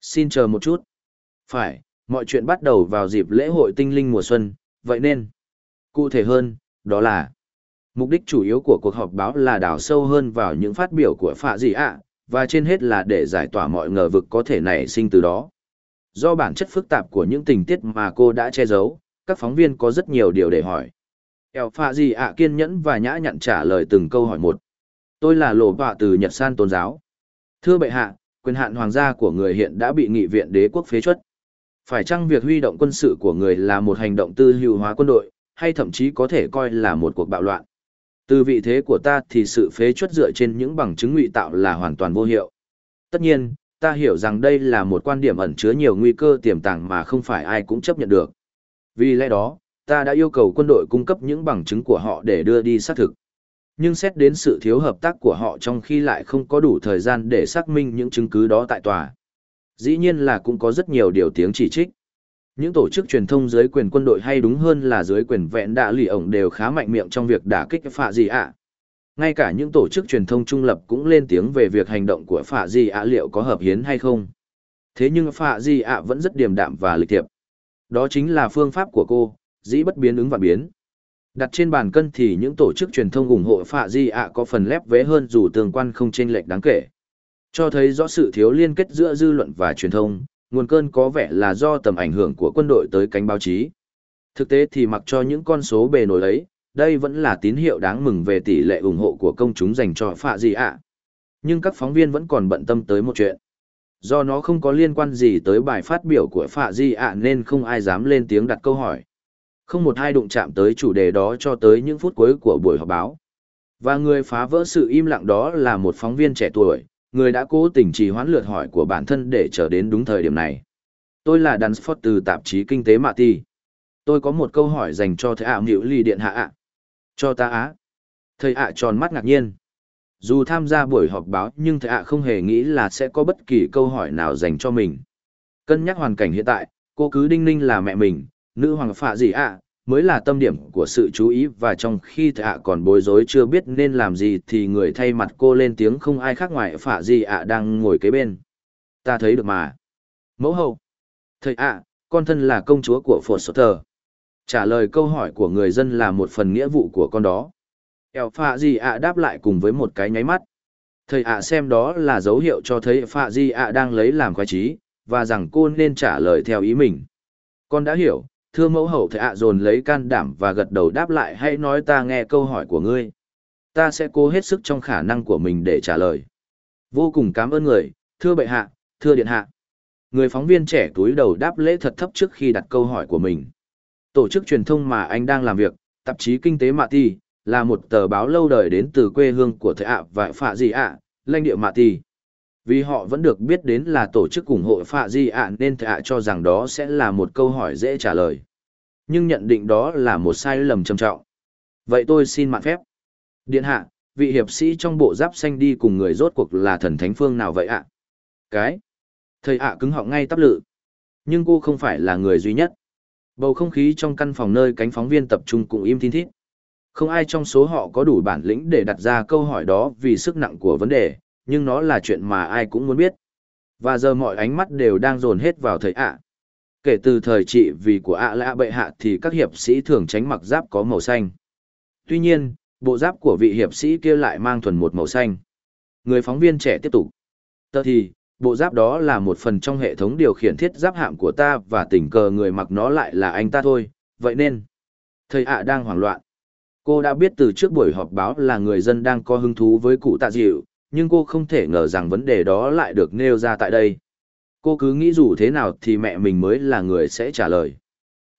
Xin chờ một chút. Phải, mọi chuyện bắt đầu vào dịp lễ hội tinh linh mùa xuân, vậy nên, cụ thể hơn, đó là mục đích chủ yếu của cuộc họp báo là đào sâu hơn vào những phát biểu của phạ dị ạ, và trên hết là để giải tỏa mọi ngờ vực có thể nảy sinh từ đó. Do bản chất phức tạp của những tình tiết mà cô đã che giấu, các phóng viên có rất nhiều điều để hỏi. Eo phạ gì ạ kiên nhẫn và nhã nhặn trả lời từng câu hỏi một. Tôi là lộ bạ từ Nhật San tôn giáo. Thưa bệ hạ, quyền hạn hoàng gia của người hiện đã bị nghị viện đế quốc phế chuất. Phải chăng việc huy động quân sự của người là một hành động tư hữu hóa quân đội, hay thậm chí có thể coi là một cuộc bạo loạn? Từ vị thế của ta thì sự phế chuất dựa trên những bằng chứng ngụy tạo là hoàn toàn vô hiệu. Tất nhiên, ta hiểu rằng đây là một quan điểm ẩn chứa nhiều nguy cơ tiềm tàng mà không phải ai cũng chấp nhận được. Vì lẽ đó, ta đã yêu cầu quân đội cung cấp những bằng chứng của họ để đưa đi xác thực. Nhưng xét đến sự thiếu hợp tác của họ trong khi lại không có đủ thời gian để xác minh những chứng cứ đó tại tòa. Dĩ nhiên là cũng có rất nhiều điều tiếng chỉ trích. Những tổ chức truyền thông dưới quyền quân đội hay đúng hơn là dưới quyền vẹn đạ lì ổng đều khá mạnh miệng trong việc đả kích phạ gì ạ. Ngay cả những tổ chức truyền thông trung lập cũng lên tiếng về việc hành động của phạ gì ạ liệu có hợp hiến hay không. Thế nhưng phạ gì ạ vẫn rất điềm đạm và lịch thiệp. Đó chính là phương pháp của cô, dĩ bất biến ứng và biến. Đặt trên bàn cân thì những tổ chức truyền thông ủng hộ phạ di ạ có phần lép vế hơn dù tương quan không chênh lệch đáng kể. Cho thấy rõ sự thiếu liên kết giữa dư luận và truyền thông, nguồn cơn có vẻ là do tầm ảnh hưởng của quân đội tới cánh báo chí. Thực tế thì mặc cho những con số bề nổi ấy, đây vẫn là tín hiệu đáng mừng về tỷ lệ ủng hộ của công chúng dành cho phạ di ạ. Nhưng các phóng viên vẫn còn bận tâm tới một chuyện. Do nó không có liên quan gì tới bài phát biểu của phạ di ạ nên không ai dám lên tiếng đặt câu hỏi. Không một ai đụng chạm tới chủ đề đó cho tới những phút cuối của buổi họp báo. Và người phá vỡ sự im lặng đó là một phóng viên trẻ tuổi, người đã cố tình trì hoãn lượt hỏi của bản thân để chờ đến đúng thời điểm này. Tôi là Dunsford từ tạp chí Kinh tế Mạ Ti. Tôi có một câu hỏi dành cho thầy ạ à ly điện hạ ạ. Cho ta á. Thầy ạ tròn mắt ngạc nhiên. Dù tham gia buổi họp báo nhưng thầy ạ không hề nghĩ là sẽ có bất kỳ câu hỏi nào dành cho mình. Cân nhắc hoàn cảnh hiện tại, cô cứ đinh ninh là mẹ mình, nữ hoàng phạ gì ạ, mới là tâm điểm của sự chú ý và trong khi thạ à còn bối rối chưa biết nên làm gì thì người thay mặt cô lên tiếng không ai khác ngoài phạ gì ạ đang ngồi kế bên. Ta thấy được mà. Mẫu hậu. Thầy ạ, con thân là công chúa của Phổ Sở Thờ. Trả lời câu hỏi của người dân là một phần nghĩa vụ của con đó. Eo phạ gì ạ đáp lại cùng với một cái nháy mắt. Thầy ạ xem đó là dấu hiệu cho thấy phạ gì ạ đang lấy làm khoái trí, và rằng cô nên trả lời theo ý mình. Con đã hiểu, thưa mẫu hậu thệ ạ, dồn lấy can đảm và gật đầu đáp lại, hãy nói ta nghe câu hỏi của ngươi. Ta sẽ cố hết sức trong khả năng của mình để trả lời. Vô cùng cảm ơn người, thưa bệ hạ, thưa điện hạ. Người phóng viên trẻ túi đầu đáp lễ thật thấp trước khi đặt câu hỏi của mình. Tổ chức truyền thông mà anh đang làm việc, tạp chí kinh tế mạ ti là một tờ báo lâu đời đến từ quê hương của thệ ạ và phạ gì ạ, lãnh địa mạ ti vì họ vẫn được biết đến là tổ chức ủng hộ phạ di ạ nên thệ cho rằng đó sẽ là một câu hỏi dễ trả lời. Nhưng nhận định đó là một sai lầm trầm trọng. Vậy tôi xin mạn phép. Điện hạ, vị hiệp sĩ trong bộ giáp xanh đi cùng người rốt cuộc là thần thánh phương nào vậy ạ? Cái. Thầy ạ cứng họng ngay tắp lự. Nhưng cô không phải là người duy nhất. Bầu không khí trong căn phòng nơi cánh phóng viên tập trung cũng im thiên thít. Không ai trong số họ có đủ bản lĩnh để đặt ra câu hỏi đó vì sức nặng của vấn đề nhưng nó là chuyện mà ai cũng muốn biết. Và giờ mọi ánh mắt đều đang dồn hết vào thầy ạ. Kể từ thời trị vì của ạ lạ bệ hạ thì các hiệp sĩ thường tránh mặc giáp có màu xanh. Tuy nhiên, bộ giáp của vị hiệp sĩ kia lại mang thuần một màu xanh. Người phóng viên trẻ tiếp tục. Tờ thì, bộ giáp đó là một phần trong hệ thống điều khiển thiết giáp hạm của ta và tình cờ người mặc nó lại là anh ta thôi, vậy nên, thầy ạ đang hoảng loạn. Cô đã biết từ trước buổi họp báo là người dân đang có hứng thú với cụ tạ dịu, nhưng cô không thể ngờ rằng vấn đề đó lại được nêu ra tại đây. Cô cứ nghĩ dù thế nào thì mẹ mình mới là người sẽ trả lời.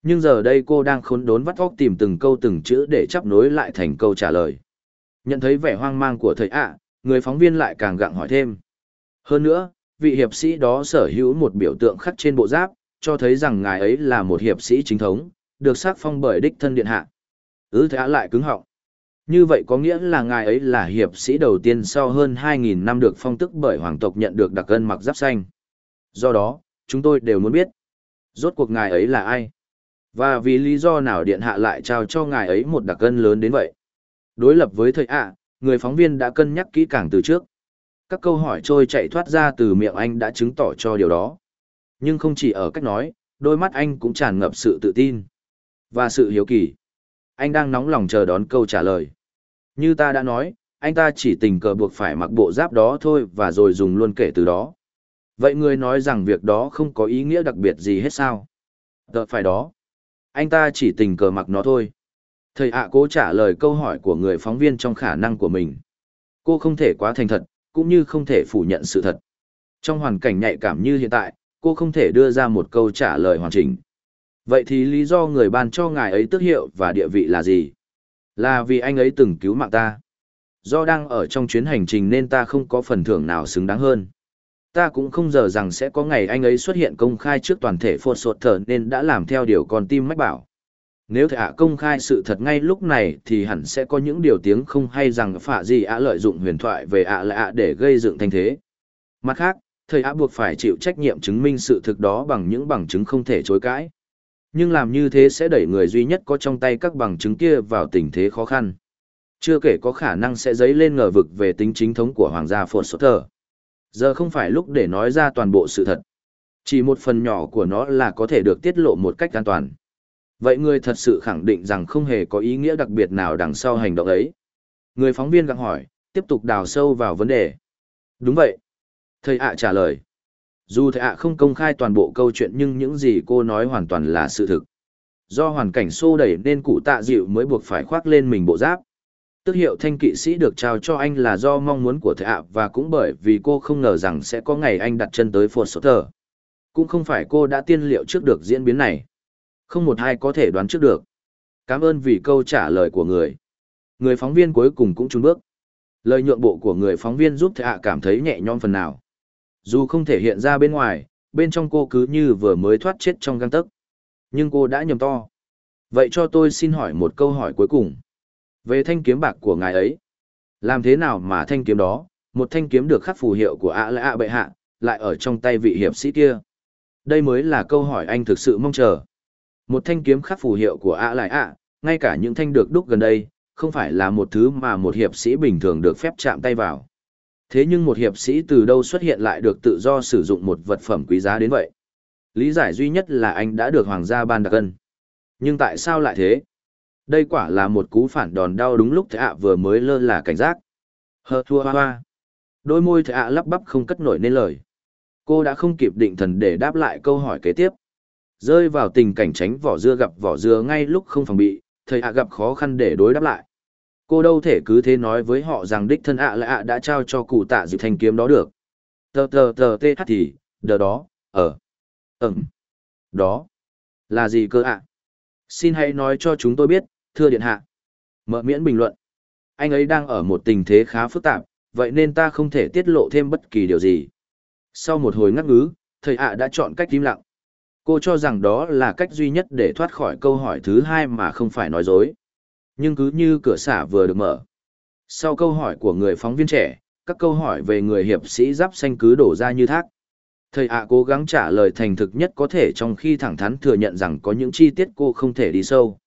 Nhưng giờ đây cô đang khốn đốn vắt óc tìm từng câu từng chữ để chấp nối lại thành câu trả lời. Nhận thấy vẻ hoang mang của thầy ạ, người phóng viên lại càng gặng hỏi thêm. Hơn nữa, vị hiệp sĩ đó sở hữu một biểu tượng khắc trên bộ giáp, cho thấy rằng ngài ấy là một hiệp sĩ chính thống, được sắc phong bởi đích thân điện hạ. Ứ ạ lại cứng họng. Như vậy có nghĩa là ngài ấy là hiệp sĩ đầu tiên sau hơn 2.000 năm được phong tức bởi hoàng tộc nhận được đặc ân mặc giáp xanh. Do đó, chúng tôi đều muốn biết, rốt cuộc ngài ấy là ai? Và vì lý do nào điện hạ lại trao cho ngài ấy một đặc ân lớn đến vậy? Đối lập với thời ạ, người phóng viên đã cân nhắc kỹ càng từ trước. Các câu hỏi trôi chạy thoát ra từ miệng anh đã chứng tỏ cho điều đó. Nhưng không chỉ ở cách nói, đôi mắt anh cũng tràn ngập sự tự tin và sự hiếu kỳ. Anh đang nóng lòng chờ đón câu trả lời. Như ta đã nói, anh ta chỉ tình cờ buộc phải mặc bộ giáp đó thôi và rồi dùng luôn kể từ đó. Vậy người nói rằng việc đó không có ý nghĩa đặc biệt gì hết sao? Tờ phải đó. Anh ta chỉ tình cờ mặc nó thôi. Thầy ạ cố trả lời câu hỏi của người phóng viên trong khả năng của mình. Cô không thể quá thành thật, cũng như không thể phủ nhận sự thật. Trong hoàn cảnh nhạy cảm như hiện tại, cô không thể đưa ra một câu trả lời hoàn chỉnh. Vậy thì lý do người ban cho ngài ấy tước hiệu và địa vị là gì? Là vì anh ấy từng cứu mạng ta. Do đang ở trong chuyến hành trình nên ta không có phần thưởng nào xứng đáng hơn. Ta cũng không ngờ rằng sẽ có ngày anh ấy xuất hiện công khai trước toàn thể phột sột thở nên đã làm theo điều con tim mách bảo. Nếu thệ ạ công khai sự thật ngay lúc này thì hẳn sẽ có những điều tiếng không hay rằng phạ gì ạ lợi dụng huyền thoại về ạ là ạ để gây dựng thanh thế. Mặt khác, thầy ạ buộc phải chịu trách nhiệm chứng minh sự thực đó bằng những bằng chứng không thể chối cãi. Nhưng làm như thế sẽ đẩy người duy nhất có trong tay các bằng chứng kia vào tình thế khó khăn. Chưa kể có khả năng sẽ dấy lên ngờ vực về tính chính thống của Hoàng gia Phột Sốt Thờ. Giờ không phải lúc để nói ra toàn bộ sự thật. Chỉ một phần nhỏ của nó là có thể được tiết lộ một cách an toàn. Vậy người thật sự khẳng định rằng không hề có ý nghĩa đặc biệt nào đằng sau hành động ấy. Người phóng viên gặng hỏi, tiếp tục đào sâu vào vấn đề. Đúng vậy. Thầy ạ trả lời. Dù thầy ạ không công khai toàn bộ câu chuyện nhưng những gì cô nói hoàn toàn là sự thực. Do hoàn cảnh xô đẩy nên cụ tạ dịu mới buộc phải khoác lên mình bộ giáp. Tước hiệu thanh kỵ sĩ được trao cho anh là do mong muốn của thầy ạ và cũng bởi vì cô không ngờ rằng sẽ có ngày anh đặt chân tới Fort Sutter. Cũng không phải cô đã tiên liệu trước được diễn biến này. Không một ai có thể đoán trước được. Cảm ơn vì câu trả lời của người. Người phóng viên cuối cùng cũng trúng bước. Lời nhượng bộ của người phóng viên giúp thầy ạ cảm thấy nhẹ nhõm phần nào. Dù không thể hiện ra bên ngoài, bên trong cô cứ như vừa mới thoát chết trong găng tấc. Nhưng cô đã nhầm to. Vậy cho tôi xin hỏi một câu hỏi cuối cùng. Về thanh kiếm bạc của ngài ấy, làm thế nào mà thanh kiếm đó, một thanh kiếm được khắc phù hiệu của ạ lại ạ bệ hạ, lại ở trong tay vị hiệp sĩ kia? Đây mới là câu hỏi anh thực sự mong chờ. Một thanh kiếm khắc phù hiệu của ạ lại ạ, ngay cả những thanh được đúc gần đây, không phải là một thứ mà một hiệp sĩ bình thường được phép chạm tay vào. Thế nhưng một hiệp sĩ từ đâu xuất hiện lại được tự do sử dụng một vật phẩm quý giá đến vậy? Lý giải duy nhất là anh đã được hoàng gia ban đặc ân. Nhưng tại sao lại thế? Đây quả là một cú phản đòn đau đúng lúc thạ vừa mới lơ là cảnh giác. Hơ thua hoa hoa. Đôi môi thạ lắp bắp không cất nổi nên lời. Cô đã không kịp định thần để đáp lại câu hỏi kế tiếp. Rơi vào tình cảnh tránh vỏ dưa gặp vỏ dưa ngay lúc không phòng bị, thầy ạ gặp khó khăn để đối đáp lại. Cô đâu thể cứ thế nói với họ rằng đích thân ạ là ạ đã trao cho cụ tạ dịu thanh kiếm đó được. Tờ tờ tờ tê hát thì, đờ đó, ờ, ở, ẩm, đó, là gì cơ ạ? Xin hãy nói cho chúng tôi biết, thưa điện hạ. Mở miễn bình luận. Anh ấy đang ở một tình thế khá phức tạp, vậy nên ta không thể tiết lộ thêm bất kỳ điều gì. Sau một hồi ngắc ngứ, thầy ạ đã chọn cách im lặng. Cô cho rằng đó là cách duy nhất để thoát khỏi câu hỏi thứ hai mà không phải nói dối. Nhưng cứ như cửa xả vừa được mở. Sau câu hỏi của người phóng viên trẻ, các câu hỏi về người hiệp sĩ giáp xanh cứ đổ ra như thác. Thầy ạ cố gắng trả lời thành thực nhất có thể trong khi thẳng thắn thừa nhận rằng có những chi tiết cô không thể đi sâu.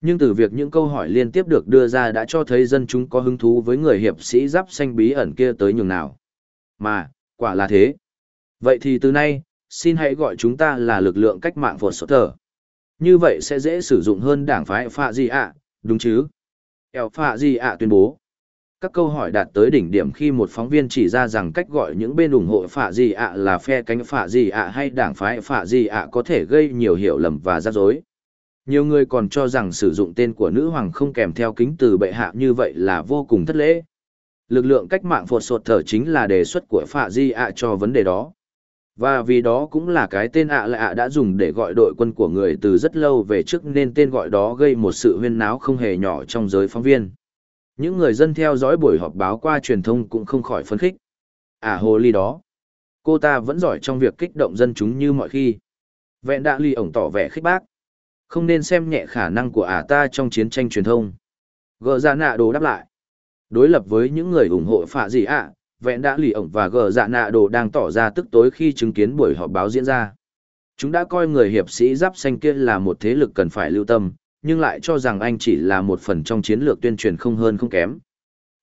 Nhưng từ việc những câu hỏi liên tiếp được đưa ra đã cho thấy dân chúng có hứng thú với người hiệp sĩ giáp xanh bí ẩn kia tới nhường nào. Mà, quả là thế. Vậy thì từ nay, xin hãy gọi chúng ta là lực lượng cách mạng phột sốt thờ. Như vậy sẽ dễ sử dụng hơn đảng phái phạ gì ạ, đúng chứ? Eo phạ gì ạ, tuyên bố. Các câu hỏi đạt tới đỉnh điểm khi một phóng viên chỉ ra rằng cách gọi những bên ủng hộ phạ gì ạ là phe cánh phạ gì ạ hay đảng phái phạ gì ạ có thể gây nhiều hiểu lầm và rắc rối. Nhiều người còn cho rằng sử dụng tên của nữ hoàng không kèm theo kính từ bệ hạ như vậy là vô cùng thất lễ. Lực lượng cách mạng phột sột thở chính là đề xuất của Phạ Di ạ cho vấn đề đó. Và vì đó cũng là cái tên ạ lạ đã dùng để gọi đội quân của người từ rất lâu về trước nên tên gọi đó gây một sự huyên náo không hề nhỏ trong giới phóng viên. Những người dân theo dõi buổi họp báo qua truyền thông cũng không khỏi phấn khích. À hồ ly đó. Cô ta vẫn giỏi trong việc kích động dân chúng như mọi khi. Vẹn đã ly ổng tỏ vẻ khích bác. Không nên xem nhẹ khả năng của ả ta trong chiến tranh truyền thông. Gờ ra nạ đồ đáp lại. Đối lập với những người ủng hộ phạ gì ạ, vẹn đã lì ổng và gờ dạ nạ đồ đang tỏ ra tức tối khi chứng kiến buổi họp báo diễn ra. Chúng đã coi người hiệp sĩ giáp xanh kia là một thế lực cần phải lưu tâm, nhưng lại cho rằng anh chỉ là một phần trong chiến lược tuyên truyền không hơn không kém.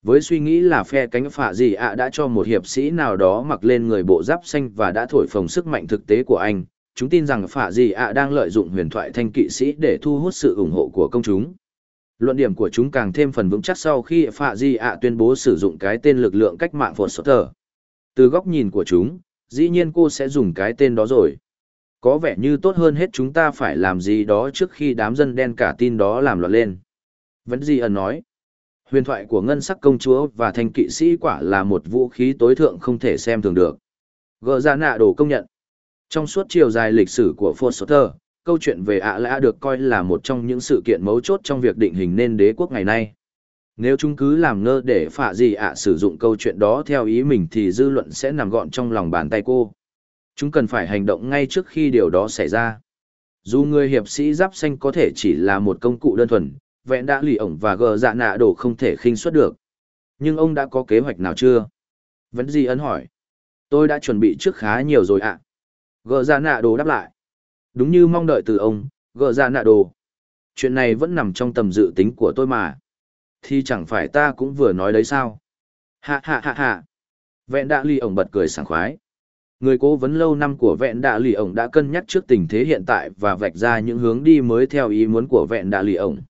với suy nghĩ là phe cánh phạ gì ạ đã cho một hiệp sĩ nào đó mặc lên người bộ giáp xanh và đã thổi phồng sức mạnh thực tế của anh, chúng tin rằng phạ gì ạ đang lợi dụng huyền thoại thanh kỵ sĩ để thu hút sự ủng hộ của công chúng. Luận điểm của chúng càng thêm phần vững chắc sau khi phạ Di ạ tuyên bố sử dụng cái tên lực lượng cách mạng phột tờ. Từ góc nhìn của chúng, dĩ nhiên cô sẽ dùng cái tên đó rồi. Có vẻ như tốt hơn hết chúng ta phải làm gì đó trước khi đám dân đen cả tin đó làm loạn lên. Vẫn gì ẩn nói. Huyền thoại của ngân sắc công chúa và thanh kỵ sĩ quả là một vũ khí tối thượng không thể xem thường được. Gỡ ra dạ nạ đồ công nhận. Trong suốt chiều dài lịch sử của Foster, câu chuyện về ạ lạ được coi là một trong những sự kiện mấu chốt trong việc định hình nên đế quốc ngày nay. Nếu chúng cứ làm ngơ để phạ gì ạ sử dụng câu chuyện đó theo ý mình thì dư luận sẽ nằm gọn trong lòng bàn tay cô. Chúng cần phải hành động ngay trước khi điều đó xảy ra. Dù người hiệp sĩ giáp xanh có thể chỉ là một công cụ đơn thuần, vẹn đã lì ổng và gờ dạ nạ đồ không thể khinh xuất được. Nhưng ông đã có kế hoạch nào chưa? Vẫn gì ấn hỏi. Tôi đã chuẩn bị trước khá nhiều rồi ạ. Gờ dạ nạ đồ đáp lại. Đúng như mong đợi từ ông, gỡ ra nạ đồ. Chuyện này vẫn nằm trong tầm dự tính của tôi mà. Thì chẳng phải ta cũng vừa nói đấy sao? Hạ hạ hạ hạ. Vẹn Đạ lì ổng bật cười sảng khoái. Người cố vấn lâu năm của vẹn đạ lì ổng đã cân nhắc trước tình thế hiện tại và vạch ra những hướng đi mới theo ý muốn của vẹn đạ lì ổng.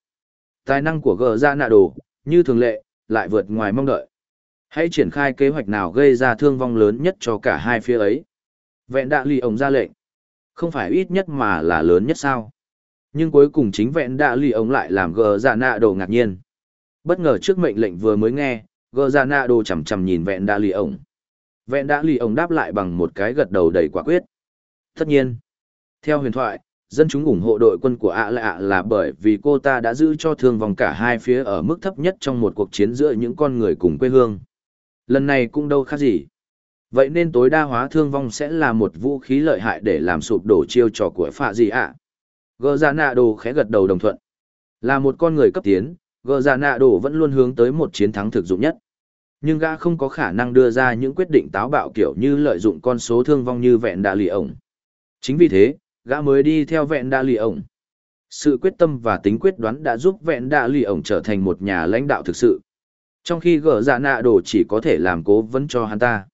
Tài năng của gờ ra nạ đồ, như thường lệ, lại vượt ngoài mong đợi. Hãy triển khai kế hoạch nào gây ra thương vong lớn nhất cho cả hai phía ấy. Vẹn đạ lì ổng ra lệnh. Không phải ít nhất mà là lớn nhất sao. Nhưng cuối cùng chính vẹn đã lì ống lại làm gờ ra nạ đồ ngạc nhiên. Bất ngờ trước mệnh lệnh vừa mới nghe, gờ ra nạ đồ chằm chằm nhìn vẹn đã lì ống. Vẹn đã lì ông đáp lại bằng một cái gật đầu đầy quả quyết. Tất nhiên, theo huyền thoại, dân chúng ủng hộ đội quân của ạ lạ là bởi vì cô ta đã giữ cho thương vong cả hai phía ở mức thấp nhất trong một cuộc chiến giữa những con người cùng quê hương. Lần này cũng đâu khác gì. Vậy nên tối đa hóa thương vong sẽ là một vũ khí lợi hại để làm sụp đổ chiêu trò của phạ gì ạ. Gờ ra nạ đồ khẽ gật đầu đồng thuận. Là một con người cấp tiến, gờ ra nạ đồ vẫn luôn hướng tới một chiến thắng thực dụng nhất. Nhưng gã không có khả năng đưa ra những quyết định táo bạo kiểu như lợi dụng con số thương vong như vẹn đạ lì ổng. Chính vì thế, gã mới đi theo vẹn đạ lì ổng. Sự quyết tâm và tính quyết đoán đã giúp vẹn đạ lì ổng trở thành một nhà lãnh đạo thực sự. Trong khi gờ dạ nạ đồ chỉ có thể làm cố vấn cho hắn ta.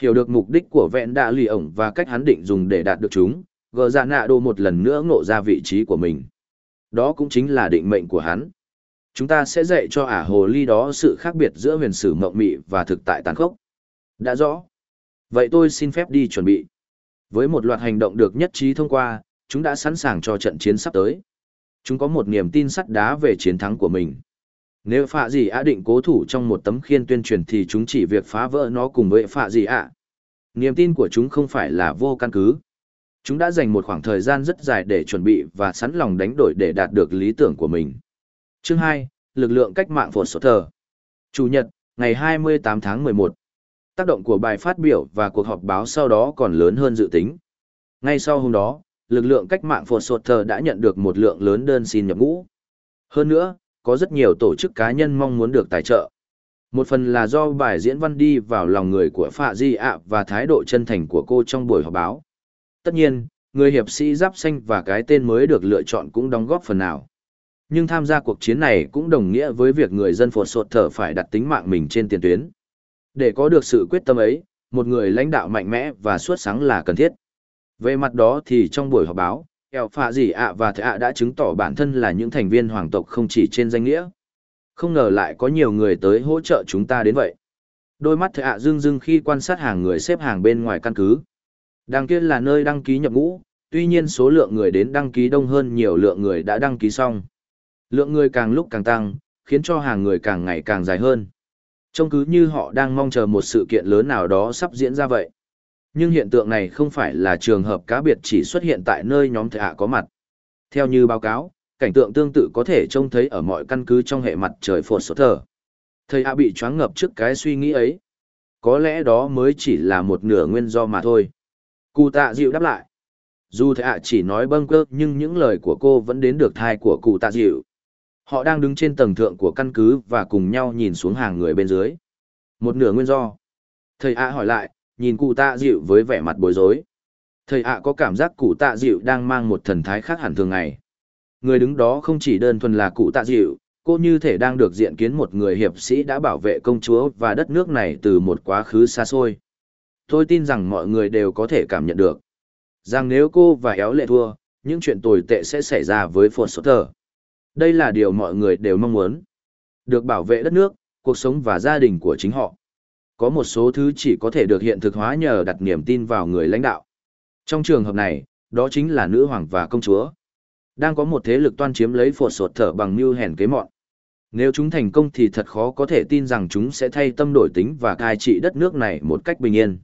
Hiểu được mục đích của vẹn đạ lì ổng và cách hắn định dùng để đạt được chúng, Gờ dạ nạ đồ một lần nữa ngộ ra vị trí của mình. Đó cũng chính là định mệnh của hắn. Chúng ta sẽ dạy cho ả hồ ly đó sự khác biệt giữa huyền sử mộng mị và thực tại tàn khốc. Đã rõ. Vậy tôi xin phép đi chuẩn bị. Với một loạt hành động được nhất trí thông qua, chúng đã sẵn sàng cho trận chiến sắp tới. Chúng có một niềm tin sắt đá về chiến thắng của mình. Nếu phạ gì ạ định cố thủ trong một tấm khiên tuyên truyền thì chúng chỉ việc phá vỡ nó cùng với phạ gì ạ. Niềm tin của chúng không phải là vô căn cứ. Chúng đã dành một khoảng thời gian rất dài để chuẩn bị và sẵn lòng đánh đổi để đạt được lý tưởng của mình. Chương 2, lực lượng cách mạng phổ sổ thờ. Chủ nhật, ngày 28 tháng 11. Tác động của bài phát biểu và cuộc họp báo sau đó còn lớn hơn dự tính. Ngay sau hôm đó, lực lượng cách mạng phổ sột thờ đã nhận được một lượng lớn đơn xin nhập ngũ. Hơn nữa, có rất nhiều tổ chức cá nhân mong muốn được tài trợ. Một phần là do bài diễn văn đi vào lòng người của Phạ Di ạ và thái độ chân thành của cô trong buổi họp báo. Tất nhiên, người hiệp sĩ giáp xanh và cái tên mới được lựa chọn cũng đóng góp phần nào nhưng tham gia cuộc chiến này cũng đồng nghĩa với việc người dân phột sột thở phải đặt tính mạng mình trên tiền tuyến. Để có được sự quyết tâm ấy, một người lãnh đạo mạnh mẽ và xuất sáng là cần thiết. Về mặt đó thì trong buổi họp báo, Eo Phạ gì ạ và Thệ ạ đã chứng tỏ bản thân là những thành viên hoàng tộc không chỉ trên danh nghĩa. Không ngờ lại có nhiều người tới hỗ trợ chúng ta đến vậy. Đôi mắt Thệ ạ rưng rưng khi quan sát hàng người xếp hàng bên ngoài căn cứ. Đằng kia là nơi đăng ký nhập ngũ, tuy nhiên số lượng người đến đăng ký đông hơn nhiều lượng người đã đăng ký xong. Lượng người càng lúc càng tăng, khiến cho hàng người càng ngày càng dài hơn. Trông cứ như họ đang mong chờ một sự kiện lớn nào đó sắp diễn ra vậy. Nhưng hiện tượng này không phải là trường hợp cá biệt chỉ xuất hiện tại nơi nhóm thệ hạ có mặt. Theo như báo cáo, cảnh tượng tương tự có thể trông thấy ở mọi căn cứ trong hệ mặt trời phột sốt thở. Thầy hạ bị choáng ngập trước cái suy nghĩ ấy. Có lẽ đó mới chỉ là một nửa nguyên do mà thôi. Cụ tạ dịu đáp lại. Dù thầy hạ chỉ nói bâng cơ nhưng những lời của cô vẫn đến được thai của cụ tạ dịu. Họ đang đứng trên tầng thượng của căn cứ và cùng nhau nhìn xuống hàng người bên dưới. Một nửa nguyên do. Thầy ạ hỏi lại, nhìn cụ tạ dịu với vẻ mặt bối rối. Thầy ạ có cảm giác cụ tạ dịu đang mang một thần thái khác hẳn thường ngày. Người đứng đó không chỉ đơn thuần là cụ tạ dịu, cô như thể đang được diện kiến một người hiệp sĩ đã bảo vệ công chúa và đất nước này từ một quá khứ xa xôi. Tôi tin rằng mọi người đều có thể cảm nhận được. Rằng nếu cô và éo lệ thua, những chuyện tồi tệ sẽ xảy ra với Phật Sốt Thờ. Đây là điều mọi người đều mong muốn. Được bảo vệ đất nước, cuộc sống và gia đình của chính họ. Có một số thứ chỉ có thể được hiện thực hóa nhờ đặt niềm tin vào người lãnh đạo. Trong trường hợp này, đó chính là nữ hoàng và công chúa. Đang có một thế lực toan chiếm lấy phột sột thở bằng mưu hèn kế mọn. Nếu chúng thành công thì thật khó có thể tin rằng chúng sẽ thay tâm đổi tính và cai trị đất nước này một cách bình yên.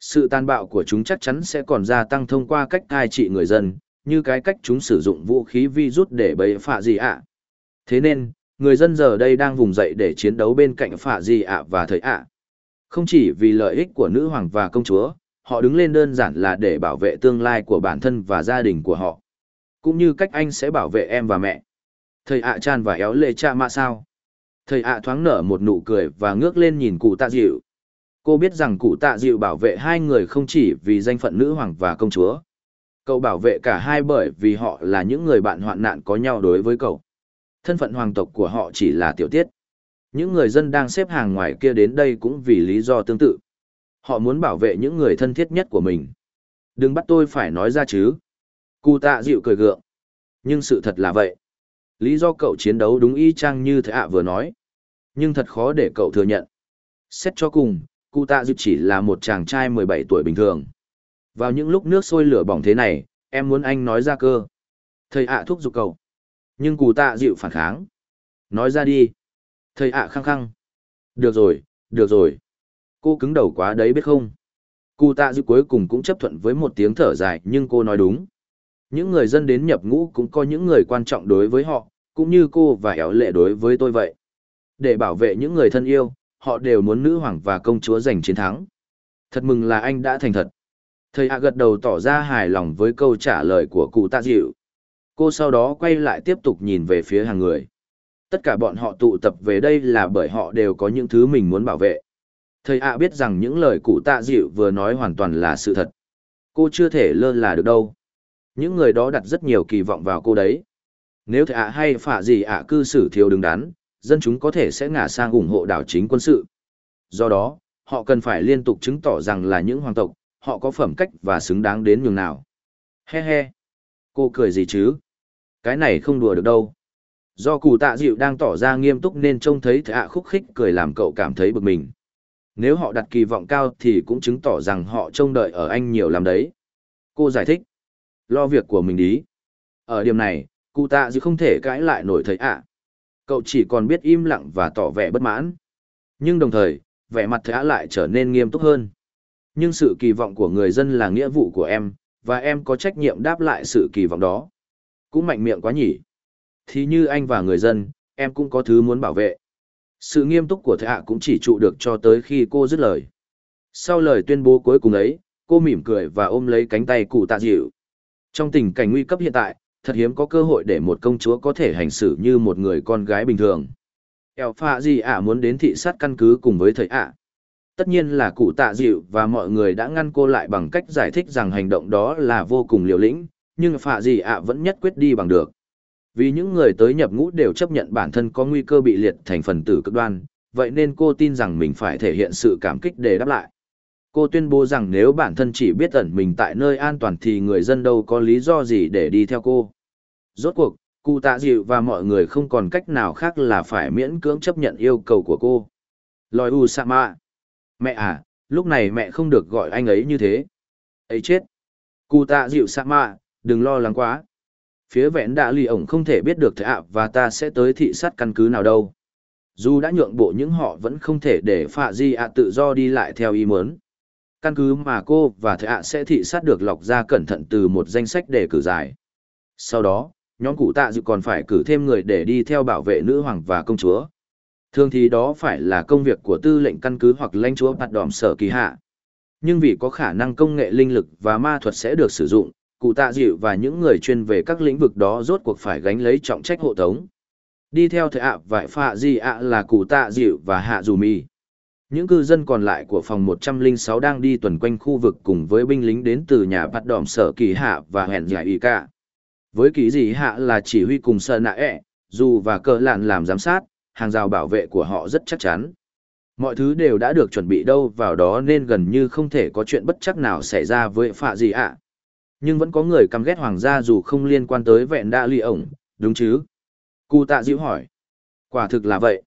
Sự tàn bạo của chúng chắc chắn sẽ còn gia tăng thông qua cách cai trị người dân, như cái cách chúng sử dụng vũ khí virus để bấy phạ gì ạ. Thế nên, người dân giờ đây đang vùng dậy để chiến đấu bên cạnh phạ gì ạ và thời ạ. Không chỉ vì lợi ích của nữ hoàng và công chúa, họ đứng lên đơn giản là để bảo vệ tương lai của bản thân và gia đình của họ. Cũng như cách anh sẽ bảo vệ em và mẹ. Thầy ạ chan và éo lệ cha mạ sao. Thầy ạ thoáng nở một nụ cười và ngước lên nhìn cụ tạ dịu. Cô biết rằng cụ tạ dịu bảo vệ hai người không chỉ vì danh phận nữ hoàng và công chúa. Cậu bảo vệ cả hai bởi vì họ là những người bạn hoạn nạn có nhau đối với cậu. Thân phận hoàng tộc của họ chỉ là tiểu tiết. Những người dân đang xếp hàng ngoài kia đến đây cũng vì lý do tương tự. Họ muốn bảo vệ những người thân thiết nhất của mình. Đừng bắt tôi phải nói ra chứ. Cụ tạ dịu cười gượng. Nhưng sự thật là vậy. Lý do cậu chiến đấu đúng y chang như thế ạ vừa nói. Nhưng thật khó để cậu thừa nhận. Xét cho cùng, cụ tạ dịu chỉ là một chàng trai 17 tuổi bình thường. Vào những lúc nước sôi lửa bỏng thế này, em muốn anh nói ra cơ. Thầy ạ thúc giục cậu. Nhưng cụ tạ dịu phản kháng. Nói ra đi. Thầy ạ khăng khăng. Được rồi, được rồi. Cô cứng đầu quá đấy biết không? Cụ tạ dịu cuối cùng cũng chấp thuận với một tiếng thở dài nhưng cô nói đúng. Những người dân đến nhập ngũ cũng có những người quan trọng đối với họ, cũng như cô và éo lệ đối với tôi vậy. Để bảo vệ những người thân yêu, họ đều muốn nữ hoàng và công chúa giành chiến thắng. Thật mừng là anh đã thành thật. Thầy ạ gật đầu tỏ ra hài lòng với câu trả lời của cụ tạ dịu. Cô sau đó quay lại tiếp tục nhìn về phía hàng người. Tất cả bọn họ tụ tập về đây là bởi họ đều có những thứ mình muốn bảo vệ. Thầy ạ biết rằng những lời cụ tạ dịu vừa nói hoàn toàn là sự thật. Cô chưa thể lơ là được đâu. Những người đó đặt rất nhiều kỳ vọng vào cô đấy. Nếu thầy ạ hay phạ gì ạ cư xử thiếu đứng đắn, dân chúng có thể sẽ ngả sang ủng hộ đảo chính quân sự. Do đó, họ cần phải liên tục chứng tỏ rằng là những hoàng tộc, họ có phẩm cách và xứng đáng đến nhường nào. He he. Cô cười gì chứ? Cái này không đùa được đâu. Do cụ tạ dịu đang tỏ ra nghiêm túc nên trông thấy thạ khúc khích cười làm cậu cảm thấy bực mình. Nếu họ đặt kỳ vọng cao thì cũng chứng tỏ rằng họ trông đợi ở anh nhiều lắm đấy. Cô giải thích. Lo việc của mình đi. Ở điểm này, cụ tạ dịu không thể cãi lại nổi thầy ạ. Cậu chỉ còn biết im lặng và tỏ vẻ bất mãn. Nhưng đồng thời, vẻ mặt thạ lại trở nên nghiêm túc hơn. Nhưng sự kỳ vọng của người dân là nghĩa vụ của em, và em có trách nhiệm đáp lại sự kỳ vọng đó. Cũng mạnh miệng quá nhỉ. Thì như anh và người dân, em cũng có thứ muốn bảo vệ. Sự nghiêm túc của Thạ cũng chỉ trụ được cho tới khi cô dứt lời. Sau lời tuyên bố cuối cùng ấy, cô mỉm cười và ôm lấy cánh tay cụ tạ dịu. Trong tình cảnh nguy cấp hiện tại, thật hiếm có cơ hội để một công chúa có thể hành xử như một người con gái bình thường. Eo pha gì ạ muốn đến thị sát căn cứ cùng với thầy ạ tất nhiên là cụ tạ dịu và mọi người đã ngăn cô lại bằng cách giải thích rằng hành động đó là vô cùng liều lĩnh nhưng phạ gì ạ vẫn nhất quyết đi bằng được vì những người tới nhập ngũ đều chấp nhận bản thân có nguy cơ bị liệt thành phần tử cực đoan vậy nên cô tin rằng mình phải thể hiện sự cảm kích để đáp lại cô tuyên bố rằng nếu bản thân chỉ biết ẩn mình tại nơi an toàn thì người dân đâu có lý do gì để đi theo cô rốt cuộc cụ tạ dịu và mọi người không còn cách nào khác là phải miễn cưỡng chấp nhận yêu cầu của cô lòi u sa mạ Mẹ à, lúc này mẹ không được gọi anh ấy như thế. ấy chết. Cụ tạ dịu sa mạ, đừng lo lắng quá. Phía vẹn đã lì ổng không thể biết được Thệ ạ và ta sẽ tới thị sát căn cứ nào đâu. Dù đã nhượng bộ những họ vẫn không thể để phạ di ạ tự do đi lại theo ý muốn. Căn cứ mà cô và Thệ ạ sẽ thị sát được lọc ra cẩn thận từ một danh sách để cử giải. Sau đó, nhóm cụ tạ dự còn phải cử thêm người để đi theo bảo vệ nữ hoàng và công chúa. Thường thì đó phải là công việc của tư lệnh căn cứ hoặc lãnh chúa bạt đòm sở kỳ hạ. Nhưng vì có khả năng công nghệ linh lực và ma thuật sẽ được sử dụng, cụ tạ dịu và những người chuyên về các lĩnh vực đó rốt cuộc phải gánh lấy trọng trách hộ tống. Đi theo thầy ạ vải phạ gì ạ là cụ tạ dịu và hạ dù mì. Những cư dân còn lại của phòng 106 đang đi tuần quanh khu vực cùng với binh lính đến từ nhà bắt đỏm sở kỳ hạ và hẹn giải y cả. Với kỳ gì hạ là chỉ huy cùng sợ nạ ẹ, dù và cờ lạn làm giám sát, hàng rào bảo vệ của họ rất chắc chắn. Mọi thứ đều đã được chuẩn bị đâu vào đó nên gần như không thể có chuyện bất chắc nào xảy ra với phạ gì ạ. Nhưng vẫn có người căm ghét hoàng gia dù không liên quan tới vẹn đa ly ổng, đúng chứ? Cụ tạ dịu hỏi. Quả thực là vậy.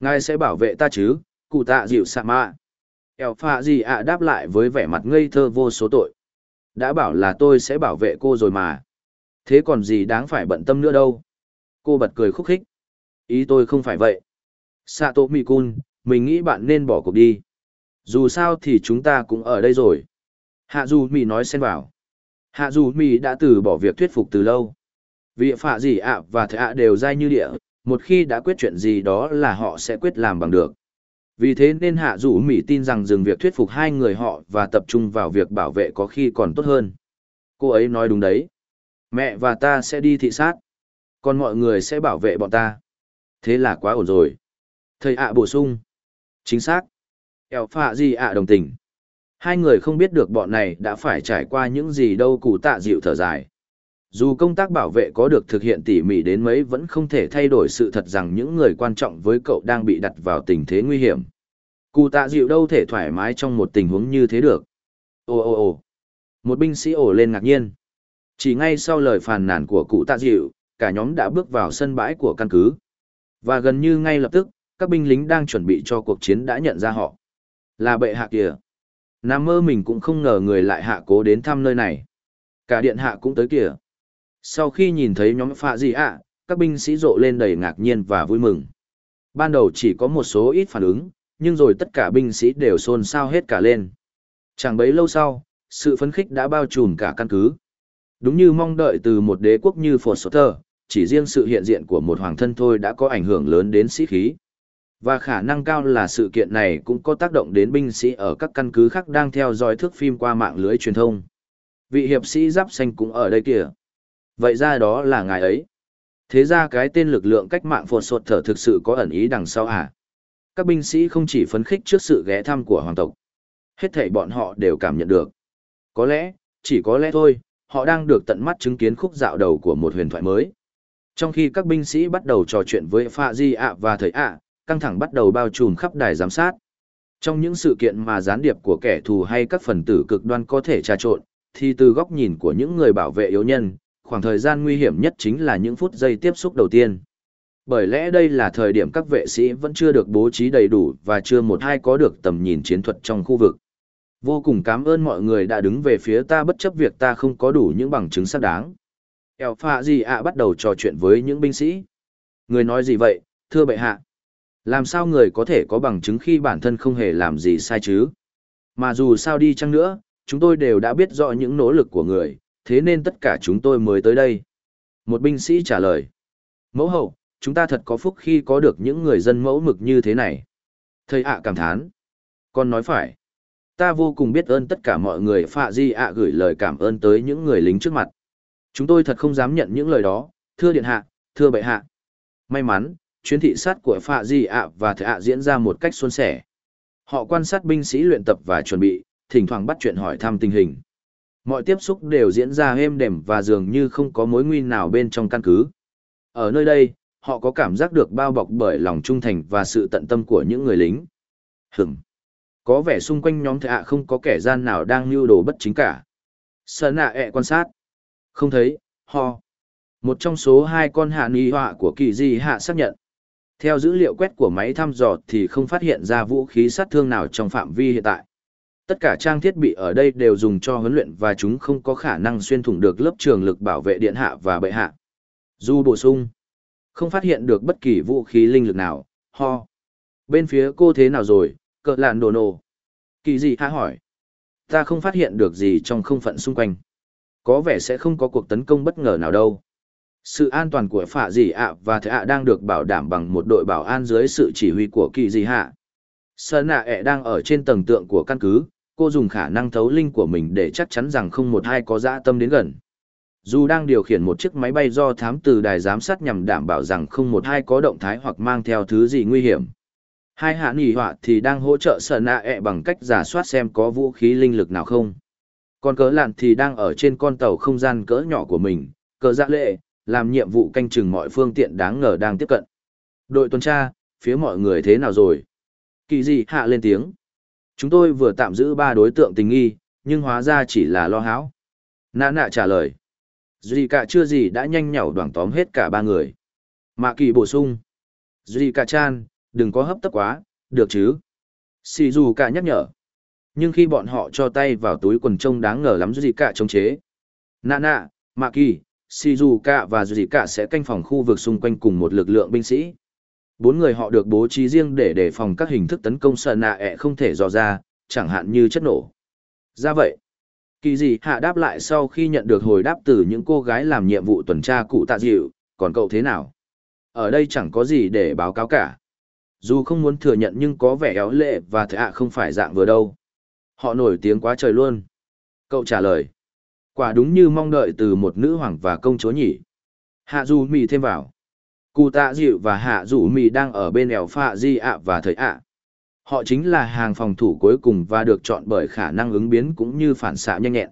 Ngài sẽ bảo vệ ta chứ, cụ tạ dịu sạ mạ. Eo phạ gì ạ đáp lại với vẻ mặt ngây thơ vô số tội. Đã bảo là tôi sẽ bảo vệ cô rồi mà. Thế còn gì đáng phải bận tâm nữa đâu. Cô bật cười khúc khích. Ý tôi không phải vậy. Sato Mikun, mình nghĩ bạn nên bỏ cuộc đi. Dù sao thì chúng ta cũng ở đây rồi. Hạ Du Mì nói xen vào. Hạ dù Mì đã từ bỏ việc thuyết phục từ lâu. Vì phạ gì ạ và thệ ạ đều dai như địa, một khi đã quyết chuyện gì đó là họ sẽ quyết làm bằng được. Vì thế nên Hạ Dụ mì tin rằng dừng việc thuyết phục hai người họ và tập trung vào việc bảo vệ có khi còn tốt hơn. Cô ấy nói đúng đấy. Mẹ và ta sẽ đi thị sát. Còn mọi người sẽ bảo vệ bọn ta. Thế là quá ổn rồi. Thầy ạ bổ sung. Chính xác. Eo phạ gì ạ đồng tình. Hai người không biết được bọn này đã phải trải qua những gì đâu cụ tạ dịu thở dài. Dù công tác bảo vệ có được thực hiện tỉ mỉ đến mấy vẫn không thể thay đổi sự thật rằng những người quan trọng với cậu đang bị đặt vào tình thế nguy hiểm. Cụ tạ dịu đâu thể thoải mái trong một tình huống như thế được. Ồ ồ ồ. Một binh sĩ ổ lên ngạc nhiên. Chỉ ngay sau lời phàn nàn của cụ tạ dịu, cả nhóm đã bước vào sân bãi của căn cứ. Và gần như ngay lập tức, các binh lính đang chuẩn bị cho cuộc chiến đã nhận ra họ. Là bệ hạ kìa. Nam mơ mình cũng không ngờ người lại hạ cố đến thăm nơi này. Cả điện hạ cũng tới kìa. Sau khi nhìn thấy nhóm phạ gì ạ, các binh sĩ rộ lên đầy ngạc nhiên và vui mừng. Ban đầu chỉ có một số ít phản ứng, nhưng rồi tất cả binh sĩ đều xôn xao hết cả lên. Chẳng bấy lâu sau, sự phấn khích đã bao trùm cả căn cứ. Đúng như mong đợi từ một đế quốc như Phật Sotter, chỉ riêng sự hiện diện của một hoàng thân thôi đã có ảnh hưởng lớn đến sĩ khí. Và khả năng cao là sự kiện này cũng có tác động đến binh sĩ ở các căn cứ khác đang theo dõi thước phim qua mạng lưới truyền thông. Vị hiệp sĩ giáp xanh cũng ở đây kìa. Vậy ra đó là ngài ấy. Thế ra cái tên lực lượng cách mạng phột sột thở thực sự có ẩn ý đằng sau à? Các binh sĩ không chỉ phấn khích trước sự ghé thăm của hoàng tộc. Hết thảy bọn họ đều cảm nhận được. Có lẽ, chỉ có lẽ thôi, họ đang được tận mắt chứng kiến khúc dạo đầu của một huyền thoại mới. Trong khi các binh sĩ bắt đầu trò chuyện với Pha Di ạ và thầy ạ, căng thẳng bắt đầu bao trùm khắp đài giám sát. Trong những sự kiện mà gián điệp của kẻ thù hay các phần tử cực đoan có thể trà trộn, thì từ góc nhìn của những người bảo vệ yếu nhân, khoảng thời gian nguy hiểm nhất chính là những phút giây tiếp xúc đầu tiên. Bởi lẽ đây là thời điểm các vệ sĩ vẫn chưa được bố trí đầy đủ và chưa một ai có được tầm nhìn chiến thuật trong khu vực. Vô cùng cảm ơn mọi người đã đứng về phía ta bất chấp việc ta không có đủ những bằng chứng xác đáng. Elpha gì ạ bắt đầu trò chuyện với những binh sĩ. Người nói gì vậy, thưa bệ hạ? Làm sao người có thể có bằng chứng khi bản thân không hề làm gì sai chứ? Mà dù sao đi chăng nữa, chúng tôi đều đã biết rõ những nỗ lực của người, thế nên tất cả chúng tôi mới tới đây. Một binh sĩ trả lời. Mẫu hậu, chúng ta thật có phúc khi có được những người dân mẫu mực như thế này. Thầy ạ cảm thán. Con nói phải. Ta vô cùng biết ơn tất cả mọi người Phạ Di ạ gửi lời cảm ơn tới những người lính trước mặt. Chúng tôi thật không dám nhận những lời đó, thưa điện hạ, thưa bệ hạ. May mắn, chuyến thị sát của Phạ Di ạ và Thệ ạ diễn ra một cách suôn sẻ. Họ quan sát binh sĩ luyện tập và chuẩn bị, thỉnh thoảng bắt chuyện hỏi thăm tình hình. Mọi tiếp xúc đều diễn ra êm đềm và dường như không có mối nguy nào bên trong căn cứ. Ở nơi đây, họ có cảm giác được bao bọc bởi lòng trung thành và sự tận tâm của những người lính. Hửm. Có vẻ xung quanh nhóm thệ ạ không có kẻ gian nào đang mưu đồ bất chính cả. Sơn ạ ẹ quan sát. Không thấy, ho. Một trong số hai con hạ ni họa của kỳ di hạ xác nhận. Theo dữ liệu quét của máy thăm dò thì không phát hiện ra vũ khí sát thương nào trong phạm vi hiện tại. Tất cả trang thiết bị ở đây đều dùng cho huấn luyện và chúng không có khả năng xuyên thủng được lớp trường lực bảo vệ điện hạ và bệ hạ. Du bổ sung, không phát hiện được bất kỳ vũ khí linh lực nào, ho. Bên phía cô thế nào rồi, Cợt lạn đồ nổ. Kỳ gì hạ hỏi. Ta không phát hiện được gì trong không phận xung quanh. Có vẻ sẽ không có cuộc tấn công bất ngờ nào đâu. Sự an toàn của phạ dị ạ và thế ạ đang được bảo đảm bằng một đội bảo an dưới sự chỉ huy của kỳ dị hạ. Sơn ạ ẹ đang ở trên tầng tượng của căn cứ, cô dùng khả năng thấu linh của mình để chắc chắn rằng không một ai có dã tâm đến gần. Dù đang điều khiển một chiếc máy bay do thám từ đài giám sát nhằm đảm bảo rằng không một ai có động thái hoặc mang theo thứ gì nguy hiểm. Hai hạ nghỉ họa thì đang hỗ trợ Sơn ạ ẹ bằng cách giả soát xem có vũ khí linh lực nào không. Còn cỡ lạn thì đang ở trên con tàu không gian cỡ nhỏ của mình, cỡ dạ lệ, làm nhiệm vụ canh chừng mọi phương tiện đáng ngờ đang tiếp cận. Đội tuần tra, phía mọi người thế nào rồi? Kỳ gì hạ lên tiếng. Chúng tôi vừa tạm giữ ba đối tượng tình nghi, nhưng hóa ra chỉ là lo háo. Nã nạ trả lời. Duy cả chưa gì đã nhanh nhảu đoảng tóm hết cả ba người. Mạ kỳ bổ sung. Duy cả chan, đừng có hấp tấp quá, được chứ? Sì dù cả nhắc nhở. Nhưng khi bọn họ cho tay vào túi quần trông đáng ngờ lắm Duy cả chống chế. Nạ nạ, Mạ kỳ, Shizuka cả và Zika cả sẽ canh phòng khu vực xung quanh cùng một lực lượng binh sĩ. Bốn người họ được bố trí riêng để đề phòng các hình thức tấn công sợ nạ ẹ không thể dò ra, chẳng hạn như chất nổ. Ra vậy, kỳ gì hạ đáp lại sau khi nhận được hồi đáp từ những cô gái làm nhiệm vụ tuần tra cụ tạ dịu, còn cậu thế nào? Ở đây chẳng có gì để báo cáo cả. Dù không muốn thừa nhận nhưng có vẻ éo lệ và thế ạ không phải dạng vừa đâu. Họ nổi tiếng quá trời luôn. Cậu trả lời. Quả đúng như mong đợi từ một nữ hoàng và công chúa nhỉ. Hạ Dù mì thêm vào. Cụ tạ dịu và hạ Dù mì đang ở bên ẻo phạ di ạ và thời ạ. Họ chính là hàng phòng thủ cuối cùng và được chọn bởi khả năng ứng biến cũng như phản xạ nhanh nhẹn.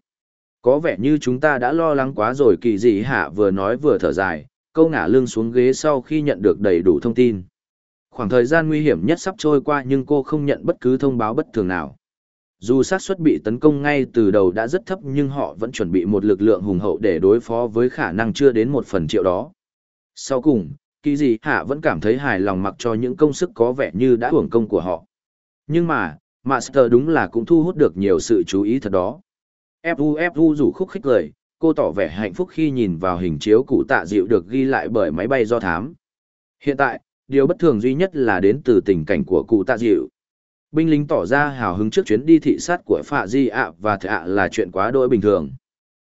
Có vẻ như chúng ta đã lo lắng quá rồi kỳ dị hạ vừa nói vừa thở dài, câu ngả lưng xuống ghế sau khi nhận được đầy đủ thông tin. Khoảng thời gian nguy hiểm nhất sắp trôi qua nhưng cô không nhận bất cứ thông báo bất thường nào. Dù xác suất bị tấn công ngay từ đầu đã rất thấp nhưng họ vẫn chuẩn bị một lực lượng hùng hậu để đối phó với khả năng chưa đến một phần triệu đó. Sau cùng, kỳ dị hạ vẫn cảm thấy hài lòng mặc cho những công sức có vẻ như đã hưởng công của họ. Nhưng mà, Master đúng là cũng thu hút được nhiều sự chú ý thật đó. Fu Fu rủ khúc khích lời, cô tỏ vẻ hạnh phúc khi nhìn vào hình chiếu cụ tạ dịu được ghi lại bởi máy bay do thám. Hiện tại, điều bất thường duy nhất là đến từ tình cảnh của cụ tạ dịu. Binh lính tỏ ra hào hứng trước chuyến đi thị sát của Phạ Di ạ và Thạ ạ là chuyện quá đỗi bình thường.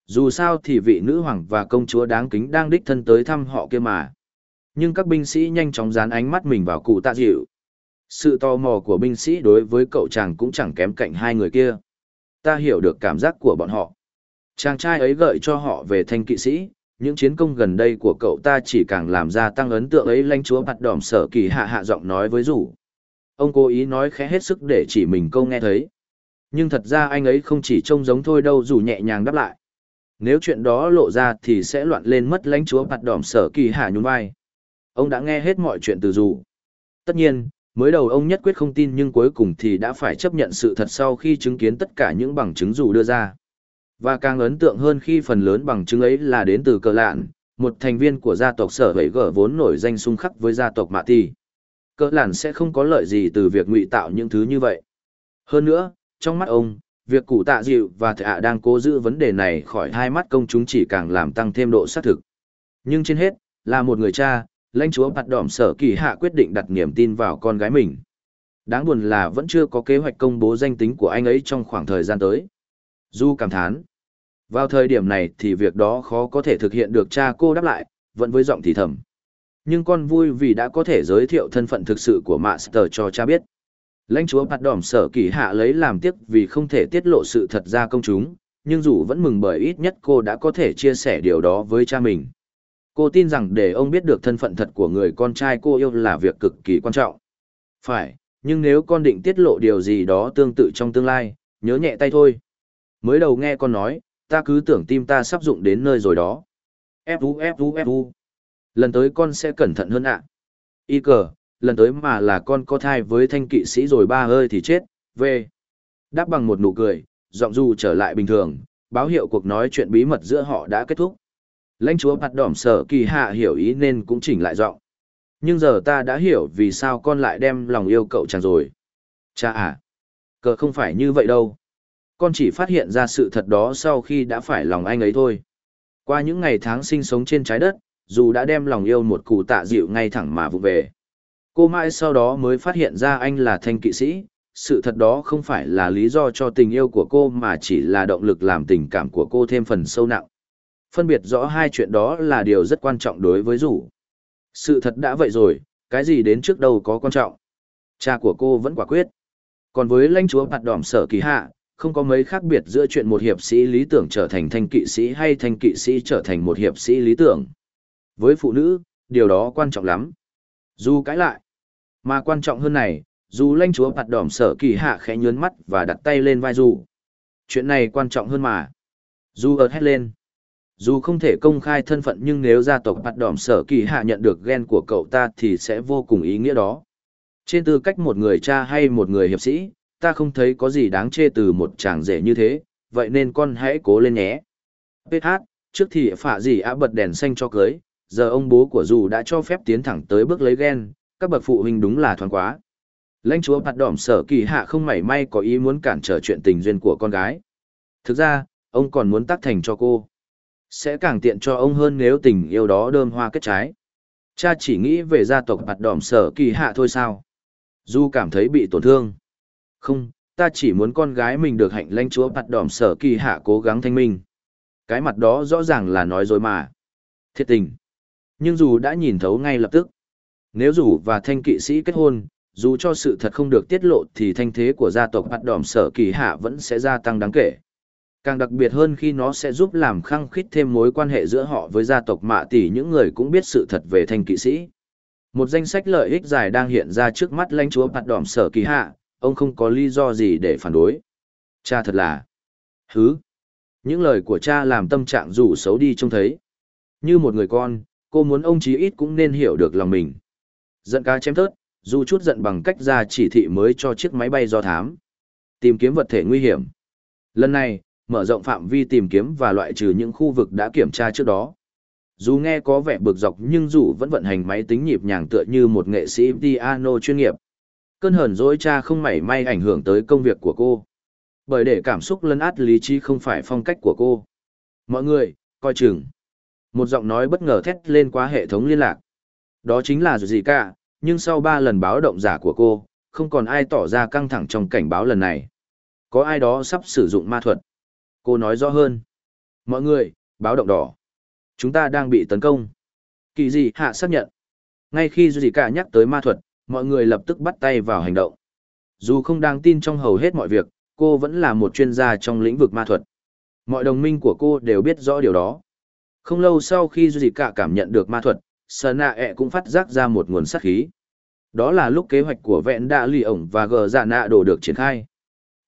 Dù sao thì vị nữ hoàng và công chúa đáng kính đang đích thân tới thăm họ kia mà. Nhưng các binh sĩ nhanh chóng dán ánh mắt mình vào cụ tạ dịu. Sự tò mò của binh sĩ đối với cậu chàng cũng chẳng kém cạnh hai người kia. Ta hiểu được cảm giác của bọn họ. Chàng trai ấy gợi cho họ về thanh kỵ sĩ, những chiến công gần đây của cậu ta chỉ càng làm ra tăng ấn tượng ấy lãnh chúa mặt đỏm sở kỳ hạ hạ giọng nói với rủ. Ông cố ý nói khẽ hết sức để chỉ mình câu nghe thấy. Nhưng thật ra anh ấy không chỉ trông giống thôi đâu dù nhẹ nhàng đáp lại. Nếu chuyện đó lộ ra thì sẽ loạn lên mất lãnh chúa bạt đỏm sở kỳ hạ nhún vai. Ông đã nghe hết mọi chuyện từ dù. Tất nhiên, mới đầu ông nhất quyết không tin nhưng cuối cùng thì đã phải chấp nhận sự thật sau khi chứng kiến tất cả những bằng chứng dù đưa ra. Và càng ấn tượng hơn khi phần lớn bằng chứng ấy là đến từ cờ lạn, một thành viên của gia tộc sở hữu gở vốn nổi danh xung khắc với gia tộc Mạ thị cỡ làn sẽ không có lợi gì từ việc ngụy tạo những thứ như vậy. Hơn nữa, trong mắt ông, việc cụ tạ dịu và thệ thạ đang cố giữ vấn đề này khỏi hai mắt công chúng chỉ càng làm tăng thêm độ xác thực. Nhưng trên hết, là một người cha, lãnh chúa bạt đỏm sở kỳ hạ quyết định đặt niềm tin vào con gái mình. Đáng buồn là vẫn chưa có kế hoạch công bố danh tính của anh ấy trong khoảng thời gian tới. Du cảm thán. Vào thời điểm này thì việc đó khó có thể thực hiện được cha cô đáp lại, vẫn với giọng thì thầm. Nhưng con vui vì đã có thể giới thiệu thân phận thực sự của Master cho cha biết. Lãnh chúa bạt đỏm sở kỳ hạ lấy làm tiếc vì không thể tiết lộ sự thật ra công chúng, nhưng dù vẫn mừng bởi ít nhất cô đã có thể chia sẻ điều đó với cha mình. Cô tin rằng để ông biết được thân phận thật của người con trai cô yêu là việc cực kỳ quan trọng. Phải, nhưng nếu con định tiết lộ điều gì đó tương tự trong tương lai, nhớ nhẹ tay thôi. Mới đầu nghe con nói, ta cứ tưởng tim ta sắp dụng đến nơi rồi đó. Fu Fu Fu. Lần tới con sẽ cẩn thận hơn ạ. Y cờ, lần tới mà là con có thai với thanh kỵ sĩ rồi ba hơi thì chết, về. Đáp bằng một nụ cười, giọng du trở lại bình thường, báo hiệu cuộc nói chuyện bí mật giữa họ đã kết thúc. Lãnh chúa mặt đỏm sở kỳ hạ hiểu ý nên cũng chỉnh lại giọng. Nhưng giờ ta đã hiểu vì sao con lại đem lòng yêu cậu chàng rồi. Cha à, cờ không phải như vậy đâu. Con chỉ phát hiện ra sự thật đó sau khi đã phải lòng anh ấy thôi. Qua những ngày tháng sinh sống trên trái đất, dù đã đem lòng yêu một cụ tạ dịu ngay thẳng mà vụ về. Cô mãi sau đó mới phát hiện ra anh là thanh kỵ sĩ, sự thật đó không phải là lý do cho tình yêu của cô mà chỉ là động lực làm tình cảm của cô thêm phần sâu nặng phân biệt rõ hai chuyện đó là điều rất quan trọng đối với rủ. Sự thật đã vậy rồi, cái gì đến trước đâu có quan trọng. Cha của cô vẫn quả quyết. Còn với lãnh chúa mặt đỏm sở kỳ hạ, không có mấy khác biệt giữa chuyện một hiệp sĩ lý tưởng trở thành thanh kỵ sĩ hay thanh kỵ sĩ trở thành một hiệp sĩ lý tưởng. Với phụ nữ, điều đó quan trọng lắm. Dù cãi lại, mà quan trọng hơn này, dù lãnh chúa bạt đỏm sở kỳ hạ khẽ nhớn mắt và đặt tay lên vai dù. Chuyện này quan trọng hơn mà. Dù ợt hét lên. Dù không thể công khai thân phận nhưng nếu gia tộc bạt đỏm sở kỳ hạ nhận được ghen của cậu ta thì sẽ vô cùng ý nghĩa đó. Trên tư cách một người cha hay một người hiệp sĩ, ta không thấy có gì đáng chê từ một chàng rể như thế, vậy nên con hãy cố lên nhé. PH, trước thì phả gì á bật đèn xanh cho cưới, giờ ông bố của dù đã cho phép tiến thẳng tới bước lấy ghen, các bậc phụ huynh đúng là thoáng quá. Lãnh chúa bạt đỏm sở kỳ hạ không mảy may có ý muốn cản trở chuyện tình duyên của con gái. Thực ra, ông còn muốn tác thành cho cô. Sẽ càng tiện cho ông hơn nếu tình yêu đó đơm hoa kết trái. Cha chỉ nghĩ về gia tộc bạt đỏm sở kỳ hạ thôi sao. Du cảm thấy bị tổn thương. Không, ta chỉ muốn con gái mình được hạnh lãnh chúa bạt đỏm sở kỳ hạ cố gắng thanh minh. Cái mặt đó rõ ràng là nói dối mà. Thiệt tình. Nhưng dù đã nhìn thấu ngay lập tức. Nếu dù và thanh kỵ sĩ kết hôn, dù cho sự thật không được tiết lộ thì thanh thế của gia tộc bắt đỏm sở kỳ hạ vẫn sẽ gia tăng đáng kể. Càng đặc biệt hơn khi nó sẽ giúp làm khăng khít thêm mối quan hệ giữa họ với gia tộc mạ tỷ những người cũng biết sự thật về thanh kỵ sĩ. Một danh sách lợi ích dài đang hiện ra trước mắt lãnh chúa bắt đỏm sở kỳ hạ, ông không có lý do gì để phản đối. Cha thật là... Hứ! Những lời của cha làm tâm trạng rủ xấu đi trông thấy. Như một người con, cô muốn ông chí ít cũng nên hiểu được lòng mình. Giận cá chém thớt, dù chút giận bằng cách ra chỉ thị mới cho chiếc máy bay do thám. Tìm kiếm vật thể nguy hiểm. Lần này, mở rộng phạm vi tìm kiếm và loại trừ những khu vực đã kiểm tra trước đó. Dù nghe có vẻ bực dọc nhưng dù vẫn vận hành máy tính nhịp nhàng tựa như một nghệ sĩ piano chuyên nghiệp. Cơn hờn dỗi cha không mảy may ảnh hưởng tới công việc của cô. Bởi để cảm xúc lấn át lý trí không phải phong cách của cô. Mọi người, coi chừng. Một giọng nói bất ngờ thét lên qua hệ thống liên lạc. Đó chính là gì cả, nhưng sau ba lần báo động giả của cô, không còn ai tỏ ra căng thẳng trong cảnh báo lần này. Có ai đó sắp sử dụng ma thuật. Cô nói rõ hơn. Mọi người, báo động đỏ. Chúng ta đang bị tấn công. Kỳ gì hạ xác nhận. Ngay khi gì cả nhắc tới ma thuật, mọi người lập tức bắt tay vào hành động. Dù không đang tin trong hầu hết mọi việc, cô vẫn là một chuyên gia trong lĩnh vực ma thuật. Mọi đồng minh của cô đều biết rõ điều đó. Không lâu sau khi Duy Cả cảm nhận được ma thuật, Sở Nạ ẹ cũng phát giác ra một nguồn sát khí. Đó là lúc kế hoạch của vẹn đạ lì ổng và gờ giả nạ đồ được triển khai.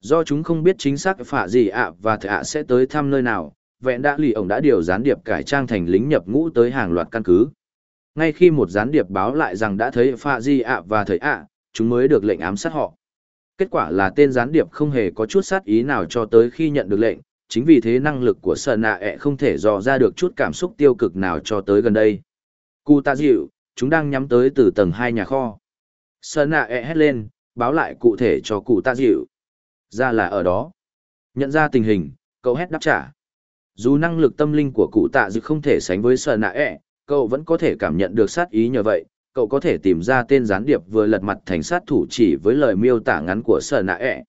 Do chúng không biết chính xác phả gì ạ và thạ sẽ tới thăm nơi nào, vẹn đạ lì ổng đã điều gián điệp cải trang thành lính nhập ngũ tới hàng loạt căn cứ. Ngay khi một gián điệp báo lại rằng đã thấy phạ Di ạ và thầy ạ, chúng mới được lệnh ám sát họ. Kết quả là tên gián điệp không hề có chút sát ý nào cho tới khi nhận được lệnh, chính vì thế năng lực của sợ nạ ẹ không thể dò ra được chút cảm xúc tiêu cực nào cho tới gần đây. Cụ tạ dịu, chúng đang nhắm tới từ tầng hai nhà kho. sợ nạ ẹ hét lên, báo lại cụ thể cho cụ tạ dịu. Ra là ở đó. Nhận ra tình hình, cậu hét đáp trả. Dù năng lực tâm linh của cụ tạ dịu không thể sánh với sợ nạ ẹ, cậu vẫn có thể cảm nhận được sát ý nhờ vậy, cậu có thể tìm ra tên gián điệp vừa lật mặt thành sát thủ chỉ với lời miêu tả ngắn của sợ nạ ẹ.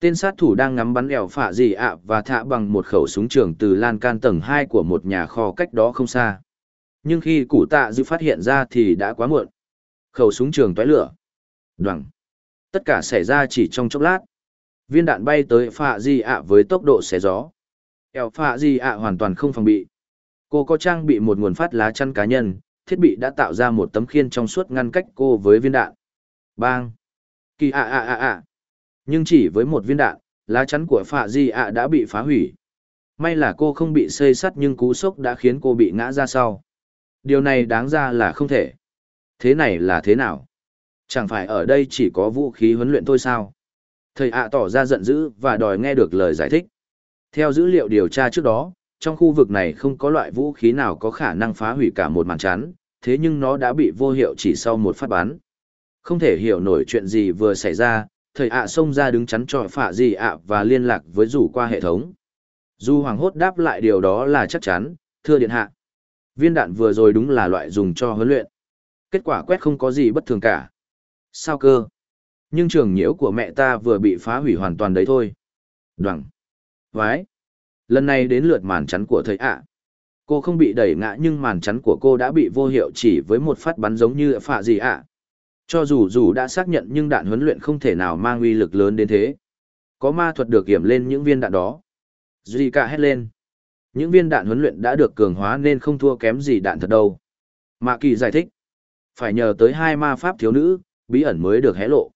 Tên sát thủ đang ngắm bắn ẻo phạ gì ạ và thả bằng một khẩu súng trường từ lan can tầng 2 của một nhà kho cách đó không xa. Nhưng khi cụ tạ dư phát hiện ra thì đã quá muộn. Khẩu súng trường tóe lửa. Đoằng. Tất cả xảy ra chỉ trong chốc lát. Viên đạn bay tới phạ Di ạ với tốc độ xé gió. ẻo phạ Di ạ hoàn toàn không phòng bị. Cô có trang bị một nguồn phát lá chăn cá nhân, thiết bị đã tạo ra một tấm khiên trong suốt ngăn cách cô với viên đạn. Bang! Kỳ ạ ạ ạ ạ! Nhưng chỉ với một viên đạn, lá chắn của Phạ Di ạ đã bị phá hủy. May là cô không bị xây sắt nhưng cú sốc đã khiến cô bị ngã ra sau. Điều này đáng ra là không thể. Thế này là thế nào? Chẳng phải ở đây chỉ có vũ khí huấn luyện thôi sao? Thầy ạ tỏ ra giận dữ và đòi nghe được lời giải thích. Theo dữ liệu điều tra trước đó, trong khu vực này không có loại vũ khí nào có khả năng phá hủy cả một màn chắn, thế nhưng nó đã bị vô hiệu chỉ sau một phát bắn. Không thể hiểu nổi chuyện gì vừa xảy ra, thầy ạ xông ra đứng chắn trọi phạ gì ạ và liên lạc với rủ qua hệ thống. Du hoàng hốt đáp lại điều đó là chắc chắn, thưa điện hạ. Viên đạn vừa rồi đúng là loại dùng cho huấn luyện. Kết quả quét không có gì bất thường cả. Sao cơ? Nhưng trường nhiễu của mẹ ta vừa bị phá hủy hoàn toàn đấy thôi. Đoằng. Vái. Lần này đến lượt màn chắn của thầy ạ. Cô không bị đẩy ngã nhưng màn chắn của cô đã bị vô hiệu chỉ với một phát bắn giống như phạ gì ạ. Cho dù dù đã xác nhận nhưng đạn huấn luyện không thể nào mang uy lực lớn đến thế. Có ma thuật được kiểm lên những viên đạn đó. Duy hét lên. Những viên đạn huấn luyện đã được cường hóa nên không thua kém gì đạn thật đâu. Mạ kỳ giải thích. Phải nhờ tới hai ma pháp thiếu nữ, bí ẩn mới được hé lộ.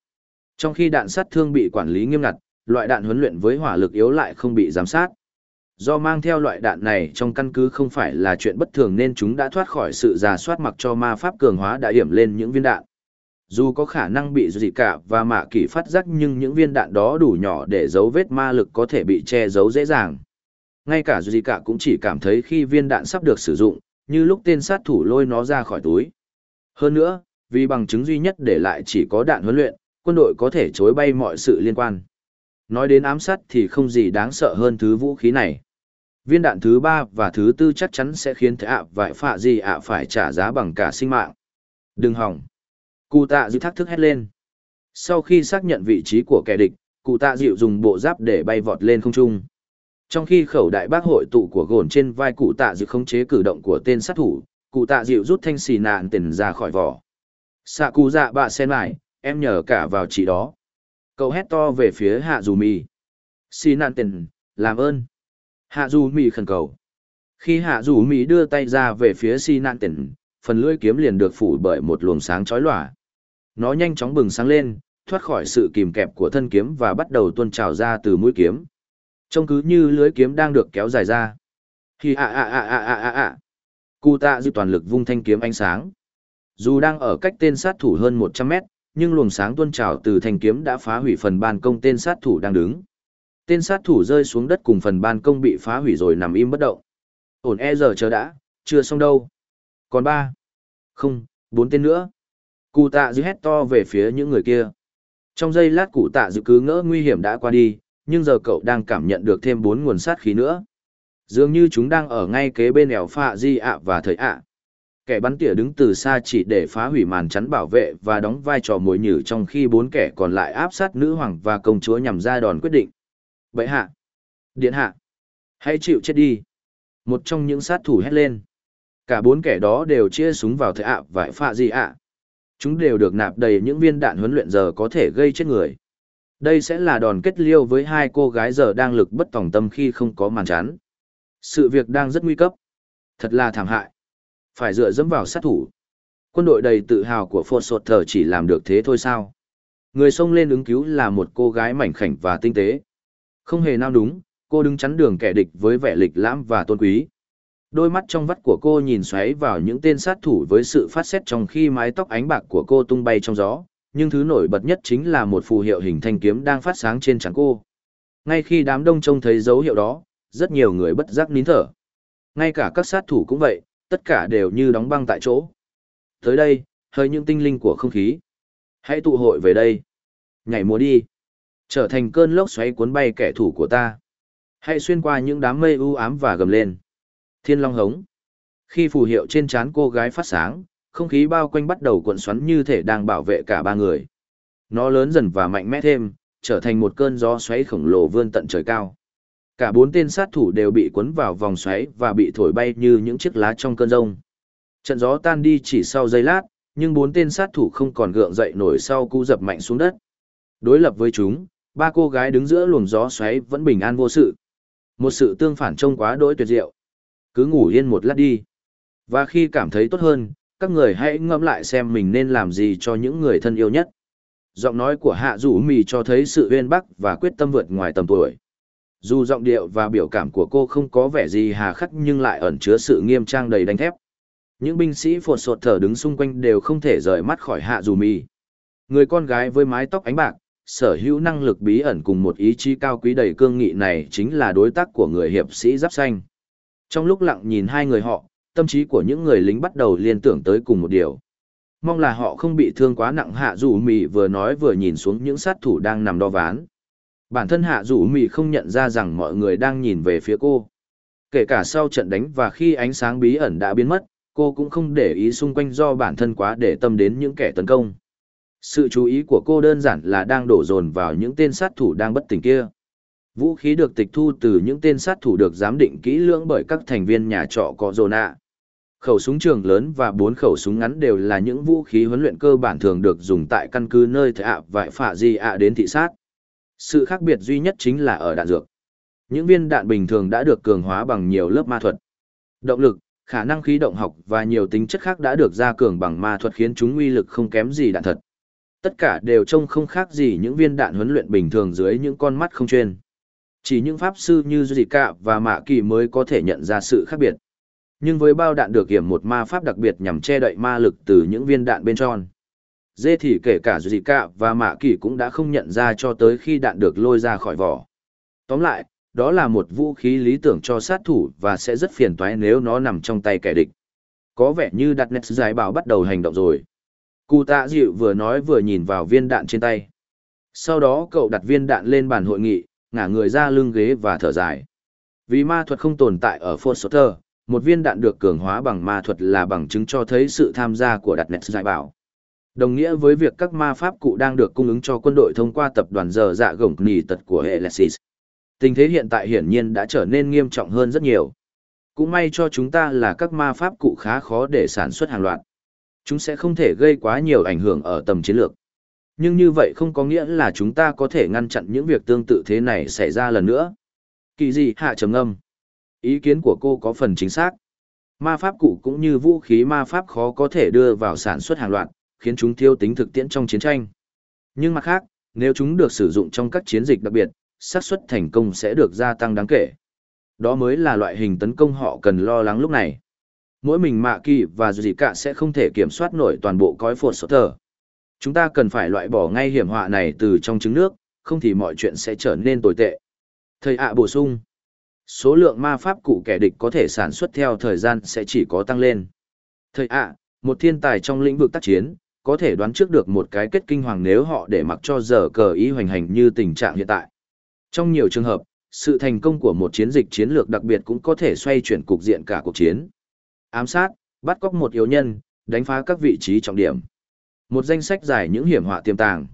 Trong khi đạn sát thương bị quản lý nghiêm ngặt, loại đạn huấn luyện với hỏa lực yếu lại không bị giám sát. Do mang theo loại đạn này trong căn cứ không phải là chuyện bất thường nên chúng đã thoát khỏi sự giả soát mặc cho ma pháp cường hóa đã hiểm lên những viên đạn. Dù có khả năng bị dị cả và mạ kỳ phát giác nhưng những viên đạn đó đủ nhỏ để dấu vết ma lực có thể bị che giấu dễ dàng. Ngay cả dị cả cũng chỉ cảm thấy khi viên đạn sắp được sử dụng, như lúc tên sát thủ lôi nó ra khỏi túi. Hơn nữa, vì bằng chứng duy nhất để lại chỉ có đạn huấn luyện, quân đội có thể chối bay mọi sự liên quan. Nói đến ám sát thì không gì đáng sợ hơn thứ vũ khí này. Viên đạn thứ ba và thứ tư chắc chắn sẽ khiến thạ ạ vải phạ gì ạ phải trả giá bằng cả sinh mạng. Đừng hỏng. Cụ tạ dịu Thác thức hét lên. Sau khi xác nhận vị trí của kẻ địch, cụ tạ dịu dùng bộ giáp để bay vọt lên không trung. Trong khi khẩu đại bác hội tụ của gồn trên vai cụ tạ dịu khống chế cử động của tên sát thủ, cụ tạ dịu rút thanh xì nạn tiền ra khỏi vỏ. Xạ cụ dạ bạ sen lại, em nhờ cả vào chị đó. Cậu hét to về phía hạ dù mì. Xì nạn tiền, làm ơn. Hạ dù mì khẩn cầu. Khi hạ dù mì đưa tay ra về phía xì nạn tiền, phần lưỡi kiếm liền được phủ bởi một luồng sáng chói lòa. Nó nhanh chóng bừng sáng lên, thoát khỏi sự kìm kẹp của thân kiếm và bắt đầu tuôn trào ra từ mũi kiếm. Trông cứ như lưới kiếm đang được kéo dài ra. Khi ạ ạ ạ ạ ạ ạ ạ. Cụ tạ dư toàn lực vung thanh kiếm ánh sáng. Dù đang ở cách tên sát thủ hơn 100 mét, nhưng luồng sáng tuôn trào từ thanh kiếm đã phá hủy phần ban công tên sát thủ đang đứng. Tên sát thủ rơi xuống đất cùng phần ban công bị phá hủy rồi nằm im bất động. Ổn e giờ chờ đã, chưa xong đâu. Còn ba, không, bốn tên nữa. Cụ tạ dư hét to về phía những người kia. Trong giây lát cụ tạ dư cứ ngỡ nguy hiểm đã qua đi, nhưng giờ cậu đang cảm nhận được thêm bốn nguồn sát khí nữa. Dường như chúng đang ở ngay kế bên ẻo phạ di ạ và thời ạ. Kẻ bắn tỉa đứng từ xa chỉ để phá hủy màn chắn bảo vệ và đóng vai trò mồi nhử trong khi bốn kẻ còn lại áp sát nữ hoàng và công chúa nhằm ra đòn quyết định. Bệ hạ! Điện hạ! Hãy chịu chết đi! Một trong những sát thủ hét lên. Cả bốn kẻ đó đều chia súng vào thời ạ và phạ di ạ. Chúng đều được nạp đầy những viên đạn huấn luyện giờ có thể gây chết người. Đây sẽ là đòn kết liêu với hai cô gái giờ đang lực bất tòng tâm khi không có màn chắn. Sự việc đang rất nguy cấp. Thật là thảm hại. Phải dựa dẫm vào sát thủ. Quân đội đầy tự hào của Phột Sột Thờ chỉ làm được thế thôi sao? Người xông lên ứng cứu là một cô gái mảnh khảnh và tinh tế. Không hề nào đúng, cô đứng chắn đường kẻ địch với vẻ lịch lãm và tôn quý. Đôi mắt trong vắt của cô nhìn xoáy vào những tên sát thủ với sự phát xét trong khi mái tóc ánh bạc của cô tung bay trong gió, nhưng thứ nổi bật nhất chính là một phù hiệu hình thanh kiếm đang phát sáng trên trán cô. Ngay khi đám đông trông thấy dấu hiệu đó, rất nhiều người bất giác nín thở. Ngay cả các sát thủ cũng vậy, tất cả đều như đóng băng tại chỗ. Tới đây, hơi những tinh linh của không khí. Hãy tụ hội về đây. Nhảy múa đi. Trở thành cơn lốc xoáy cuốn bay kẻ thù của ta. Hãy xuyên qua những đám mây u ám và gầm lên. Thiên Long hống. Khi phù hiệu trên trán cô gái phát sáng, không khí bao quanh bắt đầu cuộn xoắn như thể đang bảo vệ cả ba người. Nó lớn dần và mạnh mẽ thêm, trở thành một cơn gió xoáy khổng lồ vươn tận trời cao. Cả bốn tên sát thủ đều bị cuốn vào vòng xoáy và bị thổi bay như những chiếc lá trong cơn rông. Trận gió tan đi chỉ sau giây lát, nhưng bốn tên sát thủ không còn gượng dậy nổi sau cú dập mạnh xuống đất. Đối lập với chúng, ba cô gái đứng giữa luồng gió xoáy vẫn bình an vô sự. Một sự tương phản trông quá đỗi tuyệt diệu. Cứ ngủ yên một lát đi. Và khi cảm thấy tốt hơn, các người hãy ngẫm lại xem mình nên làm gì cho những người thân yêu nhất. Giọng nói của Hạ Dũ Mì cho thấy sự uyên bắc và quyết tâm vượt ngoài tầm tuổi. Dù giọng điệu và biểu cảm của cô không có vẻ gì hà khắc nhưng lại ẩn chứa sự nghiêm trang đầy đánh thép. Những binh sĩ phột sột thở đứng xung quanh đều không thể rời mắt khỏi Hạ Dũ Mì. Người con gái với mái tóc ánh bạc, sở hữu năng lực bí ẩn cùng một ý chí cao quý đầy cương nghị này chính là đối tác của người hiệp sĩ giáp xanh. Trong lúc lặng nhìn hai người họ, tâm trí của những người lính bắt đầu liên tưởng tới cùng một điều. Mong là họ không bị thương quá nặng hạ Dũ mì vừa nói vừa nhìn xuống những sát thủ đang nằm đo ván. Bản thân hạ Dũ mì không nhận ra rằng mọi người đang nhìn về phía cô. Kể cả sau trận đánh và khi ánh sáng bí ẩn đã biến mất, cô cũng không để ý xung quanh do bản thân quá để tâm đến những kẻ tấn công. Sự chú ý của cô đơn giản là đang đổ dồn vào những tên sát thủ đang bất tỉnh kia. Vũ khí được tịch thu từ những tên sát thủ được giám định kỹ lưỡng bởi các thành viên nhà trọ có Zona. Khẩu súng trường lớn và bốn khẩu súng ngắn đều là những vũ khí huấn luyện cơ bản thường được dùng tại căn cứ nơi Thệ ạ vại phạ di ạ đến thị sát. Sự khác biệt duy nhất chính là ở đạn dược. Những viên đạn bình thường đã được cường hóa bằng nhiều lớp ma thuật. Động lực, khả năng khí động học và nhiều tính chất khác đã được gia cường bằng ma thuật khiến chúng uy lực không kém gì đạn thật. Tất cả đều trông không khác gì những viên đạn huấn luyện bình thường dưới những con mắt không chuyên. Chỉ những pháp sư như Zika và Mạ Kỳ mới có thể nhận ra sự khác biệt. Nhưng với bao đạn được kiểm một ma pháp đặc biệt nhằm che đậy ma lực từ những viên đạn bên tròn. Dê thì kể cả Zika và Mạ Kỳ cũng đã không nhận ra cho tới khi đạn được lôi ra khỏi vỏ. Tóm lại, đó là một vũ khí lý tưởng cho sát thủ và sẽ rất phiền toái nếu nó nằm trong tay kẻ địch. Có vẻ như đặt nét giải bảo bắt đầu hành động rồi. Cụ tạ dịu vừa nói vừa nhìn vào viên đạn trên tay. Sau đó cậu đặt viên đạn lên bàn hội nghị, ngả người ra lưng ghế và thở dài. Vì ma thuật không tồn tại ở Fort một viên đạn được cường hóa bằng ma thuật là bằng chứng cho thấy sự tham gia của đặt nét giải bảo. Đồng nghĩa với việc các ma pháp cụ đang được cung ứng cho quân đội thông qua tập đoàn giờ dạ gồng nì tật của Alexis. Tình thế hiện tại hiển nhiên đã trở nên nghiêm trọng hơn rất nhiều. Cũng may cho chúng ta là các ma pháp cụ khá khó để sản xuất hàng loạt. Chúng sẽ không thể gây quá nhiều ảnh hưởng ở tầm chiến lược. Nhưng như vậy không có nghĩa là chúng ta có thể ngăn chặn những việc tương tự thế này xảy ra lần nữa. Kỳ gì hạ trầm âm. Ý kiến của cô có phần chính xác. Ma pháp cụ cũng như vũ khí ma pháp khó có thể đưa vào sản xuất hàng loạt, khiến chúng thiếu tính thực tiễn trong chiến tranh. Nhưng mặt khác, nếu chúng được sử dụng trong các chiến dịch đặc biệt, xác suất thành công sẽ được gia tăng đáng kể. Đó mới là loại hình tấn công họ cần lo lắng lúc này. Mỗi mình Mạ Kỳ và Dù Cả sẽ không thể kiểm soát nổi toàn bộ cõi phột sốt thở. Chúng ta cần phải loại bỏ ngay hiểm họa này từ trong trứng nước, không thì mọi chuyện sẽ trở nên tồi tệ. Thầy ạ bổ sung. Số lượng ma pháp cụ kẻ địch có thể sản xuất theo thời gian sẽ chỉ có tăng lên. Thầy ạ, một thiên tài trong lĩnh vực tác chiến, có thể đoán trước được một cái kết kinh hoàng nếu họ để mặc cho giờ cờ ý hoành hành như tình trạng hiện tại. Trong nhiều trường hợp, sự thành công của một chiến dịch chiến lược đặc biệt cũng có thể xoay chuyển cục diện cả cuộc chiến. Ám sát, bắt cóc một yếu nhân, đánh phá các vị trí trọng điểm. Một danh sách giải những hiểm họa tiềm tàng.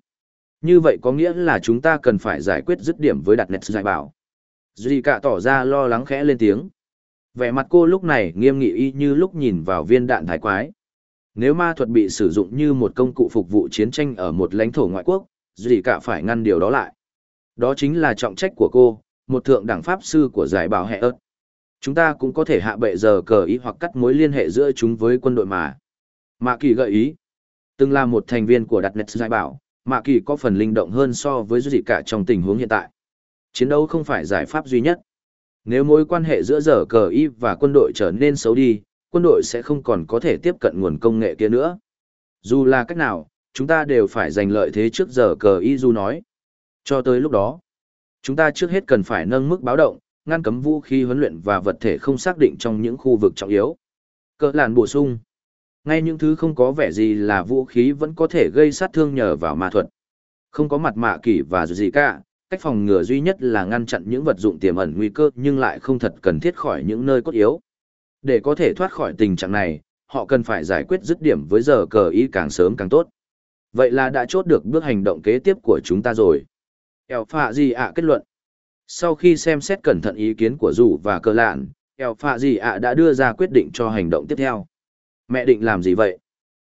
Như vậy có nghĩa là chúng ta cần phải giải quyết dứt điểm với đặt nét giải bảo. Duy cả tỏ ra lo lắng khẽ lên tiếng. Vẻ mặt cô lúc này nghiêm nghị y như lúc nhìn vào viên đạn thái quái. Nếu ma thuật bị sử dụng như một công cụ phục vụ chiến tranh ở một lãnh thổ ngoại quốc, Duy cả phải ngăn điều đó lại. Đó chính là trọng trách của cô, một thượng đẳng pháp sư của giải bảo hệ ớt. Chúng ta cũng có thể hạ bệ giờ cờ ý hoặc cắt mối liên hệ giữa chúng với quân đội mà. Mạ Kỳ gợi ý. Từng là một thành viên của đặt nét giải bảo, Mạ Kỳ có phần linh động hơn so với gì cả trong tình huống hiện tại. Chiến đấu không phải giải pháp duy nhất. Nếu mối quan hệ giữa giờ cờ y và quân đội trở nên xấu đi, quân đội sẽ không còn có thể tiếp cận nguồn công nghệ kia nữa. Dù là cách nào, chúng ta đều phải giành lợi thế trước giờ cờ y du nói. Cho tới lúc đó, chúng ta trước hết cần phải nâng mức báo động, ngăn cấm vũ khí huấn luyện và vật thể không xác định trong những khu vực trọng yếu. Cỡ làn bổ sung. Ngay những thứ không có vẻ gì là vũ khí vẫn có thể gây sát thương nhờ vào ma thuật. Không có mặt mạ kỷ và gì cả, cách phòng ngừa duy nhất là ngăn chặn những vật dụng tiềm ẩn nguy cơ nhưng lại không thật cần thiết khỏi những nơi cốt yếu. Để có thể thoát khỏi tình trạng này, họ cần phải giải quyết dứt điểm với giờ cờ ý càng sớm càng tốt. Vậy là đã chốt được bước hành động kế tiếp của chúng ta rồi. Eo phạ gì ạ kết luận. Sau khi xem xét cẩn thận ý kiến của dù và cơ lạn, Eo phạ gì ạ đã đưa ra quyết định cho hành động tiếp theo. Mẹ định làm gì vậy?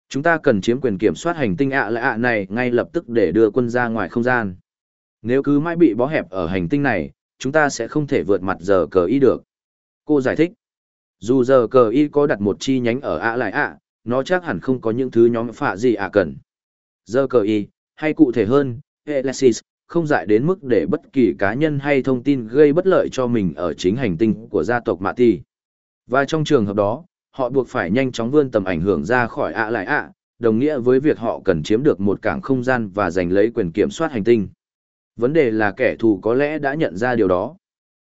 Chúng ta cần chiếm quyền kiểm soát hành tinh ạ lạ ạ này ngay lập tức để đưa quân ra ngoài không gian. Nếu cứ mãi bị bó hẹp ở hành tinh này, chúng ta sẽ không thể vượt mặt giờ cờ y được. Cô giải thích. Dù giờ cờ y có đặt một chi nhánh ở ạ lại ạ, nó chắc hẳn không có những thứ nhóm phạ gì ạ cần. Giờ cờ y, hay cụ thể hơn, Alexis, không dại đến mức để bất kỳ cá nhân hay thông tin gây bất lợi cho mình ở chính hành tinh của gia tộc Mạ Ti. Và trong trường hợp đó, họ buộc phải nhanh chóng vươn tầm ảnh hưởng ra khỏi ạ lại ạ, đồng nghĩa với việc họ cần chiếm được một cảng không gian và giành lấy quyền kiểm soát hành tinh. Vấn đề là kẻ thù có lẽ đã nhận ra điều đó.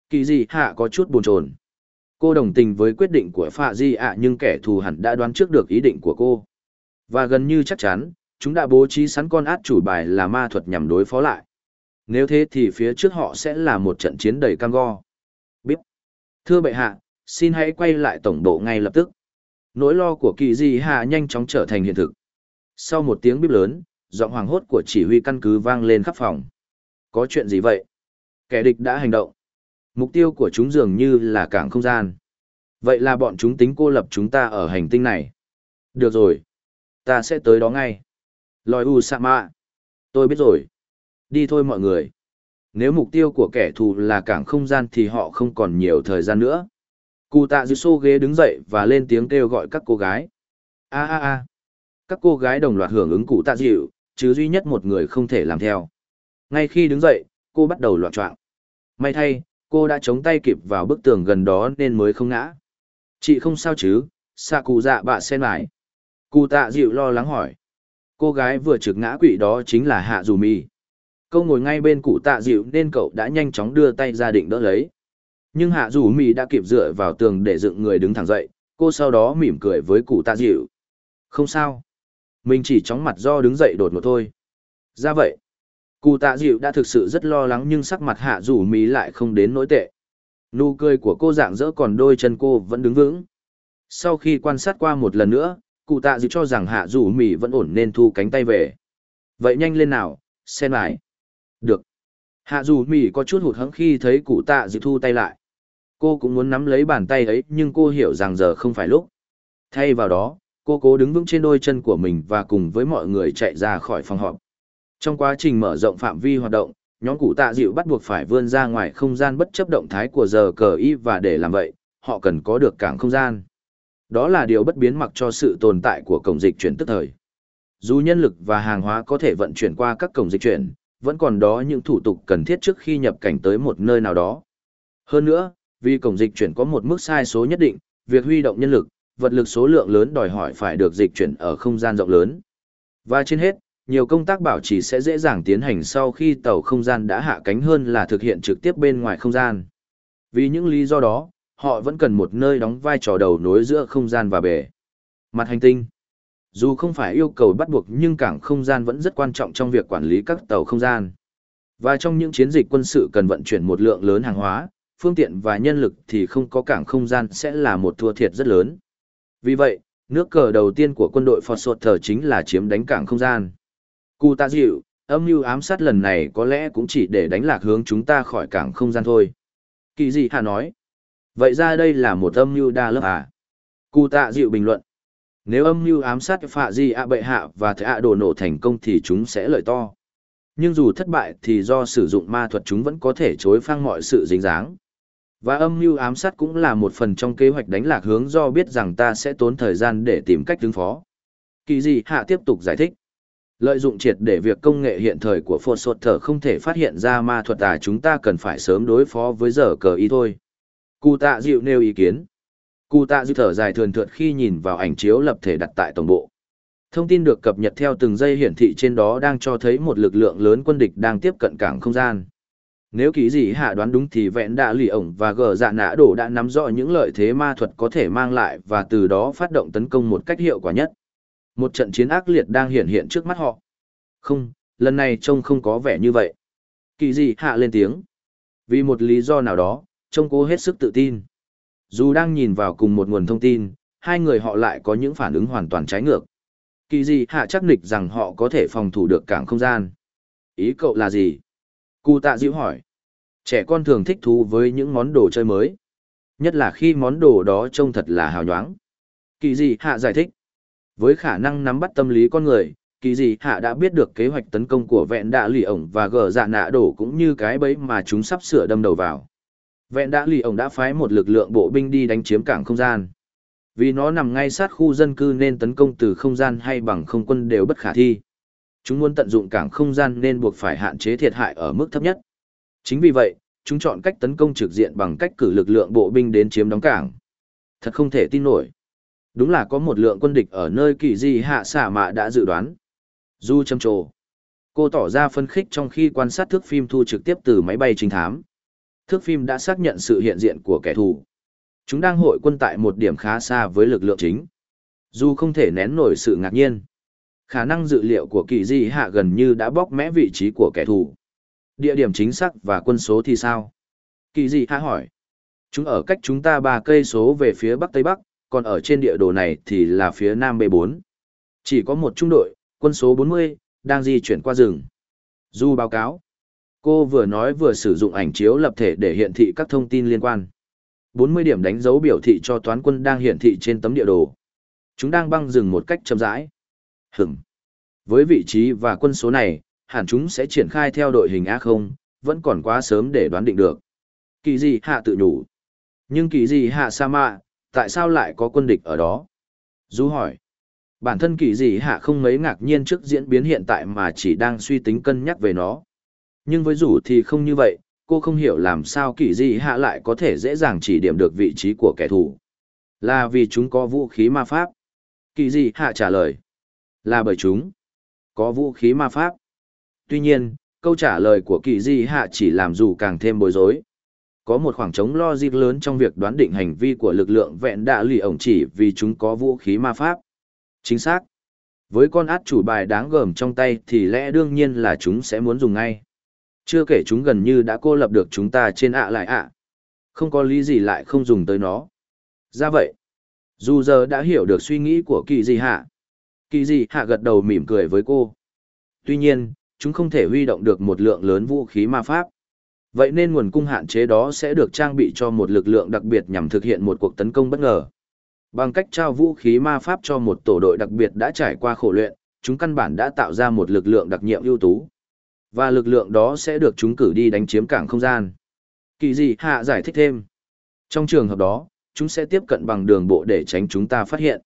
Kỳ gì hạ có chút buồn chồn. Cô đồng tình với quyết định của Phạ Di ạ nhưng kẻ thù hẳn đã đoán trước được ý định của cô. Và gần như chắc chắn, chúng đã bố trí sẵn con át chủ bài là ma thuật nhằm đối phó lại. Nếu thế thì phía trước họ sẽ là một trận chiến đầy cam go. Bíp. Thưa bệ hạ, xin hãy quay lại tổng bộ ngay lập tức. Nỗi lo của kỳ di hạ nhanh chóng trở thành hiện thực. Sau một tiếng bíp lớn, giọng hoàng hốt của chỉ huy căn cứ vang lên khắp phòng. Có chuyện gì vậy? Kẻ địch đã hành động. Mục tiêu của chúng dường như là cảng không gian. Vậy là bọn chúng tính cô lập chúng ta ở hành tinh này. Được rồi. Ta sẽ tới đó ngay. Lòi U Sama. Tôi biết rồi. Đi thôi mọi người. Nếu mục tiêu của kẻ thù là cảng không gian thì họ không còn nhiều thời gian nữa. Cụ tạ dư xô ghế đứng dậy và lên tiếng kêu gọi các cô gái. a a a Các cô gái đồng loạt hưởng ứng cụ tạ dịu, chứ duy nhất một người không thể làm theo. Ngay khi đứng dậy, cô bắt đầu loạn trọng. May thay, cô đã chống tay kịp vào bức tường gần đó nên mới không ngã. Chị không sao chứ, xạ cụ dạ bạ sen lại. Cụ tạ dịu lo lắng hỏi. Cô gái vừa trực ngã quỵ đó chính là Hạ Dù Mi. Câu ngồi ngay bên cụ tạ dịu nên cậu đã nhanh chóng đưa tay ra định đỡ lấy. Nhưng Hạ Dù mỹ đã kịp dựa vào tường để dựng người đứng thẳng dậy, cô sau đó mỉm cười với cụ tạ dịu. Không sao. Mình chỉ chóng mặt do đứng dậy đột ngột thôi. Ra vậy. Cụ tạ dịu đã thực sự rất lo lắng nhưng sắc mặt Hạ Dù mỹ lại không đến nỗi tệ. Nụ cười của cô dạng dỡ còn đôi chân cô vẫn đứng vững. Sau khi quan sát qua một lần nữa, cụ tạ dịu cho rằng hạ dù mỹ vẫn ổn nên thu cánh tay về vậy nhanh lên nào xem lại được hạ dù mỹ có chút hụt hẫng khi thấy cụ tạ dịu thu tay lại cô cũng muốn nắm lấy bàn tay ấy nhưng cô hiểu rằng giờ không phải lúc thay vào đó cô cố đứng vững trên đôi chân của mình và cùng với mọi người chạy ra khỏi phòng họp trong quá trình mở rộng phạm vi hoạt động nhóm cụ tạ dịu bắt buộc phải vươn ra ngoài không gian bất chấp động thái của giờ cờ y và để làm vậy họ cần có được cảng không gian đó là điều bất biến mặc cho sự tồn tại của cổng dịch chuyển tức thời. Dù nhân lực và hàng hóa có thể vận chuyển qua các cổng dịch chuyển, vẫn còn đó những thủ tục cần thiết trước khi nhập cảnh tới một nơi nào đó. Hơn nữa, vì cổng dịch chuyển có một mức sai số nhất định, việc huy động nhân lực, vật lực số lượng lớn đòi hỏi phải được dịch chuyển ở không gian rộng lớn. Và trên hết, nhiều công tác bảo trì sẽ dễ dàng tiến hành sau khi tàu không gian đã hạ cánh hơn là thực hiện trực tiếp bên ngoài không gian. Vì những lý do đó, họ vẫn cần một nơi đóng vai trò đầu nối giữa không gian và bể. Mặt hành tinh Dù không phải yêu cầu bắt buộc nhưng cảng không gian vẫn rất quan trọng trong việc quản lý các tàu không gian. Và trong những chiến dịch quân sự cần vận chuyển một lượng lớn hàng hóa, phương tiện và nhân lực thì không có cảng không gian sẽ là một thua thiệt rất lớn. Vì vậy, nước cờ đầu tiên của quân đội Phật Thờ chính là chiếm đánh cảng không gian. Cụ ta dịu, âm mưu ám sát lần này có lẽ cũng chỉ để đánh lạc hướng chúng ta khỏi cảng không gian thôi. Kỳ gì hà nói, Vậy ra đây là một âm mưu đa lớp à? Cụ tạ dịu bình luận. Nếu âm mưu ám sát phạ di ạ bệ hạ và Thệ ạ đồ nổ thành công thì chúng sẽ lợi to. Nhưng dù thất bại thì do sử dụng ma thuật chúng vẫn có thể chối phang mọi sự dính dáng. Và âm mưu ám sát cũng là một phần trong kế hoạch đánh lạc hướng do biết rằng ta sẽ tốn thời gian để tìm cách ứng phó. Kỳ gì hạ tiếp tục giải thích. Lợi dụng triệt để việc công nghệ hiện thời của Phột Sột Thở không thể phát hiện ra ma thuật à chúng ta cần phải sớm đối phó với giờ cờ ý thôi. Cụ tạ dịu nêu ý kiến. Cụ tạ dịu thở dài thường thượt khi nhìn vào ảnh chiếu lập thể đặt tại tổng bộ. Thông tin được cập nhật theo từng giây hiển thị trên đó đang cho thấy một lực lượng lớn quân địch đang tiếp cận cảng không gian. Nếu ký gì hạ đoán đúng thì vẹn đã lì ổng và gờ dạ nã đổ đã nắm rõ những lợi thế ma thuật có thể mang lại và từ đó phát động tấn công một cách hiệu quả nhất. Một trận chiến ác liệt đang hiện hiện trước mắt họ. Không, lần này trông không có vẻ như vậy. Kỳ gì hạ lên tiếng. Vì một lý do nào đó, trông cố hết sức tự tin. Dù đang nhìn vào cùng một nguồn thông tin, hai người họ lại có những phản ứng hoàn toàn trái ngược. Kỳ gì hạ chắc nịch rằng họ có thể phòng thủ được cảng không gian. Ý cậu là gì? Cụ tạ dịu hỏi. Trẻ con thường thích thú với những món đồ chơi mới. Nhất là khi món đồ đó trông thật là hào nhoáng. Kỳ gì hạ giải thích. Với khả năng nắm bắt tâm lý con người, kỳ gì hạ đã biết được kế hoạch tấn công của vẹn đạ lì ổng và gờ dạ nạ đổ cũng như cái bẫy mà chúng sắp sửa đâm đầu vào. Vẹn Đạ lì ổng đã phái một lực lượng bộ binh đi đánh chiếm cảng không gian. Vì nó nằm ngay sát khu dân cư nên tấn công từ không gian hay bằng không quân đều bất khả thi. Chúng muốn tận dụng cảng không gian nên buộc phải hạn chế thiệt hại ở mức thấp nhất. Chính vì vậy, chúng chọn cách tấn công trực diện bằng cách cử lực lượng bộ binh đến chiếm đóng cảng. Thật không thể tin nổi. Đúng là có một lượng quân địch ở nơi kỳ di hạ xả mạ đã dự đoán. Du châm trồ. Cô tỏ ra phân khích trong khi quan sát thước phim thu trực tiếp từ máy bay trinh thám. Thước phim đã xác nhận sự hiện diện của kẻ thù. Chúng đang hội quân tại một điểm khá xa với lực lượng chính. Du không thể nén nổi sự ngạc nhiên, khả năng dự liệu của kỳ di hạ gần như đã bóc mẽ vị trí của kẻ thù. Địa điểm chính xác và quân số thì sao? Kỳ di hạ hỏi. Chúng ở cách chúng ta ba cây số về phía bắc tây bắc, còn ở trên địa đồ này thì là phía nam B4. Chỉ có một trung đội, quân số 40, đang di chuyển qua rừng. Du báo cáo, Cô vừa nói vừa sử dụng ảnh chiếu lập thể để hiển thị các thông tin liên quan. 40 điểm đánh dấu biểu thị cho toán quân đang hiển thị trên tấm địa đồ. Chúng đang băng rừng một cách chậm rãi. Hửm. Với vị trí và quân số này, hẳn chúng sẽ triển khai theo đội hình A0, vẫn còn quá sớm để đoán định được. Kỳ gì hạ tự nhủ. Nhưng kỳ gì hạ sa mạ, tại sao lại có quân địch ở đó? Du hỏi. Bản thân kỳ gì hạ không mấy ngạc nhiên trước diễn biến hiện tại mà chỉ đang suy tính cân nhắc về nó. Nhưng với rủ thì không như vậy, cô không hiểu làm sao kỳ gì hạ lại có thể dễ dàng chỉ điểm được vị trí của kẻ thù. Là vì chúng có vũ khí ma pháp. Kỳ gì hạ trả lời. Là bởi chúng có vũ khí ma pháp. Tuy nhiên, câu trả lời của kỳ Di hạ chỉ làm dù càng thêm bối rối. Có một khoảng trống logic lớn trong việc đoán định hành vi của lực lượng vẹn đạ lì ổng chỉ vì chúng có vũ khí ma pháp. Chính xác. Với con át chủ bài đáng gờm trong tay thì lẽ đương nhiên là chúng sẽ muốn dùng ngay. Chưa kể chúng gần như đã cô lập được chúng ta trên ạ lại ạ. Không có lý gì lại không dùng tới nó. Ra vậy, dù giờ đã hiểu được suy nghĩ của kỳ Di hạ. Kỳ dị hạ gật đầu mỉm cười với cô. Tuy nhiên, chúng không thể huy động được một lượng lớn vũ khí ma pháp. Vậy nên nguồn cung hạn chế đó sẽ được trang bị cho một lực lượng đặc biệt nhằm thực hiện một cuộc tấn công bất ngờ. Bằng cách trao vũ khí ma pháp cho một tổ đội đặc biệt đã trải qua khổ luyện, chúng căn bản đã tạo ra một lực lượng đặc nhiệm ưu tú. Và lực lượng đó sẽ được chúng cử đi đánh chiếm cảng không gian. Kỳ dị hạ giải thích thêm. Trong trường hợp đó, chúng sẽ tiếp cận bằng đường bộ để tránh chúng ta phát hiện.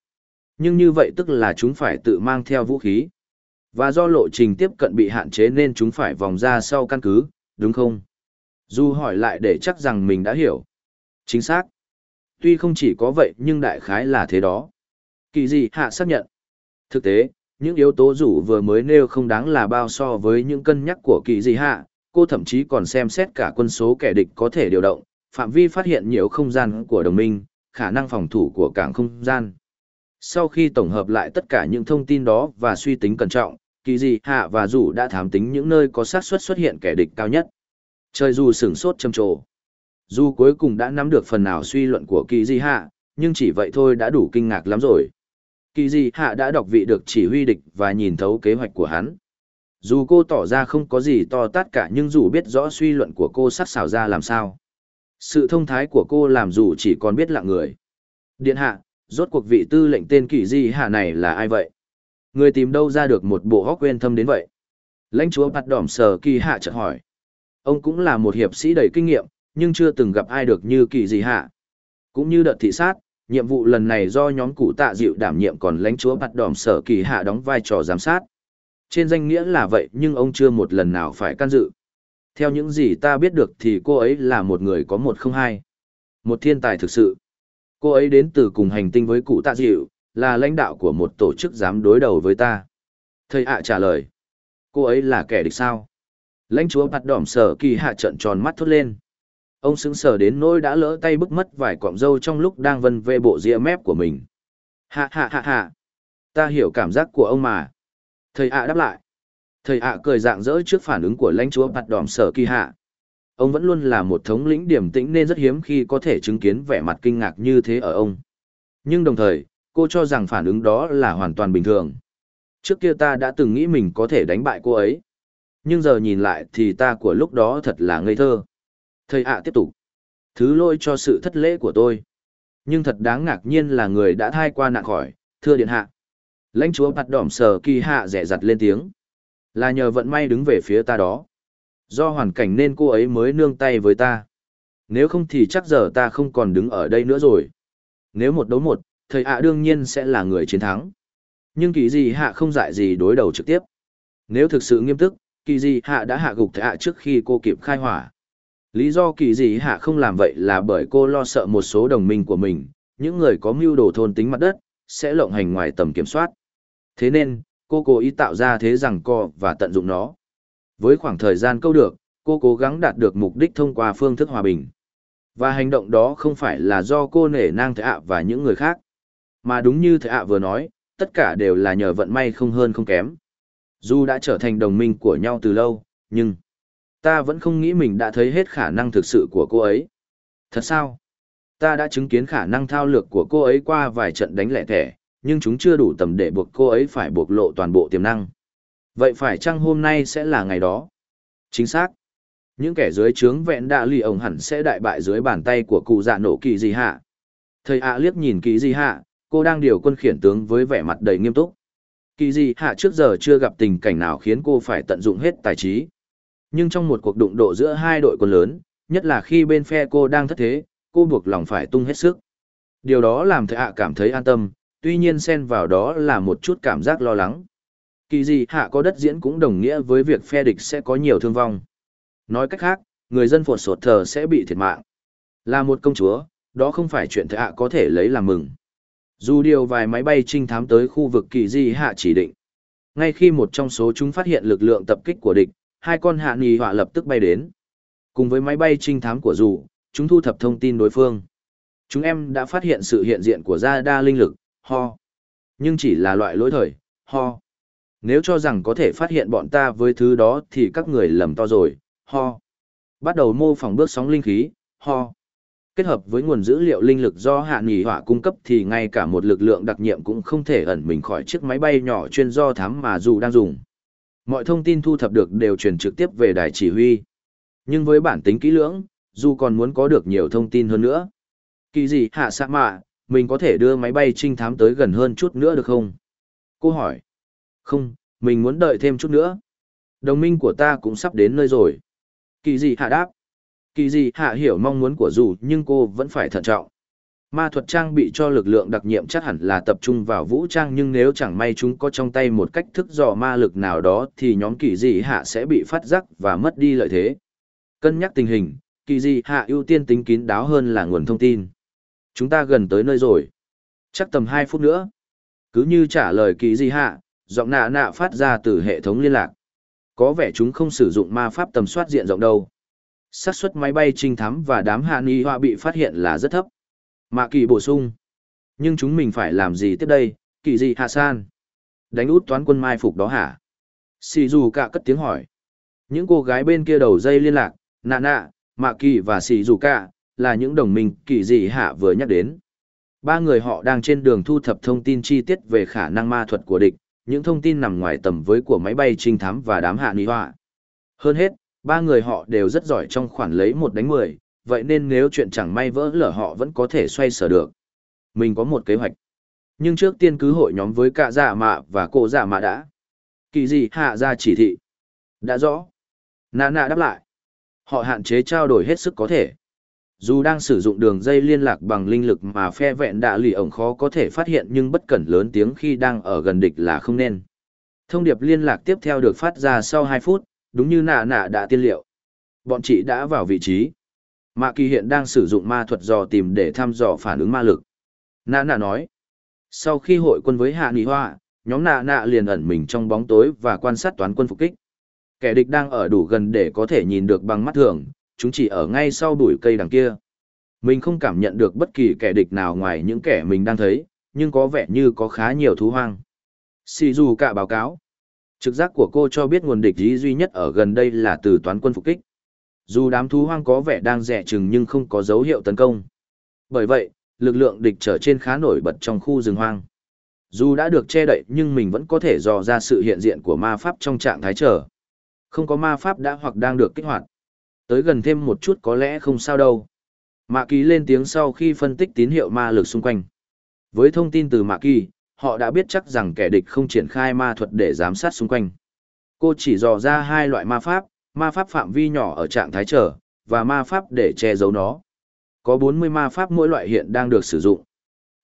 Nhưng như vậy tức là chúng phải tự mang theo vũ khí. Và do lộ trình tiếp cận bị hạn chế nên chúng phải vòng ra sau căn cứ, đúng không? Du hỏi lại để chắc rằng mình đã hiểu. Chính xác. Tuy không chỉ có vậy nhưng đại khái là thế đó. Kỳ gì hạ xác nhận. Thực tế, những yếu tố rủ vừa mới nêu không đáng là bao so với những cân nhắc của kỳ gì hạ, cô thậm chí còn xem xét cả quân số kẻ địch có thể điều động, phạm vi phát hiện nhiều không gian của đồng minh, khả năng phòng thủ của cảng không gian. Sau khi tổng hợp lại tất cả những thông tin đó và suy tính cẩn trọng, kỳ gì hạ và rủ đã thám tính những nơi có xác suất xuất hiện kẻ địch cao nhất. Trời dù sửng sốt châm trồ. Dù cuối cùng đã nắm được phần nào suy luận của kỳ di hạ, nhưng chỉ vậy thôi đã đủ kinh ngạc lắm rồi. Kỳ di hạ đã đọc vị được chỉ huy địch và nhìn thấu kế hoạch của hắn. Dù cô tỏ ra không có gì to tát cả nhưng dù biết rõ suy luận của cô sắc xảo ra làm sao. Sự thông thái của cô làm dù chỉ còn biết lặng người. Điện hạ, rốt cuộc vị tư lệnh tên kỳ di hạ này là ai vậy? Người tìm đâu ra được một bộ hóc quên thâm đến vậy? Lãnh chúa bạt đỏm sờ kỳ hạ chợt hỏi. Ông cũng là một hiệp sĩ đầy kinh nghiệm, nhưng chưa từng gặp ai được như kỳ Di hạ. Cũng như đợt thị sát, nhiệm vụ lần này do nhóm cụ tạ dịu đảm nhiệm còn lãnh chúa bạt đỏm sở kỳ hạ đóng vai trò giám sát. Trên danh nghĩa là vậy nhưng ông chưa một lần nào phải can dự. Theo những gì ta biết được thì cô ấy là một người có một không hai. Một thiên tài thực sự. Cô ấy đến từ cùng hành tinh với cụ tạ dịu, là lãnh đạo của một tổ chức dám đối đầu với ta. Thầy ạ trả lời. Cô ấy là kẻ địch sao? Lãnh chúa bạt đỏm sở kỳ hạ trận tròn mắt thốt lên. Ông sững sờ đến nỗi đã lỡ tay bức mất vài cọng râu trong lúc đang vân về bộ ria mép của mình. Hạ hạ hạ hạ. Ta hiểu cảm giác của ông mà. Thầy ạ đáp lại. Thầy ạ cười dạng dỡ trước phản ứng của lãnh chúa bạt đỏm sở kỳ hạ. Ông vẫn luôn là một thống lĩnh điểm tĩnh nên rất hiếm khi có thể chứng kiến vẻ mặt kinh ngạc như thế ở ông. Nhưng đồng thời, cô cho rằng phản ứng đó là hoàn toàn bình thường. Trước kia ta đã từng nghĩ mình có thể đánh bại cô ấy. Nhưng giờ nhìn lại thì ta của lúc đó thật là ngây thơ. Thầy ạ tiếp tục. Thứ lỗi cho sự thất lễ của tôi. Nhưng thật đáng ngạc nhiên là người đã thai qua nạn khỏi, thưa điện hạ. Lãnh chúa bạt đỏm sờ kỳ hạ rẻ rặt lên tiếng. Là nhờ vận may đứng về phía ta đó. Do hoàn cảnh nên cô ấy mới nương tay với ta. Nếu không thì chắc giờ ta không còn đứng ở đây nữa rồi. Nếu một đấu một, thầy ạ đương nhiên sẽ là người chiến thắng. Nhưng kỳ gì hạ không dại gì đối đầu trực tiếp. Nếu thực sự nghiêm túc, kỳ gì hạ đã hạ gục thầy ạ trước khi cô kịp khai hỏa. Lý do kỳ gì hạ không làm vậy là bởi cô lo sợ một số đồng minh của mình, những người có mưu đồ thôn tính mặt đất, sẽ lộng hành ngoài tầm kiểm soát. Thế nên, cô cố ý tạo ra thế rằng co và tận dụng nó. Với khoảng thời gian câu được, cô cố gắng đạt được mục đích thông qua phương thức hòa bình. Và hành động đó không phải là do cô nể nang thệ ạ và những người khác. Mà đúng như thệ ạ vừa nói, tất cả đều là nhờ vận may không hơn không kém. Dù đã trở thành đồng minh của nhau từ lâu, nhưng ta vẫn không nghĩ mình đã thấy hết khả năng thực sự của cô ấy. Thật sao? Ta đã chứng kiến khả năng thao lược của cô ấy qua vài trận đánh lẻ thẻ, nhưng chúng chưa đủ tầm để buộc cô ấy phải bộc lộ toàn bộ tiềm năng. Vậy phải chăng hôm nay sẽ là ngày đó? Chính xác. Những kẻ dưới trướng vẹn đạ lì ổng hẳn sẽ đại bại dưới bàn tay của cụ dạ nổ kỳ gì hạ. Thầy ạ liếc nhìn kỳ gì hạ, cô đang điều quân khiển tướng với vẻ mặt đầy nghiêm túc. Kỳ gì hạ trước giờ chưa gặp tình cảnh nào khiến cô phải tận dụng hết tài trí. Nhưng trong một cuộc đụng độ giữa hai đội quân lớn, nhất là khi bên phe cô đang thất thế, cô buộc lòng phải tung hết sức. Điều đó làm thầy ạ cảm thấy an tâm, tuy nhiên xen vào đó là một chút cảm giác lo lắng. Kỳ gì hạ có đất diễn cũng đồng nghĩa với việc phe địch sẽ có nhiều thương vong. Nói cách khác, người dân phột sột thờ sẽ bị thiệt mạng. Là một công chúa, đó không phải chuyện thệ hạ có thể lấy làm mừng. Dù điều vài máy bay trinh thám tới khu vực kỳ dị hạ chỉ định. Ngay khi một trong số chúng phát hiện lực lượng tập kích của địch, hai con hạ nghỉ họa lập tức bay đến. Cùng với máy bay trinh thám của dù, chúng thu thập thông tin đối phương. Chúng em đã phát hiện sự hiện diện của gia đa linh lực, ho. Nhưng chỉ là loại lỗi thời, ho. Nếu cho rằng có thể phát hiện bọn ta với thứ đó thì các người lầm to rồi, ho. Bắt đầu mô phỏng bước sóng linh khí, ho. Kết hợp với nguồn dữ liệu linh lực do hạ nghỉ hỏa cung cấp thì ngay cả một lực lượng đặc nhiệm cũng không thể ẩn mình khỏi chiếc máy bay nhỏ chuyên do thám mà dù đang dùng. Mọi thông tin thu thập được đều truyền trực tiếp về đài chỉ huy. Nhưng với bản tính kỹ lưỡng, dù còn muốn có được nhiều thông tin hơn nữa. Kỳ gì hạ sạ mạ, mình có thể đưa máy bay trinh thám tới gần hơn chút nữa được không? Cô hỏi. Không, mình muốn đợi thêm chút nữa. Đồng minh của ta cũng sắp đến nơi rồi. Kỳ gì hạ đáp. Kỳ gì hạ hiểu mong muốn của dù nhưng cô vẫn phải thận trọng. Ma thuật trang bị cho lực lượng đặc nhiệm chắc hẳn là tập trung vào vũ trang nhưng nếu chẳng may chúng có trong tay một cách thức dò ma lực nào đó thì nhóm kỳ dị hạ sẽ bị phát giác và mất đi lợi thế. Cân nhắc tình hình, kỳ dị hạ ưu tiên tính kín đáo hơn là nguồn thông tin. Chúng ta gần tới nơi rồi. Chắc tầm 2 phút nữa. Cứ như trả lời kỳ dị hạ, giọng nạ nạ phát ra từ hệ thống liên lạc. Có vẻ chúng không sử dụng ma pháp tầm soát diện rộng đâu. xác suất máy bay trinh thám và đám hạ ni hoa bị phát hiện là rất thấp. Mạ kỳ bổ sung. Nhưng chúng mình phải làm gì tiếp đây, kỳ gì hạ san? Đánh út toán quân mai phục đó hả? Sì dù cả cất tiếng hỏi. Những cô gái bên kia đầu dây liên lạc, nạ nạ, mạ kỳ và sì dù cả, là những đồng minh kỳ dị hạ vừa nhắc đến. Ba người họ đang trên đường thu thập thông tin chi tiết về khả năng ma thuật của địch, những thông tin nằm ngoài tầm với của máy bay trinh thám và đám hạ ni họa. Hơn hết, ba người họ đều rất giỏi trong khoản lấy một đánh mười, vậy nên nếu chuyện chẳng may vỡ lở họ vẫn có thể xoay sở được. Mình có một kế hoạch. Nhưng trước tiên cứ hội nhóm với cả giả mạ và cô giả mạ đã. Kỳ gì hạ ra chỉ thị. Đã rõ. Nà nà đáp lại. Họ hạn chế trao đổi hết sức có thể. Dù đang sử dụng đường dây liên lạc bằng linh lực mà phe vẹn đạ lì ổng khó có thể phát hiện nhưng bất cẩn lớn tiếng khi đang ở gần địch là không nên. Thông điệp liên lạc tiếp theo được phát ra sau hai phút, đúng như nạ nạ đã tiên liệu. Bọn chị đã vào vị trí. Mạ kỳ hiện đang sử dụng ma thuật dò tìm để thăm dò phản ứng ma lực. Nạ nạ nói. Sau khi hội quân với hạ nghị hoa, nhóm nạ nạ liền ẩn mình trong bóng tối và quan sát toán quân phục kích. Kẻ địch đang ở đủ gần để có thể nhìn được bằng mắt thường, chúng chỉ ở ngay sau bụi cây đằng kia. Mình không cảm nhận được bất kỳ kẻ địch nào ngoài những kẻ mình đang thấy, nhưng có vẻ như có khá nhiều thú hoang. Sì dù cả báo cáo. Trực giác của cô cho biết nguồn địch ý duy nhất ở gần đây là từ toán quân phục kích. Dù đám thú hoang có vẻ đang rẻ chừng nhưng không có dấu hiệu tấn công. Bởi vậy, lực lượng địch trở trên khá nổi bật trong khu rừng hoang. Dù đã được che đậy nhưng mình vẫn có thể dò ra sự hiện diện của ma pháp trong trạng thái trở. Không có ma pháp đã hoặc đang được kích hoạt. Tới gần thêm một chút có lẽ không sao đâu. Mạ Kỳ lên tiếng sau khi phân tích tín hiệu ma lực xung quanh. Với thông tin từ Mạ Kỳ, họ đã biết chắc rằng kẻ địch không triển khai ma thuật để giám sát xung quanh. Cô chỉ dò ra hai loại ma pháp, ma pháp phạm vi nhỏ ở trạng thái trở, và ma pháp để che giấu nó. Có 40 ma pháp mỗi loại hiện đang được sử dụng.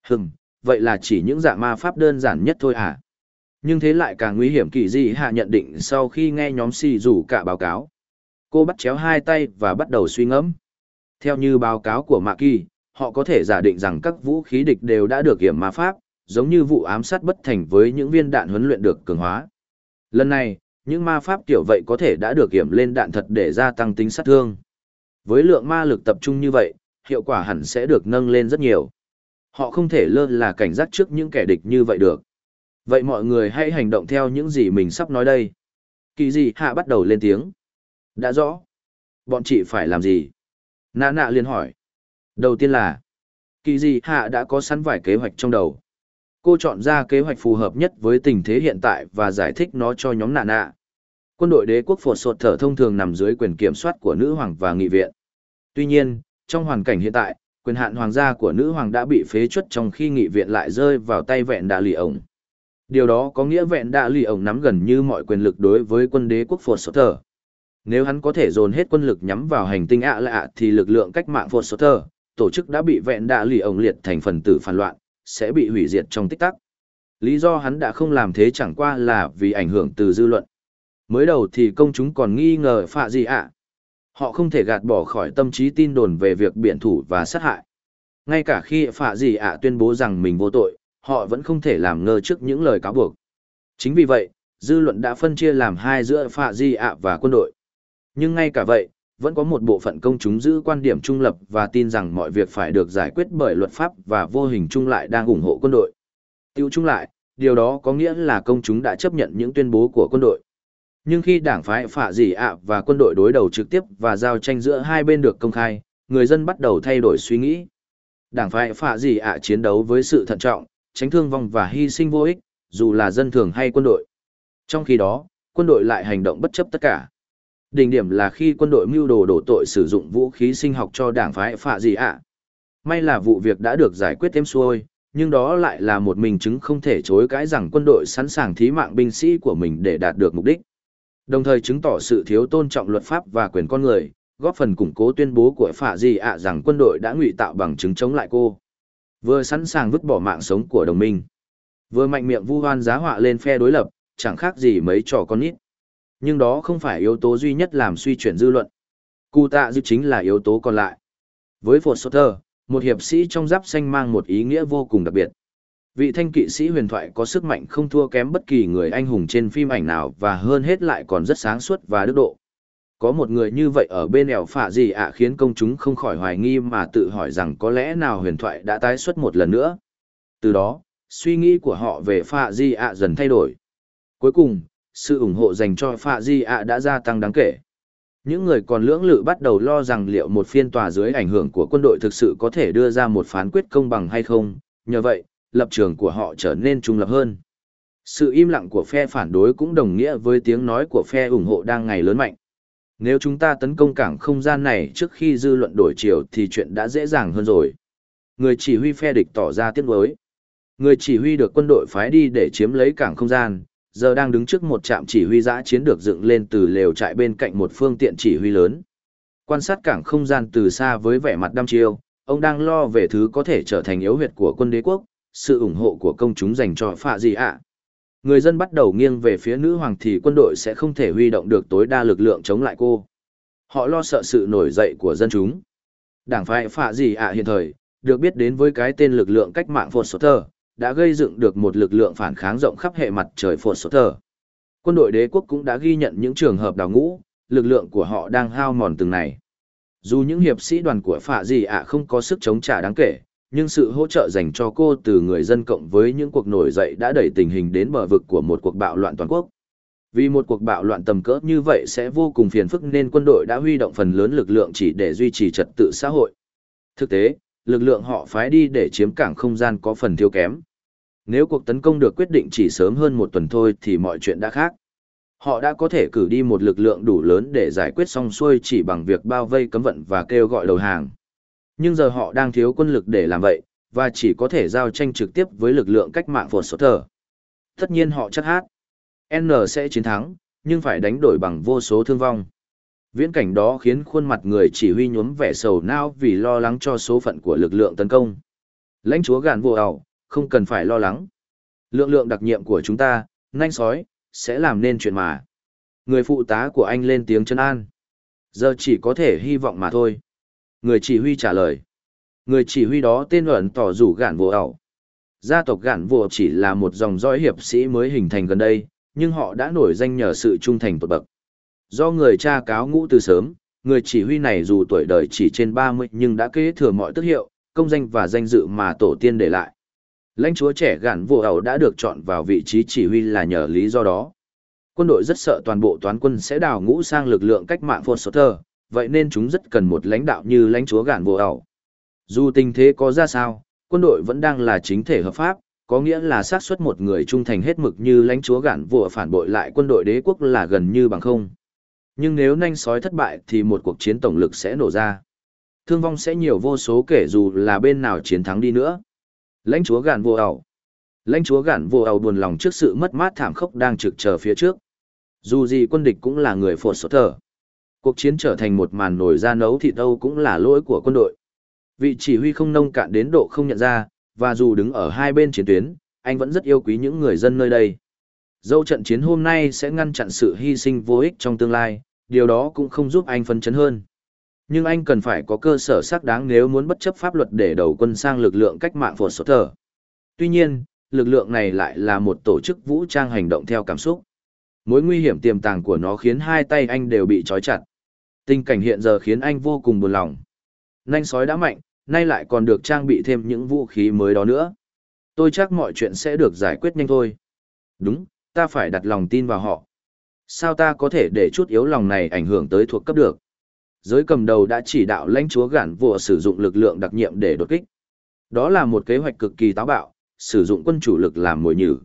Hừm, vậy là chỉ những dạng ma pháp đơn giản nhất thôi à? Nhưng thế lại càng nguy hiểm kỳ dị hạ nhận định sau khi nghe nhóm xì rủ cả báo cáo. Cô bắt chéo hai tay và bắt đầu suy ngẫm. Theo như báo cáo của Mạ Kỳ, họ có thể giả định rằng các vũ khí địch đều đã được kiểm ma pháp, giống như vụ ám sát bất thành với những viên đạn huấn luyện được cường hóa. Lần này, những ma pháp kiểu vậy có thể đã được kiểm lên đạn thật để gia tăng tính sát thương. Với lượng ma lực tập trung như vậy, hiệu quả hẳn sẽ được nâng lên rất nhiều. Họ không thể lơ là cảnh giác trước những kẻ địch như vậy được. Vậy mọi người hãy hành động theo những gì mình sắp nói đây. Kỳ gì hạ bắt đầu lên tiếng. Đã rõ. Bọn chị phải làm gì? Nạ nạ liền hỏi. Đầu tiên là, kỳ gì hạ đã có sẵn vài kế hoạch trong đầu. Cô chọn ra kế hoạch phù hợp nhất với tình thế hiện tại và giải thích nó cho nhóm nạ nạ. Quân đội đế quốc phột sột thở thông thường nằm dưới quyền kiểm soát của nữ hoàng và nghị viện. Tuy nhiên, trong hoàn cảnh hiện tại, quyền hạn hoàng gia của nữ hoàng đã bị phế chuất trong khi nghị viện lại rơi vào tay vẹn đạ lì ổng. Điều đó có nghĩa vẹn đạ lì ổng nắm gần như mọi quyền lực đối với quân đế quốc phột sột thở. Nếu hắn có thể dồn hết quân lực nhắm vào hành tinh ạ lạ thì lực lượng cách mạng phột sột thơ tổ chức đã bị vẹn đạ lì ổng liệt thành phần tử phản loạn, sẽ bị hủy diệt trong tích tắc. Lý do hắn đã không làm thế chẳng qua là vì ảnh hưởng từ dư luận. Mới đầu thì công chúng còn nghi ngờ phạ gì ạ. Họ không thể gạt bỏ khỏi tâm trí tin đồn về việc biện thủ và sát hại. Ngay cả khi phạ gì ạ tuyên bố rằng mình vô tội, họ vẫn không thể làm ngơ trước những lời cáo buộc. Chính vì vậy, dư luận đã phân chia làm hai giữa phạ di ạ và quân đội. Nhưng ngay cả vậy, vẫn có một bộ phận công chúng giữ quan điểm trung lập và tin rằng mọi việc phải được giải quyết bởi luật pháp và vô hình chung lại đang ủng hộ quân đội. Tiêu chung lại, điều đó có nghĩa là công chúng đã chấp nhận những tuyên bố của quân đội. Nhưng khi đảng phái phạ dị ạ và quân đội đối đầu trực tiếp và giao tranh giữa hai bên được công khai, người dân bắt đầu thay đổi suy nghĩ. Đảng phái phạ dị ạ chiến đấu với sự thận trọng, tránh thương vong và hy sinh vô ích, dù là dân thường hay quân đội. Trong khi đó, quân đội lại hành động bất chấp tất cả. Đỉnh điểm là khi quân đội mưu đồ đổ tội sử dụng vũ khí sinh học cho đảng phái phạ gì ạ. May là vụ việc đã được giải quyết êm xuôi, nhưng đó lại là một minh chứng không thể chối cãi rằng quân đội sẵn sàng thí mạng binh sĩ của mình để đạt được mục đích. Đồng thời chứng tỏ sự thiếu tôn trọng luật pháp và quyền con người, góp phần củng cố tuyên bố của phạ gì ạ rằng quân đội đã ngụy tạo bằng chứng chống lại cô. Vừa sẵn sàng vứt bỏ mạng sống của đồng minh. Vừa mạnh miệng vu hoan giá họa lên phe đối lập, chẳng khác gì mấy trò con nít. Nhưng đó không phải yếu tố duy nhất làm suy chuyển dư luận. Cụ tạ dư chính là yếu tố còn lại. Với Phoát Sơ Tơ, một hiệp sĩ trong giáp xanh mang một ý nghĩa vô cùng đặc biệt. Vị thanh kỵ sĩ huyền thoại có sức mạnh không thua kém bất kỳ người anh hùng trên phim ảnh nào và hơn hết lại còn rất sáng suốt và đức độ. Có một người như vậy ở bên ẻo phạ gì ạ khiến công chúng không khỏi hoài nghi mà tự hỏi rằng có lẽ nào huyền thoại đã tái xuất một lần nữa. Từ đó, suy nghĩ của họ về phạ di ạ dần thay đổi. Cuối cùng, sự ủng hộ dành cho phạ di ạ đã gia tăng đáng kể. Những người còn lưỡng lự bắt đầu lo rằng liệu một phiên tòa dưới ảnh hưởng của quân đội thực sự có thể đưa ra một phán quyết công bằng hay không, nhờ vậy, lập trường của họ trở nên trung lập hơn. Sự im lặng của phe phản đối cũng đồng nghĩa với tiếng nói của phe ủng hộ đang ngày lớn mạnh. Nếu chúng ta tấn công cảng không gian này trước khi dư luận đổi chiều thì chuyện đã dễ dàng hơn rồi. Người chỉ huy phe địch tỏ ra tiếc nuối. Người chỉ huy được quân đội phái đi để chiếm lấy cảng không gian, giờ đang đứng trước một trạm chỉ huy giã chiến được dựng lên từ lều trại bên cạnh một phương tiện chỉ huy lớn. Quan sát cảng không gian từ xa với vẻ mặt đăm chiêu, ông đang lo về thứ có thể trở thành yếu huyệt của quân đế quốc, sự ủng hộ của công chúng dành cho phạ gì ạ. Người dân bắt đầu nghiêng về phía nữ hoàng thì quân đội sẽ không thể huy động được tối đa lực lượng chống lại cô. Họ lo sợ sự nổi dậy của dân chúng. Đảng phái phạ gì ạ hiện thời, được biết đến với cái tên lực lượng cách mạng Phột Sotter, đã gây dựng được một lực lượng phản kháng rộng khắp hệ mặt trời Phột Sotter. Quân đội đế quốc cũng đã ghi nhận những trường hợp đào ngũ, lực lượng của họ đang hao mòn từng này. Dù những hiệp sĩ đoàn của phạ gì ạ không có sức chống trả đáng kể, nhưng sự hỗ trợ dành cho cô từ người dân cộng với những cuộc nổi dậy đã đẩy tình hình đến bờ vực của một cuộc bạo loạn toàn quốc. Vì một cuộc bạo loạn tầm cỡ như vậy sẽ vô cùng phiền phức nên quân đội đã huy động phần lớn lực lượng chỉ để duy trì trật tự xã hội. Thực tế, lực lượng họ phái đi để chiếm cảng không gian có phần thiếu kém. Nếu cuộc tấn công được quyết định chỉ sớm hơn một tuần thôi thì mọi chuyện đã khác. Họ đã có thể cử đi một lực lượng đủ lớn để giải quyết xong xuôi chỉ bằng việc bao vây cấm vận và kêu gọi đầu hàng. Nhưng giờ họ đang thiếu quân lực để làm vậy, và chỉ có thể giao tranh trực tiếp với lực lượng cách mạng phột sốt thở. Tất nhiên họ chắc hát. N sẽ chiến thắng, nhưng phải đánh đổi bằng vô số thương vong. Viễn cảnh đó khiến khuôn mặt người chỉ huy nhuốm vẻ sầu não vì lo lắng cho số phận của lực lượng tấn công. Lãnh chúa gàn vô ảo, không cần phải lo lắng. Lượng lượng đặc nhiệm của chúng ta, nhanh sói, sẽ làm nên chuyện mà. Người phụ tá của anh lên tiếng chân an. Giờ chỉ có thể hy vọng mà thôi. Người chỉ huy trả lời. Người chỉ huy đó tên ẩn tỏ rủ gạn vô ảo. Gia tộc gạn vô chỉ là một dòng dõi hiệp sĩ mới hình thành gần đây, nhưng họ đã nổi danh nhờ sự trung thành tột bậc. Do người cha cáo ngũ từ sớm, người chỉ huy này dù tuổi đời chỉ trên 30 nhưng đã kế thừa mọi tước hiệu, công danh và danh dự mà tổ tiên để lại. Lãnh chúa trẻ gạn vô ảo đã được chọn vào vị trí chỉ huy là nhờ lý do đó. Quân đội rất sợ toàn bộ toán quân sẽ đào ngũ sang lực lượng cách mạng Foster, vậy nên chúng rất cần một lãnh đạo như lãnh chúa gạn vô ảo. Dù tình thế có ra sao, quân đội vẫn đang là chính thể hợp pháp, có nghĩa là xác suất một người trung thành hết mực như lãnh chúa gạn vô phản bội lại quân đội đế quốc là gần như bằng không. Nhưng nếu nanh sói thất bại thì một cuộc chiến tổng lực sẽ nổ ra. Thương vong sẽ nhiều vô số kể dù là bên nào chiến thắng đi nữa. Lãnh chúa gạn vô ảo. Lãnh chúa gạn vô ảo buồn lòng trước sự mất mát thảm khốc đang trực chờ phía trước. Dù gì quân địch cũng là người phổ sốt thờ Cuộc chiến trở thành một màn nổi ra nấu thịt đâu cũng là lỗi của quân đội. Vị chỉ huy không nông cạn đến độ không nhận ra, và dù đứng ở hai bên chiến tuyến, anh vẫn rất yêu quý những người dân nơi đây. Dẫu trận chiến hôm nay sẽ ngăn chặn sự hy sinh vô ích trong tương lai, điều đó cũng không giúp anh phấn chấn hơn. Nhưng anh cần phải có cơ sở xác đáng nếu muốn bất chấp pháp luật để đầu quân sang lực lượng cách mạng phổ sốt thờ. Tuy nhiên, lực lượng này lại là một tổ chức vũ trang hành động theo cảm xúc. Mối nguy hiểm tiềm tàng của nó khiến hai tay anh đều bị trói chặt. Tình cảnh hiện giờ khiến anh vô cùng buồn lòng. Nanh sói đã mạnh, nay lại còn được trang bị thêm những vũ khí mới đó nữa. Tôi chắc mọi chuyện sẽ được giải quyết nhanh thôi. Đúng, ta phải đặt lòng tin vào họ. Sao ta có thể để chút yếu lòng này ảnh hưởng tới thuộc cấp được? Giới cầm đầu đã chỉ đạo lãnh chúa gản vua sử dụng lực lượng đặc nhiệm để đột kích. Đó là một kế hoạch cực kỳ táo bạo, sử dụng quân chủ lực làm mồi nhử.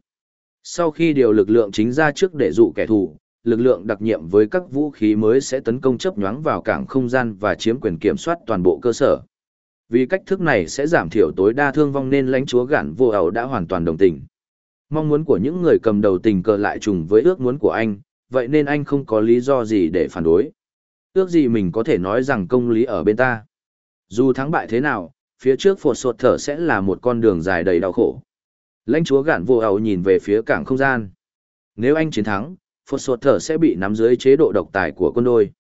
Sau khi điều lực lượng chính ra trước để dụ kẻ thù, lực lượng đặc nhiệm với các vũ khí mới sẽ tấn công chấp nhoáng vào cảng không gian và chiếm quyền kiểm soát toàn bộ cơ sở. Vì cách thức này sẽ giảm thiểu tối đa thương vong nên lãnh chúa gản vô ẩu đã hoàn toàn đồng tình. Mong muốn của những người cầm đầu tình cờ lại trùng với ước muốn của anh, vậy nên anh không có lý do gì để phản đối. Ước gì mình có thể nói rằng công lý ở bên ta. Dù thắng bại thế nào, phía trước phột sột thở sẽ là một con đường dài đầy đau khổ. Lãnh chúa gạn vô ẩu nhìn về phía cảng không gian. Nếu anh chiến thắng, phột sột thở sẽ bị nắm dưới chế độ độc tài của quân đôi.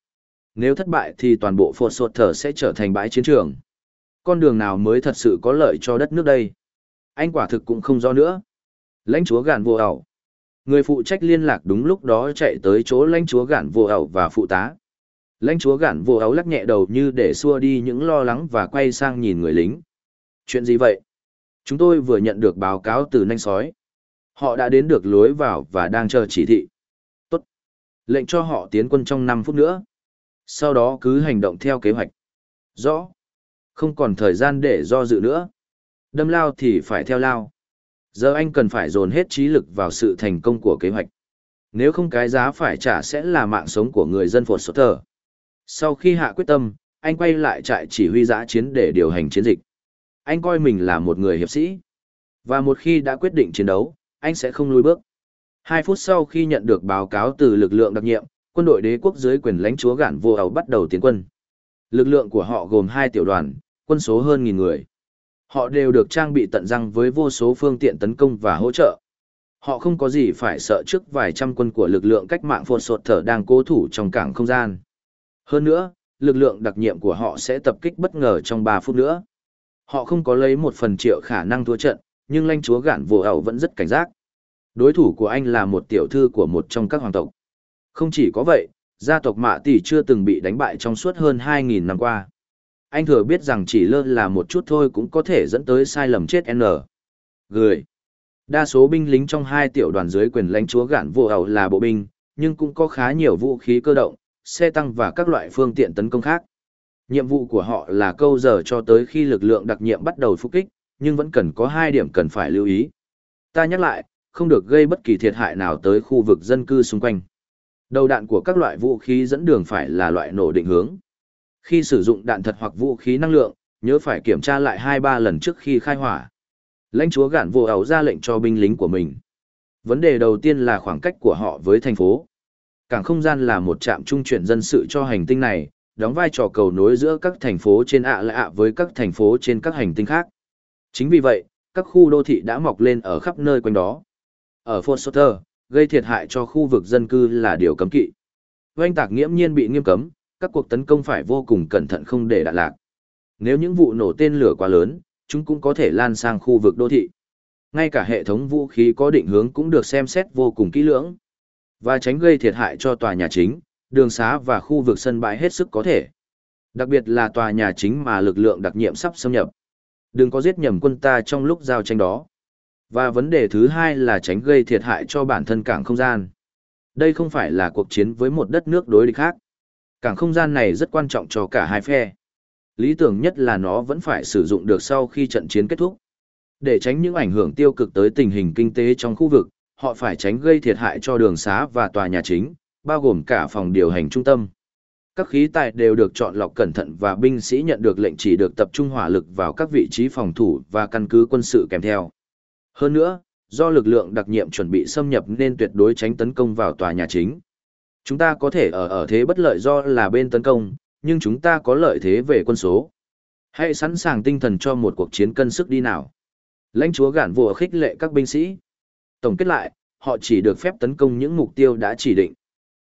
Nếu thất bại thì toàn bộ phột sột thở sẽ trở thành bãi chiến trường. Con đường nào mới thật sự có lợi cho đất nước đây? Anh quả thực cũng không rõ nữa. Lãnh chúa gạn vô ẩu. Người phụ trách liên lạc đúng lúc đó chạy tới chỗ lãnh chúa gạn vô ẩu và phụ tá. Lãnh chúa gạn vô áo lắc nhẹ đầu như để xua đi những lo lắng và quay sang nhìn người lính. Chuyện gì vậy? Chúng tôi vừa nhận được báo cáo từ nanh sói. Họ đã đến được lối vào và đang chờ chỉ thị. Tốt. Lệnh cho họ tiến quân trong năm phút nữa. Sau đó cứ hành động theo kế hoạch. Rõ. Không còn thời gian để do dự nữa. Đâm lao thì phải theo lao. Giờ anh cần phải dồn hết trí lực vào sự thành công của kế hoạch. Nếu không cái giá phải trả sẽ là mạng sống của người dân phột sốt thờ sau khi hạ quyết tâm, anh quay lại trại chỉ huy giã chiến để điều hành chiến dịch. Anh coi mình là một người hiệp sĩ. Và một khi đã quyết định chiến đấu, anh sẽ không lùi bước. Hai phút sau khi nhận được báo cáo từ lực lượng đặc nhiệm, quân đội đế quốc dưới quyền lãnh chúa gản vô ẩu bắt đầu tiến quân. Lực lượng của họ gồm hai tiểu đoàn, quân số hơn nghìn người. Họ đều được trang bị tận răng với vô số phương tiện tấn công và hỗ trợ. Họ không có gì phải sợ trước vài trăm quân của lực lượng cách mạng phồn sột thở đang cố thủ trong cảng không gian. Hơn nữa, lực lượng đặc nhiệm của họ sẽ tập kích bất ngờ trong 3 phút nữa. Họ không có lấy một phần triệu khả năng thua trận, nhưng lãnh chúa gạn vô ẩu vẫn rất cảnh giác. Đối thủ của anh là một tiểu thư của một trong các hoàng tộc. Không chỉ có vậy, gia tộc Mạ Tỷ chưa từng bị đánh bại trong suốt hơn 2.000 năm qua. Anh thừa biết rằng chỉ lơ là một chút thôi cũng có thể dẫn tới sai lầm chết N. Gửi. Đa số binh lính trong hai tiểu đoàn dưới quyền lãnh chúa gạn vô ẩu là bộ binh, nhưng cũng có khá nhiều vũ khí cơ động, xe tăng và các loại phương tiện tấn công khác. Nhiệm vụ của họ là câu giờ cho tới khi lực lượng đặc nhiệm bắt đầu phục kích, nhưng vẫn cần có hai điểm cần phải lưu ý. Ta nhắc lại, không được gây bất kỳ thiệt hại nào tới khu vực dân cư xung quanh. Đầu đạn của các loại vũ khí dẫn đường phải là loại nổ định hướng. Khi sử dụng đạn thật hoặc vũ khí năng lượng, nhớ phải kiểm tra lại 2-3 lần trước khi khai hỏa. Lãnh chúa gạn vô ẩu ra lệnh cho binh lính của mình. Vấn đề đầu tiên là khoảng cách của họ với thành phố. Cảng không gian là một trạm trung chuyển dân sự cho hành tinh này, đóng vai trò cầu nối giữa các thành phố trên ạ lạ với các thành phố trên các hành tinh khác. Chính vì vậy, các khu đô thị đã mọc lên ở khắp nơi quanh đó. Ở Fort Sutter, gây thiệt hại cho khu vực dân cư là điều cấm kỵ. Oanh tạc nghiễm nhiên bị nghiêm cấm, các cuộc tấn công phải vô cùng cẩn thận không để đạn lạc. Nếu những vụ nổ tên lửa quá lớn, chúng cũng có thể lan sang khu vực đô thị. Ngay cả hệ thống vũ khí có định hướng cũng được xem xét vô cùng kỹ lưỡng. Và tránh gây thiệt hại cho tòa nhà chính, đường xá và khu vực sân bãi hết sức có thể. Đặc biệt là tòa nhà chính mà lực lượng đặc nhiệm sắp xâm nhập. Đừng có giết nhầm quân ta trong lúc giao tranh đó. Và vấn đề thứ hai là tránh gây thiệt hại cho bản thân cảng không gian. Đây không phải là cuộc chiến với một đất nước đối địch khác. Cảng không gian này rất quan trọng cho cả hai phe. Lý tưởng nhất là nó vẫn phải sử dụng được sau khi trận chiến kết thúc. Để tránh những ảnh hưởng tiêu cực tới tình hình kinh tế trong khu vực, họ phải tránh gây thiệt hại cho đường xá và tòa nhà chính, bao gồm cả phòng điều hành trung tâm. Các khí tài đều được chọn lọc cẩn thận và binh sĩ nhận được lệnh chỉ được tập trung hỏa lực vào các vị trí phòng thủ và căn cứ quân sự kèm theo. Hơn nữa, do lực lượng đặc nhiệm chuẩn bị xâm nhập nên tuyệt đối tránh tấn công vào tòa nhà chính. Chúng ta có thể ở ở thế bất lợi do là bên tấn công, nhưng chúng ta có lợi thế về quân số. Hãy sẵn sàng tinh thần cho một cuộc chiến cân sức đi nào. Lãnh chúa gản vùa khích lệ các binh sĩ. Tổng kết lại, họ chỉ được phép tấn công những mục tiêu đã chỉ định.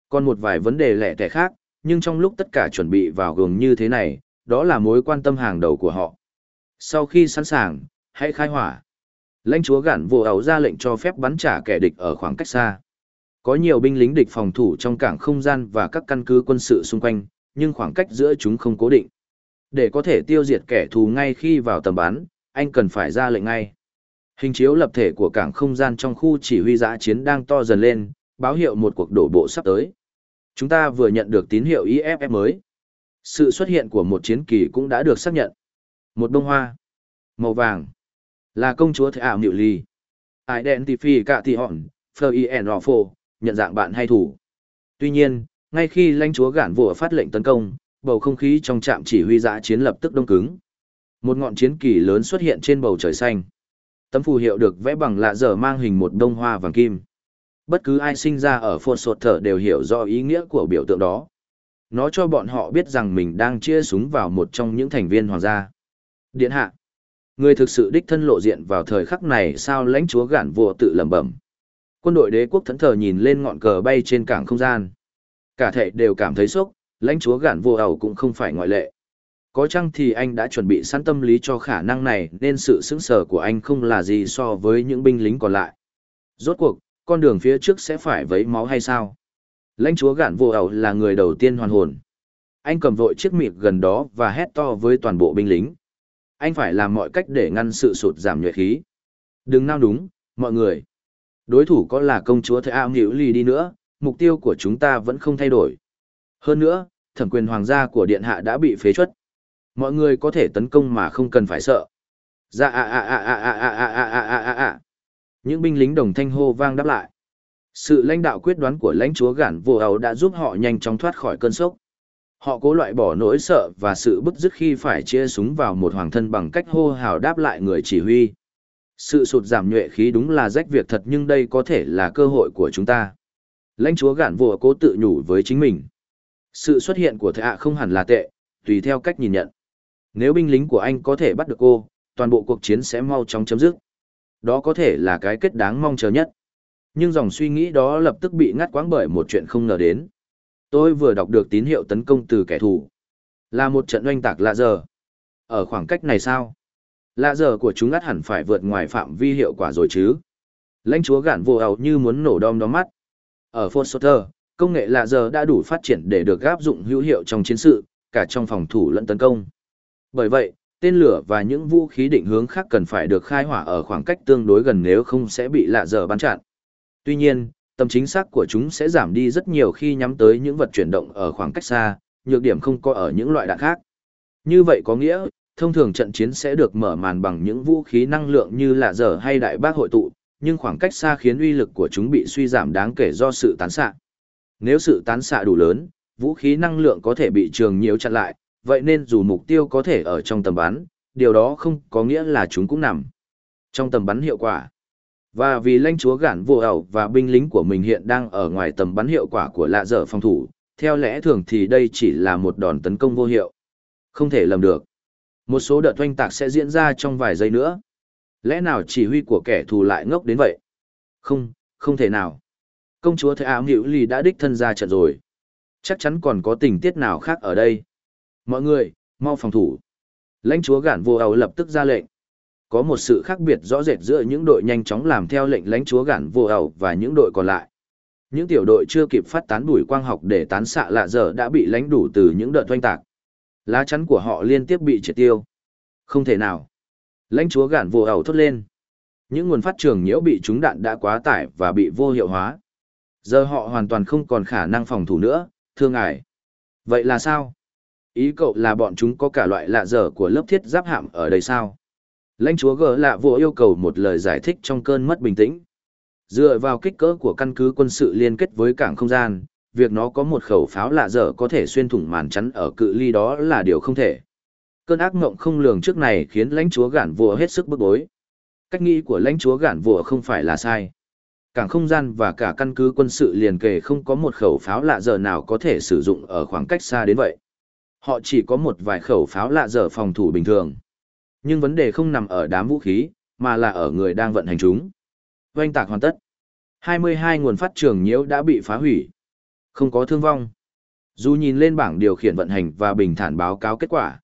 Còn một vài vấn đề lẻ tẻ khác, nhưng trong lúc tất cả chuẩn bị vào gồm như thế này, đó là mối quan tâm hàng đầu của họ. Sau khi sẵn sàng, hãy khai hỏa. Lãnh chúa gản vô ẩu ra lệnh cho phép bắn trả kẻ địch ở khoảng cách xa. Có nhiều binh lính địch phòng thủ trong cảng không gian và các căn cứ quân sự xung quanh, nhưng khoảng cách giữa chúng không cố định. Để có thể tiêu diệt kẻ thù ngay khi vào tầm bắn, anh cần phải ra lệnh ngay. Hình chiếu lập thể của cảng không gian trong khu chỉ huy giã chiến đang to dần lên, báo hiệu một cuộc đổ bộ sắp tới. Chúng ta vừa nhận được tín hiệu IFF mới. Sự xuất hiện của một chiến kỳ cũng đã được xác nhận. Một bông hoa. Màu vàng. Là công chúa Thế ảo Niệu Ly. Identify cả thị hòn, Fleur en Rofo, nhận dạng bạn hay thủ. Tuy nhiên, ngay khi lãnh chúa gản vua phát lệnh tấn công, bầu không khí trong trạm chỉ huy giã chiến lập tức đông cứng. Một ngọn chiến kỳ lớn xuất hiện trên bầu trời xanh. Tấm phù hiệu được vẽ bằng lạ dở mang hình một đông hoa vàng kim. Bất cứ ai sinh ra ở phồn sột thở đều hiểu rõ ý nghĩa của biểu tượng đó. Nó cho bọn họ biết rằng mình đang chia súng vào một trong những thành viên hoàng gia. Điện hạ. Người thực sự đích thân lộ diện vào thời khắc này sao lãnh chúa gản vua tự lẩm bẩm. Quân đội đế quốc thẫn thờ nhìn lên ngọn cờ bay trên cảng không gian. Cả thể đều cảm thấy sốc, lãnh chúa gản vua ẩu cũng không phải ngoại lệ. Có chăng thì anh đã chuẩn bị sẵn tâm lý cho khả năng này nên sự sững sờ của anh không là gì so với những binh lính còn lại. Rốt cuộc, con đường phía trước sẽ phải vấy máu hay sao? Lãnh chúa gạn vô ẩu là người đầu tiên hoàn hồn. Anh cầm vội chiếc mịt gần đó và hét to với toàn bộ binh lính. Anh phải làm mọi cách để ngăn sự sụt giảm nhuệ khí. Đừng nao đúng, mọi người. Đối thủ có là công chúa Thế Ao Nhiễu Lì đi nữa, mục tiêu của chúng ta vẫn không thay đổi. Hơn nữa, thẩm quyền hoàng gia của Điện Hạ đã bị phế chuất. Mọi người có thể tấn công mà không cần phải sợ. Dạ à à à à à à à à à à à à. Những binh lính đồng thanh hô vang đáp lại. Sự lãnh đạo quyết đoán của lãnh chúa gản vô ấu đã giúp họ nhanh chóng thoát khỏi cơn sốc. Họ cố loại bỏ nỗi sợ và sự bức dứt khi phải chia súng vào một hoàng thân bằng cách hô hào đáp lại người chỉ huy. Sự sụt giảm nhuệ khí đúng là rách việc thật nhưng đây có thể là cơ hội của chúng ta. Lãnh chúa gản vô cố tự nhủ với chính mình. Sự xuất hiện của thạ không hẳn là tệ, tùy theo cách nhìn nhận. Nếu binh lính của anh có thể bắt được cô, toàn bộ cuộc chiến sẽ mau chóng chấm dứt. Đó có thể là cái kết đáng mong chờ nhất. Nhưng dòng suy nghĩ đó lập tức bị ngắt quãng bởi một chuyện không ngờ đến. Tôi vừa đọc được tín hiệu tấn công từ kẻ thù. Là một trận oanh tạc lạ giờ. Ở khoảng cách này sao? Lạ giờ của chúng ngắt hẳn phải vượt ngoài phạm vi hiệu quả rồi chứ. Lãnh chúa gạn vô ảo như muốn nổ đom đóm mắt. Ở Fort Sutter, công nghệ lạ giờ đã đủ phát triển để được áp dụng hữu hiệu trong chiến sự, cả trong phòng thủ lẫn tấn công. Bởi vậy, tên lửa và những vũ khí định hướng khác cần phải được khai hỏa ở khoảng cách tương đối gần nếu không sẽ bị lạ dở bắn chặn. Tuy nhiên, tầm chính xác của chúng sẽ giảm đi rất nhiều khi nhắm tới những vật chuyển động ở khoảng cách xa, nhược điểm không có ở những loại đạn khác. Như vậy có nghĩa, thông thường trận chiến sẽ được mở màn bằng những vũ khí năng lượng như lạ dở hay đại bác hội tụ, nhưng khoảng cách xa khiến uy lực của chúng bị suy giảm đáng kể do sự tán xạ. Nếu sự tán xạ đủ lớn, vũ khí năng lượng có thể bị trường nhiễu chặn lại, vậy nên dù mục tiêu có thể ở trong tầm bắn, điều đó không có nghĩa là chúng cũng nằm trong tầm bắn hiệu quả. Và vì lãnh chúa gản vô ẩu và binh lính của mình hiện đang ở ngoài tầm bắn hiệu quả của lạ dở phòng thủ, theo lẽ thường thì đây chỉ là một đòn tấn công vô hiệu. Không thể lầm được. Một số đợt oanh tạc sẽ diễn ra trong vài giây nữa. Lẽ nào chỉ huy của kẻ thù lại ngốc đến vậy? Không, không thể nào. Công chúa Thế Ám Nghịu Lì đã đích thân ra trận rồi. Chắc chắn còn có tình tiết nào khác ở đây. Mọi người, mau phòng thủ. Lãnh chúa gản vô ầu lập tức ra lệnh. Có một sự khác biệt rõ rệt giữa những đội nhanh chóng làm theo lệnh lãnh chúa gản vô ầu và những đội còn lại. Những tiểu đội chưa kịp phát tán đuổi quang học để tán xạ lạ dở đã bị lãnh đủ từ những đợt oanh tạc. Lá chắn của họ liên tiếp bị triệt tiêu. Không thể nào. Lãnh chúa gản vô ẩu thốt lên. Những nguồn phát trường nhiễu bị trúng đạn đã quá tải và bị vô hiệu hóa. Giờ họ hoàn toàn không còn khả năng phòng thủ nữa, thương ải Vậy là sao? Ý cậu là bọn chúng có cả loại lạ dở của lớp thiết giáp hạm ở đây sao? Lãnh chúa gỡ lạ vô yêu cầu một lời giải thích trong cơn mất bình tĩnh. Dựa vào kích cỡ của căn cứ quân sự liên kết với cảng không gian, việc nó có một khẩu pháo lạ dở có thể xuyên thủng màn chắn ở cự ly đó là điều không thể. Cơn ác mộng không lường trước này khiến lãnh chúa gản vua hết sức bức bối. Cách nghĩ của lãnh chúa gản vua không phải là sai. Cảng không gian và cả căn cứ quân sự liền kề không có một khẩu pháo lạ dở nào có thể sử dụng ở khoảng cách xa đến vậy. Họ chỉ có một vài khẩu pháo lạ dở phòng thủ bình thường. Nhưng vấn đề không nằm ở đám vũ khí, mà là ở người đang vận hành chúng. Oanh tạc hoàn tất. 22 nguồn phát trường nhiễu đã bị phá hủy. Không có thương vong. Dù nhìn lên bảng điều khiển vận hành và bình thản báo cáo kết quả.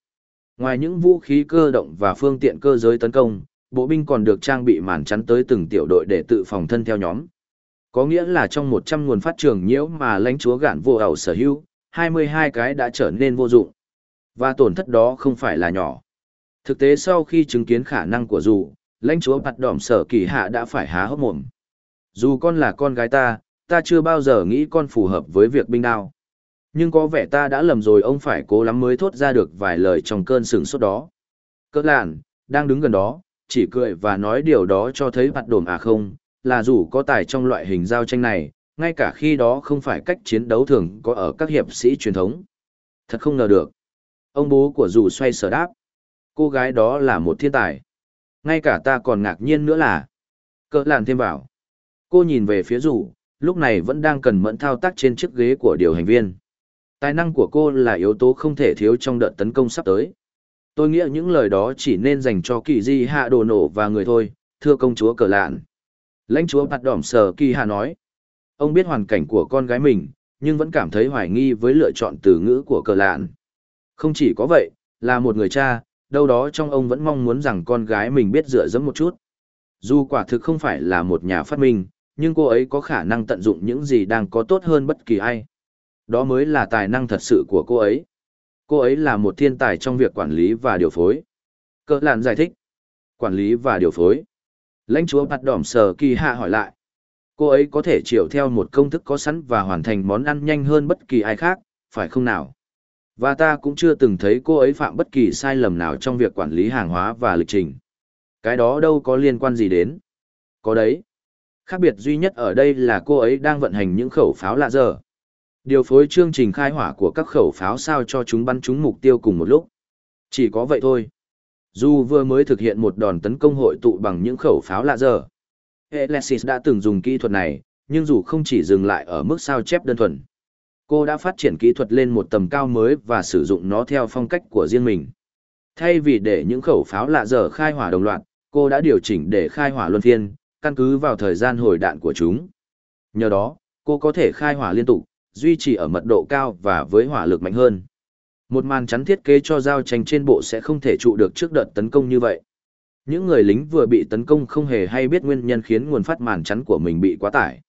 Ngoài những vũ khí cơ động và phương tiện cơ giới tấn công, bộ binh còn được trang bị màn chắn tới từng tiểu đội để tự phòng thân theo nhóm. Có nghĩa là trong 100 nguồn phát trường nhiễu mà lãnh chúa gạn vô ẩu sở hữu, 22 cái đã trở nên vô dụng. Và tổn thất đó không phải là nhỏ. Thực tế sau khi chứng kiến khả năng của dù, lãnh chúa bạt đỏm sở kỳ hạ đã phải há hốc mồm. Dù con là con gái ta, ta chưa bao giờ nghĩ con phù hợp với việc binh đao. Nhưng có vẻ ta đã lầm rồi ông phải cố lắm mới thốt ra được vài lời trong cơn sừng sốt đó. Cỡ lạn, đang đứng gần đó, chỉ cười và nói điều đó cho thấy mặt đồm à không, là dù có tài trong loại hình giao tranh này, ngay cả khi đó không phải cách chiến đấu thường có ở các hiệp sĩ truyền thống. Thật không ngờ được. Ông bố của dù xoay sở đáp. Cô gái đó là một thiên tài. Ngay cả ta còn ngạc nhiên nữa là. Cỡ làn thêm vào. Cô nhìn về phía dù, lúc này vẫn đang cần mẫn thao tác trên chiếc ghế của điều hành viên. Tài năng của cô là yếu tố không thể thiếu trong đợt tấn công sắp tới. Tôi nghĩ những lời đó chỉ nên dành cho kỳ di hạ đồ nổ và người thôi, thưa công chúa cờ lạn. Lãnh chúa bạt đỏm sờ kỳ hạ nói. Ông biết hoàn cảnh của con gái mình, nhưng vẫn cảm thấy hoài nghi với lựa chọn từ ngữ của cờ lạn. Không chỉ có vậy, là một người cha, đâu đó trong ông vẫn mong muốn rằng con gái mình biết dựa dẫm một chút. Dù quả thực không phải là một nhà phát minh, nhưng cô ấy có khả năng tận dụng những gì đang có tốt hơn bất kỳ ai. Đó mới là tài năng thật sự của cô ấy. Cô ấy là một thiên tài trong việc quản lý và điều phối. Cỡ lạn giải thích. Quản lý và điều phối. Lãnh chúa bạt đỏm sờ kỳ hạ hỏi lại. Cô ấy có thể chiều theo một công thức có sẵn và hoàn thành món ăn nhanh hơn bất kỳ ai khác, phải không nào? Và ta cũng chưa từng thấy cô ấy phạm bất kỳ sai lầm nào trong việc quản lý hàng hóa và lịch trình. Cái đó đâu có liên quan gì đến. Có đấy. Khác biệt duy nhất ở đây là cô ấy đang vận hành những khẩu pháo lạ dở. Điều phối chương trình khai hỏa của các khẩu pháo sao cho chúng bắn trúng mục tiêu cùng một lúc. Chỉ có vậy thôi. Dù vừa mới thực hiện một đòn tấn công hội tụ bằng những khẩu pháo lạ dở. Alexis đã từng dùng kỹ thuật này, nhưng dù không chỉ dừng lại ở mức sao chép đơn thuần. Cô đã phát triển kỹ thuật lên một tầm cao mới và sử dụng nó theo phong cách của riêng mình. Thay vì để những khẩu pháo lạ dở khai hỏa đồng loạt, cô đã điều chỉnh để khai hỏa luân phiên, căn cứ vào thời gian hồi đạn của chúng. Nhờ đó, cô có thể khai hỏa liên tục, duy trì ở mật độ cao và với hỏa lực mạnh hơn. Một màn chắn thiết kế cho giao tranh trên bộ sẽ không thể trụ được trước đợt tấn công như vậy. Những người lính vừa bị tấn công không hề hay biết nguyên nhân khiến nguồn phát màn chắn của mình bị quá tải.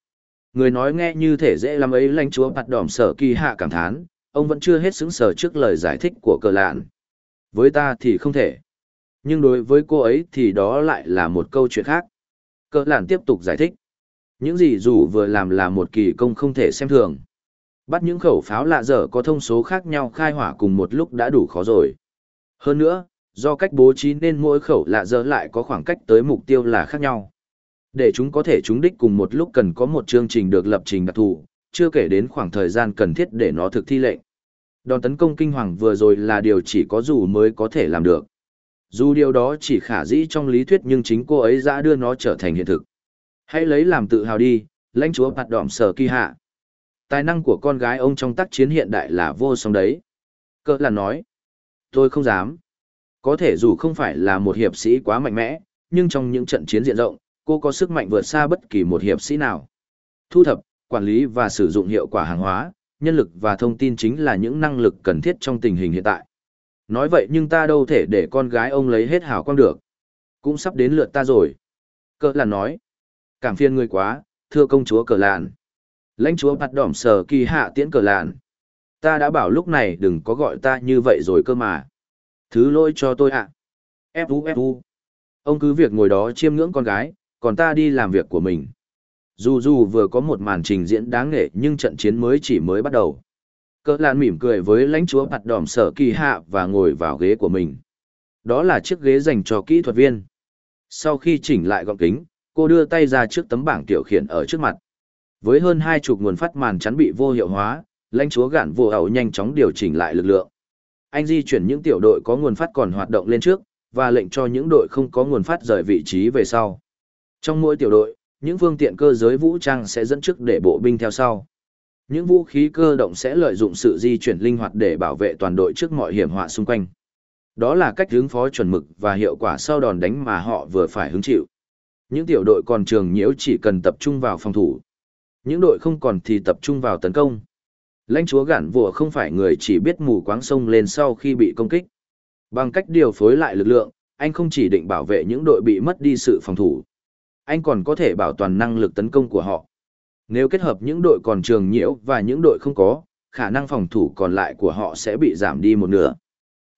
Người nói nghe như thể dễ làm ấy lãnh chúa bạt đỏm sở kỳ hạ cảm thán, ông vẫn chưa hết xứng sở trước lời giải thích của cờ lạn. Với ta thì không thể. Nhưng đối với cô ấy thì đó lại là một câu chuyện khác. Cờ lạn tiếp tục giải thích. Những gì dù vừa làm là một kỳ công không thể xem thường. Bắt những khẩu pháo lạ dở có thông số khác nhau khai hỏa cùng một lúc đã đủ khó rồi. Hơn nữa, do cách bố trí nên mỗi khẩu lạ dở lại có khoảng cách tới mục tiêu là khác nhau. Để chúng có thể trúng đích cùng một lúc cần có một chương trình được lập trình đặc thù, chưa kể đến khoảng thời gian cần thiết để nó thực thi lệnh. Đòn tấn công kinh hoàng vừa rồi là điều chỉ có dù mới có thể làm được. Dù điều đó chỉ khả dĩ trong lý thuyết nhưng chính cô ấy đã đưa nó trở thành hiện thực. Hãy lấy làm tự hào đi, lãnh chúa bạt đỏm sở kỳ hạ. Tài năng của con gái ông trong tác chiến hiện đại là vô song đấy. Cơ là nói. Tôi không dám. Có thể dù không phải là một hiệp sĩ quá mạnh mẽ, nhưng trong những trận chiến diện rộng, cô có sức mạnh vượt xa bất kỳ một hiệp sĩ nào. Thu thập, quản lý và sử dụng hiệu quả hàng hóa, nhân lực và thông tin chính là những năng lực cần thiết trong tình hình hiện tại. Nói vậy nhưng ta đâu thể để con gái ông lấy hết hào quang được. Cũng sắp đến lượt ta rồi. Cờ làn nói. Cảm phiền người quá, thưa công chúa cờ làn. Lãnh chúa bắt đỏm sờ kỳ hạ tiễn cờ làn. Ta đã bảo lúc này đừng có gọi ta như vậy rồi cơ mà. Thứ lỗi cho tôi ạ. À. ép u Ông cứ việc ngồi đó chiêm ngưỡng con gái, còn ta đi làm việc của mình. Dù dù vừa có một màn trình diễn đáng nghệ nhưng trận chiến mới chỉ mới bắt đầu. Cỡ lạn mỉm cười với lãnh chúa mặt đỏm sở kỳ hạ và ngồi vào ghế của mình. Đó là chiếc ghế dành cho kỹ thuật viên. Sau khi chỉnh lại gọng kính, cô đưa tay ra trước tấm bảng tiểu khiển ở trước mặt. Với hơn hai chục nguồn phát màn chắn bị vô hiệu hóa, lãnh chúa gạn vô ẩu nhanh chóng điều chỉnh lại lực lượng. Anh di chuyển những tiểu đội có nguồn phát còn hoạt động lên trước, và lệnh cho những đội không có nguồn phát rời vị trí về sau. Trong mỗi tiểu đội, những phương tiện cơ giới vũ trang sẽ dẫn trước để bộ binh theo sau. Những vũ khí cơ động sẽ lợi dụng sự di chuyển linh hoạt để bảo vệ toàn đội trước mọi hiểm họa xung quanh. Đó là cách hướng phó chuẩn mực và hiệu quả sau đòn đánh mà họ vừa phải hứng chịu. Những tiểu đội còn trường nhiễu chỉ cần tập trung vào phòng thủ. Những đội không còn thì tập trung vào tấn công. Lãnh chúa gản vùa không phải người chỉ biết mù quáng sông lên sau khi bị công kích. Bằng cách điều phối lại lực lượng, anh không chỉ định bảo vệ những đội bị mất đi sự phòng thủ. Anh còn có thể bảo toàn năng lực tấn công của họ. Nếu kết hợp những đội còn trường nhiễu và những đội không có, khả năng phòng thủ còn lại của họ sẽ bị giảm đi một nửa.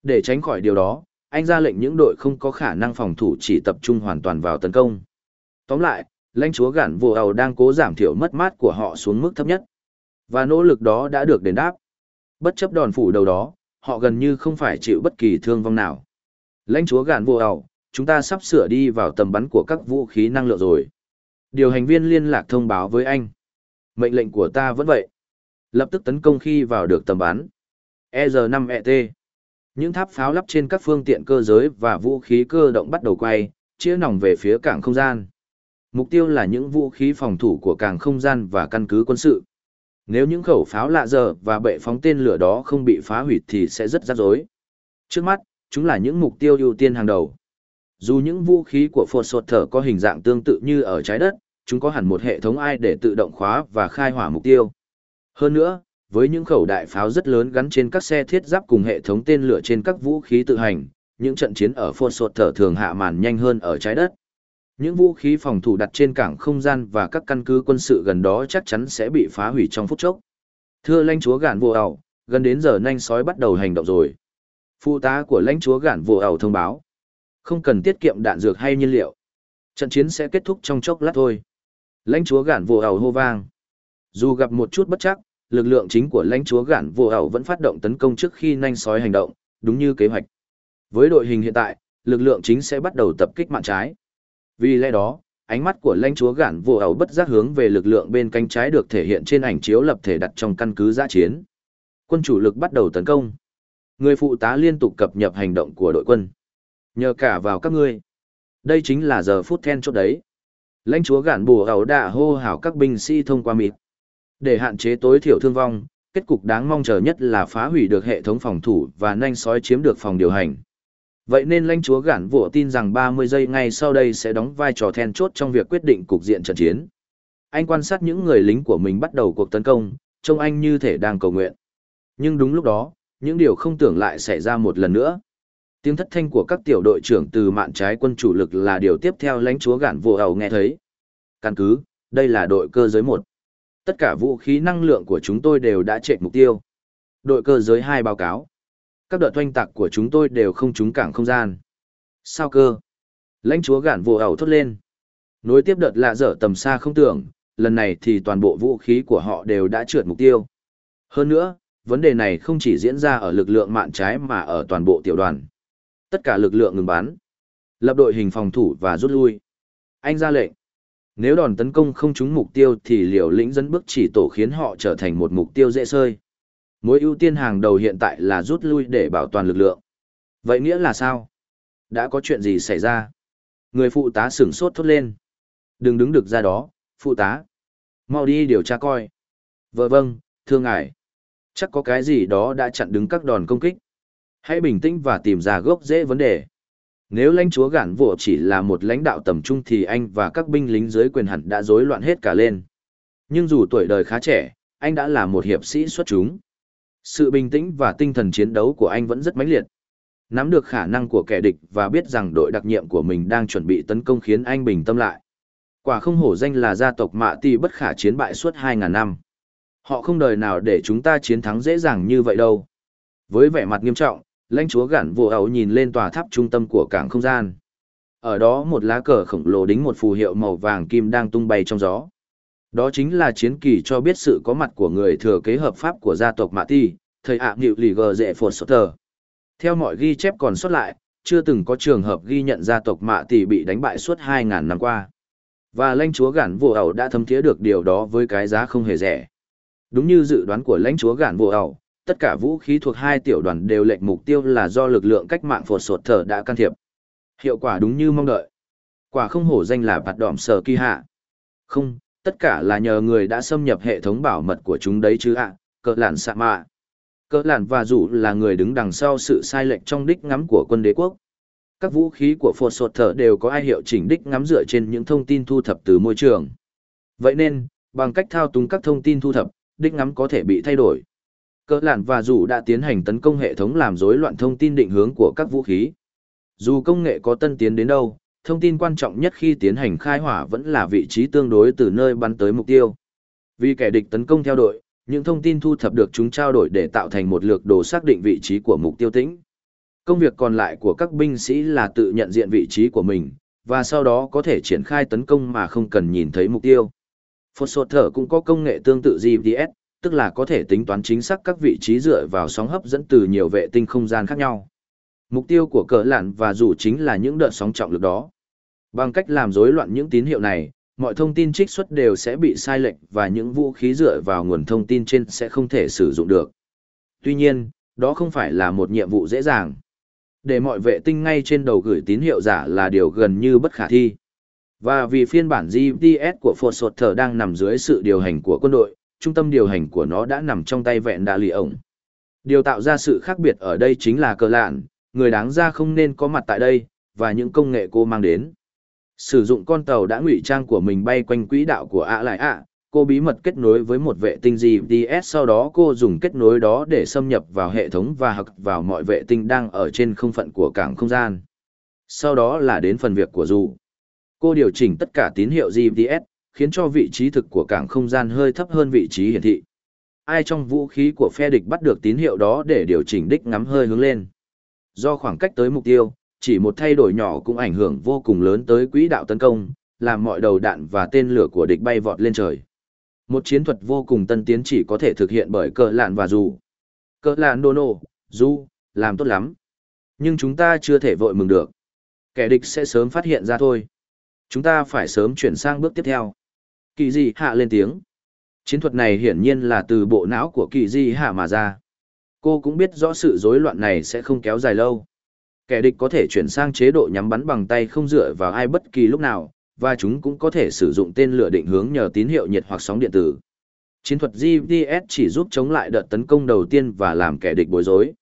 Để tránh khỏi điều đó, anh ra lệnh những đội không có khả năng phòng thủ chỉ tập trung hoàn toàn vào tấn công. Tóm lại, lãnh chúa gản vô ầu đang cố giảm thiểu mất mát của họ xuống mức thấp nhất. Và nỗ lực đó đã được đền đáp. Bất chấp đòn phủ đầu đó, họ gần như không phải chịu bất kỳ thương vong nào. Lãnh chúa gạn vô ảo chúng ta sắp sửa đi vào tầm bắn của các vũ khí năng lượng rồi. Điều hành viên liên lạc thông báo với anh. Mệnh lệnh của ta vẫn vậy. Lập tức tấn công khi vào được tầm bắn. ER5ET. Những tháp pháo lắp trên các phương tiện cơ giới và vũ khí cơ động bắt đầu quay, chĩa nòng về phía cảng không gian. Mục tiêu là những vũ khí phòng thủ của cảng không gian và căn cứ quân sự. Nếu những khẩu pháo lạ giờ và bệ phóng tên lửa đó không bị phá hủy thì sẽ rất rắc rối. Trước mắt, chúng là những mục tiêu ưu tiên hàng đầu. Dù những vũ khí của phột sột thở có hình dạng tương tự như ở trái đất, chúng có hẳn một hệ thống ai để tự động khóa và khai hỏa mục tiêu. Hơn nữa, với những khẩu đại pháo rất lớn gắn trên các xe thiết giáp cùng hệ thống tên lửa trên các vũ khí tự hành, những trận chiến ở phột sột thở thường hạ màn nhanh hơn ở trái đất. Những vũ khí phòng thủ đặt trên cảng không gian và các căn cứ quân sự gần đó chắc chắn sẽ bị phá hủy trong phút chốc. Thưa lãnh chúa gạn vô ảo, gần đến giờ nhanh sói bắt đầu hành động rồi. Phụ tá của lãnh chúa gạn vô ảo thông báo. Không cần tiết kiệm đạn dược hay nhiên liệu. Trận chiến sẽ kết thúc trong chốc lát thôi. Lãnh chúa gạn vô ảo hô vang. Dù gặp một chút bất chắc, lực lượng chính của lãnh chúa gạn vô ảo vẫn phát động tấn công trước khi nhanh sói hành động, đúng như kế hoạch. Với đội hình hiện tại, lực lượng chính sẽ bắt đầu tập kích mạng trái. Vì lẽ đó, ánh mắt của lãnh chúa gạn vô ẩu bất giác hướng về lực lượng bên cánh trái được thể hiện trên ảnh chiếu lập thể đặt trong căn cứ giã chiến. Quân chủ lực bắt đầu tấn công. Người phụ tá liên tục cập nhật hành động của đội quân. Nhờ cả vào các ngươi. Đây chính là giờ phút then chốt đấy. Lãnh chúa gạn bùa ẩu đã hô hào các binh sĩ thông qua mịt. Để hạn chế tối thiểu thương vong, kết cục đáng mong chờ nhất là phá hủy được hệ thống phòng thủ và nhanh sói chiếm được phòng điều hành. Vậy nên lãnh chúa gản vụ tin rằng 30 giây ngay sau đây sẽ đóng vai trò then chốt trong việc quyết định cục diện trận chiến. Anh quan sát những người lính của mình bắt đầu cuộc tấn công, trông anh như thể đang cầu nguyện. Nhưng đúng lúc đó, những điều không tưởng lại xảy ra một lần nữa. Tiếng thất thanh của các tiểu đội trưởng từ mạn trái quân chủ lực là điều tiếp theo lãnh chúa gản vụ ẩu nghe thấy. Căn cứ, đây là đội cơ giới một. Tất cả vũ khí năng lượng của chúng tôi đều đã trệ mục tiêu. Đội cơ giới hai báo cáo. Các đợt oanh tạc của chúng tôi đều không trúng cảng không gian. Sao cơ? Lãnh chúa gản vồ ẩu thốt lên. Nối tiếp đợt lạ dở tầm xa không tưởng, lần này thì toàn bộ vũ khí của họ đều đã trượt mục tiêu. Hơn nữa, vấn đề này không chỉ diễn ra ở lực lượng mạn trái mà ở toàn bộ tiểu đoàn. Tất cả lực lượng ngừng bắn. Lập đội hình phòng thủ và rút lui. Anh ra lệnh. Nếu đòn tấn công không trúng mục tiêu thì liều lĩnh dẫn bước chỉ tổ khiến họ trở thành một mục tiêu dễ sơi. Mối ưu tiên hàng đầu hiện tại là rút lui để bảo toàn lực lượng. Vậy nghĩa là sao? Đã có chuyện gì xảy ra? Người phụ tá sửng sốt thốt lên. Đừng đứng được ra đó, phụ tá. Mau đi điều tra coi. Vợ vâng, thưa ngài. Chắc có cái gì đó đã chặn đứng các đòn công kích. Hãy bình tĩnh và tìm ra gốc rễ vấn đề. Nếu lãnh chúa gản vụ chỉ là một lãnh đạo tầm trung thì anh và các binh lính dưới quyền hẳn đã rối loạn hết cả lên. Nhưng dù tuổi đời khá trẻ, anh đã là một hiệp sĩ xuất chúng. Sự bình tĩnh và tinh thần chiến đấu của anh vẫn rất mãnh liệt. Nắm được khả năng của kẻ địch và biết rằng đội đặc nhiệm của mình đang chuẩn bị tấn công khiến anh bình tâm lại. Quả không hổ danh là gia tộc Mạ Ti bất khả chiến bại suốt 2.000 năm. Họ không đời nào để chúng ta chiến thắng dễ dàng như vậy đâu. Với vẻ mặt nghiêm trọng, lãnh chúa gản vô ấu nhìn lên tòa tháp trung tâm của cảng không gian. Ở đó một lá cờ khổng lồ đính một phù hiệu màu vàng kim đang tung bay trong gió. Đó chính là chiến kỳ cho biết sự có mặt của người thừa kế hợp pháp của gia tộc Mạ Ti, thầy ạ nghịu lì gờ dễ phột sốt tờ. Theo mọi ghi chép còn sót lại, chưa từng có trường hợp ghi nhận gia tộc Mạ Ti bị đánh bại suốt 2.000 năm qua. Và lãnh chúa gản vô ẩu đã thấm thiế được điều đó với cái giá không hề rẻ. Đúng như dự đoán của lãnh chúa gản vô ẩu, tất cả vũ khí thuộc hai tiểu đoàn đều lệnh mục tiêu là do lực lượng cách mạng phột sột thở đã can thiệp. Hiệu quả đúng như mong đợi. Quả không hổ danh là bạt đỏm sờ kỳ hạ. Không, tất cả là nhờ người đã xâm nhập hệ thống bảo mật của chúng đấy chứ ạ, à, cỡ lản xạ mạ. Cỡ lản và dù là người đứng đằng sau sự sai lệch trong đích ngắm của quân đế quốc. Các vũ khí của phột sột thở đều có ai hiệu chỉnh đích ngắm dựa trên những thông tin thu thập từ môi trường. Vậy nên, bằng cách thao túng các thông tin thu thập, đích ngắm có thể bị thay đổi. Cỡ lản và dù đã tiến hành tấn công hệ thống làm rối loạn thông tin định hướng của các vũ khí. Dù công nghệ có tân tiến đến đâu, thông tin quan trọng nhất khi tiến hành khai hỏa vẫn là vị trí tương đối từ nơi bắn tới mục tiêu. Vì kẻ địch tấn công theo đội, những thông tin thu thập được chúng trao đổi để tạo thành một lược đồ xác định vị trí của mục tiêu tĩnh. Công việc còn lại của các binh sĩ là tự nhận diện vị trí của mình, và sau đó có thể triển khai tấn công mà không cần nhìn thấy mục tiêu. Phosphoter cũng có công nghệ tương tự GPS, tức là có thể tính toán chính xác các vị trí dựa vào sóng hấp dẫn từ nhiều vệ tinh không gian khác nhau. Mục tiêu của cờ lạn và dù chính là những đợt sóng trọng lực đó. Bằng cách làm rối loạn những tín hiệu này, mọi thông tin trích xuất đều sẽ bị sai lệch và những vũ khí dựa vào nguồn thông tin trên sẽ không thể sử dụng được. Tuy nhiên, đó không phải là một nhiệm vụ dễ dàng. Để mọi vệ tinh ngay trên đầu gửi tín hiệu giả là điều gần như bất khả thi. Và vì phiên bản GPS của Phosphoter đang nằm dưới sự điều hành của quân đội, trung tâm điều hành của nó đã nằm trong tay vẹn đà lì ổng. Điều tạo ra sự khác biệt ở đây chính là cờ lạn, người đáng ra không nên có mặt tại đây, và những công nghệ cô mang đến. Sử dụng con tàu đã ngụy trang của mình bay quanh quỹ đạo của ạ lại ạ, cô bí mật kết nối với một vệ tinh GPS sau đó cô dùng kết nối đó để xâm nhập vào hệ thống và hặc vào mọi vệ tinh đang ở trên không phận của cảng không gian. Sau đó là đến phần việc của dù. Cô điều chỉnh tất cả tín hiệu GPS, khiến cho vị trí thực của cảng không gian hơi thấp hơn vị trí hiển thị. Ai trong vũ khí của phe địch bắt được tín hiệu đó để điều chỉnh đích ngắm hơi hướng lên. Do khoảng cách tới mục tiêu, chỉ một thay đổi nhỏ cũng ảnh hưởng vô cùng lớn tới quỹ đạo tấn công, làm mọi đầu đạn và tên lửa của địch bay vọt lên trời. Một chiến thuật vô cùng tân tiến chỉ có thể thực hiện bởi cờ lạn và dù. Cờ lạn đô nô, dù, làm tốt lắm. Nhưng chúng ta chưa thể vội mừng được. Kẻ địch sẽ sớm phát hiện ra thôi. Chúng ta phải sớm chuyển sang bước tiếp theo. Kỳ dị hạ lên tiếng. Chiến thuật này hiển nhiên là từ bộ não của kỳ dị hạ mà ra. Cô cũng biết rõ sự rối loạn này sẽ không kéo dài lâu. Kẻ địch có thể chuyển sang chế độ nhắm bắn bằng tay không dựa vào ai bất kỳ lúc nào, và chúng cũng có thể sử dụng tên lửa định hướng nhờ tín hiệu nhiệt hoặc sóng điện tử. Chiến thuật GPS chỉ giúp chống lại đợt tấn công đầu tiên và làm kẻ địch bối rối.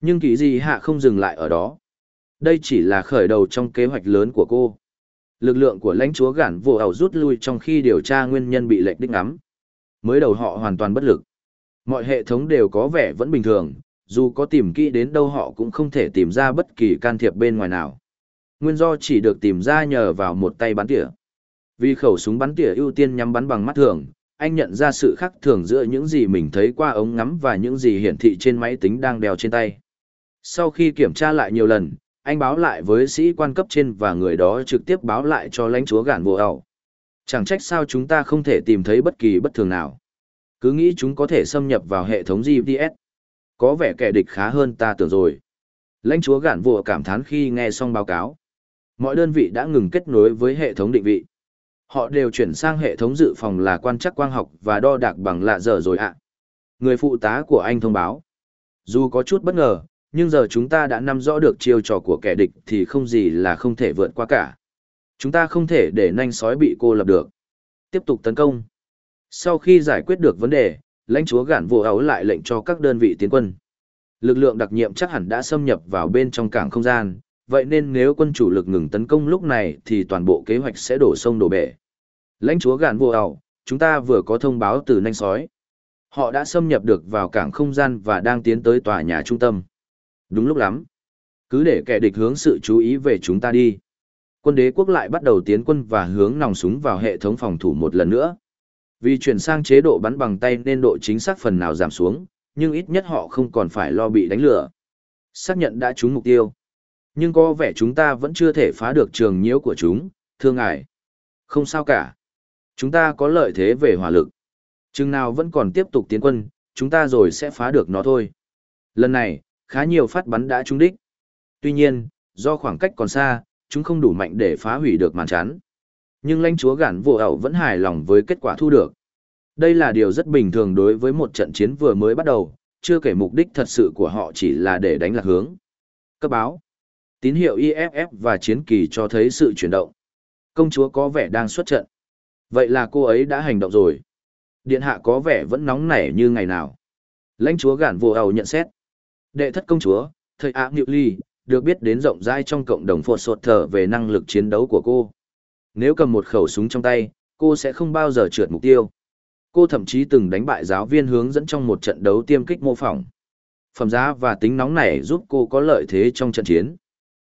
Nhưng kỳ gì hạ không dừng lại ở đó. Đây chỉ là khởi đầu trong kế hoạch lớn của cô. Lực lượng của lãnh chúa gản vô ảo rút lui trong khi điều tra nguyên nhân bị lệnh đích ngắm. Mới đầu họ hoàn toàn bất lực. Mọi hệ thống đều có vẻ vẫn bình thường, dù có tìm kỹ đến đâu họ cũng không thể tìm ra bất kỳ can thiệp bên ngoài nào. Nguyên do chỉ được tìm ra nhờ vào một tay bắn tỉa. Vì khẩu súng bắn tỉa ưu tiên nhắm bắn bằng mắt thường, anh nhận ra sự khác thường giữa những gì mình thấy qua ống ngắm và những gì hiển thị trên máy tính đang đeo trên tay. Sau khi kiểm tra lại nhiều lần, anh báo lại với sĩ quan cấp trên và người đó trực tiếp báo lại cho lãnh chúa gản bộ ẩu. Chẳng trách sao chúng ta không thể tìm thấy bất kỳ bất thường nào. Cứ nghĩ chúng có thể xâm nhập vào hệ thống GPS. Có vẻ kẻ địch khá hơn ta tưởng rồi. Lãnh chúa gản vô cảm thán khi nghe xong báo cáo. Mọi đơn vị đã ngừng kết nối với hệ thống định vị. Họ đều chuyển sang hệ thống dự phòng là quan trắc quang học và đo đạc bằng lạ giờ rồi ạ. Người phụ tá của anh thông báo. Dù có chút bất ngờ, nhưng giờ chúng ta đã nắm rõ được chiêu trò của kẻ địch thì không gì là không thể vượt qua cả. Chúng ta không thể để nanh sói bị cô lập được. Tiếp tục tấn công. Sau khi giải quyết được vấn đề, lãnh chúa gản vô áo lại lệnh cho các đơn vị tiến quân. Lực lượng đặc nhiệm chắc hẳn đã xâm nhập vào bên trong cảng không gian, vậy nên nếu quân chủ lực ngừng tấn công lúc này thì toàn bộ kế hoạch sẽ đổ sông đổ bể. Lãnh chúa gạn vô ảo, chúng ta vừa có thông báo từ nanh sói. Họ đã xâm nhập được vào cảng không gian và đang tiến tới tòa nhà trung tâm. Đúng lúc lắm. Cứ để kẻ địch hướng sự chú ý về chúng ta đi. Quân đế quốc lại bắt đầu tiến quân và hướng nòng súng vào hệ thống phòng thủ một lần nữa. Vì chuyển sang chế độ bắn bằng tay nên độ chính xác phần nào giảm xuống, nhưng ít nhất họ không còn phải lo bị đánh lửa. Xác nhận đã trúng mục tiêu. Nhưng có vẻ chúng ta vẫn chưa thể phá được trường nhiễu của chúng, thưa ngài. Không sao cả. Chúng ta có lợi thế về hỏa lực. Chừng nào vẫn còn tiếp tục tiến quân, chúng ta rồi sẽ phá được nó thôi. Lần này, khá nhiều phát bắn đã trúng đích. Tuy nhiên, do khoảng cách còn xa, chúng không đủ mạnh để phá hủy được màn chắn. Nhưng lãnh chúa gản vô ẩu vẫn hài lòng với kết quả thu được. Đây là điều rất bình thường đối với một trận chiến vừa mới bắt đầu, chưa kể mục đích thật sự của họ chỉ là để đánh lạc hướng. Cấp báo. Tín hiệu IFF và chiến kỳ cho thấy sự chuyển động. Công chúa có vẻ đang xuất trận. Vậy là cô ấy đã hành động rồi. Điện hạ có vẻ vẫn nóng nảy như ngày nào. Lãnh chúa gản vô ẩu nhận xét. Đệ thất công chúa, Thầy ạ Nhiệu Ly, được biết đến rộng rãi trong cộng đồng phột sột thở về năng lực chiến đấu của cô. Nếu cầm một khẩu súng trong tay, cô sẽ không bao giờ trượt mục tiêu. Cô thậm chí từng đánh bại giáo viên hướng dẫn trong một trận đấu tiêm kích mô phỏng. Phẩm giá và tính nóng này giúp cô có lợi thế trong trận chiến.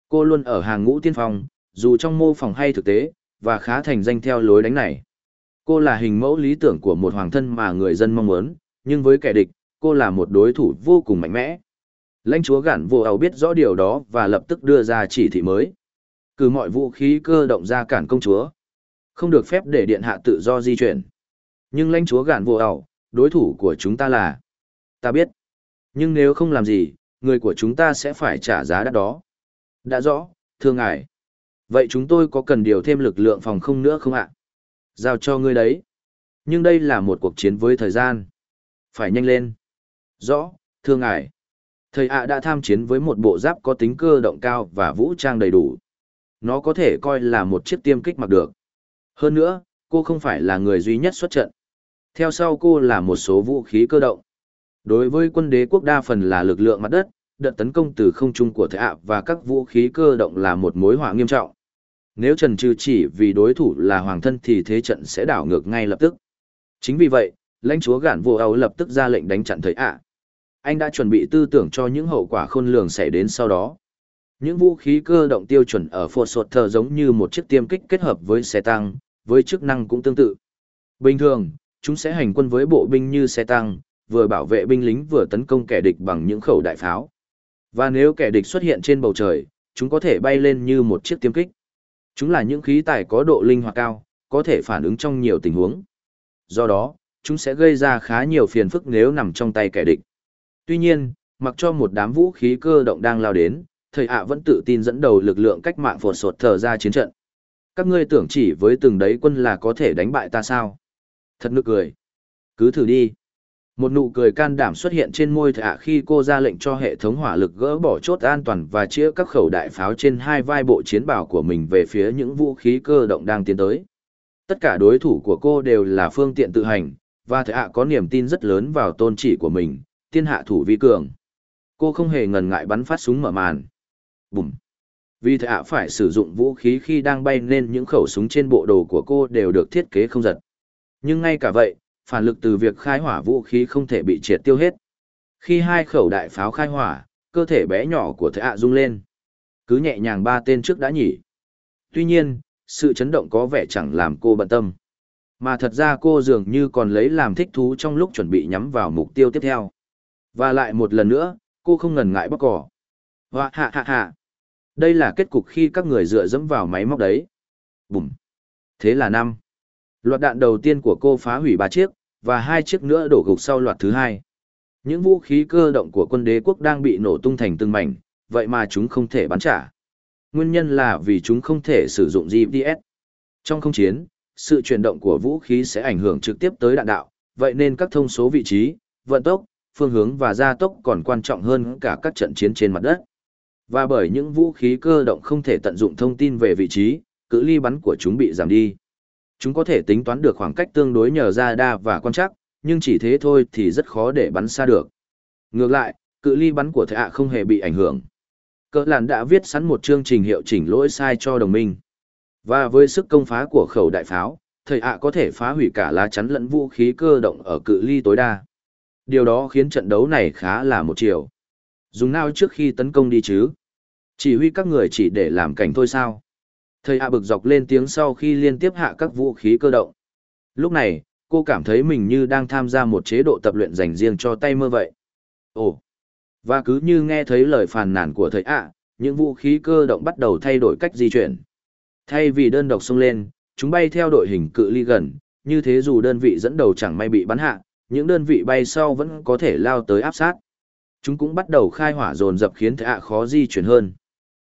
Cô luôn ở hàng ngũ tiên phong, dù trong mô phỏng hay thực tế, và khá thành danh theo lối đánh này. Cô là hình mẫu lý tưởng của một hoàng thân mà người dân mong muốn, nhưng với kẻ địch, cô là một đối thủ vô cùng mạnh mẽ. Lãnh chúa gản vô ảo biết rõ điều đó và lập tức đưa ra chỉ thị mới. Cử mọi vũ khí cơ động ra cản công chúa. Không được phép để điện hạ tự do di chuyển. Nhưng lãnh chúa gạn vô ảo, đối thủ của chúng ta là... Ta biết. Nhưng nếu không làm gì, người của chúng ta sẽ phải trả giá đắt đó. Đã rõ, thưa ngài. Vậy chúng tôi có cần điều thêm lực lượng phòng không nữa không ạ? Giao cho ngươi đấy. Nhưng đây là một cuộc chiến với thời gian. Phải nhanh lên. Rõ, thưa ngài. Thầy ạ đã tham chiến với một bộ giáp có tính cơ động cao và vũ trang đầy đủ. Nó có thể coi là một chiếc tiêm kích mặc được. Hơn nữa, cô không phải là người duy nhất xuất trận. Theo sau cô là một số vũ khí cơ động. Đối với quân đế quốc đa phần là lực lượng mặt đất, đợt tấn công từ không trung của thầy ạ và các vũ khí cơ động là một mối họa nghiêm trọng. Nếu trần trừ chỉ vì đối thủ là hoàng thân thì thế trận sẽ đảo ngược ngay lập tức. Chính vì vậy, lãnh chúa gản vô ấu lập tức ra lệnh đánh chặn thầy ạ. Anh đã chuẩn bị tư tưởng cho những hậu quả khôn lường xảy đến sau đó. Những vũ khí cơ động tiêu chuẩn ở Fort Sột Thờ giống như một chiếc tiêm kích kết hợp với xe tăng, với chức năng cũng tương tự. Bình thường, chúng sẽ hành quân với bộ binh như xe tăng, vừa bảo vệ binh lính vừa tấn công kẻ địch bằng những khẩu đại pháo. Và nếu kẻ địch xuất hiện trên bầu trời, chúng có thể bay lên như một chiếc tiêm kích. Chúng là những khí tài có độ linh hoạt cao, có thể phản ứng trong nhiều tình huống. Do đó, chúng sẽ gây ra khá nhiều phiền phức nếu nằm trong tay kẻ địch. Tuy nhiên, mặc cho một đám vũ khí cơ động đang lao đến, thầy ạ vẫn tự tin dẫn đầu lực lượng cách mạng phột sột thờ ra chiến trận. Các ngươi tưởng chỉ với từng đấy quân là có thể đánh bại ta sao? Thật nực cười. Cứ thử đi. Một nụ cười can đảm xuất hiện trên môi thạ khi cô ra lệnh cho hệ thống hỏa lực gỡ bỏ chốt an toàn và chĩa các khẩu đại pháo trên hai vai bộ chiến bào của mình về phía những vũ khí cơ động đang tiến tới. Tất cả đối thủ của cô đều là phương tiện tự hành, và thạ có niềm tin rất lớn vào tôn chỉ của mình, tiên hạ thủ vi cường. Cô không hề ngần ngại bắn phát súng mở màn. Bùm! Vì thạ phải sử dụng vũ khí khi đang bay nên những khẩu súng trên bộ đồ của cô đều được thiết kế không giật. Nhưng ngay cả vậy, phản lực từ việc khai hỏa vũ khí không thể bị triệt tiêu hết. Khi hai khẩu đại pháo khai hỏa, cơ thể bé nhỏ của thế ạ rung lên. Cứ nhẹ nhàng ba tên trước đã nhỉ. Tuy nhiên, sự chấn động có vẻ chẳng làm cô bận tâm. Mà thật ra cô dường như còn lấy làm thích thú trong lúc chuẩn bị nhắm vào mục tiêu tiếp theo. Và lại một lần nữa, cô không ngần ngại bóc cỏ. Hoa hạ hạ hạ. Đây là kết cục khi các người dựa dẫm vào máy móc đấy. Bùm. Thế là năm. Loạt đạn đầu tiên của cô phá hủy ba chiếc, và hai chiếc nữa đổ gục sau loạt thứ hai. Những vũ khí cơ động của quân đế quốc đang bị nổ tung thành từng mảnh, vậy mà chúng không thể bắn trả. Nguyên nhân là vì chúng không thể sử dụng GPS. Trong không chiến, sự chuyển động của vũ khí sẽ ảnh hưởng trực tiếp tới đạn đạo, vậy nên các thông số vị trí, vận tốc, phương hướng và gia tốc còn quan trọng hơn cả các trận chiến trên mặt đất. Và bởi những vũ khí cơ động không thể tận dụng thông tin về vị trí, cự ly bắn của chúng bị giảm đi. Chúng có thể tính toán được khoảng cách tương đối nhờ ra đa và quan chắc, nhưng chỉ thế thôi thì rất khó để bắn xa được. Ngược lại, cự ly bắn của thệ ạ không hề bị ảnh hưởng. Cỡ làn đã viết sẵn một chương trình hiệu chỉnh lỗi sai cho đồng minh. Và với sức công phá của khẩu đại pháo, thầy ạ có thể phá hủy cả lá chắn lẫn vũ khí cơ động ở cự ly tối đa. Điều đó khiến trận đấu này khá là một chiều. Dùng nào trước khi tấn công đi chứ? Chỉ huy các người chỉ để làm cảnh thôi sao? Thầy hạ bực dọc lên tiếng sau khi liên tiếp hạ các vũ khí cơ động. Lúc này, cô cảm thấy mình như đang tham gia một chế độ tập luyện dành riêng cho tay mơ vậy. Ồ! Và cứ như nghe thấy lời phàn nàn của thầy ạ, những vũ khí cơ động bắt đầu thay đổi cách di chuyển. Thay vì đơn độc xông lên, chúng bay theo đội hình cự ly gần, như thế dù đơn vị dẫn đầu chẳng may bị bắn hạ, những đơn vị bay sau vẫn có thể lao tới áp sát. Chúng cũng bắt đầu khai hỏa dồn dập khiến thạ khó di chuyển hơn.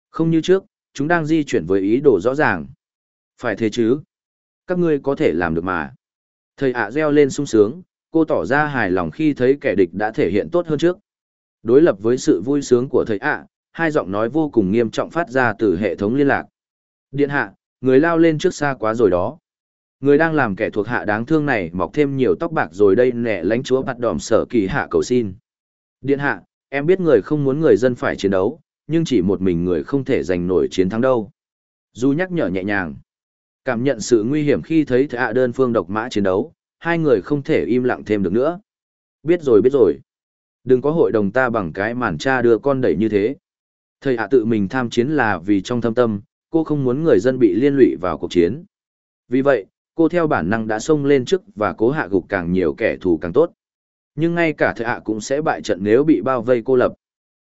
Không như trước, chúng đang di chuyển với ý đồ rõ ràng. Phải thế chứ? Các ngươi có thể làm được mà. Thầy ạ reo lên sung sướng, cô tỏ ra hài lòng khi thấy kẻ địch đã thể hiện tốt hơn trước. Đối lập với sự vui sướng của thầy ạ, hai giọng nói vô cùng nghiêm trọng phát ra từ hệ thống liên lạc. Điện hạ, người lao lên trước xa quá rồi đó. Người đang làm kẻ thuộc hạ đáng thương này mọc thêm nhiều tóc bạc rồi đây nẻ lánh chúa bạt đòm sở kỳ hạ cầu xin. Điện hạ, em biết người không muốn người dân phải chiến đấu, nhưng chỉ một mình người không thể giành nổi chiến thắng đâu. Du nhắc nhở nhẹ nhàng. Cảm nhận sự nguy hiểm khi thấy thạ đơn phương độc mã chiến đấu, hai người không thể im lặng thêm được nữa. Biết rồi biết rồi. Đừng có hội đồng ta bằng cái màn cha đưa con đẩy như thế. Thầy hạ tự mình tham chiến là vì trong thâm tâm, cô không muốn người dân bị liên lụy vào cuộc chiến. Vì vậy, cô theo bản năng đã xông lên trước và cố hạ gục càng nhiều kẻ thù càng tốt. Nhưng ngay cả thầy hạ cũng sẽ bại trận nếu bị bao vây cô lập.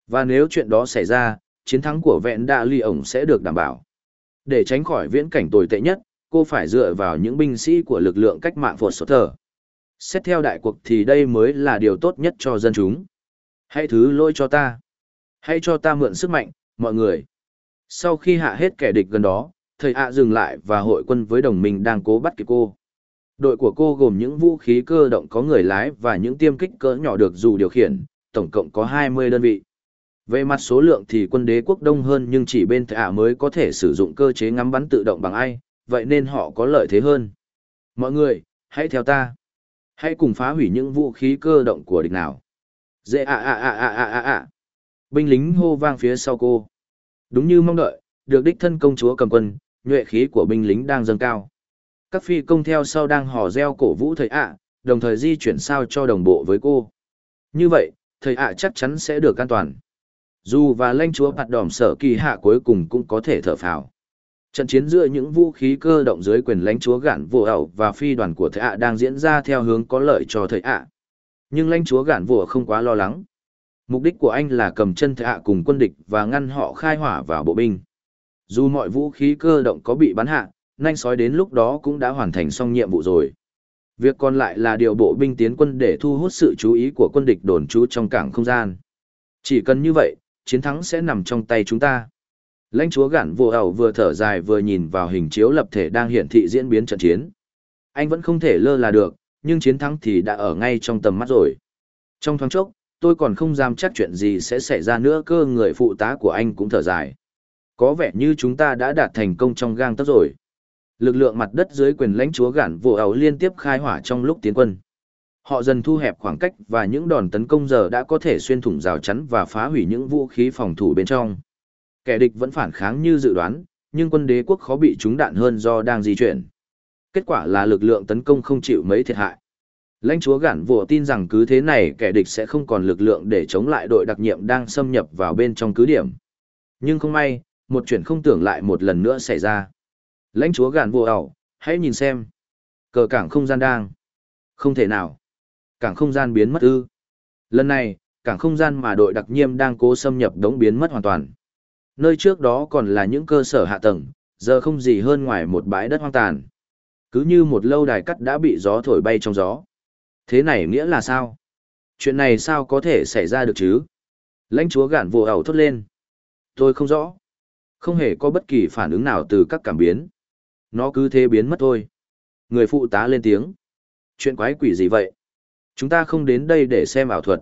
Và nếu chuyện đó xảy ra, chiến thắng của vẹn đạ ly ổng sẽ được đảm bảo. Để tránh khỏi viễn cảnh tồi tệ nhất, cô phải dựa vào những binh sĩ của lực lượng cách mạng phột sốt thờ. Xét theo đại cuộc thì đây mới là điều tốt nhất cho dân chúng. Hãy thứ lỗi cho ta. Hãy cho ta mượn sức mạnh, mọi người. Sau khi hạ hết kẻ địch gần đó, thầy ạ dừng lại và hội quân với đồng minh đang cố bắt kịp cô. Đội của cô gồm những vũ khí cơ động có người lái và những tiêm kích cỡ nhỏ được dù điều khiển, tổng cộng có 20 đơn vị. Về mặt số lượng thì quân đế quốc đông hơn nhưng chỉ bên thầy mới có thể sử dụng cơ chế ngắm bắn tự động bằng ai, vậy nên họ có lợi thế hơn. Mọi người, hãy theo ta. Hãy cùng phá hủy những vũ khí cơ động của địch nào. Dễ ạ ạ ạ ạ ạ ạ ạ. Binh lính hô vang phía sau cô. Đúng như mong đợi, được đích thân công chúa cầm quân, nhuệ khí của binh lính đang dâng cao. Các phi công theo sau đang hò reo cổ vũ thầy ạ, đồng thời di chuyển sao cho đồng bộ với cô. Như vậy, thầy ạ chắc chắn sẽ được an toàn. Dù và lãnh chúa bạt đỏm sở kỳ hạ cuối cùng cũng có thể thở phào. Trận chiến giữa những vũ khí cơ động dưới quyền lãnh chúa gạn vô ẩu và phi đoàn của thầy ạ đang diễn ra theo hướng có lợi cho thầy ạ. Nhưng lãnh chúa gạn vô không quá lo lắng. Mục đích của anh là cầm chân Thầy Ạ cùng quân địch và ngăn họ khai hỏa vào bộ binh. Dù mọi vũ khí cơ động có bị bắn hạ, Nanh sói đến lúc đó cũng đã hoàn thành xong nhiệm vụ rồi. Việc còn lại là điều bộ binh tiến quân để thu hút sự chú ý của quân địch đồn trú trong cảng không gian. Chỉ cần như vậy, chiến thắng sẽ nằm trong tay chúng ta. Lãnh chúa gản vô ẩu vừa thở dài vừa nhìn vào hình chiếu lập thể đang hiển thị diễn biến trận chiến. Anh vẫn không thể lơ là được, nhưng chiến thắng thì đã ở ngay trong tầm mắt rồi. Trong thoáng chốc, tôi còn không dám chắc chuyện gì sẽ xảy ra nữa cơ người phụ tá của anh cũng thở dài. Có vẻ như chúng ta đã đạt thành công trong gang tấc rồi. Lực lượng mặt đất dưới quyền lãnh chúa gản vô ẩu liên tiếp khai hỏa trong lúc tiến quân. Họ dần thu hẹp khoảng cách và những đòn tấn công giờ đã có thể xuyên thủng rào chắn và phá hủy những vũ khí phòng thủ bên trong. Kẻ địch vẫn phản kháng như dự đoán, nhưng quân đế quốc khó bị trúng đạn hơn do đang di chuyển. Kết quả là lực lượng tấn công không chịu mấy thiệt hại. Lãnh chúa gản vua tin rằng cứ thế này kẻ địch sẽ không còn lực lượng để chống lại đội đặc nhiệm đang xâm nhập vào bên trong cứ điểm. Nhưng không may, một chuyện không tưởng lại một lần nữa xảy ra. Lãnh chúa gàn vô ảo, hãy nhìn xem. Cờ cảng không gian đang. Không thể nào. Cảng không gian biến mất ư. Lần này, cảng không gian mà đội đặc nhiệm đang cố xâm nhập đống biến mất hoàn toàn. Nơi trước đó còn là những cơ sở hạ tầng, giờ không gì hơn ngoài một bãi đất hoang tàn. Cứ như một lâu đài cắt đã bị gió thổi bay trong gió. Thế này nghĩa là sao? Chuyện này sao có thể xảy ra được chứ? Lãnh chúa gạn vô ẩu thốt lên. Tôi không rõ. Không hề có bất kỳ phản ứng nào từ các cảm biến. Nó cứ thế biến mất thôi. Người phụ tá lên tiếng. Chuyện quái quỷ gì vậy? Chúng ta không đến đây để xem ảo thuật.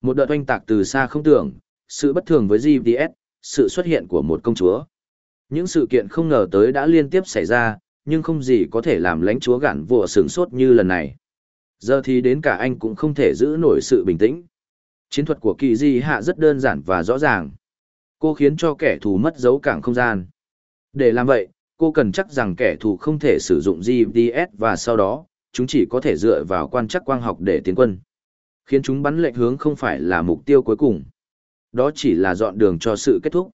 Một đợt oanh tạc từ xa không tưởng, sự bất thường với GTS, sự xuất hiện của một công chúa. Những sự kiện không ngờ tới đã liên tiếp xảy ra, nhưng không gì có thể làm lãnh chúa gản vùa sướng sốt như lần này. Giờ thì đến cả anh cũng không thể giữ nổi sự bình tĩnh. Chiến thuật của kỳ di hạ rất đơn giản và rõ ràng. Cô khiến cho kẻ thù mất dấu cảng không gian. Để làm vậy, cô cần chắc rằng kẻ thù không thể sử dụng GPS và sau đó, chúng chỉ có thể dựa vào quan trắc quang học để tiến quân. Khiến chúng bắn lệch hướng không phải là mục tiêu cuối cùng. Đó chỉ là dọn đường cho sự kết thúc.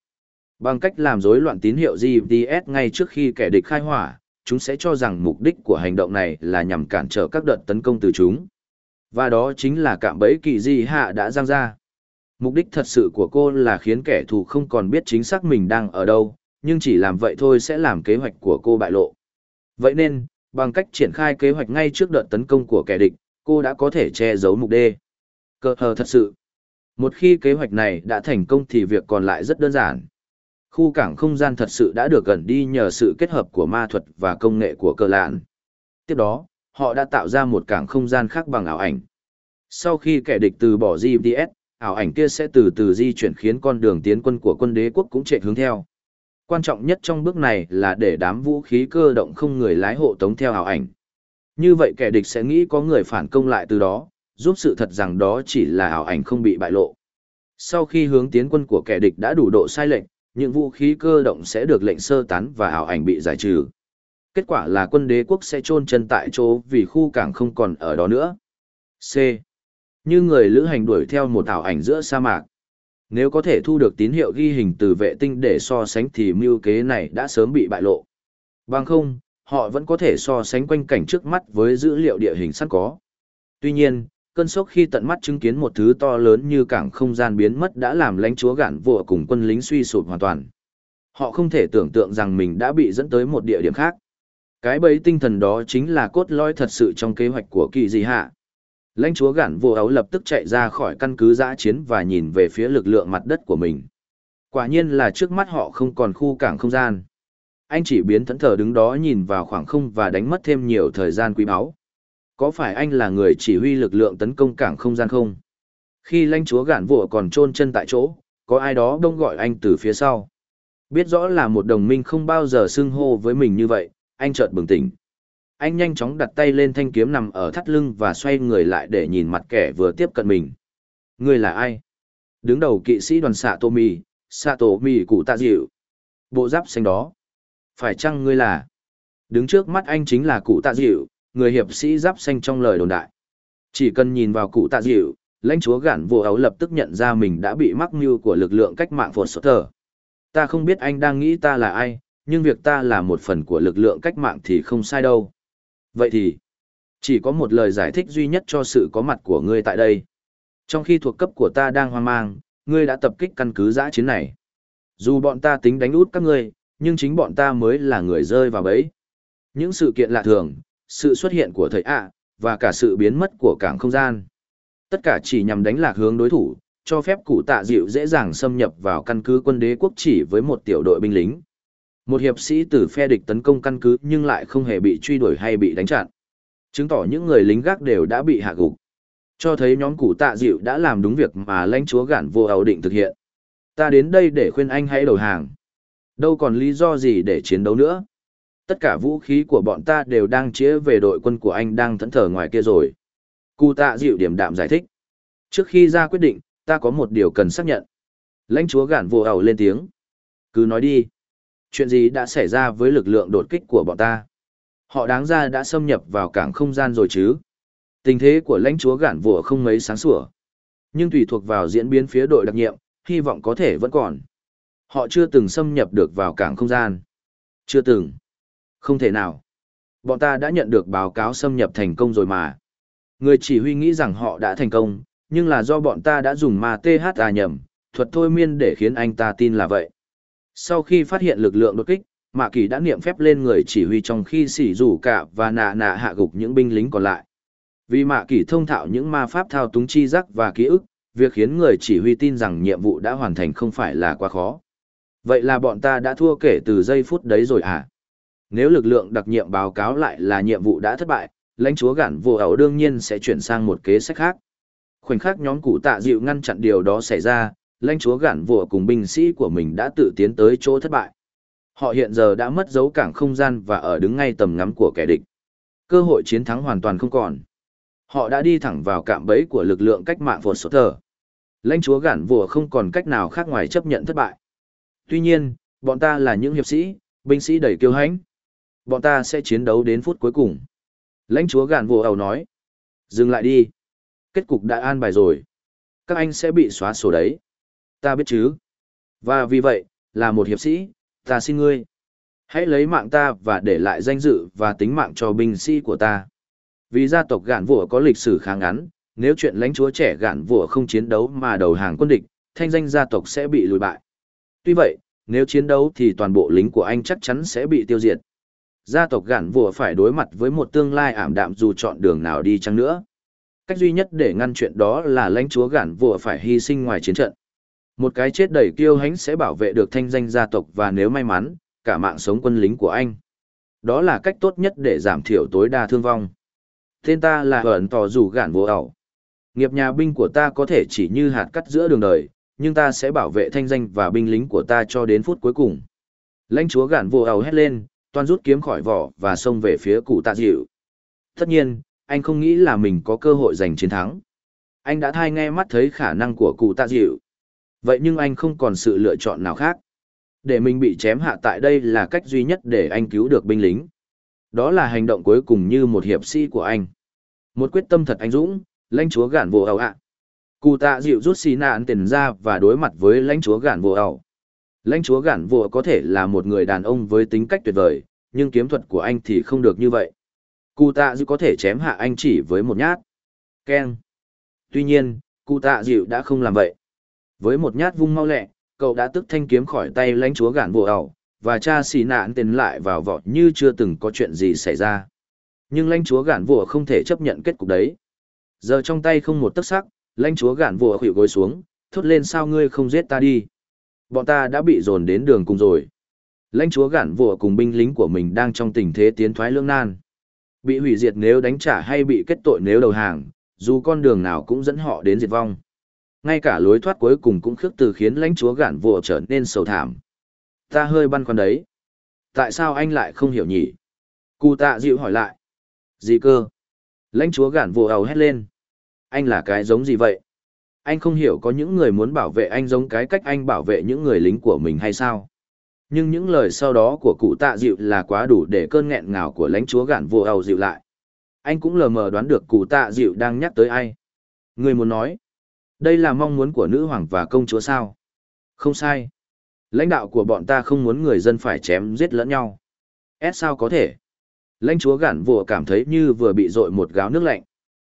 Bằng cách làm rối loạn tín hiệu GPS ngay trước khi kẻ địch khai hỏa, chúng sẽ cho rằng mục đích của hành động này là nhằm cản trở các đợt tấn công từ chúng. Và đó chính là cạm bẫy kỳ di hạ đã giang ra. Mục đích thật sự của cô là khiến kẻ thù không còn biết chính xác mình đang ở đâu, nhưng chỉ làm vậy thôi sẽ làm kế hoạch của cô bại lộ. Vậy nên, bằng cách triển khai kế hoạch ngay trước đợt tấn công của kẻ địch, cô đã có thể che giấu mục đê. Cơ hờ thật sự. Một khi kế hoạch này đã thành công thì việc còn lại rất đơn giản. Khu cảng không gian thật sự đã được gần đi nhờ sự kết hợp của ma thuật và công nghệ của cơ lạn. Tiếp đó, họ đã tạo ra một cảng không gian khác bằng ảo ảnh. Sau khi kẻ địch từ bỏ GPS, ảo ảnh kia sẽ từ từ di chuyển khiến con đường tiến quân của quân đế quốc cũng chạy hướng theo. Quan trọng nhất trong bước này là để đám vũ khí cơ động không người lái hộ tống theo ảo ảnh. Như vậy kẻ địch sẽ nghĩ có người phản công lại từ đó, giúp sự thật rằng đó chỉ là ảo ảnh không bị bại lộ. Sau khi hướng tiến quân của kẻ địch đã đủ độ sai lệch, những vũ khí cơ động sẽ được lệnh sơ tán và ảo ảnh bị giải trừ. Kết quả là quân đế quốc sẽ chôn chân tại chỗ vì khu cảng không còn ở đó nữa. C. Như người lữ hành đuổi theo một ảo ảnh giữa sa mạc. Nếu có thể thu được tín hiệu ghi hình từ vệ tinh để so sánh thì mưu kế này đã sớm bị bại lộ. Bằng không, họ vẫn có thể so sánh quanh cảnh trước mắt với dữ liệu địa hình sẵn có. Tuy nhiên, cơn sốc khi tận mắt chứng kiến một thứ to lớn như cảng không gian biến mất đã làm lãnh chúa gạn vua cùng quân lính suy sụp hoàn toàn. Họ không thể tưởng tượng rằng mình đã bị dẫn tới một địa điểm khác. Cái bấy tinh thần đó chính là cốt lõi thật sự trong kế hoạch của kỳ dị hạ. Lãnh chúa gản vô ấu lập tức chạy ra khỏi căn cứ giã chiến và nhìn về phía lực lượng mặt đất của mình. Quả nhiên là trước mắt họ không còn khu cảng không gian. Anh chỉ biến thẫn thờ đứng đó nhìn vào khoảng không và đánh mất thêm nhiều thời gian quý báu. Có phải anh là người chỉ huy lực lượng tấn công cảng không gian không? Khi lãnh chúa gản vội còn chôn chân tại chỗ, có ai đó đông gọi anh từ phía sau. Biết rõ là một đồng minh không bao giờ xưng hô với mình như vậy, anh chợt bừng tỉnh. Anh nhanh chóng đặt tay lên thanh kiếm nằm ở thắt lưng và xoay người lại để nhìn mặt kẻ vừa tiếp cận mình. Người là ai? Đứng đầu kỵ sĩ đoàn xạ tô mì, xạ tổ mì cụ tạ dịu. Bộ giáp xanh đó. Phải chăng ngươi là? Đứng trước mắt anh chính là cụ tạ dịu, người hiệp sĩ giáp xanh trong lời đồn đại. Chỉ cần nhìn vào cụ tạ dịu, lãnh chúa gản vô ấu lập tức nhận ra mình đã bị mắc mưu của lực lượng cách mạng phột sốt thờ. Ta không biết anh đang nghĩ ta là ai, nhưng việc ta là một phần của lực lượng cách mạng thì không sai đâu. Vậy thì, chỉ có một lời giải thích duy nhất cho sự có mặt của ngươi tại đây. Trong khi thuộc cấp của ta đang hoang mang, ngươi đã tập kích căn cứ giã chiến này. Dù bọn ta tính đánh út các ngươi, nhưng chính bọn ta mới là người rơi vào bẫy. Những sự kiện lạ thường, sự xuất hiện của thầy ạ, và cả sự biến mất của cảng không gian. Tất cả chỉ nhằm đánh lạc hướng đối thủ, cho phép cụ tạ dịu dễ dàng xâm nhập vào căn cứ quân đế quốc chỉ với một tiểu đội binh lính. Một hiệp sĩ từ phe địch tấn công căn cứ nhưng lại không hề bị truy đuổi hay bị đánh chặn. Chứng tỏ những người lính gác đều đã bị hạ gục. Cho thấy nhóm cụ tạ dịu đã làm đúng việc mà lãnh chúa gản vô ảo định thực hiện. Ta đến đây để khuyên anh hãy đầu hàng. Đâu còn lý do gì để chiến đấu nữa. Tất cả vũ khí của bọn ta đều đang chĩa về đội quân của anh đang thẫn thờ ngoài kia rồi. Cụ tạ dịu điểm đạm giải thích. Trước khi ra quyết định, ta có một điều cần xác nhận. Lãnh chúa gản vô ảo lên tiếng. Cứ nói đi chuyện gì đã xảy ra với lực lượng đột kích của bọn ta? Họ đáng ra đã xâm nhập vào cảng không gian rồi chứ? Tình thế của lãnh chúa gản vùa không mấy sáng sủa. Nhưng tùy thuộc vào diễn biến phía đội đặc nhiệm, hy vọng có thể vẫn còn. Họ chưa từng xâm nhập được vào cảng không gian. Chưa từng. Không thể nào. Bọn ta đã nhận được báo cáo xâm nhập thành công rồi mà. Người chỉ huy nghĩ rằng họ đã thành công, nhưng là do bọn ta đã dùng ma THA nhầm, thuật thôi miên để khiến anh ta tin là vậy. Sau khi phát hiện lực lượng đột kích, Mạ Kỳ đã niệm phép lên người chỉ huy trong khi xỉ rủ cả và nạ nạ hạ gục những binh lính còn lại. Vì Mạ Kỳ thông thạo những ma pháp thao túng chi giác và ký ức, việc khiến người chỉ huy tin rằng nhiệm vụ đã hoàn thành không phải là quá khó. Vậy là bọn ta đã thua kể từ giây phút đấy rồi à? Nếu lực lượng đặc nhiệm báo cáo lại là nhiệm vụ đã thất bại, lãnh chúa gản vô ẩu đương nhiên sẽ chuyển sang một kế sách khác. Khoảnh khắc nhóm cụ tạ dịu ngăn chặn điều đó xảy ra, lãnh chúa gản vua cùng binh sĩ của mình đã tự tiến tới chỗ thất bại. Họ hiện giờ đã mất dấu cảng không gian và ở đứng ngay tầm ngắm của kẻ địch. Cơ hội chiến thắng hoàn toàn không còn. Họ đã đi thẳng vào cạm bẫy của lực lượng cách mạng vột sốt thờ. Lãnh chúa gản vua không còn cách nào khác ngoài chấp nhận thất bại. Tuy nhiên, bọn ta là những hiệp sĩ, binh sĩ đầy kiêu hãnh. Bọn ta sẽ chiến đấu đến phút cuối cùng. Lãnh chúa gản vua ầu nói. Dừng lại đi. Kết cục đã an bài rồi. Các anh sẽ bị xóa sổ đấy ta biết chứ. Và vì vậy, là một hiệp sĩ, ta xin ngươi. Hãy lấy mạng ta và để lại danh dự và tính mạng cho binh sĩ của ta. Vì gia tộc gạn vua có lịch sử khá ngắn, nếu chuyện lãnh chúa trẻ gạn vua không chiến đấu mà đầu hàng quân địch, thanh danh gia tộc sẽ bị lùi bại. Tuy vậy, nếu chiến đấu thì toàn bộ lính của anh chắc chắn sẽ bị tiêu diệt. Gia tộc gạn vua phải đối mặt với một tương lai ảm đạm dù chọn đường nào đi chăng nữa. Cách duy nhất để ngăn chuyện đó là lãnh chúa gạn vua phải hy sinh ngoài chiến trận. Một cái chết đầy kiêu hãnh sẽ bảo vệ được thanh danh gia tộc và nếu may mắn, cả mạng sống quân lính của anh. Đó là cách tốt nhất để giảm thiểu tối đa thương vong. Tên ta là ẩn tỏ dù gạn vô Ảo. Nghiệp nhà binh của ta có thể chỉ như hạt cắt giữa đường đời, nhưng ta sẽ bảo vệ thanh danh và binh lính của ta cho đến phút cuối cùng. Lãnh chúa gạn vô Ảo hét lên, toàn rút kiếm khỏi vỏ và xông về phía cụ tạ dịu. Tất nhiên, anh không nghĩ là mình có cơ hội giành chiến thắng. Anh đã thai nghe mắt thấy khả năng của cụ tạ dịu, Vậy nhưng anh không còn sự lựa chọn nào khác. Để mình bị chém hạ tại đây là cách duy nhất để anh cứu được binh lính. Đó là hành động cuối cùng như một hiệp sĩ của anh. Một quyết tâm thật anh dũng, lãnh chúa gản vô ẩu ạ. Cụ tạ dịu rút xì nạn tiền ra và đối mặt với lãnh chúa gản vô ẩu. Lãnh chúa gản vô có thể là một người đàn ông với tính cách tuyệt vời, nhưng kiếm thuật của anh thì không được như vậy. Cụ tạ dịu có thể chém hạ anh chỉ với một nhát. Keng. Tuy nhiên, cụ tạ dịu đã không làm vậy. Với một nhát vung mau lẹ, cậu đã tức thanh kiếm khỏi tay lãnh chúa gạn bộ ẩu, và cha xì nạn tiền lại vào vọt như chưa từng có chuyện gì xảy ra. Nhưng lãnh chúa gạn vụa không thể chấp nhận kết cục đấy. Giờ trong tay không một tấc sắc, lãnh chúa gạn vụa khuỵu gối xuống, thốt lên sao ngươi không giết ta đi. Bọn ta đã bị dồn đến đường cùng rồi. Lãnh chúa gạn vụa cùng binh lính của mình đang trong tình thế tiến thoái lưỡng nan. Bị hủy diệt nếu đánh trả hay bị kết tội nếu đầu hàng, dù con đường nào cũng dẫn họ đến diệt vong. Ngay cả lối thoát cuối cùng cũng khước từ khiến lãnh chúa gạn vô trở nên sầu thảm. Ta hơi băn khoăn đấy. Tại sao anh lại không hiểu nhỉ? Cụ tạ dịu hỏi lại. Gì cơ? Lãnh chúa gạn vùa ầu hét lên. Anh là cái giống gì vậy? Anh không hiểu có những người muốn bảo vệ anh giống cái cách anh bảo vệ những người lính của mình hay sao? Nhưng những lời sau đó của cụ tạ dịu là quá đủ để cơn nghẹn ngào của lãnh chúa gạn vùa ầu dịu lại. Anh cũng lờ mờ đoán được cụ tạ dịu đang nhắc tới ai. Người muốn nói. Đây là mong muốn của nữ hoàng và công chúa sao? Không sai. Lãnh đạo của bọn ta không muốn người dân phải chém giết lẫn nhau. S sao có thể? Lãnh chúa gản vùa cảm thấy như vừa bị dội một gáo nước lạnh.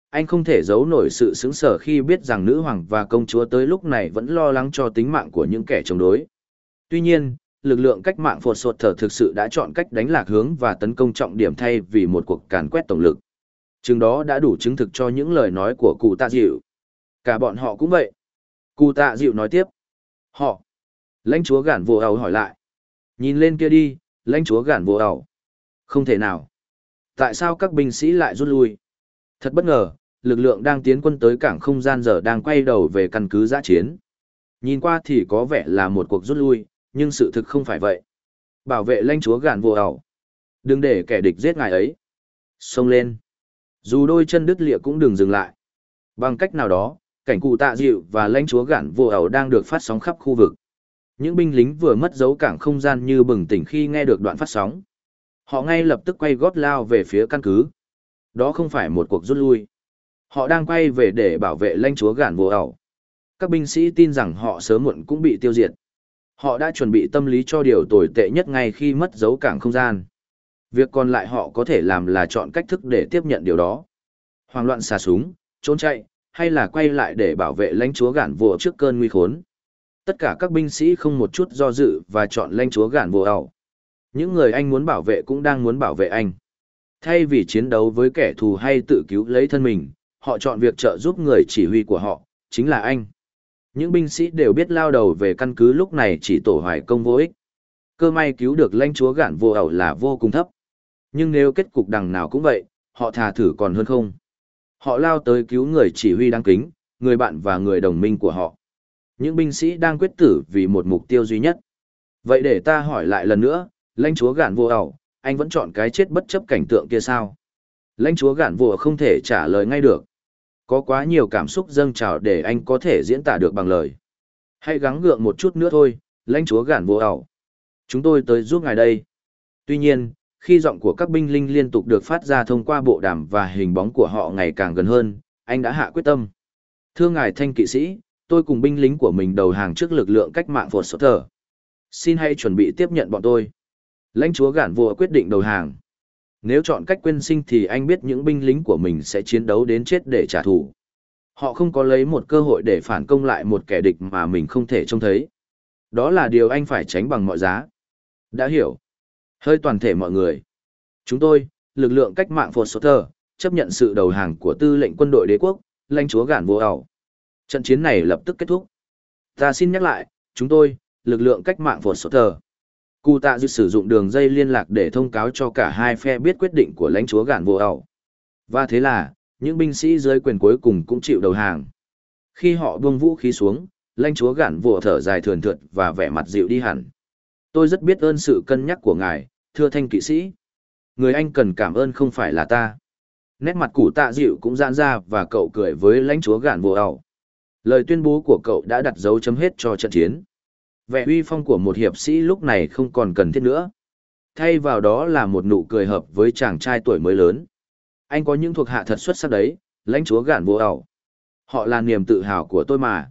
Anh không thể giấu nổi sự sững sờ khi biết rằng nữ hoàng và công chúa tới lúc này vẫn lo lắng cho tính mạng của những kẻ chống đối. Tuy nhiên, lực lượng cách mạng phột sột thở thực sự đã chọn cách đánh lạc hướng và tấn công trọng điểm thay vì một cuộc càn quét tổng lực. Chừng đó đã đủ chứng thực cho những lời nói của cụ tạ dịu. Cả bọn họ cũng vậy. Cụ tạ dịu nói tiếp. Họ. Lãnh chúa gản vô ẩu hỏi lại. Nhìn lên kia đi, lãnh chúa gản vô ẩu. Không thể nào. Tại sao các binh sĩ lại rút lui? Thật bất ngờ, lực lượng đang tiến quân tới cảng không gian giờ đang quay đầu về căn cứ giã chiến. Nhìn qua thì có vẻ là một cuộc rút lui, nhưng sự thực không phải vậy. Bảo vệ lãnh chúa gản vô ẩu. Đừng để kẻ địch giết ngài ấy. Xông lên. Dù đôi chân đứt lịa cũng đừng dừng lại. Bằng cách nào đó, cảnh cụ tạ dịu và lãnh chúa gạn vô ẩu đang được phát sóng khắp khu vực. Những binh lính vừa mất dấu cảng không gian như bừng tỉnh khi nghe được đoạn phát sóng. Họ ngay lập tức quay gót lao về phía căn cứ. Đó không phải một cuộc rút lui. Họ đang quay về để bảo vệ lãnh chúa gạn vô ẩu. Các binh sĩ tin rằng họ sớm muộn cũng bị tiêu diệt. Họ đã chuẩn bị tâm lý cho điều tồi tệ nhất ngay khi mất dấu cảng không gian. Việc còn lại họ có thể làm là chọn cách thức để tiếp nhận điều đó. Hoàng loạn xà súng, trốn chạy, hay là quay lại để bảo vệ lãnh chúa gản vua trước cơn nguy khốn. Tất cả các binh sĩ không một chút do dự và chọn lãnh chúa gản vua ẩu. Những người anh muốn bảo vệ cũng đang muốn bảo vệ anh. Thay vì chiến đấu với kẻ thù hay tự cứu lấy thân mình, họ chọn việc trợ giúp người chỉ huy của họ, chính là anh. Những binh sĩ đều biết lao đầu về căn cứ lúc này chỉ tổ hoài công vô ích. Cơ may cứu được lãnh chúa gạn vô ẩu là vô cùng thấp. Nhưng nếu kết cục đằng nào cũng vậy, họ thà thử còn hơn không. Họ lao tới cứu người chỉ huy đáng kính, người bạn và người đồng minh của họ. Những binh sĩ đang quyết tử vì một mục tiêu duy nhất. Vậy để ta hỏi lại lần nữa, lãnh chúa gạn vô ẩu, anh vẫn chọn cái chết bất chấp cảnh tượng kia sao? Lãnh chúa gạn vô không thể trả lời ngay được. Có quá nhiều cảm xúc dâng trào để anh có thể diễn tả được bằng lời. Hãy gắng gượng một chút nữa thôi, lãnh chúa gạn vô ẩu. Chúng tôi tới giúp ngài đây. Tuy nhiên, khi giọng của các binh linh liên tục được phát ra thông qua bộ đàm và hình bóng của họ ngày càng gần hơn, anh đã hạ quyết tâm. Thưa ngài thanh kỵ sĩ, tôi cùng binh lính của mình đầu hàng trước lực lượng cách mạng phột sốt thở. Xin hãy chuẩn bị tiếp nhận bọn tôi. Lãnh chúa gản vua quyết định đầu hàng. Nếu chọn cách quên sinh thì anh biết những binh lính của mình sẽ chiến đấu đến chết để trả thù. Họ không có lấy một cơ hội để phản công lại một kẻ địch mà mình không thể trông thấy. Đó là điều anh phải tránh bằng mọi giá. Đã hiểu. Hơi toàn thể mọi người. Chúng tôi, lực lượng cách mạng Phột Sotter, chấp nhận sự đầu hàng của tư lệnh quân đội đế quốc, lãnh chúa gản vô ảo. Trận chiến này lập tức kết thúc. Ta xin nhắc lại, chúng tôi, lực lượng cách mạng Phột Sotter. Cụ tạ dự sử dụng đường dây liên lạc để thông cáo cho cả hai phe biết quyết định của lãnh chúa gản vô ảo. Và thế là, những binh sĩ dưới quyền cuối cùng cũng chịu đầu hàng. Khi họ buông vũ khí xuống, lãnh chúa gản vô thở dài thườn thượt và vẻ mặt dịu đi hẳn. Tôi rất biết ơn sự cân nhắc của ngài, thưa thanh kỵ sĩ. Người anh cần cảm ơn không phải là ta. Nét mặt cụ tạ dịu cũng giãn ra và cậu cười với lãnh chúa gạn vô ẩu. Lời tuyên bố của cậu đã đặt dấu chấm hết cho trận chiến. Vẻ uy phong của một hiệp sĩ lúc này không còn cần thiết nữa. thay vào đó là một nụ cười hợp với chàng trai tuổi mới lớn. Anh có những thuộc hạ thật xuất sắc đấy, lãnh chúa gạn vô ẩu. Họ là niềm tự hào của tôi mà.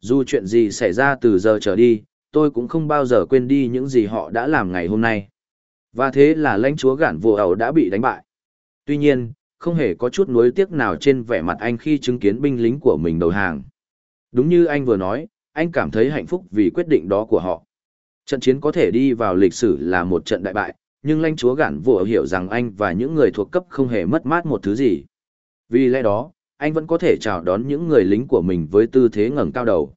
Dù chuyện gì xảy ra từ giờ trở đi, tôi cũng không bao giờ quên đi những gì họ đã làm ngày hôm nay. Và thế là lãnh chúa gạn vua ẩu đã bị đánh bại. Tuy nhiên, không hề có chút nuối tiếc nào trên vẻ mặt anh khi chứng kiến binh lính của mình đầu hàng. Đúng như anh vừa nói, anh cảm thấy hạnh phúc vì quyết định đó của họ. Trận chiến có thể đi vào lịch sử là một trận đại bại, nhưng lãnh chúa gạn vua hiểu rằng anh và những người thuộc cấp không hề mất mát một thứ gì. Vì lẽ đó, anh vẫn có thể chào đón những người lính của mình với tư thế ngẩng cao đầu.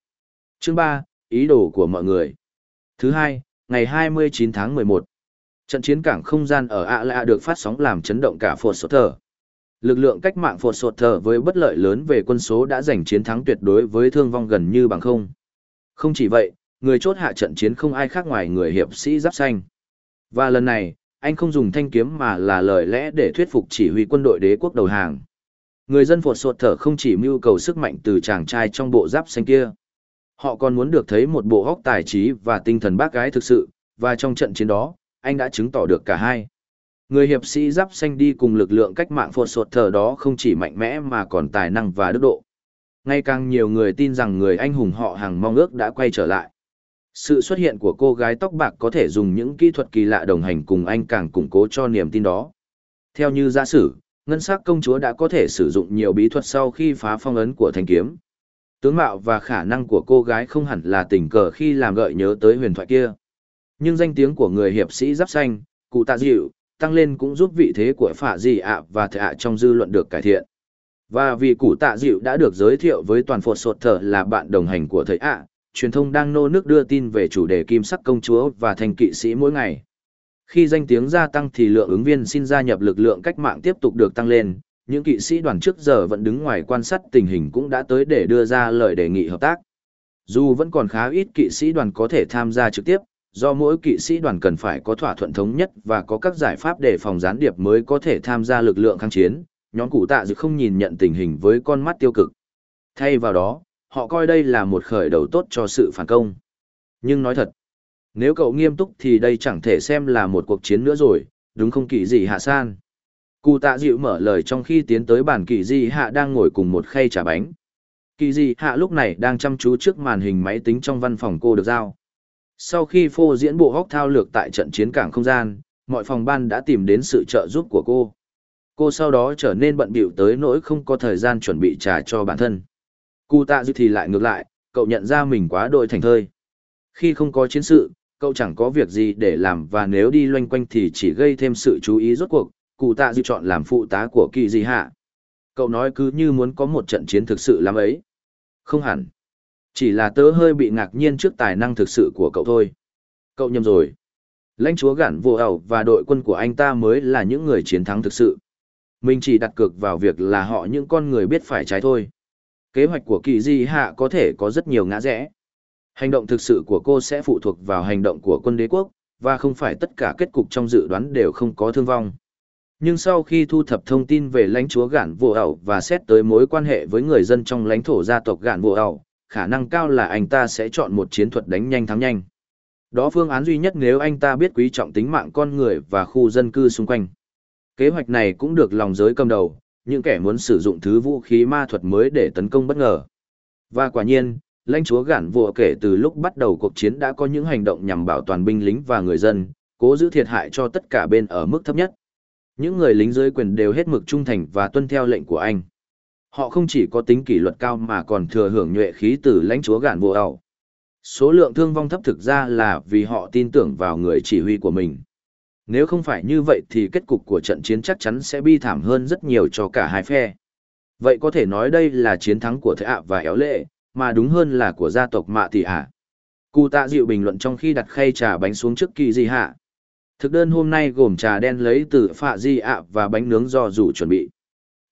Chương 3, ý đồ của mọi người. Thứ hai, ngày 29 tháng 11. Trận chiến cảng không gian ở ạ lạ được phát sóng làm chấn động cả Phột Sột Thờ. Lực lượng cách mạng Phột Sột Thờ với bất lợi lớn về quân số đã giành chiến thắng tuyệt đối với thương vong gần như bằng không. Không chỉ vậy, người chốt hạ trận chiến không ai khác ngoài người hiệp sĩ giáp xanh. Và lần này, anh không dùng thanh kiếm mà là lời lẽ để thuyết phục chỉ huy quân đội đế quốc đầu hàng. Người dân Phột Sột Thở không chỉ mưu cầu sức mạnh từ chàng trai trong bộ giáp xanh kia. Họ còn muốn được thấy một bộ hóc tài trí và tinh thần bác gái thực sự, và trong trận chiến đó, anh đã chứng tỏ được cả hai. Người hiệp sĩ giáp xanh đi cùng lực lượng cách mạng phột sột thờ đó không chỉ mạnh mẽ mà còn tài năng và đức độ. Ngày càng nhiều người tin rằng người anh hùng họ hàng mong ước đã quay trở lại. Sự xuất hiện của cô gái tóc bạc có thể dùng những kỹ thuật kỳ lạ đồng hành cùng anh càng củng cố cho niềm tin đó. Theo như giả sử, ngân sắc công chúa đã có thể sử dụng nhiều bí thuật sau khi phá phong ấn của thanh kiếm. Tướng mạo và khả năng của cô gái không hẳn là tình cờ khi làm gợi nhớ tới huyền thoại kia. Nhưng danh tiếng của người hiệp sĩ giáp xanh, cụ tạ dịu, tăng lên cũng giúp vị thế của phả dị ạ và thệ ạ trong dư luận được cải thiện. Và vì cụ tạ dịu đã được giới thiệu với toàn phột sột thở là bạn đồng hành của thầy ạ, truyền thông đang nô nước đưa tin về chủ đề kim sắc công chúa và thành kỵ sĩ mỗi ngày. Khi danh tiếng gia tăng thì lượng ứng viên xin gia nhập lực lượng cách mạng tiếp tục được tăng lên, những kỵ sĩ đoàn trước giờ vẫn đứng ngoài quan sát tình hình cũng đã tới để đưa ra lời đề nghị hợp tác. Dù vẫn còn khá ít kỵ sĩ đoàn có thể tham gia trực tiếp, do mỗi kỵ sĩ đoàn cần phải có thỏa thuận thống nhất và có các giải pháp để phòng gián điệp mới có thể tham gia lực lượng kháng chiến, nhóm cụ tạ dự không nhìn nhận tình hình với con mắt tiêu cực. Thay vào đó, họ coi đây là một khởi đầu tốt cho sự phản công. Nhưng nói thật, nếu cậu nghiêm túc thì đây chẳng thể xem là một cuộc chiến nữa rồi, đúng không kỳ gì hạ san. Cụ tạ dịu mở lời trong khi tiến tới bàn kỳ di hạ đang ngồi cùng một khay trà bánh. Kỳ di hạ lúc này đang chăm chú trước màn hình máy tính trong văn phòng cô được giao. Sau khi phô diễn bộ hóc thao lược tại trận chiến cảng không gian, mọi phòng ban đã tìm đến sự trợ giúp của cô. Cô sau đó trở nên bận bịu tới nỗi không có thời gian chuẩn bị trà cho bản thân. Cụ tạ dư thì lại ngược lại, cậu nhận ra mình quá đội thành thơi. Khi không có chiến sự, cậu chẳng có việc gì để làm và nếu đi loanh quanh thì chỉ gây thêm sự chú ý rốt cuộc, cụ tạ dư chọn làm phụ tá của kỳ gì hạ. Cậu nói cứ như muốn có một trận chiến thực sự lắm ấy. Không hẳn. Chỉ là tớ hơi bị ngạc nhiên trước tài năng thực sự của cậu thôi. Cậu nhầm rồi. Lãnh chúa gản vô ẩu và đội quân của anh ta mới là những người chiến thắng thực sự. Mình chỉ đặt cược vào việc là họ những con người biết phải trái thôi. Kế hoạch của kỳ di hạ có thể có rất nhiều ngã rẽ. Hành động thực sự của cô sẽ phụ thuộc vào hành động của quân đế quốc, và không phải tất cả kết cục trong dự đoán đều không có thương vong. Nhưng sau khi thu thập thông tin về lãnh chúa gạn vô ẩu và xét tới mối quan hệ với người dân trong lãnh thổ gia tộc gạn vô ẩu, khả năng cao là anh ta sẽ chọn một chiến thuật đánh nhanh thắng nhanh. Đó phương án duy nhất nếu anh ta biết quý trọng tính mạng con người và khu dân cư xung quanh. Kế hoạch này cũng được lòng giới cầm đầu, những kẻ muốn sử dụng thứ vũ khí ma thuật mới để tấn công bất ngờ. Và quả nhiên, lãnh chúa gản vua kể từ lúc bắt đầu cuộc chiến đã có những hành động nhằm bảo toàn binh lính và người dân, cố giữ thiệt hại cho tất cả bên ở mức thấp nhất. Những người lính dưới quyền đều hết mực trung thành và tuân theo lệnh của anh. Họ không chỉ có tính kỷ luật cao mà còn thừa hưởng nhuệ khí từ lãnh chúa gạn vô ẩu. Số lượng thương vong thấp thực ra là vì họ tin tưởng vào người chỉ huy của mình. Nếu không phải như vậy thì kết cục của trận chiến chắc chắn sẽ bi thảm hơn rất nhiều cho cả hai phe. Vậy có thể nói đây là chiến thắng của Thế ạ và Éo Lệ, mà đúng hơn là của gia tộc Mạ Tỷ Ạ. Cụ tạ dịu bình luận trong khi đặt khay trà bánh xuống trước kỳ di hạ. Thực đơn hôm nay gồm trà đen lấy từ phạ di ạ và bánh nướng do rủ chuẩn bị.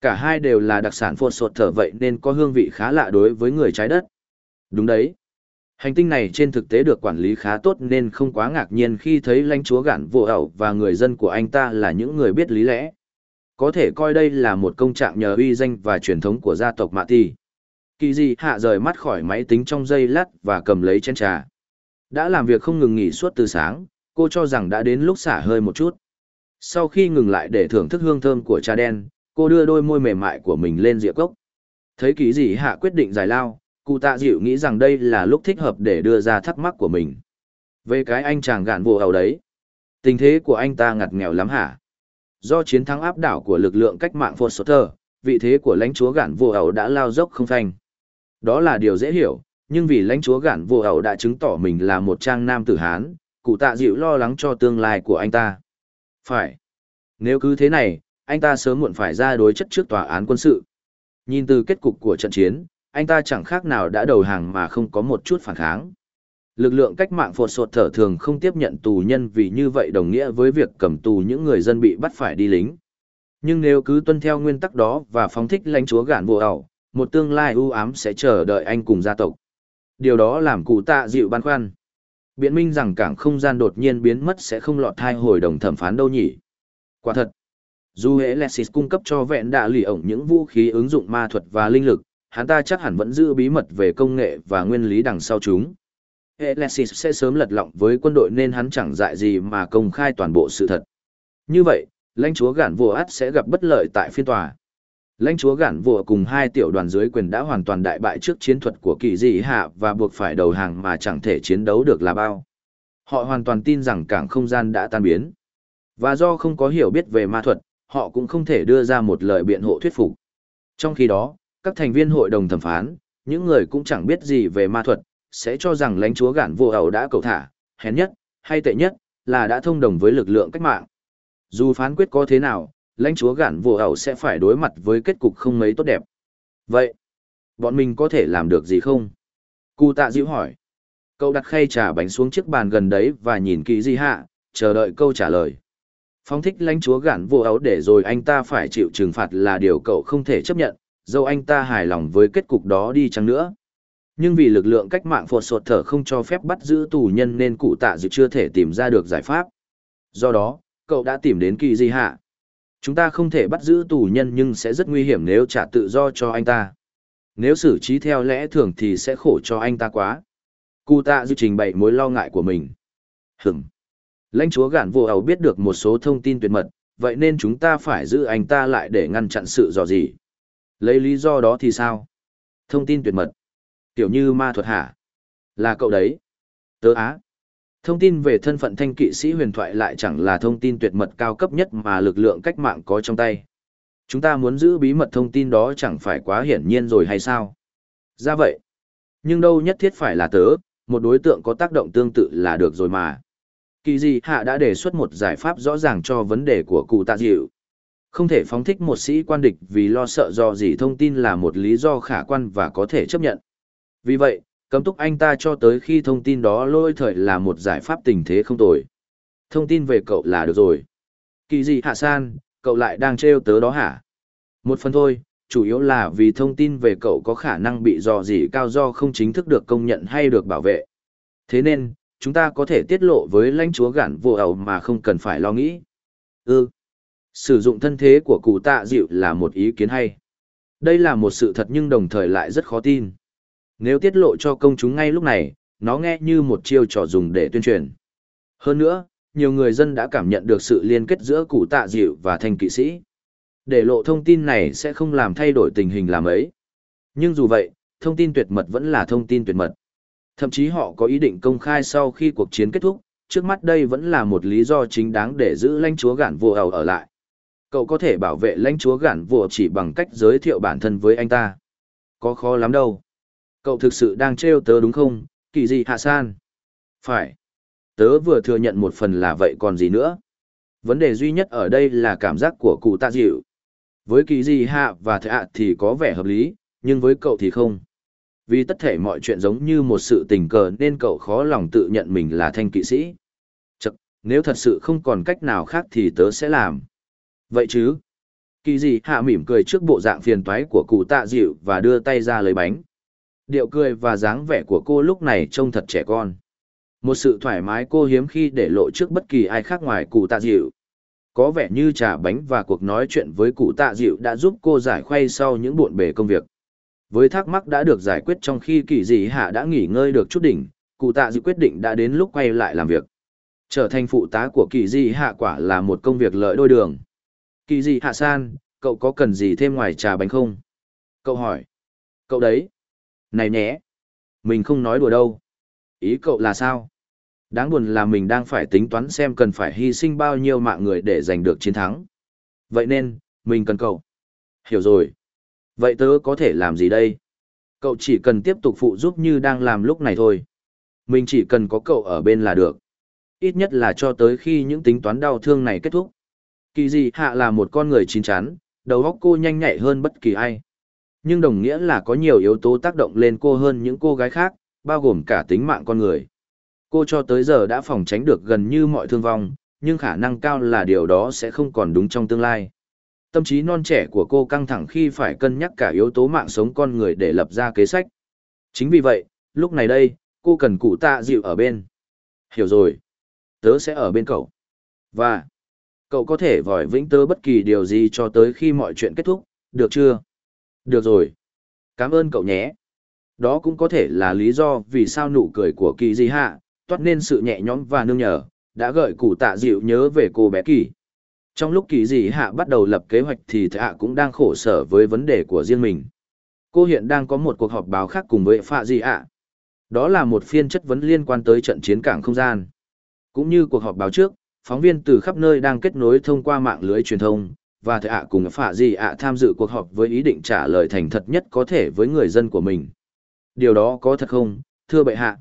Cả hai đều là đặc sản phột sột thở vậy nên có hương vị khá lạ đối với người trái đất. Đúng đấy. Hành tinh này trên thực tế được quản lý khá tốt nên không quá ngạc nhiên khi thấy lãnh chúa gạn vô ẩu và người dân của anh ta là những người biết lý lẽ. Có thể coi đây là một công trạng nhờ uy danh và truyền thống của gia tộc Mạ Tì. Kỳ gì hạ rời mắt khỏi máy tính trong giây lát và cầm lấy chén trà. Đã làm việc không ngừng nghỉ suốt từ sáng, cô cho rằng đã đến lúc xả hơi một chút. Sau khi ngừng lại để thưởng thức hương thơm của trà đen, cô đưa đôi môi mềm mại của mình lên rìa cốc. Thấy kỳ dị hạ quyết định giải lao, cụ tạ dịu nghĩ rằng đây là lúc thích hợp để đưa ra thắc mắc của mình. Về cái anh chàng gạn vô ẩu đấy, tình thế của anh ta ngặt nghèo lắm hả? Do chiến thắng áp đảo của lực lượng cách mạng Foster, vị thế của lãnh chúa gạn vô ẩu đã lao dốc không phanh. Đó là điều dễ hiểu, nhưng vì lãnh chúa gạn vô ẩu đã chứng tỏ mình là một trang nam tử Hán, cụ tạ dịu lo lắng cho tương lai của anh ta. Phải. Nếu cứ thế này, anh ta sớm muộn phải ra đối chất trước tòa án quân sự. Nhìn từ kết cục của trận chiến, anh ta chẳng khác nào đã đầu hàng mà không có một chút phản kháng. Lực lượng cách mạng phột sột thở thường không tiếp nhận tù nhân vì như vậy đồng nghĩa với việc cầm tù những người dân bị bắt phải đi lính. Nhưng nếu cứ tuân theo nguyên tắc đó và phóng thích lãnh chúa gạn vô ẩu, một tương lai ưu ám sẽ chờ đợi anh cùng gia tộc. Điều đó làm cụ tạ dịu băn khoăn. Biện minh rằng cảng không gian đột nhiên biến mất sẽ không lọt thai hồi đồng thẩm phán đâu nhỉ. Quả thật, dù hệ Lexis cung cấp cho vẹn đạ lì ổng những vũ khí ứng dụng ma thuật và linh lực, hắn ta chắc hẳn vẫn giữ bí mật về công nghệ và nguyên lý đằng sau chúng. Hệ Lexis sẽ sớm lật lọng với quân đội nên hắn chẳng dại gì mà công khai toàn bộ sự thật. Như vậy, lãnh chúa gản vua át sẽ gặp bất lợi tại phiên tòa. Lãnh chúa gản vua cùng hai tiểu đoàn dưới quyền đã hoàn toàn đại bại trước chiến thuật của kỳ dị hạ và buộc phải đầu hàng mà chẳng thể chiến đấu được là bao. Họ hoàn toàn tin rằng cảng không gian đã tan biến. Và do không có hiểu biết về ma thuật, họ cũng không thể đưa ra một lời biện hộ thuyết phục. Trong khi đó, các thành viên hội đồng thẩm phán, những người cũng chẳng biết gì về ma thuật, sẽ cho rằng lãnh chúa gản vô ẩu đã cầu thả, hèn nhất, hay tệ nhất, là đã thông đồng với lực lượng cách mạng. Dù phán quyết có thế nào, lãnh chúa gản vô ẩu sẽ phải đối mặt với kết cục không mấy tốt đẹp. Vậy, bọn mình có thể làm được gì không? Cụ tạ dịu hỏi. Cậu đặt khay trà bánh xuống chiếc bàn gần đấy và nhìn kỹ di hạ, chờ đợi câu trả lời. Phong thích lãnh chúa gản vô ấu để rồi anh ta phải chịu trừng phạt là điều cậu không thể chấp nhận, dẫu anh ta hài lòng với kết cục đó đi chăng nữa. Nhưng vì lực lượng cách mạng phột sột thở không cho phép bắt giữ tù nhân nên cụ tạ dự chưa thể tìm ra được giải pháp. Do đó, cậu đã tìm đến kỳ di hạ. Chúng ta không thể bắt giữ tù nhân nhưng sẽ rất nguy hiểm nếu trả tự do cho anh ta. Nếu xử trí theo lẽ thường thì sẽ khổ cho anh ta quá. Cụ tạ dự trình bày mối lo ngại của mình. Hửm. Lãnh chúa gạn vô ẩu biết được một số thông tin tuyệt mật, vậy nên chúng ta phải giữ anh ta lại để ngăn chặn sự dò dỉ. Lấy lý do đó thì sao? Thông tin tuyệt mật. Tiểu như ma thuật hả? Là cậu đấy. Tớ á. Thông tin về thân phận thanh kỵ sĩ huyền thoại lại chẳng là thông tin tuyệt mật cao cấp nhất mà lực lượng cách mạng có trong tay. Chúng ta muốn giữ bí mật thông tin đó chẳng phải quá hiển nhiên rồi hay sao? Ra vậy. Nhưng đâu nhất thiết phải là tớ, một đối tượng có tác động tương tự là được rồi mà kỳ dị hạ đã đề xuất một giải pháp rõ ràng cho vấn đề của cụ tạ dịu. Không thể phóng thích một sĩ quan địch vì lo sợ do gì thông tin là một lý do khả quan và có thể chấp nhận. Vì vậy, cấm túc anh ta cho tới khi thông tin đó lôi thời là một giải pháp tình thế không tồi. Thông tin về cậu là được rồi. Kỳ dị hạ san, cậu lại đang trêu tớ đó hả? Một phần thôi, chủ yếu là vì thông tin về cậu có khả năng bị dò dỉ cao do không chính thức được công nhận hay được bảo vệ. Thế nên chúng ta có thể tiết lộ với lãnh chúa gản vô ẩu mà không cần phải lo nghĩ. Ừ. Sử dụng thân thế của cụ tạ dịu là một ý kiến hay. Đây là một sự thật nhưng đồng thời lại rất khó tin. Nếu tiết lộ cho công chúng ngay lúc này, nó nghe như một chiêu trò dùng để tuyên truyền. Hơn nữa, nhiều người dân đã cảm nhận được sự liên kết giữa cụ tạ dịu và thanh kỵ sĩ. Để lộ thông tin này sẽ không làm thay đổi tình hình làm ấy. Nhưng dù vậy, thông tin tuyệt mật vẫn là thông tin tuyệt mật. Thậm chí họ có ý định công khai sau khi cuộc chiến kết thúc, trước mắt đây vẫn là một lý do chính đáng để giữ lãnh chúa gản vua ẩu ở lại. Cậu có thể bảo vệ lãnh chúa gản vua chỉ bằng cách giới thiệu bản thân với anh ta. Có khó lắm đâu. Cậu thực sự đang trêu tớ đúng không, kỳ gì hạ san? Phải. Tớ vừa thừa nhận một phần là vậy còn gì nữa. Vấn đề duy nhất ở đây là cảm giác của cụ tạ dịu. Với kỳ gì hạ và thạ thì có vẻ hợp lý, nhưng với cậu thì không. Vì tất thể mọi chuyện giống như một sự tình cờ nên cậu khó lòng tự nhận mình là thanh kỵ sĩ. Chật, nếu thật sự không còn cách nào khác thì tớ sẽ làm. Vậy chứ? Kỳ gì hạ mỉm cười trước bộ dạng phiền toái của cụ tạ dịu và đưa tay ra lấy bánh. Điệu cười và dáng vẻ của cô lúc này trông thật trẻ con. Một sự thoải mái cô hiếm khi để lộ trước bất kỳ ai khác ngoài cụ tạ dịu. Có vẻ như trà bánh và cuộc nói chuyện với cụ tạ dịu đã giúp cô giải khuây sau những buộn bề công việc. Với thắc mắc đã được giải quyết trong khi kỳ dị hạ đã nghỉ ngơi được chút đỉnh, cụ tạ dự quyết định đã đến lúc quay lại làm việc. Trở thành phụ tá của kỳ Dị hạ quả là một công việc lợi đôi đường. Kỳ Dị hạ san, cậu có cần gì thêm ngoài trà bánh không? Cậu hỏi. Cậu đấy. Này nhé. Mình không nói đùa đâu. Ý cậu là sao? Đáng buồn là mình đang phải tính toán xem cần phải hy sinh bao nhiêu mạng người để giành được chiến thắng. Vậy nên, mình cần cậu. Hiểu rồi. Vậy tớ có thể làm gì đây? Cậu chỉ cần tiếp tục phụ giúp như đang làm lúc này thôi. Mình chỉ cần có cậu ở bên là được. Ít nhất là cho tới khi những tính toán đau thương này kết thúc. Kỳ gì hạ là một con người chín chắn, đầu óc cô nhanh nhạy hơn bất kỳ ai. Nhưng đồng nghĩa là có nhiều yếu tố tác động lên cô hơn những cô gái khác, bao gồm cả tính mạng con người. Cô cho tới giờ đã phòng tránh được gần như mọi thương vong, nhưng khả năng cao là điều đó sẽ không còn đúng trong tương lai. Tâm trí non trẻ của cô căng thẳng khi phải cân nhắc cả yếu tố mạng sống con người để lập ra kế sách. Chính vì vậy, lúc này đây, cô cần cụ tạ dịu ở bên. Hiểu rồi. Tớ sẽ ở bên cậu. Và, cậu có thể vòi vĩnh tớ bất kỳ điều gì cho tới khi mọi chuyện kết thúc, được chưa? Được rồi. Cảm ơn cậu nhé. Đó cũng có thể là lý do vì sao nụ cười của kỳ di hạ, toát nên sự nhẹ nhõm và nương nhờ, đã gợi cụ tạ dịu nhớ về cô bé kỳ. Trong lúc kỳ dị hạ bắt đầu lập kế hoạch thì thạ cũng đang khổ sở với vấn đề của riêng mình. Cô hiện đang có một cuộc họp báo khác cùng với phạ dị ạ. Đó là một phiên chất vấn liên quan tới trận chiến cảng không gian. Cũng như cuộc họp báo trước, phóng viên từ khắp nơi đang kết nối thông qua mạng lưới truyền thông, và thạ cùng phạ dị ạ tham dự cuộc họp với ý định trả lời thành thật nhất có thể với người dân của mình. Điều đó có thật không, thưa bệ hạ?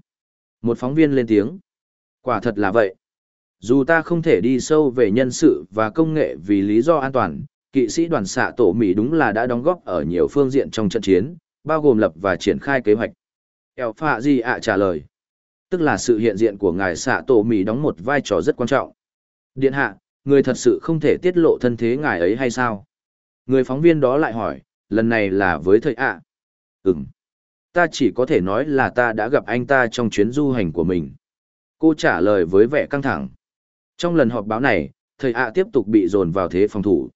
Một phóng viên lên tiếng. Quả thật là vậy. Dù ta không thể đi sâu về nhân sự và công nghệ vì lý do an toàn, kỵ sĩ đoàn xạ tổ Mỹ đúng là đã đóng góp ở nhiều phương diện trong trận chiến, bao gồm lập và triển khai kế hoạch. Eo Phạ Di ạ trả lời. Tức là sự hiện diện của ngài xạ tổ Mỹ đóng một vai trò rất quan trọng. Điện hạ, người thật sự không thể tiết lộ thân thế ngài ấy hay sao? Người phóng viên đó lại hỏi, lần này là với thầy ạ. À? Ừm. Ta chỉ có thể nói là ta đã gặp anh ta trong chuyến du hành của mình. Cô trả lời với vẻ căng thẳng. Trong lần họp báo này, thầy ạ tiếp tục bị dồn vào thế phòng thủ.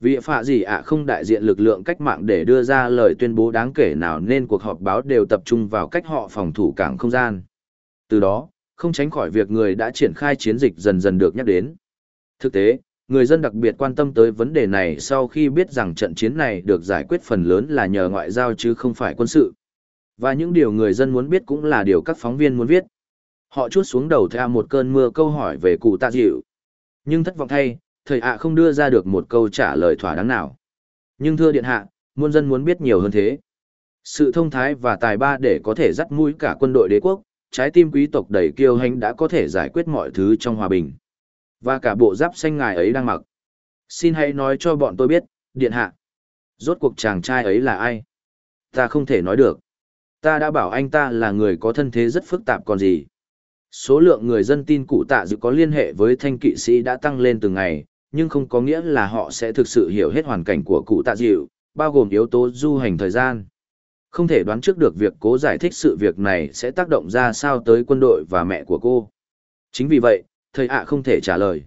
Vì phạ gì ạ không đại diện lực lượng cách mạng để đưa ra lời tuyên bố đáng kể nào nên cuộc họp báo đều tập trung vào cách họ phòng thủ cảng không gian. Từ đó, không tránh khỏi việc người đã triển khai chiến dịch dần dần được nhắc đến. Thực tế, người dân đặc biệt quan tâm tới vấn đề này sau khi biết rằng trận chiến này được giải quyết phần lớn là nhờ ngoại giao chứ không phải quân sự. Và những điều người dân muốn biết cũng là điều các phóng viên muốn viết. Họ chút xuống đầu theo một cơn mưa câu hỏi về cụ tạ dịu. Nhưng thất vọng thay, thầy ạ không đưa ra được một câu trả lời thỏa đáng nào. Nhưng thưa điện hạ, muôn dân muốn biết nhiều hơn thế. Sự thông thái và tài ba để có thể dắt mũi cả quân đội đế quốc, trái tim quý tộc đầy kiêu hãnh đã có thể giải quyết mọi thứ trong hòa bình. Và cả bộ giáp xanh ngài ấy đang mặc. Xin hãy nói cho bọn tôi biết, điện hạ. Rốt cuộc chàng trai ấy là ai? Ta không thể nói được. Ta đã bảo anh ta là người có thân thế rất phức tạp còn gì. Số lượng người dân tin cụ tạ dự có liên hệ với thanh kỵ sĩ đã tăng lên từng ngày, nhưng không có nghĩa là họ sẽ thực sự hiểu hết hoàn cảnh của cụ tạ dịu, bao gồm yếu tố du hành thời gian. Không thể đoán trước được việc cố giải thích sự việc này sẽ tác động ra sao tới quân đội và mẹ của cô. Chính vì vậy, thầy ạ không thể trả lời.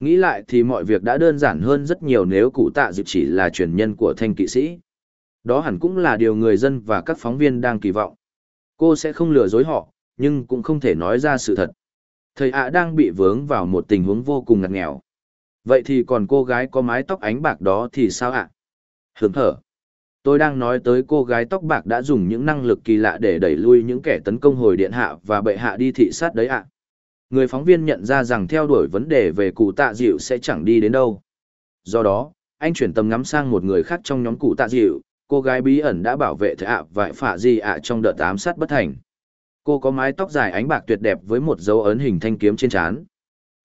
Nghĩ lại thì mọi việc đã đơn giản hơn rất nhiều nếu cụ tạ dịu chỉ là truyền nhân của thanh kỵ sĩ. Đó hẳn cũng là điều người dân và các phóng viên đang kỳ vọng. Cô sẽ không lừa dối họ, nhưng cũng không thể nói ra sự thật. Thầy ạ đang bị vướng vào một tình huống vô cùng ngặt nghèo. Vậy thì còn cô gái có mái tóc ánh bạc đó thì sao ạ? À? Thở. Tôi đang nói tới cô gái tóc bạc đã dùng những năng lực kỳ lạ để đẩy lui những kẻ tấn công hồi điện hạ và bệ hạ đi thị sát đấy ạ. Người phóng viên nhận ra rằng theo đuổi vấn đề về cụ tạ dịu sẽ chẳng đi đến đâu. Do đó, anh chuyển tầm ngắm sang một người khác trong nhóm cụ tạ dịu, cô gái bí ẩn đã bảo vệ thầy ạ và phả gì ạ trong đợt ám sát bất thành. Cô có mái tóc dài ánh bạc tuyệt đẹp với một dấu ấn hình thanh kiếm trên trán.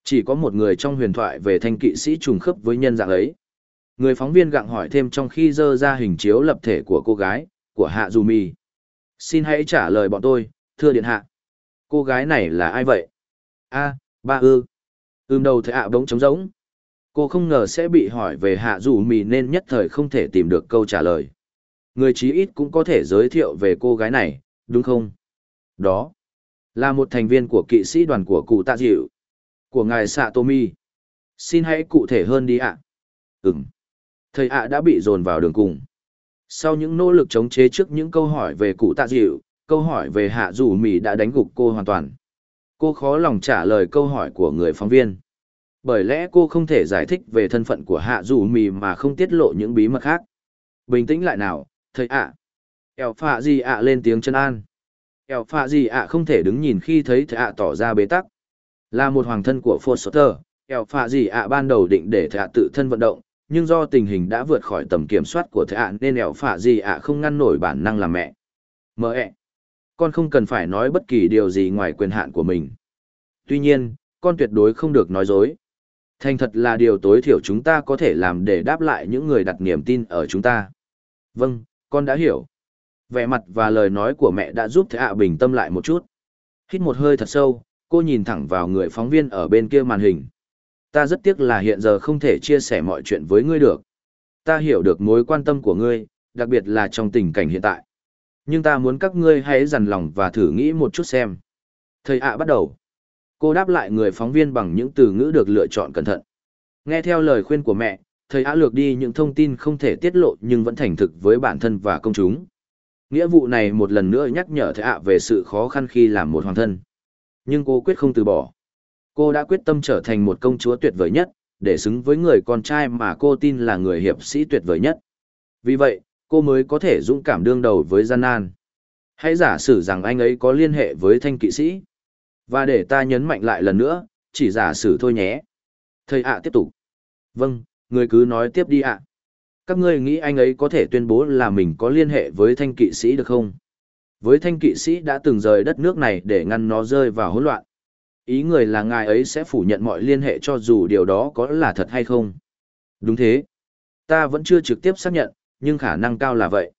Chỉ có một người trong huyền thoại về thanh kỵ sĩ trùng khớp với nhân dạng ấy. Người phóng viên gặng hỏi thêm trong khi dơ ra hình chiếu lập thể của cô gái, của Hạ Dù Mì. Xin hãy trả lời bọn tôi, thưa điện hạ. Cô gái này là ai vậy? a ba ư. Ưm đầu thầy ạ bỗng trống rỗng. Cô không ngờ sẽ bị hỏi về Hạ Dù Mì nên nhất thời không thể tìm được câu trả lời. Người chí ít cũng có thể giới thiệu về cô gái này, đúng không? Đó là một thành viên của kỵ sĩ đoàn của cụ tạ dịu, của ngài Sạ Tô Mi. Xin hãy cụ thể hơn đi ạ. À. Ừm. Thầy ạ đã bị dồn vào đường cùng. Sau những nỗ lực chống chế trước những câu hỏi về cụ tạ dịu, câu hỏi về hạ dù mì đã đánh gục cô hoàn toàn. Cô khó lòng trả lời câu hỏi của người phóng viên. Bởi lẽ cô không thể giải thích về thân phận của hạ dù mì mà không tiết lộ những bí mật khác. Bình tĩnh lại nào, thầy ạ. À. Eo phạ gì ạ lên tiếng chân an. Eo phạ gì ạ không thể đứng nhìn khi thấy thạ ạ tỏ ra bế tắc. Là một hoàng thân của Foster, eo phạ gì ạ ban đầu định để thạ ạ tự thân vận động, nhưng do tình hình đã vượt khỏi tầm kiểm soát của thạ ạ nên eo phạ gì ạ không ngăn nổi bản năng làm mẹ. Mơ ẹ. Con không cần phải nói bất kỳ điều gì ngoài quyền hạn của mình. Tuy nhiên, con tuyệt đối không được nói dối. Thành thật là điều tối thiểu chúng ta có thể làm để đáp lại những người đặt niềm tin ở chúng ta. Vâng, con đã hiểu. Vẻ mặt và lời nói của mẹ đã giúp Thế ạ bình tâm lại một chút. Hít một hơi thật sâu, cô nhìn thẳng vào người phóng viên ở bên kia màn hình. Ta rất tiếc là hiện giờ không thể chia sẻ mọi chuyện với ngươi được. Ta hiểu được mối quan tâm của ngươi, đặc biệt là trong tình cảnh hiện tại. Nhưng ta muốn các ngươi hãy dằn lòng và thử nghĩ một chút xem. Thầy ạ bắt đầu. Cô đáp lại người phóng viên bằng những từ ngữ được lựa chọn cẩn thận. Nghe theo lời khuyên của mẹ, thầy ạ lược đi những thông tin không thể tiết lộ nhưng vẫn thành thực với bản thân và công chúng. Nghĩa vụ này một lần nữa nhắc nhở Thệ ạ về sự khó khăn khi làm một hoàng thân. Nhưng cô quyết không từ bỏ. Cô đã quyết tâm trở thành một công chúa tuyệt vời nhất, để xứng với người con trai mà cô tin là người hiệp sĩ tuyệt vời nhất. Vì vậy, cô mới có thể dũng cảm đương đầu với gian nan. Hãy giả sử rằng anh ấy có liên hệ với thanh kỵ sĩ. Và để ta nhấn mạnh lại lần nữa, chỉ giả sử thôi nhé. Thầy ạ tiếp tục. Vâng, người cứ nói tiếp đi ạ. Các ngươi nghĩ anh ấy có thể tuyên bố là mình có liên hệ với thanh kỵ sĩ được không? Với thanh kỵ sĩ đã từng rời đất nước này để ngăn nó rơi vào hỗn loạn. Ý người là ngài ấy sẽ phủ nhận mọi liên hệ cho dù điều đó có là thật hay không. Đúng thế. Ta vẫn chưa trực tiếp xác nhận, nhưng khả năng cao là vậy.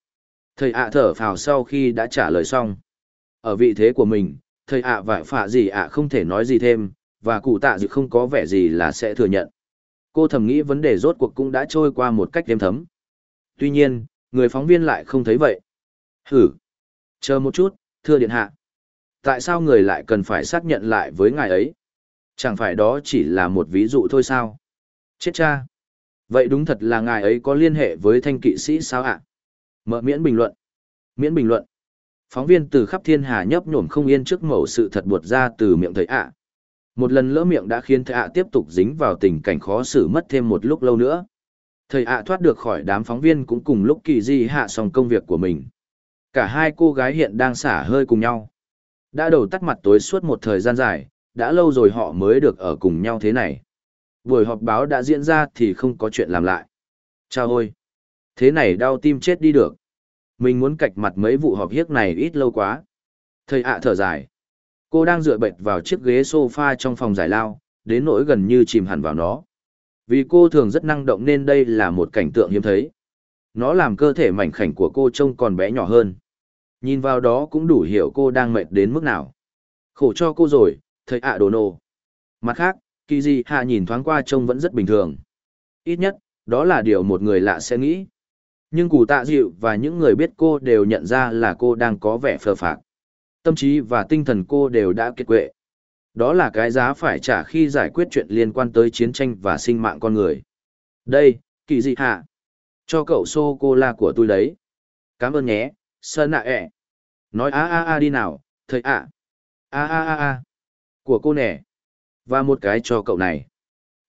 Thầy ạ thở phào sau khi đã trả lời xong. Ở vị thế của mình, thầy ạ và phạ gì ạ không thể nói gì thêm, và cụ tạ dự không có vẻ gì là sẽ thừa nhận. Cô thầm nghĩ vấn đề rốt cuộc cũng đã trôi qua một cách đêm thấm. Tuy nhiên, người phóng viên lại không thấy vậy. Hử! Chờ một chút, thưa điện hạ. Tại sao người lại cần phải xác nhận lại với ngài ấy? Chẳng phải đó chỉ là một ví dụ thôi sao? Chết cha! Vậy đúng thật là ngài ấy có liên hệ với thanh kỵ sĩ sao ạ? Mở miễn bình luận. Miễn bình luận. Phóng viên từ khắp thiên hà nhấp nhổm không yên trước mẩu sự thật buột ra từ miệng thầy ạ. Một lần lỡ miệng đã khiến thầy ạ tiếp tục dính vào tình cảnh khó xử mất thêm một lúc lâu nữa. Thầy ạ thoát được khỏi đám phóng viên cũng cùng lúc kỳ di hạ xong công việc của mình. Cả hai cô gái hiện đang xả hơi cùng nhau. Đã đầu tắt mặt tối suốt một thời gian dài, đã lâu rồi họ mới được ở cùng nhau thế này. Buổi họp báo đã diễn ra thì không có chuyện làm lại. Chào ôi! Thế này đau tim chết đi được. Mình muốn cạch mặt mấy vụ họp hiếc này ít lâu quá. Thầy ạ thở dài. Cô đang dựa bệt vào chiếc ghế sofa trong phòng giải lao, đến nỗi gần như chìm hẳn vào nó. Vì cô thường rất năng động nên đây là một cảnh tượng hiếm thấy. Nó làm cơ thể mảnh khảnh của cô trông còn bé nhỏ hơn. Nhìn vào đó cũng đủ hiểu cô đang mệt đến mức nào. Khổ cho cô rồi, thầy ạ đồ nô. Mặt khác, kỳ gì hạ nhìn thoáng qua trông vẫn rất bình thường. Ít nhất, đó là điều một người lạ sẽ nghĩ. Nhưng cụ tạ dịu và những người biết cô đều nhận ra là cô đang có vẻ phờ phạc. Tâm trí và tinh thần cô đều đã kiệt quệ. Đó là cái giá phải trả khi giải quyết chuyện liên quan tới chiến tranh và sinh mạng con người. Đây, kỳ dị hạ. Cho cậu sô-cô-la của tôi đấy. Cảm ơn nhé, sơn nạ ẹ. Nói a a a đi nào, thầy ạ. A a a a. Của cô nè. Và một cái cho cậu này.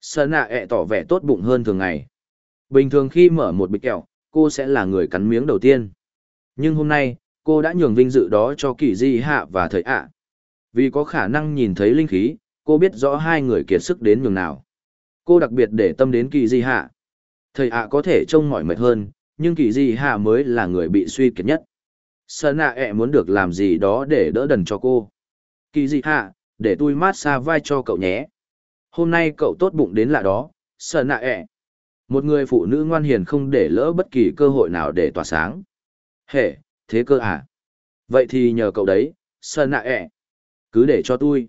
Sơn nạ ẹ tỏ vẻ tốt bụng hơn thường ngày. Bình thường khi mở một bịch kẹo, cô sẽ là người cắn miếng đầu tiên. Nhưng hôm nay, cô đã nhường vinh dự đó cho kỳ di hạ và thầy ạ. Vì có khả năng nhìn thấy linh khí, cô biết rõ hai người kiệt sức đến nhường nào. Cô đặc biệt để tâm đến kỳ di hạ. Thầy ạ có thể trông mỏi mệt hơn, nhưng kỳ di hạ mới là người bị suy kiệt nhất. Sơn ạ ẹ muốn được làm gì đó để đỡ đần cho cô. Kỳ di hạ, để tôi mát xa vai cho cậu nhé. Hôm nay cậu tốt bụng đến lạ đó, Sơn ạ ẹ. Một người phụ nữ ngoan hiền không để lỡ bất kỳ cơ hội nào để tỏa sáng. Hệ, thế cơ à? Vậy thì nhờ cậu đấy, Sơn nạ ẹ. Cứ để cho tôi.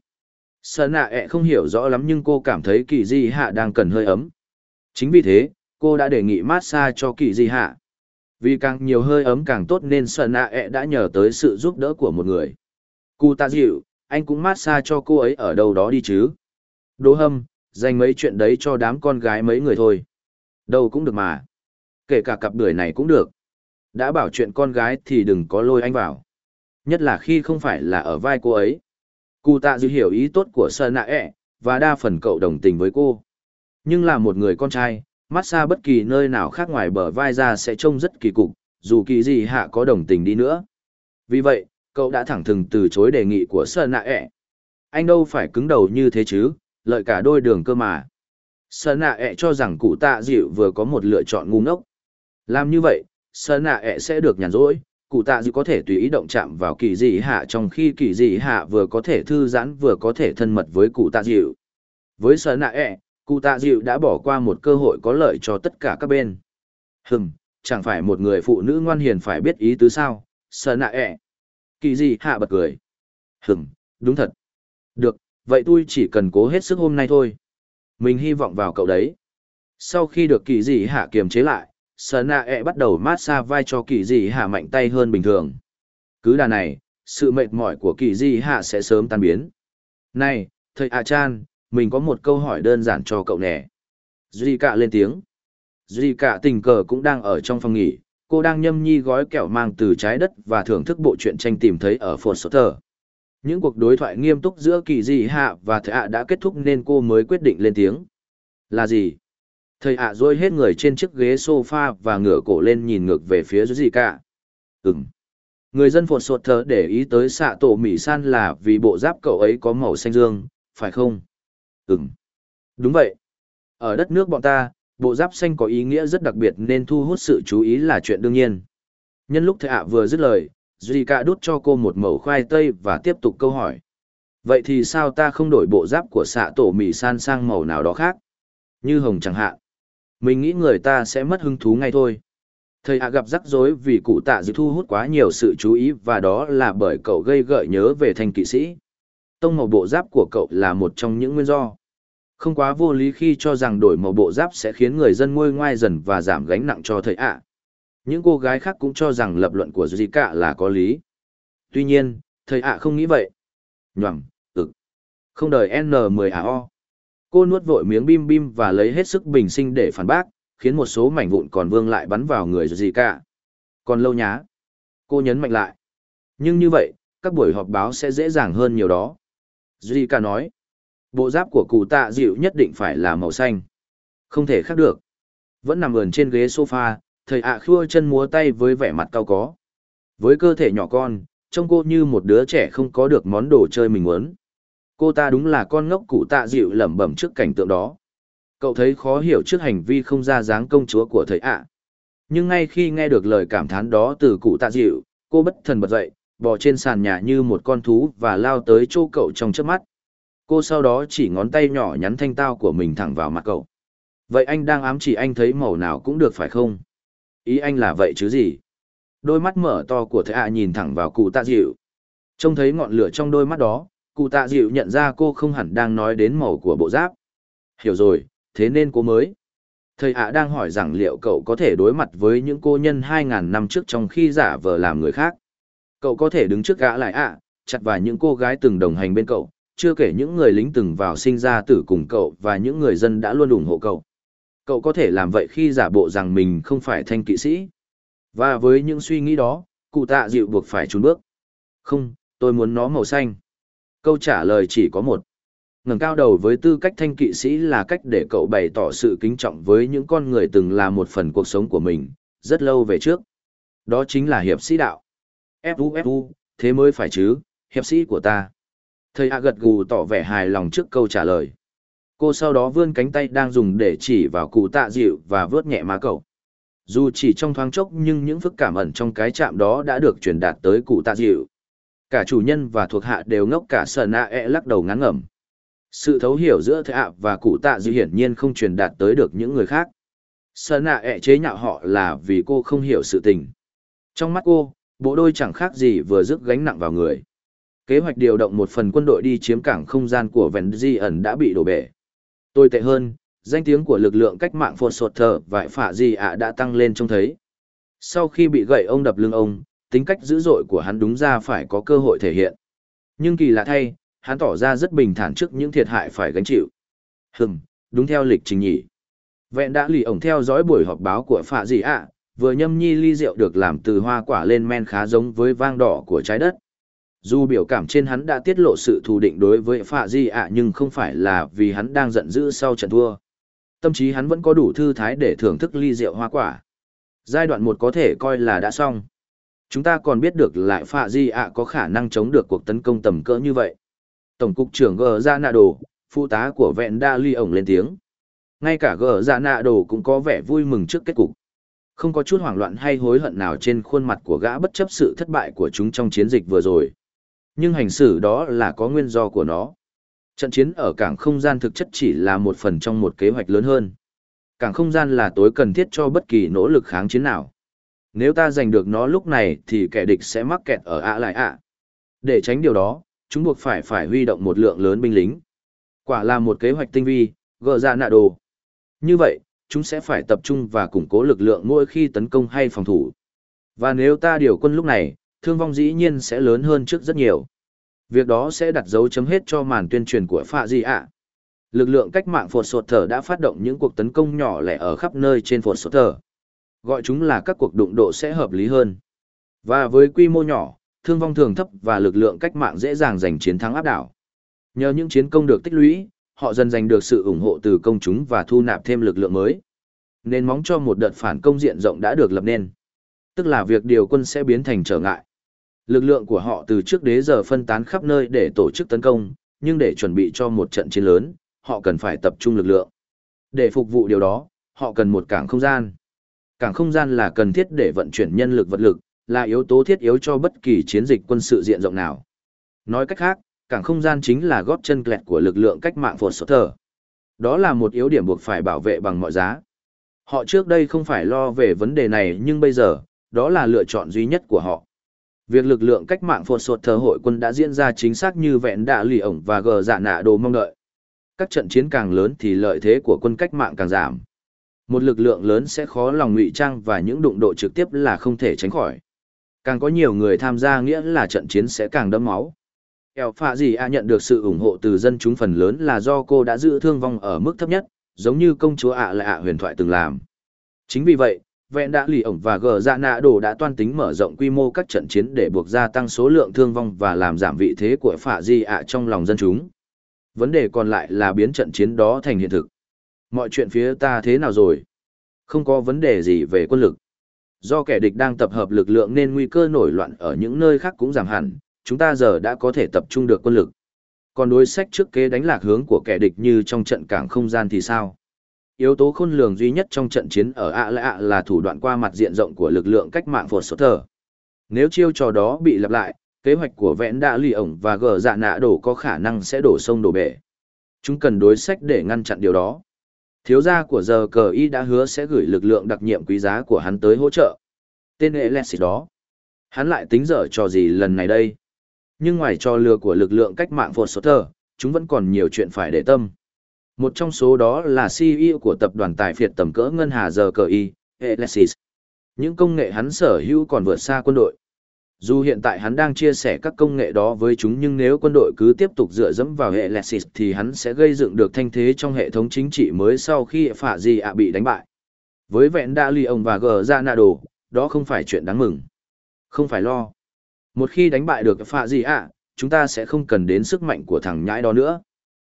Sơn nạ ẹ không hiểu rõ lắm nhưng cô cảm thấy kỳ di hạ đang cần hơi ấm. Chính vì thế, cô đã đề nghị massage cho kỳ di hạ. Vì càng nhiều hơi ấm càng tốt nên Sơn nạ ẹ đã nhờ tới sự giúp đỡ của một người. Cụ ta dịu, anh cũng massage cho cô ấy ở đâu đó đi chứ. Đỗ hâm, dành mấy chuyện đấy cho đám con gái mấy người thôi. Đâu cũng được mà. Kể cả cặp bưởi này cũng được. Đã bảo chuyện con gái thì đừng có lôi anh vào. Nhất là khi không phải là ở vai cô ấy. Cụ tạ dư hiểu ý tốt của Sơn Nạ ẹ, và đa phần cậu đồng tình với cô. Nhưng là một người con trai, mát xa bất kỳ nơi nào khác ngoài bờ vai ra sẽ trông rất kỳ cục, dù kỳ gì hạ có đồng tình đi nữa. Vì vậy, cậu đã thẳng thừng từ chối đề nghị của Sơn Nạ ẹ. Anh đâu phải cứng đầu như thế chứ, lợi cả đôi đường cơ mà. Sơn Nạ ẹ cho rằng cụ tạ dịu vừa có một lựa chọn ngu ngốc. Làm như vậy, Sơn Nạ ẹ sẽ được nhàn rỗi, cụ tạ dịu có thể tùy ý động chạm vào kỳ dị hạ trong khi kỳ dị hạ vừa có thể thư giãn vừa có thể thân mật với cụ tạ dịu. Với Sơn Nạ ẹ, cụ tạ dịu đã bỏ qua một cơ hội có lợi cho tất cả các bên. Hừm, chẳng phải một người phụ nữ ngoan hiền phải biết ý tứ sao, Sơn Nạ ẹ. Kỳ dị hạ bật cười. Hừm, đúng thật. Được, vậy tôi chỉ cần cố hết sức hôm nay thôi. Mình hy vọng vào cậu đấy. Sau khi được kỳ dị hạ kiềm chế lại, sở nạ ẹ e bắt đầu mát xa vai cho kỳ dị hạ mạnh tay hơn bình thường. Cứ đà này, sự mệt mỏi của kỳ dị hạ sẽ sớm tan biến. Này, thầy ạ chan, mình có một câu hỏi đơn giản cho cậu nè. Duy cạ lên tiếng. Duy cạ tình cờ cũng đang ở trong phòng nghỉ, cô đang nhâm nhi gói kẹo mang từ trái đất và thưởng thức bộ truyện tranh tìm thấy ở phồn sốt thờ những cuộc đối thoại nghiêm túc giữa kỳ dị hạ và thầy ạ đã kết thúc nên cô mới quyết định lên tiếng là gì thầy ạ dôi hết người trên chiếc ghế s o f a và ngửa cổ lên nhìn ngược về phía dưới gì cả ừng người dân phột sột thờ để ý tới xạ tổ mỹ san là vì bộ giáp cậu ấy có màu xanh dương, phải không? Ừng đúng vậy. Ở đất nước bọn ta, bộ giáp xanh có ý nghĩa rất đặc biệt nên thu hút sự chú ý là chuyện đương nhiên. Nhân lúc thầy ạ vừa dứt lời duy cả đút cho cô một mẩu khoai tây và tiếp tục câu hỏi. Vậy thì sao ta không đổi bộ giáp của xạ tổ mỹ san sang màu nào đó khác? Như hồng chẳng hạn mình nghĩ người ta sẽ mất hứng thú ngay thôi thầy ạ gặp rắc rối vì cụ tạ dự thu hút quá nhiều sự chú ý và đó là bởi cậu gây gợi nhớ về thanh kỵ sĩ tông màu bộ giáp của cậu là một trong những nguyên do không quá vô lý khi cho rằng đổi màu bộ giáp sẽ khiến người dân ngôi ngoai dần và giảm gánh nặng cho thầy ạ những cô gái khác cũng cho rằng lập luận của Duy Cả là có lý. Tuy nhiên, thầy ạ không nghĩ vậy. Nhỏng, ực. Không đời N10AO. Cô nuốt vội miếng bim bim và lấy hết sức bình sinh để phản bác, khiến một số mảnh vụn còn vương lại bắn vào người gì Cả. Còn lâu nhá. Cô nhấn mạnh lại. Nhưng như vậy, các buổi họp báo sẽ dễ dàng hơn nhiều đó. Duy Cả nói. Bộ giáp của cụ tạ dịu nhất định phải là màu xanh. Không thể khác được. Vẫn nằm ườn trên ghế sofa, thầy ạ khua chân múa tay với vẻ mặt cao có. Với cơ thể nhỏ con, trông cô như một đứa trẻ không có được món đồ chơi mình muốn. Cô ta đúng là con ngốc cụ tạ dịu lẩm bẩm trước cảnh tượng đó. Cậu thấy khó hiểu trước hành vi không ra dáng công chúa của thầy ạ. Nhưng ngay khi nghe được lời cảm thán đó từ cụ tạ dịu, cô bất thần bật dậy, bò trên sàn nhà như một con thú và lao tới chỗ cậu trong trước mắt. Cô sau đó chỉ ngón tay nhỏ nhắn thanh tao của mình thẳng vào mặt cậu. Vậy anh đang ám chỉ anh thấy màu nào cũng được phải không? Ý anh là vậy chứ gì? Đôi mắt mở to của thầy ạ nhìn thẳng vào cụ tạ dịu. Trông thấy ngọn lửa trong đôi mắt đó, cụ tạ dịu nhận ra cô không hẳn đang nói đến màu của bộ giáp. Hiểu rồi, thế nên cô mới. Thầy ạ đang hỏi rằng liệu cậu có thể đối mặt với những cô nhân 2.000 năm trước trong khi giả vờ làm người khác. Cậu có thể đứng trước gã lại ạ, chặt vào những cô gái từng đồng hành bên cậu, chưa kể những người lính từng vào sinh ra tử cùng cậu và những người dân đã luôn ủng hộ cậu cậu có thể làm vậy khi giả bộ rằng mình không phải thanh kỵ sĩ. Và với những suy nghĩ đó, cụ tạ dịu buộc phải trốn bước. Không, tôi muốn nó màu xanh. Câu trả lời chỉ có một. ngẩng cao đầu với tư cách thanh kỵ sĩ là cách để cậu bày tỏ sự kính trọng với những con người từng là một phần cuộc sống của mình, rất lâu về trước. Đó chính là hiệp sĩ đạo. Fu Fu, thế mới phải chứ, hiệp sĩ của ta. Thầy A gật gù tỏ vẻ hài lòng trước câu trả lời. Cô sau đó vươn cánh tay đang dùng để chỉ vào cụ tạ dịu và vớt nhẹ má cậu. Dù chỉ trong thoáng chốc nhưng những phức cảm ẩn trong cái chạm đó đã được truyền đạt tới cụ tạ dịu. Cả chủ nhân và thuộc hạ đều ngốc cả sờ nạ e lắc đầu ngán ngẩm. Sự thấu hiểu giữa thệ ạ và cụ tạ dư hiển nhiên không truyền đạt tới được những người khác. Sờ nạ e chế nhạo họ là vì cô không hiểu sự tình. Trong mắt cô, bộ đôi chẳng khác gì vừa rước gánh nặng vào người. Kế hoạch điều động một phần quân đội đi chiếm cảng không gian của Vẹn Di ẩn đã bị đổ bể. Tôi tệ hơn, danh tiếng của lực lượng cách mạng phồn sột thờ và phả gì ạ đã tăng lên trông thấy. Sau khi bị gậy ông đập lưng ông, tính cách dữ dội của hắn đúng ra phải có cơ hội thể hiện. Nhưng kỳ lạ thay, hắn tỏ ra rất bình thản trước những thiệt hại phải gánh chịu. Hừm, đúng theo lịch trình nhỉ. Vẹn đã lì ổng theo dõi buổi họp báo của phạ gì ạ, vừa nhâm nhi ly rượu được làm từ hoa quả lên men khá giống với vang đỏ của trái đất. Dù biểu cảm trên hắn đã tiết lộ sự thù định đối với Phạ Di ạ nhưng không phải là vì hắn đang giận dữ sau trận thua. Tâm trí hắn vẫn có đủ thư thái để thưởng thức ly rượu hoa quả. Giai đoạn một có thể coi là đã xong. Chúng ta còn biết được lại Phạ Di ạ có khả năng chống được cuộc tấn công tầm cỡ như vậy. Tổng cục trưởng Gờ Ra Nạ Đồ, phụ tá của vẹn đa ly ổng lên tiếng. Ngay cả Gờ Ra Nạ Đồ cũng có vẻ vui mừng trước kết cục. Không có chút hoảng loạn hay hối hận nào trên khuôn mặt của gã bất chấp sự thất bại của chúng trong chiến dịch vừa rồi. Nhưng hành xử đó là có nguyên do của nó. Trận chiến ở cảng không gian thực chất chỉ là một phần trong một kế hoạch lớn hơn. Cảng không gian là tối cần thiết cho bất kỳ nỗ lực kháng chiến nào. Nếu ta giành được nó lúc này thì kẻ địch sẽ mắc kẹt ở ạ lại ạ. Để tránh điều đó, chúng buộc phải phải huy động một lượng lớn binh lính. Quả là một kế hoạch tinh vi, gỡ ra dạ nạ đồ. Như vậy, chúng sẽ phải tập trung và củng cố lực lượng mỗi khi tấn công hay phòng thủ. Và nếu ta điều quân lúc này, thương vong dĩ nhiên sẽ lớn hơn trước rất nhiều. Việc đó sẽ đặt dấu chấm hết cho màn tuyên truyền của Phạ Di ạ. Lực lượng cách mạng Phột Sột Thở đã phát động những cuộc tấn công nhỏ lẻ ở khắp nơi trên Phột Sột Thở. Gọi chúng là các cuộc đụng độ sẽ hợp lý hơn. Và với quy mô nhỏ, thương vong thường thấp và lực lượng cách mạng dễ dàng giành chiến thắng áp đảo. Nhờ những chiến công được tích lũy, họ dần giành được sự ủng hộ từ công chúng và thu nạp thêm lực lượng mới. Nên móng cho một đợt phản công diện rộng đã được lập nên. Tức là việc điều quân sẽ biến thành trở ngại. Lực lượng của họ từ trước đến giờ phân tán khắp nơi để tổ chức tấn công, nhưng để chuẩn bị cho một trận chiến lớn, họ cần phải tập trung lực lượng. Để phục vụ điều đó, họ cần một cảng không gian. Cảng không gian là cần thiết để vận chuyển nhân lực vật lực, là yếu tố thiết yếu cho bất kỳ chiến dịch quân sự diện rộng nào. Nói cách khác, cảng không gian chính là góp chân kẹt của lực lượng cách mạng phột sốt thờ. Đó là một yếu điểm buộc phải bảo vệ bằng mọi giá. Họ trước đây không phải lo về vấn đề này nhưng bây giờ, đó là lựa chọn duy nhất của họ. Việc lực lượng cách mạng phột sột thờ hội quân đã diễn ra chính xác như vẹn đạ lì ổng và gờ dạ nạ đồ mong đợi. Các trận chiến càng lớn thì lợi thế của quân cách mạng càng giảm. Một lực lượng lớn sẽ khó lòng ngụy trang và những đụng độ trực tiếp là không thể tránh khỏi. Càng có nhiều người tham gia nghĩa là trận chiến sẽ càng đẫm máu. Eo phạ gì a nhận được sự ủng hộ từ dân chúng phần lớn là do cô đã giữ thương vong ở mức thấp nhất, giống như công chúa ạ lạ ạ huyền thoại từng làm. Chính vì vậy, vẹn đã lì ổng và gờ ra nạ đồ đã toan tính mở rộng quy mô các trận chiến để buộc gia tăng số lượng thương vong và làm giảm vị thế của phạ di ạ trong lòng dân chúng vấn đề còn lại là biến trận chiến đó thành hiện thực mọi chuyện phía ta thế nào rồi? Không có vấn đề gì về quân lực. Do kẻ địch đang tập hợp lực lượng nên nguy cơ nổi loạn ở những nơi khác cũng giảm hẳn, chúng ta giờ đã có thể tập trung được quân lực. Còn đối sách trước kế đánh lạc hướng của kẻ địch như trong trận cảng không gian thì sao? Yếu tố khôn lường duy nhất trong trận chiến ở ạ lạ ạ là thủ đoạn qua mặt diện rộng của lực lượng cách mạng phột sốt thở. nếu chiêu trò đó bị lặp lại, kế hoạch của vẽn đã lì ổng và gờ dạ nạ đổ có khả năng sẽ đổ sông đổ bể. Chúng cần đối sách để ngăn chặn điều đó thiếu gia của giờ cờ y đã hứa sẽ gửi lực lượng đặc nhiệm quý giá của hắn tới hỗ trợ tên hệ lexit đó hắn lại tính dở trò gì lần này đây nhưng ngoài trò lừa của lực lượng cách mạng phột sốt thờ chúng vẫn còn nhiều chuyện phải để tâm một trong số đó là CEO của tập đoàn tài phiệt tầm cỡ ngân hà giờ cờ y, Alexis. Những công nghệ hắn sở hữu còn vượt xa quân đội. Dù hiện tại hắn đang chia sẻ các công nghệ đó với chúng nhưng nếu quân đội cứ tiếp tục dựa dẫm vào hệ Alexis thì hắn sẽ gây dựng được thanh thế trong hệ thống chính trị mới sau khi phạ Di ạ bị đánh bại. Với vẹn đa ly ông và gờ ra dạ nạ đồ, đó không phải chuyện đáng mừng. Không phải lo. Một khi đánh bại được phạ gì ạ, chúng ta sẽ không cần đến sức mạnh của thằng nhãi đó nữa.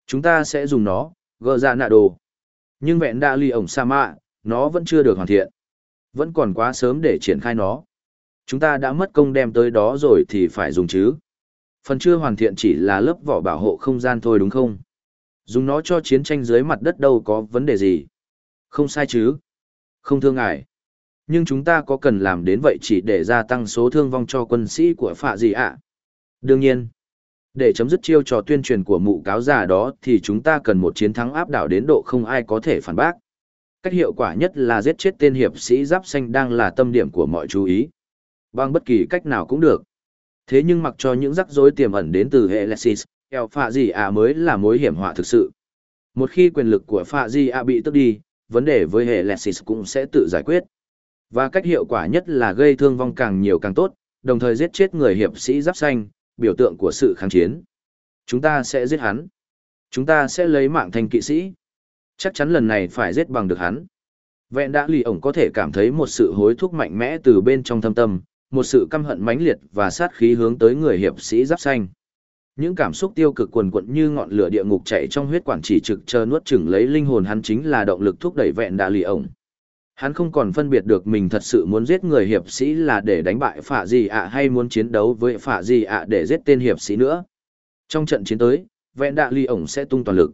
Chúng ta sẽ dùng nó, Gờ ra dạ nạ đồ. Nhưng vẹn đa ly ổng sa mạ, nó vẫn chưa được hoàn thiện. Vẫn còn quá sớm để triển khai nó. Chúng ta đã mất công đem tới đó rồi thì phải dùng chứ. Phần chưa hoàn thiện chỉ là lớp vỏ bảo hộ không gian thôi đúng không? Dùng nó cho chiến tranh dưới mặt đất đâu có vấn đề gì. Không sai chứ. Không thương ngại. Nhưng chúng ta có cần làm đến vậy chỉ để gia tăng số thương vong cho quân sĩ của phạ gì ạ? Đương nhiên. Để chấm dứt chiêu trò tuyên truyền của mụ cáo giả đó thì chúng ta cần một chiến thắng áp đảo đến độ không ai có thể phản bác. Cách hiệu quả nhất là giết chết tên hiệp sĩ giáp xanh đang là tâm điểm của mọi chú ý. Bằng bất kỳ cách nào cũng được. Thế nhưng mặc cho những rắc rối tiềm ẩn đến từ hệ Lexis, eo phạ gì à mới là mối hiểm họa thực sự. Một khi quyền lực của phạ gì à bị tước đi, vấn đề với hệ Lexis cũng sẽ tự giải quyết. Và cách hiệu quả nhất là gây thương vong càng nhiều càng tốt, đồng thời giết chết người hiệp sĩ giáp xanh, biểu tượng của sự kháng chiến. Chúng ta sẽ giết hắn. Chúng ta sẽ lấy mạng thành kỵ sĩ. Chắc chắn lần này phải giết bằng được hắn. Vẹn đã lì ổng có thể cảm thấy một sự hối thúc mạnh mẽ từ bên trong thâm tâm, một sự căm hận mãnh liệt và sát khí hướng tới người hiệp sĩ giáp xanh. Những cảm xúc tiêu cực quần quận như ngọn lửa địa ngục chạy trong huyết quản chỉ trực chờ nuốt chửng lấy linh hồn hắn chính là động lực thúc đẩy vẹn đà lì ổng. Hắn không còn phân biệt được mình thật sự muốn giết người hiệp sĩ là để đánh bại phạ gì ạ hay muốn chiến đấu với phạ gì ạ để giết tên hiệp sĩ nữa. Trong trận chiến tới, vẹn đà lì ổng sẽ tung toàn lực.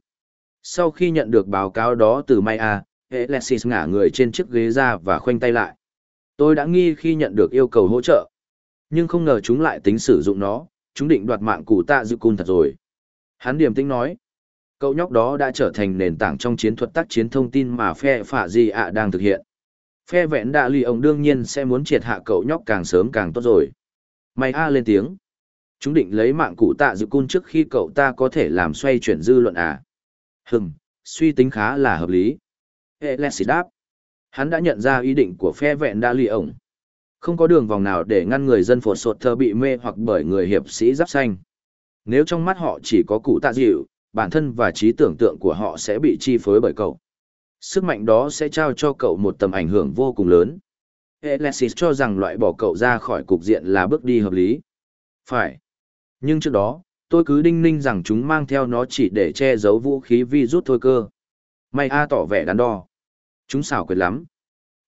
Sau khi nhận được báo cáo đó từ Maya, Alexis ngả người trên chiếc ghế ra và khoanh tay lại. Tôi đã nghi khi nhận được yêu cầu hỗ trợ. Nhưng không ngờ chúng lại tính sử dụng nó, chúng định đoạt mạng cụ tạ dự cung thật rồi. Hắn điềm tĩnh nói. Cậu nhóc đó đã trở thành nền tảng trong chiến thuật tác chiến thông tin mà phe phả gì ạ đang thực hiện. Phe vẹn đạ lì ông đương nhiên sẽ muốn triệt hạ cậu nhóc càng sớm càng tốt rồi. Mày a lên tiếng. Chúng định lấy mạng cụ tạ dự cung trước khi cậu ta có thể làm xoay chuyển dư luận à. Hừm, suy tính khá là hợp lý. Alexis đáp. Hắn đã nhận ra ý định của phe vẹn đa lì ổng. Không có đường vòng nào để ngăn người dân phột sột thơ bị mê hoặc bởi người hiệp sĩ giáp xanh. Nếu trong mắt họ chỉ có cụ tạ dịu, bản thân và trí tưởng tượng của họ sẽ bị chi phối bởi cậu. Sức mạnh đó sẽ trao cho cậu một tầm ảnh hưởng vô cùng lớn. Alexis cho rằng loại bỏ cậu ra khỏi cục diện là bước đi hợp lý. Phải. Nhưng trước đó, tôi cứ đinh ninh rằng chúng mang theo nó chỉ để che giấu vũ khí vi rút thôi cơ. May A tỏ vẻ đắn đo. Chúng xảo quyệt lắm.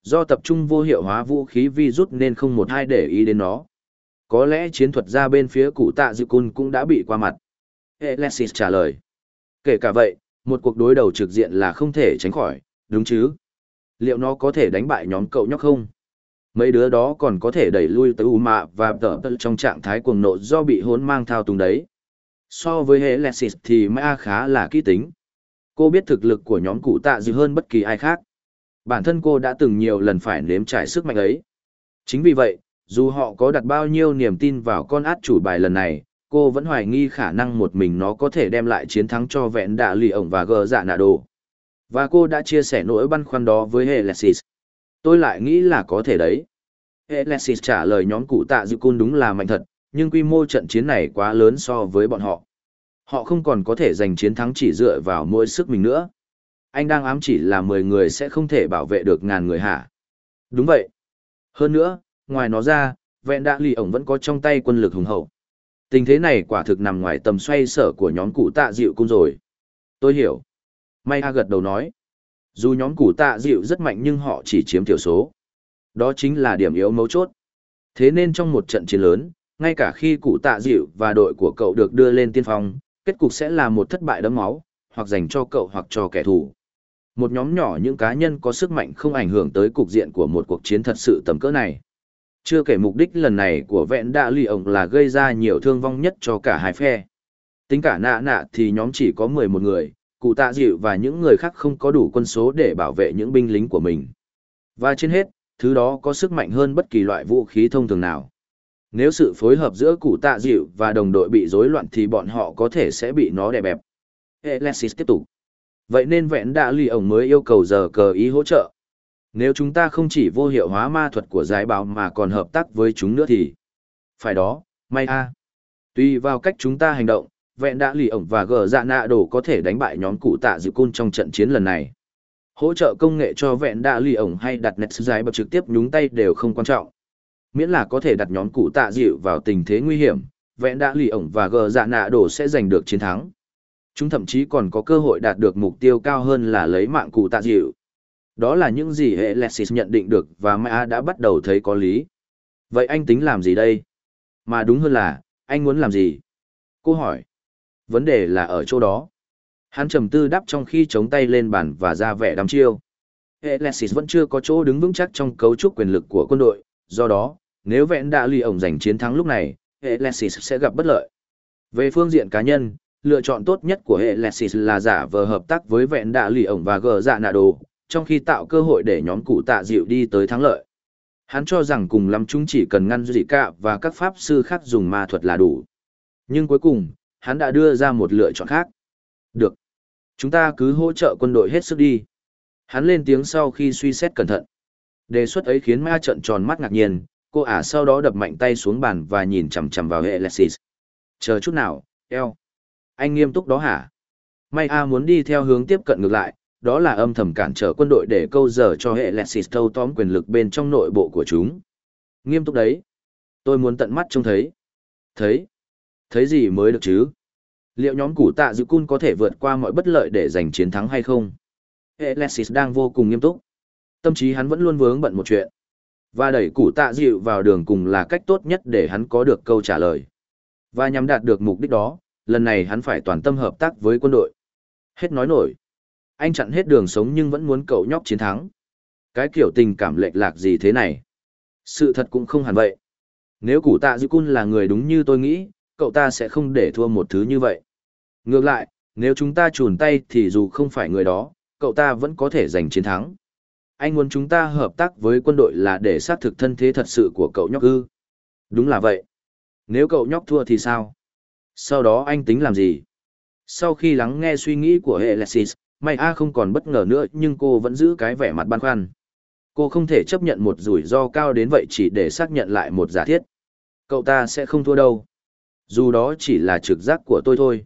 Do tập trung vô hiệu hóa vũ khí vi rút nên không một ai để ý đến nó. Có lẽ chiến thuật ra bên phía cụ tạ dự cun cũng đã bị qua mặt. Alexis trả lời. Kể cả vậy, một cuộc đối đầu trực diện là không thể tránh khỏi, đúng chứ? Liệu nó có thể đánh bại nhóm cậu nhóc không? Mấy đứa đó còn có thể đẩy lui tới U Mạ và tở tở trong trạng thái cuồng nộ do bị hốn mang thao túng đấy. So với Alexis thì Maya khá là kỹ tính. Cô biết thực lực của nhóm cụ tạ dư hơn bất kỳ ai khác. Bản thân cô đã từng nhiều lần phải nếm trải sức mạnh ấy. Chính vì vậy, dù họ có đặt bao nhiêu niềm tin vào con át chủ bài lần này, cô vẫn hoài nghi khả năng một mình nó có thể đem lại chiến thắng cho vẹn đạ lì ổng và gờ dạ nạ đồ. Và cô đã chia sẻ nỗi băn khoăn đó với Helesis. Tôi lại nghĩ là có thể đấy. Helesis trả lời nhóm cụ tạ dự côn đúng là mạnh thật, nhưng quy mô trận chiến này quá lớn so với bọn họ. Họ không còn có thể giành chiến thắng chỉ dựa vào mỗi sức mình nữa. Anh đang ám chỉ là 10 người sẽ không thể bảo vệ được ngàn người hả? Đúng vậy. Hơn nữa, ngoài nó ra, vẹn đạ lì ổng vẫn có trong tay quân lực hùng hậu. Tình thế này quả thực nằm ngoài tầm xoay sở của nhóm cụ tạ dịu cung rồi. Tôi hiểu. May A gật đầu nói. Dù nhóm cụ tạ dịu rất mạnh nhưng họ chỉ chiếm thiểu số. Đó chính là điểm yếu mấu chốt. Thế nên trong một trận chiến lớn, ngay cả khi cụ tạ dịu và đội của cậu được đưa lên tiên phong, kết cục sẽ là một thất bại đẫm máu, hoặc dành cho cậu hoặc cho kẻ thù. Một nhóm nhỏ những cá nhân có sức mạnh không ảnh hưởng tới cục diện của một cuộc chiến thật sự tầm cỡ này. Chưa kể mục đích lần này của vẹn đạ lì ổng là gây ra nhiều thương vong nhất cho cả hai phe. Tính cả nạ nạ thì nhóm chỉ có 11 người, cụ tạ dịu và những người khác không có đủ quân số để bảo vệ những binh lính của mình. Và trên hết, thứ đó có sức mạnh hơn bất kỳ loại vũ khí thông thường nào. Nếu sự phối hợp giữa cụ tạ dịu và đồng đội bị rối loạn thì bọn họ có thể sẽ bị nó đè bẹp. Alexis tiếp tục. Vậy nên vẹn đã lì ổng mới yêu cầu giờ cờ ý hỗ trợ. Nếu chúng ta không chỉ vô hiệu hóa ma thuật của giải báo mà còn hợp tác với chúng nữa thì... Phải đó, may a. Tùy vào cách chúng ta hành động, vẹn đã lì ổng và gờ dạ nạ đồ có thể đánh bại nhóm cụ tạ dự côn trong trận chiến lần này. Hỗ trợ công nghệ cho vẹn đã lì ổng hay đặt nét giải bào trực tiếp nhúng tay đều không quan trọng miễn là có thể đặt nhóm cụ tạ dịu vào tình thế nguy hiểm vẹn đã lì ổng và gờ dạ nạ đổ sẽ giành được chiến thắng chúng thậm chí còn có cơ hội đạt được mục tiêu cao hơn là lấy mạng cụ tạ dịu. Đó là những gì hệ lexis nhận định được và maya đã bắt đầu thấy có lý. Vậy anh tính làm gì đây? Mà đúng hơn là anh muốn làm gì? Cô hỏi. Vấn đề là ở chỗ đó. Hắn trầm tư đắp trong khi chống tay lên bàn và ra vẻ đắm chiêu. Hệ lexis vẫn chưa có chỗ đứng vững chắc trong cấu trúc quyền lực của quân đội do đó nếu vẹn đã lì ổng giành chiến thắng lúc này, Alexis sẽ gặp bất lợi. Về phương diện cá nhân, lựa chọn tốt nhất của hệ Lexis là giả vờ hợp tác với vẹn đạ lì ổng và gờ dạ nạ đồ, trong khi tạo cơ hội để nhóm cụ tạ dịu đi tới thắng lợi. Hắn cho rằng cùng lắm chúng chỉ cần ngăn dị cả và các pháp sư khác dùng ma thuật là đủ. Nhưng cuối cùng, hắn đã đưa ra một lựa chọn khác. Được. Chúng ta cứ hỗ trợ quân đội hết sức đi. Hắn lên tiếng sau khi suy xét cẩn thận. Đề xuất ấy khiến ma trận tròn mắt ngạc nhiên, cô ả sau đó đập mạnh tay xuống bàn và nhìn chằm chằm vào hệ Lexis. Chờ chút nào, eo. Anh nghiêm túc đó hả? May A muốn đi theo hướng tiếp cận ngược lại, đó là âm thầm cản trở quân đội để câu giờ cho hệ Lexis thâu tóm quyền lực bên trong nội bộ của chúng. Nghiêm túc đấy. Tôi muốn tận mắt trông thấy. Thấy? Thấy gì mới được chứ? Liệu nhóm củ tạ dự cun có thể vượt qua mọi bất lợi để giành chiến thắng hay không? Alexis đang vô cùng nghiêm túc. Tâm trí hắn vẫn luôn vướng bận một chuyện. Và đẩy củ tạ dịu vào đường cùng là cách tốt nhất để hắn có được câu trả lời. Và nhằm đạt được mục đích đó, lần này hắn phải toàn tâm hợp tác với quân đội. Hết nói nổi. Anh chặn hết đường sống nhưng vẫn muốn cậu nhóc chiến thắng. Cái kiểu tình cảm lệch lạc gì thế này? Sự thật cũng không hẳn vậy. Nếu củ tạ dư cun là người đúng như tôi nghĩ, cậu ta sẽ không để thua một thứ như vậy. Ngược lại, nếu chúng ta chùn tay thì dù không phải người đó, cậu ta vẫn có thể giành chiến thắng. Anh muốn chúng ta hợp tác với quân đội là để xác thực thân thế thật sự của cậu nhóc ư. Đúng là vậy. Nếu cậu nhóc thua thì sao? Sau đó anh tính làm gì? Sau khi lắng nghe suy nghĩ của Alexis, May A không còn bất ngờ nữa nhưng cô vẫn giữ cái vẻ mặt băn khoăn. Cô không thể chấp nhận một rủi ro cao đến vậy chỉ để xác nhận lại một giả thiết. Cậu ta sẽ không thua đâu. Dù đó chỉ là trực giác của tôi thôi.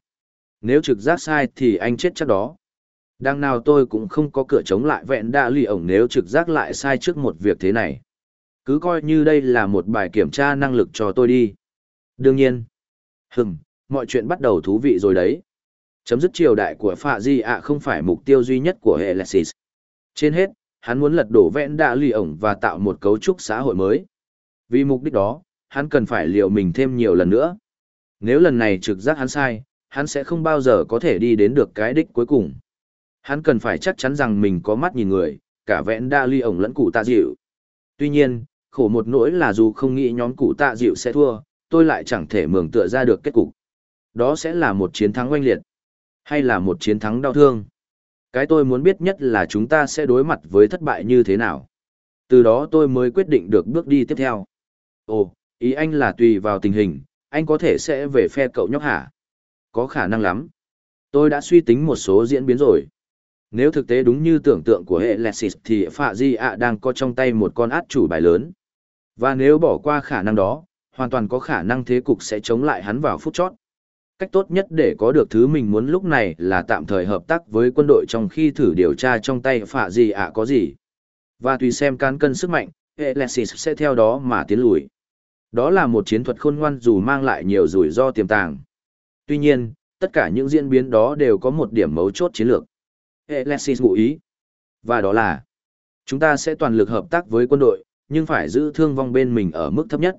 Nếu trực giác sai thì anh chết chắc đó. Đằng nào tôi cũng không có cửa chống lại vẹn đa lì ổng nếu trực giác lại sai trước một việc thế này. Cứ coi như đây là một bài kiểm tra năng lực cho tôi đi. Đương nhiên. Hừm, mọi chuyện bắt đầu thú vị rồi đấy. Chấm dứt triều đại của Phạ Di ạ không phải mục tiêu duy nhất của Alexis. Trên hết, hắn muốn lật đổ vẹn đạ lì ổng và tạo một cấu trúc xã hội mới. Vì mục đích đó, hắn cần phải liệu mình thêm nhiều lần nữa. Nếu lần này trực giác hắn sai, hắn sẽ không bao giờ có thể đi đến được cái đích cuối cùng. Hắn cần phải chắc chắn rằng mình có mắt nhìn người, cả vẹn đa ly ổng lẫn cụ tạ dịu. Tuy nhiên, khổ một nỗi là dù không nghĩ nhóm cụ tạ dịu sẽ thua, tôi lại chẳng thể mường tựa ra được kết cục. Đó sẽ là một chiến thắng oanh liệt, hay là một chiến thắng đau thương. Cái tôi muốn biết nhất là chúng ta sẽ đối mặt với thất bại như thế nào. Từ đó tôi mới quyết định được bước đi tiếp theo. Ồ, ý anh là tùy vào tình hình, anh có thể sẽ về phe cậu nhóc hả? Có khả năng lắm. Tôi đã suy tính một số diễn biến rồi. Nếu thực tế đúng như tưởng tượng của hệ Lexis thì Phạ Di ạ đang có trong tay một con át chủ bài lớn. Và nếu bỏ qua khả năng đó, hoàn toàn có khả năng thế cục sẽ chống lại hắn vào phút chót. Cách tốt nhất để có được thứ mình muốn lúc này là tạm thời hợp tác với quân đội trong khi thử điều tra trong tay Phạ gì ạ có gì. Và tùy xem cán cân sức mạnh, hệ Lexis sẽ theo đó mà tiến lùi. Đó là một chiến thuật khôn ngoan dù mang lại nhiều rủi ro tiềm tàng. Tuy nhiên, tất cả những diễn biến đó đều có một điểm mấu chốt chiến lược. Alexis ngụ ý. Và đó là, chúng ta sẽ toàn lực hợp tác với quân đội, nhưng phải giữ thương vong bên mình ở mức thấp nhất.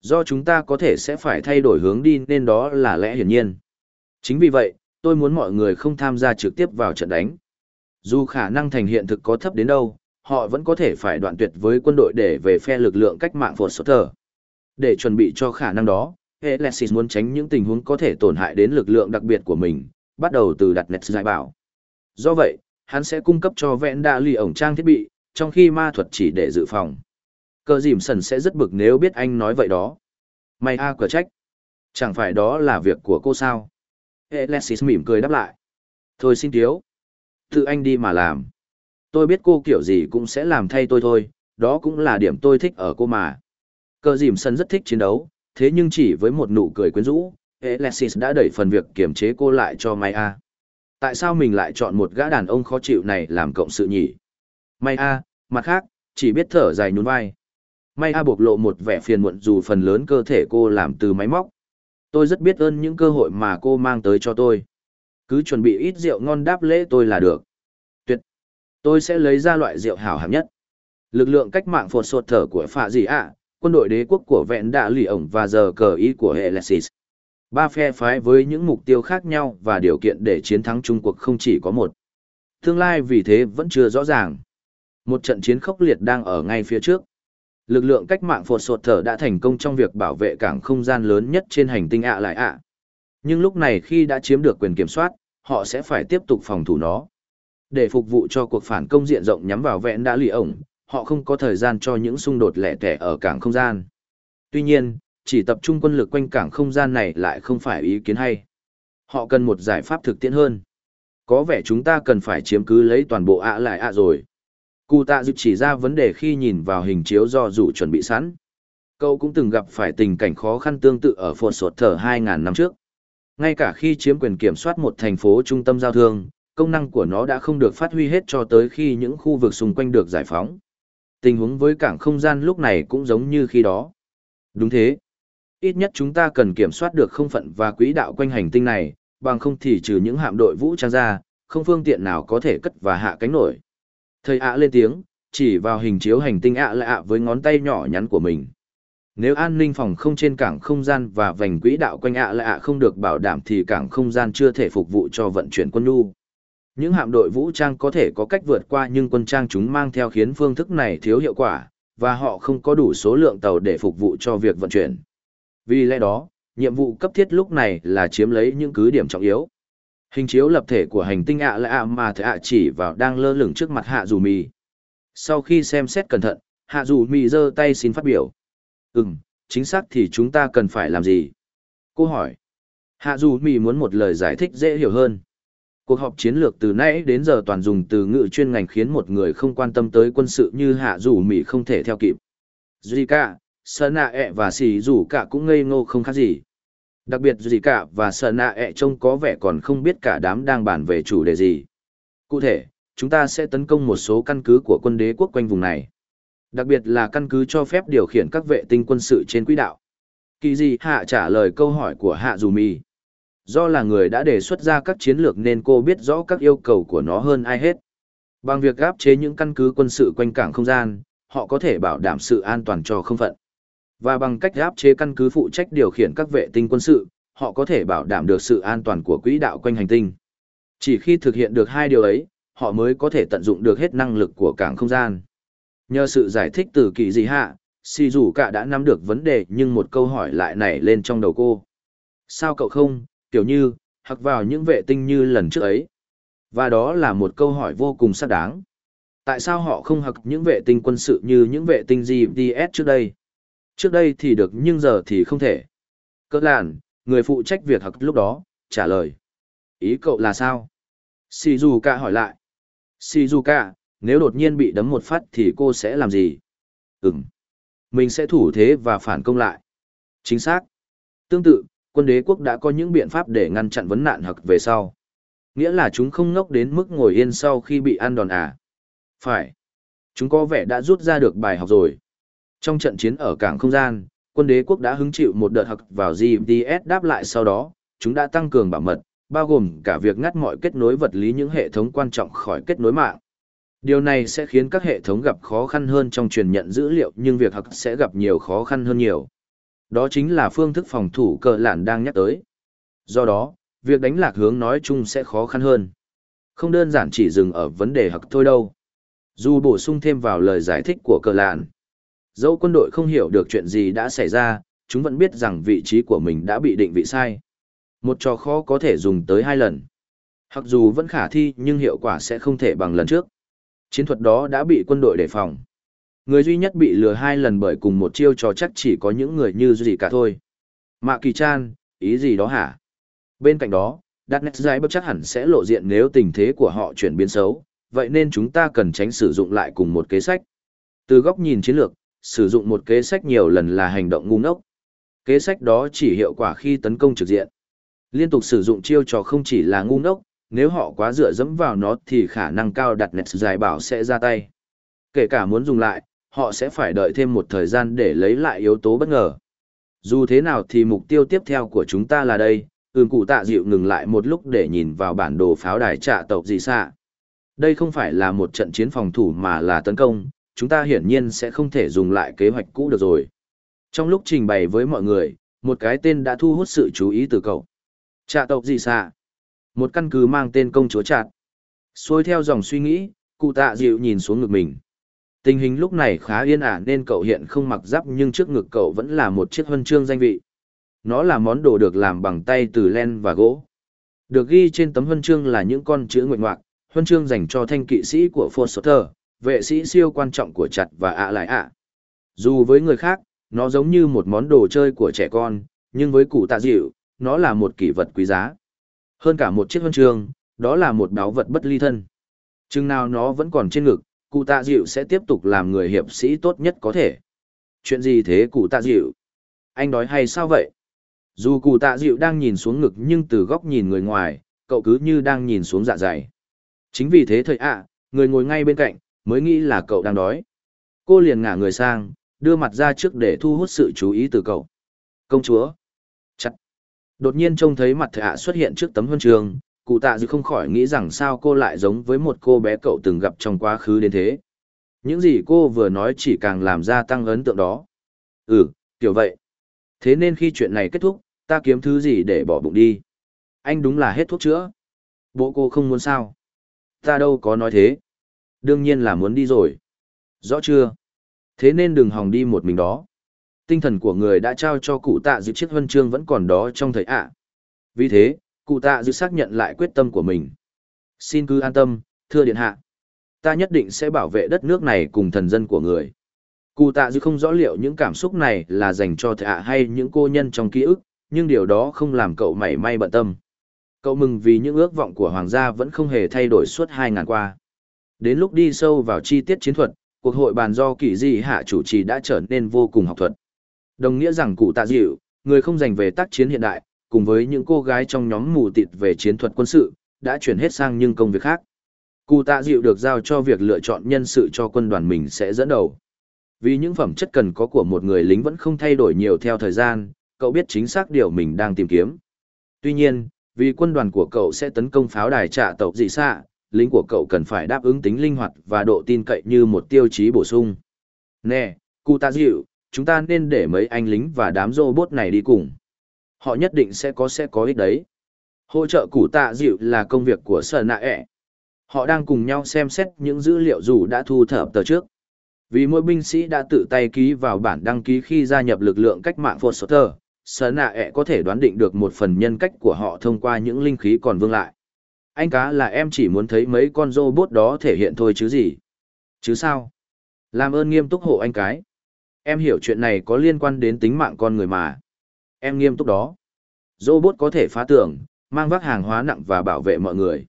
Do chúng ta có thể sẽ phải thay đổi hướng đi nên đó là lẽ hiển nhiên. Chính vì vậy, tôi muốn mọi người không tham gia trực tiếp vào trận đánh. Dù khả năng thành hiện thực có thấp đến đâu, họ vẫn có thể phải đoạn tuyệt với quân đội để về phe lực lượng cách mạng phột sốt thờ. Để chuẩn bị cho khả năng đó, Alexis muốn tránh những tình huống có thể tổn hại đến lực lượng đặc biệt của mình, bắt đầu từ đặt nét giải bảo. Do vậy, hắn sẽ cung cấp cho vẹn đa lì ổng trang thiết bị, trong khi ma thuật chỉ để dự phòng. Cờ dìm sần sẽ rất bực nếu biết anh nói vậy đó. May a à trách. Chẳng phải đó là việc của cô sao? Alexis mỉm cười đáp lại. Thôi xin thiếu. Tự anh đi mà làm. Tôi biết cô kiểu gì cũng sẽ làm thay tôi thôi, đó cũng là điểm tôi thích ở cô mà. Cờ dìm sân rất thích chiến đấu, thế nhưng chỉ với một nụ cười quyến rũ, Alexis đã đẩy phần việc kiểm chế cô lại cho Maya. Tại sao mình lại chọn một gã đàn ông khó chịu này làm cộng sự nhỉ? Maya, mặt khác, chỉ biết thở dài nhún vai. Maya bộc lộ một vẻ phiền muộn dù phần lớn cơ thể cô làm từ máy móc. Tôi rất biết ơn những cơ hội mà cô mang tới cho tôi. Cứ chuẩn bị ít rượu ngon đáp lễ tôi là được. Tuyệt! Tôi sẽ lấy ra loại rượu hảo hạng nhất. Lực lượng cách mạng phột sột thở của phạ Dị ạ, quân đội đế quốc của vẹn đạ lì ổng và giờ cờ ý của Helexis. Ba phe phái với những mục tiêu khác nhau và điều kiện để chiến thắng Trung Quốc không chỉ có một. Tương lai vì thế vẫn chưa rõ ràng. Một trận chiến khốc liệt đang ở ngay phía trước. Lực lượng cách mạng phột sột thở đã thành công trong việc bảo vệ cảng không gian lớn nhất trên hành tinh ạ lại ạ. Nhưng lúc này khi đã chiếm được quyền kiểm soát, họ sẽ phải tiếp tục phòng thủ nó. Để phục vụ cho cuộc phản công diện rộng nhắm vào vẹn đã lì ổng, họ không có thời gian cho những xung đột lẻ tẻ ở cảng không gian. Tuy nhiên, chỉ tập trung quân lực quanh cảng không gian này lại không phải ý kiến hay. Họ cần một giải pháp thực tiễn hơn. Có vẻ chúng ta cần phải chiếm cứ lấy toàn bộ ạ lại ạ rồi. Cụ tạ dự chỉ ra vấn đề khi nhìn vào hình chiếu do dụ chuẩn bị sẵn. Cậu cũng từng gặp phải tình cảnh khó khăn tương tự ở Phổ Sột Thở 2.000 năm trước. Ngay cả khi chiếm quyền kiểm soát một thành phố trung tâm giao thương, công năng của nó đã không được phát huy hết cho tới khi những khu vực xung quanh được giải phóng. Tình huống với cảng không gian lúc này cũng giống như khi đó. Đúng thế. Ít nhất chúng ta cần kiểm soát được không phận và quỹ đạo quanh hành tinh này, bằng không thì trừ những hạm đội vũ trang ra, không phương tiện nào có thể cất và hạ cánh nổi. Thầy ạ lên tiếng, chỉ vào hình chiếu hành tinh ạ lạ với ngón tay nhỏ nhắn của mình. Nếu an ninh phòng không trên cảng không gian và vành quỹ đạo quanh ạ lạ không được bảo đảm thì cảng không gian chưa thể phục vụ cho vận chuyển quân nhu. Những hạm đội vũ trang có thể có cách vượt qua nhưng quân trang chúng mang theo khiến phương thức này thiếu hiệu quả, và họ không có đủ số lượng tàu để phục vụ cho việc vận chuyển. Vì lẽ đó, nhiệm vụ cấp thiết lúc này là chiếm lấy những cứ điểm trọng yếu. Hình chiếu lập thể của hành tinh ạ là ạ mà thầy ạ chỉ vào đang lơ lửng trước mặt hạ dù mì. Sau khi xem xét cẩn thận, hạ dù mì giơ tay xin phát biểu. Ừm, chính xác thì chúng ta cần phải làm gì? Cô hỏi. Hạ dù mì muốn một lời giải thích dễ hiểu hơn. Cuộc họp chiến lược từ nãy đến giờ toàn dùng từ ngữ chuyên ngành khiến một người không quan tâm tới quân sự như hạ dù mì không thể theo kịp. Zika, Sơn ạ e ẹ và xì dù cả cũng ngây ngô không khác gì. Đặc biệt gì cả và sợ Nạ ẹ trông có vẻ còn không biết cả đám đang bàn về chủ đề gì. Cụ thể, chúng ta sẽ tấn công một số căn cứ của quân đế quốc quanh vùng này. Đặc biệt là căn cứ cho phép điều khiển các vệ tinh quân sự trên quỹ đạo. Kỳ gì hạ trả lời câu hỏi của hạ dù mì. Do là người đã đề xuất ra các chiến lược nên cô biết rõ các yêu cầu của nó hơn ai hết. Bằng việc áp chế những căn cứ quân sự quanh cảng không gian, họ có thể bảo đảm sự an toàn cho không phận. Và bằng cách áp chế căn cứ phụ trách điều khiển các vệ tinh quân sự, họ có thể bảo đảm được sự an toàn của quỹ đạo quanh hành tinh. Chỉ khi thực hiện được hai điều ấy, họ mới có thể tận dụng được hết năng lực của cảng không gian. Nhờ sự giải thích từ kỳ dị hạ, si dù cả đã nắm được vấn đề nhưng một câu hỏi lại nảy lên trong đầu cô. Sao cậu không, kiểu như, hặc vào những vệ tinh như lần trước ấy? Và đó là một câu hỏi vô cùng xác đáng. Tại sao họ không hặc những vệ tinh quân sự như những vệ tinh GPS trước đây? Trước đây thì được nhưng giờ thì không thể. Cỡ làn, người phụ trách việc học lúc đó, trả lời. Ý cậu là sao? Shizuka hỏi lại. Shizuka, nếu đột nhiên bị đấm một phát thì cô sẽ làm gì? Ừm. Mình sẽ thủ thế và phản công lại. Chính xác. Tương tự, quân đế quốc đã có những biện pháp để ngăn chặn vấn nạn hặc về sau. Nghĩa là chúng không ngốc đến mức ngồi yên sau khi bị ăn đòn à. Phải. Chúng có vẻ đã rút ra được bài học rồi. Trong trận chiến ở cảng không gian, quân đế quốc đã hứng chịu một đợt hặc vào GDS đáp lại sau đó, chúng đã tăng cường bảo mật, bao gồm cả việc ngắt mọi kết nối vật lý những hệ thống quan trọng khỏi kết nối mạng. Điều này sẽ khiến các hệ thống gặp khó khăn hơn trong truyền nhận dữ liệu nhưng việc hặc sẽ gặp nhiều khó khăn hơn nhiều. Đó chính là phương thức phòng thủ cờ lạn đang nhắc tới. Do đó, việc đánh lạc hướng nói chung sẽ khó khăn hơn. Không đơn giản chỉ dừng ở vấn đề hặc thôi đâu. Dù bổ sung thêm vào lời giải thích của cờ lạn. Dẫu quân đội không hiểu được chuyện gì đã xảy ra, chúng vẫn biết rằng vị trí của mình đã bị định vị sai. Một trò khó có thể dùng tới hai lần. Hoặc dù vẫn khả thi nhưng hiệu quả sẽ không thể bằng lần trước. Chiến thuật đó đã bị quân đội đề phòng. Người duy nhất bị lừa hai lần bởi cùng một chiêu trò chắc chỉ có những người như gì cả thôi. Mạ kỳ chan, ý gì đó hả? Bên cạnh đó, Darknet Giải bất chắc hẳn sẽ lộ diện nếu tình thế của họ chuyển biến xấu, vậy nên chúng ta cần tránh sử dụng lại cùng một kế sách. Từ góc nhìn chiến lược, sử dụng một kế sách nhiều lần là hành động ngu ngốc. Kế sách đó chỉ hiệu quả khi tấn công trực diện. Liên tục sử dụng chiêu trò không chỉ là ngu ngốc, nếu họ quá dựa dẫm vào nó thì khả năng cao đặt nẹt giải bảo sẽ ra tay. Kể cả muốn dùng lại, họ sẽ phải đợi thêm một thời gian để lấy lại yếu tố bất ngờ. Dù thế nào thì mục tiêu tiếp theo của chúng ta là đây, ừm cụ tạ dịu ngừng lại một lúc để nhìn vào bản đồ pháo đài trạ tộc gì xạ. Đây không phải là một trận chiến phòng thủ mà là tấn công, chúng ta hiển nhiên sẽ không thể dùng lại kế hoạch cũ được rồi. Trong lúc trình bày với mọi người, một cái tên đã thu hút sự chú ý từ cậu. Trạ tộc gì xạ? Một căn cứ mang tên công chúa chặt. Xuôi theo dòng suy nghĩ, cụ tạ dịu nhìn xuống ngực mình. Tình hình lúc này khá yên ả nên cậu hiện không mặc giáp nhưng trước ngực cậu vẫn là một chiếc huân chương danh vị. Nó là món đồ được làm bằng tay từ len và gỗ. Được ghi trên tấm huân chương là những con chữ nguyện ngoạc, huân chương dành cho thanh kỵ sĩ của Foster, vệ sĩ siêu quan trọng của chặt và ạ lại ạ. Dù với người khác, nó giống như một món đồ chơi của trẻ con, nhưng với cụ tạ dịu, nó là một kỷ vật quý giá. Hơn cả một chiếc huân chương, đó là một đáo vật bất ly thân. Chừng nào nó vẫn còn trên ngực, cụ tạ dịu sẽ tiếp tục làm người hiệp sĩ tốt nhất có thể. Chuyện gì thế cụ tạ dịu? Anh đói hay sao vậy? Dù cụ tạ dịu đang nhìn xuống ngực nhưng từ góc nhìn người ngoài, cậu cứ như đang nhìn xuống dạ dày. Chính vì thế thời ạ, người ngồi ngay bên cạnh, mới nghĩ là cậu đang đói. Cô liền ngả người sang, đưa mặt ra trước để thu hút sự chú ý từ cậu. Công chúa. Chặt. Đột nhiên trông thấy mặt thạ xuất hiện trước tấm huân trường, cụ tạ dư không khỏi nghĩ rằng sao cô lại giống với một cô bé cậu từng gặp trong quá khứ đến thế. Những gì cô vừa nói chỉ càng làm gia tăng ấn tượng đó. Ừ, kiểu vậy. Thế nên khi chuyện này kết thúc, ta kiếm thứ gì để bỏ bụng đi. Anh đúng là hết thuốc chữa. Bộ cô không muốn sao. Ta đâu có nói thế. Đương nhiên là muốn đi rồi. Rõ chưa? Thế nên đừng hòng đi một mình đó. Tinh thần của người đã trao cho cụ tạ dự chiếc huân chương vẫn còn đó trong thời ạ. Vì thế, cụ tạ dự xác nhận lại quyết tâm của mình. Xin cứ an tâm, thưa điện hạ. Ta nhất định sẽ bảo vệ đất nước này cùng thần dân của người. Cụ tạ dự không rõ liệu những cảm xúc này là dành cho thạ hay những cô nhân trong ký ức, nhưng điều đó không làm cậu mảy may bận tâm. Cậu mừng vì những ước vọng của hoàng gia vẫn không hề thay đổi suốt hai ngàn qua. Đến lúc đi sâu vào chi tiết chiến thuật, cuộc hội bàn do kỳ di hạ chủ trì đã trở nên vô cùng học thuật. Đồng nghĩa rằng cụ tạ dịu, người không dành về tác chiến hiện đại, cùng với những cô gái trong nhóm mù tịt về chiến thuật quân sự, đã chuyển hết sang những công việc khác. Cụ tạ dịu được giao cho việc lựa chọn nhân sự cho quân đoàn mình sẽ dẫn đầu. Vì những phẩm chất cần có của một người lính vẫn không thay đổi nhiều theo thời gian, cậu biết chính xác điều mình đang tìm kiếm. Tuy nhiên, vì quân đoàn của cậu sẽ tấn công pháo đài trạ tộc dị xạ, lính của cậu cần phải đáp ứng tính linh hoạt và độ tin cậy như một tiêu chí bổ sung. Nè, cụ tạ dịu, chúng ta nên để mấy anh lính và đám robot này đi cùng. Họ nhất định sẽ có sẽ có ích đấy. Hỗ trợ cụ tạ dịu là công việc của sở nạ ẹ. Họ đang cùng nhau xem xét những dữ liệu dù đã thu thập tờ trước. Vì mỗi binh sĩ đã tự tay ký vào bản đăng ký khi gia nhập lực lượng cách mạng Foster, sở nạ ẹ có thể đoán định được một phần nhân cách của họ thông qua những linh khí còn vương lại. Anh cá là em chỉ muốn thấy mấy con robot đó thể hiện thôi chứ gì. Chứ sao? Làm ơn nghiêm túc hộ anh cái. Em hiểu chuyện này có liên quan đến tính mạng con người mà. Em nghiêm túc đó. Robot có thể phá tường, mang vác hàng hóa nặng và bảo vệ mọi người.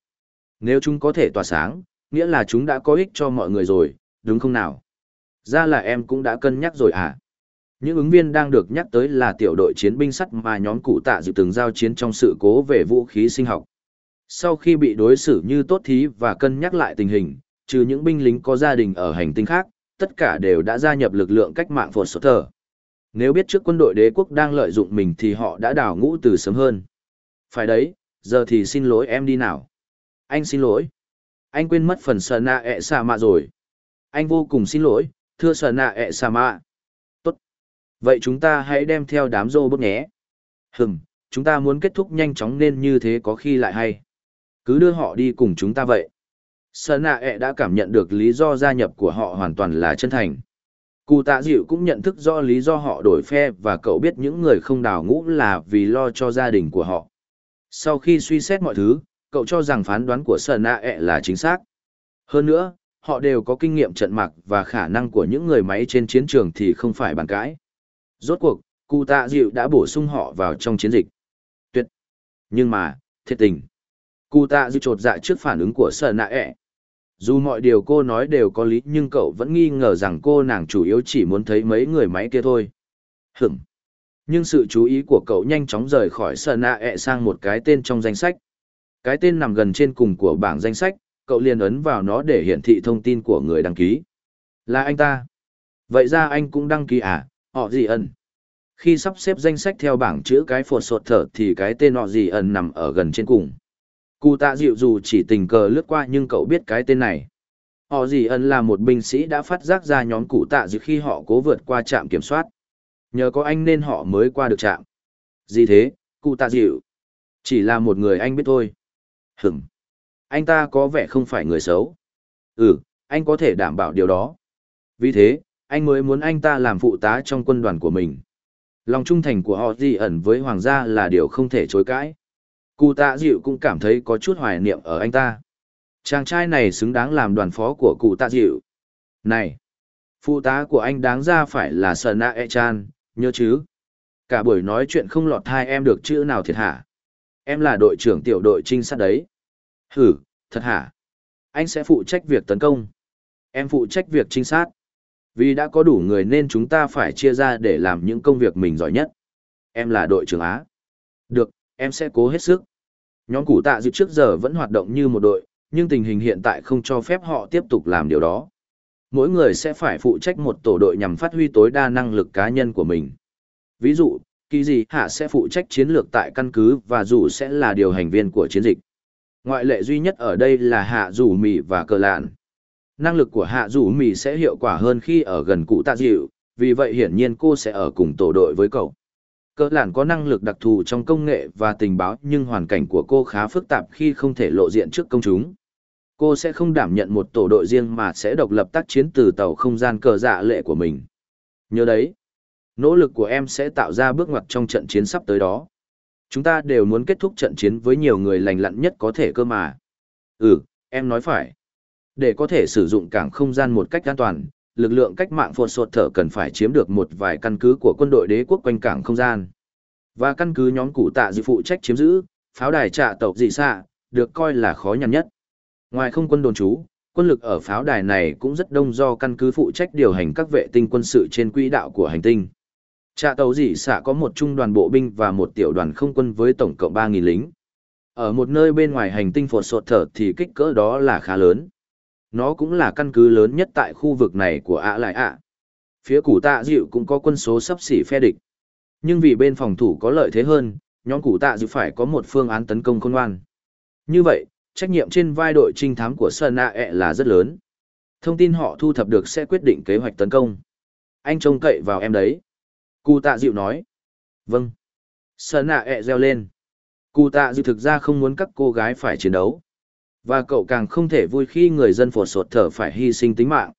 Nếu chúng có thể tỏa sáng, nghĩa là chúng đã có ích cho mọi người rồi, đúng không nào? Ra là em cũng đã cân nhắc rồi à? Những ứng viên đang được nhắc tới là tiểu đội chiến binh sắt mà nhóm cụ tạ dự từng giao chiến trong sự cố về vũ khí sinh học. Sau khi bị đối xử như tốt thí và cân nhắc lại tình hình, trừ những binh lính có gia đình ở hành tinh khác, tất cả đều đã gia nhập lực lượng cách mạng phổ sốt thờ. Nếu biết trước quân đội đế quốc đang lợi dụng mình thì họ đã đào ngũ từ sớm hơn. Phải đấy, giờ thì xin lỗi em đi nào. Anh xin lỗi. Anh quên mất phần sờ nạ ẹ xà mạ rồi. Anh vô cùng xin lỗi, thưa sờ nạ ẹ xà mạ. Tốt. Vậy chúng ta hãy đem theo đám rô bốt nhé. Hừm, chúng ta muốn kết thúc nhanh chóng nên như thế có khi lại hay. Cứ đưa họ đi cùng chúng ta vậy. Sơn nạ ẹ đã cảm nhận được lý do gia nhập của họ hoàn toàn là chân thành. Cụ tạ dịu cũng nhận thức rõ lý do họ đổi phe và cậu biết những người không đào ngũ là vì lo cho gia đình của họ. Sau khi suy xét mọi thứ, cậu cho rằng phán đoán của Sơn nạ ẹ là chính xác. Hơn nữa, họ đều có kinh nghiệm trận mạc và khả năng của những người máy trên chiến trường thì không phải bàn cãi. Rốt cuộc, cụ tạ dịu đã bổ sung họ vào trong chiến dịch. Tuyệt! Nhưng mà, thiệt tình. Cụ tạ dư trột dạ trước phản ứng của sở nạ ẹ. Dù mọi điều cô nói đều có lý nhưng cậu vẫn nghi ngờ rằng cô nàng chủ yếu chỉ muốn thấy mấy người máy kia thôi. Hửm! Nhưng sự chú ý của cậu nhanh chóng rời khỏi sở nạ ẹ sang một cái tên trong danh sách. Cái tên nằm gần trên cùng của bảng danh sách, cậu liền ấn vào nó để hiển thị thông tin của người đăng ký. Là anh ta. Vậy ra anh cũng đăng ký à, họ gì ẩn. Khi sắp xếp danh sách theo bảng chữ cái phột sột thở thì cái tên họ gì ẩn nằm ở gần trên cùng. Cụ tạ dịu dù chỉ tình cờ lướt qua nhưng cậu biết cái tên này. Họ gì ẩn là một binh sĩ đã phát giác ra nhóm cụ tạ dịu khi họ cố vượt qua trạm kiểm soát. Nhờ có anh nên họ mới qua được trạm. Gì thế, cụ tạ dịu? Chỉ là một người anh biết thôi. Hửm. Anh ta có vẻ không phải người xấu. Ừ, anh có thể đảm bảo điều đó. Vì thế, anh mới muốn anh ta làm phụ tá trong quân đoàn của mình. Lòng trung thành của họ di ẩn với hoàng gia là điều không thể chối cãi. Cụ tạ dịu cũng cảm thấy có chút hoài niệm ở anh ta. Chàng trai này xứng đáng làm đoàn phó của cụ tạ dịu. Này! Phụ tá của anh đáng ra phải là Sở Na E Chan, nhớ chứ? Cả buổi nói chuyện không lọt thai em được chữ nào thiệt hả? Em là đội trưởng tiểu đội trinh sát đấy. Hử, thật hả? Anh sẽ phụ trách việc tấn công. Em phụ trách việc trinh sát. Vì đã có đủ người nên chúng ta phải chia ra để làm những công việc mình giỏi nhất. Em là đội trưởng Á. Được, em sẽ cố hết sức. Nhóm củ tạ dịp trước giờ vẫn hoạt động như một đội, nhưng tình hình hiện tại không cho phép họ tiếp tục làm điều đó. mỗi người sẽ phải phụ trách một tổ đội nhằm phát huy tối đa năng lực cá nhân của mình. Ví dụ, kỳ gì hạ sẽ phụ trách chiến lược tại căn cứ và dù sẽ là điều hành viên của chiến dịch. Ngoại lệ duy nhất ở đây là hạ Dù mì và cờ lạn. Năng lực của hạ Dù mì sẽ hiệu quả hơn khi ở gần cụ tạ dịu, vì vậy hiển nhiên cô sẽ ở cùng tổ đội với cậu. Cỡ lản có năng lực đặc thù trong công nghệ và tình báo nhưng hoàn cảnh của cô khá phức tạp khi không thể lộ diện trước công chúng. Cô sẽ không đảm nhận một tổ đội riêng mà sẽ độc lập tác chiến từ tàu không gian cờ dạ lệ của mình. Nhớ đấy, nỗ lực của em sẽ tạo ra bước ngoặt trong trận chiến sắp tới đó. Chúng ta đều muốn kết thúc trận chiến với nhiều người lành lặn nhất có thể cơ mà. Ừ, em nói phải. Để có thể sử dụng cảng không gian một cách an toàn, lực lượng cách mạng phột sột thở cần phải chiếm được một vài căn cứ của quân đội đế quốc quanh cảng không gian. Và căn cứ nhóm cụ tạ dự phụ trách chiếm giữ, pháo đài trạ tộc dị xạ, được coi là khó nhằn nhất. Ngoài không quân đồn trú, quân lực ở pháo đài này cũng rất đông do căn cứ phụ trách điều hành các vệ tinh quân sự trên quỹ đạo của hành tinh. Trạ tàu dị xạ có một trung đoàn bộ binh và một tiểu đoàn không quân với tổng cộng 3.000 lính. Ở một nơi bên ngoài hành tinh phột sột thở thì kích cỡ đó là khá lớn. Nó cũng là căn cứ lớn nhất tại khu vực này của ạ lại ạ. Phía củ tạ dịu cũng có quân số sắp xỉ phe địch. Nhưng vì bên phòng thủ có lợi thế hơn, nhóm củ tạ dịu phải có một phương án tấn công khôn ngoan. Như vậy, trách nhiệm trên vai đội trinh thám của Sơn A e là rất lớn. Thông tin họ thu thập được sẽ quyết định kế hoạch tấn công. Anh trông cậy vào em đấy. Cụ tạ dịu nói. Vâng. Sơn A e reo lên. Cụ tạ dịu thực ra không muốn các cô gái phải chiến đấu. Và cậu càng không thể vui khi người dân phột sột thở phải hy sinh tính mạng.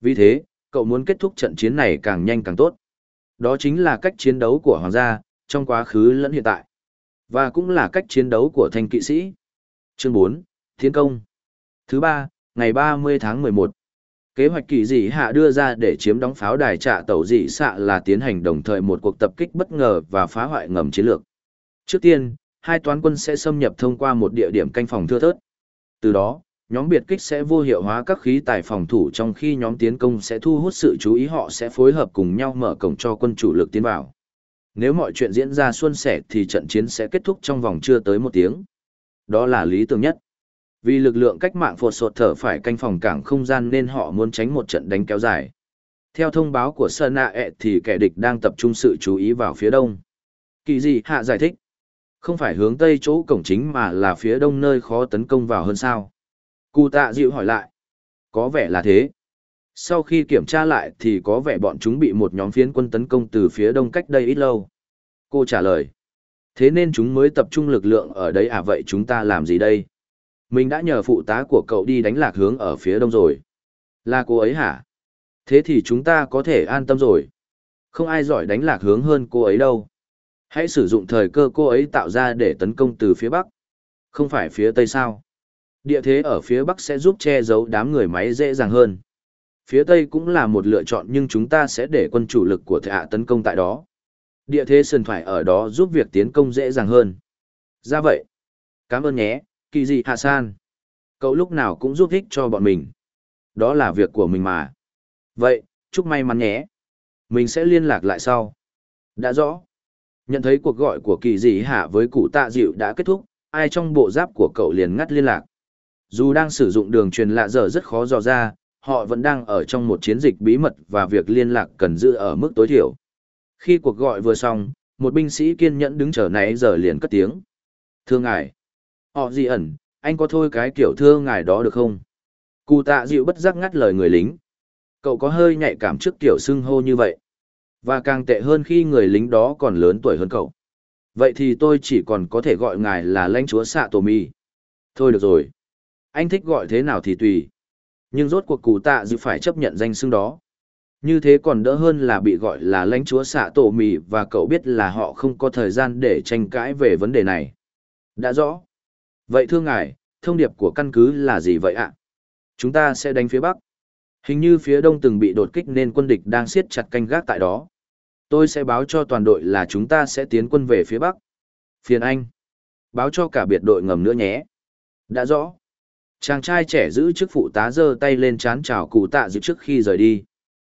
Vì thế, cậu muốn kết thúc trận chiến này càng nhanh càng tốt. Đó chính là cách chiến đấu của hoàng gia, trong quá khứ lẫn hiện tại. Và cũng là cách chiến đấu của thanh kỵ sĩ. Chương 4, Thiên công. Thứ ba, ngày 30 tháng 11. Kế hoạch kỳ dị hạ đưa ra để chiếm đóng pháo đài trạ tàu dị xạ là tiến hành đồng thời một cuộc tập kích bất ngờ và phá hoại ngầm chiến lược. Trước tiên, hai toán quân sẽ xâm nhập thông qua một địa điểm canh phòng thưa thớt. Từ đó, nhóm biệt kích sẽ vô hiệu hóa các khí tài phòng thủ trong khi nhóm tiến công sẽ thu hút sự chú ý họ sẽ phối hợp cùng nhau mở cổng cho quân chủ lực tiến vào. Nếu mọi chuyện diễn ra suôn sẻ thì trận chiến sẽ kết thúc trong vòng chưa tới một tiếng. Đó là lý tưởng nhất. Vì lực lượng cách mạng phột sột thở phải canh phòng cảng không gian nên họ muốn tránh một trận đánh kéo dài. Theo thông báo của Sơn Nạ e thì kẻ địch đang tập trung sự chú ý vào phía đông. Kỳ gì hạ giải thích. Không phải hướng tây chỗ cổng chính mà là phía đông nơi khó tấn công vào hơn sao. Cụ tạ dịu hỏi lại. Có vẻ là thế. Sau khi kiểm tra lại thì có vẻ bọn chúng bị một nhóm phiến quân tấn công từ phía đông cách đây ít lâu. Cô trả lời. Thế nên chúng mới tập trung lực lượng ở đây à vậy chúng ta làm gì đây? Mình đã nhờ phụ tá của cậu đi đánh lạc hướng ở phía đông rồi. Là cô ấy hả? Thế thì chúng ta có thể an tâm rồi. Không ai giỏi đánh lạc hướng hơn cô ấy đâu. Hãy sử dụng thời cơ cô ấy tạo ra để tấn công từ phía bắc. Không phải phía tây sao? Địa thế ở phía bắc sẽ giúp che giấu đám người máy dễ dàng hơn. Phía tây cũng là một lựa chọn nhưng chúng ta sẽ để quân chủ lực của thạ tấn công tại đó. Địa thế sườn thoải ở đó giúp việc tiến công dễ dàng hơn. Ra vậy. Cảm ơn nhé, kỳ dị hạ san. Cậu lúc nào cũng giúp ích cho bọn mình. Đó là việc của mình mà. Vậy, chúc may mắn nhé. Mình sẽ liên lạc lại sau. Đã rõ. Nhận thấy cuộc gọi của kỳ dị hạ với cụ tạ dịu đã kết thúc, ai trong bộ giáp của cậu liền ngắt liên lạc. Dù đang sử dụng đường truyền lạ giờ rất khó dò ra, họ vẫn đang ở trong một chiến dịch bí mật và việc liên lạc cần giữ ở mức tối thiểu. Khi cuộc gọi vừa xong, một binh sĩ kiên nhẫn đứng chờ nãy giờ liền cất tiếng. Thưa ngài. Họ gì ẩn, anh có thôi cái kiểu thưa ngài đó được không? Cụ tạ dịu bất giác ngắt lời người lính. Cậu có hơi nhạy cảm trước kiểu xưng hô như vậy. Và càng tệ hơn khi người lính đó còn lớn tuổi hơn cậu. Vậy thì tôi chỉ còn có thể gọi ngài là lãnh chúa xạ tổ mi. Thôi được rồi. Anh thích gọi thế nào thì tùy. Nhưng rốt cuộc cụ tạ dự phải chấp nhận danh xưng đó. Như thế còn đỡ hơn là bị gọi là lãnh chúa xạ tổ mì và cậu biết là họ không có thời gian để tranh cãi về vấn đề này. Đã rõ. Vậy thưa ngài, thông điệp của căn cứ là gì vậy ạ? Chúng ta sẽ đánh phía Bắc. Hình như phía Đông từng bị đột kích nên quân địch đang siết chặt canh gác tại đó. Tôi sẽ báo cho toàn đội là chúng ta sẽ tiến quân về phía Bắc. Phiền anh. Báo cho cả biệt đội ngầm nữa nhé. Đã rõ. Chàng trai trẻ giữ chức phụ tá giơ tay lên chán chào cụ tạ dự trước khi rời đi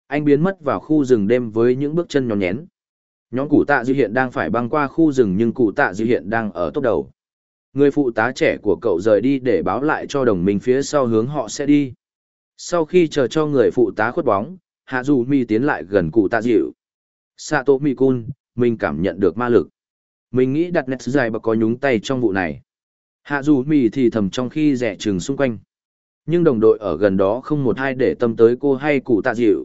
anh biến mất vào khu rừng đêm với những bước chân nhón nhén. Nhóm cụ tạ dự hiện đang phải băng qua khu rừng nhưng cụ tạ dự hiện đang ở tốc đầu. Người phụ tá trẻ của cậu rời đi để báo lại cho đồng minh phía sau hướng họ sẽ đi. Sau khi chờ cho người phụ tá khuất bóng, Hạ Dù Mi tiến lại gần cụ tạ dịu. Sato Mi Kun, mình cảm nhận được ma lực. Mình nghĩ đặt nét dài và có nhúng tay trong vụ này. Hạ Dù mì thì thầm trong khi rẻ trừng xung quanh. Nhưng đồng đội ở gần đó không một ai để tâm tới cô hay cụ tạ dịu.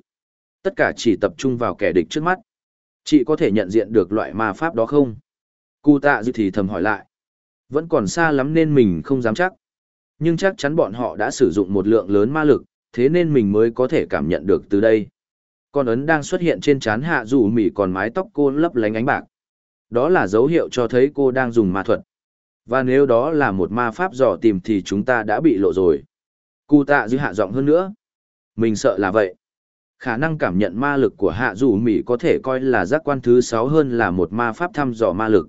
Tất cả chỉ tập trung vào kẻ địch trước mắt. Chị có thể nhận diện được loại ma pháp đó không? Cụ tạ dịu thì thầm hỏi lại. Vẫn còn xa lắm nên mình không dám chắc. Nhưng chắc chắn bọn họ đã sử dụng một lượng lớn ma lực, thế nên mình mới có thể cảm nhận được từ đây. Con ấn đang xuất hiện trên trán hạ dù mỉ còn mái tóc cô lấp lánh ánh bạc. Đó là dấu hiệu cho thấy cô đang dùng ma thuật. Và nếu đó là một ma pháp dò tìm thì chúng ta đã bị lộ rồi. Cụ tạ dư hạ giọng hơn nữa. Mình sợ là vậy. Khả năng cảm nhận ma lực của hạ dù mỉ có thể coi là giác quan thứ sáu hơn là một ma pháp thăm dò ma lực.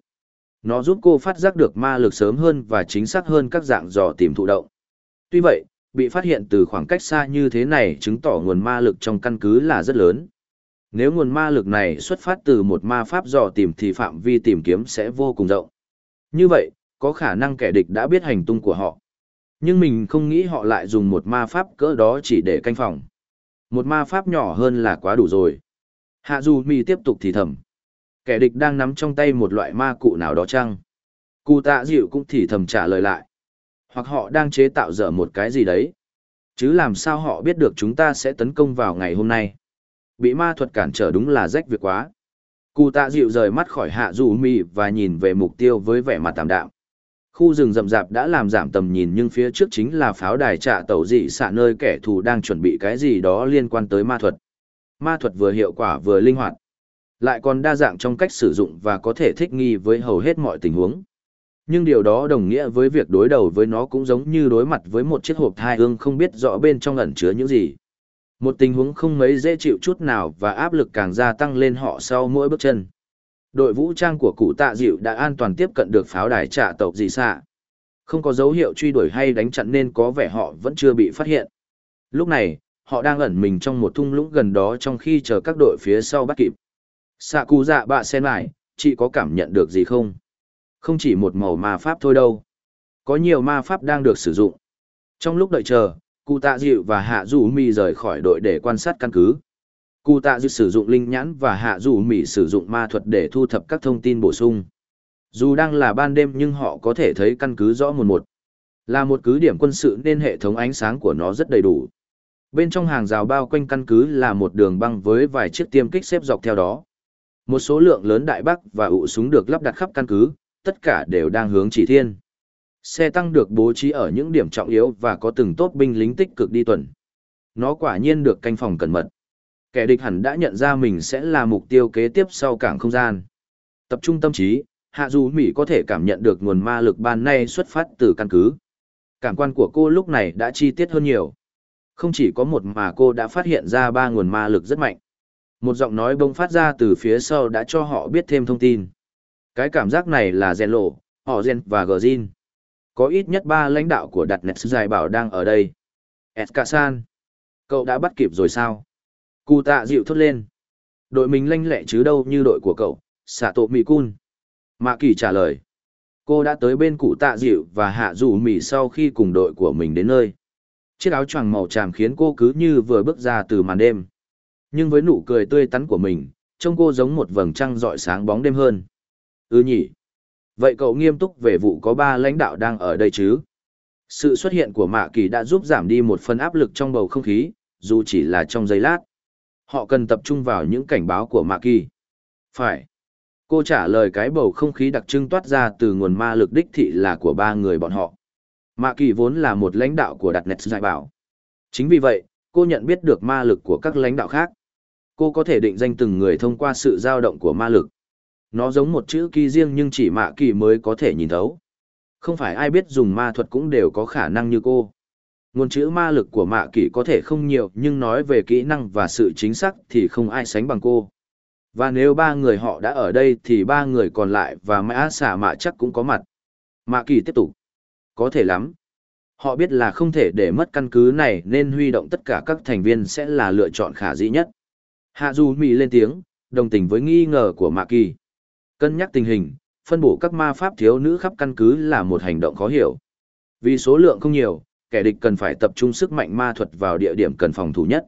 Nó giúp cô phát giác được ma lực sớm hơn và chính xác hơn các dạng dò tìm thụ động. Tuy vậy, bị phát hiện từ khoảng cách xa như thế này chứng tỏ nguồn ma lực trong căn cứ là rất lớn. Nếu nguồn ma lực này xuất phát từ một ma pháp dò tìm thì phạm vi tìm kiếm sẽ vô cùng rộng. Như vậy, có khả năng kẻ địch đã biết hành tung của họ. Nhưng mình không nghĩ họ lại dùng một ma pháp cỡ đó chỉ để canh phòng. Một ma pháp nhỏ hơn là quá đủ rồi. Hạ Du mi tiếp tục thì thầm. Kẻ địch đang nắm trong tay một loại ma cụ nào đó chăng? Cụ tạ dịu cũng thì thầm trả lời lại. Hoặc họ đang chế tạo dở một cái gì đấy. Chứ làm sao họ biết được chúng ta sẽ tấn công vào ngày hôm nay. Bị ma thuật cản trở đúng là rách việc quá. Cụ tạ dịu rời mắt khỏi hạ dù mì và nhìn về mục tiêu với vẻ mặt tạm đạm. Khu rừng rậm rạp đã làm giảm tầm nhìn nhưng phía trước chính là pháo đài trạ tàu dị xạ nơi kẻ thù đang chuẩn bị cái gì đó liên quan tới ma thuật. Ma thuật vừa hiệu quả vừa linh hoạt lại còn đa dạng trong cách sử dụng và có thể thích nghi với hầu hết mọi tình huống. Nhưng điều đó đồng nghĩa với việc đối đầu với nó cũng giống như đối mặt với một chiếc hộp thai hương không biết rõ bên trong ẩn chứa những gì. Một tình huống không mấy dễ chịu chút nào và áp lực càng gia tăng lên họ sau mỗi bước chân. Đội vũ trang của cụ tạ dịu đã an toàn tiếp cận được pháo đài trả tộc gì xạ. Không có dấu hiệu truy đuổi hay đánh chặn nên có vẻ họ vẫn chưa bị phát hiện. Lúc này, họ đang ẩn mình trong một thung lũng gần đó trong khi chờ các đội phía sau bắt kịp. Sạ cụ dạ bạ sen lại, chị có cảm nhận được gì không? Không chỉ một màu ma pháp thôi đâu. Có nhiều ma pháp đang được sử dụng. Trong lúc đợi chờ, cụ tạ dịu và hạ dù mì rời khỏi đội để quan sát căn cứ. Cụ tạ dịu sử dụng linh nhãn và hạ dù mì sử dụng ma thuật để thu thập các thông tin bổ sung. Dù đang là ban đêm nhưng họ có thể thấy căn cứ rõ một một. Là một cứ điểm quân sự nên hệ thống ánh sáng của nó rất đầy đủ. Bên trong hàng rào bao quanh căn cứ là một đường băng với vài chiếc tiêm kích xếp dọc theo đó. Một số lượng lớn đại bác và ụ súng được lắp đặt khắp căn cứ, tất cả đều đang hướng chỉ thiên. Xe tăng được bố trí ở những điểm trọng yếu và có từng tốt binh lính tích cực đi tuần. Nó quả nhiên được canh phòng cẩn mật. Kẻ địch hẳn đã nhận ra mình sẽ là mục tiêu kế tiếp sau cảng không gian. Tập trung tâm trí, Hạ Du Mỹ có thể cảm nhận được nguồn ma lực ban nay xuất phát từ căn cứ. Cảm quan của cô lúc này đã chi tiết hơn nhiều. Không chỉ có một mà cô đã phát hiện ra ba nguồn ma lực rất mạnh. Một giọng nói bông phát ra từ phía sau đã cho họ biết thêm thông tin. Cái cảm giác này là Gen Lộ, họ Gen và Gjin. Có ít nhất ba lãnh đạo của đặt nét dài bảo đang ở đây. Eskasan. Cậu đã bắt kịp rồi sao? Cụ tạ dịu thốt lên. Đội mình lanh lẹ chứ đâu như đội của cậu, xạ tổ mì cun. Mạ kỳ trả lời. Cô đã tới bên cụ tạ dịu và hạ rủ mì sau khi cùng đội của mình đến nơi. Chiếc áo choàng màu tràm khiến cô cứ như vừa bước ra từ màn đêm nhưng với nụ cười tươi tắn của mình, trông cô giống một vầng trăng rọi sáng bóng đêm hơn. Ừ nhỉ. Vậy cậu nghiêm túc về vụ có ba lãnh đạo đang ở đây chứ? Sự xuất hiện của Mạ Kỳ đã giúp giảm đi một phần áp lực trong bầu không khí, dù chỉ là trong giây lát. Họ cần tập trung vào những cảnh báo của Mạ Kỳ. Phải. Cô trả lời cái bầu không khí đặc trưng toát ra từ nguồn ma lực đích thị là của ba người bọn họ. Mạ Kỳ vốn là một lãnh đạo của Đặt Nét Giải Bảo. Chính vì vậy, cô nhận biết được ma lực của các lãnh đạo khác cô có thể định danh từng người thông qua sự dao động của ma lực. Nó giống một chữ kỳ riêng nhưng chỉ mạ kỳ mới có thể nhìn thấu. Không phải ai biết dùng ma thuật cũng đều có khả năng như cô. Nguồn chữ ma lực của mạ kỳ có thể không nhiều nhưng nói về kỹ năng và sự chính xác thì không ai sánh bằng cô. Và nếu ba người họ đã ở đây thì ba người còn lại và mã xả mạ chắc cũng có mặt. Mạ kỳ tiếp tục. Có thể lắm. Họ biết là không thể để mất căn cứ này nên huy động tất cả các thành viên sẽ là lựa chọn khả dĩ nhất. Hạ Du Mỹ lên tiếng, đồng tình với nghi ngờ của Mạ Kỳ. Cân nhắc tình hình, phân bổ các ma pháp thiếu nữ khắp căn cứ là một hành động khó hiểu. Vì số lượng không nhiều, kẻ địch cần phải tập trung sức mạnh ma thuật vào địa điểm cần phòng thủ nhất.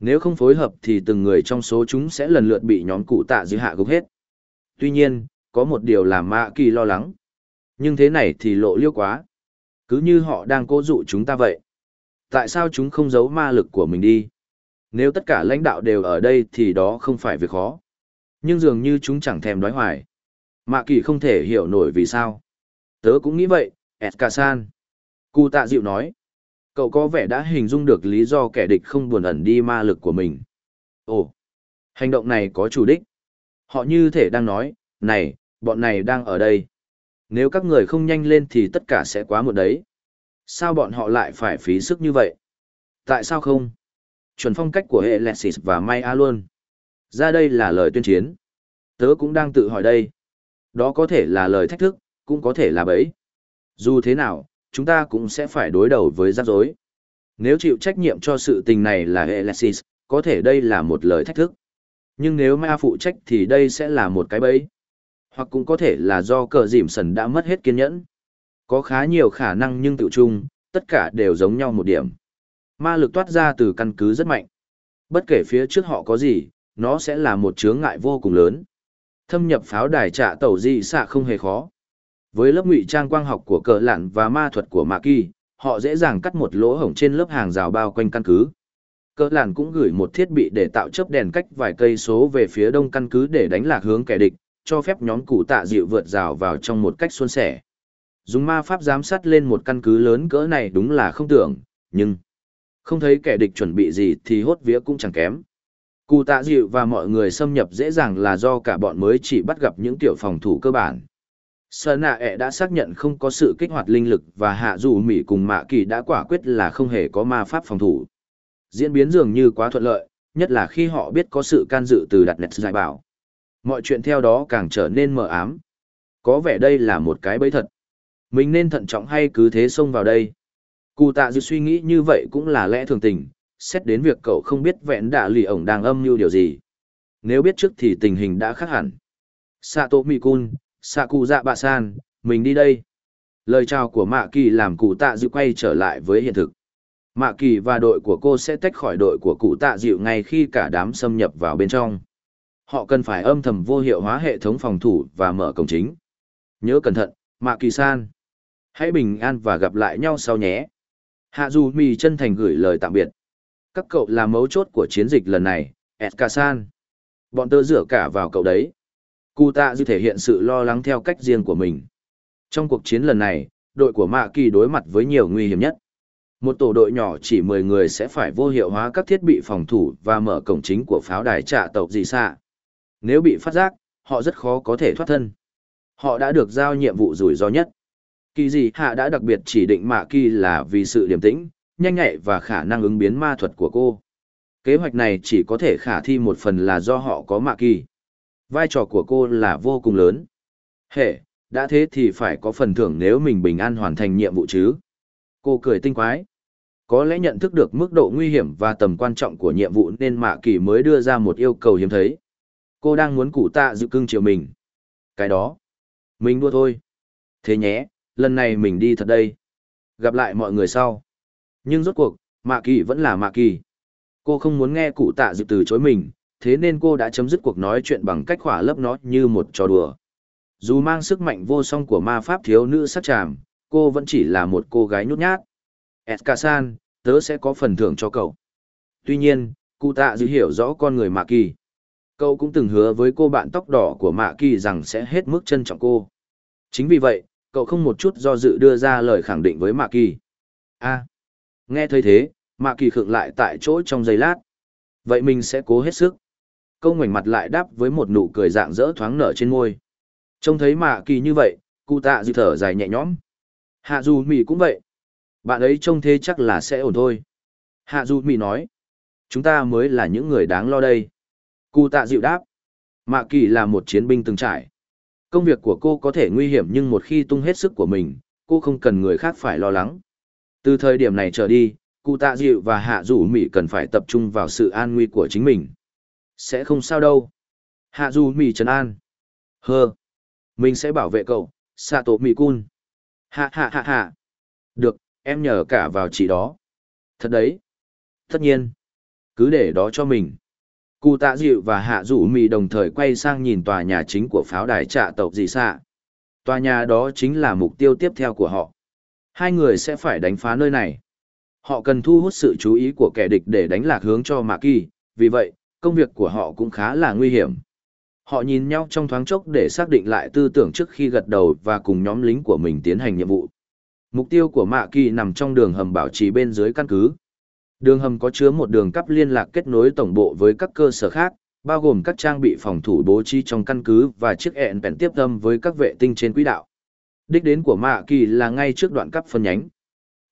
Nếu không phối hợp thì từng người trong số chúng sẽ lần lượt bị nhóm cụ tạ dư hạ gục hết. Tuy nhiên, có một điều làm Ma Kỳ lo lắng. Nhưng thế này thì lộ liêu quá. Cứ như họ đang cố dụ chúng ta vậy. Tại sao chúng không giấu ma lực của mình đi? Nếu tất cả lãnh đạo đều ở đây thì đó không phải việc khó. Nhưng dường như chúng chẳng thèm đói hoài. Mạ Kỳ không thể hiểu nổi vì sao. Tớ cũng nghĩ vậy, Eskasan. Cụ tạ dịu nói. Cậu có vẻ đã hình dung được lý do kẻ địch không buồn ẩn đi ma lực của mình. Ồ, hành động này có chủ đích. Họ như thể đang nói, này, bọn này đang ở đây. Nếu các người không nhanh lên thì tất cả sẽ quá một đấy. Sao bọn họ lại phải phí sức như vậy? Tại sao không? Chuẩn phong cách của hệ Lexis và Maya luôn. Ra đây là lời tuyên chiến. Tớ cũng đang tự hỏi đây. Đó có thể là lời thách thức, cũng có thể là bẫy. Dù thế nào, chúng ta cũng sẽ phải đối đầu với rắc rối. Nếu chịu trách nhiệm cho sự tình này là Alexis, có thể đây là một lời thách thức. Nhưng nếu Ma phụ trách thì đây sẽ là một cái bẫy. Hoặc cũng có thể là do cờ dìm sần đã mất hết kiên nhẫn. Có khá nhiều khả năng nhưng tự chung, tất cả đều giống nhau một điểm. Ma lực toát ra từ căn cứ rất mạnh. Bất kể phía trước họ có gì, nó sẽ là một chướng ngại vô cùng lớn. Thâm nhập pháo đài trả tàu di xạ không hề khó. Với lớp ngụy trang quang học của cờ lạn và ma thuật của Mạ Kỳ, họ dễ dàng cắt một lỗ hổng trên lớp hàng rào bao quanh căn cứ. Cờ lạn cũng gửi một thiết bị để tạo chớp đèn cách vài cây số về phía đông căn cứ để đánh lạc hướng kẻ địch, cho phép nhóm cụ tạ dịu vượt rào vào trong một cách suôn sẻ. Dùng ma pháp giám sát lên một căn cứ lớn cỡ này đúng là không tưởng, nhưng không thấy kẻ địch chuẩn bị gì thì hốt vía cũng chẳng kém. Cụ tạ dịu và mọi người xâm nhập dễ dàng là do cả bọn mới chỉ bắt gặp những tiểu phòng thủ cơ bản. Sở nạ ẹ đã xác nhận không có sự kích hoạt linh lực và hạ dù Mỹ cùng mạ kỳ đã quả quyết là không hề có ma pháp phòng thủ. Diễn biến dường như quá thuận lợi, nhất là khi họ biết có sự can dự từ đặt nẹt giải bảo. Mọi chuyện theo đó càng trở nên mờ ám. Có vẻ đây là một cái bẫy thật. Mình nên thận trọng hay cứ thế xông vào đây? Cụ tạ dịu suy nghĩ như vậy cũng là lẽ thường tình, xét đến việc cậu không biết vẹn đạ lì ổng đang âm mưu điều gì. Nếu biết trước thì tình hình đã khác hẳn. Sato Mikun, xạ cụ dạ bạ san mình đi đây. Lời chào của mạ kỳ làm cụ tạ dịu quay trở lại với hiện thực. Mạ kỳ và đội của cô sẽ tách khỏi đội của cụ tạ dịu ngay khi cả đám xâm nhập vào bên trong. Họ cần phải âm thầm vô hiệu hóa hệ thống phòng thủ và mở cổng chính. Nhớ cẩn thận mạ kỳ san. Hãy bình an và gặp lại nhau sau nhé. Hạ dù mì chân thành gửi lời tạm biệt các cậu là mấu chốt của chiến dịch lần này edkasan bọn tớ rửa cả vào cậu đấy Cụ tạ dư thể hiện sự lo lắng theo cách riêng của mình. Trong cuộc chiến lần này, đội của Mạ Kỳ đối mặt với nhiều nguy hiểm nhất. Một tổ đội nhỏ chỉ 10 người sẽ phải vô hiệu hóa các thiết bị phòng thủ và mở cổng chính của pháo đài trả tộc dị xạ. Nếu bị phát giác, họ rất khó có thể thoát thân. Họ đã được giao nhiệm vụ rủi ro nhất. Kỳ dị hạ đã đặc biệt chỉ định Mạ Kỳ là vì sự điềm tĩnh, nhanh nhạy và khả năng ứng biến ma thuật của cô. Kế hoạch này chỉ có thể khả thi một phần là do họ có Mạ Kỳ. Vai trò của cô là vô cùng lớn. Hệ, đã thế thì phải có phần thưởng nếu mình bình an hoàn thành nhiệm vụ chứ. Cô cười tinh quái. Có lẽ nhận thức được mức độ nguy hiểm và tầm quan trọng của nhiệm vụ nên Mạ Kỳ mới đưa ra một yêu cầu hiếm thấy. Cô đang muốn cụ tạ dự cưng chiều mình. Cái đó. Mình đua thôi. Thế nhé, lần này mình đi thật đây. Gặp lại mọi người sau. Nhưng rốt cuộc, Mạ Kỳ vẫn là Mạ Kỳ. Cô không muốn nghe cụ tạ dự từ chối mình, thế nên cô đã chấm dứt cuộc nói chuyện bằng cách khỏa lấp nó như một trò đùa. Dù mang sức mạnh vô song của ma pháp thiếu nữ sắc tràm, cô vẫn chỉ là một cô gái nhút nhát. Eskasan, tớ sẽ có phần thưởng cho cậu. Tuy nhiên, cụ tạ dữ hiểu rõ con người Mạ Kỳ. Cậu cũng từng hứa với cô bạn tóc đỏ của Mạ Kỳ rằng sẽ hết mức trân trọng cô. Chính vì vậy, cậu không một chút do dự đưa ra lời khẳng định với Mạ Kỳ. a nghe thấy thế, Mạ Kỳ khựng lại tại chỗ trong giây lát. Vậy mình sẽ cố hết sức. Câu ngoảnh mặt lại đáp với một nụ cười dạng dỡ thoáng nở trên môi. Trông thấy mạ kỳ như vậy cụ tạ dư thở dài nhẹ nhõm. Hạ dù mì cũng vậy. Bạn ấy trông thế chắc là sẽ ổn thôi. Hạ dù mì nói. Chúng ta mới là những người đáng lo đây. Cụ tạ dịu đáp. Mạ kỳ là một chiến binh từng trải. Công việc của cô có thể nguy hiểm nhưng một khi tung hết sức của mình cô không cần người khác phải lo lắng từ thời điểm này trở đi cụ tạ dịu và hạ dù mỹ cần phải tập trung vào sự an nguy của chính mình sẽ không sao đâu. Hạ dù mì trấn an. Hơ. Mình sẽ bảo vệ cậu, xạ tổ mì cun. Hạ hạ hạ hạ. Được, em nhờ cả vào chị đó. Thật đấy. Tất nhiên. Cứ để đó cho mình. Cụ tạ dịu và hạ rủ mì đồng thời quay sang nhìn tòa nhà chính của pháo đài trạ tộc dị xạ. Tòa nhà đó chính là mục tiêu tiếp theo của họ. Hai người sẽ phải đánh phá nơi này. Họ cần thu hút sự chú ý của kẻ địch để đánh lạc hướng cho Mạc Kỳ, vì vậy, công việc của họ cũng khá là nguy hiểm. Họ nhìn nhau trong thoáng chốc để xác định lại tư tưởng trước khi gật đầu và cùng nhóm lính của mình tiến hành nhiệm vụ. Mục tiêu của Mạ Kỳ nằm trong đường hầm bảo trì bên dưới căn cứ. Đường hầm có chứa một đường cắp liên lạc kết nối tổng bộ với các cơ sở khác, bao gồm các trang bị phòng thủ bố trí trong căn cứ và chiếc ẹn bèn tiếp tâm với các vệ tinh trên quỹ đạo. Đích đến của Mạ Kỳ là ngay trước đoạn cắp phân nhánh.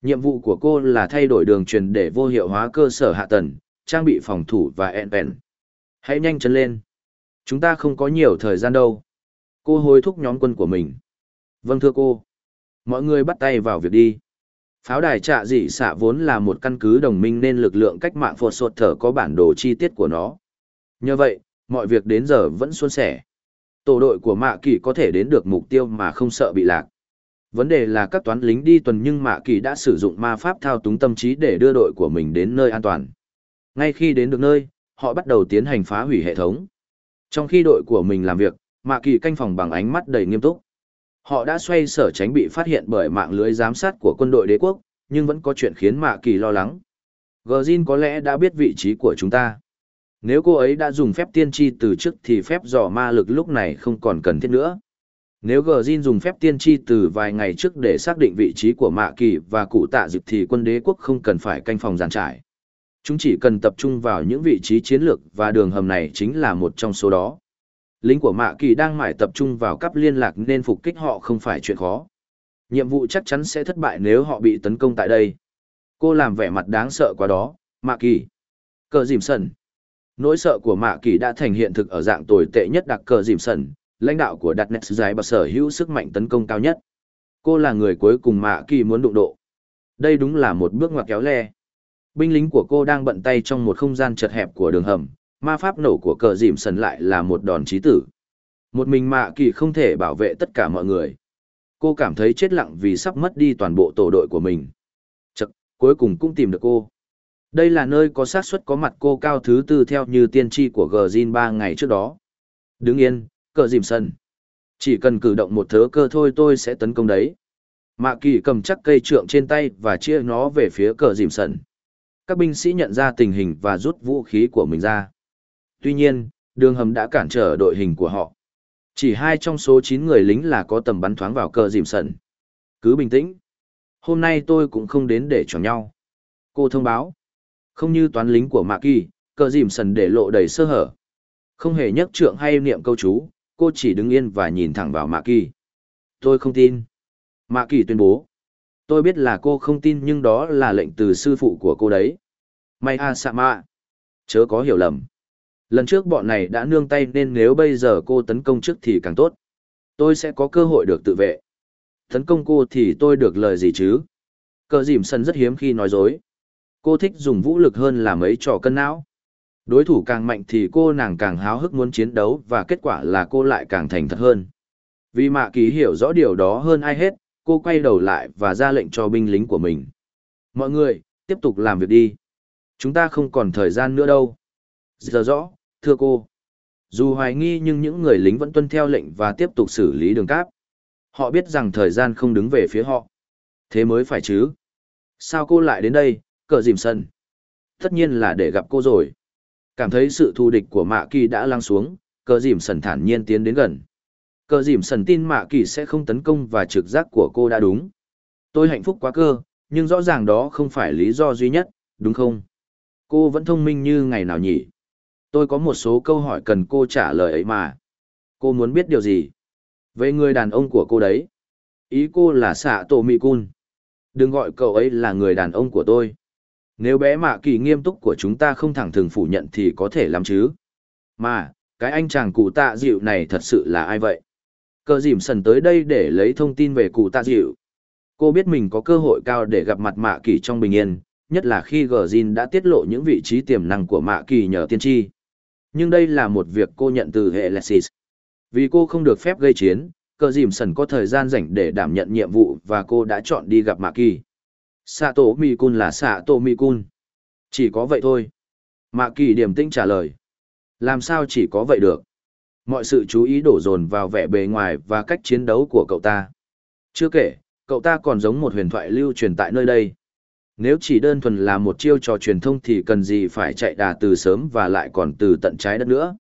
Nhiệm vụ của cô là thay đổi đường truyền để vô hiệu hóa cơ sở hạ tầng, trang bị phòng thủ và ẹn bèn. Hãy nhanh chân lên. Chúng ta không có nhiều thời gian đâu. Cô hối thúc nhóm quân của mình. Vâng thưa cô. Mọi người bắt tay vào việc đi. Pháo đài trạ dị xạ vốn là một căn cứ đồng minh nên lực lượng cách mạng phột sột thở có bản đồ chi tiết của nó. Nhờ vậy, mọi việc đến giờ vẫn suôn sẻ. Tổ đội của Mạ Kỳ có thể đến được mục tiêu mà không sợ bị lạc. Vấn đề là các toán lính đi tuần nhưng Mạ Kỳ đã sử dụng ma pháp thao túng tâm trí để đưa đội của mình đến nơi an toàn. Ngay khi đến được nơi, họ bắt đầu tiến hành phá hủy hệ thống. Trong khi đội của mình làm việc, Mạ Kỳ canh phòng bằng ánh mắt đầy nghiêm túc. Họ đã xoay sở tránh bị phát hiện bởi mạng lưới giám sát của quân đội đế quốc, nhưng vẫn có chuyện khiến Mạ Kỳ lo lắng. Gờ có lẽ đã biết vị trí của chúng ta. Nếu cô ấy đã dùng phép tiên tri từ trước thì phép dò ma lực lúc này không còn cần thiết nữa. Nếu Gjin dùng phép tiên tri từ vài ngày trước để xác định vị trí của Mạ Kỳ và cụ tạ dịp thì quân đế quốc không cần phải canh phòng giàn trải. Chúng chỉ cần tập trung vào những vị trí chiến lược và đường hầm này chính là một trong số đó. Lính của Mạ Kỳ đang mải tập trung vào cấp liên lạc nên phục kích họ không phải chuyện khó. Nhiệm vụ chắc chắn sẽ thất bại nếu họ bị tấn công tại đây. Cô làm vẻ mặt đáng sợ quá đó, Mạ Kỳ. Cờ dìm sần. Nỗi sợ của Mạ Kỳ đã thành hiện thực ở dạng tồi tệ nhất đặc cờ dìm sần, lãnh đạo của đặt nét dài bạc sở hữu sức mạnh tấn công cao nhất. Cô là người cuối cùng Mạ Kỳ muốn đụng độ. Đây đúng là một bước ngoặt kéo le. Binh lính của cô đang bận tay trong một không gian chật hẹp của đường hầm, ma pháp nổ của cờ dìm sần lại là một đòn chí tử. Một mình mạ kỳ không thể bảo vệ tất cả mọi người. Cô cảm thấy chết lặng vì sắp mất đi toàn bộ tổ đội của mình. Chật, cuối cùng cũng tìm được cô. Đây là nơi có xác suất có mặt cô cao thứ tư theo như tiên tri của gờ Jin ba ngày trước đó. Đứng yên, cờ dìm sân. Chỉ cần cử động một thớ cơ thôi tôi sẽ tấn công đấy. Mạ kỳ cầm chắc cây trượng trên tay và chia nó về phía cờ dìm sân. Các binh sĩ nhận ra tình hình và rút vũ khí của mình ra. Tuy nhiên, đường hầm đã cản trở đội hình của họ. Chỉ hai trong số chín người lính là có tầm bắn thoáng vào cờ dìm sần. Cứ bình tĩnh. Hôm nay tôi cũng không đến để chọn nhau. Cô thông báo. Không như toán lính của Mạ Kỳ, cờ dìm sần để lộ đầy sơ hở. Không hề nhấc trượng hay niệm câu chú, cô chỉ đứng yên và nhìn thẳng vào Mạ Kỳ. Tôi không tin. Mạ Kỳ tuyên bố. Tôi biết là cô không tin nhưng đó là lệnh từ sư phụ của cô đấy. May a sạ mạ. Chớ có hiểu lầm. Lần trước bọn này đã nương tay nên nếu bây giờ cô tấn công trước thì càng tốt. Tôi sẽ có cơ hội được tự vệ. Tấn công cô thì tôi được lời gì chứ? Cờ dìm sân rất hiếm khi nói dối. Cô thích dùng vũ lực hơn là mấy trò cân não. Đối thủ càng mạnh thì cô nàng càng háo hức muốn chiến đấu và kết quả là cô lại càng thành thật hơn. Vì mạ Kỳ hiểu rõ điều đó hơn ai hết, cô quay đầu lại và ra lệnh cho binh lính của mình. Mọi người, tiếp tục làm việc đi. Chúng ta không còn thời gian nữa đâu. Giờ rõ, thưa cô. Dù hoài nghi nhưng những người lính vẫn tuân theo lệnh và tiếp tục xử lý đường cáp. Họ biết rằng thời gian không đứng về phía họ. Thế mới phải chứ. Sao cô lại đến đây, cờ dìm sân? Tất nhiên là để gặp cô rồi. Cảm thấy sự thù địch của Mạ Kỳ đã lăng xuống, cờ dìm sần thản nhiên tiến đến gần. Cờ dìm sần tin Mạ Kỳ sẽ không tấn công và trực giác của cô đã đúng. Tôi hạnh phúc quá cơ, nhưng rõ ràng đó không phải lý do duy nhất, đúng không? Cô vẫn thông minh như ngày nào nhỉ? Tôi có một số câu hỏi cần cô trả lời ấy mà. Cô muốn biết điều gì? Về người đàn ông của cô đấy. Ý cô là xạ tổ mị cun. Đừng gọi cậu ấy là người đàn ông của tôi. Nếu bé mạ kỳ nghiêm túc của chúng ta không thẳng thừng phủ nhận thì có thể làm chứ. Mà, cái anh chàng cụ tạ dịu này thật sự là ai vậy? Cờ dìm sần tới đây để lấy thông tin về cụ tạ dịu. Cô biết mình có cơ hội cao để gặp mặt mạ kỳ trong bình yên, nhất là khi gờ đã tiết lộ những vị trí tiềm năng của mạ kỳ nhờ tiên tri. Nhưng đây là một việc cô nhận từ hệ Lexis. Vì cô không được phép gây chiến, cờ dìm sần có thời gian rảnh để đảm nhận nhiệm vụ và cô đã chọn đi gặp Mạ Kỳ. Sạ tổ mì cun là sạ tổ mì cun. Chỉ có vậy thôi. Mạ kỳ điểm tĩnh trả lời. Làm sao chỉ có vậy được? Mọi sự chú ý đổ dồn vào vẻ bề ngoài và cách chiến đấu của cậu ta. Chưa kể, cậu ta còn giống một huyền thoại lưu truyền tại nơi đây. Nếu chỉ đơn thuần là một chiêu trò truyền thông thì cần gì phải chạy đà từ sớm và lại còn từ tận trái đất nữa.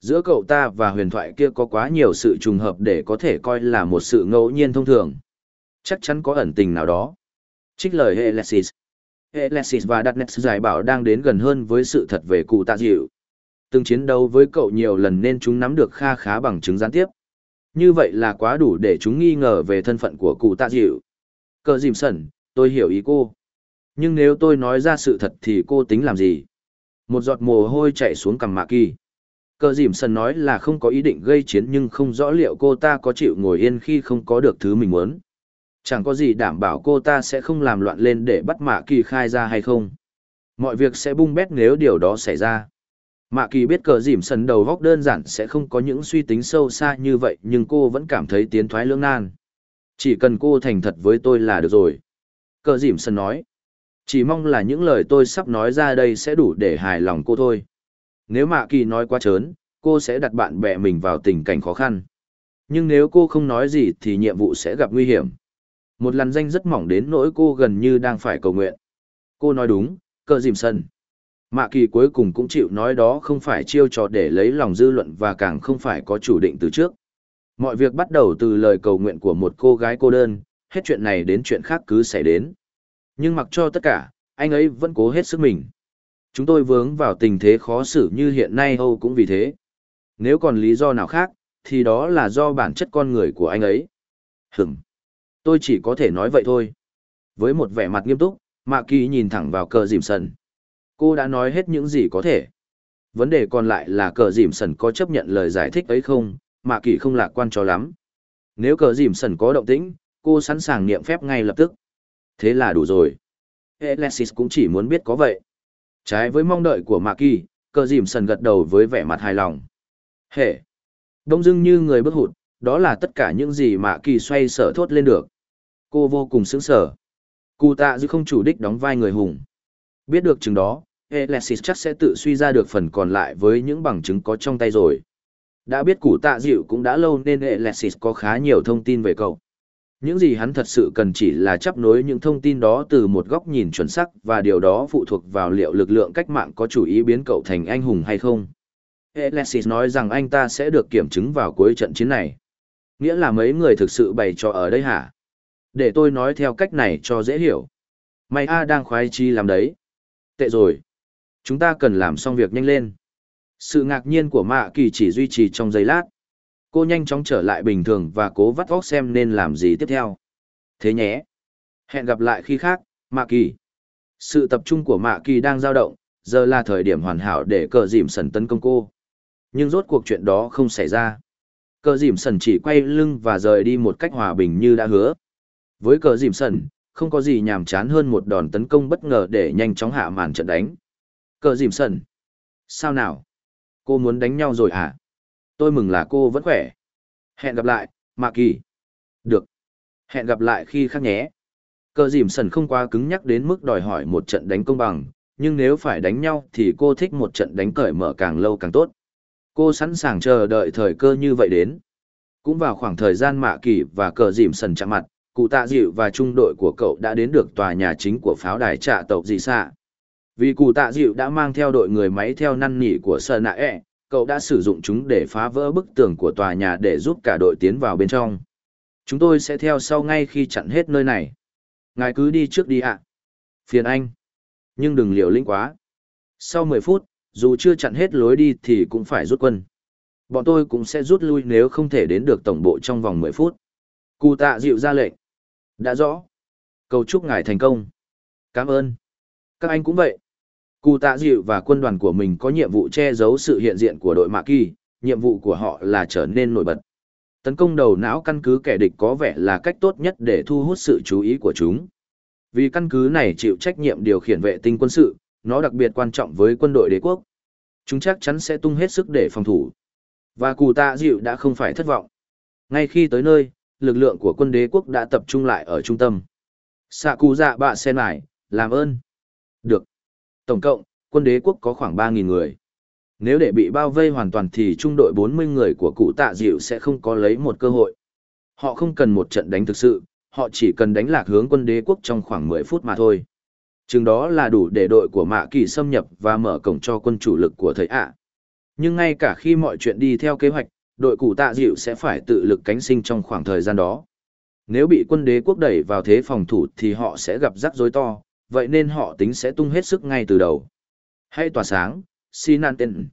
Giữa cậu ta và huyền thoại kia có quá nhiều sự trùng hợp để có thể coi là một sự ngẫu nhiên thông thường. Chắc chắn có ẩn tình nào đó. Trích lời Alexis. Alexis và Darkness giải bảo đang đến gần hơn với sự thật về cụ tạ dịu. Từng chiến đấu với cậu nhiều lần nên chúng nắm được kha khá bằng chứng gián tiếp. Như vậy là quá đủ để chúng nghi ngờ về thân phận của cụ tạ dịu. Cờ dìm sẩn, tôi hiểu ý cô. Nhưng nếu tôi nói ra sự thật thì cô tính làm gì? Một giọt mồ hôi chạy xuống cằm mạ kỳ. Cờ dìm sần nói là không có ý định gây chiến nhưng không rõ liệu cô ta có chịu ngồi yên khi không có được thứ mình muốn. Chẳng có gì đảm bảo cô ta sẽ không làm loạn lên để bắt mạ kỳ khai ra hay không. Mọi việc sẽ bung bét nếu điều đó xảy ra. Mạ kỳ biết cờ dìm sần đầu góc đơn giản sẽ không có những suy tính sâu xa như vậy nhưng cô vẫn cảm thấy tiến thoái lưỡng nan. Chỉ cần cô thành thật với tôi là được rồi. Cờ dìm sần nói. Chỉ mong là những lời tôi sắp nói ra đây sẽ đủ để hài lòng cô thôi. Nếu mạ kỳ nói quá trớn, cô sẽ đặt bạn bè mình vào tình cảnh khó khăn. Nhưng nếu cô không nói gì thì nhiệm vụ sẽ gặp nguy hiểm. Một lần danh rất mỏng đến nỗi cô gần như đang phải cầu nguyện. Cô nói đúng, cờ dìm sân. Mạ kỳ cuối cùng cũng chịu nói đó không phải chiêu trò để lấy lòng dư luận và càng không phải có chủ định từ trước. Mọi việc bắt đầu từ lời cầu nguyện của một cô gái cô đơn, hết chuyện này đến chuyện khác cứ xảy đến. Nhưng mặc cho tất cả, anh ấy vẫn cố hết sức mình. Chúng tôi vướng vào tình thế khó xử như hiện nay Âu cũng vì thế. Nếu còn lý do nào khác, thì đó là do bản chất con người của anh ấy. Hửm. Tôi chỉ có thể nói vậy thôi. Với một vẻ mặt nghiêm túc, Mạ Kỳ nhìn thẳng vào cờ dìm sần. Cô đã nói hết những gì có thể. Vấn đề còn lại là cờ dìm sần có chấp nhận lời giải thích ấy không, Mạ Kỳ không lạc quan cho lắm. Nếu cờ dìm sần có động tĩnh, cô sẵn sàng niệm phép ngay lập tức. Thế là đủ rồi. Alexis cũng chỉ muốn biết có vậy. Trái với mong đợi của Mạc Kỳ, cờ dìm sần gật đầu với vẻ mặt hài lòng. Hệ! Đông dưng như người bước hụt, đó là tất cả những gì mà Kỳ xoay sở thốt lên được. Cô vô cùng sững sở. Cụ tạ dư không chủ đích đóng vai người hùng. Biết được chừng đó, Alexis chắc sẽ tự suy ra được phần còn lại với những bằng chứng có trong tay rồi. Đã biết cụ tạ dịu cũng đã lâu nên Alexis có khá nhiều thông tin về cậu. Những gì hắn thật sự cần chỉ là chấp nối những thông tin đó từ một góc nhìn chuẩn xác và điều đó phụ thuộc vào liệu lực lượng cách mạng có chủ ý biến cậu thành anh hùng hay không. Alexis nói rằng anh ta sẽ được kiểm chứng vào cuối trận chiến này. Nghĩa là mấy người thực sự bày trò ở đây hả? Để tôi nói theo cách này cho dễ hiểu. Mày A đang khoái chi làm đấy. Tệ rồi. Chúng ta cần làm xong việc nhanh lên. Sự ngạc nhiên của Mạ Kỳ chỉ duy trì trong giây lát. Cô nhanh chóng trở lại bình thường và cố vắt óc xem nên làm gì tiếp theo. Thế nhé. Hẹn gặp lại khi khác, Mạ Kỳ. Sự tập trung của Mạ Kỳ đang dao động, giờ là thời điểm hoàn hảo để cờ dìm sần tấn công cô. Nhưng rốt cuộc chuyện đó không xảy ra. Cờ dìm sần chỉ quay lưng và rời đi một cách hòa bình như đã hứa. Với cờ dìm sần, không có gì nhàm chán hơn một đòn tấn công bất ngờ để nhanh chóng hạ màn trận đánh. Cờ dìm sần. Sao nào? Cô muốn đánh nhau rồi hả? Tôi mừng là cô vẫn khỏe. Hẹn gặp lại, Mạ Kỳ. Được. Hẹn gặp lại khi khác nhé. Cờ dìm sần không quá cứng nhắc đến mức đòi hỏi một trận đánh công bằng, nhưng nếu phải đánh nhau thì cô thích một trận đánh cởi mở càng lâu càng tốt. Cô sẵn sàng chờ đợi thời cơ như vậy đến. Cũng vào khoảng thời gian Mạ Kỳ và cờ dìm sần chạm mặt, cụ tạ dịu và trung đội của cậu đã đến được tòa nhà chính của pháo đài trạ tộc dị xạ. Vì cụ tạ dịu đã mang theo đội người máy theo năn nỉ của Sơn Nạ ẹ, cậu đã sử dụng chúng để phá vỡ bức tường của tòa nhà để giúp cả đội tiến vào bên trong. Chúng tôi sẽ theo sau ngay khi chặn hết nơi này. Ngài cứ đi trước đi ạ. Phiền anh. Nhưng đừng liều lĩnh quá. Sau 10 phút, dù chưa chặn hết lối đi thì cũng phải rút quân. Bọn tôi cũng sẽ rút lui nếu không thể đến được tổng bộ trong vòng 10 phút. Cụ tạ dịu ra lệnh. Đã rõ. Cầu chúc ngài thành công. Cảm ơn. Các anh cũng vậy. Cụ tạ dịu và quân đoàn của mình có nhiệm vụ che giấu sự hiện diện của đội Mạ Kỳ, nhiệm vụ của họ là trở nên nổi bật. Tấn công đầu não căn cứ kẻ địch có vẻ là cách tốt nhất để thu hút sự chú ý của chúng. Vì căn cứ này chịu trách nhiệm điều khiển vệ tinh quân sự, nó đặc biệt quan trọng với quân đội đế quốc. Chúng chắc chắn sẽ tung hết sức để phòng thủ. Và cụ tạ dịu đã không phải thất vọng. Ngay khi tới nơi, lực lượng của quân đế quốc đã tập trung lại ở trung tâm. Xạ cụ dạ bạ sen lại, làm ơn. Được. Tổng cộng, quân đế quốc có khoảng 3.000 người. Nếu để bị bao vây hoàn toàn thì trung đội 40 người của cụ tạ dịu sẽ không có lấy một cơ hội. Họ không cần một trận đánh thực sự, họ chỉ cần đánh lạc hướng quân đế quốc trong khoảng 10 phút mà thôi. Chừng đó là đủ để đội của Mạ Kỳ xâm nhập và mở cổng cho quân chủ lực của thầy ạ. Nhưng ngay cả khi mọi chuyện đi theo kế hoạch, đội cụ tạ dịu sẽ phải tự lực cánh sinh trong khoảng thời gian đó. Nếu bị quân đế quốc đẩy vào thế phòng thủ thì họ sẽ gặp rắc rối to, vậy nên họ tính sẽ tung hết sức ngay từ đầu. Hãy tỏa sáng, Sinan tên.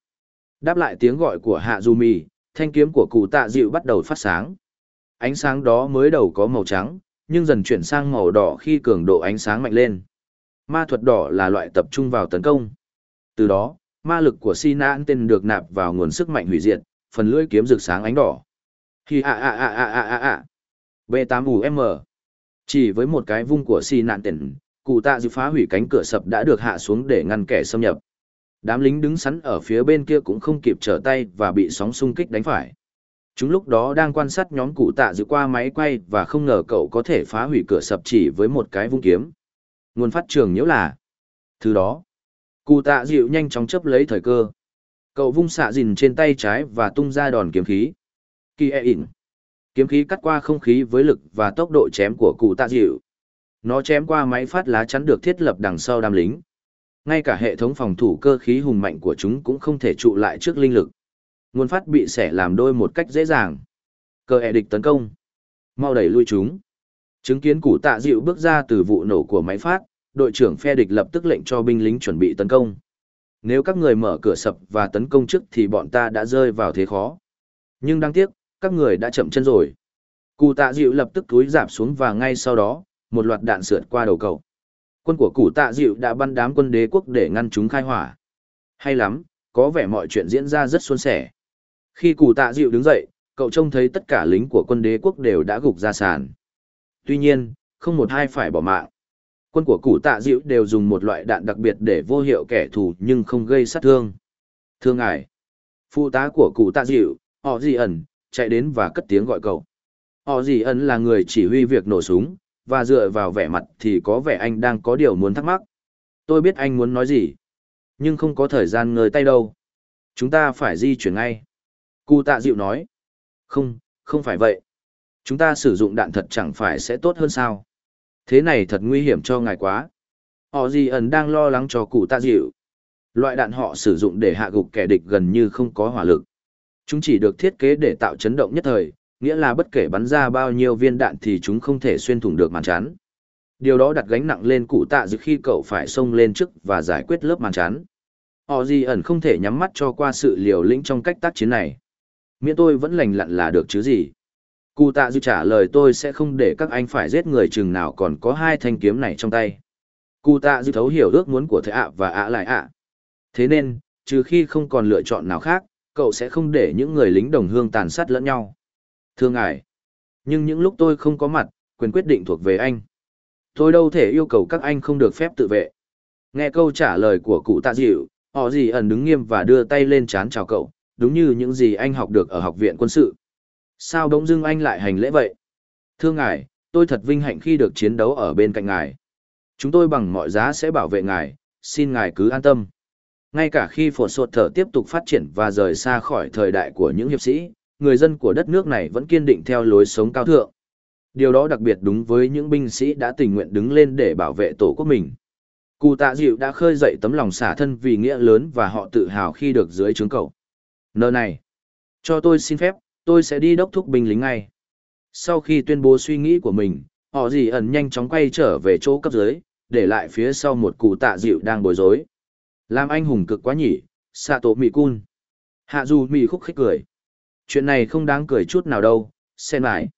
Đáp lại tiếng gọi của Hạ Du Mì, thanh kiếm của cụ tạ dịu bắt đầu phát sáng. Ánh sáng đó mới đầu có màu trắng, nhưng dần chuyển sang màu đỏ khi cường độ ánh sáng mạnh lên. Ma thuật đỏ là loại tập trung vào tấn công. Từ đó, ma lực của Sinan tên được nạp vào nguồn sức mạnh hủy diệt, phần lưỡi kiếm rực sáng ánh đỏ. Khi a a a a a a a. B8UM. Chỉ với một cái vung của Sinan tên, cụ tạ dự phá hủy cánh cửa sập đã được hạ xuống để ngăn kẻ xâm nhập. Đám lính đứng sẵn ở phía bên kia cũng không kịp trở tay và bị sóng xung kích đánh phải. Chúng lúc đó đang quan sát nhóm cụ tạ dự qua máy quay và không ngờ cậu có thể phá hủy cửa sập chỉ với một cái vung kiếm. Nguồn phát trường nhiễu là. Thứ đó. Cụ tạ dịu nhanh chóng chấp lấy thời cơ. Cậu vung xạ dìn trên tay trái và tung ra đòn kiếm khí. Kỳ e ỉn. Kiếm khí cắt qua không khí với lực và tốc độ chém của cụ tạ dịu. Nó chém qua máy phát lá chắn được thiết lập đằng sau đám lính. Ngay cả hệ thống phòng thủ cơ khí hùng mạnh của chúng cũng không thể trụ lại trước linh lực. Nguồn phát bị xẻ làm đôi một cách dễ dàng. Cờ hệ địch tấn công. Mau đẩy lui chúng. Chứng kiến củ tạ dịu bước ra từ vụ nổ của máy phát, đội trưởng phe địch lập tức lệnh cho binh lính chuẩn bị tấn công. Nếu các người mở cửa sập và tấn công trước thì bọn ta đã rơi vào thế khó. Nhưng đáng tiếc, các người đã chậm chân rồi. Cụ tạ dịu lập tức túi giảm xuống và ngay sau đó, một loạt đạn sượt qua đầu cậu. Quân của cụ tạ dịu đã bắn đám quân đế quốc để ngăn chúng khai hỏa. Hay lắm, có vẻ mọi chuyện diễn ra rất suôn sẻ. Khi cụ tạ dịu đứng dậy, cậu trông thấy tất cả lính của quân đế quốc đều đã gục ra sàn. Tuy nhiên, không một ai phải bỏ mạng. Quân của cụ tạ dịu đều dùng một loại đạn đặc biệt để vô hiệu kẻ thù nhưng không gây sát thương. Thương ngài, phụ tá của cụ tạ dịu, họ gì ẩn, chạy đến và cất tiếng gọi cậu. Họ gì ẩn là người chỉ huy việc nổ súng, và dựa vào vẻ mặt thì có vẻ anh đang có điều muốn thắc mắc. Tôi biết anh muốn nói gì, nhưng không có thời gian ngơi tay đâu. Chúng ta phải di chuyển ngay. Cụ tạ dịu nói. Không, không phải vậy. Chúng ta sử dụng đạn thật chẳng phải sẽ tốt hơn sao. Thế này thật nguy hiểm cho ngài quá. Họ gì ẩn đang lo lắng cho cụ tạ dịu. Loại đạn họ sử dụng để hạ gục kẻ địch gần như không có hỏa lực. Chúng chỉ được thiết kế để tạo chấn động nhất thời, nghĩa là bất kể bắn ra bao nhiêu viên đạn thì chúng không thể xuyên thủng được màn chắn. Điều đó đặt gánh nặng lên cụ tạ dự khi cậu phải xông lên trước và giải quyết lớp màn chắn. Họ gì ẩn không thể nhắm mắt cho qua sự liều lĩnh trong cách tác chiến này. Miễn tôi vẫn lành lặn là được chứ gì. Cụ tạ dư trả lời tôi sẽ không để các anh phải giết người chừng nào còn có hai thanh kiếm này trong tay. Cụ tạ dư thấu hiểu ước muốn của thầy ạ và ạ lại ạ. Thế nên, trừ khi không còn lựa chọn nào khác, cậu sẽ không để những người lính đồng hương tàn sát lẫn nhau. Thưa ngài, nhưng những lúc tôi không có mặt, quyền quyết định thuộc về anh. Tôi đâu thể yêu cầu các anh không được phép tự vệ. Nghe câu trả lời của cụ tạ dịu, họ dì ẩn đứng nghiêm và đưa tay lên chán chào cậu, đúng như những gì anh học được ở học viện quân sự. Sao bỗng dưng anh lại hành lễ vậy? Thưa ngài, tôi thật vinh hạnh khi được chiến đấu ở bên cạnh ngài. Chúng tôi bằng mọi giá sẽ bảo vệ ngài, xin ngài cứ an tâm. Ngay cả khi phổ sột thở tiếp tục phát triển và rời xa khỏi thời đại của những hiệp sĩ, người dân của đất nước này vẫn kiên định theo lối sống cao thượng. Điều đó đặc biệt đúng với những binh sĩ đã tình nguyện đứng lên để bảo vệ tổ quốc mình. Cụ tạ dịu đã khơi dậy tấm lòng xả thân vì nghĩa lớn và họ tự hào khi được dưới trướng cầu. Nơ này, cho tôi xin phép, tôi sẽ đi đốc thúc binh lính ngay. Sau khi tuyên bố suy nghĩ của mình, họ dì ẩn nhanh chóng quay trở về chỗ cấp dưới, để lại phía sau một cụ tạ dịu đang bối rối. Làm anh hùng cực quá nhỉ, xạ tổ mì cun. Hạ dù mì khúc khích cười chuyện này không đáng cười chút nào đâu, xem lại.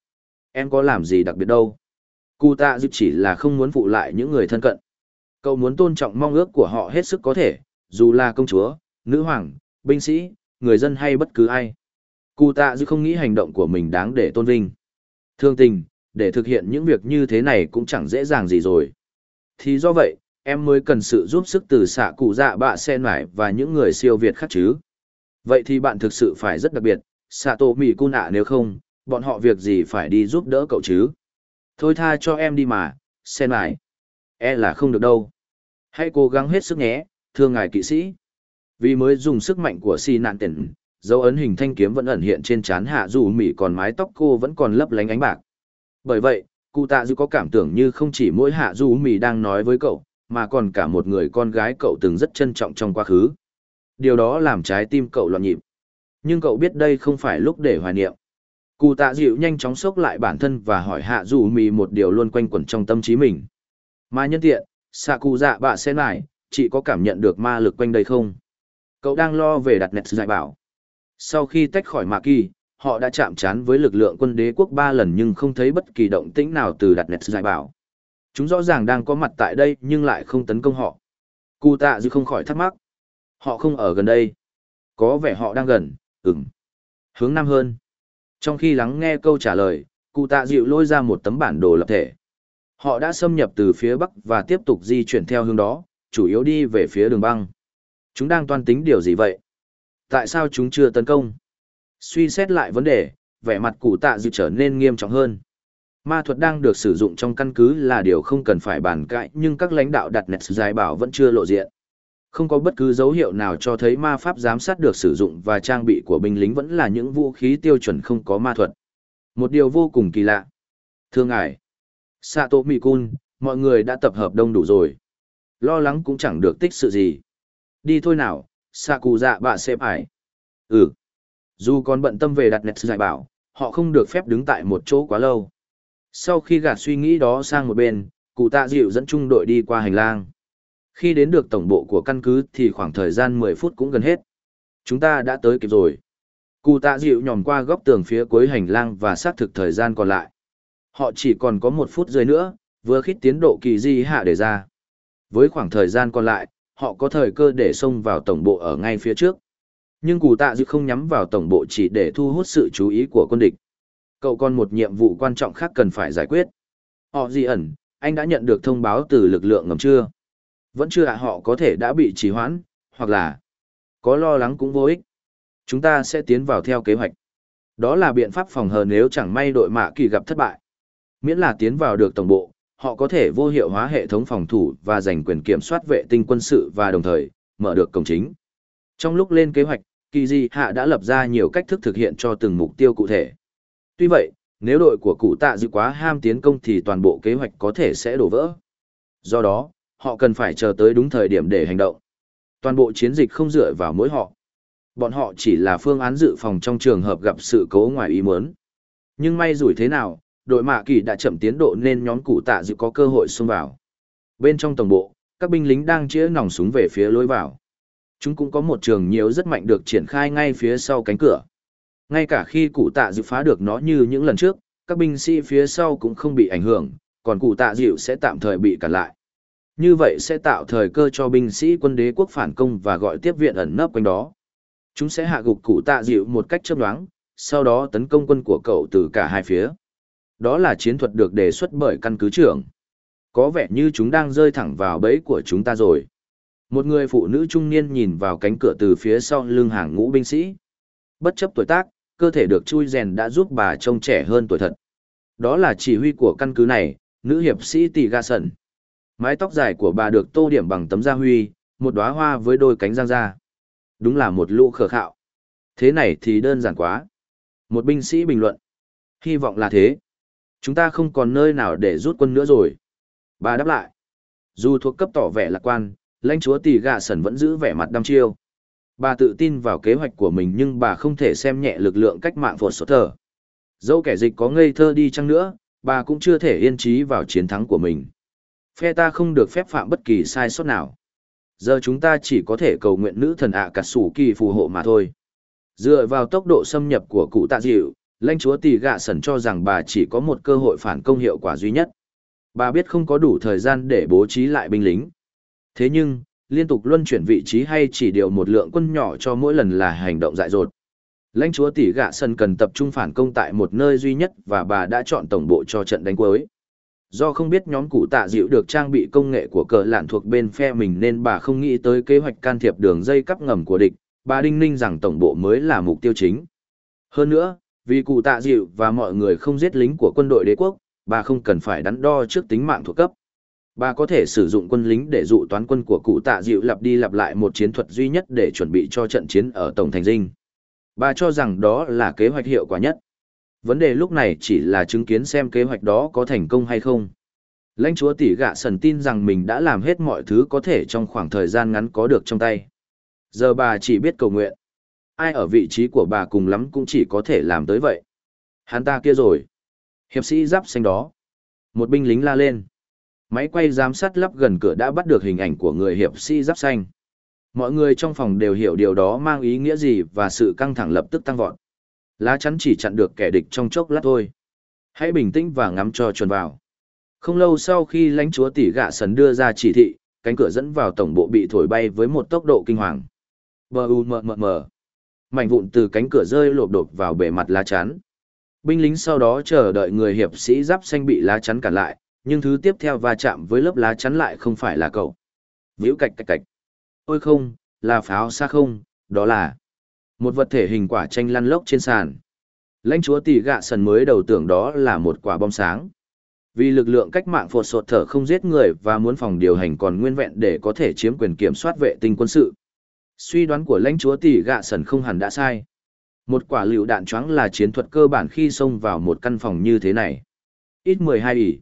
Em có làm gì đặc biệt đâu. Cụ tạ dịu chỉ là không muốn phụ lại những người thân cận. Cậu muốn tôn trọng mong ước của họ hết sức có thể, dù là công chúa, nữ hoàng, binh sĩ, người dân hay bất cứ ai. Cụ tạ dư không nghĩ hành động của mình đáng để tôn vinh. Thương tình, để thực hiện những việc như thế này cũng chẳng dễ dàng gì rồi. Thì do vậy, em mới cần sự giúp sức từ xạ cụ dạ bạ sen nải và những người siêu việt khác chứ. Vậy thì bạn thực sự phải rất đặc biệt, xạ tổ mì cun ạ nếu không bọn họ việc gì phải đi giúp đỡ cậu chứ thôi tha cho em đi mà sen nải, E là không được đâu. Hãy cố gắng hết sức nhé, thưa ngài kỵ sĩ. Vì mới dùng sức mạnh của si nạn tiền, dấu ấn hình thanh kiếm vẫn ẩn hiện trên trán hạ dù mỹ còn mái tóc cô vẫn còn lấp lánh ánh bạc. Bởi vậy, cụ tạ dư có cảm tưởng như không chỉ mỗi hạ dù mỹ đang nói với cậu, mà còn cả một người con gái cậu từng rất trân trọng trong quá khứ. Điều đó làm trái tim cậu loạn nhịp. Nhưng cậu biết đây không phải lúc để hoài niệm. Cụ tạ dịu nhanh chóng sốc lại bản thân và hỏi hạ dù mỹ một điều luôn quanh quẩn trong tâm trí mình. Mà nhân tiện, xạ cụ dạ bạ sen lại, chị có cảm nhận được ma lực quanh đây không? Cậu đang lo về đặt nẹt giải bảo. Sau khi tách khỏi Mạ Kỳ, họ đã chạm trán với lực lượng quân đế quốc ba lần nhưng không thấy bất kỳ động tĩnh nào từ đặt nẹt giải bảo. Chúng rõ ràng đang có mặt tại đây nhưng lại không tấn công họ. Cụ tạ dư không khỏi thắc mắc. Họ không ở gần đây. Có vẻ họ đang gần, ừm. Hướng nam hơn. Trong khi lắng nghe câu trả lời, cụ tạ dịu lôi ra một tấm bản đồ lập thể. Họ đã xâm nhập từ phía bắc và tiếp tục di chuyển theo hướng đó, chủ yếu đi về phía đường băng. Chúng đang toan tính điều gì vậy? Tại sao chúng chưa tấn công? Suy xét lại vấn đề, vẻ mặt cụ tạ dịu trở nên nghiêm trọng hơn. Ma thuật đang được sử dụng trong căn cứ là điều không cần phải bàn cãi nhưng các lãnh đạo đặt nét giải bảo vẫn chưa lộ diện. Không có bất cứ dấu hiệu nào cho thấy ma pháp giám sát được sử dụng và trang bị của binh lính vẫn là những vũ khí tiêu chuẩn không có ma thuật. Một điều vô cùng kỳ lạ. Thưa ngài, Sato Mikun, mọi người đã tập hợp đông đủ rồi. Lo lắng cũng chẳng được tích sự gì. Đi thôi nào, Saku dạ bạ xếp ải. Ừ. Dù còn bận tâm về đặt nét giải bảo, họ không được phép đứng tại một chỗ quá lâu. Sau khi gạt suy nghĩ đó sang một bên, cụ tạ dịu dẫn trung đội đi qua hành lang. Khi đến được tổng bộ của căn cứ thì khoảng thời gian 10 phút cũng gần hết. Chúng ta đã tới kịp rồi. Cụ tạ dịu nhòm qua góc tường phía cuối hành lang và xác thực thời gian còn lại. Họ chỉ còn có một phút rưỡi nữa, vừa khít tiến độ kỳ di hạ để ra. Với khoảng thời gian còn lại, họ có thời cơ để xông vào tổng bộ ở ngay phía trước. Nhưng Cù tạ Dư không nhắm vào tổng bộ chỉ để thu hút sự chú ý của quân địch. Cậu còn một nhiệm vụ quan trọng khác cần phải giải quyết. Họ gì ẩn, anh đã nhận được thông báo từ lực lượng ngầm chưa? Vẫn chưa ạ họ có thể đã bị trì hoãn, hoặc là có lo lắng cũng vô ích. Chúng ta sẽ tiến vào theo kế hoạch. Đó là biện pháp phòng hờ nếu chẳng may đội mạ kỳ gặp thất bại. Miễn là tiến vào được tổng bộ, họ có thể vô hiệu hóa hệ thống phòng thủ và giành quyền kiểm soát vệ tinh quân sự và đồng thời mở được cổng chính. Trong lúc lên kế hoạch, Kỳ Di Hạ đã lập ra nhiều cách thức thực hiện cho từng mục tiêu cụ thể. Tuy vậy, nếu đội của cụ tạ dự quá ham tiến công thì toàn bộ kế hoạch có thể sẽ đổ vỡ. Do đó, họ cần phải chờ tới đúng thời điểm để hành động. Toàn bộ chiến dịch không dựa vào mỗi họ. Bọn họ chỉ là phương án dự phòng trong trường hợp gặp sự cố ngoài ý muốn. Nhưng may rủi thế nào, đội mạ kỳ đã chậm tiến độ nên nhóm cụ tạ dự có cơ hội xông vào. Bên trong tổng bộ, các binh lính đang chĩa nòng súng về phía lối vào. Chúng cũng có một trường nhiều rất mạnh được triển khai ngay phía sau cánh cửa. Ngay cả khi cụ tạ dự phá được nó như những lần trước, các binh sĩ phía sau cũng không bị ảnh hưởng, còn cụ tạ dịu sẽ tạm thời bị cản lại. Như vậy sẽ tạo thời cơ cho binh sĩ quân đế quốc phản công và gọi tiếp viện ẩn nấp quanh đó. Chúng sẽ hạ gục cụ tạ dịu một cách chớp nhoáng, sau đó tấn công quân của cậu từ cả hai phía. Đó là chiến thuật được đề xuất bởi căn cứ trưởng. Có vẻ như chúng đang rơi thẳng vào bẫy của chúng ta rồi. Một người phụ nữ trung niên nhìn vào cánh cửa từ phía sau lưng hàng ngũ binh sĩ. Bất chấp tuổi tác, cơ thể được chui rèn đã giúp bà trông trẻ hơn tuổi thật. Đó là chỉ huy của căn cứ này, nữ hiệp sĩ Tỷ Ga Sẩn. Mái tóc dài của bà được tô điểm bằng tấm da huy, một đóa hoa với đôi cánh giang ra. Đúng là một lũ khờ khạo. Thế này thì đơn giản quá. Một binh sĩ bình luận. Hy vọng là thế. Chúng ta không còn nơi nào để rút quân nữa rồi. Bà đáp lại. Dù thuộc cấp tỏ vẻ lạc quan, lãnh chúa tỷ gạ sẩn vẫn giữ vẻ mặt đăm chiêu. Bà tự tin vào kế hoạch của mình nhưng bà không thể xem nhẹ lực lượng cách mạng phột sốt thở. Dẫu kẻ dịch có ngây thơ đi chăng nữa, bà cũng chưa thể yên trí vào chiến thắng của mình. Phe ta không được phép phạm bất kỳ sai sót nào. Giờ chúng ta chỉ có thể cầu nguyện nữ thần ạ à cà sủ kỳ phù hộ mà thôi. Dựa vào tốc độ xâm nhập của cụ tạ dịu, lãnh chúa tỷ gạ sẩn cho rằng bà chỉ có một cơ hội phản công hiệu quả duy nhất. Bà biết không có đủ thời gian để bố trí lại binh lính. Thế nhưng, liên tục luân chuyển vị trí hay chỉ điều một lượng quân nhỏ cho mỗi lần là hành động dại dột. Lãnh chúa tỷ gạ sân cần tập trung phản công tại một nơi duy nhất và bà đã chọn tổng bộ cho trận đánh cuối. Do không biết nhóm cụ tạ dịu được trang bị công nghệ của cờ lạn thuộc bên phe mình nên bà không nghĩ tới kế hoạch can thiệp đường dây cắp ngầm của địch, bà đinh ninh rằng tổng bộ mới là mục tiêu chính. Hơn nữa, vì cụ tạ dịu và mọi người không giết lính của quân đội đế quốc, bà không cần phải đắn đo trước tính mạng thuộc cấp. Bà có thể sử dụng quân lính để dụ toán quân của cụ tạ dịu lặp đi lặp lại một chiến thuật duy nhất để chuẩn bị cho trận chiến ở Tổng Thành Dinh. Bà cho rằng đó là kế hoạch hiệu quả nhất. Vấn đề lúc này chỉ là chứng kiến xem kế hoạch đó có thành công hay không. Lãnh chúa tỷ gạ sần tin rằng mình đã làm hết mọi thứ có thể trong khoảng thời gian ngắn có được trong tay. Giờ bà chỉ biết cầu nguyện. Ai ở vị trí của bà cùng lắm cũng chỉ có thể làm tới vậy. Hắn ta kia rồi. Hiệp sĩ giáp xanh đó. Một binh lính la lên. Máy quay giám sát lắp gần cửa đã bắt được hình ảnh của người hiệp sĩ giáp xanh. Mọi người trong phòng đều hiểu điều đó mang ý nghĩa gì và sự căng thẳng lập tức tăng vọt. Lá chắn chỉ chặn được kẻ địch trong chốc lát thôi. Hãy bình tĩnh và ngắm cho chuẩn vào. Không lâu sau khi lãnh chúa tỷ gạ sấn đưa ra chỉ thị, cánh cửa dẫn vào tổng bộ bị thổi bay với một tốc độ kinh hoàng. Bờ u mờ mờ mờ. Mảnh vụn từ cánh cửa rơi lộp đột vào bề mặt lá chắn. Binh lính sau đó chờ đợi người hiệp sĩ giáp xanh bị lá chắn cản lại, nhưng thứ tiếp theo va chạm với lớp lá chắn lại không phải là cậu. Víu cạch cạch cạch. Ôi không, là pháo xa không, đó là một vật thể hình quả tranh lăn lốc trên sàn. Lãnh chúa tỷ gạ sần mới đầu tưởng đó là một quả bom sáng. Vì lực lượng cách mạng phột sột thở không giết người và muốn phòng điều hành còn nguyên vẹn để có thể chiếm quyền kiểm soát vệ tinh quân sự. Suy đoán của lãnh chúa tỷ gạ sần không hẳn đã sai. Một quả lựu đạn choáng là chiến thuật cơ bản khi xông vào một căn phòng như thế này. Ít 12 ỉ.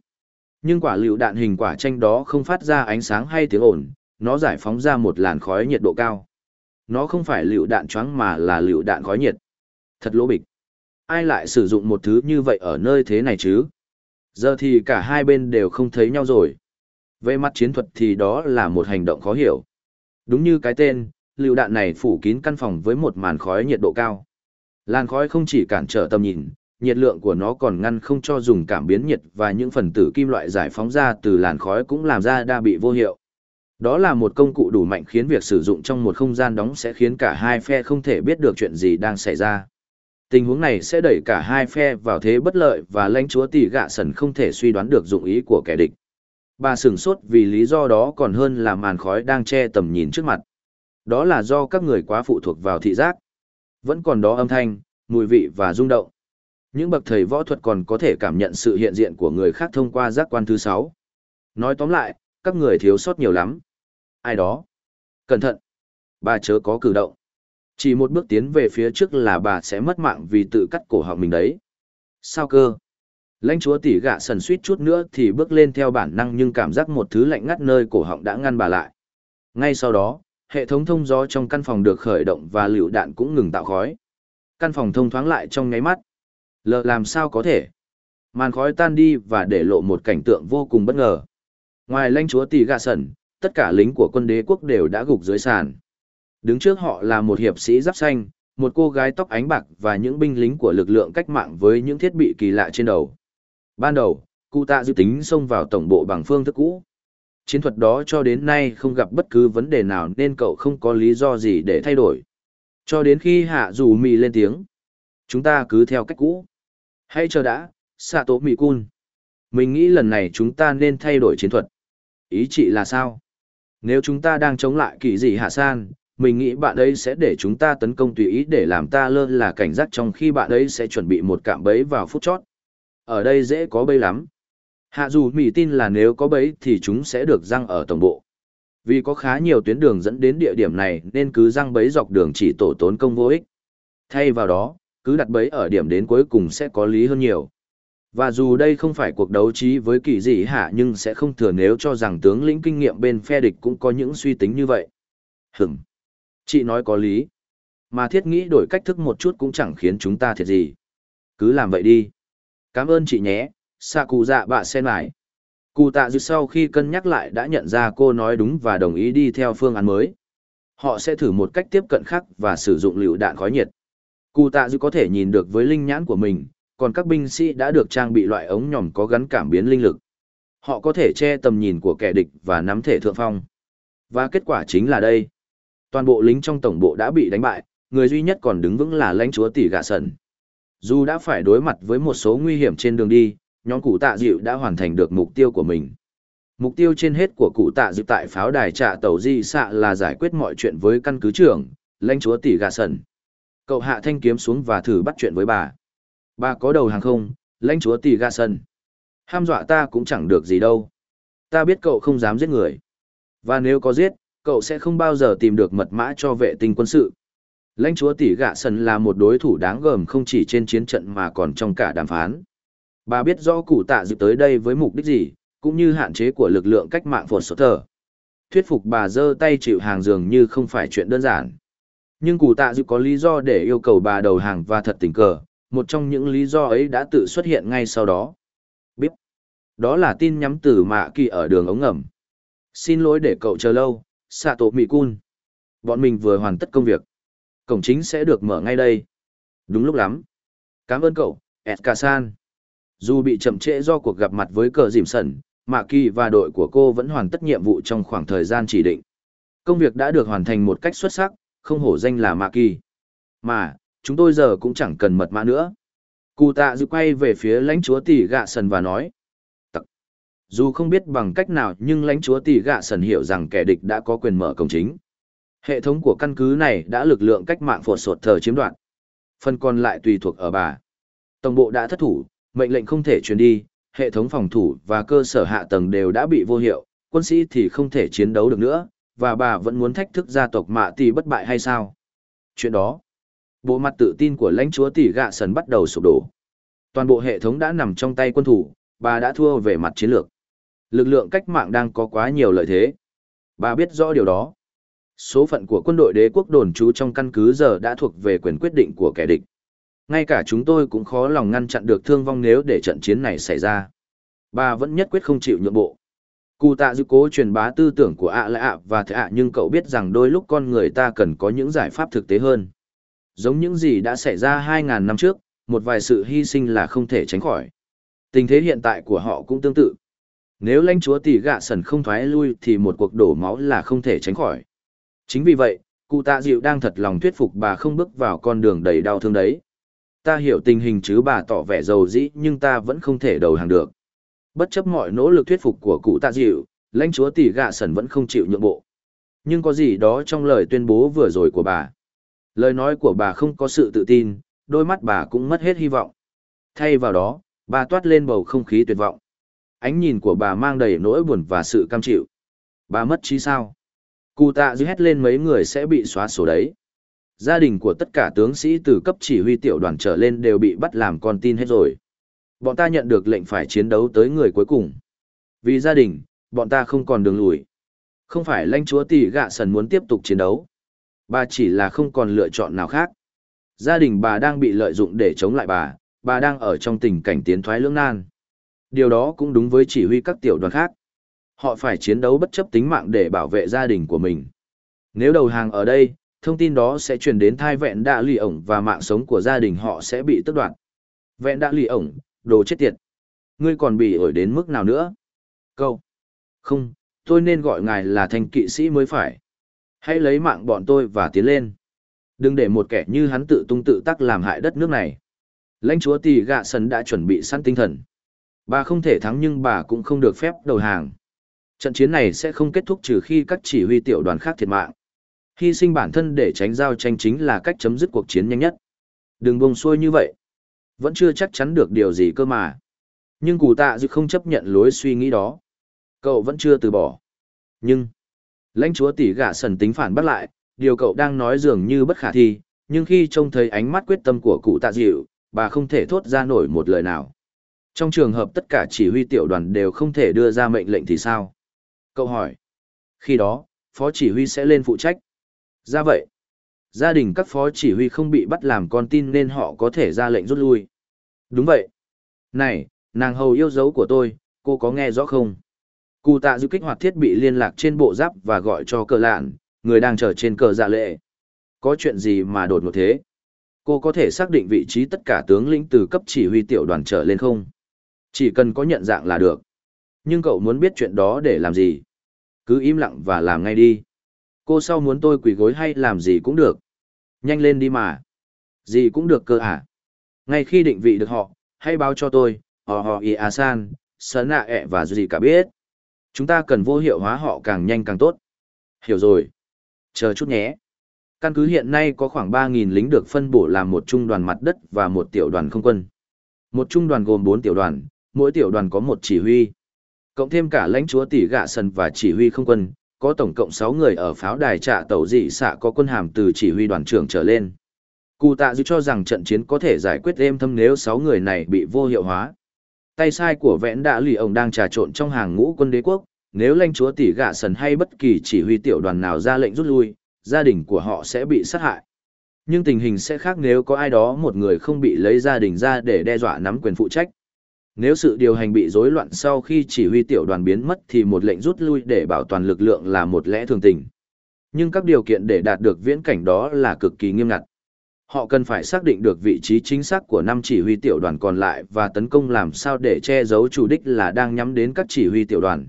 Nhưng quả lựu đạn hình quả tranh đó không phát ra ánh sáng hay tiếng ồn, nó giải phóng ra một làn khói nhiệt độ cao. Nó không phải lựu đạn choáng mà là lựu đạn khói nhiệt. Thật lỗ bịch. Ai lại sử dụng một thứ như vậy ở nơi thế này chứ? Giờ thì cả hai bên đều không thấy nhau rồi. Về mặt chiến thuật thì đó là một hành động khó hiểu. Đúng như cái tên, lựu đạn này phủ kín căn phòng với một màn khói nhiệt độ cao. Làn khói không chỉ cản trở tầm nhìn, nhiệt lượng của nó còn ngăn không cho dùng cảm biến nhiệt và những phần tử kim loại giải phóng ra từ làn khói cũng làm ra đa bị vô hiệu. Đó là một công cụ đủ mạnh khiến việc sử dụng trong một không gian đóng sẽ khiến cả hai phe không thể biết được chuyện gì đang xảy ra. Tình huống này sẽ đẩy cả hai phe vào thế bất lợi và lãnh chúa tỷ gạ sần không thể suy đoán được dụng ý của kẻ địch. Bà sửng sốt vì lý do đó còn hơn là màn khói đang che tầm nhìn trước mặt. Đó là do các người quá phụ thuộc vào thị giác. Vẫn còn đó âm thanh, mùi vị và rung động. Những bậc thầy võ thuật còn có thể cảm nhận sự hiện diện của người khác thông qua giác quan thứ sáu. Nói tóm lại, các người thiếu sót nhiều lắm. Ai đó? Cẩn thận! Bà chớ có cử động. Chỉ một bước tiến về phía trước là bà sẽ mất mạng vì tự cắt cổ họng mình đấy. Sao cơ? Lãnh chúa tỷ gạ sần suýt chút nữa thì bước lên theo bản năng nhưng cảm giác một thứ lạnh ngắt nơi cổ họng đã ngăn bà lại. Ngay sau đó, hệ thống thông gió trong căn phòng được khởi động và lựu đạn cũng ngừng tạo khói. Căn phòng thông thoáng lại trong nháy mắt. Lờ làm sao có thể? Màn khói tan đi và để lộ một cảnh tượng vô cùng bất ngờ. Ngoài lãnh chúa tỷ gà sẩn, tất cả lính của quân đế quốc đều đã gục dưới sàn. Đứng trước họ là một hiệp sĩ giáp xanh, một cô gái tóc ánh bạc và những binh lính của lực lượng cách mạng với những thiết bị kỳ lạ trên đầu. Ban đầu, cụ tạ dự tính xông vào tổng bộ bằng phương thức cũ. Chiến thuật đó cho đến nay không gặp bất cứ vấn đề nào nên cậu không có lý do gì để thay đổi. Cho đến khi hạ dù mì lên tiếng. Chúng ta cứ theo cách cũ. Hãy chờ đã, xạ tố mì cun. Mình nghĩ lần này chúng ta nên thay đổi chiến thuật. Ý chị là sao? Nếu chúng ta đang chống lại kỳ dị hạ san, mình nghĩ bạn ấy sẽ để chúng ta tấn công tùy ý để làm ta lơ là cảnh giác trong khi bạn ấy sẽ chuẩn bị một cạm bẫy vào phút chót. Ở đây dễ có bẫy lắm. Hạ dù mỉ tin là nếu có bẫy thì chúng sẽ được răng ở tổng bộ. Vì có khá nhiều tuyến đường dẫn đến địa điểm này nên cứ răng bẫy dọc đường chỉ tổ tốn công vô ích. Thay vào đó, cứ đặt bẫy ở điểm đến cuối cùng sẽ có lý hơn nhiều. Và dù đây không phải cuộc đấu trí với kỳ dị hạ nhưng sẽ không thừa nếu cho rằng tướng lĩnh kinh nghiệm bên phe địch cũng có những suy tính như vậy. Hửm. Chị nói có lý. Mà thiết nghĩ đổi cách thức một chút cũng chẳng khiến chúng ta thiệt gì. Cứ làm vậy đi. Cảm ơn chị nhé, xạ cụ dạ bạ sen mải. Cụ tạ dư sau khi cân nhắc lại đã nhận ra cô nói đúng và đồng ý đi theo phương án mới. Họ sẽ thử một cách tiếp cận khác và sử dụng lựu đạn khói nhiệt. Cụ tạ dư có thể nhìn được với linh nhãn của mình, còn các binh sĩ đã được trang bị loại ống nhòm có gắn cảm biến linh lực. Họ có thể che tầm nhìn của kẻ địch và nắm thể thượng phong. Và kết quả chính là đây. Toàn bộ lính trong tổng bộ đã bị đánh bại, người duy nhất còn đứng vững là lãnh chúa tỷ gạ sần. Dù đã phải đối mặt với một số nguy hiểm trên đường đi, nhóm cụ tạ dịu đã hoàn thành được mục tiêu của mình. Mục tiêu trên hết của cụ tạ dịu tại pháo đài trạ tàu di xạ là giải quyết mọi chuyện với căn cứ trưởng, lãnh chúa tỷ Gà sần. Cậu hạ thanh kiếm xuống và thử bắt chuyện với bà. Bà có đầu hàng không, lãnh chúa tỷ Gà sần. Ham dọa ta cũng chẳng được gì đâu. Ta biết cậu không dám giết người. Và nếu có giết, cậu sẽ không bao giờ tìm được mật mã cho vệ tinh quân sự. Lãnh chúa tỷ gạ sần là một đối thủ đáng gờm không chỉ trên chiến trận mà còn trong cả đàm phán. Bà biết rõ cụ tạ dự tới đây với mục đích gì, cũng như hạn chế của lực lượng cách mạng phột sốt thờ. Thuyết phục bà giơ tay chịu hàng dường như không phải chuyện đơn giản. Nhưng cụ tạ dự có lý do để yêu cầu bà đầu hàng và thật tình cờ, một trong những lý do ấy đã tự xuất hiện ngay sau đó. Biết. Đó là tin nhắm từ mạ kỳ ở đường ống ngầm. Xin lỗi để cậu chờ lâu, Sato Cun. Bọn mình vừa hoàn tất công việc. Cổng chính sẽ được mở ngay đây. Đúng lúc lắm. Cảm ơn cậu, Eskasan. Dù bị chậm trễ do cuộc gặp mặt với cờ dìm sẩn, Mạ Kỳ và đội của cô vẫn hoàn tất nhiệm vụ trong khoảng thời gian chỉ định. Công việc đã được hoàn thành một cách xuất sắc, không hổ danh là Mạ Kỳ. Mà, chúng tôi giờ cũng chẳng cần mật mã nữa. Cụ tạ dự quay về phía lãnh chúa tỷ gạ sần và nói. Tặc. Dù không biết bằng cách nào nhưng lãnh chúa tỷ gạ sần hiểu rằng kẻ địch đã có quyền mở cổng chính. Hệ thống của căn cứ này đã lực lượng cách mạng phột sột thờ chiếm đoạt. Phần còn lại tùy thuộc ở bà. Tổng bộ đã thất thủ, mệnh lệnh không thể truyền đi, hệ thống phòng thủ và cơ sở hạ tầng đều đã bị vô hiệu, quân sĩ thì không thể chiến đấu được nữa, và bà vẫn muốn thách thức gia tộc mạ tỷ bất bại hay sao? Chuyện đó, bộ mặt tự tin của lãnh chúa tỷ gạ sần bắt đầu sụp đổ. Toàn bộ hệ thống đã nằm trong tay quân thủ, bà đã thua về mặt chiến lược. Lực lượng cách mạng đang có quá nhiều lợi thế. Bà biết rõ điều đó. Số phận của quân đội đế quốc đồn trú trong căn cứ giờ đã thuộc về quyền quyết định của kẻ địch. Ngay cả chúng tôi cũng khó lòng ngăn chặn được thương vong nếu để trận chiến này xảy ra. Bà vẫn nhất quyết không chịu nhượng bộ. Cụ tạ dự cố truyền bá tư tưởng của ạ là ạ và thế ạ nhưng cậu biết rằng đôi lúc con người ta cần có những giải pháp thực tế hơn. Giống những gì đã xảy ra 2.000 năm trước, một vài sự hy sinh là không thể tránh khỏi. Tình thế hiện tại của họ cũng tương tự. Nếu lãnh chúa tỷ gạ sần không thoái lui thì một cuộc đổ máu là không thể tránh khỏi. Chính vì vậy, cụ tạ dịu đang thật lòng thuyết phục bà không bước vào con đường đầy đau thương đấy. Ta hiểu tình hình chứ bà tỏ vẻ giàu dĩ nhưng ta vẫn không thể đầu hàng được. Bất chấp mọi nỗ lực thuyết phục của cụ tạ dịu, lãnh chúa tỷ gạ sần vẫn không chịu nhượng bộ. Nhưng có gì đó trong lời tuyên bố vừa rồi của bà. Lời nói của bà không có sự tự tin, đôi mắt bà cũng mất hết hy vọng. Thay vào đó, bà toát lên bầu không khí tuyệt vọng. Ánh nhìn của bà mang đầy nỗi buồn và sự cam chịu. Bà mất trí sao? Cụ tạ dư hét lên mấy người sẽ bị xóa sổ đấy. Gia đình của tất cả tướng sĩ từ cấp chỉ huy tiểu đoàn trở lên đều bị bắt làm con tin hết rồi. Bọn ta nhận được lệnh phải chiến đấu tới người cuối cùng. Vì gia đình, bọn ta không còn đường lùi. Không phải lãnh chúa tỷ gạ sần muốn tiếp tục chiến đấu. Bà chỉ là không còn lựa chọn nào khác. Gia đình bà đang bị lợi dụng để chống lại bà, bà đang ở trong tình cảnh tiến thoái lưỡng nan. Điều đó cũng đúng với chỉ huy các tiểu đoàn khác. Họ phải chiến đấu bất chấp tính mạng để bảo vệ gia đình của mình. Nếu đầu hàng ở đây, thông tin đó sẽ truyền đến thai vẹn đạ lì ổng và mạng sống của gia đình họ sẽ bị tước đoạt. Vẹn đạ lì ổng, đồ chết tiệt. Ngươi còn bị ổi đến mức nào nữa? Câu. Không, tôi nên gọi ngài là thanh kỵ sĩ mới phải. Hãy lấy mạng bọn tôi và tiến lên. Đừng để một kẻ như hắn tự tung tự tắc làm hại đất nước này. Lãnh chúa tỷ gạ sần đã chuẩn bị sẵn tinh thần. Bà không thể thắng nhưng bà cũng không được phép đầu hàng. Trận chiến này sẽ không kết thúc trừ khi các chỉ huy tiểu đoàn khác thiệt mạng. Hy sinh bản thân để tránh giao tranh chính là cách chấm dứt cuộc chiến nhanh nhất. Đừng bông xuôi như vậy. Vẫn chưa chắc chắn được điều gì cơ mà. Nhưng cụ tạ dự không chấp nhận lối suy nghĩ đó. Cậu vẫn chưa từ bỏ. Nhưng, lãnh chúa tỷ gạ sần tính phản bắt lại, điều cậu đang nói dường như bất khả thi, nhưng khi trông thấy ánh mắt quyết tâm của cụ tạ dịu, bà không thể thốt ra nổi một lời nào. Trong trường hợp tất cả chỉ huy tiểu đoàn đều không thể đưa ra mệnh lệnh thì sao? Cậu hỏi. Khi đó, phó chỉ huy sẽ lên phụ trách. Ra vậy, gia đình các phó chỉ huy không bị bắt làm con tin nên họ có thể ra lệnh rút lui. Đúng vậy. Này, nàng hầu yêu dấu của tôi, cô có nghe rõ không? Cụ tạ dư kích hoạt thiết bị liên lạc trên bộ giáp và gọi cho cờ lạn, người đang chờ trên cờ dạ lệ. Có chuyện gì mà đột ngột thế? Cô có thể xác định vị trí tất cả tướng lĩnh từ cấp chỉ huy tiểu đoàn trở lên không? Chỉ cần có nhận dạng là được. Nhưng cậu muốn biết chuyện đó để làm gì? Cứ im lặng và làm ngay đi. Cô sau muốn tôi quỳ gối hay làm gì cũng được. Nhanh lên đi mà. Gì cũng được cơ à. Ngay khi định vị được họ, hãy báo cho tôi, họ họ ý a san, sơn nạ ẹ và gì cả biết. Chúng ta cần vô hiệu hóa họ càng nhanh càng tốt. Hiểu rồi. Chờ chút nhé. Căn cứ hiện nay có khoảng 3.000 lính được phân bổ làm một trung đoàn mặt đất và một tiểu đoàn không quân. Một trung đoàn gồm 4 tiểu đoàn, mỗi tiểu đoàn có một chỉ huy. Cộng thêm cả lãnh chúa tỷ gạ sần và chỉ huy không quân, có tổng cộng 6 người ở pháo đài trạ tàu dị xạ có quân hàm từ chỉ huy đoàn trưởng trở lên. Cụ tạ dự cho rằng trận chiến có thể giải quyết êm thâm nếu 6 người này bị vô hiệu hóa. Tay sai của vẽn đã lì ông đang trà trộn trong hàng ngũ quân đế quốc, nếu lãnh chúa tỷ gạ sần hay bất kỳ chỉ huy tiểu đoàn nào ra lệnh rút lui, gia đình của họ sẽ bị sát hại. Nhưng tình hình sẽ khác nếu có ai đó một người không bị lấy gia đình ra để đe dọa nắm quyền phụ trách. Nếu sự điều hành bị rối loạn sau khi chỉ huy tiểu đoàn biến mất thì một lệnh rút lui để bảo toàn lực lượng là một lẽ thường tình. Nhưng các điều kiện để đạt được viễn cảnh đó là cực kỳ nghiêm ngặt. Họ cần phải xác định được vị trí chính xác của năm chỉ huy tiểu đoàn còn lại và tấn công làm sao để che giấu chủ đích là đang nhắm đến các chỉ huy tiểu đoàn.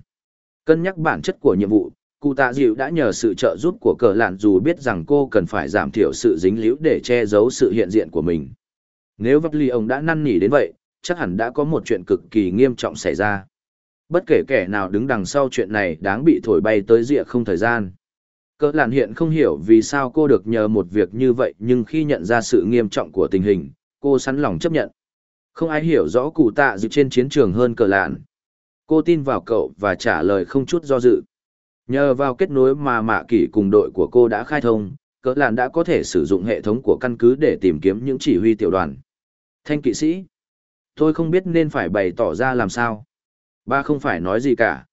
Cân nhắc bản chất của nhiệm vụ, cụ tạ dịu đã nhờ sự trợ giúp của cờ lạn dù biết rằng cô cần phải giảm thiểu sự dính líu để che giấu sự hiện diện của mình. Nếu vấp ly ông đã năn nỉ đến vậy, chắc hẳn đã có một chuyện cực kỳ nghiêm trọng xảy ra. Bất kể kẻ nào đứng đằng sau chuyện này đáng bị thổi bay tới rịa không thời gian. Cỡ lạn hiện không hiểu vì sao cô được nhờ một việc như vậy nhưng khi nhận ra sự nghiêm trọng của tình hình, cô sẵn lòng chấp nhận. Không ai hiểu rõ cụ tạ dự trên chiến trường hơn cờ lạn. Cô tin vào cậu và trả lời không chút do dự. Nhờ vào kết nối mà mạ kỷ cùng đội của cô đã khai thông, cỡ lạn đã có thể sử dụng hệ thống của căn cứ để tìm kiếm những chỉ huy tiểu đoàn. Thanh kỵ sĩ. Tôi không biết nên phải bày tỏ ra làm sao. Ba không phải nói gì cả.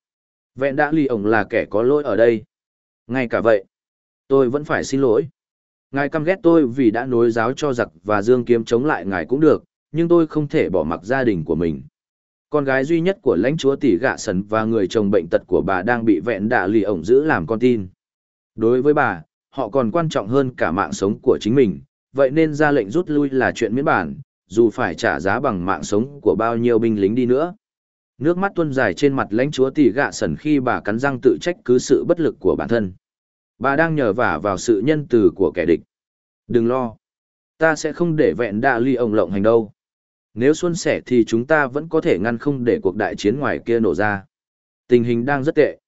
Vẹn đã lì ổng là kẻ có lỗi ở đây. Ngay cả vậy, tôi vẫn phải xin lỗi. Ngài căm ghét tôi vì đã nối giáo cho giặc và dương kiếm chống lại ngài cũng được, nhưng tôi không thể bỏ mặc gia đình của mình. Con gái duy nhất của lãnh chúa tỷ gạ sần và người chồng bệnh tật của bà đang bị vẹn đạ lì ổng giữ làm con tin. Đối với bà, họ còn quan trọng hơn cả mạng sống của chính mình, vậy nên ra lệnh rút lui là chuyện miễn bản, dù phải trả giá bằng mạng sống của bao nhiêu binh lính đi nữa. Nước mắt tuôn dài trên mặt lãnh chúa tỷ gạ sần khi bà cắn răng tự trách cứ sự bất lực của bản thân. Bà đang nhờ vả vào sự nhân từ của kẻ địch. Đừng lo. Ta sẽ không để vẹn đạ ly ông lộng hành đâu. Nếu xuân sẻ thì chúng ta vẫn có thể ngăn không để cuộc đại chiến ngoài kia nổ ra. Tình hình đang rất tệ.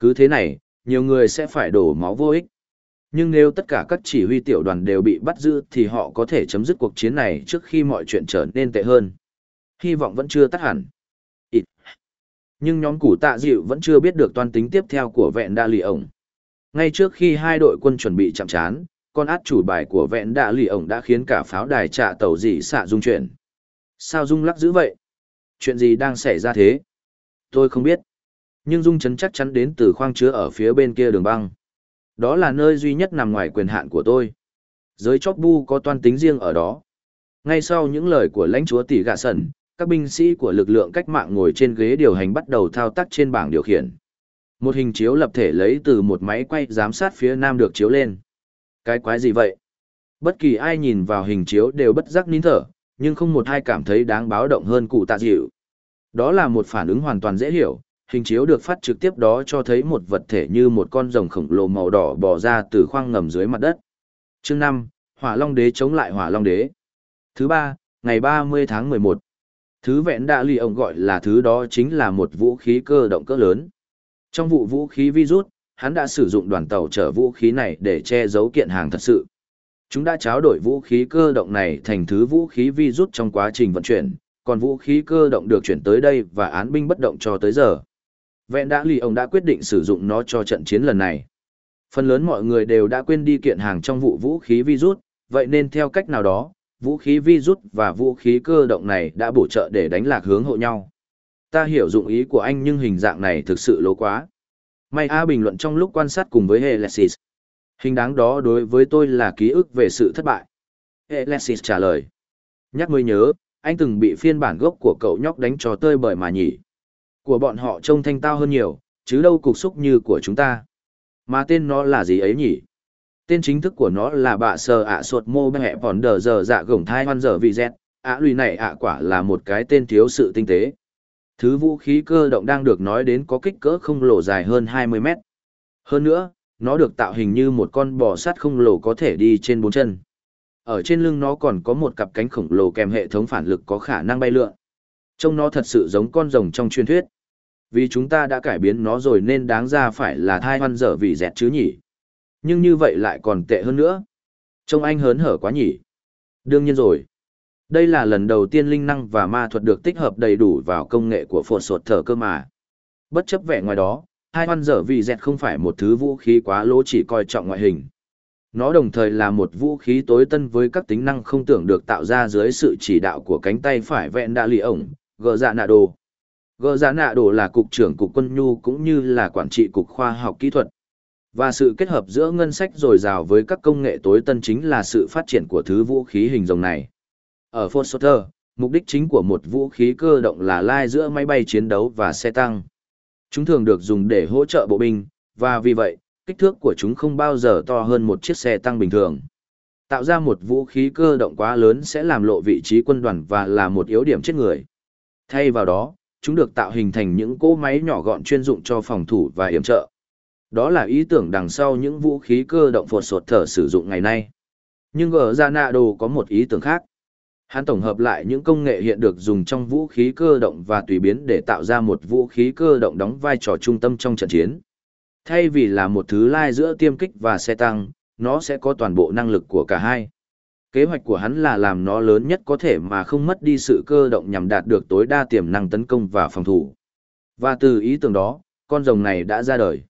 Cứ thế này, nhiều người sẽ phải đổ máu vô ích. Nhưng nếu tất cả các chỉ huy tiểu đoàn đều bị bắt giữ thì họ có thể chấm dứt cuộc chiến này trước khi mọi chuyện trở nên tệ hơn. Hy vọng vẫn chưa tắt hẳn. Ít. Nhưng nhóm củ tạ dịu vẫn chưa biết được toan tính tiếp theo của vẹn đa lì ổng. Ngay trước khi hai đội quân chuẩn bị chạm trán, con át chủ bài của vẹn đa lì ổng đã khiến cả pháo đài trạ tàu dị xạ dung chuyển. Sao Dung lắc dữ vậy? Chuyện gì đang xảy ra thế? Tôi không biết. Nhưng Dung chấn chắc chắn đến từ khoang chứa ở phía bên kia đường băng. Đó là nơi duy nhất nằm ngoài quyền hạn của tôi. Giới chóp bu có toan tính riêng ở đó. Ngay sau những lời của lãnh chúa tỷ gạ Sẩn, các binh sĩ của lực lượng cách mạng ngồi trên ghế điều hành bắt đầu thao tác trên bảng điều khiển. Một hình chiếu lập thể lấy từ một máy quay giám sát phía nam được chiếu lên. Cái quái gì vậy? Bất kỳ ai nhìn vào hình chiếu đều bất giác nín thở, nhưng không một ai cảm thấy đáng báo động hơn cụ tạ dịu. Đó là một phản ứng hoàn toàn dễ hiểu, hình chiếu được phát trực tiếp đó cho thấy một vật thể như một con rồng khổng lồ màu đỏ bò ra từ khoang ngầm dưới mặt đất. Chương 5, Hỏa Long Đế chống lại Hỏa Long Đế. Thứ ba, ngày 30 tháng 11. Thứ vẹn đã lì ông gọi là thứ đó chính là một vũ khí cơ động cỡ lớn. Trong vụ vũ khí virus, hắn đã sử dụng đoàn tàu chở vũ khí này để che giấu kiện hàng thật sự. Chúng đã tráo đổi vũ khí cơ động này thành thứ vũ khí vi rút trong quá trình vận chuyển, còn vũ khí cơ động được chuyển tới đây và án binh bất động cho tới giờ. Vẹn đã lì ông đã quyết định sử dụng nó cho trận chiến lần này. Phần lớn mọi người đều đã quên đi kiện hàng trong vụ vũ khí virus, vậy nên theo cách nào đó, vũ khí virus và vũ khí cơ động này đã bổ trợ để đánh lạc hướng hộ nhau. Ta hiểu dụng ý của anh nhưng hình dạng này thực sự lố quá. May A bình luận trong lúc quan sát cùng với Helesis. Hình đáng đó đối với tôi là ký ức về sự thất bại. Helesis trả lời. Nhắc mới nhớ, anh từng bị phiên bản gốc của cậu nhóc đánh cho tơi bời mà nhỉ. Của bọn họ trông thanh tao hơn nhiều, chứ đâu cục xúc như của chúng ta. Mà tên nó là gì ấy nhỉ? Tên chính thức của nó là bạ sờ ạ suột mô bè bòn đờ giờ dạ gồng thai hoan giờ vì dẹt. ạ lùi này ạ quả là một cái tên thiếu sự tinh tế. Thứ vũ khí cơ động đang được nói đến có kích cỡ không lỗ dài hơn 20 mét. Hơn nữa, nó được tạo hình như một con bò sát không lồ có thể đi trên bốn chân. Ở trên lưng nó còn có một cặp cánh khổng lồ kèm hệ thống phản lực có khả năng bay lượn. Trông nó thật sự giống con rồng trong truyền thuyết. Vì chúng ta đã cải biến nó rồi nên đáng ra phải là thai hoan dở vì dẹt chứ nhỉ. Nhưng như vậy lại còn tệ hơn nữa. Trông anh hớn hở quá nhỉ. Đương nhiên rồi. Đây là lần đầu tiên linh năng và ma thuật được tích hợp đầy đủ vào công nghệ của phột sột thở cơ mà. Bất chấp vẻ ngoài đó, hai hoan dở vì dẹt không phải một thứ vũ khí quá lỗ chỉ coi trọng ngoại hình. Nó đồng thời là một vũ khí tối tân với các tính năng không tưởng được tạo ra dưới sự chỉ đạo của cánh tay phải vẹn đa lì ổng, gờ dạ nạ đồ. Gờ giả nạ đồ là cục trưởng cục quân nhu cũng như là quản trị cục khoa học kỹ thuật. Và sự kết hợp giữa ngân sách dồi dào với các công nghệ tối tân chính là sự phát triển của thứ vũ khí hình rồng này. Ở Fort Sutter, mục đích chính của một vũ khí cơ động là lai giữa máy bay chiến đấu và xe tăng. Chúng thường được dùng để hỗ trợ bộ binh, và vì vậy, kích thước của chúng không bao giờ to hơn một chiếc xe tăng bình thường. Tạo ra một vũ khí cơ động quá lớn sẽ làm lộ vị trí quân đoàn và là một yếu điểm chết người. Thay vào đó, chúng được tạo hình thành những cỗ máy nhỏ gọn chuyên dụng cho phòng thủ và yểm trợ. Đó là ý tưởng đằng sau những vũ khí cơ động phột sột thở sử dụng ngày nay. Nhưng ở Zanado có một ý tưởng khác. Hắn tổng hợp lại những công nghệ hiện được dùng trong vũ khí cơ động và tùy biến để tạo ra một vũ khí cơ động đóng vai trò trung tâm trong trận chiến. Thay vì là một thứ lai giữa tiêm kích và xe tăng, nó sẽ có toàn bộ năng lực của cả hai. Kế hoạch của hắn là làm nó lớn nhất có thể mà không mất đi sự cơ động nhằm đạt được tối đa tiềm năng tấn công và phòng thủ. Và từ ý tưởng đó, con rồng này đã ra đời.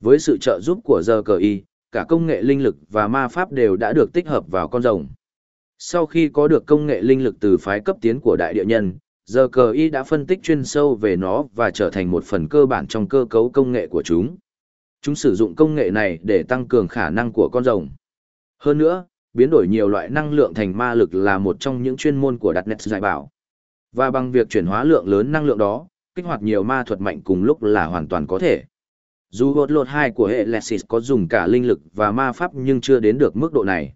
Với sự trợ giúp của giờ cờ y, cả công nghệ linh lực và ma pháp đều đã được tích hợp vào con rồng. Sau khi có được công nghệ linh lực từ phái cấp tiến của đại địa nhân, giờ cờ y đã phân tích chuyên sâu về nó và trở thành một phần cơ bản trong cơ cấu công nghệ của chúng. Chúng sử dụng công nghệ này để tăng cường khả năng của con rồng. Hơn nữa, biến đổi nhiều loại năng lượng thành ma lực là một trong những chuyên môn của đặt nét giải bảo. Và bằng việc chuyển hóa lượng lớn năng lượng đó, kích hoạt nhiều ma thuật mạnh cùng lúc là hoàn toàn có thể. Dù vượt lột 2 của hệ Lexis có dùng cả linh lực và ma pháp nhưng chưa đến được mức độ này.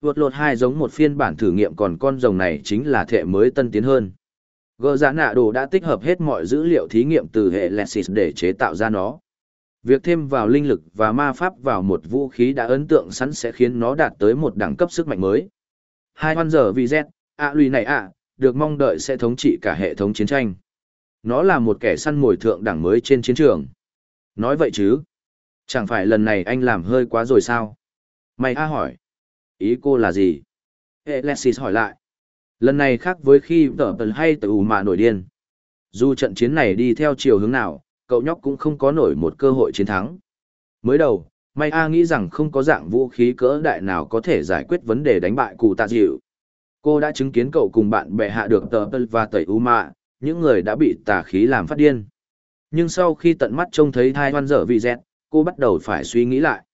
Vượt lột 2 giống một phiên bản thử nghiệm còn con rồng này chính là thể mới tân tiến hơn. Gơ giã dạ nạ đồ đã tích hợp hết mọi dữ liệu thí nghiệm từ hệ Lexis để chế tạo ra nó. Việc thêm vào linh lực và ma pháp vào một vũ khí đã ấn tượng sẵn sẽ khiến nó đạt tới một đẳng cấp sức mạnh mới. Hai hoan giờ vì Z, ạ lùi này ạ, được mong đợi sẽ thống trị cả hệ thống chiến tranh. Nó là một kẻ săn mồi thượng đẳng mới trên chiến trường. Nói vậy chứ? Chẳng phải lần này anh làm hơi quá rồi sao? Mày a hỏi. Ý cô là gì? Alexis hỏi lại. Lần này khác với khi tờ tờ hay tờ mà nổi điên. Dù trận chiến này đi theo chiều hướng nào, cậu nhóc cũng không có nổi một cơ hội chiến thắng. Mới đầu, May A nghĩ rằng không có dạng vũ khí cỡ đại nào có thể giải quyết vấn đề đánh bại cụ tạ dịu. Cô đã chứng kiến cậu cùng bạn bè hạ được tờ và tẩy u mạ, những người đã bị tà khí làm phát điên. Nhưng sau khi tận mắt trông thấy thai hoan dở vì dẹt, cô bắt đầu phải suy nghĩ lại.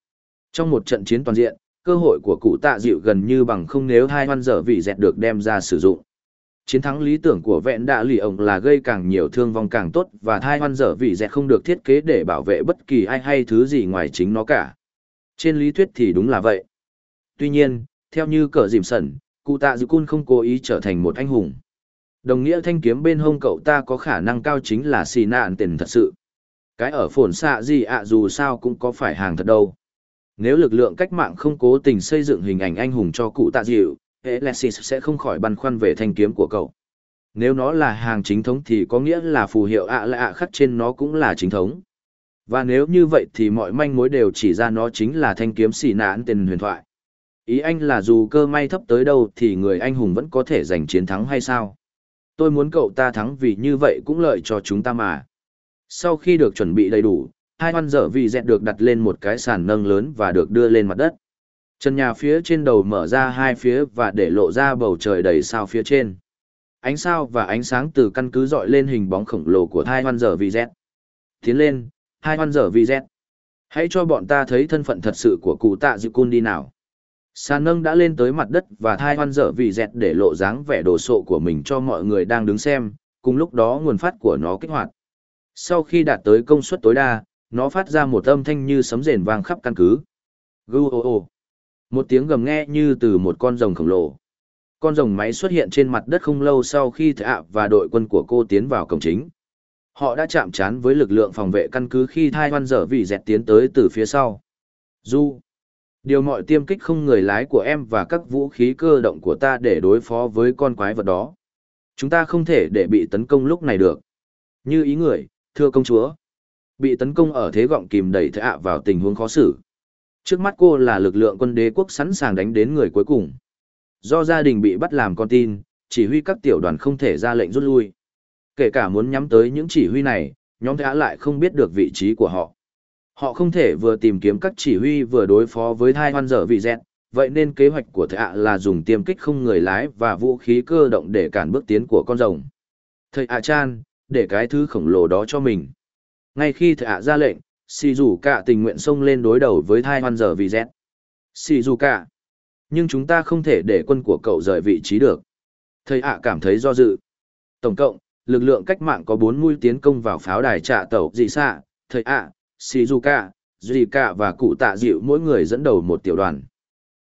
Trong một trận chiến toàn diện, cơ hội của cụ tạ dịu gần như bằng không nếu thai hoan dở vì dẹt được đem ra sử dụng. Chiến thắng lý tưởng của vẹn đạ lì ổng là gây càng nhiều thương vong càng tốt và thai hoan dở vì dẹt không được thiết kế để bảo vệ bất kỳ ai hay thứ gì ngoài chính nó cả. Trên lý thuyết thì đúng là vậy. Tuy nhiên, theo như cờ dìm sẩn, cụ tạ dư cun không cố ý trở thành một anh hùng. Đồng nghĩa thanh kiếm bên hông cậu ta có khả năng cao chính là xì nạn tiền thật sự. Cái ở phồn xạ gì ạ dù sao cũng có phải hàng thật đâu. Nếu lực lượng cách mạng không cố tình xây dựng hình ảnh anh hùng cho cụ tạ dịu, Alexis sẽ không khỏi băn khoăn về thanh kiếm của cậu. Nếu nó là hàng chính thống thì có nghĩa là phù hiệu ạ lạ khắc trên nó cũng là chính thống. Và nếu như vậy thì mọi manh mối đều chỉ ra nó chính là thanh kiếm xì nạn tên huyền thoại. Ý anh là dù cơ may thấp tới đâu thì người anh hùng vẫn có thể giành chiến thắng hay sao? tôi muốn cậu ta thắng vì như vậy cũng lợi cho chúng ta mà. Sau khi được chuẩn bị đầy đủ, hai hoan dở vì dẹt được đặt lên một cái sàn nâng lớn và được đưa lên mặt đất. Trần nhà phía trên đầu mở ra hai phía và để lộ ra bầu trời đầy sao phía trên. Ánh sao và ánh sáng từ căn cứ dọi lên hình bóng khổng lồ của hai hoan dở VZ. dẹt. Tiến lên, hai hoan dở VZ. dẹt. Hãy cho bọn ta thấy thân phận thật sự của cụ tạ dự cun đi nào. Sàn nâng đã lên tới mặt đất và thai hoan dở vì dẹt để lộ dáng vẻ đồ sộ của mình cho mọi người đang đứng xem, cùng lúc đó nguồn phát của nó kích hoạt. Sau khi đạt tới công suất tối đa, nó phát ra một âm thanh như sấm rền vang khắp căn cứ. Gu ô ô. Một tiếng gầm nghe như từ một con rồng khổng lồ. Con rồng máy xuất hiện trên mặt đất không lâu sau khi thạ và đội quân của cô tiến vào cổng chính. Họ đã chạm trán với lực lượng phòng vệ căn cứ khi thai hoan dở vì dẹt tiến tới từ phía sau. Du. Điều mọi tiêm kích không người lái của em và các vũ khí cơ động của ta để đối phó với con quái vật đó. Chúng ta không thể để bị tấn công lúc này được. Như ý người, thưa công chúa. Bị tấn công ở thế gọng kìm đẩy thạ vào tình huống khó xử. Trước mắt cô là lực lượng quân đế quốc sẵn sàng đánh đến người cuối cùng. Do gia đình bị bắt làm con tin, chỉ huy các tiểu đoàn không thể ra lệnh rút lui. Kể cả muốn nhắm tới những chỉ huy này, nhóm thả lại không biết được vị trí của họ. Họ không thể vừa tìm kiếm các chỉ huy vừa đối phó với thai hoan dở vị dẹt, vậy nên kế hoạch của thạ là dùng tiêm kích không người lái và vũ khí cơ động để cản bước tiến của con rồng. Thầy ạ chan, để cái thứ khổng lồ đó cho mình. Ngay khi thầy ạ ra lệnh, xì dù cả tình nguyện xông lên đối đầu với thai hoan dở vị z Xì dù cả. Nhưng chúng ta không thể để quân của cậu rời vị trí được. Thầy ạ cảm thấy do dự. Tổng cộng, lực lượng cách mạng có bốn mũi tiến công vào pháo đài trạ tàu dị xạ, thầy ạ, xì rủ cả dì cả và cụ tạ dịu mỗi người dẫn đầu một tiểu đoàn.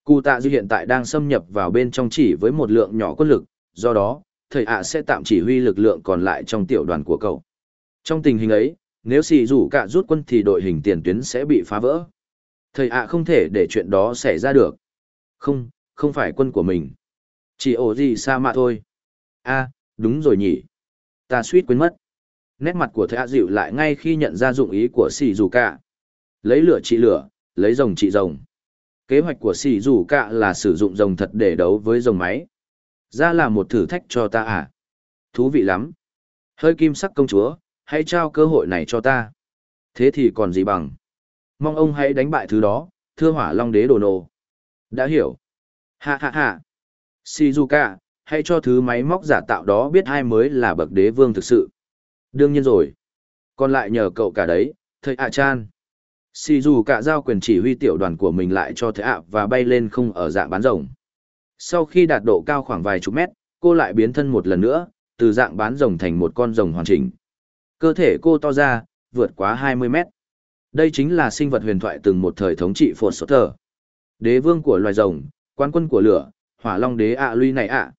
Cụ tạ dịu hiện tại đang xâm nhập vào bên trong chỉ với một lượng nhỏ quân lực, do đó, thầy ạ sẽ tạm chỉ huy lực lượng còn lại trong tiểu đoàn của cậu. Trong tình hình ấy, nếu Shizuka rút quân thì đội hình tiền tuyến sẽ bị phá vỡ. Thầy ạ không thể để chuyện đó xảy ra được. Không, không phải quân của mình. Chỉ ổ gì xa mà thôi. a đúng rồi nhỉ. Ta suýt quên mất nét mặt của thầy ạ dịu lại ngay khi nhận ra dụng ý của xì dù cả lấy lửa trị lửa lấy rồng trị rồng kế hoạch của xì dù cả là sử dụng rồng thật để đấu với rồng máy ra là một thử thách cho ta à thú vị lắm hơi kim sắc công chúa hãy trao cơ hội này cho ta thế thì còn gì bằng mong ông hãy đánh bại thứ đó thưa hỏa long đế đồ nổ đã hiểu ha ha ha shizuka hãy cho thứ máy móc giả tạo đó biết ai mới là bậc đế vương thực sự Đương nhiên rồi. Còn lại nhờ cậu cả đấy, thầy ạ chan. Shizuka giao quyền chỉ huy tiểu đoàn của mình lại cho thầy ạ và bay lên không ở dạng bán rồng. Sau khi đạt độ cao khoảng vài chục mét, cô lại biến thân một lần nữa, từ dạng bán rồng thành một con rồng hoàn chỉnh. Cơ thể cô to ra, vượt quá 20 mét. Đây chính là sinh vật huyền thoại từng một thời thống trị phồn sốt thờ. Đế vương của loài rồng, quan quân của lửa, hỏa long đế ạ à lui này ạ. À.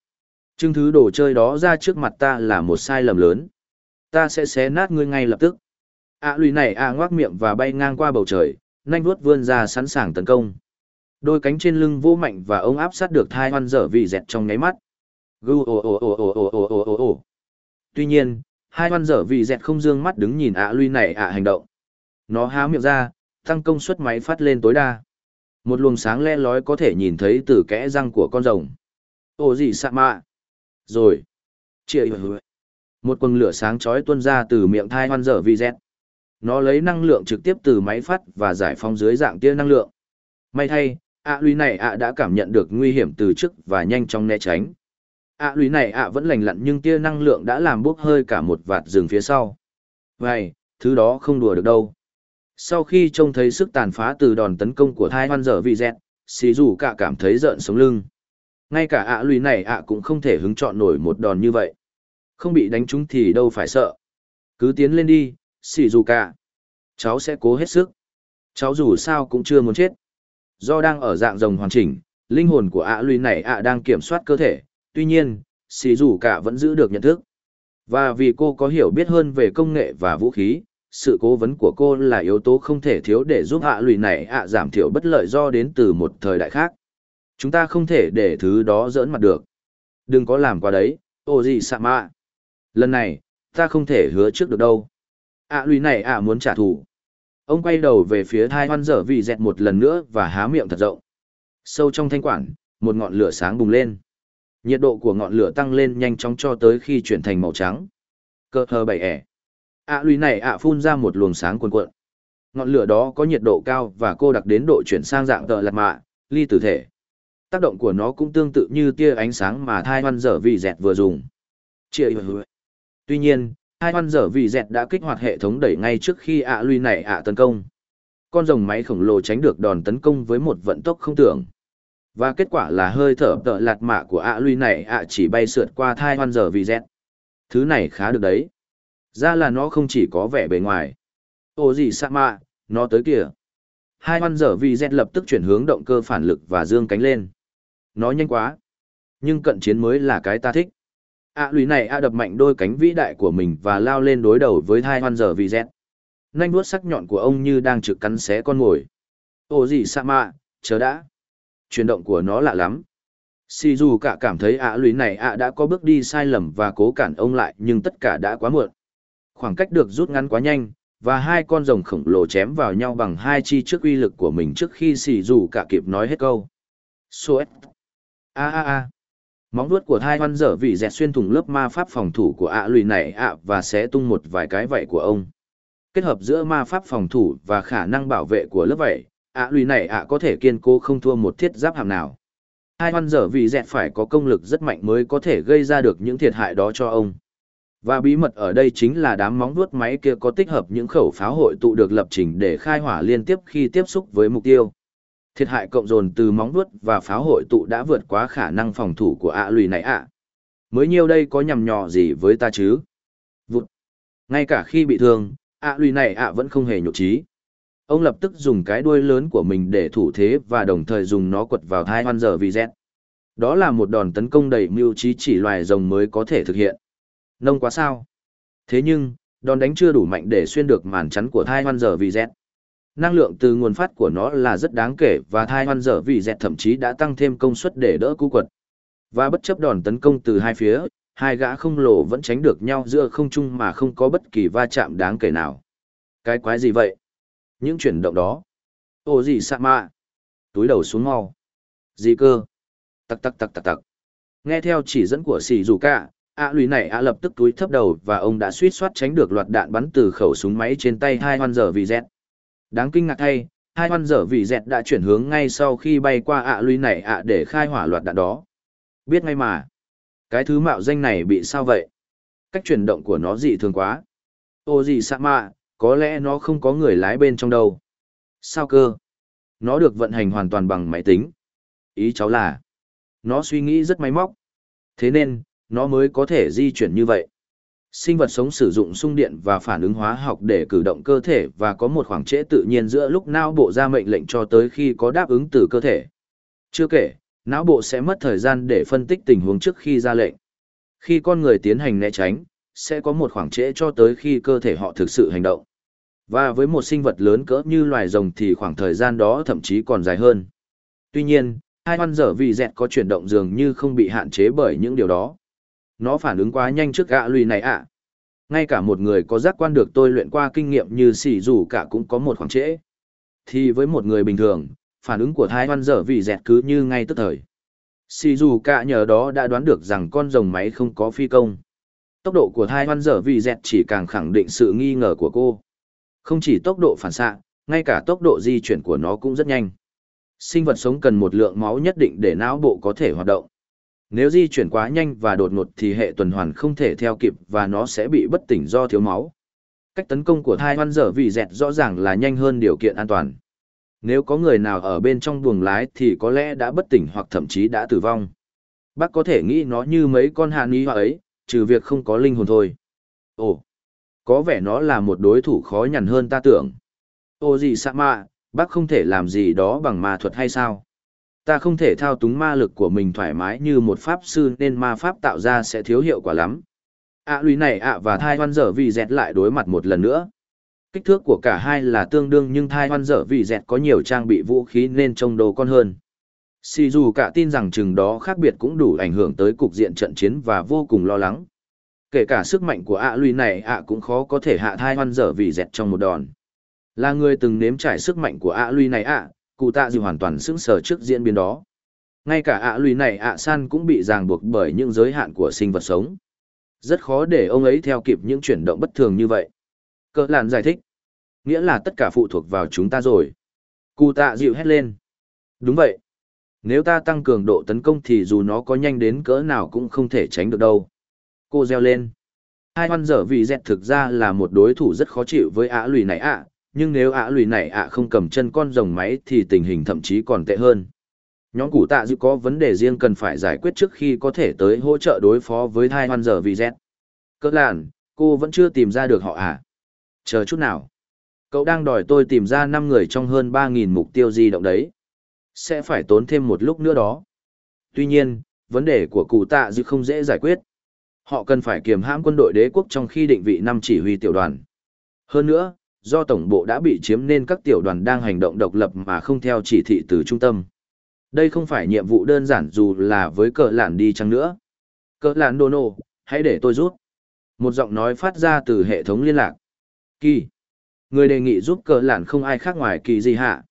Trưng thứ đồ chơi đó ra trước mặt ta là một sai lầm lớn. Ta sẽ xé nát ngươi ngay lập tức. ạ à lui này ạ ngoác miệng và bay ngang qua bầu trời, nanh vuốt vươn ra sẵn sàng tấn công. Đôi cánh trên lưng vô mạnh và ông áp sát được thai hoan dở vì dẹt trong nháy mắt. Tuy nhiên, hai hoan dở vì dẹt không dương mắt đứng nhìn ạ lui này ạ hành động. Nó há miệng ra, tăng công suất máy phát lên tối đa. Một luồng sáng le lói có thể nhìn thấy từ kẽ răng của con rồng. Ồ gì sạ mạ. Rồi. Chịa một quần lửa sáng chói tuôn ra từ miệng thai hoan dở vì dẹt. Nó lấy năng lượng trực tiếp từ máy phát và giải phóng dưới dạng tia năng lượng. May thay, ạ lui này ạ đã cảm nhận được nguy hiểm từ trước và nhanh chóng né tránh ạ lùi này ạ vẫn lành lặn nhưng tia năng lượng đã làm bốc hơi cả một vạt rừng phía sau. Vậy, thứ đó không đùa được đâu. Sau khi trông thấy sức tàn phá từ đòn tấn công của thai hoan dở vi dẹt, xì dù cả cảm thấy rợn sống lưng. Ngay cả ạ lùi này ạ cũng không thể hứng chọn nổi một đòn như vậy. Không bị đánh trúng thì đâu phải sợ. Cứ tiến lên đi, xì dù cả. Cháu sẽ cố hết sức. Cháu dù sao cũng chưa muốn chết. Do đang ở dạng rồng hoàn chỉnh, linh hồn của ạ lùi này ạ đang kiểm soát cơ thể. Tuy nhiên, xì dù cả vẫn giữ được nhận thức. Và vì cô có hiểu biết hơn về công nghệ và vũ khí, sự cố vấn của cô là yếu tố không thể thiếu để giúp hạ lùi này ạ giảm thiểu bất lợi do đến từ một thời đại khác. Chúng ta không thể để thứ đó dỡn mặt được. Đừng có làm qua đấy, ô gì sạ mạ. Lần này, ta không thể hứa trước được đâu. ạ à, lùi này ạ muốn trả thù. Ông quay đầu về phía thai hoan dở vì dẹt một lần nữa và há miệng thật rộng. Sâu trong thanh quản, một ngọn lửa sáng bùng lên. Nhiệt độ của ngọn lửa tăng lên nhanh chóng cho tới khi chuyển thành màu trắng. Cơ hờ bảy ẻ. ạ à, lùi này ạ phun ra một luồng sáng cuồn cuộn. Ngọn lửa đó có nhiệt độ cao và cô đặc đến độ chuyển sang dạng tợ lạt mạ, ly tử thể. Tác động của nó cũng tương tự như tia ánh sáng mà thai hoan dở vì dẹt vừa dùng. Chia Tuy nhiên, hai hoan dở vì dẹt đã kích hoạt hệ thống đẩy ngay trước khi ạ lùi này ạ tấn công. Con rồng máy khổng lồ tránh được đòn tấn công với một vận tốc không tưởng. Và kết quả là hơi thở tợ lạt mạ của ạ luy này ạ chỉ bay sượt qua thai hoan dở vì dẹt. Thứ này khá được đấy. Ra là nó không chỉ có vẻ bề ngoài. ô gì sa mạ, nó tới kìa. Hai hoan dở vì dẹt lập tức chuyển hướng động cơ phản lực và dương cánh lên. Nó nhanh quá. Nhưng cận chiến mới là cái ta thích ạ luy này ạ đập mạnh đôi cánh vĩ đại của mình và lao lên đối đầu với thai hoan giờ vì dẹt nanh vuốt sắc nhọn của ông như đang trực cắn xé con mồi ô gì sa mạ chờ đã chuyển động của nó lạ lắm si dù cả cảm thấy ạ lùi này ạ đã có bước đi sai lầm và cố cản ông lại nhưng tất cả đã quá muộn khoảng cách được rút ngắn quá nhanh và hai con rồng khổng lồ chém vào nhau bằng hai chi trước uy lực của mình trước khi xì dù cả kịp nói hết câu. Soet. A a a. Móng vuốt của hai hoan dở vị dẹt xuyên thủng lớp ma pháp phòng thủ của ạ lùi này ạ và sẽ tung một vài cái vảy của ông. Kết hợp giữa ma pháp phòng thủ và khả năng bảo vệ của lớp vảy, ạ lùi này ạ có thể kiên cố không thua một thiết giáp hàm nào. Hai hoan dở vì dẹt phải có công lực rất mạnh mới có thể gây ra được những thiệt hại đó cho ông. Và bí mật ở đây chính là đám móng vuốt máy kia có tích hợp những khẩu pháo hội tụ được lập trình để khai hỏa liên tiếp khi tiếp xúc với mục tiêu. Thiệt hại cộng dồn từ móng vuốt và pháo hội tụ đã vượt quá khả năng phòng thủ của ạ lùi này ạ. Mới nhiêu đây có nhầm nhò gì với ta chứ? Vụt. Ngay cả khi bị thương, ạ lùi này ạ vẫn không hề nhục trí. Ông lập tức dùng cái đuôi lớn của mình để thủ thế và đồng thời dùng nó quật vào thai hoan giờ vì Z. Đó là một đòn tấn công đầy mưu trí chỉ loài rồng mới có thể thực hiện. Nông quá sao? Thế nhưng, đòn đánh chưa đủ mạnh để xuyên được màn chắn của thai hoan giờ vì Z. Năng lượng từ nguồn phát của nó là rất đáng kể và thai hoan giờ vì Z thậm chí đã tăng thêm công suất để đỡ cú quật. Và bất chấp đòn tấn công từ hai phía, hai gã không lồ vẫn tránh được nhau giữa không trung mà không có bất kỳ va chạm đáng kể nào. Cái quái gì vậy? Những chuyển động đó. ô gì sạ mạ? Túi đầu xuống mau. Gì cơ? tặc tặc tặc tặc tặc Nghe theo chỉ dẫn của sỉ dù cả, ạ lùi này ạ lập tức túi thấp đầu và ông đã suýt soát tránh được loạt đạn bắn từ khẩu súng máy trên tay hai hoan dở vì dẹt. Đáng kinh ngạc thay, hai hoan dở vì dẹt đã chuyển hướng ngay sau khi bay qua ạ lùi này ạ để khai hỏa loạt đạn đó. Biết ngay mà. Cái thứ mạo danh này bị sao vậy? Cách chuyển động của nó dị thường quá. Ô gì sạ mạ, có lẽ nó không có người lái bên trong đâu. Sao cơ? Nó được vận hành hoàn toàn bằng máy tính. Ý cháu là, nó suy nghĩ rất máy móc. Thế nên, nó mới có thể di chuyển như vậy. Sinh vật sống sử dụng sung điện và phản ứng hóa học để cử động cơ thể và có một khoảng trễ tự nhiên giữa lúc não bộ ra mệnh lệnh cho tới khi có đáp ứng từ cơ thể. Chưa kể, não bộ sẽ mất thời gian để phân tích tình huống trước khi ra lệnh. Khi con người tiến hành né tránh, sẽ có một khoảng trễ cho tới khi cơ thể họ thực sự hành động. Và với một sinh vật lớn cỡ như loài rồng thì khoảng thời gian đó thậm chí còn dài hơn. Tuy nhiên, hai hoan dở vì dẹt có chuyển động dường như không bị hạn chế bởi những điều đó. Nó phản ứng quá nhanh trước gã lùi này ạ. Ngay cả một người có giác quan được tôi luyện qua kinh nghiệm như xỉ dù cả cũng có một khoảng trễ. Thì với một người bình thường, phản ứng của hai hoan dở vì dẹt cứ như ngay tức thời. xì dù cả nhờ đó đã đoán được rằng con rồng máy không có phi công. Tốc độ của hai hoan dở vì dẹt chỉ càng khẳng định sự nghi ngờ của cô. Không chỉ tốc độ phản xạ, ngay cả tốc độ di chuyển của nó cũng rất nhanh. Sinh vật sống cần một lượng máu nhất định để não bộ có thể hoạt động. Nếu di chuyển quá nhanh và đột ngột thì hệ tuần hoàn không thể theo kịp và nó sẽ bị bất tỉnh do thiếu máu. Cách tấn công của thai hoan dở vì dẹt rõ ràng là nhanh hơn điều kiện an toàn. Nếu có người nào ở bên trong buồng lái thì có lẽ đã bất tỉnh hoặc thậm chí đã tử vong. Bác có thể nghĩ nó như mấy con hạ ní ấy, trừ việc không có linh hồn thôi. Ồ, có vẻ nó là một đối thủ khó nhằn hơn ta tưởng. Ô gì sạ mạ, bác không thể làm gì đó bằng ma thuật hay sao? Ta không thể thao túng ma lực của mình thoải mái như một pháp sư nên ma pháp tạo ra sẽ thiếu hiệu quả lắm. ạ à, lùi này ạ và thai hoan dở vì dẹt lại đối mặt một lần nữa. Kích thước của cả hai là tương đương nhưng thai hoan dở vì dẹt có nhiều trang bị vũ khí nên trông đồ con hơn. Sì dù cả tin rằng chừng đó khác biệt cũng đủ ảnh hưởng tới cục diện trận chiến và vô cùng lo lắng. Kể cả sức mạnh của ạ à lùi này ạ cũng khó có thể hạ thai hoan dở vì dẹt trong một đòn. Là người từng nếm trải sức mạnh của ạ à lùi này ạ, cụ tạ dịu hoàn toàn sững sờ trước diễn biến đó. Ngay cả ạ lùi này ạ san cũng bị ràng buộc bởi những giới hạn của sinh vật sống. Rất khó để ông ấy theo kịp những chuyển động bất thường như vậy. Cỡ làn giải thích. Nghĩa là tất cả phụ thuộc vào chúng ta rồi. Cụ tạ dịu hét lên. Đúng vậy. Nếu ta tăng cường độ tấn công thì dù nó có nhanh đến cỡ nào cũng không thể tránh được đâu. Cô reo lên. Hai hoan dở vì dẹt thực ra là một đối thủ rất khó chịu với ạ lùi này ạ, nhưng nếu ạ lùi này ạ không cầm chân con rồng máy thì tình hình thậm chí còn tệ hơn. Nhóm củ tạ dự có vấn đề riêng cần phải giải quyết trước khi có thể tới hỗ trợ đối phó với hai hoan dở vì dẹt. Cỡ làn, cô vẫn chưa tìm ra được họ à? Chờ chút nào. Cậu đang đòi tôi tìm ra năm người trong hơn ba nghìn mục tiêu di động đấy. Sẽ phải tốn thêm một lúc nữa đó. Tuy nhiên, vấn đề của cụ tạ dự không dễ giải quyết. Họ cần phải kiềm hãm quân đội đế quốc trong khi định vị năm chỉ huy tiểu đoàn. Hơn nữa, do tổng bộ đã bị chiếm nên các tiểu đoàn đang hành động độc lập mà không theo chỉ thị từ trung tâm. Đây không phải nhiệm vụ đơn giản dù là với cờ lản đi chăng nữa. Cờ lản đồ nô, hãy để tôi rút. Một giọng nói phát ra từ hệ thống liên lạc. Kỳ. Người đề nghị giúp cờ lản không ai khác ngoài kỳ gì hạ.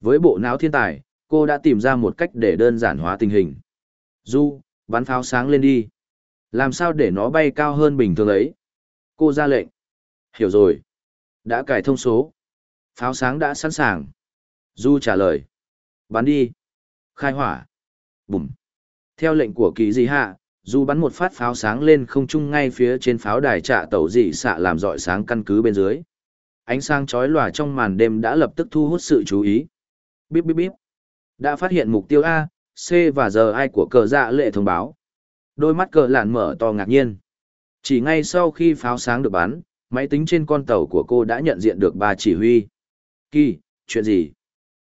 Với bộ não thiên tài, cô đã tìm ra một cách để đơn giản hóa tình hình. Du, bắn pháo sáng lên đi. Làm sao để nó bay cao hơn bình thường ấy? Cô ra lệnh. Hiểu rồi. Đã cài thông số. Pháo sáng đã sẵn sàng. Du trả lời. Bắn đi. Khai hỏa. Bùm. Theo lệnh của kỳ di hạ, Du bắn một phát pháo sáng lên không trung ngay phía trên pháo đài trạ tàu dị xạ làm rọi sáng căn cứ bên dưới. Ánh sáng chói lòa trong màn đêm đã lập tức thu hút sự chú ý. Bíp bíp bíp. Đã phát hiện mục tiêu A, C và giờ ai của cờ dạ lệ thông báo. Đôi mắt cờ lạn mở to ngạc nhiên. Chỉ ngay sau khi pháo sáng được bắn, máy tính trên con tàu của cô đã nhận diện được bà chỉ huy. Kỳ, chuyện gì?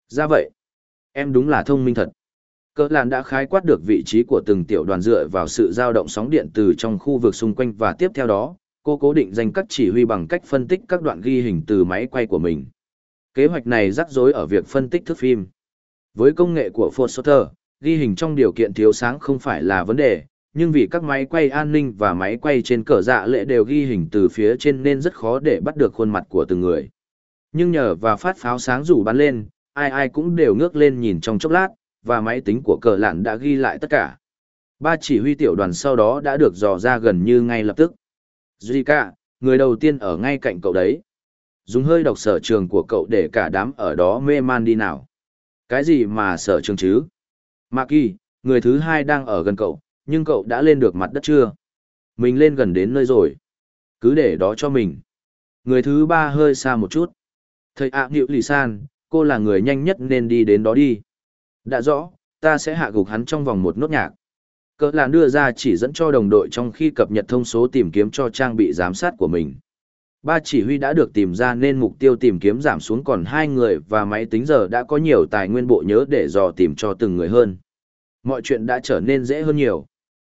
Ra vậy. Em đúng là thông minh thật. Cờ lạn đã khái quát được vị trí của từng tiểu đoàn dựa vào sự dao động sóng điện từ trong khu vực xung quanh và tiếp theo đó, cô cố định danh các chỉ huy bằng cách phân tích các đoạn ghi hình từ máy quay của mình. Kế hoạch này rắc rối ở việc phân tích thước phim. Với công nghệ của Photoshop, ghi hình trong điều kiện thiếu sáng không phải là vấn đề, nhưng vì các máy quay an ninh và máy quay trên cờ dạ lệ đều ghi hình từ phía trên nên rất khó để bắt được khuôn mặt của từng người. Nhưng nhờ và phát pháo sáng rủ bắn lên, ai ai cũng đều ngước lên nhìn trong chốc lát, và máy tính của cờ lạn đã ghi lại tất cả. Ba chỉ huy tiểu đoàn sau đó đã được dò ra gần như ngay lập tức. Zika, người đầu tiên ở ngay cạnh cậu đấy. Dùng hơi độc sở trường của cậu để cả đám ở đó mê man đi nào. Cái gì mà sở trường chứ? Maki, người thứ hai đang ở gần cậu, nhưng cậu đã lên được mặt đất chưa? Mình lên gần đến nơi rồi. Cứ để đó cho mình. Người thứ ba hơi xa một chút. Thầy ạ à, Nhiệu Lì San, cô là người nhanh nhất nên đi đến đó đi. Đã rõ, ta sẽ hạ gục hắn trong vòng một nốt nhạc. Cỡ làn đưa ra chỉ dẫn cho đồng đội trong khi cập nhật thông số tìm kiếm cho trang bị giám sát của mình. Ba chỉ huy đã được tìm ra nên mục tiêu tìm kiếm giảm xuống còn hai người và máy tính giờ đã có nhiều tài nguyên bộ nhớ để dò tìm cho từng người hơn. Mọi chuyện đã trở nên dễ hơn nhiều.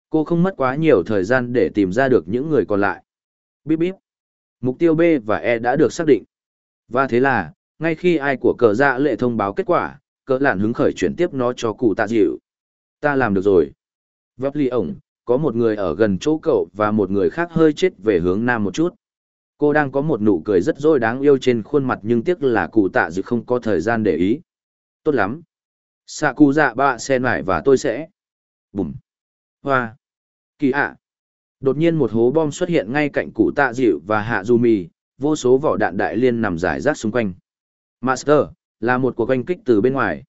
Cô không mất quá nhiều thời gian để tìm ra được những người còn lại. Bíp bíp. Mục tiêu B và E đã được xác định. Và thế là, ngay khi ai của cờ dạ lệ thông báo kết quả, cờ lạn hứng khởi chuyển tiếp nó cho cụ tạ dịu. Ta làm được rồi. Vấp ly ổng, có một người ở gần chỗ cậu và một người khác hơi chết về hướng nam một chút. Cô đang có một nụ cười rất dối đáng yêu trên khuôn mặt nhưng tiếc là cụ tạ dịu không có thời gian để ý. Tốt lắm. Sạ cụ dạ bạ sen lại và tôi sẽ. Bùm. Hoa. Kỳ ạ. Đột nhiên một hố bom xuất hiện ngay cạnh cụ tạ dịu và hạ du mì, vô số vỏ đạn đại liên nằm rải rác xung quanh. Master, là một cuộc oanh kích từ bên ngoài.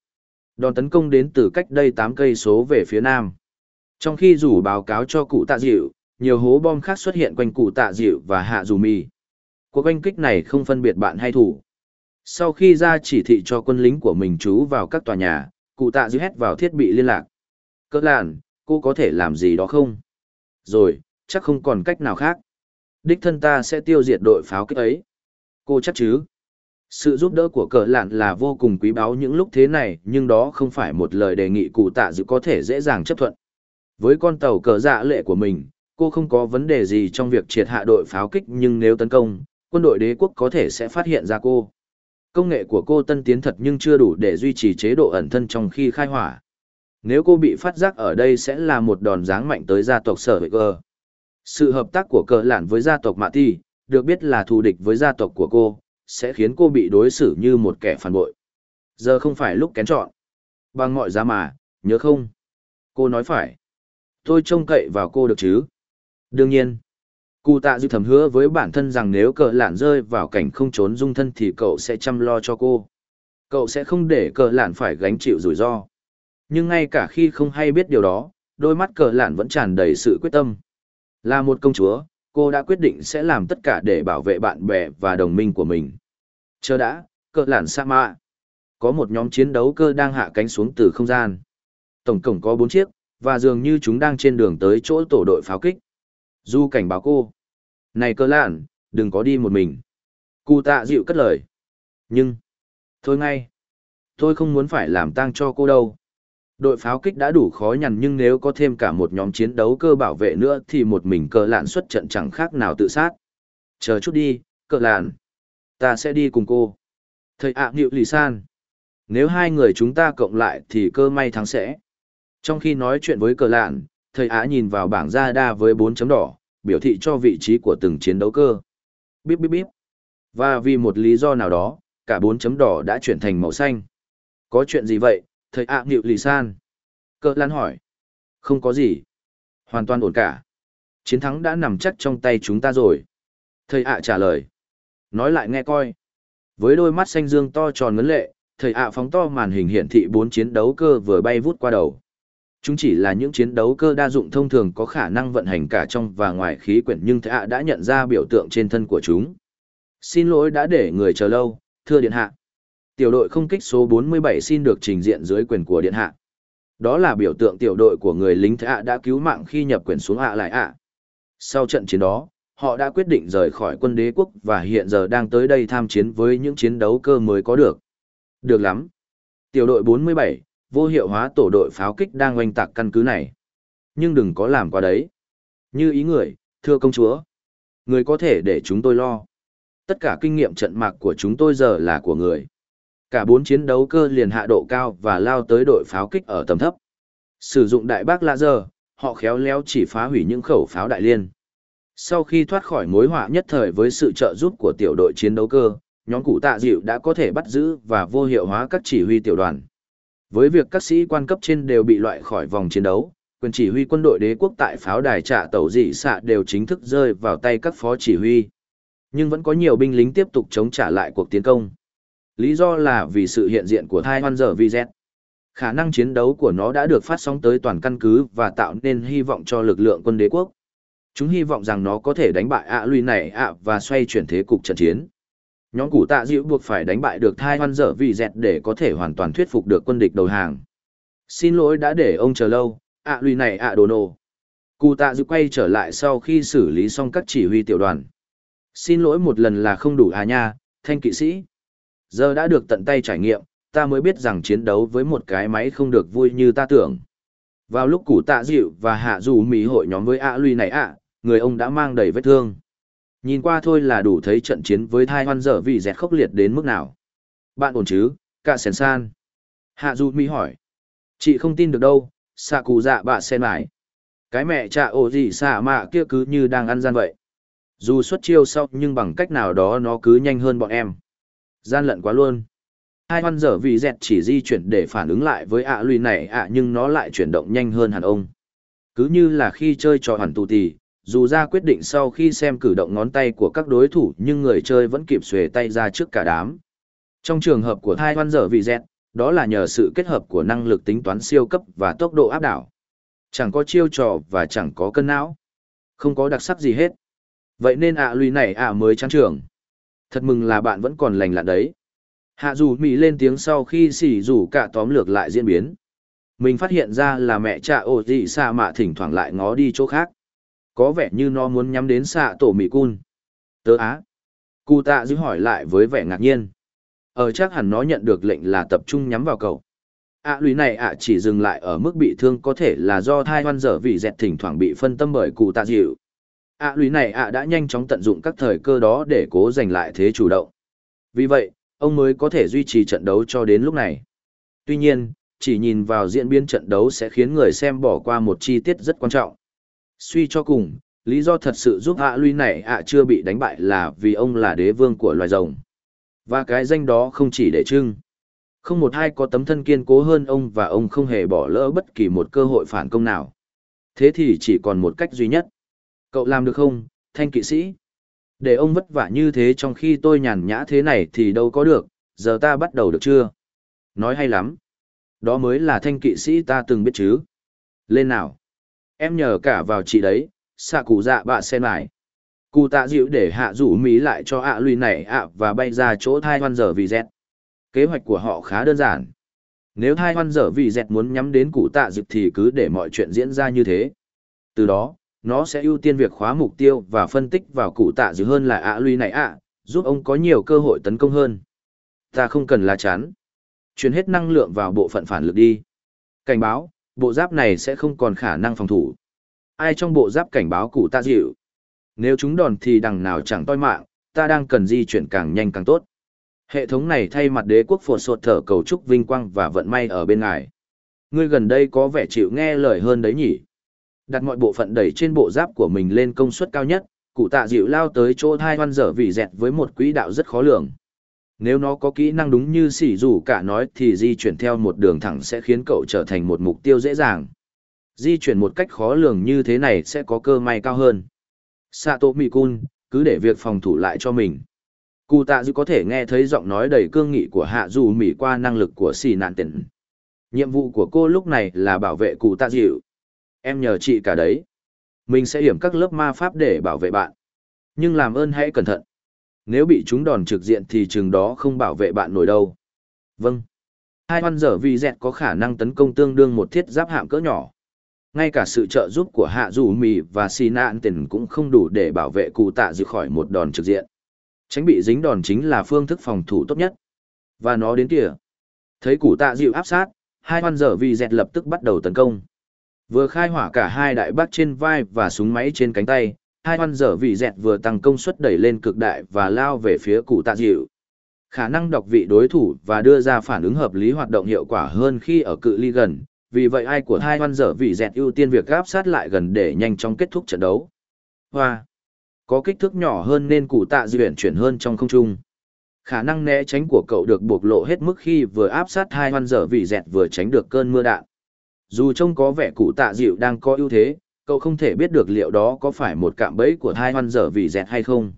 Đòn tấn công đến từ cách đây 8 cây số về phía nam. Trong khi rủ báo cáo cho cụ tạ dịu, nhiều hố bom khác xuất hiện quanh cụ tạ dịu và hạ dù mì. Cuộc oanh kích này không phân biệt bạn hay thủ. Sau khi ra chỉ thị cho quân lính của mình trú vào các tòa nhà, cụ tạ dịu hét vào thiết bị liên lạc. Cỡ làn, cô có thể làm gì đó không? Rồi, chắc không còn cách nào khác. Đích thân ta sẽ tiêu diệt đội pháo kích ấy. Cô chắc chứ? Sự giúp đỡ của cờ lạn là vô cùng quý báu những lúc thế này, nhưng đó không phải một lời đề nghị cụ tạ dự có thể dễ dàng chấp thuận. Với con tàu cờ dạ lệ của mình, cô không có vấn đề gì trong việc triệt hạ đội pháo kích nhưng nếu tấn công, quân đội đế quốc có thể sẽ phát hiện ra cô. Công nghệ của cô tân tiến thật nhưng chưa đủ để duy trì chế độ ẩn thân trong khi khai hỏa. Nếu cô bị phát giác ở đây sẽ là một đòn giáng mạnh tới gia tộc sở hữu cơ. Sự hợp tác của cờ lạn với gia tộc Mạ Ti, được biết là thù địch với gia tộc của cô, sẽ khiến cô bị đối xử như một kẻ phản bội. Giờ không phải lúc kén chọn. Bằng mọi giá mà, nhớ không? Cô nói phải. Tôi trông cậy vào cô được chứ? Đương nhiên. Cụ tạ dư thầm hứa với bản thân rằng nếu cờ lạn rơi vào cảnh không trốn dung thân thì cậu sẽ chăm lo cho cô. Cậu sẽ không để cờ lạn phải gánh chịu rủi ro. Nhưng ngay cả khi không hay biết điều đó, đôi mắt cờ lạn vẫn tràn đầy sự quyết tâm. Là một công chúa, cô đã quyết định sẽ làm tất cả để bảo vệ bạn bè và đồng minh của mình. Chờ đã, cờ lạn sa mạ. Có một nhóm chiến đấu cơ đang hạ cánh xuống từ không gian. Tổng cộng có 4 chiếc, và dường như chúng đang trên đường tới chỗ tổ đội pháo kích. Du cảnh báo cô. Này cờ lạn, đừng có đi một mình. Cụ tạ dịu cất lời. Nhưng, thôi ngay. Tôi không muốn phải làm tang cho cô đâu. Đội pháo kích đã đủ khó nhằn nhưng nếu có thêm cả một nhóm chiến đấu cơ bảo vệ nữa thì một mình cờ lạn xuất trận chẳng khác nào tự sát. Chờ chút đi, cờ lạn. Ta sẽ đi cùng cô. Thầy ạ à, nghịu lì san. Nếu hai người chúng ta cộng lại thì cơ may thắng sẽ. Trong khi nói chuyện với cờ lạn, thầy ạ nhìn vào bảng ra đa với bốn chấm đỏ, biểu thị cho vị trí của từng chiến đấu cơ. Bíp bíp bíp. Và vì một lý do nào đó, cả bốn chấm đỏ đã chuyển thành màu xanh. Có chuyện gì vậy, thầy ạ à, nghịu lì san. cỡ lan hỏi. Không có gì, Hoàn toàn ổn cả. Chiến thắng đã nằm chắc trong tay chúng ta rồi. Thầy ạ trả lời. Nói lại nghe coi. Với đôi mắt xanh dương to tròn ngấn lệ, thầy ạ phóng to màn hình hiển thị bốn chiến đấu cơ vừa bay vút qua đầu. Chúng chỉ là những chiến đấu cơ đa dụng thông thường có khả năng vận hành cả trong và ngoài khí quyển nhưng thầy ạ đã nhận ra biểu tượng trên thân của chúng. Xin lỗi đã để người chờ lâu, thưa điện hạ. Tiểu đội không kích số 47 xin được trình diện dưới quyền của điện hạ. Đó là biểu tượng tiểu đội của người lính thạ đã cứu mạng khi nhập quyền xuống ạ lại ạ. Sau trận chiến đó, họ đã quyết định rời khỏi quân đế quốc và hiện giờ đang tới đây tham chiến với những chiến đấu cơ mới có được. Được lắm. Tiểu đội 47, vô hiệu hóa tổ đội pháo kích đang oanh tạc căn cứ này. Nhưng đừng có làm qua đấy. Như ý người, thưa công chúa. Người có thể để chúng tôi lo. Tất cả kinh nghiệm trận mạc của chúng tôi giờ là của người. Cả bốn chiến đấu cơ liền hạ độ cao và lao tới đội pháo kích ở tầm thấp. Sử dụng đại bác laser, họ khéo léo chỉ phá hủy những khẩu pháo đại liên. Sau khi thoát khỏi mối họa nhất thời với sự trợ giúp của tiểu đội chiến đấu cơ, nhóm cụ tạ dịu đã có thể bắt giữ và vô hiệu hóa các chỉ huy tiểu đoàn. Với việc các sĩ quan cấp trên đều bị loại khỏi vòng chiến đấu, quyền chỉ huy quân đội đế quốc tại pháo đài trạ tàu dị xạ đều chính thức rơi vào tay các phó chỉ huy. Nhưng vẫn có nhiều binh lính tiếp tục chống trả lại cuộc tiến công. Lý do là vì sự hiện diện của thai hoan dở VZ. Khả năng chiến đấu của nó đã được phát sóng tới toàn căn cứ và tạo nên hy vọng cho lực lượng quân đế quốc. Chúng hy vọng rằng nó có thể đánh bại ạ à lui này ạ và xoay chuyển thế cục trận chiến. Nhóm củ tạ dịu buộc phải đánh bại được thai hoan dở VZ để có thể hoàn toàn thuyết phục được quân địch đầu hàng. Xin lỗi đã để ông chờ lâu, ạ à lui này ạ đồ nô Cụ tạ dịu quay trở lại sau khi xử lý xong các chỉ huy tiểu đoàn. Xin lỗi một lần là không đủ à nha, thanh kỵ sĩ. Giờ đã được tận tay trải nghiệm, ta mới biết rằng chiến đấu với một cái máy không được vui như ta tưởng. Vào lúc củ tạ dịu và hạ dù mỹ hội nhóm với ạ lui này ạ, người ông đã mang đầy vết thương. Nhìn qua thôi là đủ thấy trận chiến với thai hoan dở vì dẹt khốc liệt đến mức nào. Bạn ổn chứ, cả sèn san. Hạ dù mỹ hỏi. Chị không tin được đâu, xạ cụ dạ bà sen mải. Cái mẹ cha ổ gì xạ mạ kia cứ như đang ăn gian vậy. Dù xuất chiêu sau nhưng bằng cách nào đó nó cứ nhanh hơn bọn em. Gian lận quá luôn. Hai hoan dở vì dẹt chỉ di chuyển để phản ứng lại với ạ à lùi này ạ nhưng nó lại chuyển động nhanh hơn hẳn ông. Cứ như là khi chơi trò hoàn tù tì, dù ra quyết định sau khi xem cử động ngón tay của các đối thủ nhưng người chơi vẫn kịp xuề tay ra trước cả đám. Trong trường hợp của hai hoan dở vì dẹt, đó là nhờ sự kết hợp của năng lực tính toán siêu cấp và tốc độ áp đảo. Chẳng có chiêu trò và chẳng có cân não. Không có đặc sắc gì hết. Vậy nên ạ à lùi này ạ mới chán trường. Thật mừng là bạn vẫn còn lành lặn đấy. Hạ dù Mỹ lên tiếng sau khi xỉ rủ cả tóm lược lại diễn biến. Mình phát hiện ra là mẹ cha ổ dị xạ mạ thỉnh thoảng lại ngó đi chỗ khác. Có vẻ như nó muốn nhắm đến xạ tổ Mỹ cun. Tớ á. Cụ tạ giữ hỏi lại với vẻ ngạc nhiên. Ở chắc hẳn nó nhận được lệnh là tập trung nhắm vào cậu. ạ à, lùi này ạ chỉ dừng lại ở mức bị thương có thể là do thai hoan dở vì dẹt thỉnh thoảng bị phân tâm bởi cụ tạ dịu ạ lùi này ạ đã nhanh chóng tận dụng các thời cơ đó để cố giành lại thế chủ động. Vì vậy, ông mới có thể duy trì trận đấu cho đến lúc này. Tuy nhiên, chỉ nhìn vào diễn biến trận đấu sẽ khiến người xem bỏ qua một chi tiết rất quan trọng. Suy cho cùng, lý do thật sự giúp ạ lùi này ạ chưa bị đánh bại là vì ông là đế vương của loài rồng. Và cái danh đó không chỉ để trưng. Không một ai có tấm thân kiên cố hơn ông và ông không hề bỏ lỡ bất kỳ một cơ hội phản công nào. Thế thì chỉ còn một cách duy nhất. Cậu làm được không, thanh kỵ sĩ? Để ông vất vả như thế trong khi tôi nhàn nhã thế này thì đâu có được, giờ ta bắt đầu được chưa? Nói hay lắm. Đó mới là thanh kỵ sĩ ta từng biết chứ. Lên nào. Em nhờ cả vào chị đấy, xạ cụ dạ bạ sen lại. Cụ tạ dịu để hạ rủ mỹ lại cho ạ lùi này ạ và bay ra chỗ thai hoan dở vì dẹt. Kế hoạch của họ khá đơn giản. Nếu thai hoan dở vì dẹt muốn nhắm đến cụ tạ dịu thì cứ để mọi chuyện diễn ra như thế. Từ đó, nó sẽ ưu tiên việc khóa mục tiêu và phân tích vào cụ tạ dữ hơn là ạ à lui này ạ, giúp ông có nhiều cơ hội tấn công hơn. Ta không cần lá chắn. Chuyển hết năng lượng vào bộ phận phản lực đi. Cảnh báo, bộ giáp này sẽ không còn khả năng phòng thủ. Ai trong bộ giáp cảnh báo cụ tạ dịu? Nếu chúng đòn thì đằng nào chẳng toi mạng, ta đang cần di chuyển càng nhanh càng tốt. Hệ thống này thay mặt đế quốc phột sột thở cầu chúc vinh quang và vận may ở bên ngài. Ngươi gần đây có vẻ chịu nghe lời hơn đấy nhỉ? Đặt mọi bộ phận đẩy trên bộ giáp của mình lên công suất cao nhất, cụ tạ dịu lao tới chỗ thai hoan dở vì dẹt với một quỹ đạo rất khó lường. Nếu nó có kỹ năng đúng như sỉ dù cả nói thì di chuyển theo một đường thẳng sẽ khiến cậu trở thành một mục tiêu dễ dàng. Di chuyển một cách khó lường như thế này sẽ có cơ may cao hơn. Sato Mikun, cứ để việc phòng thủ lại cho mình. Cụ tạ dư có thể nghe thấy giọng nói đầy cương nghị của hạ dù mỹ qua năng lực của xì nạn tỉnh. Nhiệm vụ của cô lúc này là bảo vệ cụ tạ dịu. Em nhờ chị cả đấy. Mình sẽ hiểm các lớp ma pháp để bảo vệ bạn. Nhưng làm ơn hãy cẩn thận. Nếu bị chúng đòn trực diện thì chừng đó không bảo vệ bạn nổi đâu. Vâng. Hai hoan dở vì dẹt có khả năng tấn công tương đương một thiết giáp hạm cỡ nhỏ. Ngay cả sự trợ giúp của hạ dù mì và xì nạn tình cũng không đủ để bảo vệ cụ tạ dự khỏi một đòn trực diện. Tránh bị dính đòn chính là phương thức phòng thủ tốt nhất. Và nó đến kìa. Thấy cụ tạ dịu áp sát, hai hoan dở vì dẹt lập tức bắt đầu tấn công. Vừa khai hỏa cả hai đại bác trên vai và súng máy trên cánh tay, hai hoan dở vị dẹt vừa tăng công suất đẩy lên cực đại và lao về phía cụ tạ dịu. Khả năng đọc vị đối thủ và đưa ra phản ứng hợp lý hoạt động hiệu quả hơn khi ở cự ly gần, vì vậy ai của hai hoan dở vị dẹt ưu tiên việc gáp sát lại gần để nhanh chóng kết thúc trận đấu. Hoa! Có kích thước nhỏ hơn nên cụ tạ di chuyển hơn trong không trung. Khả năng né tránh của cậu được bộc lộ hết mức khi vừa áp sát hai hoan dở vị dẹt vừa tránh được cơn mưa đạn. Dù trông có vẻ cụ tạ dịu đang có ưu thế, cậu không thể biết được liệu đó có phải một cạm bẫy của hai hoan dở vì dẹt hay không.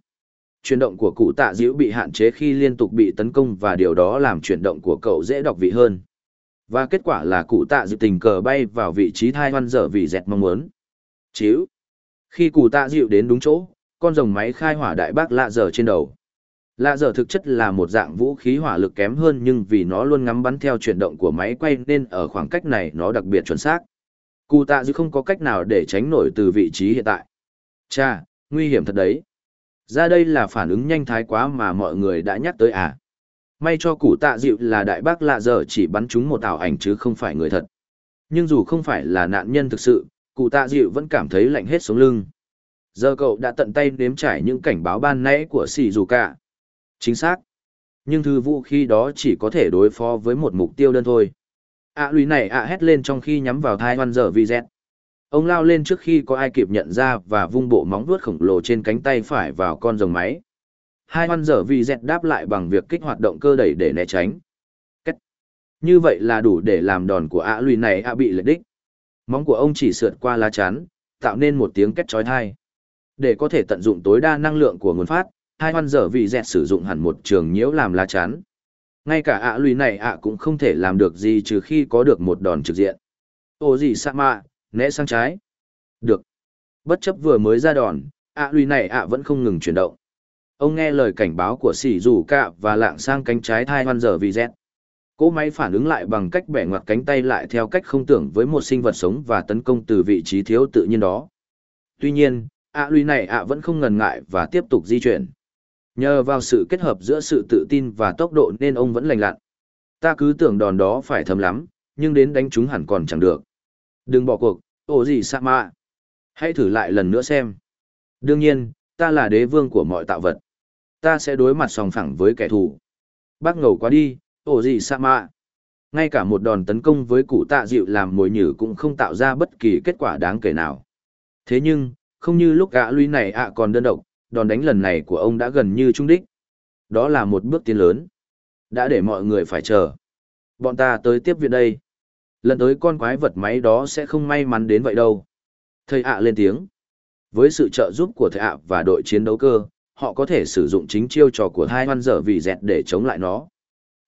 Chuyển động của cụ tạ dịu bị hạn chế khi liên tục bị tấn công và điều đó làm chuyển động của cậu dễ đọc vị hơn. Và kết quả là cụ tạ dịu tình cờ bay vào vị trí thai hoan dở vì dẹt mong muốn. Chiếu. Khi cụ tạ dịu đến đúng chỗ, con rồng máy khai hỏa đại bác lạ dở trên đầu. Lạ dở thực chất là một dạng vũ khí hỏa lực kém hơn nhưng vì nó luôn ngắm bắn theo chuyển động của máy quay nên ở khoảng cách này nó đặc biệt chuẩn xác. Cụ tạ dư không có cách nào để tránh nổi từ vị trí hiện tại. Cha, nguy hiểm thật đấy. Ra đây là phản ứng nhanh thái quá mà mọi người đã nhắc tới à. May cho cụ tạ dịu là đại bác lạ dở chỉ bắn chúng một ảo ảnh chứ không phải người thật. Nhưng dù không phải là nạn nhân thực sự, cụ tạ dịu vẫn cảm thấy lạnh hết sống lưng. Giờ cậu đã tận tay nếm trải những cảnh báo ban nãy của xì dù cả. Chính xác. Nhưng thư vũ khi đó chỉ có thể đối phó với một mục tiêu đơn thôi. ạ à, lùi này ạ hét lên trong khi nhắm vào thai hoan dở vi dẹt. Ông lao lên trước khi có ai kịp nhận ra và vung bộ móng vuốt khổng lồ trên cánh tay phải vào con rồng máy. Hai hoan dở vi dẹt đáp lại bằng việc kích hoạt động cơ đẩy để né tránh. Cách. Như vậy là đủ để làm đòn của ạ à lùi này ạ bị lệch đích. Móng của ông chỉ sượt qua lá chắn, tạo nên một tiếng két chói tai. Để có thể tận dụng tối đa năng lượng của nguồn phát, hai hoan dở vì dẹt sử dụng hẳn một trường nhiễu làm lá chắn. Ngay cả ạ lùi này ạ cũng không thể làm được gì trừ khi có được một đòn trực diện. Ô gì sa mạ, né sang trái. Được. Bất chấp vừa mới ra đòn, ạ lùi này ạ vẫn không ngừng chuyển động. Ông nghe lời cảnh báo của sỉ dù cạ và lạng sang cánh trái thai hoan dở vì dẹt. Cỗ máy phản ứng lại bằng cách bẻ ngoặt cánh tay lại theo cách không tưởng với một sinh vật sống và tấn công từ vị trí thiếu tự nhiên đó. Tuy nhiên, ạ lùi này ạ vẫn không ngần ngại và tiếp tục di chuyển. Nhờ vào sự kết hợp giữa sự tự tin và tốc độ nên ông vẫn lành lặn. Ta cứ tưởng đòn đó phải thấm lắm, nhưng đến đánh chúng hẳn còn chẳng được. Đừng bỏ cuộc, ổ gì sa mạ. Hãy thử lại lần nữa xem. Đương nhiên, ta là đế vương của mọi tạo vật. Ta sẽ đối mặt sòng phẳng với kẻ thù. Bác ngầu quá đi, ổ gì sa mạ. Ngay cả một đòn tấn công với cụ tạ dịu làm mồi nhử cũng không tạo ra bất kỳ kết quả đáng kể nào. Thế nhưng, không như lúc gã lũy này ạ còn đơn độc, đòn đánh lần này của ông đã gần như trung đích. Đó là một bước tiến lớn. Đã để mọi người phải chờ. Bọn ta tới tiếp viện đây. Lần tới con quái vật máy đó sẽ không may mắn đến vậy đâu. Thầy ạ lên tiếng. Với sự trợ giúp của thầy ạ và đội chiến đấu cơ, họ có thể sử dụng chính chiêu trò của hai hoan dở vì dẹt để chống lại nó.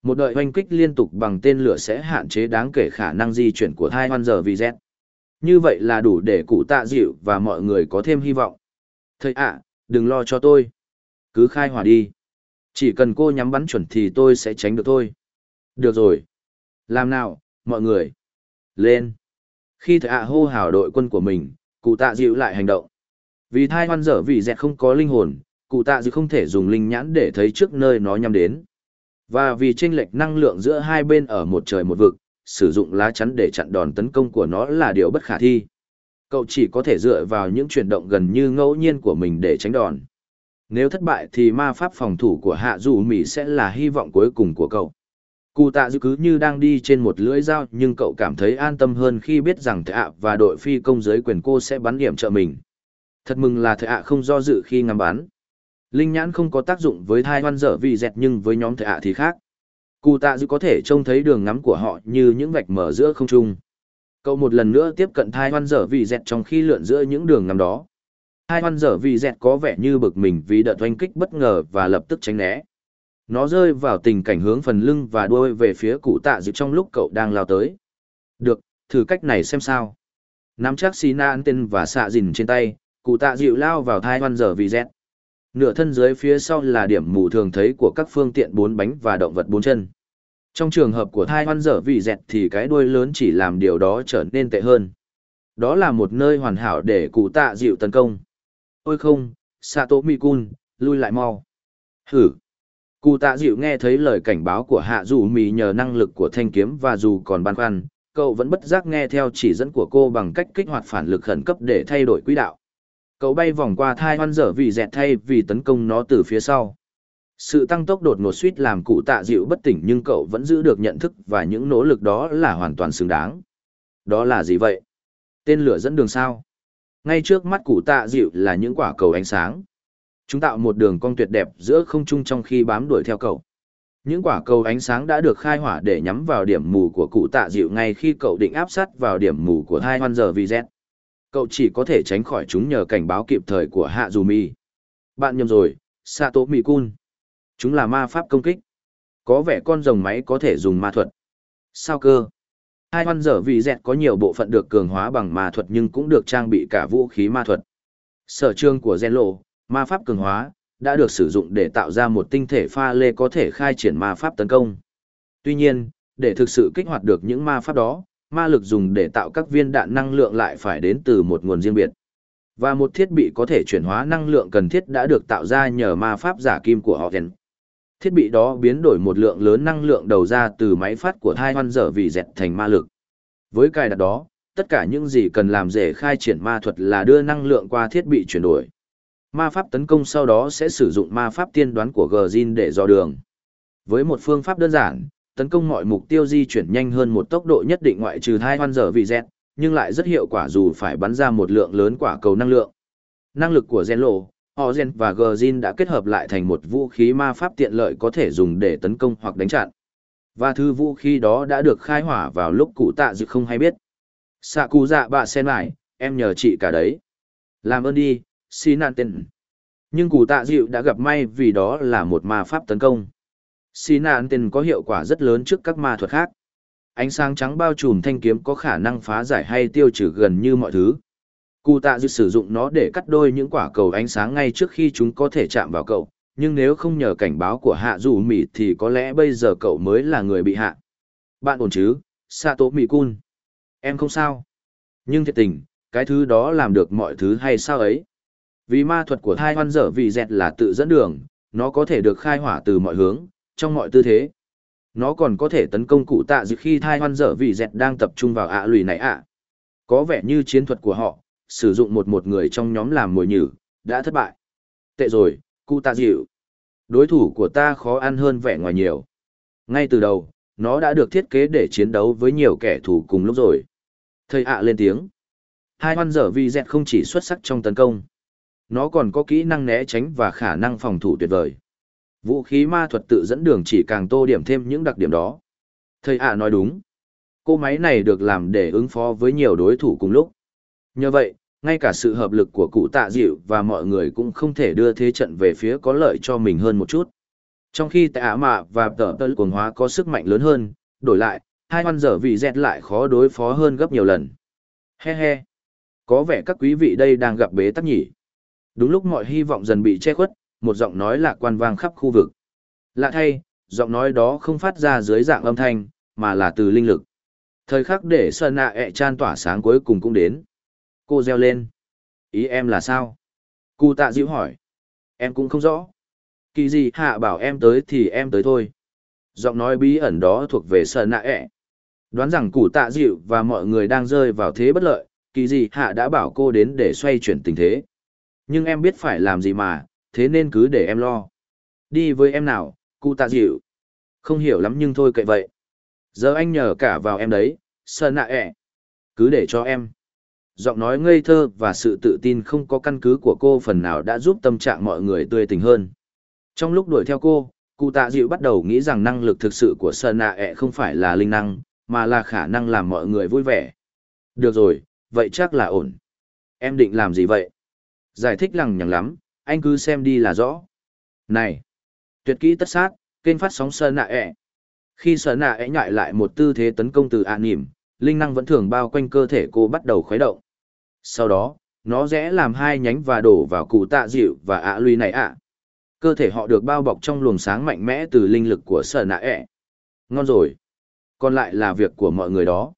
Một đợi hoanh kích liên tục bằng tên lửa sẽ hạn chế đáng kể khả năng di chuyển của hai hoan dở vì dẹt. Như vậy là đủ để cụ tạ dịu và mọi người có thêm hy vọng. Thầy ạ, đừng lo cho tôi. Cứ khai hỏa đi. Chỉ cần cô nhắm bắn chuẩn thì tôi sẽ tránh được thôi. Được rồi. Làm nào, mọi người. Lên. Khi thầy ạ hô hào đội quân của mình, cụ tạ dịu lại hành động. Vì thai hoan dở vì dẹt không có linh hồn, cụ tạ dịu không thể dùng linh nhãn để thấy trước nơi nó nhắm đến. Và vì chênh lệch năng lượng giữa hai bên ở một trời một vực, sử dụng lá chắn để chặn đòn tấn công của nó là điều bất khả thi. Cậu chỉ có thể dựa vào những chuyển động gần như ngẫu nhiên của mình để tránh đòn. Nếu thất bại thì ma pháp phòng thủ của hạ dù Mỹ sẽ là hy vọng cuối cùng của cậu. Cụ tạ dư cứ như đang đi trên một lưỡi dao, nhưng cậu cảm thấy an tâm hơn khi biết rằng thệ ạ và đội phi công giới quyền cô sẽ bắn điểm trợ mình. Thật mừng là thệ ạ không do dự khi ngắm bắn. Linh nhãn không có tác dụng với thai hoan dở vì dẹt nhưng với nhóm thệ ạ thì khác. Cụ tạ dư có thể trông thấy đường ngắm của họ như những vạch mở giữa không trung. Cậu một lần nữa tiếp cận thai hoan dở vì dẹt trong khi lượn giữa những đường ngầm đó. Thai hoan dở vì dẹt có vẻ như bực mình vì đợt oanh kích bất ngờ và lập tức tránh né. Nó rơi vào tình cảnh hướng phần lưng và đuôi về phía cụ tạ dịu trong lúc cậu đang lao tới. Được, thử cách này xem sao. Nắm chắc xì na tên và xạ dìn trên tay, cụ tạ dịu lao vào thai hoan dở vì dẹt. Nửa thân dưới phía sau là điểm mù thường thấy của các phương tiện bốn bánh và động vật bốn chân. Trong trường hợp của thai hoan dở vì dẹt thì cái đuôi lớn chỉ làm điều đó trở nên tệ hơn. Đó là một nơi hoàn hảo để cụ tạ dịu tấn công. Ôi không, Sato Mikun, lui lại mau. Hử. Cụ tạ dịu nghe thấy lời cảnh báo của hạ dù mì nhờ năng lực của thanh kiếm và dù còn băn khoăn, cậu vẫn bất giác nghe theo chỉ dẫn của cô bằng cách kích hoạt phản lực khẩn cấp để thay đổi quỹ đạo. Cậu bay vòng qua thai hoan dở vì dẹt thay vì tấn công nó từ phía sau. Sự tăng tốc đột ngột suýt làm cụ tạ dịu bất tỉnh nhưng cậu vẫn giữ được nhận thức và những nỗ lực đó là hoàn toàn xứng đáng. Đó là gì vậy? Tên lửa dẫn đường sao? Ngay trước mắt cụ tạ dịu là những quả cầu ánh sáng. Chúng tạo một đường cong tuyệt đẹp giữa không trung trong khi bám đuổi theo cậu. Những quả cầu ánh sáng đã được khai hỏa để nhắm vào điểm mù của cụ tạ dịu ngay khi cậu định áp sát vào điểm mù của hai hoan giờ VZ. Cậu chỉ có thể tránh khỏi chúng nhờ cảnh báo kịp thời của Hạ Dù Mi. Bạn nhầm rồi, Sato Mikun. Chúng là ma pháp công kích. Có vẻ con rồng máy có thể dùng ma thuật. Sao cơ? Hai hoan dở vì dẹt có nhiều bộ phận được cường hóa bằng ma thuật nhưng cũng được trang bị cả vũ khí ma thuật. Sở trường của Gen Lộ, ma pháp cường hóa, đã được sử dụng để tạo ra một tinh thể pha lê có thể khai triển ma pháp tấn công. Tuy nhiên, để thực sự kích hoạt được những ma pháp đó, ma lực dùng để tạo các viên đạn năng lượng lại phải đến từ một nguồn riêng biệt. Và một thiết bị có thể chuyển hóa năng lượng cần thiết đã được tạo ra nhờ ma pháp giả kim của họ thiết bị đó biến đổi một lượng lớn năng lượng đầu ra từ máy phát của thai hoan dở vì dẹt thành ma lực. Với cài đặt đó, tất cả những gì cần làm để khai triển ma thuật là đưa năng lượng qua thiết bị chuyển đổi. Ma pháp tấn công sau đó sẽ sử dụng ma pháp tiên đoán của Gjin để dò đường. Với một phương pháp đơn giản, tấn công mọi mục tiêu di chuyển nhanh hơn một tốc độ nhất định ngoại trừ thai hoan dở vì dẹt, nhưng lại rất hiệu quả dù phải bắn ra một lượng lớn quả cầu năng lượng. Năng lực của họ gen và Gjin đã kết hợp lại thành một vũ khí ma pháp tiện lợi có thể dùng để tấn công hoặc đánh chặn. Và thứ vũ khí đó đã được khai hỏa vào lúc cụ tạ dự không hay biết. Sạ cụ dạ bạ sen lại, em nhờ chị cả đấy. Làm ơn đi, xin nạn tên. Nhưng cụ tạ dịu đã gặp may vì đó là một ma pháp tấn công. Xin nạn tên có hiệu quả rất lớn trước các ma thuật khác. Ánh sáng trắng bao trùm thanh kiếm có khả năng phá giải hay tiêu trừ gần như mọi thứ. Cụ tạ dư sử dụng nó để cắt đôi những quả cầu ánh sáng ngay trước khi chúng có thể chạm vào cậu, nhưng nếu không nhờ cảnh báo của hạ dù mỉ thì có lẽ bây giờ cậu mới là người bị hạ. Bạn ổn chứ, Sato Mikun? Em không sao. Nhưng thiệt tình, cái thứ đó làm được mọi thứ hay sao ấy? Vì ma thuật của thai hoan dở vì dẹt là tự dẫn đường, nó có thể được khai hỏa từ mọi hướng, trong mọi tư thế. Nó còn có thể tấn công cụ tạ dự khi thai hoan dở vì dẹt đang tập trung vào ạ lùi này ạ. Có vẻ như chiến thuật của họ, sử dụng một một người trong nhóm làm mồi nhử, đã thất bại. Tệ rồi, cụ tạ dịu. Đối thủ của ta khó ăn hơn vẻ ngoài nhiều. Ngay từ đầu, nó đã được thiết kế để chiến đấu với nhiều kẻ thù cùng lúc rồi. Thầy ạ lên tiếng. Hai hoan dở vì dẹt không chỉ xuất sắc trong tấn công. Nó còn có kỹ năng né tránh và khả năng phòng thủ tuyệt vời. Vũ khí ma thuật tự dẫn đường chỉ càng tô điểm thêm những đặc điểm đó. Thầy ạ nói đúng. Cô máy này được làm để ứng phó với nhiều đối thủ cùng lúc. Nhờ vậy, ngay cả sự hợp lực của cụ tạ dịu và mọi người cũng không thể đưa thế trận về phía có lợi cho mình hơn một chút. Trong khi tạ mạ và tờ tơ cuồng hóa có sức mạnh lớn hơn, đổi lại, hai hoan dở vị dẹt lại khó đối phó hơn gấp nhiều lần. He he. Có vẻ các quý vị đây đang gặp bế tắc nhỉ. Đúng lúc mọi hy vọng dần bị che khuất, một giọng nói lạc quan vang khắp khu vực. Lạ thay, giọng nói đó không phát ra dưới dạng âm thanh, mà là từ linh lực. Thời khắc để sơn nạ ẹ chan tỏa sáng cuối cùng cũng đến. Cô reo lên. Ý em là sao? Cụ tạ dịu hỏi. Em cũng không rõ. Kỳ gì hạ bảo em tới thì em tới thôi. Giọng nói bí ẩn đó thuộc về sợ nạ ẹ. Đoán rằng cụ tạ dịu và mọi người đang rơi vào thế bất lợi, kỳ gì hạ đã bảo cô đến để xoay chuyển tình thế. Nhưng em biết phải làm gì mà, thế nên cứ để em lo. Đi với em nào, cụ tạ dịu. Không hiểu lắm nhưng thôi kệ vậy. Giờ anh nhờ cả vào em đấy, sợ nạ ẹ. Cứ để cho em giọng nói ngây thơ và sự tự tin không có căn cứ của cô phần nào đã giúp tâm trạng mọi người tươi tỉnh hơn. Trong lúc đuổi theo cô, cụ tạ dịu bắt đầu nghĩ rằng năng lực thực sự của sơn nạ ẹ không phải là linh năng, mà là khả năng làm mọi người vui vẻ. Được rồi, vậy chắc là ổn. Em định làm gì vậy? Giải thích lằng nhằng lắm, anh cứ xem đi là rõ. Này! Tuyệt kỹ tất sát, kênh phát sóng sơn nạ ẹ. Khi sơn nạ ẹ nhại lại một tư thế tấn công từ ạ nỉm, linh năng vẫn thường bao quanh cơ thể cô bắt đầu khuấy động. Sau đó, nó rẽ làm hai nhánh và đổ vào cụ tạ dịu và ạ à này ạ. Cơ thể họ được bao bọc trong luồng sáng mạnh mẽ từ linh lực của sở nạ ẹ. Ngon rồi. Còn lại là việc của mọi người đó.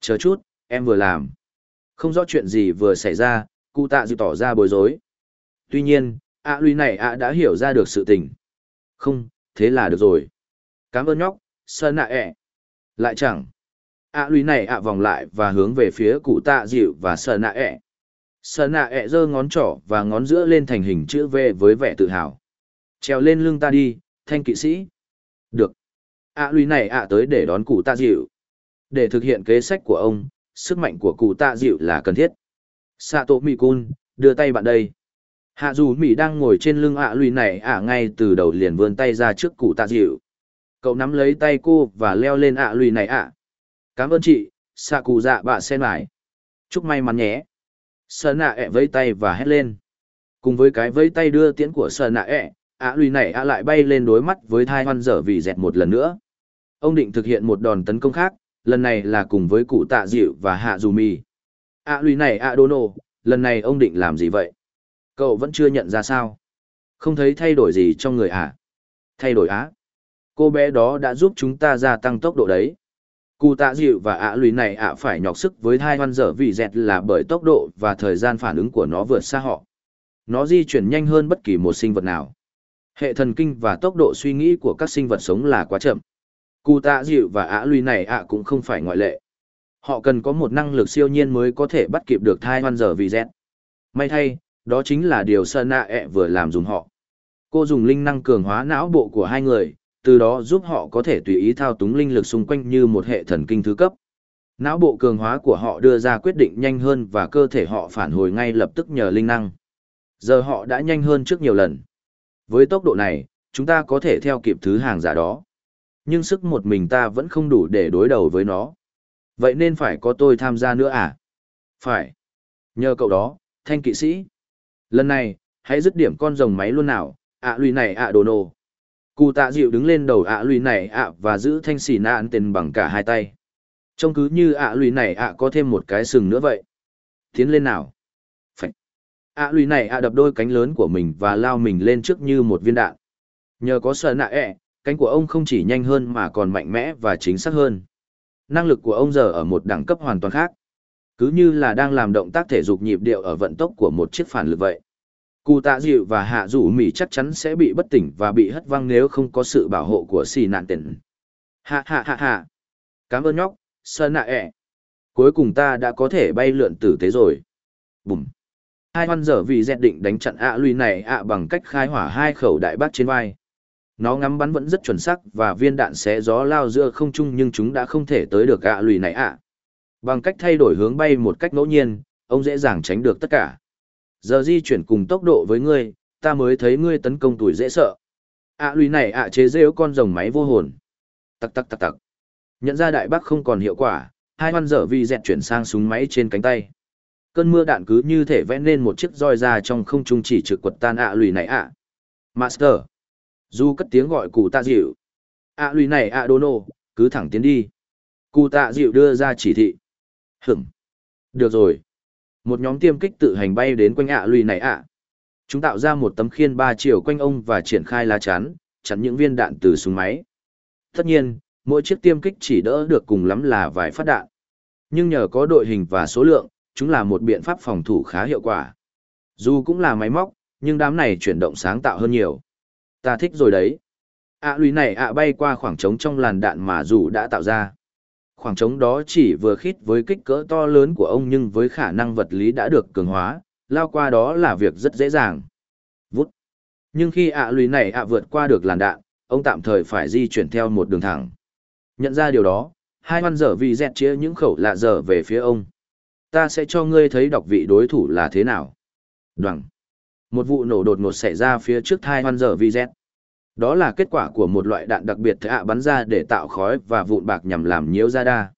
Chờ chút, em vừa làm. Không rõ chuyện gì vừa xảy ra, cụ tạ dịu tỏ ra bối rối. Tuy nhiên, ạ à này ạ đã hiểu ra được sự tình. Không, thế là được rồi. Cảm ơn nhóc, sơn nạ ẹ. Lại chẳng ạ lùi này ạ vòng lại và hướng về phía cụ tạ dịu và sờ nạ ẹ. Sờ nạ ẹ giơ ngón trỏ và ngón giữa lên thành hình chữ v với vẻ tự hào. Trèo lên lưng ta đi thanh kỵ sĩ. Được. Ạ lùi này ạ tới để đón cụ tạ dịu. Để thực hiện kế sách của ông sức mạnh của cụ tạ dịu là cần thiết. Sato Mikun, cun đưa tay bạn đây. Hạ dù mỹ đang ngồi trên lưng ạ lùi này ạ ngay từ đầu liền vươn tay ra trước cụ tạ dịu. Cậu nắm lấy tay cô và leo lên ạ lùi này ạ. Cảm ơn chị, xạ cụ dạ bà sen lại, Chúc may mắn nhé. Sở nạ ẹ vây tay và hét lên. Cùng với cái vây tay đưa tiễn của sở nạ ẹ, ạ lùi này ạ lại bay lên đối mắt với thai hoan dở vì dẹt một lần nữa. Ông định thực hiện một đòn tấn công khác, lần này là cùng với cụ tạ dịu và hạ dù mì. ạ lùi này ạ đô nô, lần này ông định làm gì vậy? Cậu vẫn chưa nhận ra sao? Không thấy thay đổi gì trong người à? Thay đổi á? Cô bé đó đã giúp chúng ta gia tăng tốc độ đấy. Cụ tạ dịu và ạ lùi này ạ phải nhọc sức với hai hoan dở vì dẹt là bởi tốc độ và thời gian phản ứng của nó vượt xa họ. Nó di chuyển nhanh hơn bất kỳ một sinh vật nào. Hệ thần kinh và tốc độ suy nghĩ của các sinh vật sống là quá chậm. Cụ tạ dịu và ạ lùi này ạ cũng không phải ngoại lệ. Họ cần có một năng lực siêu nhiên mới có thể bắt kịp được thai hoan dở vì dẹt. May thay, đó chính là điều sơn ạ ẹ e vừa làm dùng họ. Cô dùng linh năng cường hóa não bộ của hai người, từ đó giúp họ có thể tùy ý thao túng linh lực xung quanh như một hệ thần kinh thứ cấp. Não bộ cường hóa của họ đưa ra quyết định nhanh hơn và cơ thể họ phản hồi ngay lập tức nhờ linh năng. Giờ họ đã nhanh hơn trước nhiều lần. Với tốc độ này, chúng ta có thể theo kịp thứ hàng giả đó. Nhưng sức một mình ta vẫn không đủ để đối đầu với nó. Vậy nên phải có tôi tham gia nữa à? Phải. Nhờ cậu đó, thanh kỵ sĩ. Lần này, hãy dứt điểm con rồng máy luôn nào, ạ à, lùi này ạ đồ nồ. Cụ tạ dịu đứng lên đầu ạ lùi này ạ và giữ thanh xì nạn tên bằng cả hai tay. Trông cứ như ạ lùi này ạ có thêm một cái sừng nữa vậy. Tiến lên nào. Phạch. ạ lùi này ạ đập đôi cánh lớn của mình và lao mình lên trước như một viên đạn. Nhờ có sợ nạ ẹ, cánh của ông không chỉ nhanh hơn mà còn mạnh mẽ và chính xác hơn. Năng lực của ông giờ ở một đẳng cấp hoàn toàn khác. Cứ như là đang làm động tác thể dục nhịp điệu ở vận tốc của một chiếc phản lực vậy. Cụ tạ dịu và hạ rủ mỹ chắc chắn sẽ bị bất tỉnh và bị hất văng nếu không có sự bảo hộ của xì nạn tỉnh. Hạ hạ hạ hạ. Cảm ơn nhóc, sơn nạ ẹ. Cuối cùng ta đã có thể bay lượn tử tế rồi. Bùm. Hai hoan dở vì dẹt định đánh chặn ạ à lùi này ạ bằng cách khai hỏa hai khẩu đại bác trên vai. Nó ngắm bắn vẫn rất chuẩn xác và viên đạn xé gió lao giữa không trung nhưng chúng đã không thể tới được ạ à lùi này ạ. Bằng cách thay đổi hướng bay một cách ngẫu nhiên, ông dễ dàng tránh được tất cả. Giờ di chuyển cùng tốc độ với ngươi, ta mới thấy ngươi tấn công tuổi dễ sợ. ạ lùi này ạ chế rêu con rồng máy vô hồn. Tắc tắc tắc tắc. Nhận ra đại bác không còn hiệu quả, hai hoan dở vì dẹt chuyển sang súng máy trên cánh tay. Cơn mưa đạn cứ như thể vẽ nên một chiếc roi ra trong không trung chỉ trực quật tan ạ lùi này ạ. Master. Du cất tiếng gọi cụ tạ dịu. ạ lùi này ạ đô nô, cứ thẳng tiến đi. Cụ tạ dịu đưa ra chỉ thị. Hửm. Được rồi một nhóm tiêm kích tự hành bay đến quanh ạ à lùi này ạ. Chúng tạo ra một tấm khiên ba chiều quanh ông và triển khai lá chắn chắn những viên đạn từ súng máy. Tất nhiên, mỗi chiếc tiêm kích chỉ đỡ được cùng lắm là vài phát đạn. Nhưng nhờ có đội hình và số lượng, chúng là một biện pháp phòng thủ khá hiệu quả. Dù cũng là máy móc, nhưng đám này chuyển động sáng tạo hơn nhiều. Ta thích rồi đấy. Ạ à lùi này ạ bay qua khoảng trống trong làn đạn mà dù đã tạo ra. Khoảng trống đó chỉ vừa khít với kích cỡ to lớn của ông nhưng với khả năng vật lý đã được cường hóa, lao qua đó là việc rất dễ dàng. Vút. Nhưng khi ạ lùi này ạ vượt qua được làn đạn, ông tạm thời phải di chuyển theo một đường thẳng. Nhận ra điều đó, hai Văn dở vì dẹt chia những khẩu lạ dở về phía ông. Ta sẽ cho ngươi thấy đọc vị đối thủ là thế nào. Đoằng. Một vụ nổ đột ngột xảy ra phía trước hai hoan dở vì dẹt. Đó là kết quả của một loại đạn đặc biệt thạ bắn ra để tạo khói và vụn bạc nhằm làm nhiễu ra đa.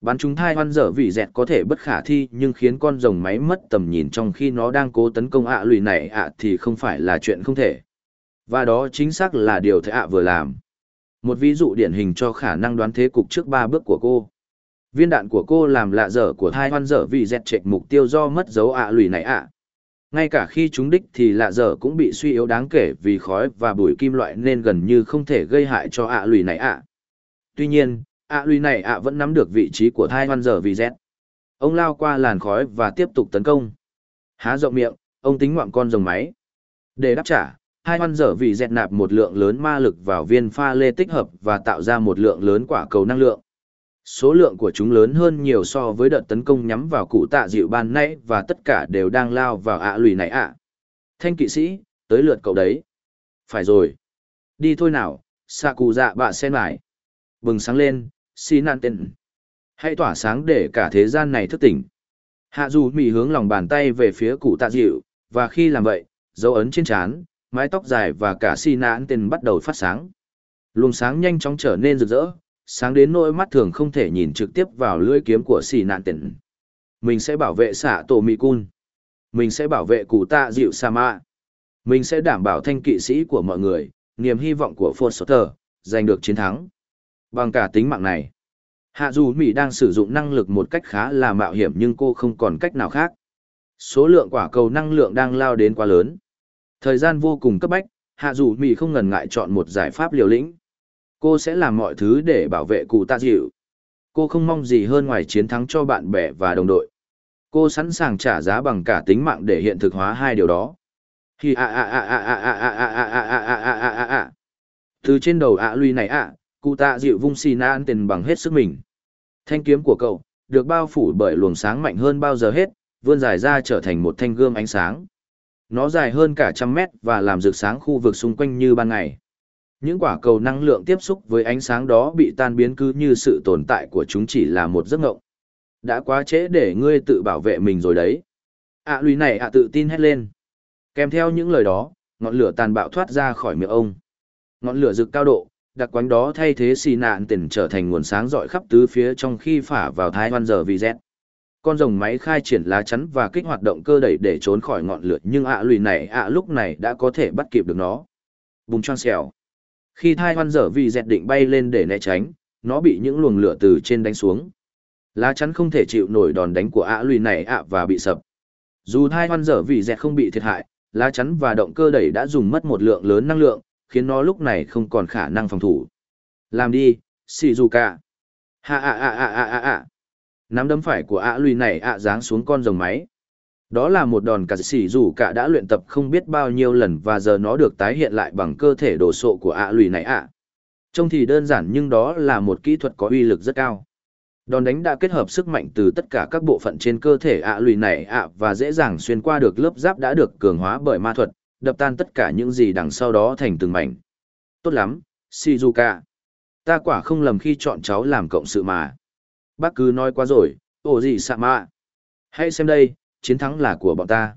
Bắn chúng thai hoan dở vì dẹt có thể bất khả thi nhưng khiến con rồng máy mất tầm nhìn trong khi nó đang cố tấn công ạ lùi này ạ thì không phải là chuyện không thể. Và đó chính xác là điều thầy ạ vừa làm. Một ví dụ điển hình cho khả năng đoán thế cục trước ba bước của cô. Viên đạn của cô làm lạ dở của thai hoan dở vì dẹt chệch mục tiêu do mất dấu ạ lùi này ạ. Ngay cả khi chúng đích thì lạ dở cũng bị suy yếu đáng kể vì khói và bụi kim loại nên gần như không thể gây hại cho ạ lùi này ạ. Tuy nhiên, ạ lùi này ạ vẫn nắm được vị trí của thai văn dở vì dẹt. Ông lao qua làn khói và tiếp tục tấn công. Há rộng miệng, ông tính ngoạm con rồng máy. Để đáp trả, hai văn dở vì dẹt nạp một lượng lớn ma lực vào viên pha lê tích hợp và tạo ra một lượng lớn quả cầu năng lượng. Số lượng của chúng lớn hơn nhiều so với đợt tấn công nhắm vào cụ tạ dịu ban nãy và tất cả đều đang lao vào ạ lùi này ạ. Thanh kỵ sĩ, tới lượt cậu đấy. Phải rồi. Đi thôi nào, xạ cụ dạ bạ sen lại. Bừng sáng lên, xin nạn tên. Hãy tỏa sáng để cả thế gian này thức tỉnh. Hạ dù mỉ hướng lòng bàn tay về phía cụ tạ dịu, và khi làm vậy, dấu ấn trên trán, mái tóc dài và cả xi nạn tên bắt đầu phát sáng. Luồng sáng nhanh chóng trở nên rực rỡ, sáng đến nỗi mắt thường không thể nhìn trực tiếp vào lưỡi kiếm của xì nạn tỉnh. Mình sẽ bảo vệ xạ tổ mỹ cun. Mình sẽ bảo vệ cụ tạ dịu sa mạ. Mình sẽ đảm bảo thanh kỵ sĩ của mọi người, niềm hy vọng của Foster, giành được chiến thắng. Bằng cả tính mạng này. Hạ dù Mỹ đang sử dụng năng lực một cách khá là mạo hiểm nhưng cô không còn cách nào khác. Số lượng quả cầu năng lượng đang lao đến quá lớn. Thời gian vô cùng cấp bách, Hạ dù Mỹ không ngần ngại chọn một giải pháp liều lĩnh cô sẽ làm mọi thứ để bảo vệ cụ tạ dịu cô không mong gì hơn ngoài chiến thắng cho bạn bè và đồng đội cô sẵn sàng trả giá bằng cả tính mạng để hiện thực hóa hai điều đó khi a a a a a a a a a a a a a a a từ trên đầu ạ Lui này ạ cụ tạ dịu vung xì na ăn tiền bằng hết sức mình thanh kiếm của cậu được bao phủ bởi luồng sáng mạnh hơn bao giờ hết vươn dài ra trở thành một thanh gươm ánh sáng nó dài hơn cả trăm mét và làm rực sáng khu vực xung quanh như ban ngày những quả cầu năng lượng tiếp xúc với ánh sáng đó bị tan biến cứ như sự tồn tại của chúng chỉ là một giấc ngộng. Đã quá trễ để ngươi tự bảo vệ mình rồi đấy. ạ à, lùi này ạ tự tin hét lên. Kèm theo những lời đó, ngọn lửa tàn bạo thoát ra khỏi miệng ông. Ngọn lửa rực cao độ, đặc quánh đó thay thế xì nạn tiền trở thành nguồn sáng rọi khắp tứ phía trong khi phả vào thái hoan giờ vì rét. Con rồng máy khai triển lá chắn và kích hoạt động cơ đẩy để trốn khỏi ngọn lửa nhưng ạ lùi này ạ lúc này đã có thể bắt kịp được nó. Bùng choang xèo. Khi thai hoan dở vì dẹt định bay lên để né tránh, nó bị những luồng lửa từ trên đánh xuống. Lá chắn không thể chịu nổi đòn đánh của ạ lùi này ạ và bị sập. Dù thai hoan dở vì dẹt không bị thiệt hại, lá chắn và động cơ đẩy đã dùng mất một lượng lớn năng lượng, khiến nó lúc này không còn khả năng phòng thủ. Làm đi, Shizuka. Ha ha ha ha ha ha ha. Nắm đấm phải của ạ lùi này ạ giáng xuống con rồng máy. Đó là một đòn cả xỉ dù cả đã luyện tập không biết bao nhiêu lần và giờ nó được tái hiện lại bằng cơ thể đồ sộ của ạ lùi này ạ. Trông thì đơn giản nhưng đó là một kỹ thuật có uy lực rất cao. Đòn đánh đã kết hợp sức mạnh từ tất cả các bộ phận trên cơ thể ạ lùi này ạ và dễ dàng xuyên qua được lớp giáp đã được cường hóa bởi ma thuật, đập tan tất cả những gì đằng sau đó thành từng mảnh. Tốt lắm, Shizuka. Ta quả không lầm khi chọn cháu làm cộng sự mà. Bác cứ nói quá rồi, ồ gì sạ mạ. Hãy xem đây, chiến thắng là của bọn ta.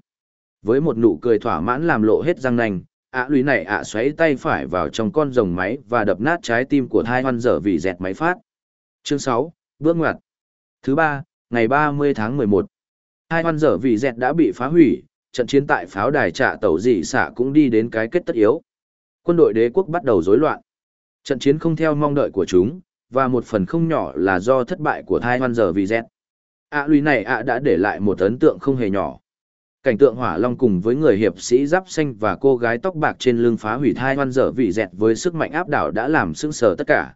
Với một nụ cười thỏa mãn làm lộ hết răng nành, ạ lùi này ạ xoáy tay phải vào trong con rồng máy và đập nát trái tim của thai hoan dở vì dẹt máy phát. Chương 6, bước ngoặt. Thứ ba, ngày 30 tháng 11. Hai hoan dở vì dẹt đã bị phá hủy, trận chiến tại pháo đài trạ tàu dị xạ cũng đi đến cái kết tất yếu. Quân đội đế quốc bắt đầu rối loạn. Trận chiến không theo mong đợi của chúng, và một phần không nhỏ là do thất bại của thai hoan dở vì dẹt ạ à, lùi này ạ đã để lại một ấn tượng không hề nhỏ. Cảnh tượng hỏa long cùng với người hiệp sĩ giáp xanh và cô gái tóc bạc trên lưng phá hủy thai hoan dở vị dẹt với sức mạnh áp đảo đã làm sững sờ tất cả.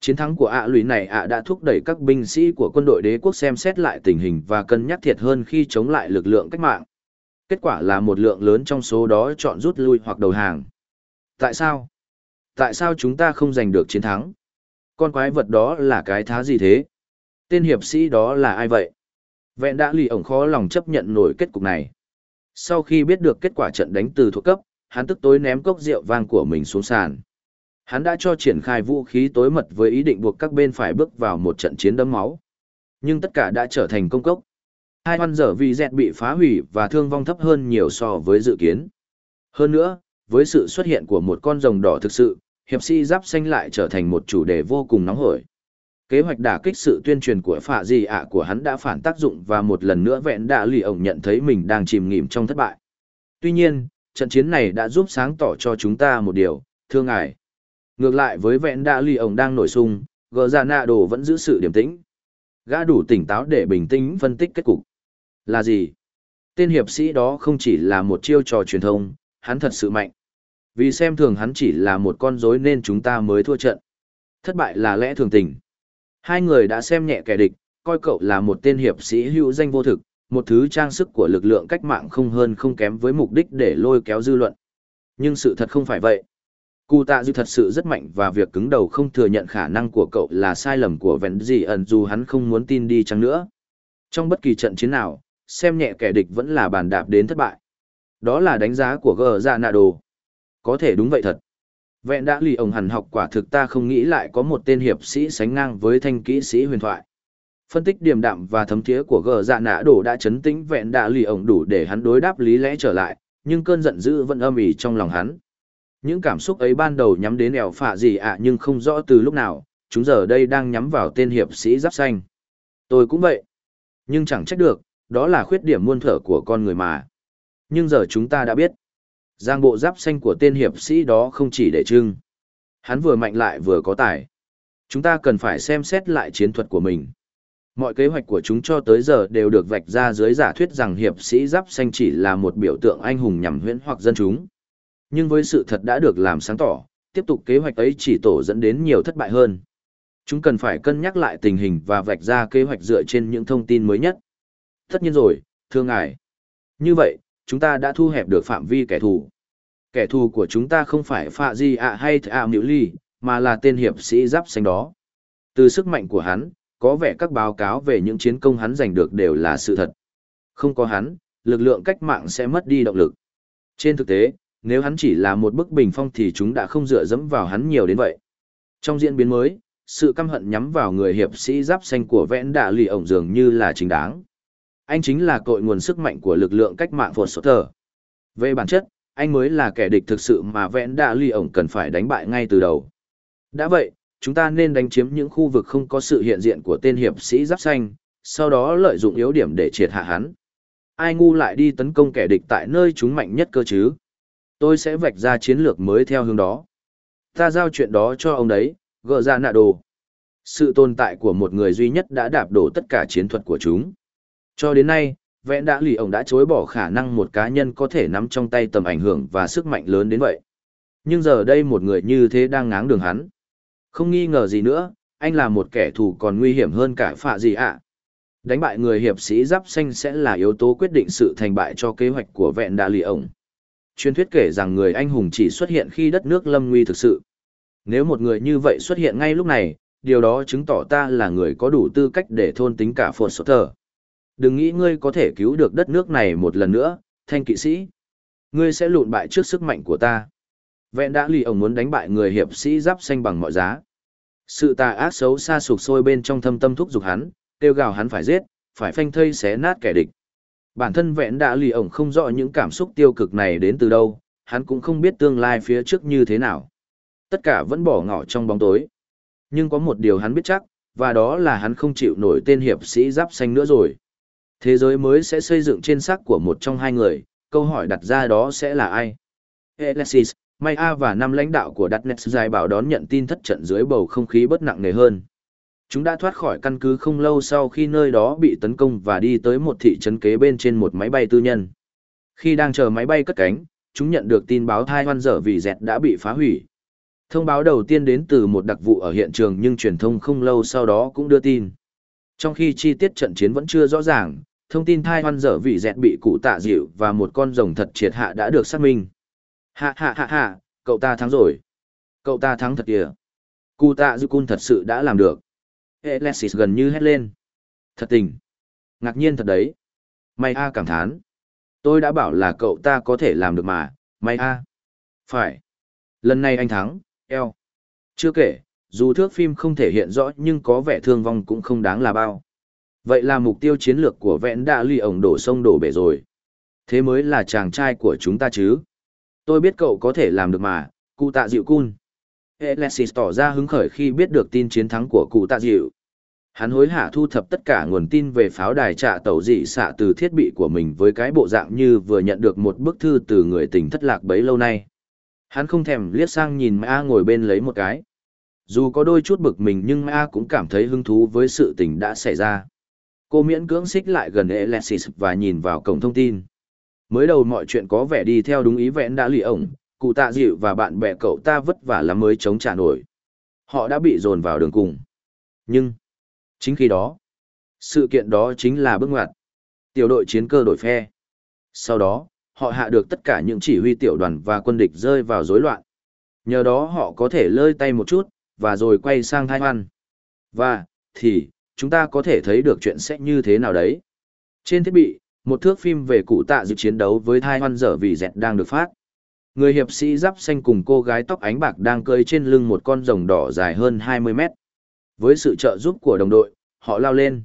Chiến thắng của ạ lùi này ạ đã thúc đẩy các binh sĩ của quân đội đế quốc xem xét lại tình hình và cân nhắc thiệt hơn khi chống lại lực lượng cách mạng. Kết quả là một lượng lớn trong số đó chọn rút lui hoặc đầu hàng. Tại sao? Tại sao chúng ta không giành được chiến thắng? Con quái vật đó là cái thá gì thế? Tên hiệp sĩ đó là ai vậy? Vẹn đã lì ổng khó lòng chấp nhận nổi kết cục này. Sau khi biết được kết quả trận đánh từ thuộc cấp, hắn tức tối ném cốc rượu vang của mình xuống sàn. Hắn đã cho triển khai vũ khí tối mật với ý định buộc các bên phải bước vào một trận chiến đẫm máu. Nhưng tất cả đã trở thành công cốc. Hai hoan dở vì dẹt bị phá hủy và thương vong thấp hơn nhiều so với dự kiến. Hơn nữa, với sự xuất hiện của một con rồng đỏ thực sự, hiệp sĩ giáp xanh lại trở thành một chủ đề vô cùng nóng hổi. Kế hoạch đả kích sự tuyên truyền của phạ gì ạ của hắn đã phản tác dụng và một lần nữa vẹn đạ lì ổng nhận thấy mình đang chìm nghỉm trong thất bại. Tuy nhiên, trận chiến này đã giúp sáng tỏ cho chúng ta một điều, thưa ngài. Ngược lại với vẹn đạ lì ổng đang nổi sung, gờ ra nạ đồ vẫn giữ sự điềm tĩnh. Gã đủ tỉnh táo để bình tĩnh phân tích kết cục. Là gì? Tên hiệp sĩ đó không chỉ là một chiêu trò truyền thông, hắn thật sự mạnh. Vì xem thường hắn chỉ là một con rối nên chúng ta mới thua trận. Thất bại là lẽ thường tình. Hai người đã xem nhẹ kẻ địch, coi cậu là một tên hiệp sĩ hữu danh vô thực, một thứ trang sức của lực lượng cách mạng không hơn không kém với mục đích để lôi kéo dư luận. Nhưng sự thật không phải vậy. Cụ tạ dư thật sự rất mạnh và việc cứng đầu không thừa nhận khả năng của cậu là sai lầm của vẹn gì ẩn dù hắn không muốn tin đi chăng nữa. Trong bất kỳ trận chiến nào, xem nhẹ kẻ địch vẫn là bàn đạp đến thất bại. Đó là đánh giá của gờ ra dạ nạ đồ. Có thể đúng vậy thật. Vẹn đã lì ổng hẳn học quả thực ta không nghĩ lại có một tên hiệp sĩ sánh ngang với thanh kỹ sĩ huyền thoại. Phân tích điềm đạm và thấm thiế của gờ dạ nã đổ đã chấn tĩnh vẹn đã lì ổng đủ để hắn đối đáp lý lẽ trở lại, nhưng cơn giận dữ vẫn âm ỉ trong lòng hắn. Những cảm xúc ấy ban đầu nhắm đến ẻo phạ gì ạ nhưng không rõ từ lúc nào, chúng giờ đây đang nhắm vào tên hiệp sĩ giáp xanh. Tôi cũng vậy. Nhưng chẳng trách được, đó là khuyết điểm muôn thở của con người mà. Nhưng giờ chúng ta đã biết. Giang bộ giáp xanh của tên hiệp sĩ đó không chỉ để trưng. Hắn vừa mạnh lại vừa có tài. Chúng ta cần phải xem xét lại chiến thuật của mình. Mọi kế hoạch của chúng cho tới giờ đều được vạch ra dưới giả thuyết rằng hiệp sĩ giáp xanh chỉ là một biểu tượng anh hùng nhằm huyễn hoặc dân chúng. Nhưng với sự thật đã được làm sáng tỏ, tiếp tục kế hoạch ấy chỉ tổ dẫn đến nhiều thất bại hơn. Chúng cần phải cân nhắc lại tình hình và vạch ra kế hoạch dựa trên những thông tin mới nhất. Tất nhiên rồi, thưa ngài. Như vậy, chúng ta đã thu hẹp được phạm vi kẻ thù. Kẻ thù của chúng ta không phải Phạ Di ạ hay Thạ Miễu Ly, mà là tên hiệp sĩ giáp xanh đó. Từ sức mạnh của hắn, có vẻ các báo cáo về những chiến công hắn giành được đều là sự thật. Không có hắn, lực lượng cách mạng sẽ mất đi động lực. Trên thực tế, nếu hắn chỉ là một bức bình phong thì chúng đã không dựa dẫm vào hắn nhiều đến vậy. Trong diễn biến mới, sự căm hận nhắm vào người hiệp sĩ giáp xanh của vẽn đạ lì ổng dường như là chính đáng. Anh chính là cội nguồn sức mạnh của lực lượng cách mạng phột sốt thờ. Về bản chất, anh mới là kẻ địch thực sự mà vẽn đạ ly ổng cần phải đánh bại ngay từ đầu. Đã vậy, chúng ta nên đánh chiếm những khu vực không có sự hiện diện của tên hiệp sĩ giáp xanh, sau đó lợi dụng yếu điểm để triệt hạ hắn. Ai ngu lại đi tấn công kẻ địch tại nơi chúng mạnh nhất cơ chứ? Tôi sẽ vạch ra chiến lược mới theo hướng đó. Ta giao chuyện đó cho ông đấy, gỡ ra nạ đồ. Sự tồn tại của một người duy nhất đã đạp đổ tất cả chiến thuật của chúng. Cho đến nay, vẽ đã lì ông đã chối bỏ khả năng một cá nhân có thể nắm trong tay tầm ảnh hưởng và sức mạnh lớn đến vậy. Nhưng giờ đây một người như thế đang ngáng đường hắn. Không nghi ngờ gì nữa, anh là một kẻ thù còn nguy hiểm hơn cả phạ gì ạ. Đánh bại người hiệp sĩ giáp xanh sẽ là yếu tố quyết định sự thành bại cho kế hoạch của vẹn đà lì ổng. Truyền thuyết kể rằng người anh hùng chỉ xuất hiện khi đất nước lâm nguy thực sự. Nếu một người như vậy xuất hiện ngay lúc này, điều đó chứng tỏ ta là người có đủ tư cách để thôn tính cả phột sốt thờ. Đừng nghĩ ngươi có thể cứu được đất nước này một lần nữa, thanh kỵ sĩ. Ngươi sẽ lụn bại trước sức mạnh của ta. Vẹn đã lì ông muốn đánh bại người hiệp sĩ giáp xanh bằng mọi giá. Sự tà ác xấu xa sụp sôi bên trong thâm tâm thúc giục hắn, kêu gào hắn phải giết, phải phanh thây xé nát kẻ địch. Bản thân vẹn đã lì ổng không rõ những cảm xúc tiêu cực này đến từ đâu, hắn cũng không biết tương lai phía trước như thế nào. Tất cả vẫn bỏ ngỏ trong bóng tối. Nhưng có một điều hắn biết chắc, và đó là hắn không chịu nổi tên hiệp sĩ giáp xanh nữa rồi. Thế giới mới sẽ xây dựng trên xác của một trong hai người, câu hỏi đặt ra đó sẽ là ai? Alexis, Maya và năm lãnh đạo của Datnet dài bảo đón nhận tin thất trận dưới bầu không khí bất nặng nề hơn. Chúng đã thoát khỏi căn cứ không lâu sau khi nơi đó bị tấn công và đi tới một thị trấn kế bên trên một máy bay tư nhân. Khi đang chờ máy bay cất cánh, chúng nhận được tin báo thai hoan dở vì dẹt đã bị phá hủy. Thông báo đầu tiên đến từ một đặc vụ ở hiện trường nhưng truyền thông không lâu sau đó cũng đưa tin. Trong khi chi tiết trận chiến vẫn chưa rõ ràng, thông tin thai hoan dở vị dẹt bị cụ tạ dịu và một con rồng thật triệt hạ đã được xác minh. Hạ hạ hạ hạ, cậu ta thắng rồi. Cậu ta thắng thật kìa. Cụ tạ dịu cun thật sự đã làm được. Alexis gần như hét lên. Thật tình. Ngạc nhiên thật đấy. May a cảm thán. Tôi đã bảo là cậu ta có thể làm được mà, may a. Phải. Lần này anh thắng, eo. Chưa kể, dù thước phim không thể hiện rõ nhưng có vẻ thương vong cũng không đáng là bao. Vậy là mục tiêu chiến lược của vẹn đã ly ổng đổ sông đổ bể rồi. Thế mới là chàng trai của chúng ta chứ. Tôi biết cậu có thể làm được mà, cụ tạ dịu cun. Alexis tỏ ra hứng khởi khi biết được tin chiến thắng của cụ tạ dịu, Hắn hối hả thu thập tất cả nguồn tin về pháo đài trạ tàu dị xạ từ thiết bị của mình với cái bộ dạng như vừa nhận được một bức thư từ người tình thất lạc bấy lâu nay. Hắn không thèm liếc sang nhìn Mã ngồi bên lấy một cái. Dù có đôi chút bực mình nhưng A cũng cảm thấy hứng thú với sự tình đã xảy ra. Cô miễn cưỡng xích lại gần Alexis và nhìn vào cổng thông tin. Mới đầu mọi chuyện có vẻ đi theo đúng ý vẽn đã lì ổng, cụ tạ dịu và bạn bè cậu ta vất vả lắm mới chống trả nổi. Họ đã bị dồn vào đường cùng. Nhưng, chính khi đó, sự kiện đó chính là bước ngoặt. Tiểu đội chiến cơ đổi phe. Sau đó, họ hạ được tất cả những chỉ huy tiểu đoàn và quân địch rơi vào rối loạn. Nhờ đó họ có thể lơi tay một chút, và rồi quay sang thai hoan. Và, thì, chúng ta có thể thấy được chuyện sẽ như thế nào đấy. Trên thiết bị, một thước phim về cụ tạ dự chiến đấu với thai hoan dở vì dẹt đang được phát. Người hiệp sĩ giáp xanh cùng cô gái tóc ánh bạc đang cơi trên lưng một con rồng đỏ dài hơn 20 mét. Với sự trợ giúp của đồng đội, họ lao lên.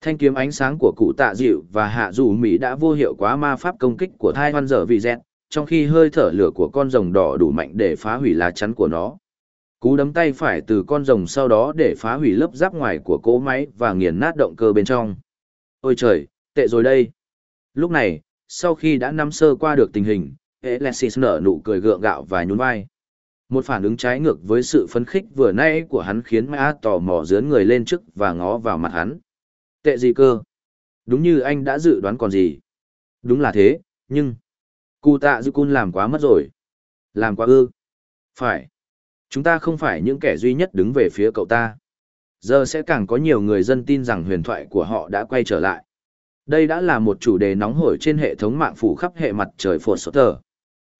Thanh kiếm ánh sáng của cụ tạ dịu và hạ dù Mỹ đã vô hiệu quá ma pháp công kích của thai hoan dở vì dẹt, trong khi hơi thở lửa của con rồng đỏ đủ mạnh để phá hủy lá chắn của nó. Cú đấm tay phải từ con rồng sau đó để phá hủy lớp giáp ngoài của cỗ máy và nghiền nát động cơ bên trong. Ôi trời, tệ rồi đây. Lúc này, sau khi đã nắm sơ qua được tình hình, Alexis nở nụ cười gượng gạo và nhún vai. Một phản ứng trái ngược với sự phấn khích vừa nãy của hắn khiến Mã tò mò dướn người lên trước và ngó vào mặt hắn. Tệ gì cơ? Đúng như anh đã dự đoán còn gì. Đúng là thế, nhưng... Cụ tạ dư cun làm quá mất rồi. Làm quá ư. Phải. Chúng ta không phải những kẻ duy nhất đứng về phía cậu ta. Giờ sẽ càng có nhiều người dân tin rằng huyền thoại của họ đã quay trở lại. Đây đã là một chủ đề nóng hổi trên hệ thống mạng phủ khắp hệ mặt trời phổ sốt tờ.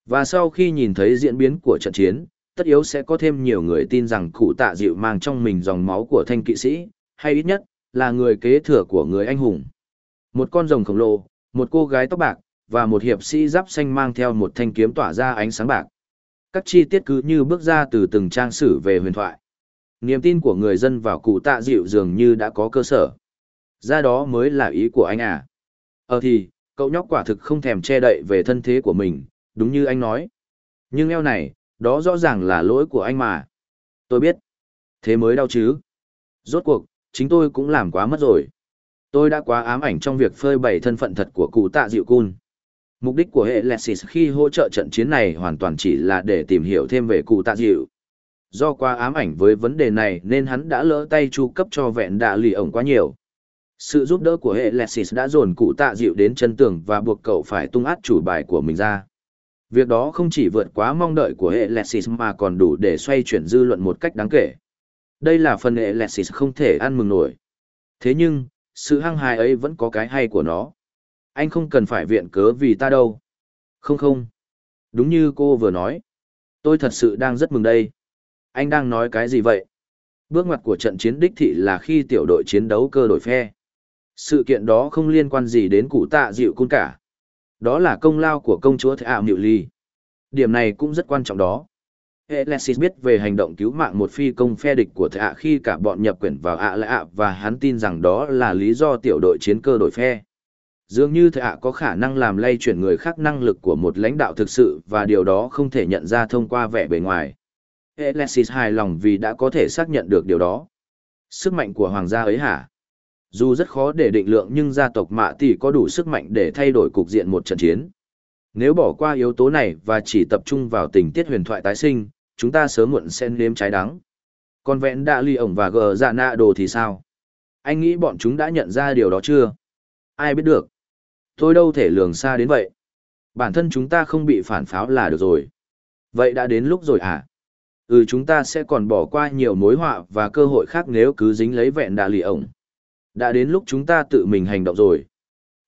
Và sau khi nhìn thấy diễn biến của trận chiến, tất yếu sẽ có thêm nhiều người tin rằng cụ tạ dịu mang trong mình dòng máu của thanh kỵ sĩ, hay ít nhất, là người kế thừa của người anh hùng. Một con rồng khổng lồ, một cô gái tóc bạc, và một hiệp sĩ giáp xanh mang theo một thanh kiếm tỏa ra ánh sáng bạc. Các chi tiết cứ như bước ra từ từng trang sử về huyền thoại. Niềm tin của người dân vào cụ tạ dịu dường như đã có cơ sở. Ra đó mới là ý của anh à. Ờ thì, cậu nhóc quả thực không thèm che đậy về thân thế của mình, đúng như anh nói. Nhưng eo này, đó rõ ràng là lỗi của anh mà. Tôi biết. Thế mới đau chứ. Rốt cuộc, chính tôi cũng làm quá mất rồi. Tôi đã quá ám ảnh trong việc phơi bày thân phận thật của cụ tạ dịu cun. Mục đích của hệ Lexis khi hỗ trợ trận chiến này hoàn toàn chỉ là để tìm hiểu thêm về cụ tạ dịu. Do quá ám ảnh với vấn đề này nên hắn đã lỡ tay chu cấp cho vẹn đạ lì ổng quá nhiều. Sự giúp đỡ của hệ Lexis đã dồn cụ tạ dịu đến chân tường và buộc cậu phải tung át chủ bài của mình ra. Việc đó không chỉ vượt quá mong đợi của hệ Lexis mà còn đủ để xoay chuyển dư luận một cách đáng kể. Đây là phần hệ Lexis không thể ăn mừng nổi. Thế nhưng, sự hăng hài ấy vẫn có cái hay của nó. Anh không cần phải viện cớ vì ta đâu. Không không. Đúng như cô vừa nói. Tôi thật sự đang rất mừng đây. Anh đang nói cái gì vậy? Bước ngoặt của trận chiến đích thị là khi tiểu đội chiến đấu cơ đổi phe. Sự kiện đó không liên quan gì đến cụ tạ dịu Cun cả. Đó là công lao của công chúa Thệ ảo Nhiệu Ly. Điểm này cũng rất quan trọng đó. Alexis biết về hành động cứu mạng một phi công phe địch của Thệ ạ khi cả bọn nhập quyển vào ạ lạ và hắn tin rằng đó là lý do tiểu đội chiến cơ đổi phe. Dường như Thệ ạ có khả năng làm lay chuyển người khác năng lực của một lãnh đạo thực sự và điều đó không thể nhận ra thông qua vẻ bề ngoài. Alexis hài lòng vì đã có thể xác nhận được điều đó. Sức mạnh của hoàng gia ấy hả? Dù rất khó để định lượng nhưng gia tộc Mạ Tỷ có đủ sức mạnh để thay đổi cục diện một trận chiến. Nếu bỏ qua yếu tố này và chỉ tập trung vào tình tiết huyền thoại tái sinh, chúng ta sớm muộn sẽ nếm trái đắng. Còn vẹn đạ ly ổng và gờ dạ nạ đồ thì sao? Anh nghĩ bọn chúng đã nhận ra điều đó chưa? Ai biết được? Tôi đâu thể lường xa đến vậy. Bản thân chúng ta không bị phản pháo là được rồi. Vậy đã đến lúc rồi à? Ừ chúng ta sẽ còn bỏ qua nhiều mối họa và cơ hội khác nếu cứ dính lấy vẹn đà lì ổng. Đã đến lúc chúng ta tự mình hành động rồi.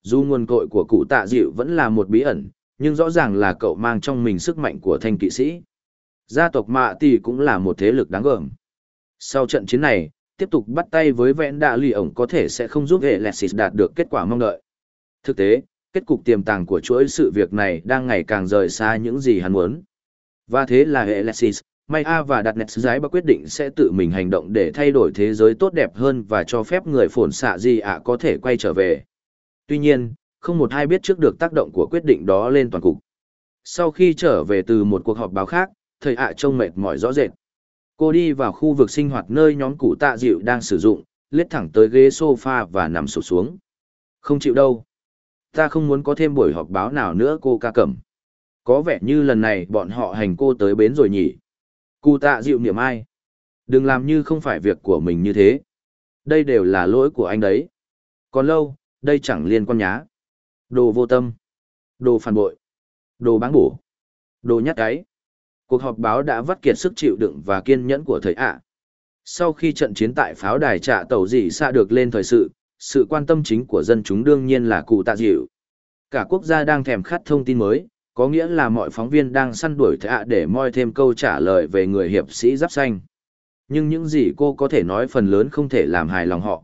Dù nguồn cội của cụ tạ dịu vẫn là một bí ẩn, nhưng rõ ràng là cậu mang trong mình sức mạnh của thanh kỵ sĩ. Gia tộc Mạ Tỷ cũng là một thế lực đáng gờm. Sau trận chiến này, tiếp tục bắt tay với vẹn đạ lì ổng có thể sẽ không giúp hệ Lexis đạt được kết quả mong đợi. Thực tế, kết cục tiềm tàng của chuỗi sự việc này đang ngày càng rời xa những gì hắn muốn. Và thế là hệ Alexis, Maya và đặt nét giái bà quyết định sẽ tự mình hành động để thay đổi thế giới tốt đẹp hơn và cho phép người phồn xạ gì ạ có thể quay trở về. Tuy nhiên, không một ai biết trước được tác động của quyết định đó lên toàn cục. Sau khi trở về từ một cuộc họp báo khác, thầy ạ trông mệt mỏi rõ rệt. Cô đi vào khu vực sinh hoạt nơi nhóm cụ tạ dịu đang sử dụng, lết thẳng tới ghế sofa và nằm sụp xuống. Không chịu đâu. Ta không muốn có thêm buổi họp báo nào nữa cô ca cẩm. Có vẻ như lần này bọn họ hành cô tới bến rồi nhỉ. Cụ tạ dịu niệm ai. Đừng làm như không phải việc của mình như thế. Đây đều là lỗi của anh đấy. Còn lâu, đây chẳng liên quan nhá. Đồ vô tâm. Đồ phản bội. Đồ bán bổ. Đồ nhát cái. Cuộc họp báo đã vắt kiệt sức chịu đựng và kiên nhẫn của thầy ạ. Sau khi trận chiến tại pháo đài trạ tàu dị xa được lên thời sự, sự quan tâm chính của dân chúng đương nhiên là cụ tạ dịu. Cả quốc gia đang thèm khát thông tin mới, có nghĩa là mọi phóng viên đang săn đuổi thạ để moi thêm câu trả lời về người hiệp sĩ giáp xanh. Nhưng những gì cô có thể nói phần lớn không thể làm hài lòng họ.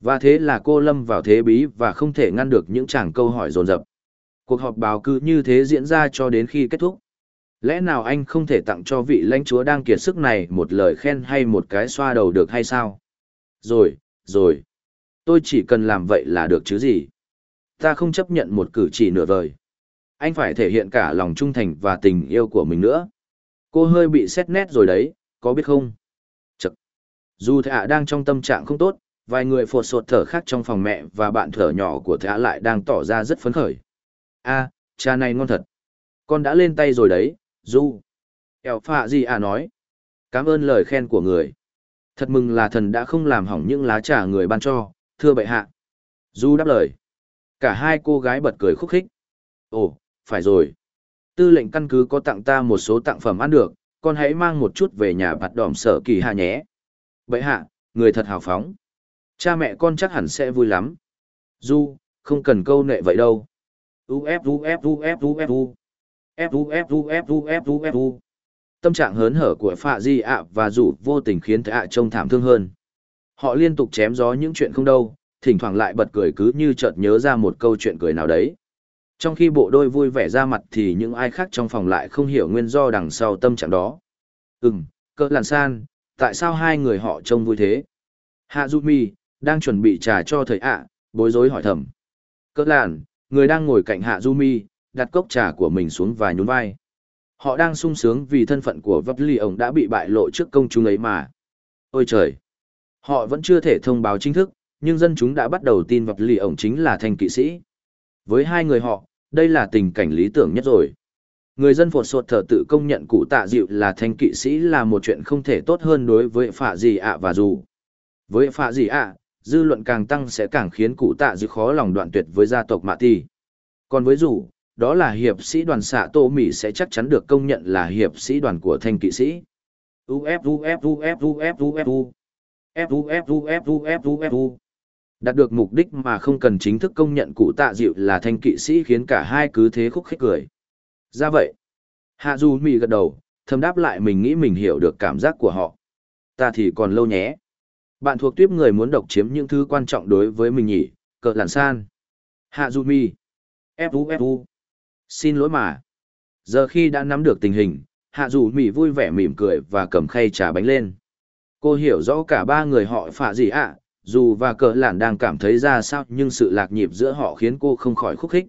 Và thế là cô lâm vào thế bí và không thể ngăn được những chàng câu hỏi dồn dập. Cuộc họp báo cứ như thế diễn ra cho đến khi kết thúc. Lẽ nào anh không thể tặng cho vị lãnh chúa đang kiệt sức này một lời khen hay một cái xoa đầu được hay sao? Rồi, rồi. Tôi chỉ cần làm vậy là được chứ gì. Ta không chấp nhận một cử chỉ nửa vời. Anh phải thể hiện cả lòng trung thành và tình yêu của mình nữa. Cô hơi bị xét nét rồi đấy, có biết không? Chật. Dù thạ đang trong tâm trạng không tốt, vài người phột sột thở khác trong phòng mẹ và bạn thở nhỏ của thạ lại đang tỏ ra rất phấn khởi. a cha này ngon thật. Con đã lên tay rồi đấy, Du. Eo phạ gì à nói. Cảm ơn lời khen của người. Thật mừng là thần đã không làm hỏng những lá trà người ban cho, thưa bệ hạ. Du đáp lời. Cả hai cô gái bật cười khúc khích. Ồ, phải rồi. Tư lệnh căn cứ có tặng ta một số tặng phẩm ăn được, con hãy mang một chút về nhà bạt đỏm sở kỳ hạ nhé. Bệ hạ, người thật hào phóng. Cha mẹ con chắc hẳn sẽ vui lắm. Du, không cần câu nệ vậy đâu. Uf uf uf uf uf fu fu fu fu fu tâm trạng hớn hở của phạ di ạ và rủ vô tình khiến thạ trông thảm thương hơn họ liên tục chém gió những chuyện không đâu, thỉnh thoảng lại bật cười cứ như chợt nhớ ra một câu chuyện cười nào đấy trong khi bộ đôi vui vẻ ra mặt thì những ai khác trong phòng lại không hiểu nguyên do đằng sau tâm trạng đó ừm, cỡ làn san, tại sao hai người họ trông vui thế hạ du mi, đang chuẩn bị trà cho thầy ạ, bối rối hỏi thầm cỡ làn, người đang ngồi cạnh hạ du mi, đặt cốc trà của mình xuống và nhún vai. Họ đang sung sướng vì thân phận của vấp ly ông đã bị bại lộ trước công chúng ấy mà. Ôi trời! Họ vẫn chưa thể thông báo chính thức, nhưng dân chúng đã bắt đầu tin vấp lì ông chính là thanh kỵ sĩ. Với hai người họ, đây là tình cảnh lý tưởng nhất rồi. Người dân phột sột thở tự công nhận cụ tạ dịu là thanh kỵ sĩ là một chuyện không thể tốt hơn đối với phạ gì ạ và dù. Với phạ gì ạ, dư luận càng tăng sẽ càng khiến cụ tạ dịu khó lòng đoạn tuyệt với gia tộc Mạ Tì. Còn với dù, đó là hiệp sĩ đoàn xạ tô mỹ sẽ chắc chắn được công nhận là hiệp sĩ đoàn của thanh kỵ sĩ. Đạt được mục đích mà không cần chính thức công nhận cụ tạ dịu là thanh kỵ sĩ khiến cả hai cứ thế khúc khích cười. Ra vậy. Hạ Du Mỹ gật đầu, thầm đáp lại mình nghĩ mình hiểu được cảm giác của họ. Ta thì còn lâu nhé. Bạn thuộc tuyếp người muốn độc chiếm những thứ quan trọng đối với mình nhỉ, cờ làn san. Hạ Du Mi. Fu Fu. Xin lỗi mà. Giờ khi đã nắm được tình hình, hạ dù mỉ vui vẻ mỉm cười và cầm khay trà bánh lên. Cô hiểu rõ cả ba người họ phạ gì ạ, dù và cờ lản đang cảm thấy ra sao nhưng sự lạc nhịp giữa họ khiến cô không khỏi khúc khích.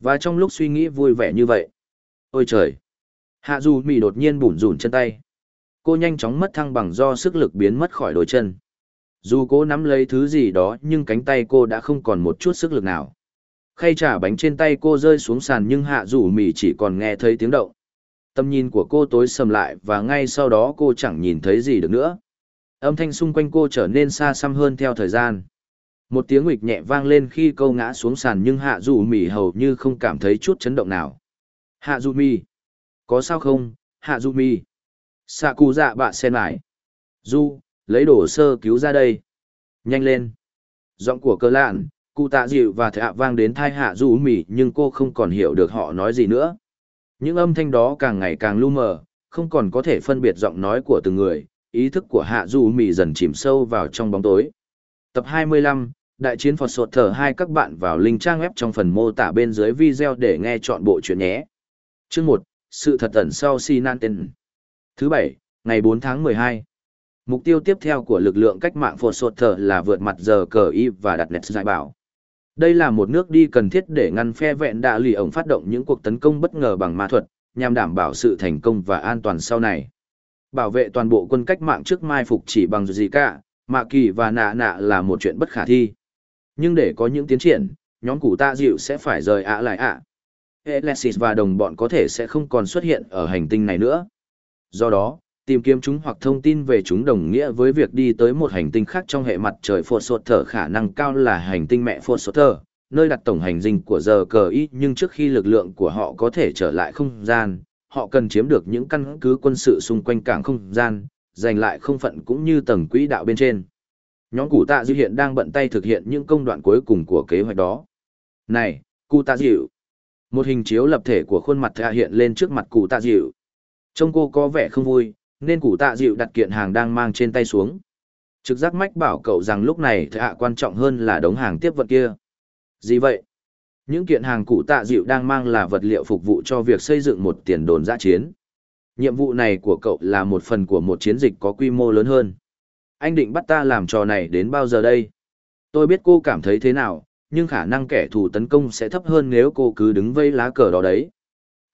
Và trong lúc suy nghĩ vui vẻ như vậy, ôi trời! Hạ dù mỉ đột nhiên bủn rủn chân tay. Cô nhanh chóng mất thăng bằng do sức lực biến mất khỏi đôi chân. Dù cô nắm lấy thứ gì đó nhưng cánh tay cô đã không còn một chút sức lực nào. Khay trả bánh trên tay cô rơi xuống sàn nhưng hạ dù mì chỉ còn nghe thấy tiếng động. Tâm nhìn của cô tối sầm lại và ngay sau đó cô chẳng nhìn thấy gì được nữa. Âm thanh xung quanh cô trở nên xa xăm hơn theo thời gian. Một tiếng nghịch nhẹ vang lên khi câu ngã xuống sàn nhưng hạ Dù mì hầu như không cảm thấy chút chấn động nào. Hạ Dù mì. Có sao không, hạ Dù mì. Sạ cụ dạ bạ sen lại. Du, lấy đồ sơ cứu ra đây. Nhanh lên. Giọng của cơ lạn, cụ tạ dịu và thạ vang đến thai hạ Dù mì nhưng cô không còn hiểu được họ nói gì nữa những âm thanh đó càng ngày càng lu mờ không còn có thể phân biệt giọng nói của từng người ý thức của hạ du mì dần chìm sâu vào trong bóng tối tập 25, đại chiến phật sột thở hai các bạn vào link trang web trong phần mô tả bên dưới video để nghe chọn bộ chuyện nhé chương một sự thật ẩn sau si nan tên thứ bảy ngày 4 tháng 12 Mục tiêu tiếp theo của lực lượng cách mạng Phật sột thở là vượt mặt giờ cờ y và đặt nét giải bảo. Đây là một nước đi cần thiết để ngăn phe vẹn đạ lì ổng phát động những cuộc tấn công bất ngờ bằng ma thuật, nhằm đảm bảo sự thành công và an toàn sau này. Bảo vệ toàn bộ quân cách mạng trước mai phục chỉ bằng gì cả, Mạ Kỳ và Nạ Nạ là một chuyện bất khả thi. Nhưng để có những tiến triển, nhóm củ tạ dịu sẽ phải rời ạ lại ạ. Alexis và đồng bọn có thể sẽ không còn xuất hiện ở hành tinh này nữa. Do đó, tìm kiếm chúng hoặc thông tin về chúng đồng nghĩa với việc đi tới một hành tinh khác trong hệ mặt trời phột sột thở khả năng cao là hành tinh mẹ phột sột thở, nơi đặt tổng hành dinh của giờ cờ ít nhưng trước khi lực lượng của họ có thể trở lại không gian, họ cần chiếm được những căn cứ quân sự xung quanh cảng không gian, giành lại không phận cũng như tầng quỹ đạo bên trên. Nhóm cụ tạ dịu hiện đang bận tay thực hiện những công đoạn cuối cùng của kế hoạch đó. Này, cụ tạ dịu. Một hình chiếu lập thể của khuôn mặt thạ hiện lên trước mặt cụ tạ dịu. Trông cô có vẻ không vui, nên cụ tạ dịu đặt kiện hàng đang mang trên tay xuống. Trực giác mách bảo cậu rằng lúc này thạ quan trọng hơn là đống hàng tiếp vật kia. Gì vậy? Những kiện hàng cụ tạ dịu đang mang là vật liệu phục vụ cho việc xây dựng một tiền đồn giã chiến. Nhiệm vụ này của cậu là một phần của một chiến dịch có quy mô lớn hơn. Anh định bắt ta làm trò này đến bao giờ đây? Tôi biết cô cảm thấy thế nào, nhưng khả năng kẻ thù tấn công sẽ thấp hơn nếu cô cứ đứng vây lá cờ đó đấy.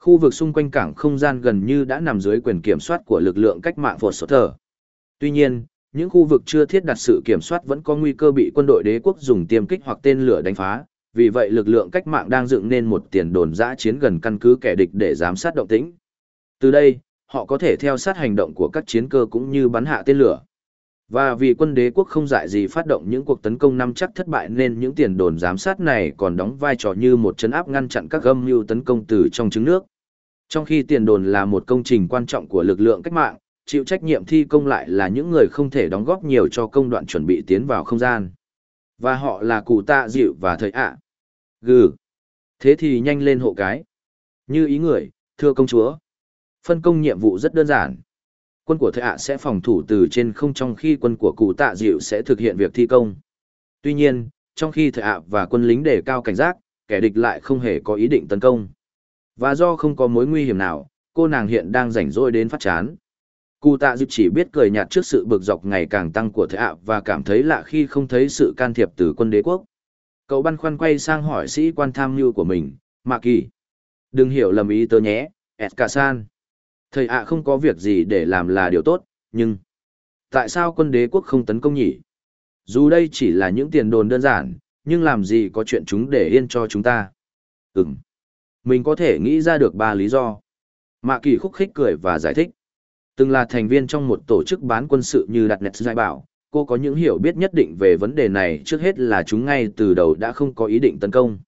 Khu vực xung quanh cảng không gian gần như đã nằm dưới quyền kiểm soát của lực lượng cách mạng Phột Sốt Thở. Tuy nhiên, những khu vực chưa thiết đặt sự kiểm soát vẫn có nguy cơ bị quân đội đế quốc dùng tiêm kích hoặc tên lửa đánh phá, vì vậy lực lượng cách mạng đang dựng nên một tiền đồn giã chiến gần căn cứ kẻ địch để giám sát động tĩnh. Từ đây, họ có thể theo sát hành động của các chiến cơ cũng như bắn hạ tên lửa. Và vì quân đế quốc không dại gì phát động những cuộc tấn công năm chắc thất bại nên những tiền đồn giám sát này còn đóng vai trò như một chấn áp ngăn chặn các âm mưu tấn công từ trong trứng nước. Trong khi tiền đồn là một công trình quan trọng của lực lượng cách mạng, chịu trách nhiệm thi công lại là những người không thể đóng góp nhiều cho công đoạn chuẩn bị tiến vào không gian. Và họ là cụ tạ dịu và Thầy ạ. Gừ. Thế thì nhanh lên hộ cái. Như ý người, thưa công chúa. Phân công nhiệm vụ rất đơn giản. Quân của Thầy ạ sẽ phòng thủ từ trên không trong khi quân của cụ tạ dịu sẽ thực hiện việc thi công. Tuy nhiên, trong khi Thầy ạ và quân lính đề cao cảnh giác, kẻ địch lại không hề có ý định tấn công. Và do không có mối nguy hiểm nào, cô nàng hiện đang rảnh rỗi đến phát chán. Cụ tạ dịp chỉ biết cười nhạt trước sự bực dọc ngày càng tăng của thế ạ và cảm thấy lạ khi không thấy sự can thiệp từ quân đế quốc. Cậu băn khoăn quay sang hỏi sĩ quan tham mưu của mình, Mạ Kỳ. Đừng hiểu lầm ý tớ nhé, Eskasan. Thầy ạ không có việc gì để làm là điều tốt, nhưng... Tại sao quân đế quốc không tấn công nhỉ? Dù đây chỉ là những tiền đồn đơn giản, nhưng làm gì có chuyện chúng để yên cho chúng ta? Ừm. Mình có thể nghĩ ra được ba lý do. Mạ Kỳ khúc khích cười và giải thích. Từng là thành viên trong một tổ chức bán quân sự như đặt nét giải bảo, cô có những hiểu biết nhất định về vấn đề này trước hết là chúng ngay từ đầu đã không có ý định tấn công.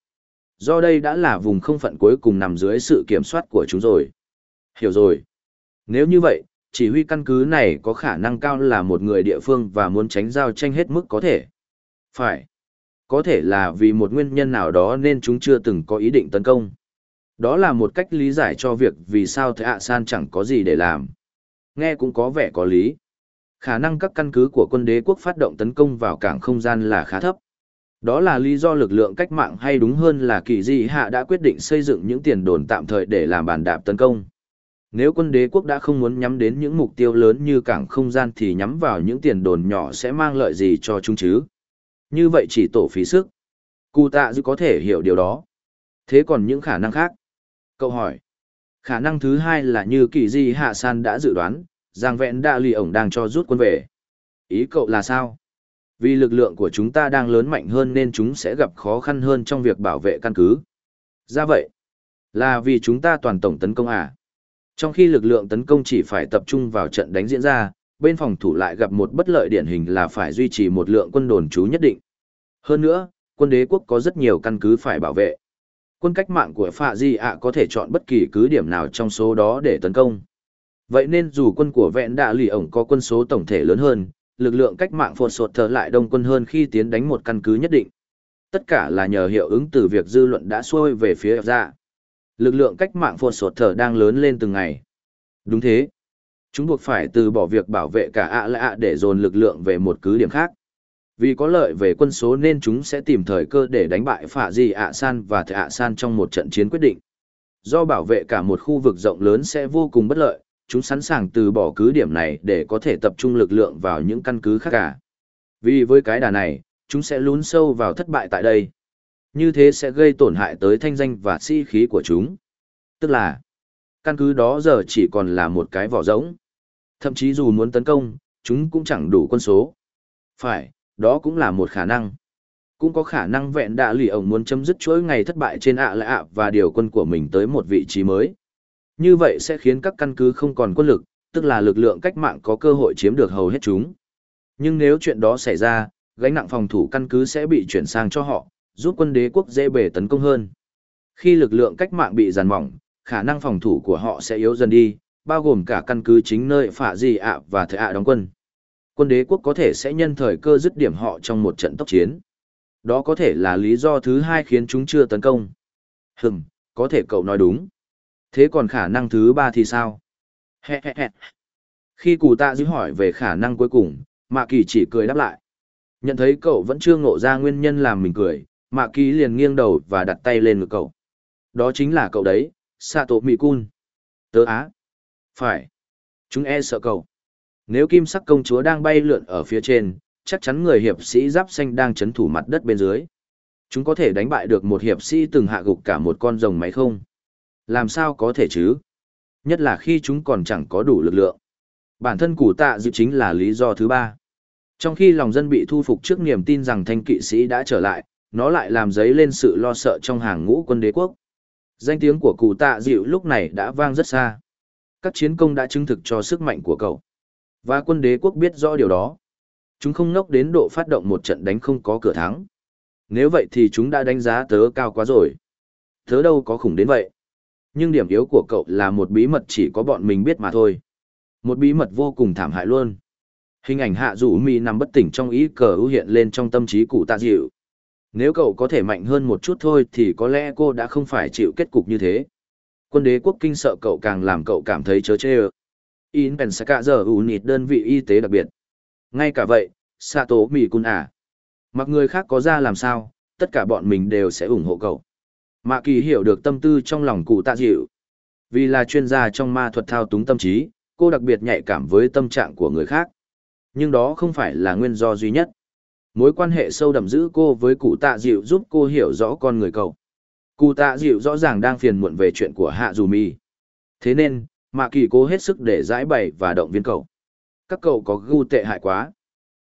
Do đây đã là vùng không phận cuối cùng nằm dưới sự kiểm soát của chúng rồi. Hiểu rồi. Nếu như vậy, chỉ huy căn cứ này có khả năng cao là một người địa phương và muốn tránh giao tranh hết mức có thể. Phải. Có thể là vì một nguyên nhân nào đó nên chúng chưa từng có ý định tấn công. Đó là một cách lý giải cho việc vì sao Thế Hạ San chẳng có gì để làm. Nghe cũng có vẻ có lý. Khả năng các căn cứ của quân đế quốc phát động tấn công vào cảng không gian là khá thấp. Đó là lý do lực lượng cách mạng hay đúng hơn là kỳ di hạ đã quyết định xây dựng những tiền đồn tạm thời để làm bàn đạp tấn công. Nếu quân đế quốc đã không muốn nhắm đến những mục tiêu lớn như cảng không gian thì nhắm vào những tiền đồn nhỏ sẽ mang lợi gì cho chúng chứ? Như vậy chỉ tổ phí sức. Cụ tạ dư có thể hiểu điều đó. Thế còn những khả năng khác? Cậu hỏi. Khả năng thứ hai là như kỳ di hạ san đã dự đoán, Giang vẹn đa lì ổng đang cho rút quân về. Ý cậu là sao? Vì lực lượng của chúng ta đang lớn mạnh hơn nên chúng sẽ gặp khó khăn hơn trong việc bảo vệ căn cứ. Ra vậy, là vì chúng ta toàn tổng tấn công à? Trong khi lực lượng tấn công chỉ phải tập trung vào trận đánh diễn ra, bên phòng thủ lại gặp một bất lợi điển hình là phải duy trì một lượng quân đồn trú nhất định. Hơn nữa, quân đế quốc có rất nhiều căn cứ phải bảo vệ. Quân cách mạng của Phạ Di ạ có thể chọn bất kỳ cứ điểm nào trong số đó để tấn công. Vậy nên dù quân của vẹn đạ lì ổng có quân số tổng thể lớn hơn, lực lượng cách mạng phột sột thờ lại đông quân hơn khi tiến đánh một căn cứ nhất định. Tất cả là nhờ hiệu ứng từ việc dư luận đã xuôi về phía ra. Lực lượng cách mạng phột sột thờ đang lớn lên từng ngày. Đúng thế. Chúng buộc phải từ bỏ việc bảo vệ cả ạ lạ để dồn lực lượng về một cứ điểm khác. Vì có lợi về quân số nên chúng sẽ tìm thời cơ để đánh bại phả gì ạ san và thệ ạ san trong một trận chiến quyết định. Do bảo vệ cả một khu vực rộng lớn sẽ vô cùng bất lợi, chúng sẵn sàng từ bỏ cứ điểm này để có thể tập trung lực lượng vào những căn cứ khác cả. Vì với cái đà này, chúng sẽ lún sâu vào thất bại tại đây. Như thế sẽ gây tổn hại tới thanh danh và sĩ khí của chúng. Tức là, căn cứ đó giờ chỉ còn là một cái vỏ rỗng. Thậm chí dù muốn tấn công, chúng cũng chẳng đủ quân số. Phải, đó cũng là một khả năng. Cũng có khả năng vẹn đạ lì ổng muốn chấm dứt chuỗi ngày thất bại trên ạ lạ ạ và điều quân của mình tới một vị trí mới. Như vậy sẽ khiến các căn cứ không còn quân lực, tức là lực lượng cách mạng có cơ hội chiếm được hầu hết chúng. Nhưng nếu chuyện đó xảy ra, gánh nặng phòng thủ căn cứ sẽ bị chuyển sang cho họ, giúp quân đế quốc dễ bề tấn công hơn. Khi lực lượng cách mạng bị giàn mỏng, khả năng phòng thủ của họ sẽ yếu dần đi, bao gồm cả căn cứ chính nơi phả di ạ và thợ ạ đóng quân. Quân đế quốc có thể sẽ nhân thời cơ dứt điểm họ trong một trận tốc chiến. Đó có thể là lý do thứ hai khiến chúng chưa tấn công. Hừm, có thể cậu nói đúng. Thế còn khả năng thứ ba thì sao? Hẹ hẹ hẹ. Khi cụ tạ dữ hỏi về khả năng cuối cùng, Mạ Kỳ chỉ cười đáp lại. Nhận thấy cậu vẫn chưa ngộ ra nguyên nhân làm mình cười, Mạ Kỳ liền nghiêng đầu và đặt tay lên ngực cậu. Đó chính là cậu đấy, Sato Mikun. Tớ á. Phải. Chúng e sợ cậu. Nếu kim sắc công chúa đang bay lượn ở phía trên, chắc chắn người hiệp sĩ giáp xanh đang chấn thủ mặt đất bên dưới. Chúng có thể đánh bại được một hiệp sĩ từng hạ gục cả một con rồng máy không? Làm sao có thể chứ? Nhất là khi chúng còn chẳng có đủ lực lượng. Bản thân củ tạ dự chính là lý do thứ ba. Trong khi lòng dân bị thu phục trước niềm tin rằng thanh kỵ sĩ đã trở lại, nó lại làm dấy lên sự lo sợ trong hàng ngũ quân đế quốc. Danh tiếng của cụ tạ dịu lúc này đã vang rất xa. Các chiến công đã chứng thực cho sức mạnh của cậu. Và quân đế quốc biết rõ điều đó. Chúng không ngốc đến độ phát động một trận đánh không có cửa thắng. Nếu vậy thì chúng đã đánh giá tớ cao quá rồi. Tớ đâu có khủng đến vậy. Nhưng điểm yếu của cậu là một bí mật chỉ có bọn mình biết mà thôi. Một bí mật vô cùng thảm hại luôn. Hình ảnh hạ rủ mi nằm bất tỉnh trong ý cờ ưu hiện lên trong tâm trí cụ tạ dịu. Nếu cậu có thể mạnh hơn một chút thôi thì có lẽ cô đã không phải chịu kết cục như thế. Quân đế quốc kinh sợ cậu càng làm cậu cảm thấy chớ chê ơ. In Pensaka giờ ủ nịt đơn vị y tế đặc biệt. Ngay cả vậy, Sato Mì Cun à. Mặc người khác có ra làm sao, tất cả bọn mình đều sẽ ủng hộ cậu. Mạ kỳ hiểu được tâm tư trong lòng cụ tạ dịu. Vì là chuyên gia trong ma thuật thao túng tâm trí, cô đặc biệt nhạy cảm với tâm trạng của người khác. Nhưng đó không phải là nguyên do duy nhất. Mối quan hệ sâu đậm giữ cô với cụ tạ dịu giúp cô hiểu rõ con người cậu. Cụ tạ dịu rõ ràng đang phiền muộn về chuyện của hạ dù mi. Thế nên, mạ kỳ cố hết sức để giải bày và động viên cậu. Các cậu có gu tệ hại quá.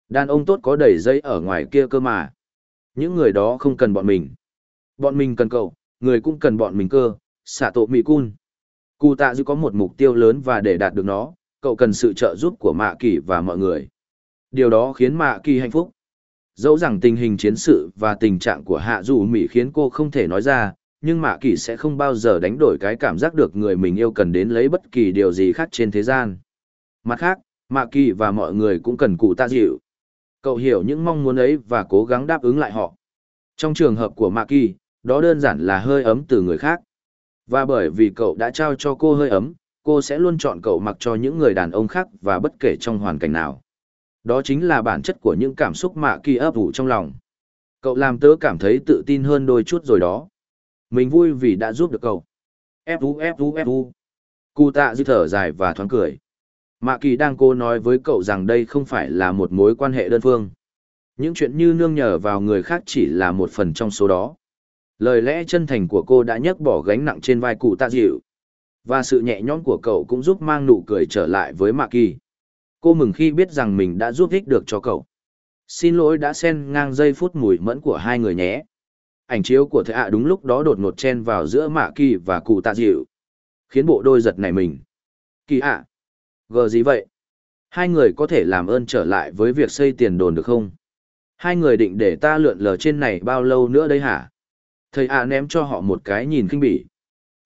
Đàn ông tốt có đầy dây ở ngoài kia cơ mà. Những người đó không cần bọn mình. Bọn mình cần cậu, người cũng cần bọn mình cơ, Xả tổ mỹ cun. Cụ tạ dư có một mục tiêu lớn và để đạt được nó, cậu cần sự trợ giúp của mạ kỳ và mọi người. Điều đó khiến mạ kỳ hạnh phúc. Dẫu rằng tình hình chiến sự và tình trạng của hạ dù mỹ khiến cô không thể nói ra, nhưng mạ kỳ sẽ không bao giờ đánh đổi cái cảm giác được người mình yêu cần đến lấy bất kỳ điều gì khác trên thế gian. Mặt khác, mạ kỳ và mọi người cũng cần cụ tạ dịu. Cậu hiểu những mong muốn ấy và cố gắng đáp ứng lại họ. Trong trường hợp của mạ kỳ, đó đơn giản là hơi ấm từ người khác. Và bởi vì cậu đã trao cho cô hơi ấm, cô sẽ luôn chọn cậu mặc cho những người đàn ông khác và bất kể trong hoàn cảnh nào. Đó chính là bản chất của những cảm xúc mạ kỳ ấp ủ trong lòng. Cậu làm tớ cảm thấy tự tin hơn đôi chút rồi đó. Mình vui vì đã giúp được cậu. Fu Fu Fu. Cụ tạ dư thở dài và thoáng cười. Mạ kỳ đang cố nói với cậu rằng đây không phải là một mối quan hệ đơn phương. Những chuyện như nương nhờ vào người khác chỉ là một phần trong số đó. Lời lẽ chân thành của cô đã nhấc bỏ gánh nặng trên vai cụ tạ dịu. Và sự nhẹ nhõm của cậu cũng giúp mang nụ cười trở lại với Mạ Kỳ. Cô mừng khi biết rằng mình đã giúp ích được cho cậu. Xin lỗi đã xen ngang giây phút mùi mẫn của hai người nhé. Ảnh chiếu của thầy ạ đúng lúc đó đột ngột chen vào giữa Mạ Kỳ và cụ tạ dịu. Khiến bộ đôi giật này mình. Kỳ ạ. À, gờ gì vậy? Hai người có thể làm ơn trở lại với việc xây tiền đồn được không? Hai người định để ta lượn lờ trên này bao lâu nữa đây hả? Thầy ạ ném cho họ một cái nhìn khinh bỉ.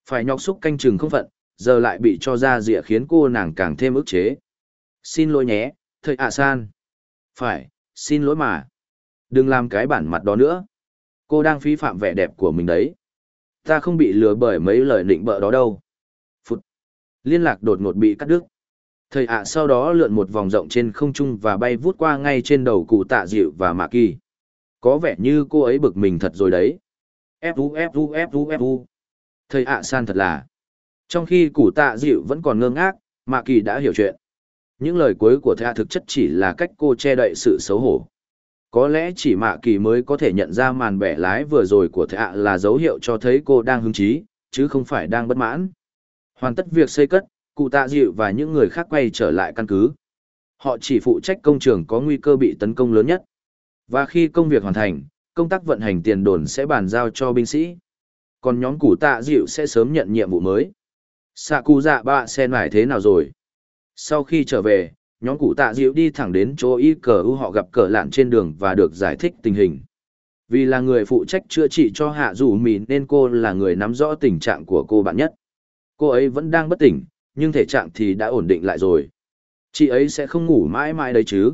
Phải nhọc xúc canh chừng không phận, giờ lại bị cho ra dịa khiến cô nàng càng thêm ức chế. Xin lỗi nhé, thầy ạ san. Phải, xin lỗi mà. Đừng làm cái bản mặt đó nữa. Cô đang phí phạm vẻ đẹp của mình đấy. Ta không bị lừa bởi mấy lời định bợ đó đâu. Phút. Liên lạc đột ngột bị cắt đứt. Thầy ạ sau đó lượn một vòng rộng trên không trung và bay vút qua ngay trên đầu cụ tạ dịu và mạ kỳ. Có vẻ như cô ấy bực mình thật rồi đấy. Fu Fu Fu Fu. Thầy ạ san thật là. Trong khi cụ tạ dịu vẫn còn ngơ ngác, Mạ Kỳ đã hiểu chuyện. Những lời cuối của thầy ạ thực chất chỉ là cách cô che đậy sự xấu hổ. Có lẽ chỉ Mạ Kỳ mới có thể nhận ra màn bẻ lái vừa rồi của Thệ ạ là dấu hiệu cho thấy cô đang hứng chí, chứ không phải đang bất mãn. Hoàn tất việc xây cất, cụ tạ dịu và những người khác quay trở lại căn cứ. Họ chỉ phụ trách công trường có nguy cơ bị tấn công lớn nhất. Và khi công việc hoàn thành, công tác vận hành tiền đồn sẽ bàn giao cho binh sĩ. Còn nhóm Cụ tạ dịu sẽ sớm nhận nhiệm vụ mới. Sạ cụ dạ bạ sen mải thế nào rồi? Sau khi trở về, nhóm cụ tạ dịu đi thẳng đến chỗ y cờ u họ gặp cờ lạn trên đường và được giải thích tình hình. Vì là người phụ trách chữa trị cho hạ dù mì nên cô là người nắm rõ tình trạng của cô bạn nhất. Cô ấy vẫn đang bất tỉnh, nhưng thể trạng thì đã ổn định lại rồi. Chị ấy sẽ không ngủ mãi mãi đấy chứ.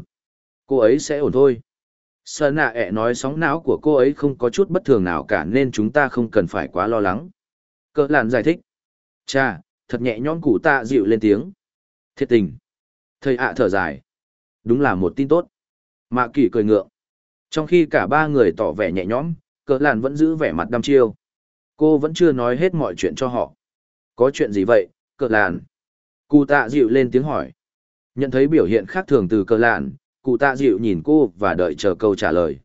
Cô ấy sẽ ổn thôi. Sợ nạ ẹ nói sóng não của cô ấy không có chút bất thường nào cả nên chúng ta không cần phải quá lo lắng. Cỡ làn giải thích. Cha, thật nhẹ nhõm cụ tạ dịu lên tiếng. Thiệt tình. Thầy ạ thở dài. Đúng là một tin tốt. Mạ kỳ cười ngượng. Trong khi cả ba người tỏ vẻ nhẹ nhõm, cỡ làn vẫn giữ vẻ mặt đăm chiêu. Cô vẫn chưa nói hết mọi chuyện cho họ. Có chuyện gì vậy, cỡ làn? Cụ tạ dịu lên tiếng hỏi. Nhận thấy biểu hiện khác thường từ cỡ làn, cụ tạ dịu nhìn cô và đợi chờ câu trả lời.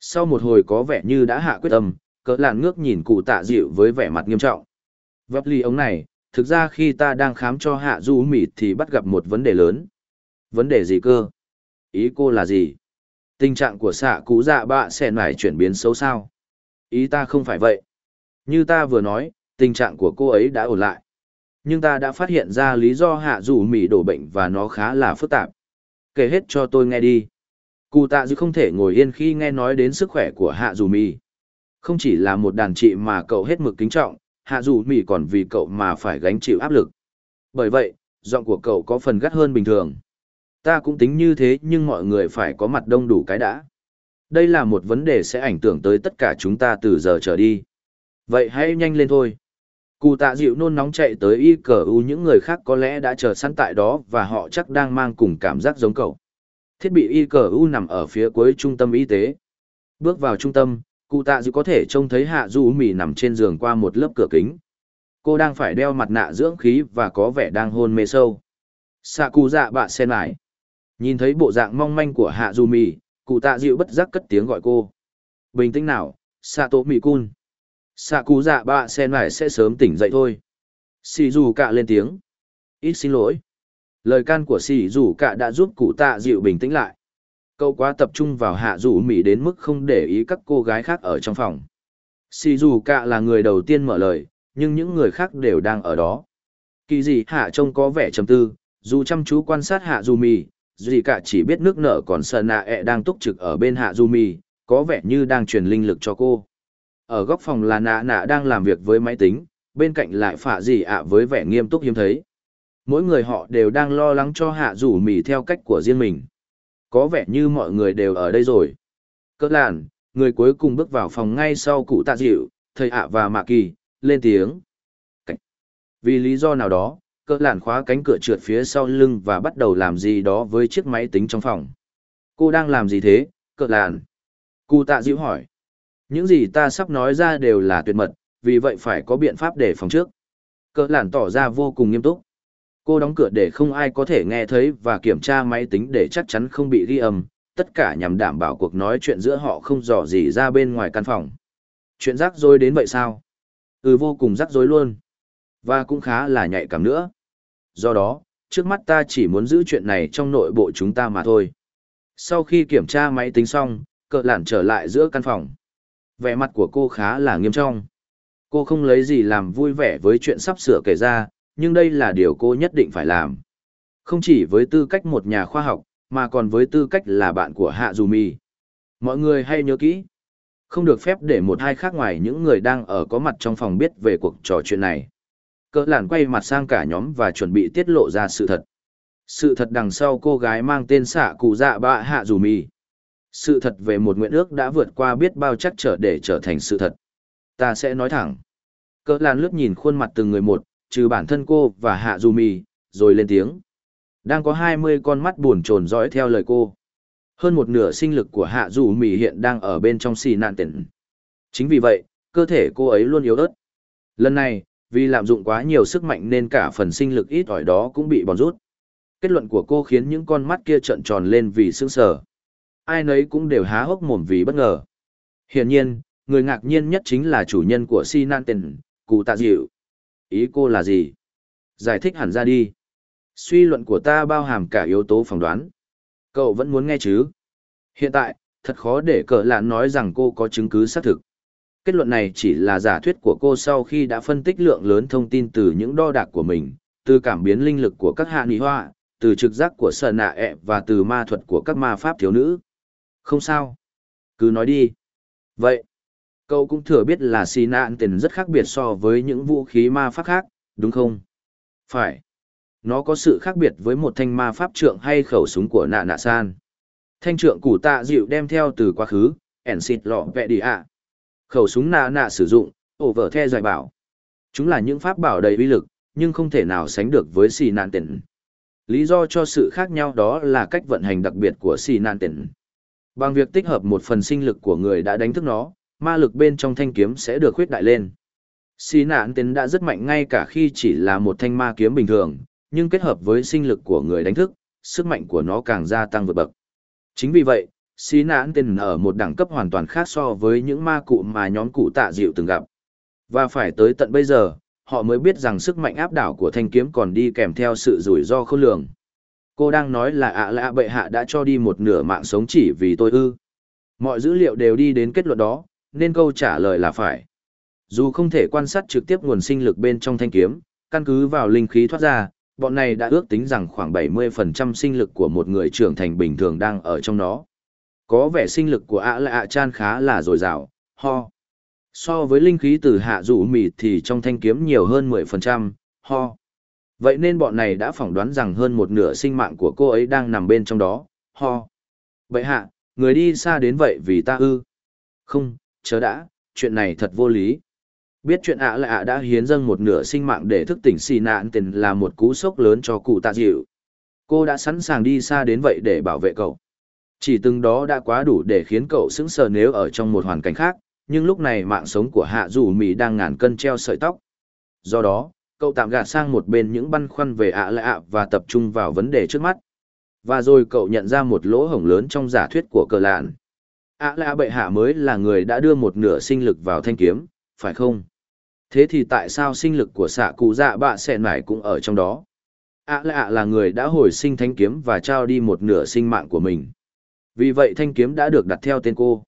Sau một hồi có vẻ như đã hạ quyết tâm, cỡ làn ngước nhìn cụ tạ dịu với vẻ mặt nghiêm trọng. Vấp ly ống này, thực ra khi ta đang khám cho hạ du Mị thì bắt gặp một vấn đề lớn. Vấn đề gì cơ? Ý cô là gì? Tình trạng của xạ cú dạ bạ sẽ nải chuyển biến xấu sao? Ý ta không phải vậy. Như ta vừa nói, tình trạng của cô ấy đã ổn lại. Nhưng ta đã phát hiện ra lý do hạ dù mì đổ bệnh và nó khá là phức tạp. Kể hết cho tôi nghe đi. Cụ tạ dư không thể ngồi yên khi nghe nói đến sức khỏe của hạ dù mì. Không chỉ là một đàn chị mà cậu hết mực kính trọng, hạ dù mì còn vì cậu mà phải gánh chịu áp lực. Bởi vậy, giọng của cậu có phần gắt hơn bình thường. Ta cũng tính như thế nhưng mọi người phải có mặt đông đủ cái đã. Đây là một vấn đề sẽ ảnh hưởng tới tất cả chúng ta từ giờ trở đi. Vậy hãy nhanh lên thôi. Cụ tạ dịu nôn nóng chạy tới y cờ u những người khác có lẽ đã chờ sẵn tại đó và họ chắc đang mang cùng cảm giác giống cậu. Thiết bị y cờ u nằm ở phía cuối trung tâm y tế. Bước vào trung tâm, cụ tạ dịu có thể trông thấy hạ du mì nằm trên giường qua một lớp cửa kính. Cô đang phải đeo mặt nạ dưỡng khí và có vẻ đang hôn mê sâu. xạ cụ dạ bạ sen lại. Nhìn thấy bộ dạng mong manh của hạ du mì, cụ tạ dịu bất giác cất tiếng gọi cô. Bình tĩnh nào, xạ tổ mì cun. Xạ cụ dạ bạ sen lại sẽ sớm tỉnh dậy thôi. Xì dù cạ lên tiếng. Ít xin lỗi. Lời can của xì dù cạ đã giúp cụ tạ dịu bình tĩnh lại. Cậu quá tập trung vào hạ rủ mỹ đến mức không để ý các cô gái khác ở trong phòng. Xì dù cạ là người đầu tiên mở lời, nhưng những người khác đều đang ở đó. Kỳ Dị hạ trông có vẻ trầm tư, dù chăm chú quan sát hạ dù mì, gì cả chỉ biết nước nở còn sợ nạ ẹ đang túc trực ở bên hạ du mì có vẻ như đang truyền linh lực cho cô ở góc phòng là nạ nạ đang làm việc với máy tính bên cạnh lại phả Dì ạ với vẻ nghiêm túc hiếm thấy mỗi người họ đều đang lo lắng cho hạ rủ mì theo cách của riêng mình có vẻ như mọi người đều ở đây rồi cỡ làn người cuối cùng bước vào phòng ngay sau cụ tạ dịu thầy ạ và mạ kỳ lên tiếng vì lý do nào đó cỡ làn khóa cánh cửa trượt phía sau lưng và bắt đầu làm gì đó với chiếc máy tính trong phòng. Cô đang làm gì thế, cỡ làn? Cụ tạ dịu hỏi. Những gì ta sắp nói ra đều là tuyệt mật, vì vậy phải có biện pháp để phòng trước. Cỡ làn tỏ ra vô cùng nghiêm túc. Cô đóng cửa để không ai có thể nghe thấy và kiểm tra máy tính để chắc chắn không bị ghi âm, tất cả nhằm đảm bảo cuộc nói chuyện giữa họ không dò gì ra bên ngoài căn phòng. Chuyện rắc rối đến vậy sao? Ừ vô cùng rắc rối luôn. Và cũng khá là nhạy cảm nữa do đó, trước mắt ta chỉ muốn giữ chuyện này trong nội bộ chúng ta mà thôi. Sau khi kiểm tra máy tính xong, cờ lản trở lại giữa căn phòng. Vẻ mặt của cô khá là nghiêm trọng. Cô không lấy gì làm vui vẻ với chuyện sắp sửa kể ra, nhưng đây là điều cô nhất định phải làm. Không chỉ với tư cách một nhà khoa học, mà còn với tư cách là bạn của Hạ Dù Mi. Mọi người hay nhớ kỹ. Không được phép để một hai khác ngoài những người đang ở có mặt trong phòng biết về cuộc trò chuyện này. Cỡ làn quay mặt sang cả nhóm và chuẩn bị tiết lộ ra sự thật. Sự thật đằng sau cô gái mang tên xạ cụ dạ bạ hạ dù mì. Sự thật về một nguyện ước đã vượt qua biết bao chắc trở để trở thành sự thật. Ta sẽ nói thẳng. Cỡ làn lướt nhìn khuôn mặt từng người một, trừ bản thân cô và hạ dù mì, rồi lên tiếng. Đang có hai mươi con mắt buồn trồn dõi theo lời cô. Hơn một nửa sinh lực của hạ dù mì hiện đang ở bên trong xì nạn tỉnh. Chính vì vậy, cơ thể cô ấy luôn yếu ớt. Lần này, vì lạm dụng quá nhiều sức mạnh nên cả phần sinh lực ít ỏi đó cũng bị bòn rút. Kết luận của cô khiến những con mắt kia trợn tròn lên vì sững sờ. Ai nấy cũng đều há hốc mồm vì bất ngờ. Hiển nhiên, người ngạc nhiên nhất chính là chủ nhân của Si Nan Tên, cụ tạ dịu. Ý cô là gì? Giải thích hẳn ra đi. Suy luận của ta bao hàm cả yếu tố phỏng đoán. Cậu vẫn muốn nghe chứ? Hiện tại, thật khó để cờ lạn nói rằng cô có chứng cứ xác thực. Kết luận này chỉ là giả thuyết của cô sau khi đã phân tích lượng lớn thông tin từ những đo đạc của mình, từ cảm biến linh lực của các hạ nghị hoa, từ trực giác của sở nạ ẹ và từ ma thuật của các ma pháp thiếu nữ. Không sao. Cứ nói đi. Vậy, cậu cũng thừa biết là xì nạn tiền rất khác biệt so với những vũ khí ma pháp khác, đúng không? Phải. Nó có sự khác biệt với một thanh ma pháp trượng hay khẩu súng của nạ nạ san. Thanh trượng củ tạ dịu đem theo từ quá khứ, ẻn xịt lọ vẹ đi ạ. Khẩu súng nạ nạ sử dụng, ổ vở the giải bảo. Chúng là những pháp bảo đầy uy lực, nhưng không thể nào sánh được với xì nạn tiền. Lý do cho sự khác nhau đó là cách vận hành đặc biệt của xì nạn tiền. Bằng việc tích hợp một phần sinh lực của người đã đánh thức nó, ma lực bên trong thanh kiếm sẽ được khuyết đại lên. Xí nạn tiền đã rất mạnh ngay cả khi chỉ là một thanh ma kiếm bình thường, nhưng kết hợp với sinh lực của người đánh thức, sức mạnh của nó càng gia tăng vượt bậc. Chính vì vậy, xí Nạn tên ở một đẳng cấp hoàn toàn khác so với những ma cụ mà nhóm cụ tạ dịu từng gặp. Và phải tới tận bây giờ, họ mới biết rằng sức mạnh áp đảo của thanh kiếm còn đi kèm theo sự rủi ro khôn lường. Cô đang nói là ạ lạ bệ hạ đã cho đi một nửa mạng sống chỉ vì tôi ư. Mọi dữ liệu đều đi đến kết luận đó, nên câu trả lời là phải. Dù không thể quan sát trực tiếp nguồn sinh lực bên trong thanh kiếm, căn cứ vào linh khí thoát ra, bọn này đã ước tính rằng khoảng 70% sinh lực của một người trưởng thành bình thường đang ở trong nó. Có vẻ sinh lực của ạ lạ ạ chan khá là dồi dào, ho. So với linh khí từ hạ rủ mịt thì trong thanh kiếm nhiều hơn 10%, ho. Vậy nên bọn này đã phỏng đoán rằng hơn một nửa sinh mạng của cô ấy đang nằm bên trong đó, ho. Vậy hạ, người đi xa đến vậy vì ta ư. Không, chớ đã, chuyện này thật vô lý. Biết chuyện ạ là ạ đã hiến dâng một nửa sinh mạng để thức tỉnh xì nạn tiền là một cú sốc lớn cho cụ tạ dịu. Cô đã sẵn sàng đi xa đến vậy để bảo vệ cậu. Chỉ từng đó đã quá đủ để khiến cậu sững sờ nếu ở trong một hoàn cảnh khác, nhưng lúc này mạng sống của hạ dù Mỹ đang ngàn cân treo sợi tóc. Do đó, cậu tạm gạt sang một bên những băn khoăn về ạ lạ ạ và tập trung vào vấn đề trước mắt. Và rồi cậu nhận ra một lỗ hổng lớn trong giả thuyết của cờ lạn ạ lạ bệ hạ mới là người đã đưa một nửa sinh lực vào thanh kiếm, phải không? Thế thì tại sao sinh lực của xạ cụ dạ bạ sẹn mải cũng ở trong đó? ạ lạ là người đã hồi sinh thanh kiếm và trao đi một nửa sinh mạng của mình. Vì vậy thanh kiếm đã được đặt theo tên cô.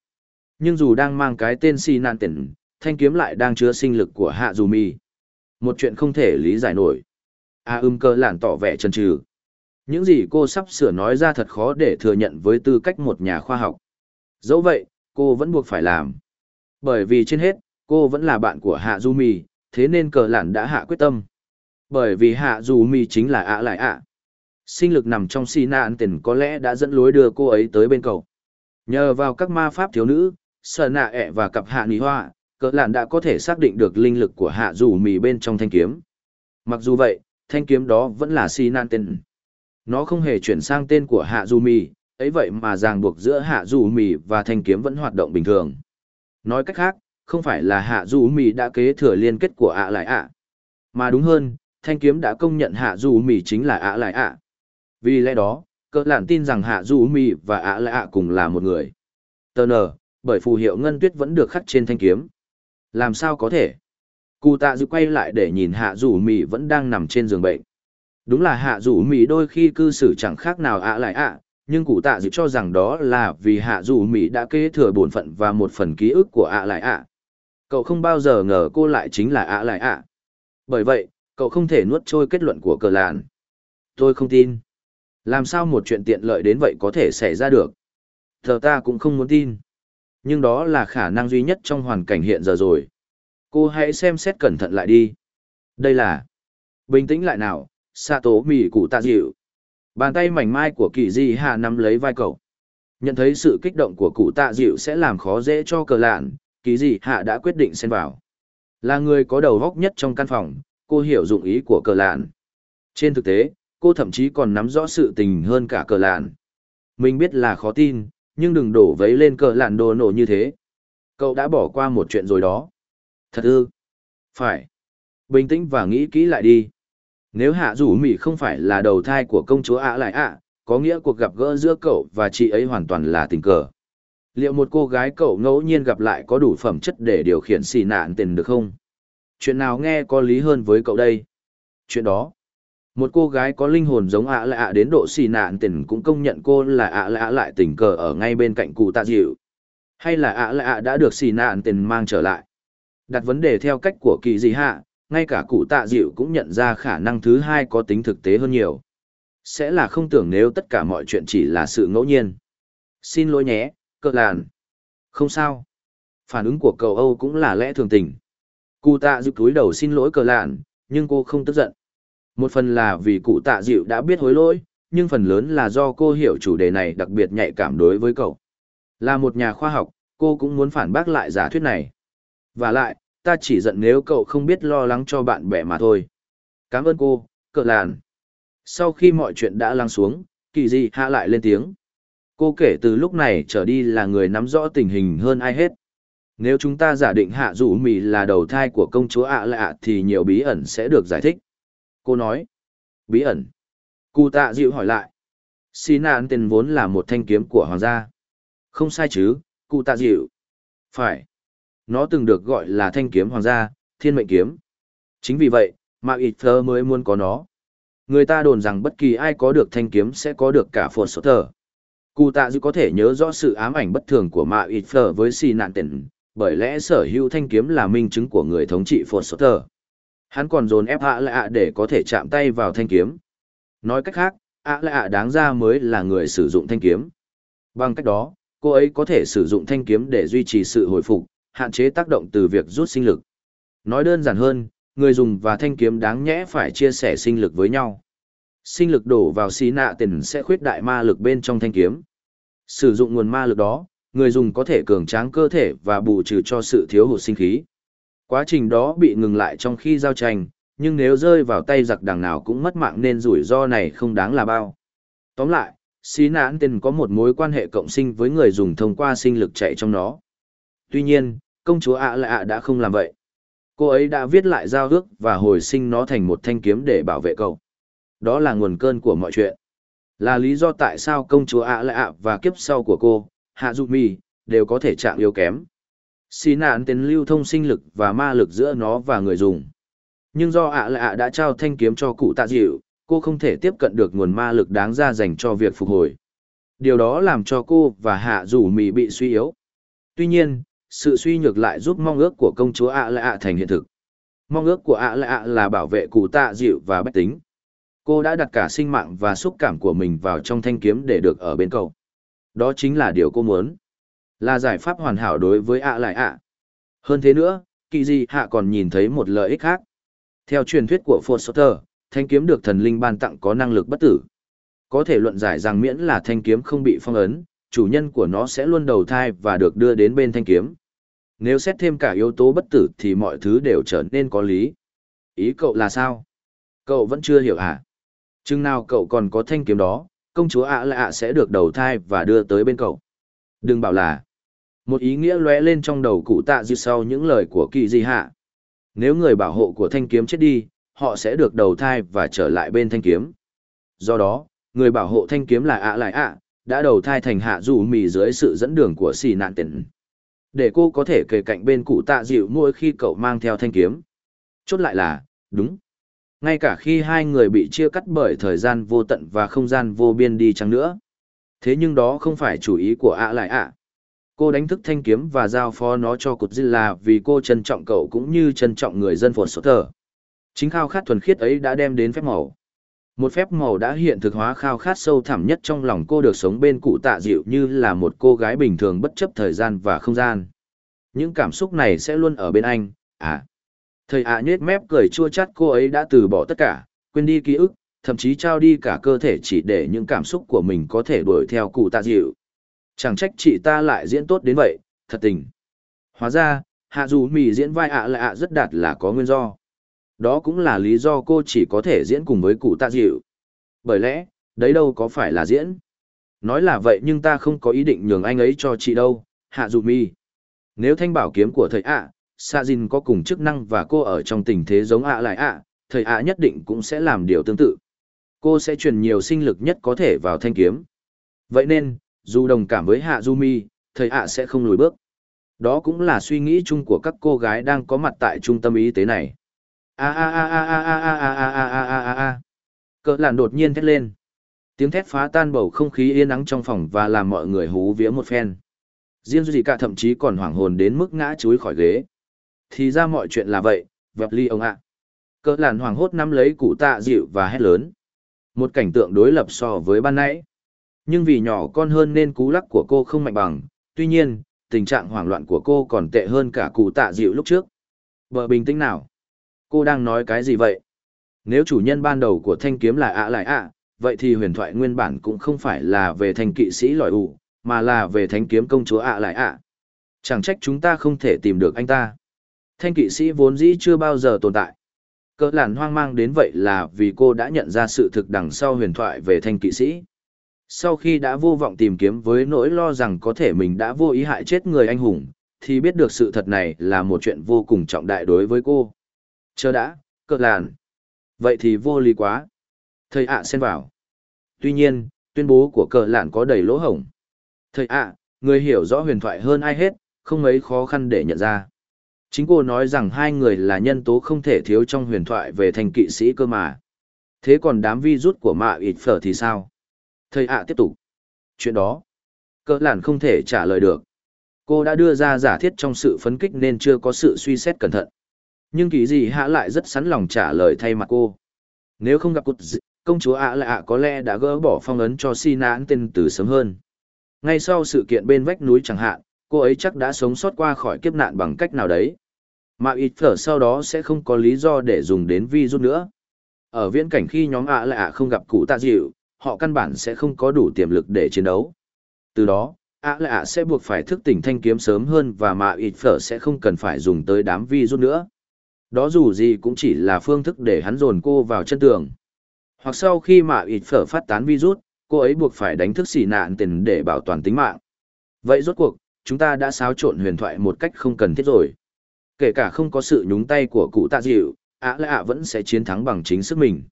Nhưng dù đang mang cái tên si nan tiền, thanh kiếm lại đang chứa sinh lực của hạ dù mi. Một chuyện không thể lý giải nổi. A ưm cơ lản tỏ vẻ chần trừ. Những gì cô sắp sửa nói ra thật khó để thừa nhận với tư cách một nhà khoa học. Dẫu vậy, cô vẫn buộc phải làm. Bởi vì trên hết, cô vẫn là bạn của hạ du mì, thế nên cờ lản đã hạ quyết tâm. Bởi vì hạ du mì chính là ạ lại ạ. Sinh lực nằm trong si nạn tình có lẽ đã dẫn lối đưa cô ấy tới bên cầu, Nhờ vào các ma pháp thiếu nữ, sở nạ ẹ và cặp hạ ní hoa, cờ lản đã có thể xác định được linh lực của hạ Du mì bên trong thanh kiếm. Mặc dù vậy, thanh kiếm đó vẫn là si nạn tình. Nó không hề chuyển sang tên của hạ Du mì, ấy vậy mà ràng buộc giữa hạ dù mì và thanh kiếm vẫn hoạt động bình thường. Nói cách khác, không phải là hạ dù mì đã kế thừa liên kết của ạ lại ạ. Mà đúng hơn, thanh kiếm đã công nhận hạ dù mì chính là ạ lại ạ. Vì lẽ đó, cỡ lạn tin rằng hạ dù mì và ạ lại ạ cùng là một người. Tờ nờ, bởi phù hiệu ngân tuyết vẫn được khắc trên thanh kiếm. Làm sao có thể? Cụ tạ dự quay lại để nhìn hạ dù mì vẫn đang nằm trên giường bệnh. Đúng là hạ dù mì đôi khi cư xử chẳng khác nào ạ lại ạ, nhưng cụ tạ dự cho rằng đó là vì hạ dù mỹ đã kế thừa bổn phận và một phần ký ức của ạ lại ạ. Cậu không bao giờ ngờ cô lại chính là ạ lại ạ. Bởi vậy, cậu không thể nuốt trôi kết luận của cờ làn. Tôi không tin. Làm sao một chuyện tiện lợi đến vậy có thể xảy ra được? Thờ ta cũng không muốn tin. Nhưng đó là khả năng duy nhất trong hoàn cảnh hiện giờ rồi. Cô hãy xem xét cẩn thận lại đi. Đây là... Bình tĩnh lại nào, sa tố mì cụ tạ dịu. Bàn tay mảnh mai của kỳ di hạ nắm lấy vai cậu. Nhận thấy sự kích động của cụ tạ dịu sẽ làm khó dễ cho cờ lạn, kỳ di hạ đã quyết định xen vào. Là người có đầu góc nhất trong căn phòng, cô hiểu dụng ý của cờ lạn. Trên thực tế, cô thậm chí còn nắm rõ sự tình hơn cả cờ lạn. Mình biết là khó tin, nhưng đừng đổ vấy lên cờ lạn đồ nổ như thế. Cậu đã bỏ qua một chuyện rồi đó. Thật ư? Phải. Bình tĩnh và nghĩ kỹ lại đi. Nếu hạ rủ mỉ không phải là đầu thai của công chúa ạ lại ạ, có nghĩa cuộc gặp gỡ giữa cậu và chị ấy hoàn toàn là tình cờ. Liệu một cô gái cậu ngẫu nhiên gặp lại có đủ phẩm chất để điều khiển xì nạn tiền được không? Chuyện nào nghe có lý hơn với cậu đây? Chuyện đó. Một cô gái có linh hồn giống ạ lạ ạ đến độ xì nạn tình cũng công nhận cô là ạ lạ ạ lại tình cờ ở ngay bên cạnh cụ tạ dịu. Hay là ạ lạ ạ đã được xì nạn tình mang trở lại. Đặt vấn đề theo cách của kỳ gì hạ, ngay cả cụ tạ dịu cũng nhận ra khả năng thứ hai có tính thực tế hơn nhiều. Sẽ là không tưởng nếu tất cả mọi chuyện chỉ là sự ngẫu nhiên. Xin lỗi nhé, cờ làn. Không sao. Phản ứng của cậu Âu cũng là lẽ thường tình. Cụ tạ dịu túi đầu xin lỗi cờ làn, nhưng cô không tức giận. Một phần là vì cụ tạ dịu đã biết hối lỗi, nhưng phần lớn là do cô hiểu chủ đề này đặc biệt nhạy cảm đối với cậu. Là một nhà khoa học, cô cũng muốn phản bác lại giả thuyết này. Và lại, ta chỉ giận nếu cậu không biết lo lắng cho bạn bè mà thôi. Cảm ơn cô, cờ làn. Sau khi mọi chuyện đã lắng xuống, kỳ dị hạ lại lên tiếng. Cô kể từ lúc này trở đi là người nắm rõ tình hình hơn ai hết. Nếu chúng ta giả định hạ rủ mì là đầu thai của công chúa ạ lạ thì nhiều bí ẩn sẽ được giải thích. Cô nói. Bí ẩn. Cụ tạ dịu hỏi lại. Xí nạn tên vốn là một thanh kiếm của hoàng gia. Không sai chứ, cụ tạ dịu. Phải. Nó từng được gọi là thanh kiếm hoàng gia, thiên mệnh kiếm. Chính vì vậy, mà ít thơ mới muốn có nó. Người ta đồn rằng bất kỳ ai có được thanh kiếm sẽ có được cả phột sốt thờ. Cụ tạ dịu có thể nhớ rõ sự ám ảnh bất thường của mạ ít thơ với si nạn tên, bởi lẽ sở hữu thanh kiếm là minh chứng của người thống trị phột sốt thờ. Hắn còn dồn ép ạ lạ để có thể chạm tay vào thanh kiếm. Nói cách khác, ạ lạ đáng ra mới là người sử dụng thanh kiếm. Bằng cách đó, cô ấy có thể sử dụng thanh kiếm để duy trì sự hồi phục, hạn chế tác động từ việc rút sinh lực. Nói đơn giản hơn, người dùng và thanh kiếm đáng nhẽ phải chia sẻ sinh lực với nhau. Sinh lực đổ vào xí nạ tiền sẽ khuyết đại ma lực bên trong thanh kiếm. Sử dụng nguồn ma lực đó, người dùng có thể cường tráng cơ thể và bù trừ cho sự thiếu hụt sinh khí. Quá trình đó bị ngừng lại trong khi giao tranh, nhưng nếu rơi vào tay giặc đằng nào cũng mất mạng nên rủi ro này không đáng là bao. Tóm lại, xí nạn tên có một mối quan hệ cộng sinh với người dùng thông qua sinh lực chạy trong nó. Tuy nhiên, công chúa ạ lạ đã không làm vậy. Cô ấy đã viết lại giao ước và hồi sinh nó thành một thanh kiếm để bảo vệ cậu. Đó là nguồn cơn của mọi chuyện. Là lý do tại sao công chúa ạ lạ và kiếp sau của cô, Hạ Dụ Mi, đều có thể chạm yếu kém. Xì nạn tên lưu thông sinh lực và ma lực giữa nó và người dùng. Nhưng do ạ lạ đã trao thanh kiếm cho cụ tạ dịu, cô không thể tiếp cận được nguồn ma lực đáng ra dành cho việc phục hồi. Điều đó làm cho cô và hạ Dụ mì bị suy yếu. Tuy nhiên, sự suy nhược lại giúp mong ước của công chúa ạ lạ thành hiện thực. Mong ước của ạ lạ là bảo vệ cụ tạ dịu và bách tính. Cô đã đặt cả sinh mạng và xúc cảm của mình vào trong thanh kiếm để được ở bên cậu. Đó chính là điều cô muốn. Là giải pháp hoàn hảo đối với ạ lại ạ. Hơn thế nữa, kỳ di hạ còn nhìn thấy một lợi ích khác. Theo truyền thuyết của Foster, thanh kiếm được thần linh ban tặng có năng lực bất tử. Có thể luận giải rằng miễn là thanh kiếm không bị phong ấn, chủ nhân của nó sẽ luôn đầu thai và được đưa đến bên thanh kiếm. Nếu xét thêm cả yếu tố bất tử thì mọi thứ đều trở nên có lý. Ý cậu là sao? Cậu vẫn chưa hiểu à? Chừng nào cậu còn có thanh kiếm đó, công chúa ạ lạ ạ sẽ được đầu thai và đưa tới bên cậu. Đừng bảo là, một ý nghĩa lóe lên trong đầu cụ tạ dịu sau những lời của kỳ di hạ. Nếu người bảo hộ của thanh kiếm chết đi, họ sẽ được đầu thai và trở lại bên thanh kiếm. Do đó, người bảo hộ thanh kiếm là ạ lại ạ, đã đầu thai thành hạ dù mì dưới sự dẫn đường của xì nạn tỉnh. Để cô có thể kề cạnh bên cụ tạ dịu mỗi khi cậu mang theo thanh kiếm. Chốt lại là, đúng. Ngay cả khi hai người bị chia cắt bởi thời gian vô tận và không gian vô biên đi chăng nữa. Thế nhưng đó không phải chủ ý của ạ lại ạ cô đánh thức thanh kiếm và giao phó nó cho cột dư là vì cô trân trọng cậu cũng như trân trọng người dân phột sốt thờ chính khao khát thuần khiết ấy đã đem đến phép màu một phép màu đã hiện thực hóa khao khát sâu thẳm nhất trong lòng cô được sống bên cụ tạ dịu như là một cô gái bình thường bất chấp thời gian và không gian những cảm xúc này sẽ luôn ở bên anh à thầy ạ à nhết mép cười chua chát cô ấy đã từ bỏ tất cả quên đi ký ức thậm chí trao đi cả cơ thể chỉ để những cảm xúc của mình có thể đuổi theo cụ tạ dịu Chẳng trách chị ta lại diễn tốt đến vậy, thật tình. Hóa ra, hạ dù mì diễn vai ạ là ạ rất đạt là có nguyên do. Đó cũng là lý do cô chỉ có thể diễn cùng với cụ tạ dịu. Bởi lẽ, đấy đâu có phải là diễn. Nói là vậy nhưng ta không có ý định nhường anh ấy cho chị đâu, hạ dù Mi. Nếu thanh bảo kiếm của thầy ạ, Sa Jin có cùng chức năng và cô ở trong tình thế giống ạ lại ạ, thầy ạ nhất định cũng sẽ làm điều tương tự. Cô sẽ truyền nhiều sinh lực nhất có thể vào thanh kiếm. Vậy nên, dù đồng cảm với hạ du mi thầy ạ sẽ không lùi bước đó cũng là suy nghĩ chung của các cô gái đang có mặt tại trung tâm y tế này a a a a a a a a a a a a Cỡ lạn đột nhiên thét lên. Tiếng thét phá tan bầu không khí yên ắng trong phòng và làm mọi người hú vía một phen. Riêng duy cả thậm chí còn hoảng hồn đến mức ngã chúi khỏi ghế. Thì ra mọi chuyện là vậy, vẹp ly ông ạ. Cỡ lạn hoảng hốt nắm lấy cụ tạ dịu và hét lớn. Một cảnh tượng đối lập so với ban nãy. Nhưng vì nhỏ con hơn nên cú lắc của cô không mạnh bằng, tuy nhiên, tình trạng hoảng loạn của cô còn tệ hơn cả cụ tạ dịu lúc trước. Vợ bình tĩnh nào? Cô đang nói cái gì vậy? Nếu chủ nhân ban đầu của thanh kiếm là ạ lại ạ, vậy thì huyền thoại nguyên bản cũng không phải là về thanh kỵ sĩ lòi ủ, mà là về thanh kiếm công chúa ạ lại ạ. Chẳng trách chúng ta không thể tìm được anh ta. Thanh kỵ sĩ vốn dĩ chưa bao giờ tồn tại. Cỡ làn hoang mang đến vậy là vì cô đã nhận ra sự thực đằng sau huyền thoại về thanh kỵ sĩ. Sau khi đã vô vọng tìm kiếm với nỗi lo rằng có thể mình đã vô ý hại chết người anh hùng, thì biết được sự thật này là một chuyện vô cùng trọng đại đối với cô. Chờ đã, cợt làn. Vậy thì vô lý quá. Thầy ạ xen vào. Tuy nhiên, tuyên bố của cờ lạn có đầy lỗ hổng. Thầy ạ, người hiểu rõ huyền thoại hơn ai hết, không mấy khó khăn để nhận ra. Chính cô nói rằng hai người là nhân tố không thể thiếu trong huyền thoại về thành kỵ sĩ cơ mà. Thế còn đám vi rút của mạ ịt phở thì sao? Thầy ạ tiếp tục. Chuyện đó, cỡ làn không thể trả lời được. Cô đã đưa ra giả thiết trong sự phấn kích nên chưa có sự suy xét cẩn thận. Nhưng kỳ gì hạ lại rất sẵn lòng trả lời thay mặt cô. Nếu không gặp cụt dị, công chúa ạ lạ ạ có lẽ đã gỡ bỏ phong ấn cho si nãn tên từ sớm hơn. Ngay sau sự kiện bên vách núi chẳng hạn, cô ấy chắc đã sống sót qua khỏi kiếp nạn bằng cách nào đấy. Mà ít phở sau đó sẽ không có lý do để dùng đến vi rút nữa. Ở viễn cảnh khi nhóm ạ lạ không gặp cụ tạ dịu, họ căn bản sẽ không có đủ tiềm lực để chiến đấu. Từ đó, ạ lạ sẽ buộc phải thức tỉnh thanh kiếm sớm hơn và mà ít phở sẽ không cần phải dùng tới đám vi rút nữa. Đó dù gì cũng chỉ là phương thức để hắn dồn cô vào chân tường. Hoặc sau khi mà ịt phở phát tán virus, cô ấy buộc phải đánh thức xì nạn tiền để bảo toàn tính mạng. Vậy rốt cuộc, chúng ta đã xáo trộn huyền thoại một cách không cần thiết rồi. Kể cả không có sự nhúng tay của cụ tạ dịu, ạ lạ ạ vẫn sẽ chiến thắng bằng chính sức mình.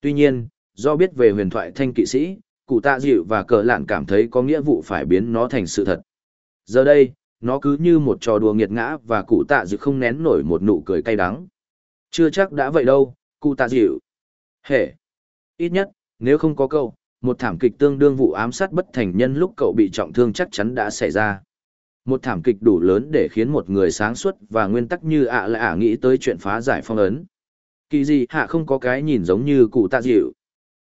Tuy nhiên, do biết về huyền thoại thanh kỵ sĩ, cụ tạ dịu và cờ lạn cảm thấy có nghĩa vụ phải biến nó thành sự thật. Giờ đây, nó cứ như một trò đùa nghiệt ngã và cụ tạ dịu không nén nổi một nụ cười cay đắng. Chưa chắc đã vậy đâu, cụ tạ dịu. Hệ. Ít nhất, nếu không có câu, một thảm kịch tương đương vụ ám sát bất thành nhân lúc cậu bị trọng thương chắc chắn đã xảy ra. Một thảm kịch đủ lớn để khiến một người sáng suốt và nguyên tắc như ạ là ả nghĩ tới chuyện phá giải phong ấn. Kỳ gì hạ không có cái nhìn giống như cụ tạ dịu.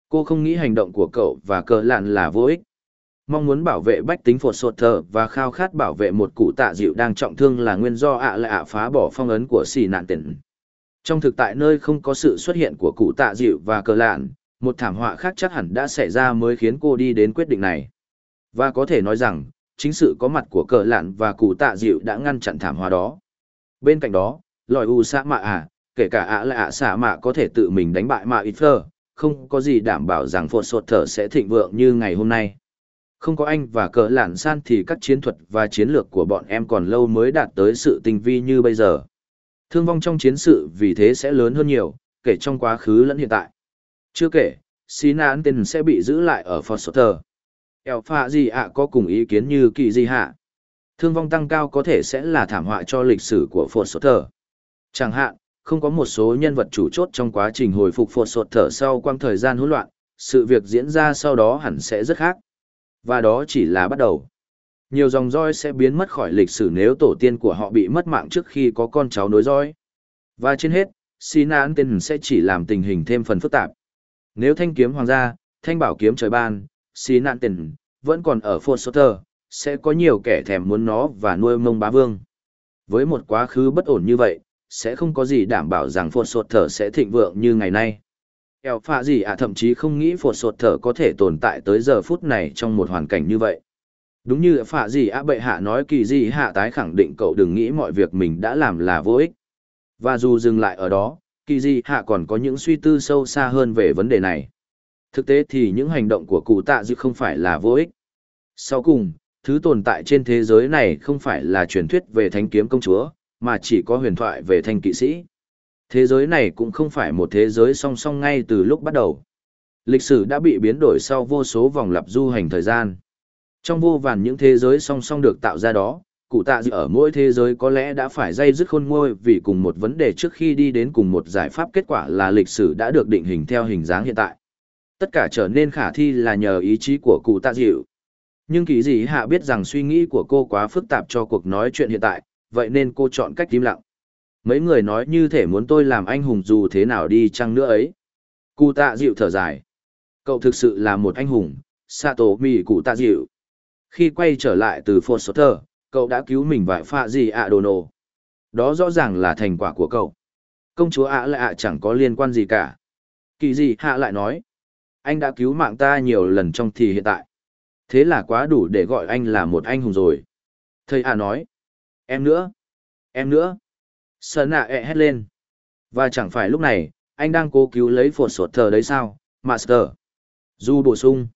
Cô không nghĩ hành động của cậu và cờ lạn là vô ích. Mong muốn bảo vệ bách tính phột sột thờ và khao khát bảo vệ một cụ tạ dịu đang trọng thương là nguyên do ạ lại ạ phá bỏ phong ấn của xì nạn tỉnh. Trong thực tại nơi không có sự xuất hiện của cụ tạ dịu và cờ lạn, một thảm họa khác chắc hẳn đã xảy ra mới khiến cô đi đến quyết định này. Và có thể nói rằng, chính sự có mặt của cờ lạn và cụ tạ dịu đã ngăn chặn thảm họa đó. Bên cạnh đó, lòi u xã mạ à, kể cả ạ lại ạ xả mạ có thể tự mình đánh bại mạ ít phơ, không có gì đảm bảo rằng phột sột thở sẽ thịnh vượng như ngày hôm nay. Không có anh và cờ lạn san thì các chiến thuật và chiến lược của bọn em còn lâu mới đạt tới sự tinh vi như bây giờ. Thương vong trong chiến sự vì thế sẽ lớn hơn nhiều, kể trong quá khứ lẫn hiện tại. Chưa kể, Sinan tên sẽ bị giữ lại ở Foster. Eo pha gì ạ có cùng ý kiến như kỳ gì hạ. Thương vong tăng cao có thể sẽ là thảm họa cho lịch sử của Foster. Chẳng hạn, không có một số nhân vật chủ chốt trong quá trình hồi phục Foster sau quãng thời gian hỗn loạn, sự việc diễn ra sau đó hẳn sẽ rất khác. Và đó chỉ là bắt đầu. Nhiều dòng roi sẽ biến mất khỏi lịch sử nếu tổ tiên của họ bị mất mạng trước khi có con cháu nối roi. Và trên hết, Sinan tên sẽ chỉ làm tình hình thêm phần phức tạp. Nếu thanh kiếm hoàng gia, thanh bảo kiếm trời ban, Sinan tên vẫn còn ở Foster, sẽ có nhiều kẻ thèm muốn nó và nuôi mông bá vương. Với một quá khứ bất ổn như vậy, sẽ không có gì đảm bảo rằng Foster sẽ thịnh vượng như ngày nay. Eo phạ gì ạ thậm chí không nghĩ phột sột thở có thể tồn tại tới giờ phút này trong một hoàn cảnh như vậy. Đúng như phạ gì ạ bệ hạ nói kỳ gì hạ tái khẳng định cậu đừng nghĩ mọi việc mình đã làm là vô ích. Và dù dừng lại ở đó, kỳ gì hạ còn có những suy tư sâu xa hơn về vấn đề này. Thực tế thì những hành động của cụ tạ dự không phải là vô ích. Sau cùng, thứ tồn tại trên thế giới này không phải là truyền thuyết về thánh kiếm công chúa, mà chỉ có huyền thoại về thanh kỵ sĩ. Thế giới này cũng không phải một thế giới song song ngay từ lúc bắt đầu. Lịch sử đã bị biến đổi sau vô số vòng lặp du hành thời gian. Trong vô vàn những thế giới song song được tạo ra đó, cụ tạ dự ở mỗi thế giới có lẽ đã phải dây dứt khôn ngôi vì cùng một vấn đề trước khi đi đến cùng một giải pháp kết quả là lịch sử đã được định hình theo hình dáng hiện tại. Tất cả trở nên khả thi là nhờ ý chí của cụ tạ dịu. Nhưng kỳ dị hạ biết rằng suy nghĩ của cô quá phức tạp cho cuộc nói chuyện hiện tại, vậy nên cô chọn cách im lặng. Mấy người nói như thể muốn tôi làm anh hùng dù thế nào đi chăng nữa ấy. Cụ tạ dịu thở dài. Cậu thực sự là một anh hùng, Sato Mi cụ tạ dịu. Khi quay trở lại từ Foster, cậu đã cứu mình và pha gì ạ đồ nổ. Đó rõ ràng là thành quả của cậu. Công chúa ạ lại ạ chẳng có liên quan gì cả. Kỳ gì hạ lại nói. Anh đã cứu mạng ta nhiều lần trong thì hiện tại. Thế là quá đủ để gọi anh là một anh hùng rồi. Thầy ạ nói. Em nữa. Em nữa sợ nạ ẹ e hét lên. Và chẳng phải lúc này, anh đang cố cứu lấy phột sột thờ đấy sao, Master. Du bổ sung.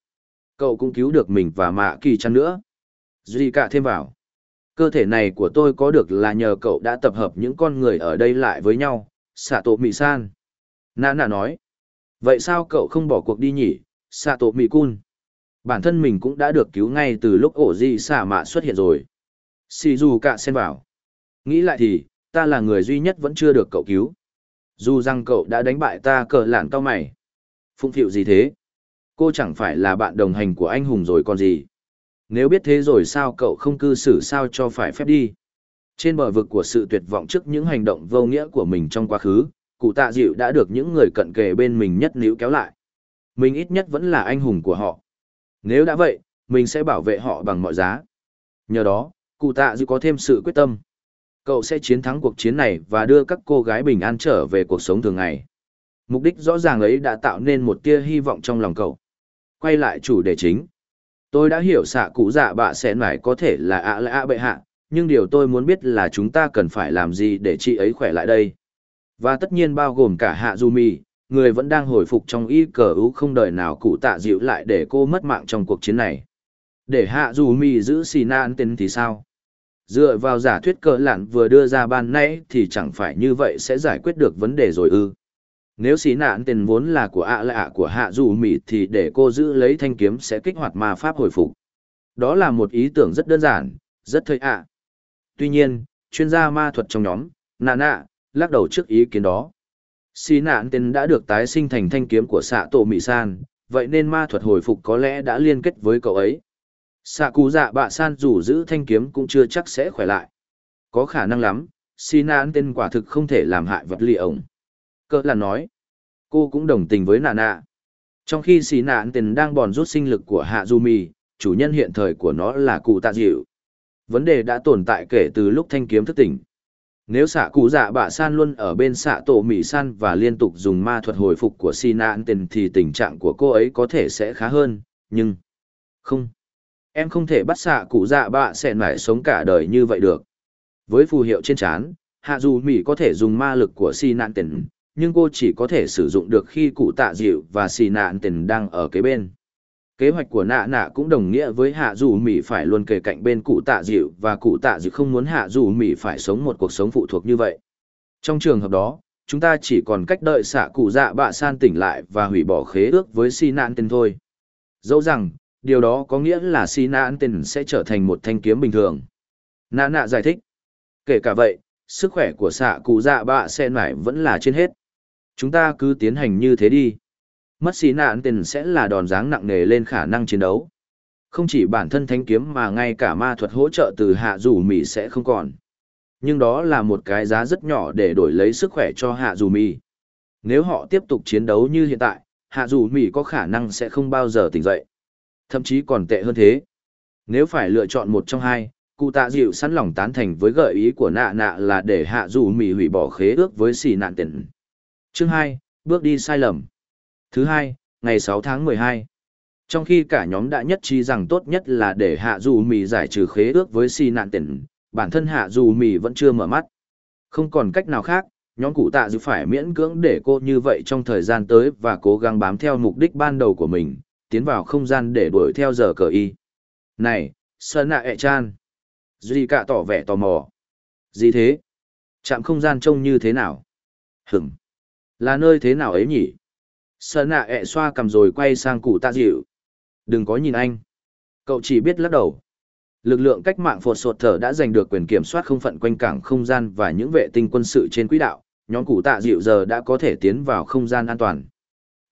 Cậu cũng cứu được mình và mạ kỳ chăng nữa. Duy cả thêm vào. Cơ thể này của tôi có được là nhờ cậu đã tập hợp những con người ở đây lại với nhau, xạ tổ mị san. Nà nà nói. Vậy sao cậu không bỏ cuộc đi nhỉ, xạ tổ mị cun? Bản thân mình cũng đã được cứu ngay từ lúc ổ di xạ mạ xuất hiện rồi. Xì dù cả xen vào. Nghĩ lại thì, ta là người duy nhất vẫn chưa được cậu cứu. Dù rằng cậu đã đánh bại ta cờ lạn cao mày. Phụng phịu gì thế? Cô chẳng phải là bạn đồng hành của anh hùng rồi còn gì. Nếu biết thế rồi sao cậu không cư xử sao cho phải phép đi. Trên bờ vực của sự tuyệt vọng trước những hành động vô nghĩa của mình trong quá khứ, cụ tạ dịu đã được những người cận kề bên mình nhất níu kéo lại. Mình ít nhất vẫn là anh hùng của họ. Nếu đã vậy, mình sẽ bảo vệ họ bằng mọi giá. Nhờ đó, cụ tạ dịu có thêm sự quyết tâm. Cậu sẽ chiến thắng cuộc chiến này và đưa các cô gái bình an trở về cuộc sống thường ngày. Mục đích rõ ràng ấy đã tạo nên một tia hy vọng trong lòng cậu. Quay lại chủ đề chính. Tôi đã hiểu xạ cụ dạ bạ sẽ nải có thể là ạ lạ bệ hạ, nhưng điều tôi muốn biết là chúng ta cần phải làm gì để chị ấy khỏe lại đây. Và tất nhiên bao gồm cả hạ du mì, người vẫn đang hồi phục trong y cờ ú không đời nào cụ tạ dịu lại để cô mất mạng trong cuộc chiến này. Để hạ dù mì giữ xì nan tên thì sao? Dựa vào giả thuyết cờ lạn vừa đưa ra ban nãy thì chẳng phải như vậy sẽ giải quyết được vấn đề rồi ư. Nếu xí nạn tiền vốn là của ạ à lạ của hạ dù mị thì để cô giữ lấy thanh kiếm sẽ kích hoạt ma pháp hồi phục. Đó là một ý tưởng rất đơn giản, rất thơi ạ. Tuy nhiên, chuyên gia ma thuật trong nhóm, nà nạ, lắc đầu trước ý kiến đó. Xí nạn tiền đã được tái sinh thành thanh kiếm của xạ tổ mị san, vậy nên ma thuật hồi phục có lẽ đã liên kết với cậu ấy. Xạ cụ dạ bạ san dù giữ thanh kiếm cũng chưa chắc sẽ khỏe lại. Có khả năng lắm, xí nạn tên quả thực không thể làm hại vật liệu ổng. Cỡ là nói, cô cũng đồng tình với nà nạ. Trong khi xì nạn tiền đang bòn rút sinh lực của hạ du mì, chủ nhân hiện thời của nó là cụ tạ dịu. Vấn đề đã tồn tại kể từ lúc thanh kiếm thức tỉnh. Nếu xạ cụ dạ bạ san luôn ở bên xạ tổ mỹ san và liên tục dùng ma thuật hồi phục của xì nạn tiền thì tình trạng của cô ấy có thể sẽ khá hơn, nhưng... Không. Em không thể bắt xạ cụ dạ bạ sẽ mãi sống cả đời như vậy được. Với phù hiệu trên trán, hạ dù mỹ có thể dùng ma lực của xì nạn tiền, nhưng cô chỉ có thể sử dụng được khi cụ tạ dịu và xì nạn tiền đang ở kế bên. Kế hoạch của nạ nạ cũng đồng nghĩa với hạ dù mỹ phải luôn kề cạnh bên cụ tạ dịu và cụ tạ dịu không muốn hạ dù mỹ phải sống một cuộc sống phụ thuộc như vậy. Trong trường hợp đó, chúng ta chỉ còn cách đợi xạ cụ dạ bạ san tỉnh lại và hủy bỏ khế ước với xì nạn tiền thôi. Dẫu rằng, điều đó có nghĩa là si na an tiền sẽ trở thành một thanh kiếm bình thường. Nạ nạ giải thích. Kể cả vậy, sức khỏe của xạ cụ dạ bạ sen mải vẫn là trên hết. Chúng ta cứ tiến hành như thế đi. Mất xí nạn tiền sẽ là đòn giáng nặng nề lên khả năng chiến đấu. Không chỉ bản thân thanh kiếm mà ngay cả ma thuật hỗ trợ từ hạ dù mì sẽ không còn. Nhưng đó là một cái giá rất nhỏ để đổi lấy sức khỏe cho hạ dù mì. Nếu họ tiếp tục chiến đấu như hiện tại, hạ dù mì có khả năng sẽ không bao giờ tỉnh dậy. Thậm chí còn tệ hơn thế. Nếu phải lựa chọn một trong hai, cụ tạ dịu sẵn lòng tán thành với gợi ý của nạ nạ là để hạ dù mì hủy bỏ khế ước với xì nạn tiền. Chương 2, bước đi sai lầm. Thứ hai, ngày 6 tháng 12. Trong khi cả nhóm đã nhất trí rằng tốt nhất là để Hạ Dù Mì giải trừ khế ước với Si Nạn tiền, bản thân Hạ Dù Mì vẫn chưa mở mắt. Không còn cách nào khác, nhóm cụ tạ dịu phải miễn cưỡng để cô như vậy trong thời gian tới và cố gắng bám theo mục đích ban đầu của mình, tiến vào không gian để đuổi theo giờ cờ y. Này, Sơn Nạ ẹ chan. Duy cả tỏ vẻ tò mò. Gì thế? Trạm không gian trông như thế nào? Hửm. Là nơi thế nào ấy nhỉ? Sơn nạ ẹ xoa cầm rồi quay sang cụ tạ dịu. Đừng có nhìn anh. Cậu chỉ biết lắc đầu. Lực lượng cách mạng phột sột thở đã giành được quyền kiểm soát không phận quanh cảng không gian và những vệ tinh quân sự trên quỹ đạo. Nhóm cụ tạ dịu giờ đã có thể tiến vào không gian an toàn.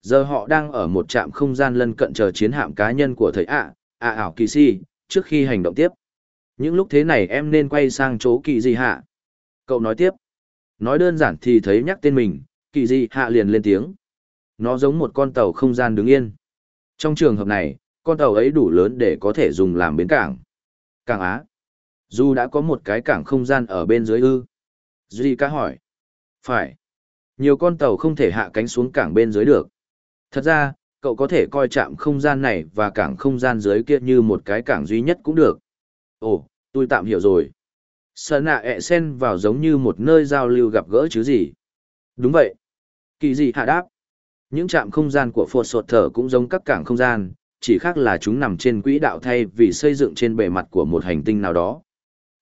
Giờ họ đang ở một trạm không gian lân cận chờ chiến hạm cá nhân của thầy ạ, ạ ảo kỳ si, trước khi hành động tiếp. Những lúc thế này em nên quay sang chỗ kỳ di hạ? Cậu nói tiếp. Nói đơn giản thì thấy nhắc tên mình, kỳ di hạ liền lên tiếng. Nó giống một con tàu không gian đứng yên. Trong trường hợp này, con tàu ấy đủ lớn để có thể dùng làm bến cảng. Cảng Á. Dù đã có một cái cảng không gian ở bên dưới ư. Duy hỏi. Phải. Nhiều con tàu không thể hạ cánh xuống cảng bên dưới được. Thật ra, cậu có thể coi trạm không gian này và cảng không gian dưới kia như một cái cảng duy nhất cũng được. Ồ, tôi tạm hiểu rồi. Sở nạ ẹ sen vào giống như một nơi giao lưu gặp gỡ chứ gì. Đúng vậy. Kỳ gì hạ đáp. Những trạm không gian của phột sột thở cũng giống các cảng không gian, chỉ khác là chúng nằm trên quỹ đạo thay vì xây dựng trên bề mặt của một hành tinh nào đó.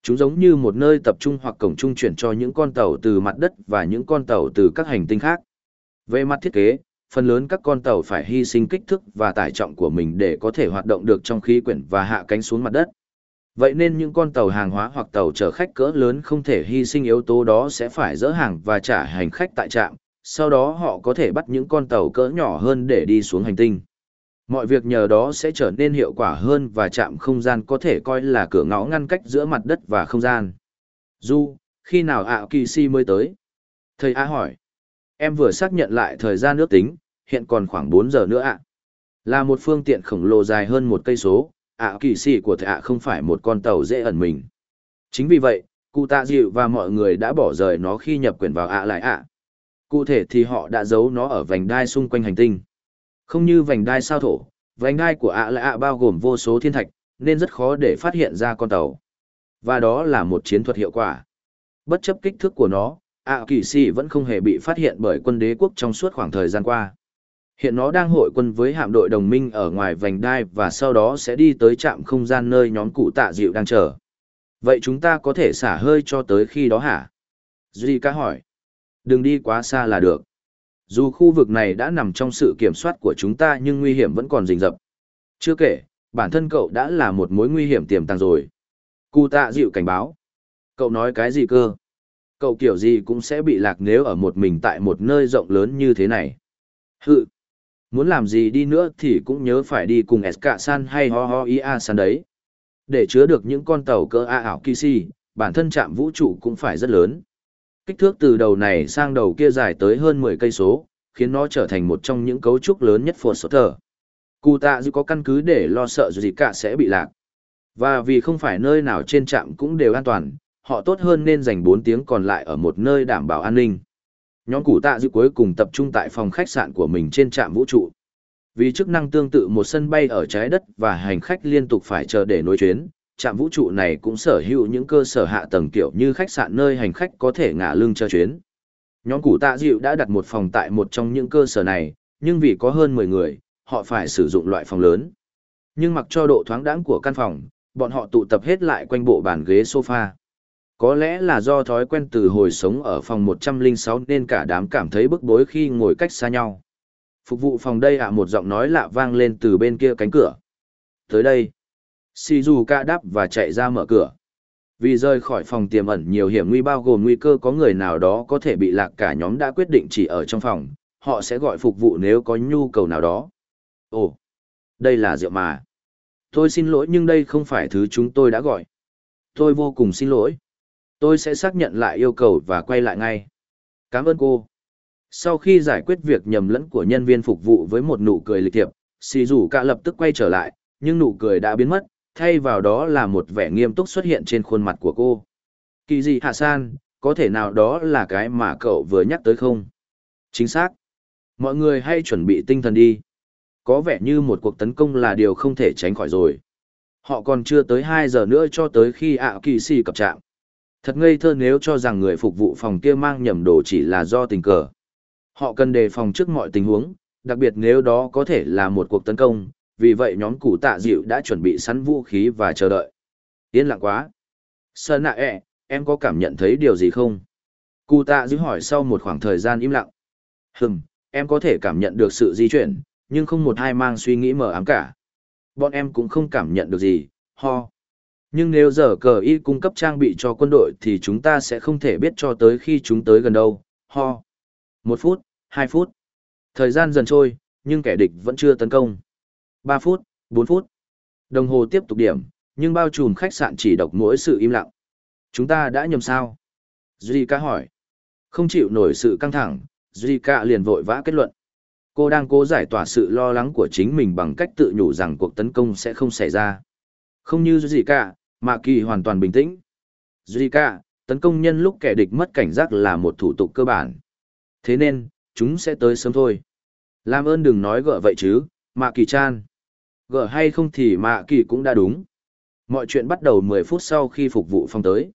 Chúng giống như một nơi tập trung hoặc cổng trung chuyển cho những con tàu từ mặt đất và những con tàu từ các hành tinh khác. Về mặt thiết kế, phần lớn các con tàu phải hy sinh kích thước và tải trọng của mình để có thể hoạt động được trong khí quyển và hạ cánh xuống mặt đất. Vậy nên những con tàu hàng hóa hoặc tàu chở khách cỡ lớn không thể hy sinh yếu tố đó sẽ phải dỡ hàng và trả hành khách tại trạm, sau đó họ có thể bắt những con tàu cỡ nhỏ hơn để đi xuống hành tinh. Mọi việc nhờ đó sẽ trở nên hiệu quả hơn và trạm không gian có thể coi là cửa ngõ ngăn cách giữa mặt đất và không gian. Du, khi nào ạ kỳ si mới tới? Thầy A hỏi. Em vừa xác nhận lại thời gian nước tính, hiện còn khoảng 4 giờ nữa ạ. Là một phương tiện khổng lồ dài hơn một cây số, ạ kỳ si của thạ ạ không phải một con tàu dễ ẩn mình. Chính vì vậy, cụ tạ dịu và mọi người đã bỏ rời nó khi nhập quyển vào ạ lại ạ. Cụ thể thì họ đã giấu nó ở vành đai xung quanh hành tinh. Không như vành đai sao thổ, vành đai của ạ lại ạ bao gồm vô số thiên thạch, nên rất khó để phát hiện ra con tàu. Và đó là một chiến thuật hiệu quả. Bất chấp kích thước của nó, ạ kỳ sĩ vẫn không hề bị phát hiện bởi quân đế quốc trong suốt khoảng thời gian qua. Hiện nó đang hội quân với hạm đội đồng minh ở ngoài vành đai và sau đó sẽ đi tới trạm không gian nơi nhóm cụ tạ dịu đang chờ. Vậy chúng ta có thể xả hơi cho tới khi đó hả? Duy ca hỏi. Đừng đi quá xa là được. Dù khu vực này đã nằm trong sự kiểm soát của chúng ta nhưng nguy hiểm vẫn còn rình rập. Chưa kể, bản thân cậu đã là một mối nguy hiểm tiềm tàng rồi. Cụ tạ dịu cảnh báo. Cậu nói cái gì cơ? Cậu kiểu gì cũng sẽ bị lạc nếu ở một mình tại một nơi rộng lớn như thế này. Hự! Muốn làm gì đi nữa thì cũng nhớ phải đi cùng SK San hay Ho Ho Ia San đấy. Để chứa được những con tàu cỡ A ảo Kisi, bản thân trạm vũ trụ cũng phải rất lớn. Kích thước từ đầu này sang đầu kia dài tới hơn 10 cây số, khiến nó trở thành một trong những cấu trúc lớn nhất phồn sổ thở. Cụ tạ dư có căn cứ để lo sợ gì cả sẽ bị lạc. Và vì không phải nơi nào trên trạm cũng đều an toàn, họ tốt hơn nên dành 4 tiếng còn lại ở một nơi đảm bảo an ninh. Nhóm cụ tạ dự cuối cùng tập trung tại phòng khách sạn của mình trên trạm vũ trụ. Vì chức năng tương tự một sân bay ở trái đất và hành khách liên tục phải chờ để nối chuyến, trạm vũ trụ này cũng sở hữu những cơ sở hạ tầng kiểu như khách sạn nơi hành khách có thể ngả lưng chờ chuyến. Nhóm củ tạ dịu đã đặt một phòng tại một trong những cơ sở này, nhưng vì có hơn 10 người, họ phải sử dụng loại phòng lớn. Nhưng mặc cho độ thoáng đãng của căn phòng, bọn họ tụ tập hết lại quanh bộ bàn ghế sofa. Có lẽ là do thói quen từ hồi sống ở phòng 106 nên cả đám cảm thấy bức bối khi ngồi cách xa nhau. Phục vụ phòng đây ạ à, một giọng nói lạ vang lên từ bên kia cánh cửa. Tới đây. Shizuka đáp và chạy ra mở cửa. Vì rời khỏi phòng tiềm ẩn nhiều hiểm nguy bao gồm nguy cơ có người nào đó có thể bị lạc cả nhóm đã quyết định chỉ ở trong phòng, họ sẽ gọi phục vụ nếu có nhu cầu nào đó. Ồ, đây là rượu mà. Tôi xin lỗi nhưng đây không phải thứ chúng tôi đã gọi. Tôi vô cùng xin lỗi. Tôi sẽ xác nhận lại yêu cầu và quay lại ngay. Cảm ơn cô. Sau khi giải quyết việc nhầm lẫn của nhân viên phục vụ với một nụ cười lịch thiệp, xì rủ cả lập tức quay trở lại, nhưng nụ cười đã biến mất, thay vào đó là một vẻ nghiêm túc xuất hiện trên khuôn mặt của cô. Kỳ gì hạ san, có thể nào đó là cái mà cậu vừa nhắc tới không? Chính xác. Mọi người hãy chuẩn bị tinh thần đi. Có vẻ như một cuộc tấn công là điều không thể tránh khỏi rồi. Họ còn chưa tới 2 giờ nữa cho tới khi ạ kỳ xì cập trạm. Thật ngây thơ nếu cho rằng người phục vụ phòng kia mang nhầm đồ chỉ là do tình cờ. Họ cần đề phòng trước mọi tình huống, đặc biệt nếu đó có thể là một cuộc tấn công, vì vậy nhóm cụ tạ dịu đã chuẩn bị sẵn vũ khí và chờ đợi. Yên lặng quá. Sơn nạ ẹ, em có cảm nhận thấy điều gì không? Cụ tạ dịu hỏi sau một khoảng thời gian im lặng. Hừm, em có thể cảm nhận được sự di chuyển, nhưng không một ai mang suy nghĩ mờ ám cả. Bọn em cũng không cảm nhận được gì, ho. Nhưng nếu giờ cờ y cung cấp trang bị cho quân đội thì chúng ta sẽ không thể biết cho tới khi chúng tới gần đâu, ho. Một phút, hai phút. Thời gian dần trôi, nhưng kẻ địch vẫn chưa tấn công. Ba phút, bốn phút. Đồng hồ tiếp tục điểm, nhưng bao trùm khách sạn chỉ độc mỗi sự im lặng. Chúng ta đã nhầm sao? Zika hỏi. Không chịu nổi sự căng thẳng, Zika liền vội vã kết luận. Cô đang cố giải tỏa sự lo lắng của chính mình bằng cách tự nhủ rằng cuộc tấn công sẽ không xảy ra. Không như Zika, Mạ Kỳ hoàn toàn bình tĩnh. Zika, tấn công nhân lúc kẻ địch mất cảnh giác là một thủ tục cơ bản. Thế nên, chúng sẽ tới sớm thôi. Làm ơn đừng nói gỡ vậy chứ, Mạ Kỳ chan. Gỡ hay không thì Mạ Kỳ cũng đã đúng. Mọi chuyện bắt đầu 10 phút sau khi phục vụ phong tới.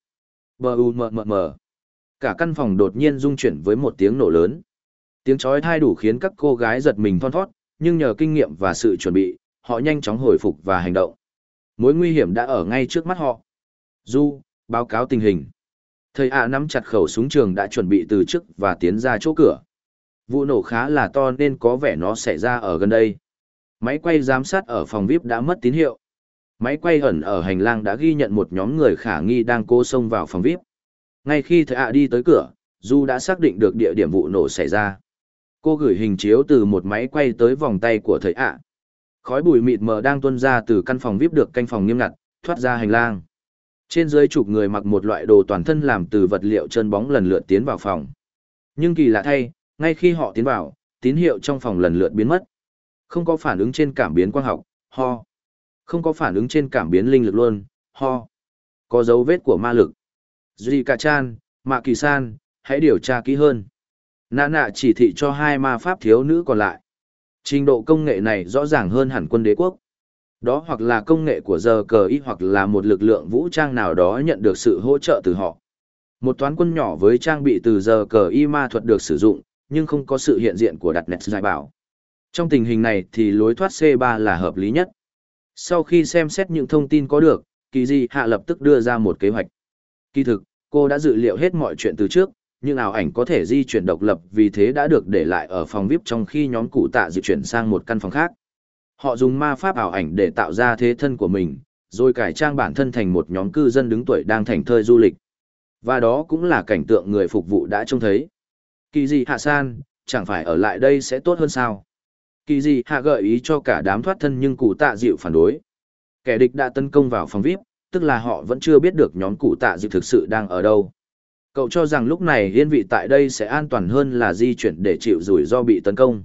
Bờ u mờ mờ mờ. Cả căn phòng đột nhiên rung chuyển với một tiếng nổ lớn. Tiếng chói thai đủ khiến các cô gái giật mình thon thót, nhưng nhờ kinh nghiệm và sự chuẩn bị, họ nhanh chóng hồi phục và hành động. Mối nguy hiểm đã ở ngay trước mắt họ. Du, báo cáo tình hình. Thầy ạ nắm chặt khẩu súng trường đã chuẩn bị từ trước và tiến ra chỗ cửa. Vụ nổ khá là to nên có vẻ nó xảy ra ở gần đây. Máy quay giám sát ở phòng VIP đã mất tín hiệu. Máy quay ẩn ở hành lang đã ghi nhận một nhóm người khả nghi đang cố xông vào phòng VIP. Ngay khi thầy ạ đi tới cửa, Du đã xác định được địa điểm vụ nổ xảy ra. Cô gửi hình chiếu từ một máy quay tới vòng tay của thầy ạ. Khói bụi mịt mờ đang tuôn ra từ căn phòng VIP được canh phòng nghiêm ngặt, thoát ra hành lang. Trên dưới chục người mặc một loại đồ toàn thân làm từ vật liệu trơn bóng lần lượt tiến vào phòng. Nhưng kỳ lạ thay, ngay khi họ tiến vào, tín hiệu trong phòng lần lượt biến mất. Không có phản ứng trên cảm biến quang học, ho. Không có phản ứng trên cảm biến linh lực luôn, ho. Có dấu vết của ma lực. Duy Cà Chan, Mạ Kỳ San, hãy điều tra kỹ hơn. Nạ nạ chỉ thị cho hai ma pháp thiếu nữ còn lại. Trình độ công nghệ này rõ ràng hơn hẳn quân đế quốc. Đó hoặc là công nghệ của giờ cờ y hoặc là một lực lượng vũ trang nào đó nhận được sự hỗ trợ từ họ. Một toán quân nhỏ với trang bị từ giờ cờ y ma thuật được sử dụng, nhưng không có sự hiện diện của đặt nét giải bảo. Trong tình hình này thì lối thoát C3 là hợp lý nhất. Sau khi xem xét những thông tin có được, Kỳ Di Hạ lập tức đưa ra một kế hoạch. Kỳ thực, cô đã dự liệu hết mọi chuyện từ trước, nhưng ảo ảnh có thể di chuyển độc lập vì thế đã được để lại ở phòng VIP trong khi nhóm cụ tạ di chuyển sang một căn phòng khác. Họ dùng ma pháp ảo ảnh để tạo ra thế thân của mình, rồi cải trang bản thân thành một nhóm cư dân đứng tuổi đang thành thơi du lịch. Và đó cũng là cảnh tượng người phục vụ đã trông thấy. Kỳ dị hạ san, chẳng phải ở lại đây sẽ tốt hơn sao? Kỳ dị hạ gợi ý cho cả đám thoát thân nhưng cụ tạ dịu phản đối. Kẻ địch đã tấn công vào phòng VIP, tức là họ vẫn chưa biết được nhóm cụ tạ dịu thực sự đang ở đâu. Cậu cho rằng lúc này yên vị tại đây sẽ an toàn hơn là di chuyển để chịu rủi ro bị tấn công.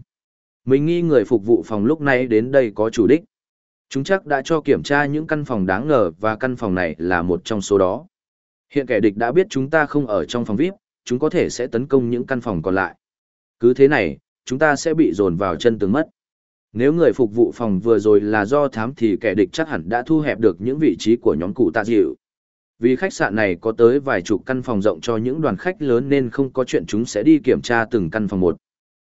Mình nghi người phục vụ phòng lúc này đến đây có chủ đích. Chúng chắc đã cho kiểm tra những căn phòng đáng ngờ và căn phòng này là một trong số đó. Hiện kẻ địch đã biết chúng ta không ở trong phòng VIP, chúng có thể sẽ tấn công những căn phòng còn lại. Cứ thế này, chúng ta sẽ bị dồn vào chân tường mất. Nếu người phục vụ phòng vừa rồi là do thám thì kẻ địch chắc hẳn đã thu hẹp được những vị trí của nhóm cụ tạ dịu. Vì khách sạn này có tới vài chục căn phòng rộng cho những đoàn khách lớn nên không có chuyện chúng sẽ đi kiểm tra từng căn phòng một.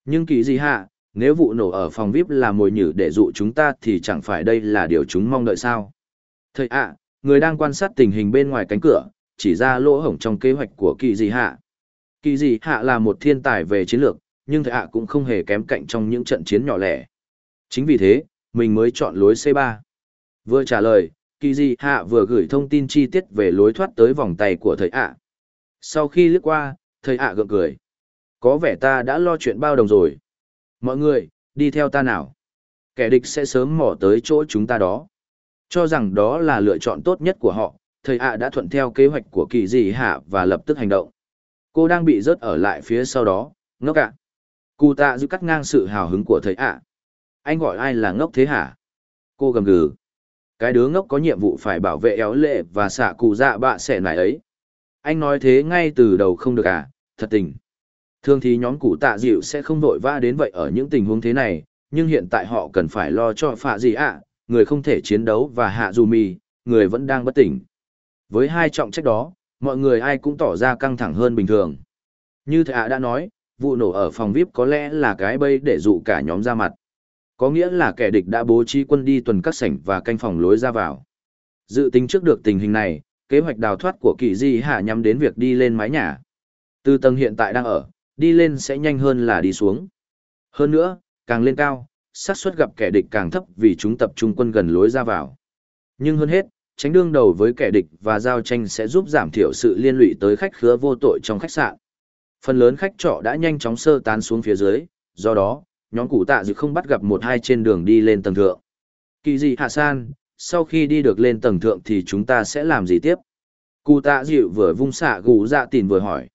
Nhưng kỳ gì hạ, nếu vụ nổ ở phòng VIP là mồi nhử để dụ chúng ta thì chẳng phải đây là điều chúng mong đợi sao. Thầy ạ, người đang quan sát tình hình bên ngoài cánh cửa, chỉ ra lỗ hổng trong kế hoạch của kỳ gì hạ. Kỳ gì hạ là một thiên tài về chiến lược, nhưng thầy ạ cũng không hề kém cạnh trong những trận chiến nhỏ lẻ. Chính vì thế, mình mới chọn lối C3. Vừa trả lời, kỳ dị hạ vừa gửi thông tin chi tiết về lối thoát tới vòng tay của thầy ạ. Sau khi lướt qua, thầy ạ gượng cười. Có vẻ ta đã lo chuyện bao đồng rồi. Mọi người, đi theo ta nào. Kẻ địch sẽ sớm mò tới chỗ chúng ta đó. Cho rằng đó là lựa chọn tốt nhất của họ, thầy ạ đã thuận theo kế hoạch của kỳ dị hạ và lập tức hành động. Cô đang bị rớt ở lại phía sau đó, ngốc ạ. Cụ tạ giữ cắt ngang sự hào hứng của thầy ạ. Anh gọi ai là ngốc thế hả? Cô gầm gừ cái đứa ngốc có nhiệm vụ phải bảo vệ éo lệ và xạ cụ dạ bạ sẻ nải ấy. Anh nói thế ngay từ đầu không được à, thật tình. Thường thì nhóm cụ tạ dịu sẽ không vội vã đến vậy ở những tình huống thế này, nhưng hiện tại họ cần phải lo cho phạ gì ạ, người không thể chiến đấu và hạ dù mì, người vẫn đang bất tỉnh. Với hai trọng trách đó, mọi người ai cũng tỏ ra căng thẳng hơn bình thường. Như thầy ạ đã nói, vụ nổ ở phòng VIP có lẽ là cái bây để dụ cả nhóm ra mặt. Có nghĩa là kẻ địch đã bố trí quân đi tuần các sảnh và canh phòng lối ra vào. Dự tính trước được tình hình này, kế hoạch đào thoát của kỳ di hạ nhắm đến việc đi lên mái nhà. Từ tầng hiện tại đang ở, đi lên sẽ nhanh hơn là đi xuống. Hơn nữa, càng lên cao, xác suất gặp kẻ địch càng thấp vì chúng tập trung quân gần lối ra vào. Nhưng hơn hết, tránh đương đầu với kẻ địch và giao tranh sẽ giúp giảm thiểu sự liên lụy tới khách khứa vô tội trong khách sạn. Phần lớn khách trọ đã nhanh chóng sơ tán xuống phía dưới, do đó, nhóm cụ tạ dự không bắt gặp một hai trên đường đi lên tầng thượng. Kỳ gì hạ san, sau khi đi được lên tầng thượng thì chúng ta sẽ làm gì tiếp? Cụ tạ dịu vừa vung xạ gù dạ tìn vừa hỏi.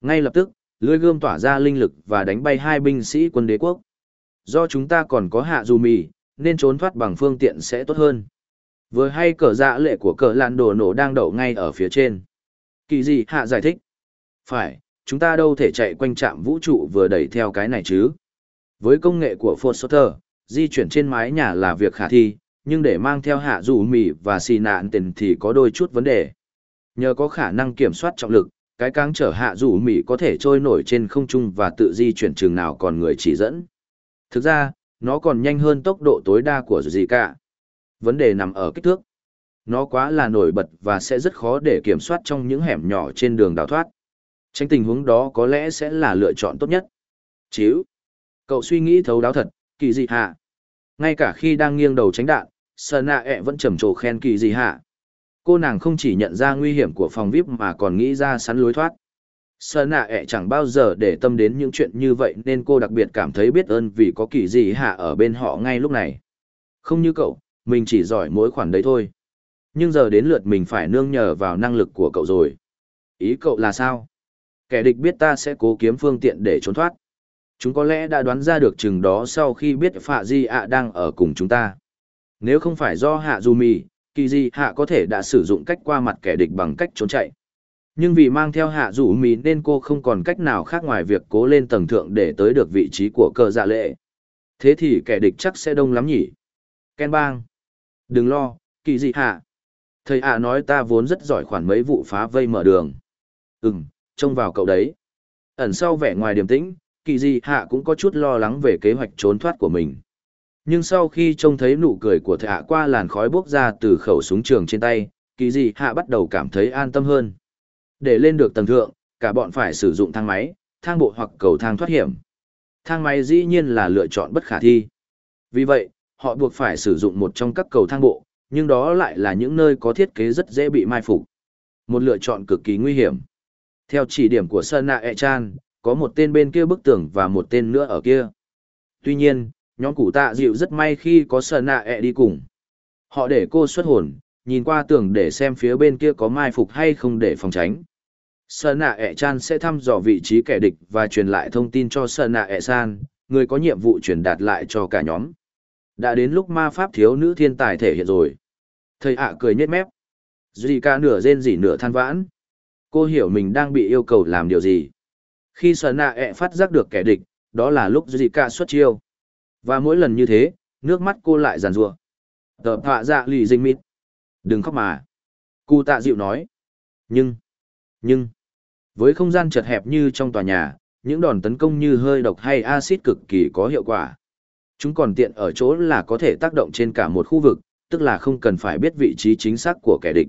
Ngay lập tức, lưỡi gươm tỏa ra linh lực và đánh bay hai binh sĩ quân đế quốc. Do chúng ta còn có hạ dù mì, nên trốn thoát bằng phương tiện sẽ tốt hơn. Vừa hay cờ dạ lệ của cờ lạn đồ nổ đang đậu ngay ở phía trên. Kỳ gì hạ giải thích? Phải, chúng ta đâu thể chạy quanh trạm vũ trụ vừa đẩy theo cái này chứ. Với công nghệ của Foster, di chuyển trên mái nhà là việc khả thi, nhưng để mang theo hạ dù mì và xì nạn tiền thì có đôi chút vấn đề. Nhờ có khả năng kiểm soát trọng lực, cái cáng chở hạ dù mì có thể trôi nổi trên không trung và tự di chuyển chừng nào còn người chỉ dẫn. Thực ra, nó còn nhanh hơn tốc độ tối đa của gì cả. Vấn đề nằm ở kích thước. Nó quá là nổi bật và sẽ rất khó để kiểm soát trong những hẻm nhỏ trên đường đào thoát. Tránh tình huống đó có lẽ sẽ là lựa chọn tốt nhất. Chíu. Cậu suy nghĩ thấu đáo thật, kỳ dị hạ. Ngay cả khi đang nghiêng đầu tránh đạn, Sơn nạ ẹ vẫn trầm trồ khen kỳ dị hạ. Cô nàng không chỉ nhận ra nguy hiểm của phòng VIP mà còn nghĩ ra sắn lối thoát. Sơn nạ ẹ chẳng bao giờ để tâm đến những chuyện như vậy nên cô đặc biệt cảm thấy biết ơn vì có kỳ dị hạ ở bên họ ngay lúc này. Không như cậu, mình chỉ giỏi mỗi khoản đấy thôi. Nhưng giờ đến lượt mình phải nương nhờ vào năng lực của cậu rồi. Ý cậu là sao? Kẻ địch biết ta sẽ cố kiếm phương tiện để trốn thoát. Chúng có lẽ đã đoán ra được chừng đó sau khi biết Phạ Di ạ đang ở cùng chúng ta. Nếu không phải do Hạ Dù Mì, Kỳ Di Hạ có thể đã sử dụng cách qua mặt kẻ địch bằng cách trốn chạy. Nhưng vì mang theo Hạ Dù Mì nên cô không còn cách nào khác ngoài việc cố lên tầng thượng để tới được vị trí của cờ dạ lệ. Thế thì kẻ địch chắc sẽ đông lắm nhỉ? Ken bang. Đừng lo, Kỳ Di Hạ. Thầy ạ nói ta vốn rất giỏi khoản mấy vụ phá vây mở đường. Ừm, trông vào cậu đấy. Ẩn sau vẻ ngoài điềm tĩnh, kỳ dị hạ cũng có chút lo lắng về kế hoạch trốn thoát của mình. Nhưng sau khi trông thấy nụ cười của thạ hạ qua làn khói bốc ra từ khẩu súng trường trên tay, kỳ dị hạ bắt đầu cảm thấy an tâm hơn. Để lên được tầng thượng, cả bọn phải sử dụng thang máy, thang bộ hoặc cầu thang thoát hiểm. Thang máy dĩ nhiên là lựa chọn bất khả thi. Vì vậy, họ buộc phải sử dụng một trong các cầu thang bộ, nhưng đó lại là những nơi có thiết kế rất dễ bị mai phục. Một lựa chọn cực kỳ nguy hiểm. Theo chỉ điểm của Sơn Nạ E Chan, có một tên bên kia bức tường và một tên nữa ở kia. Tuy nhiên, nhóm cụ tạ dịu rất may khi có Sơn Nạ E đi cùng. Họ để cô xuất hồn, nhìn qua tường để xem phía bên kia có mai phục hay không để phòng tránh. Sơn Nạ E Chan sẽ thăm dò vị trí kẻ địch và truyền lại thông tin cho Sơn Nạ E San, người có nhiệm vụ truyền đạt lại cho cả nhóm. Đã đến lúc ma pháp thiếu nữ thiên tài thể hiện rồi. Thầy ạ cười nhếch mép. Duy ca nửa rên rỉ nửa than vãn. Cô hiểu mình đang bị yêu cầu làm điều gì. Khi sở nạ ẹ phát giác được kẻ địch, đó là lúc Duy ca xuất chiêu. Và mỗi lần như thế, nước mắt cô lại giàn rủa Tờ họa dạ lì dinh mít. Đừng khóc mà. Cụ tạ dịu nói. Nhưng, nhưng, với không gian chật hẹp như trong tòa nhà, những đòn tấn công như hơi độc hay axit cực kỳ có hiệu quả. Chúng còn tiện ở chỗ là có thể tác động trên cả một khu vực, tức là không cần phải biết vị trí chính xác của kẻ địch.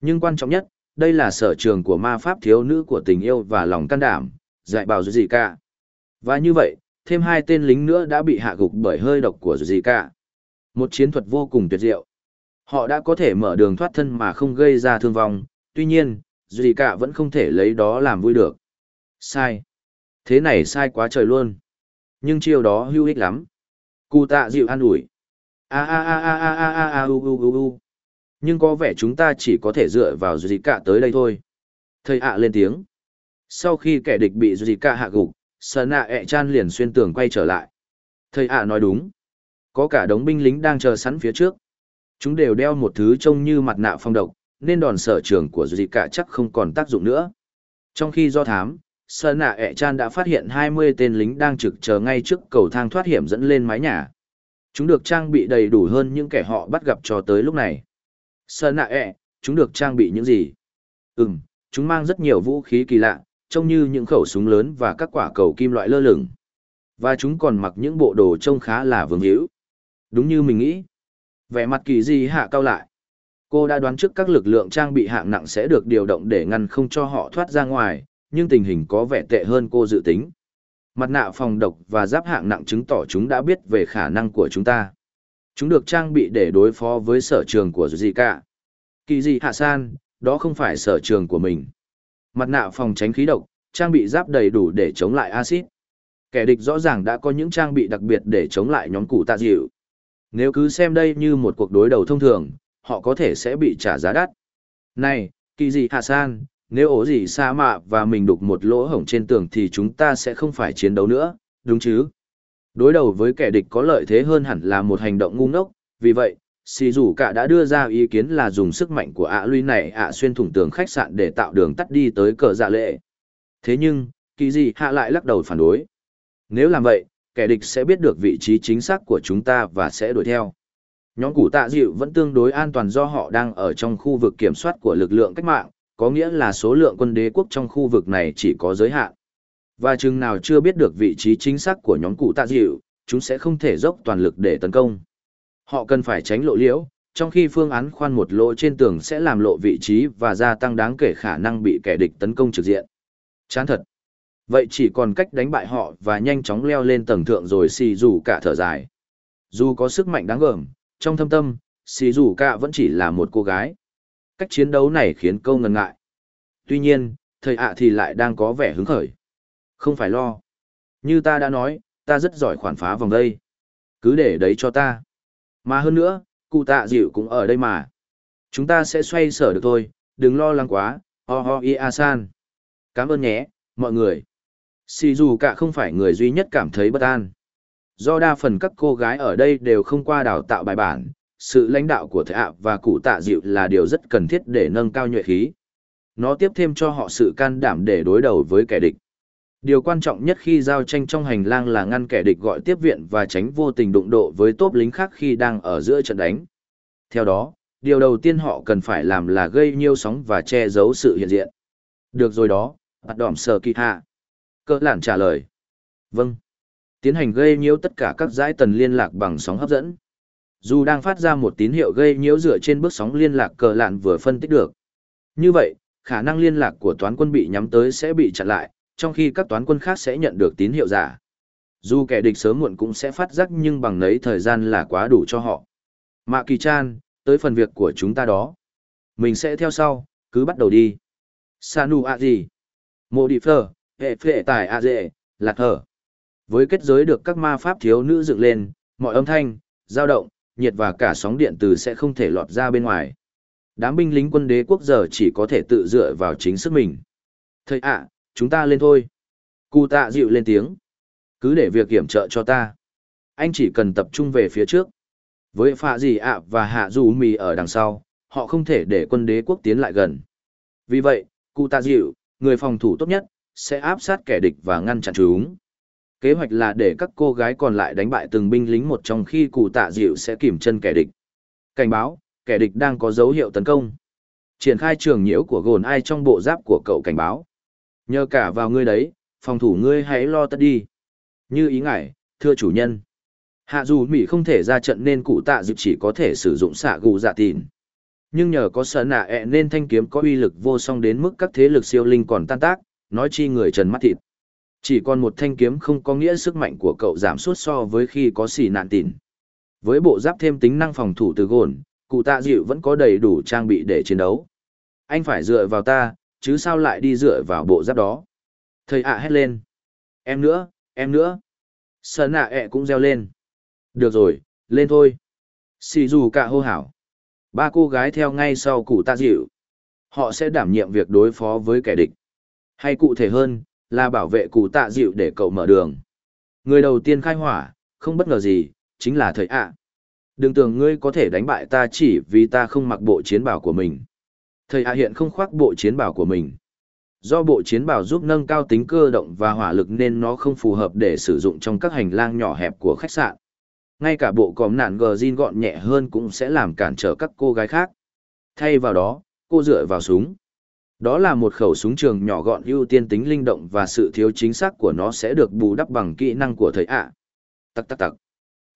Nhưng quan trọng nhất, đây là sở trường của ma pháp thiếu nữ của tình yêu và lòng can đảm, dạy bảo gì cả. Và như vậy, thêm hai tên lính nữa đã bị hạ gục bởi hơi độc của gì cả. Một chiến thuật vô cùng tuyệt diệu. Họ đã có thể mở đường thoát thân mà không gây ra thương vong, tuy nhiên, gì cả vẫn không thể lấy đó làm vui được. Sai. Thế này sai quá trời luôn. Nhưng chiêu đó hữu ích lắm. Cụ tạ dịu an ủi. A a a a a a a a u u u u. Nhưng có vẻ chúng ta chỉ có thể dựa vào gì cả tới đây thôi. Thầy ạ lên tiếng. Sau khi kẻ địch bị gì hạ gục, Sơn ạ ẹ chan liền xuyên tường quay trở lại. Thầy ạ nói đúng. Có cả đống binh lính đang chờ sẵn phía trước. Chúng đều đeo một thứ trông như mặt nạ phong độc, nên đòn sở trường của gì chắc không còn tác dụng nữa. Trong khi do thám, Sơn ạ ẹ chan đã phát hiện 20 tên lính đang trực chờ ngay trước cầu thang thoát hiểm dẫn lên mái nhà. Chúng được trang bị đầy đủ hơn những kẻ họ bắt gặp cho tới lúc này. Sơn nạ e, ẹ, chúng được trang bị những gì? Ừm, chúng mang rất nhiều vũ khí kỳ lạ, trông như những khẩu súng lớn và các quả cầu kim loại lơ lửng. Và chúng còn mặc những bộ đồ trông khá là vương hữu. Đúng như mình nghĩ. Vẻ mặt kỳ gì hạ cao lại. Cô đã đoán trước các lực lượng trang bị hạng nặng sẽ được điều động để ngăn không cho họ thoát ra ngoài, nhưng tình hình có vẻ tệ hơn cô dự tính. Mặt nạ phòng độc và giáp hạng nặng chứng tỏ chúng đã biết về khả năng của chúng ta. Chúng được trang bị để đối phó với sở trường của gì cả. Kỳ gì hạ san, đó không phải sở trường của mình. Mặt nạ phòng tránh khí độc, trang bị giáp đầy đủ để chống lại axit. Kẻ địch rõ ràng đã có những trang bị đặc biệt để chống lại nhóm cụ tạ dịu. Nếu cứ xem đây như một cuộc đối đầu thông thường, họ có thể sẽ bị trả giá đắt. Này, kỳ gì hạ san, nếu ổ gì sa mạ và mình đục một lỗ hổng trên tường thì chúng ta sẽ không phải chiến đấu nữa, đúng chứ? Đối đầu với kẻ địch có lợi thế hơn hẳn là một hành động ngu ngốc, vì vậy, xì dù cả đã đưa ra ý kiến là dùng sức mạnh của ạ luy này ạ xuyên thủng tường khách sạn để tạo đường tắt đi tới cờ dạ lệ. Thế nhưng, kỳ gì hạ lại lắc đầu phản đối. Nếu làm vậy, kẻ địch sẽ biết được vị trí chính xác của chúng ta và sẽ đuổi theo. Nhóm củ tạ dịu vẫn tương đối an toàn do họ đang ở trong khu vực kiểm soát của lực lượng cách mạng, có nghĩa là số lượng quân đế quốc trong khu vực này chỉ có giới hạn. Và chừng nào chưa biết được vị trí chính xác của nhóm cụ tạ dịu, chúng sẽ không thể dốc toàn lực để tấn công. Họ cần phải tránh lộ liễu, trong khi phương án khoan một lỗ trên tường sẽ làm lộ vị trí và gia tăng đáng kể khả năng bị kẻ địch tấn công trực diện. Chán thật. Vậy chỉ còn cách đánh bại họ và nhanh chóng leo lên tầng thượng rồi xì dù cả thở dài. Dù có sức mạnh đáng gờm, trong thâm tâm, xì dù cả vẫn chỉ là một cô gái. Cách chiến đấu này khiến câu ngần ngại. Tuy nhiên, thầy ạ thì lại đang có vẻ hứng khởi. Không phải lo. Như ta đã nói, ta rất giỏi khoản phá vòng đây. Cứ để đấy cho ta. Mà hơn nữa, cụ tạ dịu cũng ở đây mà. Chúng ta sẽ xoay sở được thôi, đừng lo lắng quá, ho ho y a san. Cảm ơn nhé, mọi người. Sì dù cả không phải người duy nhất cảm thấy bất an. Do đa phần các cô gái ở đây đều không qua đào tạo bài bản, sự lãnh đạo của thầy ạ và cụ tạ dịu là điều rất cần thiết để nâng cao nhuệ khí. Nó tiếp thêm cho họ sự can đảm để đối đầu với kẻ địch. Điều quan trọng nhất khi giao tranh trong hành lang là ngăn kẻ địch gọi tiếp viện và tránh vô tình đụng độ với tốp lính khác khi đang ở giữa trận đánh. Theo đó, điều đầu tiên họ cần phải làm là gây nhiêu sóng và che giấu sự hiện diện. Được rồi đó, bắt đỏm sờ kỳ hạ. Cơ lản trả lời. Vâng. Tiến hành gây nhiễu tất cả các dãy tần liên lạc bằng sóng hấp dẫn. Dù đang phát ra một tín hiệu gây nhiễu dựa trên bước sóng liên lạc cờ lạn vừa phân tích được. Như vậy, khả năng liên lạc của toán quân bị nhắm tới sẽ bị chặn lại, trong khi các toán quân khác sẽ nhận được tín hiệu giả. Dù kẻ địch sớm muộn cũng sẽ phát giác nhưng bằng nấy thời gian là quá đủ cho họ. Mạ Kỳ Chan, tới phần việc của chúng ta đó. Mình sẽ theo sau, cứ bắt đầu đi. Sanu A gì? Mô Đi phở, hệ phệ tài A dệ, lạc hở. Với kết giới được các ma pháp thiếu nữ dựng lên, mọi âm thanh, dao động, nhiệt và cả sóng điện từ sẽ không thể lọt ra bên ngoài. Đám binh lính quân đế quốc giờ chỉ có thể tự dựa vào chính sức mình. Thầy ạ, chúng ta lên thôi. Cụ tạ dịu lên tiếng. Cứ để việc kiểm trợ cho ta. Anh chỉ cần tập trung về phía trước. Với phạ gì ạ và hạ dù mì ở đằng sau, họ không thể để quân đế quốc tiến lại gần. Vì vậy, cụ tạ dịu, người phòng thủ tốt nhất, sẽ áp sát kẻ địch và ngăn chặn chúng. Kế hoạch là để các cô gái còn lại đánh bại từng binh lính một trong khi cụ tạ dịu sẽ kiểm chân kẻ địch. Cảnh báo, kẻ địch đang có dấu hiệu tấn công. Triển khai trường nhiễu của gồn ai trong bộ giáp của cậu cảnh báo. Nhờ cả vào ngươi đấy, phòng thủ ngươi hãy lo tất đi. Như ý ngại, thưa chủ nhân. Hạ dù Mỹ không thể ra trận nên cụ tạ dịp chỉ có thể sử dụng xạ gù dạ tìn. Nhưng nhờ có sở nạ ẹ nên thanh kiếm có uy lực vô song đến mức các thế lực siêu linh còn tan tác, nói chi người trần mắt thịt. Chỉ còn một thanh kiếm không có nghĩa sức mạnh của cậu giảm suốt so với khi có xì nạn tìn. Với bộ giáp thêm tính năng phòng thủ từ gồn, cụ tạ dịu vẫn có đầy đủ trang bị để chiến đấu. Anh phải dựa vào ta, chứ sao lại đi dựa vào bộ giáp đó. Thầy ạ hét lên. Em nữa, em nữa. Sơn ạ ẹ cũng reo lên. Được rồi, lên thôi. Xì dù cả hô hảo. Ba cô gái theo ngay sau cụ tạ dịu. Họ sẽ đảm nhiệm việc đối phó với kẻ địch. Hay cụ thể hơn, là bảo vệ cụ tạ dịu để cậu mở đường. Người đầu tiên khai hỏa, không bất ngờ gì, chính là thầy ạ. Đừng tưởng ngươi có thể đánh bại ta chỉ vì ta không mặc bộ chiến bào của mình. Thầy ạ hiện không khoác bộ chiến bào của mình. Do bộ chiến bào giúp nâng cao tính cơ động và hỏa lực nên nó không phù hợp để sử dụng trong các hành lang nhỏ hẹp của khách sạn. Ngay cả bộ còm nạn gờ zin gọn nhẹ hơn cũng sẽ làm cản trở các cô gái khác. Thay vào đó, cô dựa vào súng. Đó là một khẩu súng trường nhỏ gọn ưu tiên tính linh động và sự thiếu chính xác của nó sẽ được bù đắp bằng kỹ năng của thầy ạ. Tắc tắc tắc.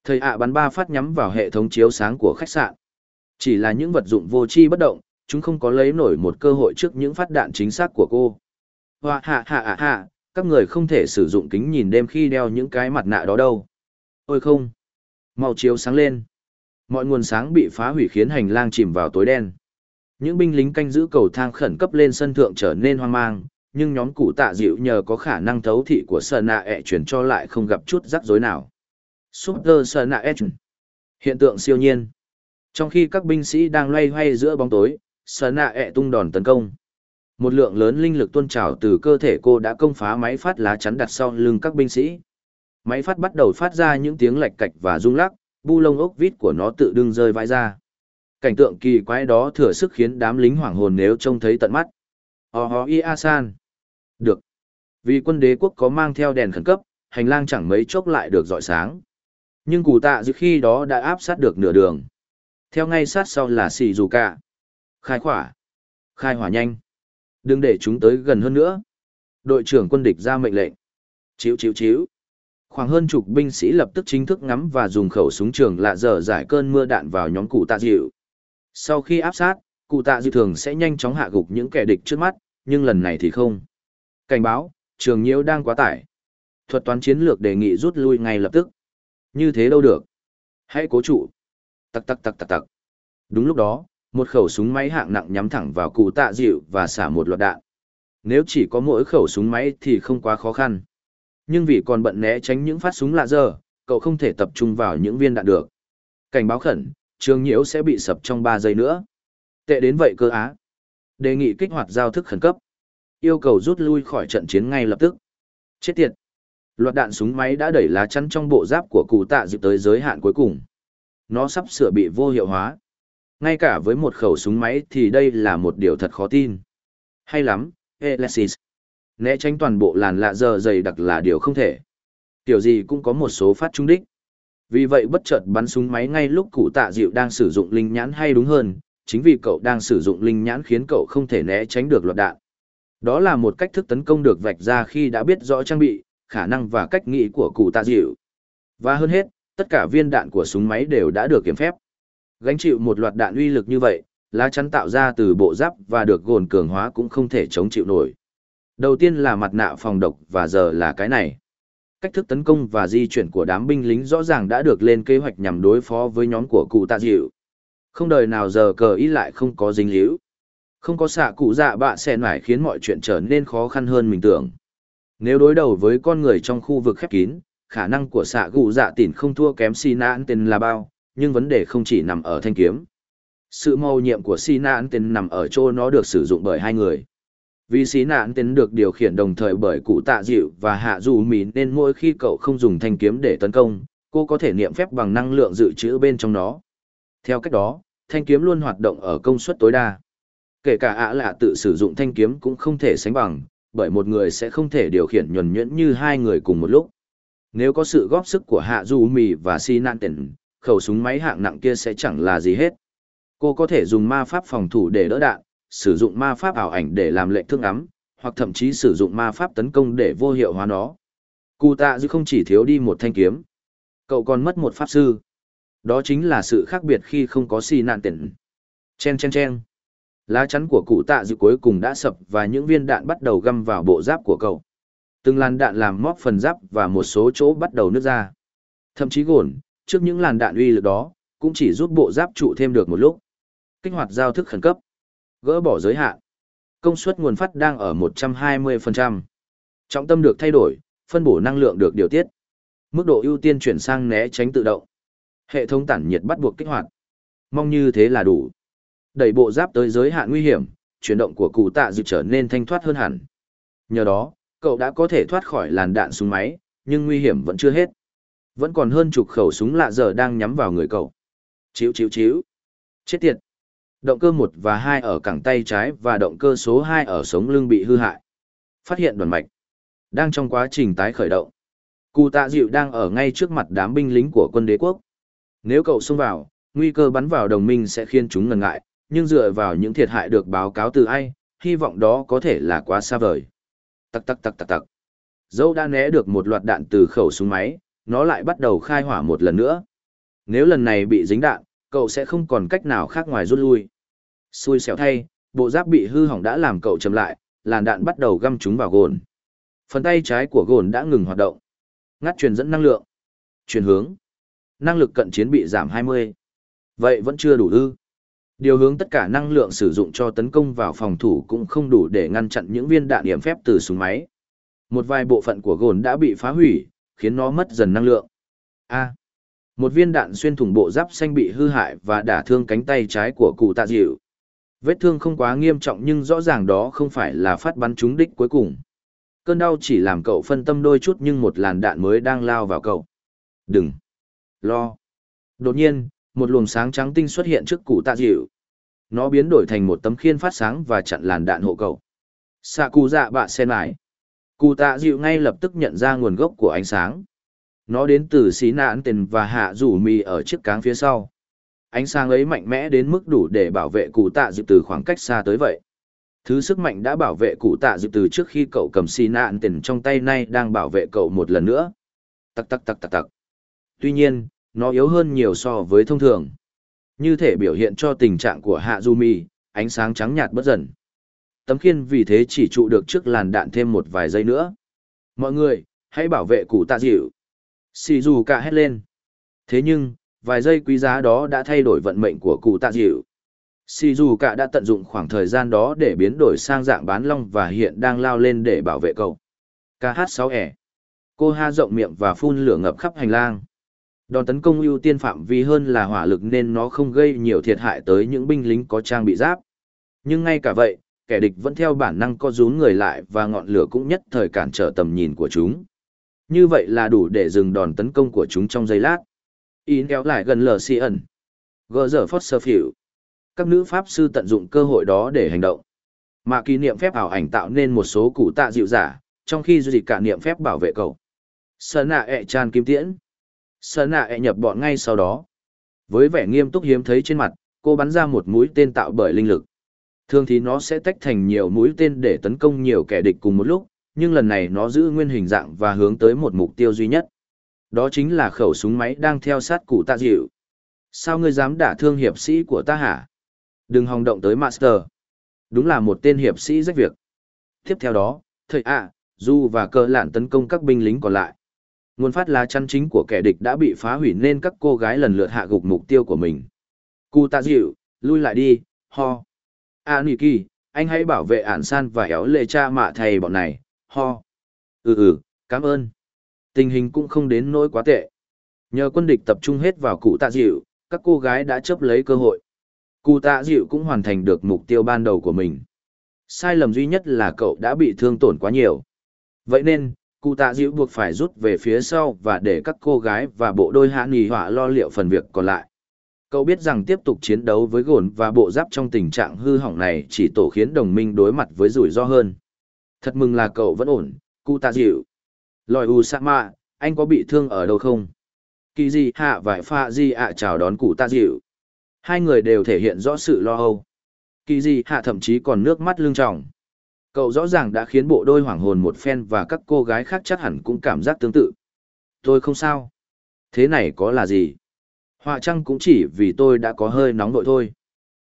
Thầy ạ bắn ba phát nhắm vào hệ thống chiếu sáng của khách sạn. Chỉ là những vật dụng vô tri bất động, chúng không có lấy nổi một cơ hội trước những phát đạn chính xác của cô. Hoa hạ hạ hạ hạ, các người không thể sử dụng kính nhìn đêm khi đeo những cái mặt nạ đó đâu. Ôi không. Màu chiếu sáng lên. Mọi nguồn sáng bị phá hủy khiến hành lang chìm vào tối đen. Những binh lính canh giữ cầu thang khẩn cấp lên sân thượng trở nên hoang mang, nhưng nhóm cụ tạ dịu nhờ có khả năng thấu thị của sờ nạ ẹ chuyển cho lại không gặp chút rắc rối nào. Super sờ nạ ẹ chuyển. Hiện tượng siêu nhiên. Trong khi các binh sĩ đang loay hoay giữa bóng tối, sờ nạ ẹ tung đòn tấn công. Một lượng lớn linh lực tuôn trào từ cơ thể cô đã công phá máy phát lá chắn đặt sau lưng các binh sĩ. Máy phát bắt đầu phát ra những tiếng lạch cạch và rung lắc, bu lông ốc vít của nó tự đưng rơi vãi ra. Cảnh tượng kỳ quái đó thừa sức khiến đám lính hoảng hồn nếu trông thấy tận mắt. Oh a san. Được. Vì quân đế quốc có mang theo đèn khẩn cấp, hành lang chẳng mấy chốc lại được dọi sáng. Nhưng cụ tạ dự khi đó đã áp sát được nửa đường. Theo ngay sát sau là xì dù cả. Khai khỏa. Khai hỏa nhanh. Đừng để chúng tới gần hơn nữa. Đội trưởng quân địch ra mệnh lệnh. Chíu chíu chíu. Khoảng hơn chục binh sĩ lập tức chính thức ngắm và dùng khẩu súng trường lạ dở giải cơn mưa đạn vào nhóm cụ tạ dịu. Sau khi áp sát, cụ tạ dịu thường sẽ nhanh chóng hạ gục những kẻ địch trước mắt, nhưng lần này thì không. Cảnh báo, trường nhiễu đang quá tải. Thuật toán chiến lược đề nghị rút lui ngay lập tức. Như thế đâu được. Hãy cố trụ. tặc tặc tặc tặc tặc. Đúng lúc đó, một khẩu súng máy hạng nặng nhắm thẳng vào cụ tạ dịu và xả một loạt đạn. Nếu chỉ có mỗi khẩu súng máy thì không quá khó khăn. Nhưng vì còn bận né tránh những phát súng lạ dơ, cậu không thể tập trung vào những viên đạn được. Cảnh báo khẩn, trường nhiễu sẽ bị sập trong 3 giây nữa. Tệ đến vậy cơ á. Đề nghị kích hoạt giao thức khẩn cấp. Yêu cầu rút lui khỏi trận chiến ngay lập tức. Chết tiệt. Loạt đạn súng máy đã đẩy lá chắn trong bộ giáp của cụ tạ dịu tới giới hạn cuối cùng. Nó sắp sửa bị vô hiệu hóa. Ngay cả với một khẩu súng máy thì đây là một điều thật khó tin. Hay lắm, Alexis. Né tránh toàn bộ làn lạ giờ dày đặc là điều không thể. Tiểu gì cũng có một số phát trung đích. Vì vậy bất chợt bắn súng máy ngay lúc cụ tạ dịu đang sử dụng linh nhãn hay đúng hơn, chính vì cậu đang sử dụng linh nhãn khiến cậu không thể né tránh được loạt đạn. Đó là một cách thức tấn công được vạch ra khi đã biết rõ trang bị, khả năng và cách nghĩ của cụ tạ dịu. Và hơn hết, tất cả viên đạn của súng máy đều đã được kiểm phép. Gánh chịu một loạt đạn uy lực như vậy, lá chắn tạo ra từ bộ giáp và được gồn cường hóa cũng không thể chống chịu nổi. Đầu tiên là mặt nạ phòng độc và giờ là cái này. Cách thức tấn công và di chuyển của đám binh lính rõ ràng đã được lên kế hoạch nhằm đối phó với nhóm của cụ tạ dịu. Không đời nào giờ cờ ý lại không có dính líu. Không có xạ cụ dạ bạ xe nải khiến mọi chuyện trở nên khó khăn hơn mình tưởng. Nếu đối đầu với con người trong khu vực khép kín, khả năng của xạ cụ dạ tỉn không thua kém xì nãn tên là bao, nhưng vấn đề không chỉ nằm ở thanh kiếm. Sự mâu nhiệm của xì nãn tên nằm ở chỗ nó được sử dụng bởi hai người. Vì xí nạn tên được điều khiển đồng thời bởi cụ tạ dịu và hạ dù mì nên mỗi khi cậu không dùng thanh kiếm để tấn công, cô có thể niệm phép bằng năng lượng dự trữ bên trong nó. Theo cách đó, thanh kiếm luôn hoạt động ở công suất tối đa. Kể cả ạ lạ tự sử dụng thanh kiếm cũng không thể sánh bằng, bởi một người sẽ không thể điều khiển nhuần nhuyễn như hai người cùng một lúc. Nếu có sự góp sức của hạ Du mì và xi nạn khẩu súng máy hạng nặng kia sẽ chẳng là gì hết. Cô có thể dùng ma pháp phòng thủ để đỡ đạn, sử dụng ma pháp ảo ảnh để làm lệnh thương ấm, hoặc thậm chí sử dụng ma pháp tấn công để vô hiệu hóa nó. Cụ tạ dư không chỉ thiếu đi một thanh kiếm, cậu còn mất một pháp sư. Đó chính là sự khác biệt khi không có xì nạn tiện. Chen chen chen. Lá chắn của cụ tạ dư cuối cùng đã sập và những viên đạn bắt đầu găm vào bộ giáp của cậu. Từng làn đạn làm móc phần giáp và một số chỗ bắt đầu nứt ra. Thậm chí gồn, trước những làn đạn uy lực đó, cũng chỉ giúp bộ giáp trụ thêm được một lúc. Kích hoạt giao thức khẩn cấp. Gỡ bỏ giới hạn. Công suất nguồn phát đang ở 120%. Trọng tâm được thay đổi, phân bổ năng lượng được điều tiết. Mức độ ưu tiên chuyển sang né tránh tự động. Hệ thống tản nhiệt bắt buộc kích hoạt. Mong như thế là đủ. Đẩy bộ giáp tới giới hạn nguy hiểm, chuyển động của cụ tạ dự trở nên thanh thoát hơn hẳn. Nhờ đó, cậu đã có thể thoát khỏi làn đạn súng máy, nhưng nguy hiểm vẫn chưa hết. Vẫn còn hơn chục khẩu súng lạ giờ đang nhắm vào người cậu. Chíu chíu chíu. Chết tiệt. Động cơ một và hai ở cẳng tay trái và động cơ số hai ở sống lưng bị hư hại. Phát hiện đoàn mạch. Đang trong quá trình tái khởi động. Cụ tạ dịu đang ở ngay trước mặt đám binh lính của quân đế quốc. Nếu cậu xông vào, nguy cơ bắn vào đồng minh sẽ khiến chúng ngần ngại, nhưng dựa vào những thiệt hại được báo cáo từ ai, hy vọng đó có thể là quá xa vời. Tắc tắc tắc tắc tắc. Dẫu đã né được một loạt đạn từ khẩu súng máy, nó lại bắt đầu khai hỏa một lần nữa. Nếu lần này bị dính đạn, cậu sẽ không còn cách nào khác ngoài rút lui. Xui xẻo thay, bộ giáp bị hư hỏng đã làm cậu chậm lại, làn đạn bắt đầu găm chúng vào gồn. Phần tay trái của gồn đã ngừng hoạt động. Ngắt truyền dẫn năng lượng. Chuyển hướng. Năng lực cận chiến bị giảm 20. Vậy vẫn chưa đủ ư. Điều hướng tất cả năng lượng sử dụng cho tấn công vào phòng thủ cũng không đủ để ngăn chặn những viên đạn điểm phép từ súng máy. Một vài bộ phận của gồn đã bị phá hủy, khiến nó mất dần năng lượng. A. một viên đạn xuyên thủng bộ giáp xanh bị hư hại và đả thương cánh tay trái của cụ tạ dịu. Vết thương không quá nghiêm trọng nhưng rõ ràng đó không phải là phát bắn trúng đích cuối cùng. Cơn đau chỉ làm cậu phân tâm đôi chút nhưng một làn đạn mới đang lao vào cậu. Đừng. Lo. Đột nhiên, một luồng sáng trắng tinh xuất hiện trước cụ tạ dịu. Nó biến đổi thành một tấm khiên phát sáng và chặn làn đạn hộ cậu. Sạ cụ dạ bạ sen lại. Cụ tạ dịu ngay lập tức nhận ra nguồn gốc của ánh sáng. Nó đến từ xí nạn tiền và hạ rủ mì ở chiếc cáng phía sau. Ánh sáng ấy mạnh mẽ đến mức đủ để bảo vệ cụ tạ dịu từ khoảng cách xa tới vậy. Thứ sức mạnh đã bảo vệ cụ tạ dịu từ trước khi cậu cầm xì nạn tiền trong tay nay đang bảo vệ cậu một lần nữa. Tắc tắc tắc tắc tắc. Tuy nhiên, nó yếu hơn nhiều so với thông thường. Như thể biểu hiện cho tình trạng của Hạ Du Mi, ánh sáng trắng nhạt bất dần. Tấm khiên vì thế chỉ trụ được trước làn đạn thêm một vài giây nữa. Mọi người, hãy bảo vệ cụ tạ dịu. Xì dù cả hét lên. Thế nhưng, vài giây quý giá đó đã thay đổi vận mệnh của cụ tạ dịu. Xì dù cả đã tận dụng khoảng thời gian đó để biến đổi sang dạng bán long và hiện đang lao lên để bảo vệ cậu. KH6E. Cô ha rộng miệng và phun lửa ngập khắp hành lang. Đòn tấn công ưu tiên phạm vi hơn là hỏa lực nên nó không gây nhiều thiệt hại tới những binh lính có trang bị giáp. Nhưng ngay cả vậy, kẻ địch vẫn theo bản năng co rúm người lại và ngọn lửa cũng nhất thời cản trở tầm nhìn của chúng. Như vậy là đủ để dừng đòn tấn công của chúng trong giây lát. In kéo lại gần lờ si ẩn. Gỡ dở sơ phiểu. Các nữ pháp sư tận dụng cơ hội đó để hành động. Mà kỷ niệm phép ảo ảnh tạo nên một số cụ tạ dịu giả, trong khi duy cả niệm phép bảo vệ cậu. Sơn nạ ẹ tràn kim tiễn. Sơn nạ ẹ nhập bọn ngay sau đó. Với vẻ nghiêm túc hiếm thấy trên mặt, cô bắn ra một mũi tên tạo bởi linh lực. Thường thì nó sẽ tách thành nhiều mũi tên để tấn công nhiều kẻ địch cùng một lúc, nhưng lần này nó giữ nguyên hình dạng và hướng tới một mục tiêu duy nhất. Đó chính là khẩu súng máy đang theo sát cụ tạ dịu. Sao ngươi dám đả thương hiệp sĩ của ta hả? Đừng hòng động tới Master. Đúng là một tên hiệp sĩ rách việc. Tiếp theo đó, thầy ạ, Du và cờ lạn tấn công các binh lính còn lại. Nguồn phát lá chăn chính của kẻ địch đã bị phá hủy nên các cô gái lần lượt hạ gục mục tiêu của mình. Cụ tạ dịu, lui lại đi, ho. À, a nỉ kỳ, anh hãy bảo vệ ản san và éo lệ cha mạ thầy bọn này, ho. Ừ ừ, cảm ơn. Tình hình cũng không đến nỗi quá tệ. Nhờ quân địch tập trung hết vào cụ tạ dịu, các cô gái đã chấp lấy cơ hội. Cụ tạ dịu cũng hoàn thành được mục tiêu ban đầu của mình. Sai lầm duy nhất là cậu đã bị thương tổn quá nhiều. Vậy nên, cụ tạ dịu buộc phải rút về phía sau và để các cô gái và bộ đôi hạ nghỉ họa lo liệu phần việc còn lại. Cậu biết rằng tiếp tục chiến đấu với gồn và bộ giáp trong tình trạng hư hỏng này chỉ tổ khiến đồng minh đối mặt với rủi ro hơn. Thật mừng là cậu vẫn ổn, cụ tạ dịu. Lòi U Sama, anh có bị thương ở đâu không? Kỳ Di hạ và pha di ạ chào đón cụ tạ dịu. Hai người đều thể hiện rõ sự lo âu. Kỳ Di hạ thậm chí còn nước mắt lưng tròng. Cậu rõ ràng đã khiến bộ đôi hoảng hồn một phen và các cô gái khác chắc hẳn cũng cảm giác tương tự. Tôi không sao. Thế này có là gì? Họa trăng cũng chỉ vì tôi đã có hơi nóng nội thôi.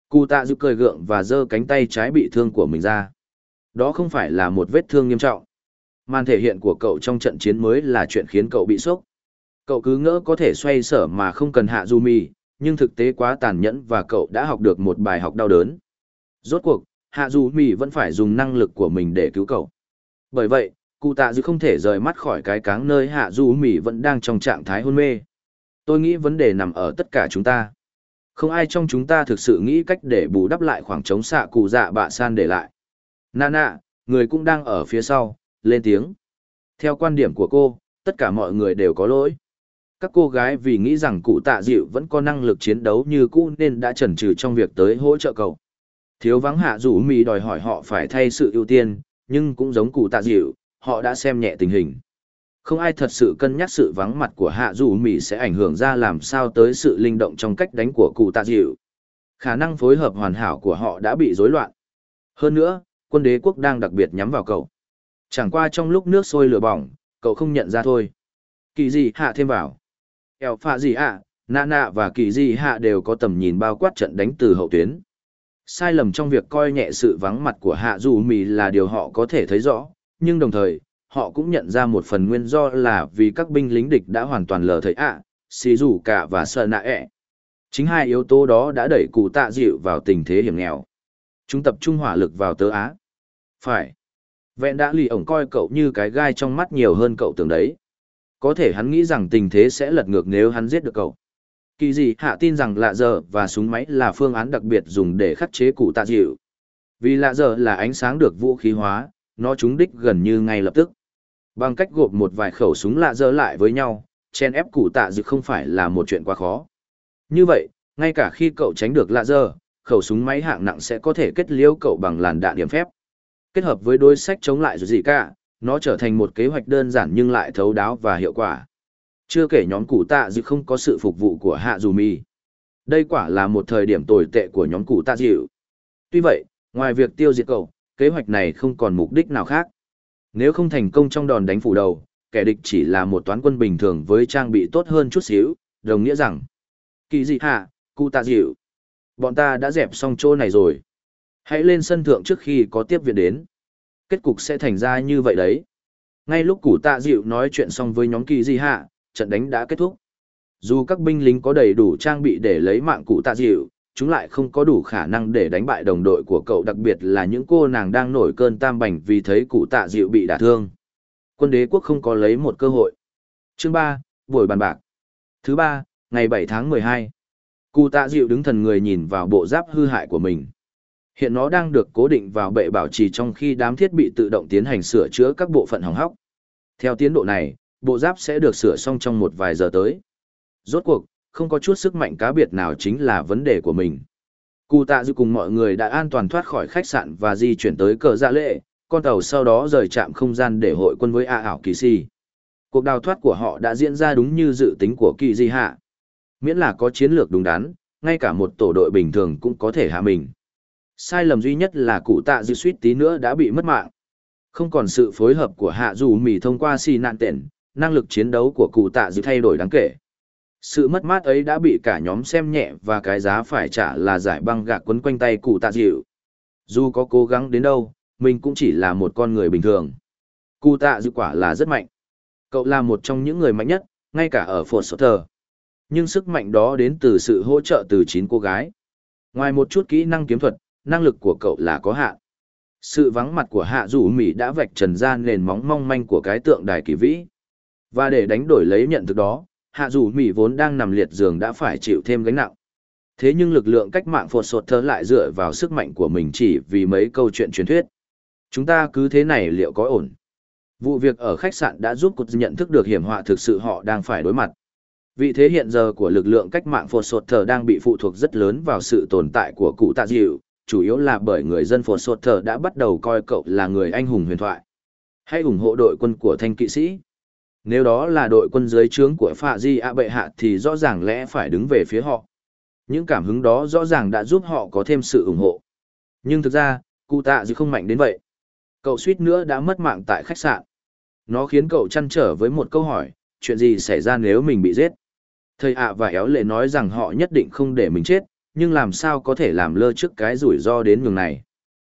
Cụ tạ dự cười gượng và giơ cánh tay trái bị thương của mình ra. Đó không phải là một vết thương nghiêm trọng. Màn thể hiện của cậu trong trận chiến mới là chuyện khiến cậu bị sốc. Cậu cứ ngỡ có thể xoay sở mà không cần hạ du mì, nhưng thực tế quá tàn nhẫn và cậu đã học được một bài học đau đớn. Rốt cuộc, hạ du mì vẫn phải dùng năng lực của mình để cứu cậu. Bởi vậy, cụ tạ dự không thể rời mắt khỏi cái cáng nơi hạ du mì vẫn đang trong trạng thái hôn mê. Tôi nghĩ vấn đề nằm ở tất cả chúng ta. Không ai trong chúng ta thực sự nghĩ cách để bù đắp lại khoảng trống xạ cụ dạ bạ san để lại. Nana, người cũng đang ở phía sau, lên tiếng. Theo quan điểm của cô, tất cả mọi người đều có lỗi. Các cô gái vì nghĩ rằng cụ tạ dịu vẫn có năng lực chiến đấu như cũ nên đã chần chừ trong việc tới hỗ trợ cậu. Thiếu vắng hạ rủ mì đòi hỏi họ phải thay sự ưu tiên, nhưng cũng giống cụ tạ dịu, họ đã xem nhẹ tình hình. Không ai thật sự cân nhắc sự vắng mặt của hạ dù mì sẽ ảnh hưởng ra làm sao tới sự linh động trong cách đánh của cụ tạ dịu. Khả năng phối hợp hoàn hảo của họ đã bị rối loạn. Hơn nữa, quân đế quốc đang đặc biệt nhắm vào cậu. Chẳng qua trong lúc nước sôi lửa bỏng, cậu không nhận ra thôi. Kỳ gì hạ thêm vào. Eo phạ gì hạ, nạ nạ và kỳ di hạ đều có tầm nhìn bao quát trận đánh từ hậu tuyến. Sai lầm trong việc coi nhẹ sự vắng mặt của hạ dù mì là điều họ có thể thấy rõ, nhưng đồng thời, họ cũng nhận ra một phần nguyên do là vì các binh lính địch đã hoàn toàn lờ thấy ạ, xì rủ cả và sợ nạ ẹ. Chính hai yếu tố đó đã đẩy cụ tạ dịu vào tình thế hiểm nghèo. Chúng tập trung hỏa lực vào tớ Á. Phải. Vẹn đã lì ổng coi cậu như cái gai trong mắt nhiều hơn cậu tưởng đấy. Có thể hắn nghĩ rằng tình thế sẽ lật ngược nếu hắn giết được cậu. Kỳ gì hạ tin rằng lạ giờ và súng máy là phương án đặc biệt dùng để khắc chế cụ tạ dịu. Vì lạ giờ là ánh sáng được vũ khí hóa, nó trúng đích gần như ngay lập tức. Bằng cách gộp một vài khẩu súng lạ dơ lại với nhau, chen ép cụ tạ dự không phải là một chuyện quá khó. Như vậy, ngay cả khi cậu tránh được lạ dơ, khẩu súng máy hạng nặng sẽ có thể kết liễu cậu bằng làn đạn điểm phép. Kết hợp với đối sách chống lại dù gì cả, nó trở thành một kế hoạch đơn giản nhưng lại thấu đáo và hiệu quả. Chưa kể nhóm cụ tạ dự không có sự phục vụ của hạ dù mi. Đây quả là một thời điểm tồi tệ của nhóm cụ tạ dịu. Tuy vậy, ngoài việc tiêu diệt cậu, kế hoạch này không còn mục đích nào khác. Nếu không thành công trong đòn đánh phủ đầu, kẻ địch chỉ là một toán quân bình thường với trang bị tốt hơn chút xíu, đồng nghĩa rằng Kỳ dị hạ, cụ tạ dịu. Bọn ta đã dẹp xong chỗ này rồi. Hãy lên sân thượng trước khi có tiếp viện đến. Kết cục sẽ thành ra như vậy đấy. Ngay lúc cụ tạ dịu nói chuyện xong với nhóm kỳ dị hạ, trận đánh đã kết thúc. Dù các binh lính có đầy đủ trang bị để lấy mạng cụ tạ dịu, chúng lại không có đủ khả năng để đánh bại đồng đội của cậu đặc biệt là những cô nàng đang nổi cơn tam bành vì thấy cụ tạ dịu bị đả thương. Quân đế quốc không có lấy một cơ hội. Chương 3, buổi bàn bạc. Thứ ba, ngày 7 tháng 12. Cụ tạ dịu đứng thần người nhìn vào bộ giáp hư hại của mình. Hiện nó đang được cố định vào bệ bảo trì trong khi đám thiết bị tự động tiến hành sửa chữa các bộ phận hỏng hóc. Theo tiến độ này, bộ giáp sẽ được sửa xong trong một vài giờ tới. Rốt cuộc, không có chút sức mạnh cá biệt nào chính là vấn đề của mình. Cụ tạ dịu cùng mọi người đã an toàn thoát khỏi khách sạn và di chuyển tới cờ dạ lệ, con tàu sau đó rời trạm không gian để hội quân với A ảo kỳ si. Cuộc đào thoát của họ đã diễn ra đúng như dự tính của kỳ di hạ. Miễn là có chiến lược đúng đắn, ngay cả một tổ đội bình thường cũng có thể hạ mình. Sai lầm duy nhất là cụ tạ dư suýt tí nữa đã bị mất mạng. Không còn sự phối hợp của hạ dù mì thông qua Si nạn tện, năng lực chiến đấu của cụ tạ dư thay đổi đáng kể. Sự mất mát ấy đã bị cả nhóm xem nhẹ và cái giá phải trả là giải băng gạc quấn quanh tay cụ tạ dịu. Dù có cố gắng đến đâu, mình cũng chỉ là một con người bình thường. Cụ tạ dịu quả là rất mạnh. Cậu là một trong những người mạnh nhất, ngay cả ở Phổ Sở Thờ. Nhưng sức mạnh đó đến từ sự hỗ trợ từ chín cô gái. Ngoài một chút kỹ năng kiếm thuật, năng lực của cậu là có hạn. Sự vắng mặt của hạ Dũ Mỹ đã vạch trần ra nền móng mong manh của cái tượng đài kỳ vĩ. Và để đánh đổi lấy nhận thức đó, hạ dù Mỹ vốn đang nằm liệt giường đã phải chịu thêm gánh nặng. Thế nhưng lực lượng cách mạng phột sột thơ lại dựa vào sức mạnh của mình chỉ vì mấy câu chuyện truyền thuyết. Chúng ta cứ thế này liệu có ổn? Vụ việc ở khách sạn đã giúp cụt nhận thức được hiểm họa thực sự họ đang phải đối mặt. Vị thế hiện giờ của lực lượng cách mạng phột sột thờ đang bị phụ thuộc rất lớn vào sự tồn tại của cụ tạ dịu, chủ yếu là bởi người dân phột sột thờ đã bắt đầu coi cậu là người anh hùng huyền thoại. Hãy ủng hộ đội quân của thanh kỵ sĩ. Nếu đó là đội quân dưới trướng của Phạ Di A Bệ Hạ thì rõ ràng lẽ phải đứng về phía họ. Những cảm hứng đó rõ ràng đã giúp họ có thêm sự ủng hộ. Nhưng thực ra, cụ tạ dư không mạnh đến vậy. Cậu suýt nữa đã mất mạng tại khách sạn. Nó khiến cậu chăn trở với một câu hỏi, chuyện gì xảy ra nếu mình bị giết? Thầy ạ và éo lệ nói rằng họ nhất định không để mình chết, nhưng làm sao có thể làm lơ trước cái rủi ro đến nhường này.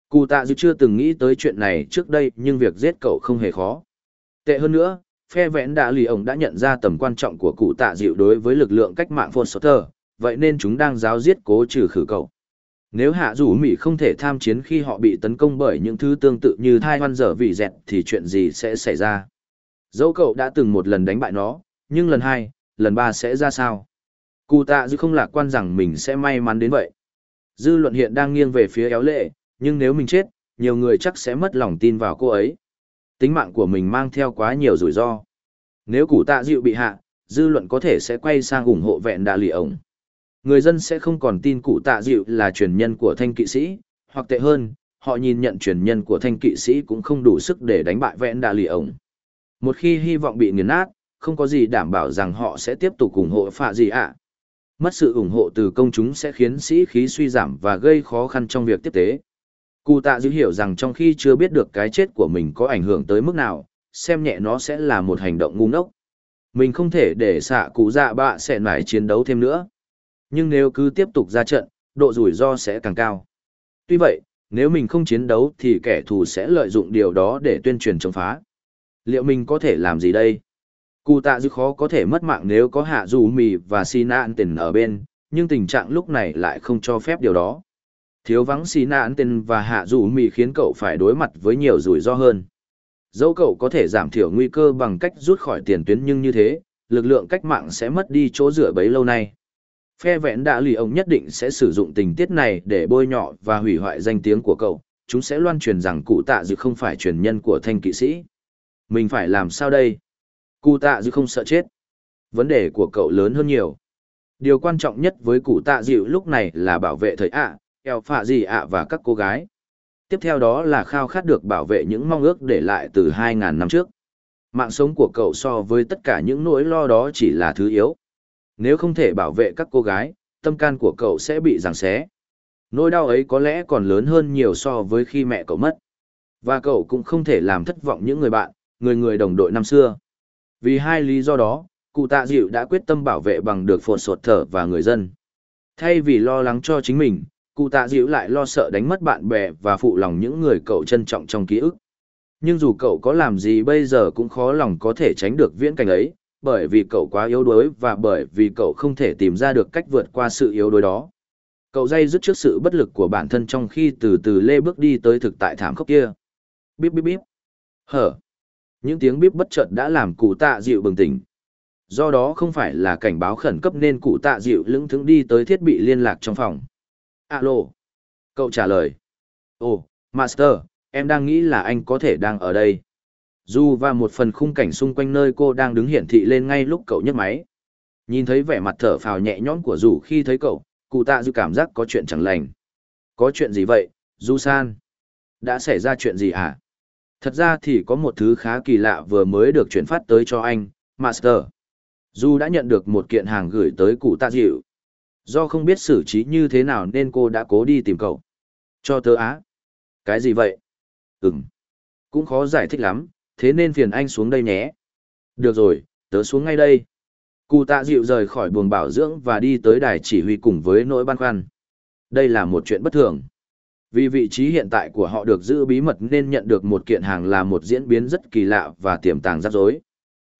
Cụ tạ dư chưa từng nghĩ tới chuyện này trước đây nhưng việc giết cậu không hề khó. Tệ hơn nữa, phe vẽn đã lì ổng đã nhận ra tầm quan trọng của cụ tạ dịu đối với lực lượng cách mạng Phôn Sotter, vậy nên chúng đang giáo giết cố trừ khử cậu. Nếu hạ rủ Mỹ không thể tham chiến khi họ bị tấn công bởi những thứ tương tự như thai hoan dở vì dẹt thì chuyện gì sẽ xảy ra? Dẫu cậu đã từng một lần đánh bại nó, nhưng lần hai, lần ba sẽ ra sao? Cụ tạ dư không lạc quan rằng mình sẽ may mắn đến vậy. Dư luận hiện đang nghiêng về phía éo lệ, nhưng nếu mình chết, nhiều người chắc sẽ mất lòng tin vào cô ấy. Tính mạng của mình mang theo quá nhiều rủi ro. Nếu củ tạ dịu bị hạ, dư luận có thể sẽ quay sang ủng hộ vẹn đà lì ổng. Người dân sẽ không còn tin cụ tạ dịu là truyền nhân của thanh kỵ sĩ, hoặc tệ hơn, họ nhìn nhận truyền nhân của thanh kỵ sĩ cũng không đủ sức để đánh bại vẹn đà lì ổng. Một khi hy vọng bị nghiền nát, không có gì đảm bảo rằng họ sẽ tiếp tục ủng hộ phạ gì ạ. Mất sự ủng hộ từ công chúng sẽ khiến sĩ khí suy giảm và gây khó khăn trong việc tiếp tế. Cụ tạ dữ hiểu rằng trong khi chưa biết được cái chết của mình có ảnh hưởng tới mức nào, xem nhẹ nó sẽ là một hành động ngu ngốc. Mình không thể để xạ cụ dạ bạ sẽ nải chiến đấu thêm nữa. Nhưng nếu cứ tiếp tục ra trận, độ rủi ro sẽ càng cao. Tuy vậy, nếu mình không chiến đấu thì kẻ thù sẽ lợi dụng điều đó để tuyên truyền chống phá. Liệu mình có thể làm gì đây? Cụ tạ dư khó có thể mất mạng nếu có hạ dù mì và xi nạn tình ở bên, nhưng tình trạng lúc này lại không cho phép điều đó. Thiếu vắng xì nạn tên và hạ dù mì khiến cậu phải đối mặt với nhiều rủi ro hơn. Dẫu cậu có thể giảm thiểu nguy cơ bằng cách rút khỏi tiền tuyến nhưng như thế, lực lượng cách mạng sẽ mất đi chỗ dựa bấy lâu nay. Phe vẹn đã lì ông nhất định sẽ sử dụng tình tiết này để bôi nhọ và hủy hoại danh tiếng của cậu. Chúng sẽ loan truyền rằng cụ tạ dự không phải truyền nhân của thanh kỵ sĩ. Mình phải làm sao đây? Cụ tạ dự không sợ chết. Vấn đề của cậu lớn hơn nhiều. Điều quan trọng nhất với cụ tạ dịu lúc này là bảo vệ thời ạ, eo phạ gì ạ và các cô gái. Tiếp theo đó là khao khát được bảo vệ những mong ước để lại từ 2.000 năm trước. Mạng sống của cậu so với tất cả những nỗi lo đó chỉ là thứ yếu. Nếu không thể bảo vệ các cô gái, tâm can của cậu sẽ bị giằng xé. Nỗi đau ấy có lẽ còn lớn hơn nhiều so với khi mẹ cậu mất. Và cậu cũng không thể làm thất vọng những người bạn, người người đồng đội năm xưa. Vì hai lý do đó, cụ tạ dịu đã quyết tâm bảo vệ bằng được phột sột thở và người dân. Thay vì lo lắng cho chính mình, cụ tạ dịu lại lo sợ đánh mất bạn bè và phụ lòng những người cậu trân trọng trong ký ức. Nhưng dù cậu có làm gì bây giờ cũng khó lòng có thể tránh được viễn cảnh ấy, bởi vì cậu quá yếu đuối và bởi vì cậu không thể tìm ra được cách vượt qua sự yếu đuối đó. Cậu dây dứt trước sự bất lực của bản thân trong khi từ từ lê bước đi tới thực tại thảm khốc kia. Bíp bíp bíp. Hở. Những tiếng bíp bất chợt đã làm cụ tạ dịu bừng tỉnh. Do đó không phải là cảnh báo khẩn cấp nên cụ tạ dịu lững thững đi tới thiết bị liên lạc trong phòng. Alo. Cậu trả lời. Ồ, Master, em đang nghĩ là anh có thể đang ở đây. Dù và một phần khung cảnh xung quanh nơi cô đang đứng hiển thị lên ngay lúc cậu nhấc máy. Nhìn thấy vẻ mặt thở phào nhẹ nhõm của dù khi thấy cậu, cụ tạ dư cảm giác có chuyện chẳng lành. Có chuyện gì vậy, Du San? Đã xảy ra chuyện gì à? Thật ra thì có một thứ khá kỳ lạ vừa mới được chuyển phát tới cho anh, Master. Du đã nhận được một kiện hàng gửi tới cụ tạ dịu. Do không biết xử trí như thế nào nên cô đã cố đi tìm cậu. Cho tớ á. Cái gì vậy? Ừm. Cũng khó giải thích lắm, thế nên phiền anh xuống đây nhé. Được rồi, tớ xuống ngay đây. Cụ tạ dịu rời khỏi buồng bảo dưỡng và đi tới đài chỉ huy cùng với nỗi băn khoăn. Đây là một chuyện bất thường. Vì vị trí hiện tại của họ được giữ bí mật nên nhận được một kiện hàng là một diễn biến rất kỳ lạ và tiềm tàng rắc rối.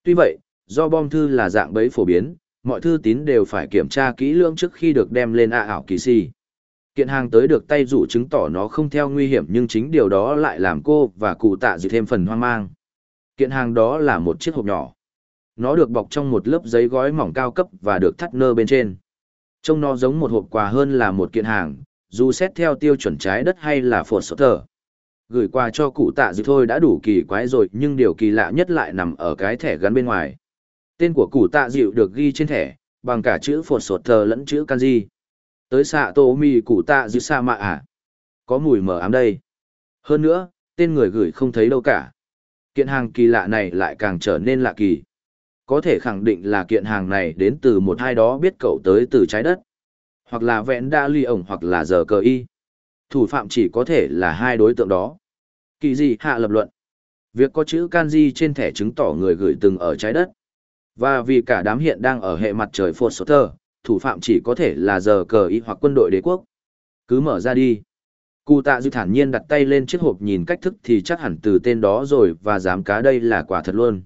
Tuy vậy, do bom thư là dạng bẫy phổ biến, mọi thư tín đều phải kiểm tra kỹ lưỡng trước khi được đem lên A ảo kỳ si. Kiện hàng tới được tay dụ chứng tỏ nó không theo nguy hiểm nhưng chính điều đó lại làm cô và cụ tạ dị thêm phần hoang mang. Kiện hàng đó là một chiếc hộp nhỏ. Nó được bọc trong một lớp giấy gói mỏng cao cấp và được thắt nơ bên trên. Trông nó giống một hộp quà hơn là một kiện hàng, dù xét theo tiêu chuẩn trái đất hay là phổ sở thờ. Gửi quà cho cụ tạ dị thôi đã đủ kỳ quái rồi nhưng điều kỳ lạ nhất lại nằm ở cái thẻ gắn bên ngoài. Tên của cụ tạ dịu được ghi trên thẻ, bằng cả chữ phột sột thờ lẫn chữ kanji. Tới xạ tô mi cụ tạ dịu sa mạ à? Có mùi mờ ám đây. Hơn nữa, tên người gửi không thấy đâu cả. Kiện hàng kỳ lạ này lại càng trở nên lạ kỳ. Có thể khẳng định là kiện hàng này đến từ một hai đó biết cậu tới từ trái đất. Hoặc là vẹn đa ly ổng hoặc là giờ cờ y. Thủ phạm chỉ có thể là hai đối tượng đó. Kỳ gì hạ lập luận. Việc có chữ kanji trên thẻ chứng tỏ người gửi từng ở trái đất. Và vì cả đám hiện đang ở hệ mặt trời Phột Sotter, thủ phạm chỉ có thể là giờ cờ y hoặc quân đội đế quốc. Cứ mở ra đi. Cụ tạ dư thản nhiên đặt tay lên chiếc hộp nhìn cách thức thì chắc hẳn từ tên đó rồi và dám cá đây là quả thật luôn.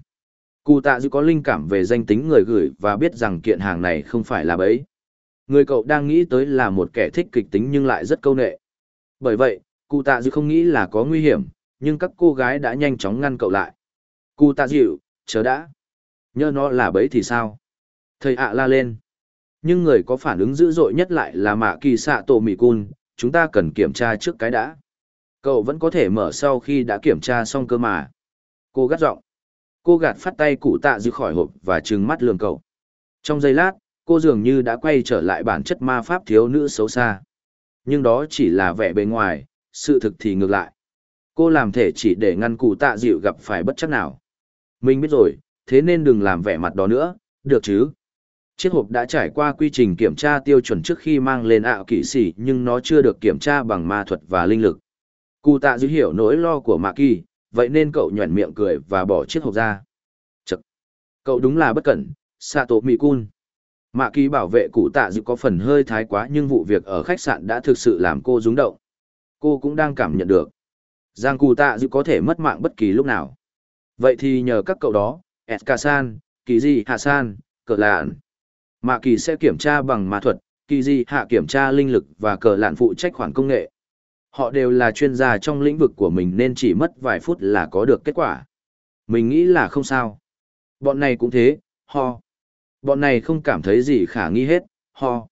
Cụ tạ dư có linh cảm về danh tính người gửi và biết rằng kiện hàng này không phải là bấy. Người cậu đang nghĩ tới là một kẻ thích kịch tính nhưng lại rất câu nệ. Bởi vậy, cụ tạ dư không nghĩ là có nguy hiểm, nhưng các cô gái đã nhanh chóng ngăn cậu lại. Cụ tạ dịu, chờ đã. Nhớ nó là bấy thì sao? Thầy ạ la lên. Nhưng người có phản ứng dữ dội nhất lại là mạ kỳ xạ tổ mì cun, chúng ta cần kiểm tra trước cái đã. Cậu vẫn có thể mở sau khi đã kiểm tra xong cơ mà. Cô gắt giọng. Cô gạt phát tay cụ tạ dư khỏi hộp và trừng mắt lường cậu. Trong giây lát, cô dường như đã quay trở lại bản chất ma pháp thiếu nữ xấu xa. Nhưng đó chỉ là vẻ bề ngoài, sự thực thì ngược lại. Cô làm thể chỉ để ngăn cụ tạ dịu gặp phải bất chắc nào. Mình biết rồi, thế nên đừng làm vẻ mặt đó nữa, được chứ? Chiếc hộp đã trải qua quy trình kiểm tra tiêu chuẩn trước khi mang lên ảo kỵ sĩ nhưng nó chưa được kiểm tra bằng ma thuật và linh lực. Cụ tạ dữ hiểu nỗi lo của Mạ Kỳ, vậy nên cậu nhuẩn miệng cười và bỏ chiếc hộp ra. Chật! Cậu đúng là bất cẩn, Sato Mikun. Mạ Kỳ bảo vệ cụ tạ dữ có phần hơi thái quá nhưng vụ việc ở khách sạn đã thực sự làm cô rúng động. Cô cũng đang cảm nhận được. Giang cụ tạ dữ có thể mất mạng bất kỳ lúc nào. Vậy thì nhờ các cậu đó, Eskasan, Kỳ Di Hạ San, Cờ Lạn. Mạ Kỳ sẽ kiểm tra bằng ma thuật, kỳ di hạ kiểm tra linh lực và cờ lạn phụ trách khoản công nghệ. Họ đều là chuyên gia trong lĩnh vực của mình nên chỉ mất vài phút là có được kết quả. Mình nghĩ là không sao. Bọn này cũng thế, ho. Bọn này không cảm thấy gì khả nghi hết, ho.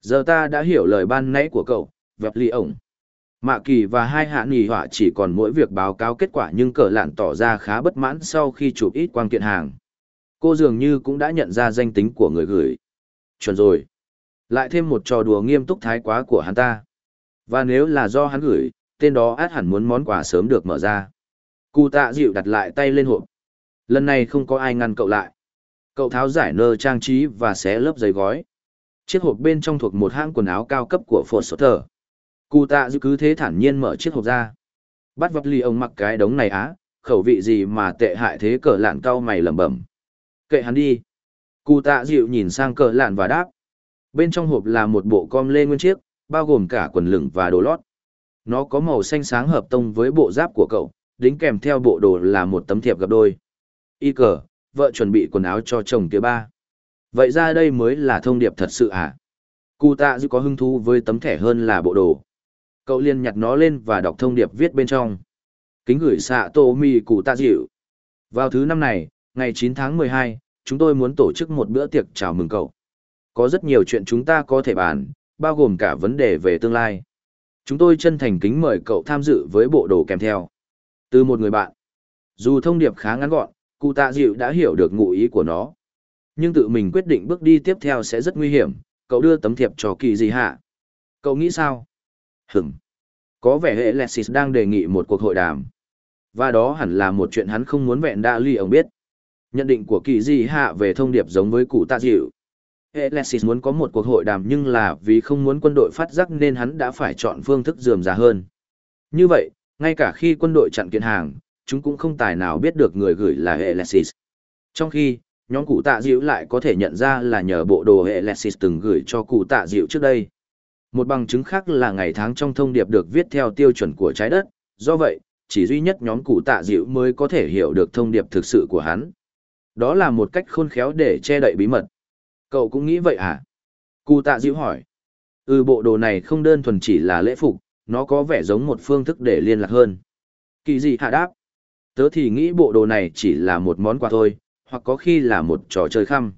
Giờ ta đã hiểu lời ban nãy của cậu, vẹp lì ổng. Mạ kỳ và hai hạ nghỉ họa chỉ còn mỗi việc báo cáo kết quả nhưng cờ lạn tỏ ra khá bất mãn sau khi chụp ít quang kiện hàng. Cô dường như cũng đã nhận ra danh tính của người gửi. Chuẩn rồi. Lại thêm một trò đùa nghiêm túc thái quá của hắn ta. Và nếu là do hắn gửi, tên đó át hẳn muốn món quà sớm được mở ra. Cụ tạ dịu đặt lại tay lên hộp. Lần này không có ai ngăn cậu lại. Cậu tháo giải nơ trang trí và xé lớp giấy gói. Chiếc hộp bên trong thuộc một hãng quần áo cao cấp của Phột Sốt Cụ tạ dư cứ thế thản nhiên mở chiếc hộp ra. Bắt vật ly ông mặc cái đống này á, khẩu vị gì mà tệ hại thế cờ lạn cao mày lẩm bẩm. Kệ hắn đi. Cụ tạ dịu nhìn sang cờ lạn và đáp. Bên trong hộp là một bộ com lê nguyên chiếc, bao gồm cả quần lửng và đồ lót. Nó có màu xanh sáng hợp tông với bộ giáp của cậu, đính kèm theo bộ đồ là một tấm thiệp gặp đôi. Y cờ, vợ chuẩn bị quần áo cho chồng kia ba. Vậy ra đây mới là thông điệp thật sự à? Cụ tạ dư có hứng thú với tấm thẻ hơn là bộ đồ. Cậu liền nhặt nó lên và đọc thông điệp viết bên trong. Kính gửi xạ tô mi cụ tạ dịu. Vào thứ năm này, ngày 9 tháng 12, chúng tôi muốn tổ chức một bữa tiệc chào mừng cậu. Có rất nhiều chuyện chúng ta có thể bàn, bao gồm cả vấn đề về tương lai. Chúng tôi chân thành kính mời cậu tham dự với bộ đồ kèm theo. Từ một người bạn. Dù thông điệp khá ngắn gọn, cụ tạ dịu đã hiểu được ngụ ý của nó. Nhưng tự mình quyết định bước đi tiếp theo sẽ rất nguy hiểm, cậu đưa tấm thiệp cho kỳ gì hạ. Cậu nghĩ sao? Hửng. Có vẻ hệ Lexis đang đề nghị một cuộc hội đàm. Và đó hẳn là một chuyện hắn không muốn vẹn đa ly ông biết. Nhận định của kỳ gì hạ về thông điệp giống với cụ tạ dịu. Alexis muốn có một cuộc hội đàm nhưng là vì không muốn quân đội phát giác nên hắn đã phải chọn phương thức dườm già hơn. Như vậy, ngay cả khi quân đội chặn kiện hàng, chúng cũng không tài nào biết được người gửi là Alexis. Trong khi, nhóm cụ tạ dịu lại có thể nhận ra là nhờ bộ đồ Alexis từng gửi cho cụ tạ dịu trước đây. Một bằng chứng khác là ngày tháng trong thông điệp được viết theo tiêu chuẩn của trái đất, do vậy, chỉ duy nhất nhóm cụ tạ dịu mới có thể hiểu được thông điệp thực sự của hắn. Đó là một cách khôn khéo để che đậy bí mật. Cậu cũng nghĩ vậy à? Cụ tạ dịu hỏi. Ừ bộ đồ này không đơn thuần chỉ là lễ phục, nó có vẻ giống một phương thức để liên lạc hơn. Kỳ gì hạ đáp? Tớ thì nghĩ bộ đồ này chỉ là một món quà thôi, hoặc có khi là một trò chơi khăm.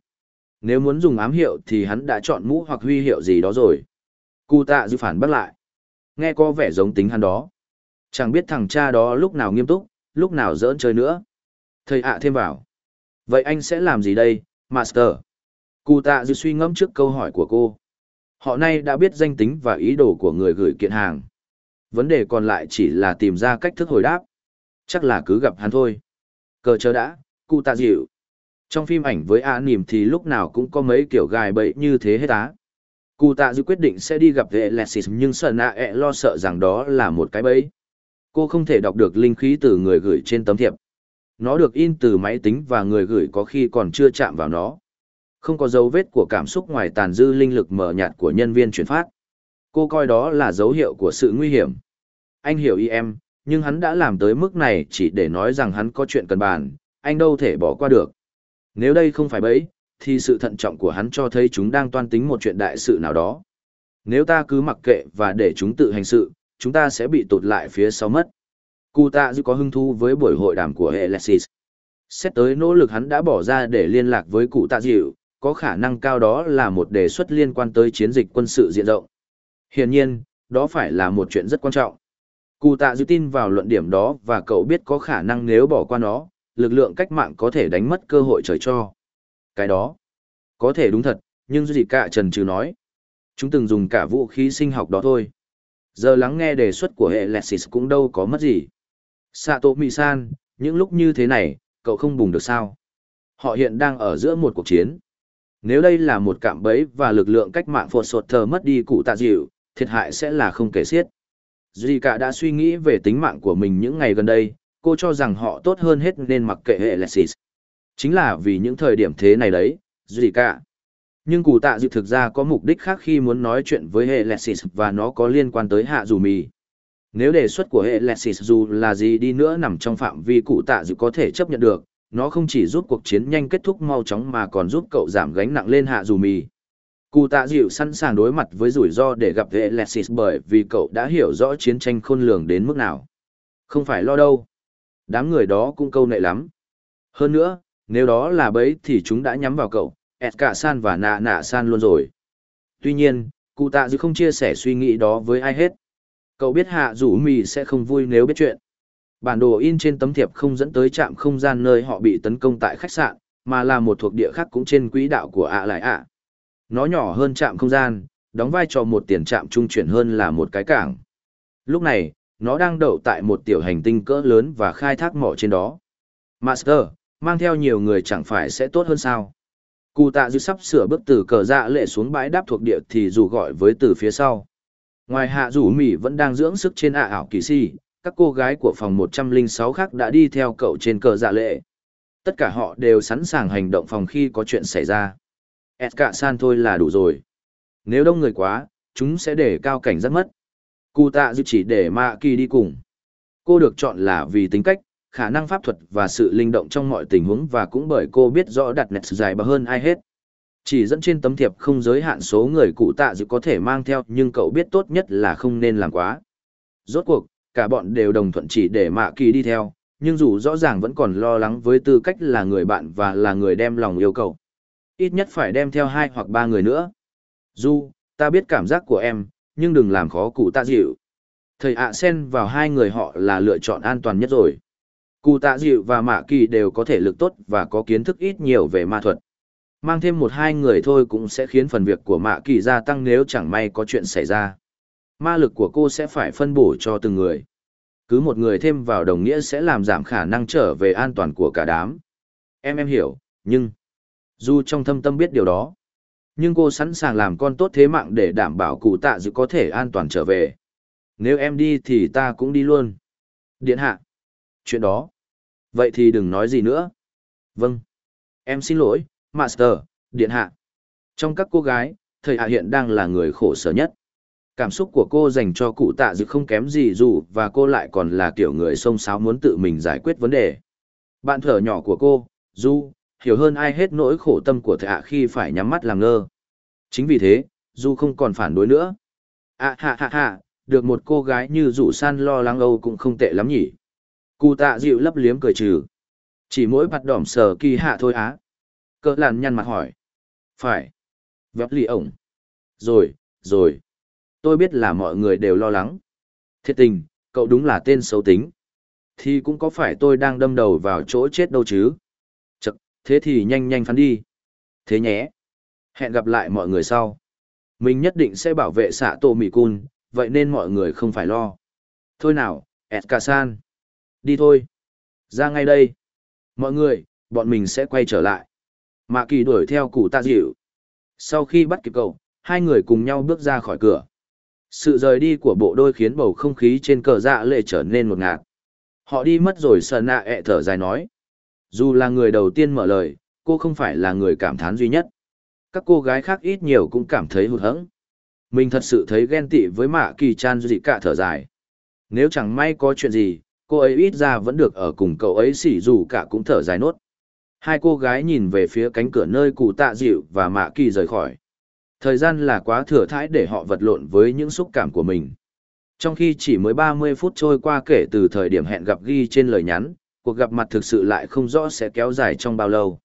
Nếu muốn dùng ám hiệu thì hắn đã chọn mũ hoặc huy hiệu gì đó rồi. Cụ tạ dịu phản bác lại. Nghe có vẻ giống tính hắn đó. Chẳng biết thằng cha đó lúc nào nghiêm túc, lúc nào giỡn chơi nữa. Thầy ạ thêm vào. Vậy anh sẽ làm gì đây, Master? Cụ tạ dư suy ngẫm trước câu hỏi của cô. Họ nay đã biết danh tính và ý đồ của người gửi kiện hàng. Vấn đề còn lại chỉ là tìm ra cách thức hồi đáp. Chắc là cứ gặp hắn thôi. Cờ chờ đã, cụ tạ dịu. Trong phim ảnh với A Nìm thì lúc nào cũng có mấy kiểu gài bẫy như thế hết á. Cụ tạ dịu quyết định sẽ đi gặp vệ Alexis nhưng sợ nạ ẹ lo sợ rằng đó là một cái bẫy. Cô không thể đọc được linh khí từ người gửi trên tấm thiệp. Nó được in từ máy tính và người gửi có khi còn chưa chạm vào nó. Không có dấu vết của cảm xúc ngoài tàn dư linh lực mờ nhạt của nhân viên chuyển phát. Cô coi đó là dấu hiệu của sự nguy hiểm. Anh hiểu ý em, nhưng hắn đã làm tới mức này chỉ để nói rằng hắn có chuyện cần bàn, anh đâu thể bỏ qua được. Nếu đây không phải bẫy, thì sự thận trọng của hắn cho thấy chúng đang toan tính một chuyện đại sự nào đó. Nếu ta cứ mặc kệ và để chúng tự hành sự, chúng ta sẽ bị tụt lại phía sau mất. Cụ tạ dư có hứng thú với buổi hội đàm của Alexis. Xét tới nỗ lực hắn đã bỏ ra để liên lạc với cụ tạ dịu, có khả năng cao đó là một đề xuất liên quan tới chiến dịch quân sự diện rộng. Hiển nhiên, đó phải là một chuyện rất quan trọng. Cụ tạ dư tin vào luận điểm đó và cậu biết có khả năng nếu bỏ qua nó, lực lượng cách mạng có thể đánh mất cơ hội trời cho. Cái đó, có thể đúng thật, nhưng duy cả trần trừ nói. Chúng từng dùng cả vũ khí sinh học đó thôi. Giờ lắng nghe đề xuất của hệ Lexis cũng đâu có mất gì. xạ tổ mỹ san những lúc như thế này, cậu không bùng được sao? Họ hiện đang ở giữa một cuộc chiến. Nếu đây là một cạm bẫy và lực lượng cách mạng phột sột thờ mất đi cụ tạ dịu, thiệt hại sẽ là không kể xiết. cả đã suy nghĩ về tính mạng của mình những ngày gần đây, cô cho rằng họ tốt hơn hết nên mặc kệ hệ lexis Chính là vì những thời điểm thế này đấy, Zika. Nhưng cụ tạ dịu thực ra có mục đích khác khi muốn nói chuyện với hệ Lexis và nó có liên quan tới hạ dù mì. Nếu đề xuất của hệ Lexis dù là gì đi nữa nằm trong phạm vi cụ tạ dịu có thể chấp nhận được, nó không chỉ giúp cuộc chiến nhanh kết thúc mau chóng mà còn giúp cậu giảm gánh nặng lên hạ dù mì. Cụ tạ dịu sẵn sàng đối mặt với rủi ro để gặp hệ Lexis bởi vì cậu đã hiểu rõ chiến tranh khôn lường đến mức nào. Không phải lo đâu. Đám người đó cũng câu nệ lắm. Hơn nữa, nếu đó là bấy thì chúng đã nhắm vào cậu, Eska San và Nạ Nạ San luôn rồi. Tuy nhiên, cụ tạ dư không chia sẻ suy nghĩ đó với ai hết. Cậu biết hạ rủ mì sẽ không vui nếu biết chuyện. Bản đồ in trên tấm thiệp không dẫn tới trạm không gian nơi họ bị tấn công tại khách sạn, mà là một thuộc địa khác cũng trên quỹ đạo của ạ lại ạ. Nó nhỏ hơn trạm không gian, đóng vai trò một tiền trạm trung chuyển hơn là một cái cảng. Lúc này, nó đang đậu tại một tiểu hành tinh cỡ lớn và khai thác mỏ trên đó. Master, mang theo nhiều người chẳng phải sẽ tốt hơn sao? Cụ tạ dư sắp sửa bước từ cờ dạ lệ xuống bãi đáp thuộc địa thì dù gọi với từ phía sau. Ngoài hạ rủ mỉ vẫn đang dưỡng sức trên ạ ảo kỳ si, các cô gái của phòng 106 khác đã đi theo cậu trên cờ dạ lệ. Tất cả họ đều sẵn sàng hành động phòng khi có chuyện xảy ra. Eska san thôi là đủ rồi. Nếu đông người quá, chúng sẽ để cao cảnh rất mất. Cụ tạ dư chỉ để Mạ Kỳ đi cùng. Cô được chọn là vì tính cách, khả năng pháp thuật và sự linh động trong mọi tình huống và cũng bởi cô biết rõ đặt nét dài bà hơn ai hết. Chỉ dẫn trên tấm thiệp không giới hạn số người cụ tạ dự có thể mang theo nhưng cậu biết tốt nhất là không nên làm quá. Rốt cuộc, cả bọn đều đồng thuận chỉ để Mạ Kỳ đi theo, nhưng dù rõ ràng vẫn còn lo lắng với tư cách là người bạn và là người đem lòng yêu cầu. Ít nhất phải đem theo hai hoặc ba người nữa. Du, ta biết cảm giác của em, nhưng đừng làm khó cụ tạ dịu. Thầy ạ sen vào hai người họ là lựa chọn an toàn nhất rồi. Cụ tạ dịu và mạ kỳ đều có thể lực tốt và có kiến thức ít nhiều về ma thuật. Mang thêm một hai người thôi cũng sẽ khiến phần việc của mạ kỳ gia tăng nếu chẳng may có chuyện xảy ra. Ma lực của cô sẽ phải phân bổ cho từng người. Cứ một người thêm vào đồng nghĩa sẽ làm giảm khả năng trở về an toàn của cả đám. Em em hiểu, nhưng... Dù trong thâm tâm biết điều đó. Nhưng cô sẵn sàng làm con tốt thế mạng để đảm bảo cụ tạ dự có thể an toàn trở về. Nếu em đi thì ta cũng đi luôn. Điện hạ. Chuyện đó. Vậy thì đừng nói gì nữa. Vâng. Em xin lỗi, Master, Điện hạ. Trong các cô gái, thầy hạ hiện đang là người khổ sở nhất. Cảm xúc của cô dành cho cụ tạ dự không kém gì dù và cô lại còn là kiểu người xông xáo muốn tự mình giải quyết vấn đề. Bạn thở nhỏ của cô, Du, hiểu hơn ai hết nỗi khổ tâm của thầy hạ khi phải nhắm mắt làm ngơ. Chính vì thế, Du không còn phản đối nữa. À ha ha ha, được một cô gái như rủ san lo lắng âu cũng không tệ lắm nhỉ. Cụ tạ dịu lấp liếm cười trừ. Chỉ mỗi mặt đỏm sờ kỳ hạ thôi á. Cỡ làn nhăn mặt hỏi. Phải. Vấp lì ổng. Rồi, rồi. Tôi biết là mọi người đều lo lắng. Thiệt tình, cậu đúng là tên xấu tính. Thì cũng có phải tôi đang đâm đầu vào chỗ chết đâu chứ. Chật, thế thì nhanh nhanh phán đi. Thế nhé. Hẹn gặp lại mọi người sau. Mình nhất định sẽ bảo vệ xạ tổ mì cun, vậy nên mọi người không phải lo. Thôi nào, Eskasan. Đi thôi. Ra ngay đây. Mọi người, bọn mình sẽ quay trở lại. Mạ kỳ đuổi theo cụ tạ dịu. Sau khi bắt kịp cậu, hai người cùng nhau bước ra khỏi cửa. Sự rời đi của bộ đôi khiến bầu không khí trên cờ dạ lệ trở nên một ngạt. Họ đi mất rồi sợ nạ ẹ thở dài nói. Dù là người đầu tiên mở lời, cô không phải là người cảm thán duy nhất. Các cô gái khác ít nhiều cũng cảm thấy hụt hẫng. Mình thật sự thấy ghen tị với mạ kỳ chan dị cả thở dài. Nếu chẳng may có chuyện gì, cô ấy ít ra vẫn được ở cùng cậu ấy xỉ dù cả cũng thở dài nốt. Hai cô gái nhìn về phía cánh cửa nơi cụ tạ dịu và mạ kỳ rời khỏi. Thời gian là quá thừa thãi để họ vật lộn với những xúc cảm của mình. Trong khi chỉ mới 30 phút trôi qua kể từ thời điểm hẹn gặp ghi trên lời nhắn, cuộc gặp mặt thực sự lại không rõ sẽ kéo dài trong bao lâu.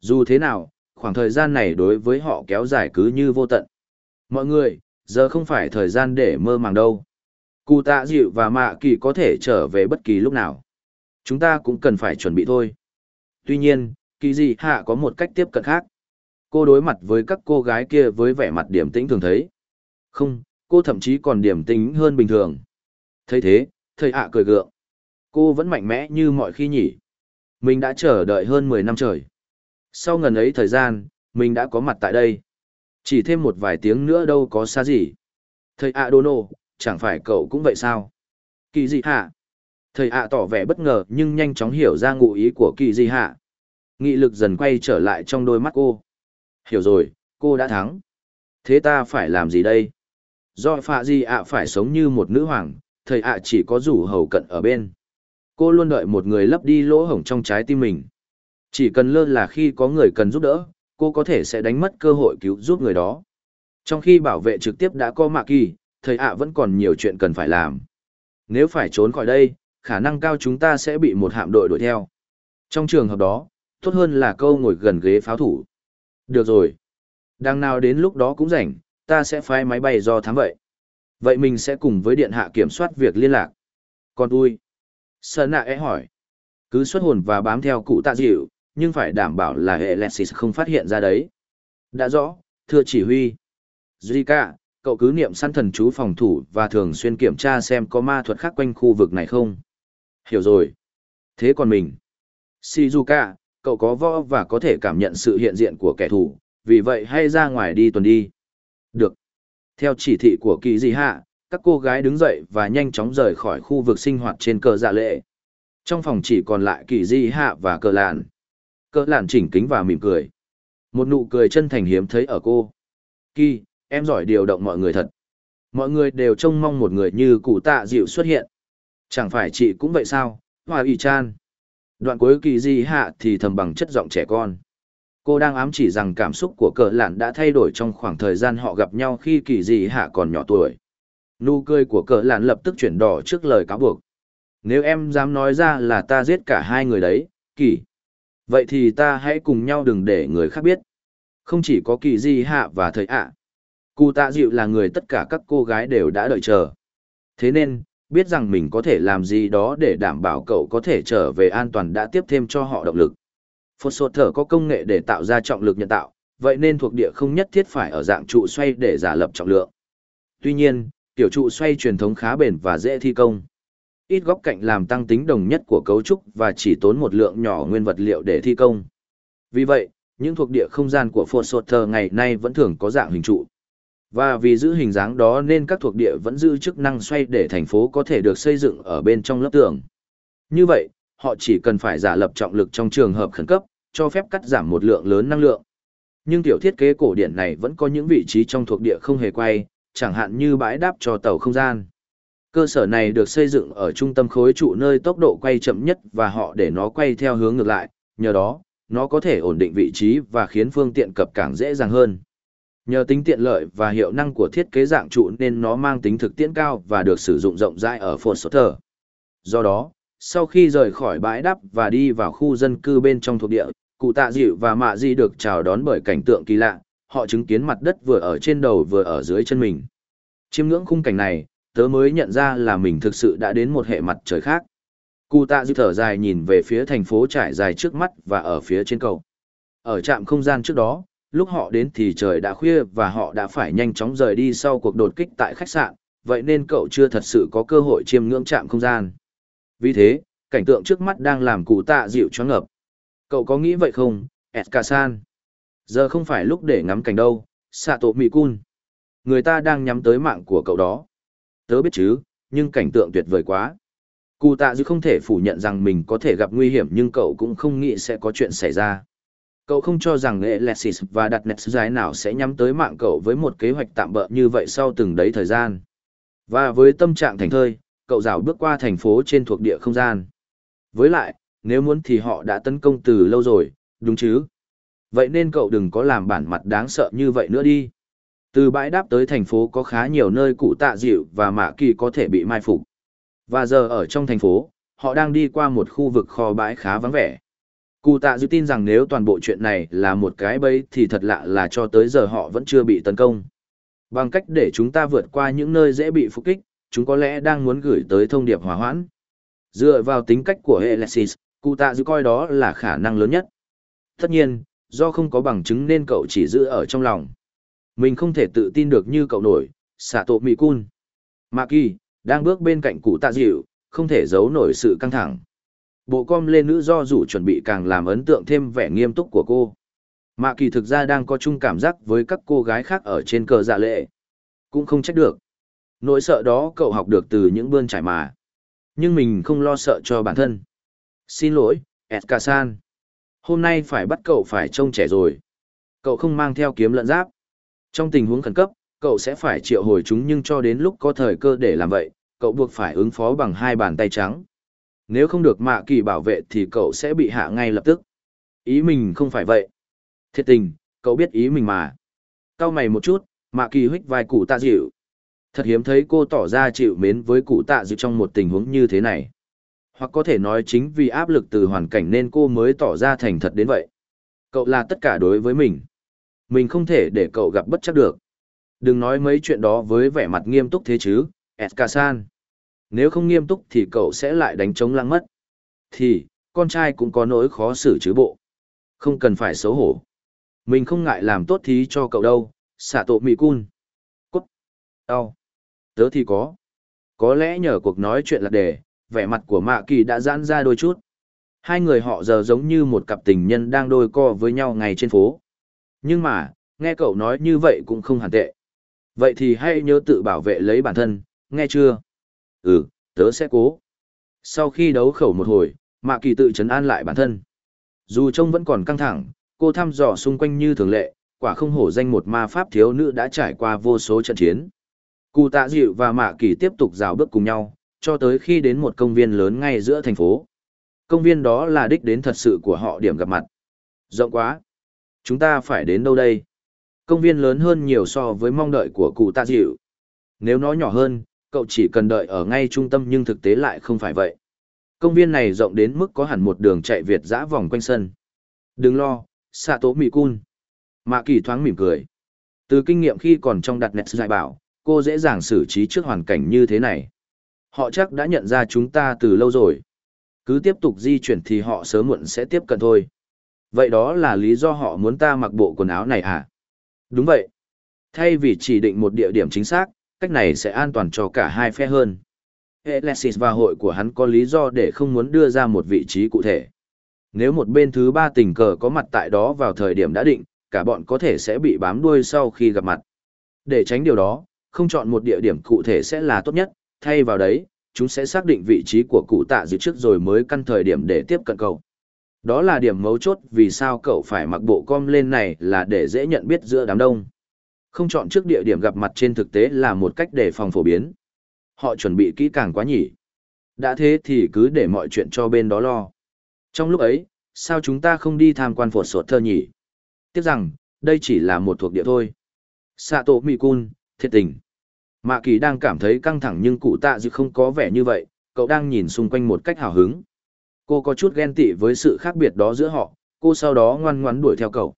Dù thế nào, khoảng thời gian này đối với họ kéo dài cứ như vô tận. Mọi người, giờ không phải thời gian để mơ màng đâu. Cụ tạ dịu và mạ kỳ có thể trở về bất kỳ lúc nào. Chúng ta cũng cần phải chuẩn bị thôi. Tuy nhiên, kỳ dị hạ có một cách tiếp cận khác. Cô đối mặt với các cô gái kia với vẻ mặt điểm tĩnh thường thấy. Không, cô thậm chí còn điểm tĩnh hơn bình thường. thấy thế, thầy hạ cười gượng. Cô vẫn mạnh mẽ như mọi khi nhỉ. Mình đã chờ đợi hơn 10 năm trời. Sau ngần ấy thời gian, mình đã có mặt tại đây. Chỉ thêm một vài tiếng nữa đâu có xa gì. Thầy ạ Đô Nô, chẳng phải cậu cũng vậy sao? Kỳ gì hạ? Thầy ạ tỏ vẻ bất ngờ nhưng nhanh chóng hiểu ra ngụ ý của kỳ gì hạ. Nghị lực dần quay trở lại trong đôi mắt cô. Hiểu rồi, cô đã thắng. Thế ta phải làm gì đây? Do phạ gì ạ phải sống như một nữ hoàng, thầy ạ chỉ có rủ hầu cận ở bên. Cô luôn đợi một người lấp đi lỗ hổng trong trái tim mình. Chỉ cần lơ là khi có người cần giúp đỡ, cô có thể sẽ đánh mất cơ hội cứu giúp người đó. Trong khi bảo vệ trực tiếp đã có mạ kỳ, thầy ạ vẫn còn nhiều chuyện cần phải làm. Nếu phải trốn khỏi đây, khả năng cao chúng ta sẽ bị một hạm đội đuổi theo. Trong trường hợp đó, tốt hơn là câu ngồi gần ghế pháo thủ. Được rồi. Đằng nào đến lúc đó cũng rảnh, ta sẽ phái máy bay do thám vậy. Vậy mình sẽ cùng với điện hạ kiểm soát việc liên lạc. Còn tôi. Sơn nạ e hỏi. Cứ xuất hồn và bám theo cụ tạ dịu, nhưng phải đảm bảo là hệ Lexis không phát hiện ra đấy. Đã rõ, thưa chỉ huy. Zika, cậu cứ niệm săn thần chú phòng thủ và thường xuyên kiểm tra xem có ma thuật khác quanh khu vực này không. Hiểu rồi. Thế còn mình? Shizuka, cậu có võ và có thể cảm nhận sự hiện diện của kẻ thù, vì vậy hay ra ngoài đi tuần đi. Được. Theo chỉ thị của kỳ di hạ, các cô gái đứng dậy và nhanh chóng rời khỏi khu vực sinh hoạt trên cờ dạ lệ. Trong phòng chỉ còn lại kỳ di hạ và cờ lạn. Cờ lạn chỉnh kính và mỉm cười. Một nụ cười chân thành hiếm thấy ở cô. Kỳ, em giỏi điều động mọi người thật. Mọi người đều trông mong một người như cụ tạ dịu xuất hiện. Chẳng phải chị cũng vậy sao, Hoa ủy Chan. Đoạn cuối kỳ di hạ thì thầm bằng chất giọng trẻ con. Cô đang ám chỉ rằng cảm xúc của cờ lạn đã thay đổi trong khoảng thời gian họ gặp nhau khi kỳ di hạ còn nhỏ tuổi. Nụ cười của cờ lạn lập tức chuyển đỏ trước lời cáo buộc. Nếu em dám nói ra là ta giết cả hai người đấy, kỳ. Vậy thì ta hãy cùng nhau đừng để người khác biết. Không chỉ có kỳ di hạ và thời ạ. Cụ tạ dịu là người tất cả các cô gái đều đã đợi chờ. Thế nên, biết rằng mình có thể làm gì đó để đảm bảo cậu có thể trở về an toàn đã tiếp thêm cho họ động lực. Phột sột thở có công nghệ để tạo ra trọng lực nhân tạo, vậy nên thuộc địa không nhất thiết phải ở dạng trụ xoay để giả lập trọng lượng. Tuy nhiên, tiểu trụ xoay truyền thống khá bền và dễ thi công. Ít góc cạnh làm tăng tính đồng nhất của cấu trúc và chỉ tốn một lượng nhỏ nguyên vật liệu để thi công. Vì vậy, những thuộc địa không gian của Phột sột thở ngày nay vẫn thường có dạng hình trụ. Và vì giữ hình dáng đó nên các thuộc địa vẫn giữ chức năng xoay để thành phố có thể được xây dựng ở bên trong lớp tường. Như vậy, họ chỉ cần phải giả lập trọng lực trong trường hợp khẩn cấp, cho phép cắt giảm một lượng lớn năng lượng. Nhưng tiểu thiết kế cổ điển này vẫn có những vị trí trong thuộc địa không hề quay, chẳng hạn như bãi đáp cho tàu không gian. Cơ sở này được xây dựng ở trung tâm khối trụ nơi tốc độ quay chậm nhất và họ để nó quay theo hướng ngược lại, nhờ đó, nó có thể ổn định vị trí và khiến phương tiện cập cảng dễ dàng hơn. Nhờ tính tiện lợi và hiệu năng của thiết kế dạng trụ nên nó mang tính thực tiễn cao và được sử dụng rộng rãi ở Fort Sutter. Do đó, sau khi rời khỏi bãi đắp và đi vào khu dân cư bên trong thuộc địa, cụ tạ dịu và mạ di được chào đón bởi cảnh tượng kỳ lạ, họ chứng kiến mặt đất vừa ở trên đầu vừa ở dưới chân mình. Chiêm ngưỡng khung cảnh này, tớ mới nhận ra là mình thực sự đã đến một hệ mặt trời khác. Cụ tạ dịu thở dài nhìn về phía thành phố trải dài trước mắt và ở phía trên cầu. Ở trạm không gian trước đó, lúc họ đến thì trời đã khuya và họ đã phải nhanh chóng rời đi sau cuộc đột kích tại khách sạn, vậy nên cậu chưa thật sự có cơ hội chiêm ngưỡng trạm không gian. Vì thế, cảnh tượng trước mắt đang làm cụ tạ dịu choáng ngợp. Cậu có nghĩ vậy không, Eskasan? Giờ không phải lúc để ngắm cảnh đâu, Sato Mikun. Người ta đang nhắm tới mạng của cậu đó. Tớ biết chứ, nhưng cảnh tượng tuyệt vời quá. Cụ tạ dịu không thể phủ nhận rằng mình có thể gặp nguy hiểm nhưng cậu cũng không nghĩ sẽ có chuyện xảy ra. Cậu không cho rằng Alexis và đặt nét dài nào sẽ nhắm tới mạng cậu với một kế hoạch tạm bỡ như vậy sau từng đấy thời gian. Và với tâm trạng thành thơi, cậu rảo bước qua thành phố trên thuộc địa không gian. Với lại, nếu muốn thì họ đã tấn công từ lâu rồi, đúng chứ? Vậy nên cậu đừng có làm bản mặt đáng sợ như vậy nữa đi. Từ bãi đáp tới thành phố có khá nhiều nơi cụ tạ dịu và mạ kỳ có thể bị mai phục. Và giờ ở trong thành phố, họ đang đi qua một khu vực kho bãi khá vắng vẻ. Cụ tạ dư tin rằng nếu toàn bộ chuyện này là một cái bẫy thì thật lạ là cho tới giờ họ vẫn chưa bị tấn công. Bằng cách để chúng ta vượt qua những nơi dễ bị phục kích, chúng có lẽ đang muốn gửi tới thông điệp hòa hoãn. Dựa vào tính cách của Alexis, cụ tạ dư coi đó là khả năng lớn nhất. Tất nhiên, do không có bằng chứng nên cậu chỉ giữ ở trong lòng. Mình không thể tự tin được như cậu nổi, xạ tổ mị cun. Maki, đang bước bên cạnh cụ tạ dịu, không thể giấu nổi sự căng thẳng. Bộ com lên nữ do rủ chuẩn bị càng làm ấn tượng thêm vẻ nghiêm túc của cô. Mạ kỳ thực ra đang có chung cảm giác với các cô gái khác ở trên cờ dạ lệ. Cũng không trách được. Nỗi sợ đó cậu học được từ những bươn trải mà. Nhưng mình không lo sợ cho bản thân. Xin lỗi, Edka-san. Hôm nay phải bắt cậu phải trông trẻ rồi. Cậu không mang theo kiếm lẫn giáp. Trong tình huống khẩn cấp, cậu sẽ phải triệu hồi chúng nhưng cho đến lúc có thời cơ để làm vậy, cậu buộc phải ứng phó bằng hai bàn tay trắng. Nếu không được mạ kỳ bảo vệ thì cậu sẽ bị hạ ngay lập tức. Ý mình không phải vậy. Thiệt tình, cậu biết ý mình mà. Cao mày một chút, Mạ kỳ huých vai cụ tạ dịu. Thật hiếm thấy cô tỏ ra chịu mến với cụ tạ dịu trong một tình huống như thế này. Hoặc có thể nói chính vì áp lực từ hoàn cảnh nên cô mới tỏ ra thành thật đến vậy. Cậu là tất cả đối với mình. Mình không thể để cậu gặp bất chắc được. Đừng nói mấy chuyện đó với vẻ mặt nghiêm túc thế chứ, Eskasan. Nếu không nghiêm túc thì cậu sẽ lại đánh trống lăng mất. Thì, con trai cũng có nỗi khó xử chứ bộ. Không cần phải xấu hổ. Mình không ngại làm tốt thí cho cậu đâu, xạ tội mị cun. Cút. Đau. Tớ thì có. Có lẽ nhờ cuộc nói chuyện là đề, vẻ mặt của mạ kỳ đã giãn ra đôi chút. Hai người họ giờ giống như một cặp tình nhân đang đôi co với nhau ngày trên phố. Nhưng mà, nghe cậu nói như vậy cũng không hẳn tệ. Vậy thì hãy nhớ tự bảo vệ lấy bản thân, nghe chưa? Ừ, tớ sẽ cố. Sau khi đấu khẩu một hồi, Mạ Kỳ tự chấn an lại bản thân. Dù trông vẫn còn căng thẳng, cô thăm dò xung quanh như thường lệ, quả không hổ danh một ma pháp thiếu nữ đã trải qua vô số trận chiến. Cụ tạ dịu và Mạ Kỳ tiếp tục rào bước cùng nhau, cho tới khi đến một công viên lớn ngay giữa thành phố. Công viên đó là đích đến thật sự của họ điểm gặp mặt. Rộng quá. Chúng ta phải đến đâu đây? Công viên lớn hơn nhiều so với mong đợi của cụ tạ dịu. Nếu nó nhỏ hơn, cậu chỉ cần đợi ở ngay trung tâm nhưng thực tế lại không phải vậy. Công viên này rộng đến mức có hẳn một đường chạy Việt dã vòng quanh sân. Đừng lo, xạ tố mì cun. Mạ kỳ thoáng mỉm cười. Từ kinh nghiệm khi còn trong đặt nẹt giải bảo, cô dễ dàng xử trí trước hoàn cảnh như thế này. Họ chắc đã nhận ra chúng ta từ lâu rồi. Cứ tiếp tục di chuyển thì họ sớm muộn sẽ tiếp cận thôi. Vậy đó là lý do họ muốn ta mặc bộ quần áo này à? Đúng vậy. Thay vì chỉ định một địa điểm chính xác, cách này sẽ an toàn cho cả hai phe hơn. Alexis và hội của hắn có lý do để không muốn đưa ra một vị trí cụ thể. Nếu một bên thứ ba tình cờ có mặt tại đó vào thời điểm đã định, cả bọn có thể sẽ bị bám đuôi sau khi gặp mặt. Để tránh điều đó, không chọn một địa điểm cụ thể sẽ là tốt nhất, thay vào đấy, chúng sẽ xác định vị trí của cụ tạ dự trước rồi mới căn thời điểm để tiếp cận cậu. Đó là điểm mấu chốt vì sao cậu phải mặc bộ com lên này là để dễ nhận biết giữa đám đông. Không chọn trước địa điểm gặp mặt trên thực tế là một cách để phòng phổ biến. Họ chuẩn bị kỹ càng quá nhỉ. Đã thế thì cứ để mọi chuyện cho bên đó lo. Trong lúc ấy, sao chúng ta không đi tham quan phột sột thơ nhỉ? Tiếc rằng, đây chỉ là một thuộc địa thôi. Sato Mikun, thiệt tình. Mạ kỳ đang cảm thấy căng thẳng nhưng cụ tạ dự không có vẻ như vậy, cậu đang nhìn xung quanh một cách hào hứng. Cô có chút ghen tị với sự khác biệt đó giữa họ, cô sau đó ngoan ngoãn đuổi theo cậu.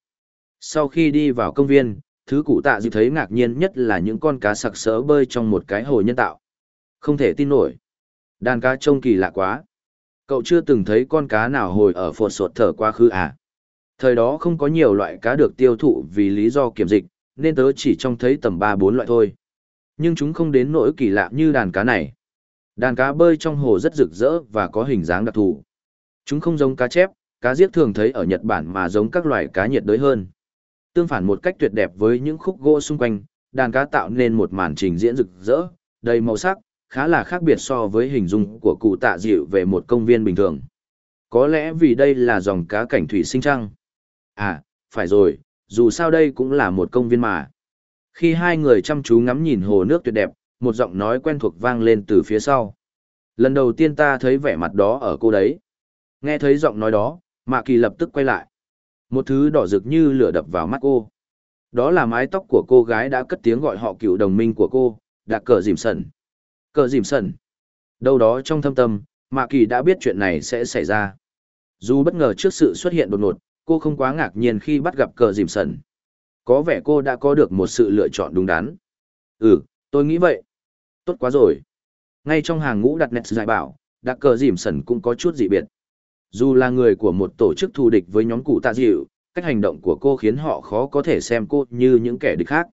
Sau khi đi vào công viên, thứ cụ tạ dịu thấy ngạc nhiên nhất là những con cá sặc sỡ bơi trong một cái hồ nhân tạo. Không thể tin nổi. Đàn cá trông kỳ lạ quá. Cậu chưa từng thấy con cá nào hồi ở phột sột thở quá khứ à? Thời đó không có nhiều loại cá được tiêu thụ vì lý do kiểm dịch, nên tớ chỉ trông thấy tầm 3-4 loại thôi. Nhưng chúng không đến nỗi kỳ lạ như đàn cá này. Đàn cá bơi trong hồ rất rực rỡ và có hình dáng đặc thù. Chúng không giống cá chép, cá giết thường thấy ở Nhật Bản mà giống các loài cá nhiệt đới hơn. Tương phản một cách tuyệt đẹp với những khúc gỗ xung quanh, đàn cá tạo nên một màn trình diễn rực rỡ, đầy màu sắc, khá là khác biệt so với hình dung của cụ tạ dịu về một công viên bình thường. Có lẽ vì đây là dòng cá cảnh thủy sinh trăng. À, phải rồi, dù sao đây cũng là một công viên mà. Khi hai người chăm chú ngắm nhìn hồ nước tuyệt đẹp, một giọng nói quen thuộc vang lên từ phía sau. Lần đầu tiên ta thấy vẻ mặt đó ở cô đấy. Nghe thấy giọng nói đó, Mạ Kỳ lập tức quay lại. Một thứ đỏ rực như lửa đập vào mắt cô. Đó là mái tóc của cô gái đã cất tiếng gọi họ cựu đồng minh của cô, Đạc Cờ Dìm Sần. Cờ Dìm Sần. Đâu đó trong thâm tâm, Mạ Kỳ đã biết chuyện này sẽ xảy ra. Dù bất ngờ trước sự xuất hiện đột ngột, cô không quá ngạc nhiên khi bắt gặp Cờ Dìm Sần. Có vẻ cô đã có được một sự lựa chọn đúng đắn. Ừ, tôi nghĩ vậy. Tốt quá rồi. Ngay trong hàng ngũ đặt nét giải bảo, đặc Cờ Dìm Sần cũng có chút dị biệt. Dù là người của một tổ chức thù địch với nhóm cụ tạ dịu, cách hành động của cô khiến họ khó có thể xem cô như những kẻ địch khác.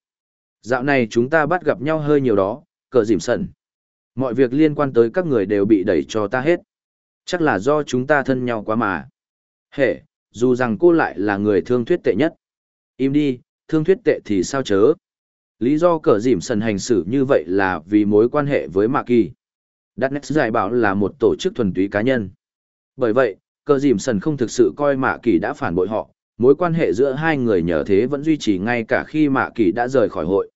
Dạo này chúng ta bắt gặp nhau hơi nhiều đó, cờ dìm sần. Mọi việc liên quan tới các người đều bị đẩy cho ta hết. Chắc là do chúng ta thân nhau quá mà. Hệ, dù rằng cô lại là người thương thuyết tệ nhất. Im đi, thương thuyết tệ thì sao chớ. Lý do cờ dìm sần hành xử như vậy là vì mối quan hệ với Mạc Kỳ. Darknet giải bảo là một tổ chức thuần túy cá nhân. Bởi vậy, cờ dìm sần không thực sự coi mạ kỳ đã phản bội họ mối quan hệ giữa hai người nhờ thế vẫn duy trì ngay cả khi mạ kỳ đã rời khỏi hội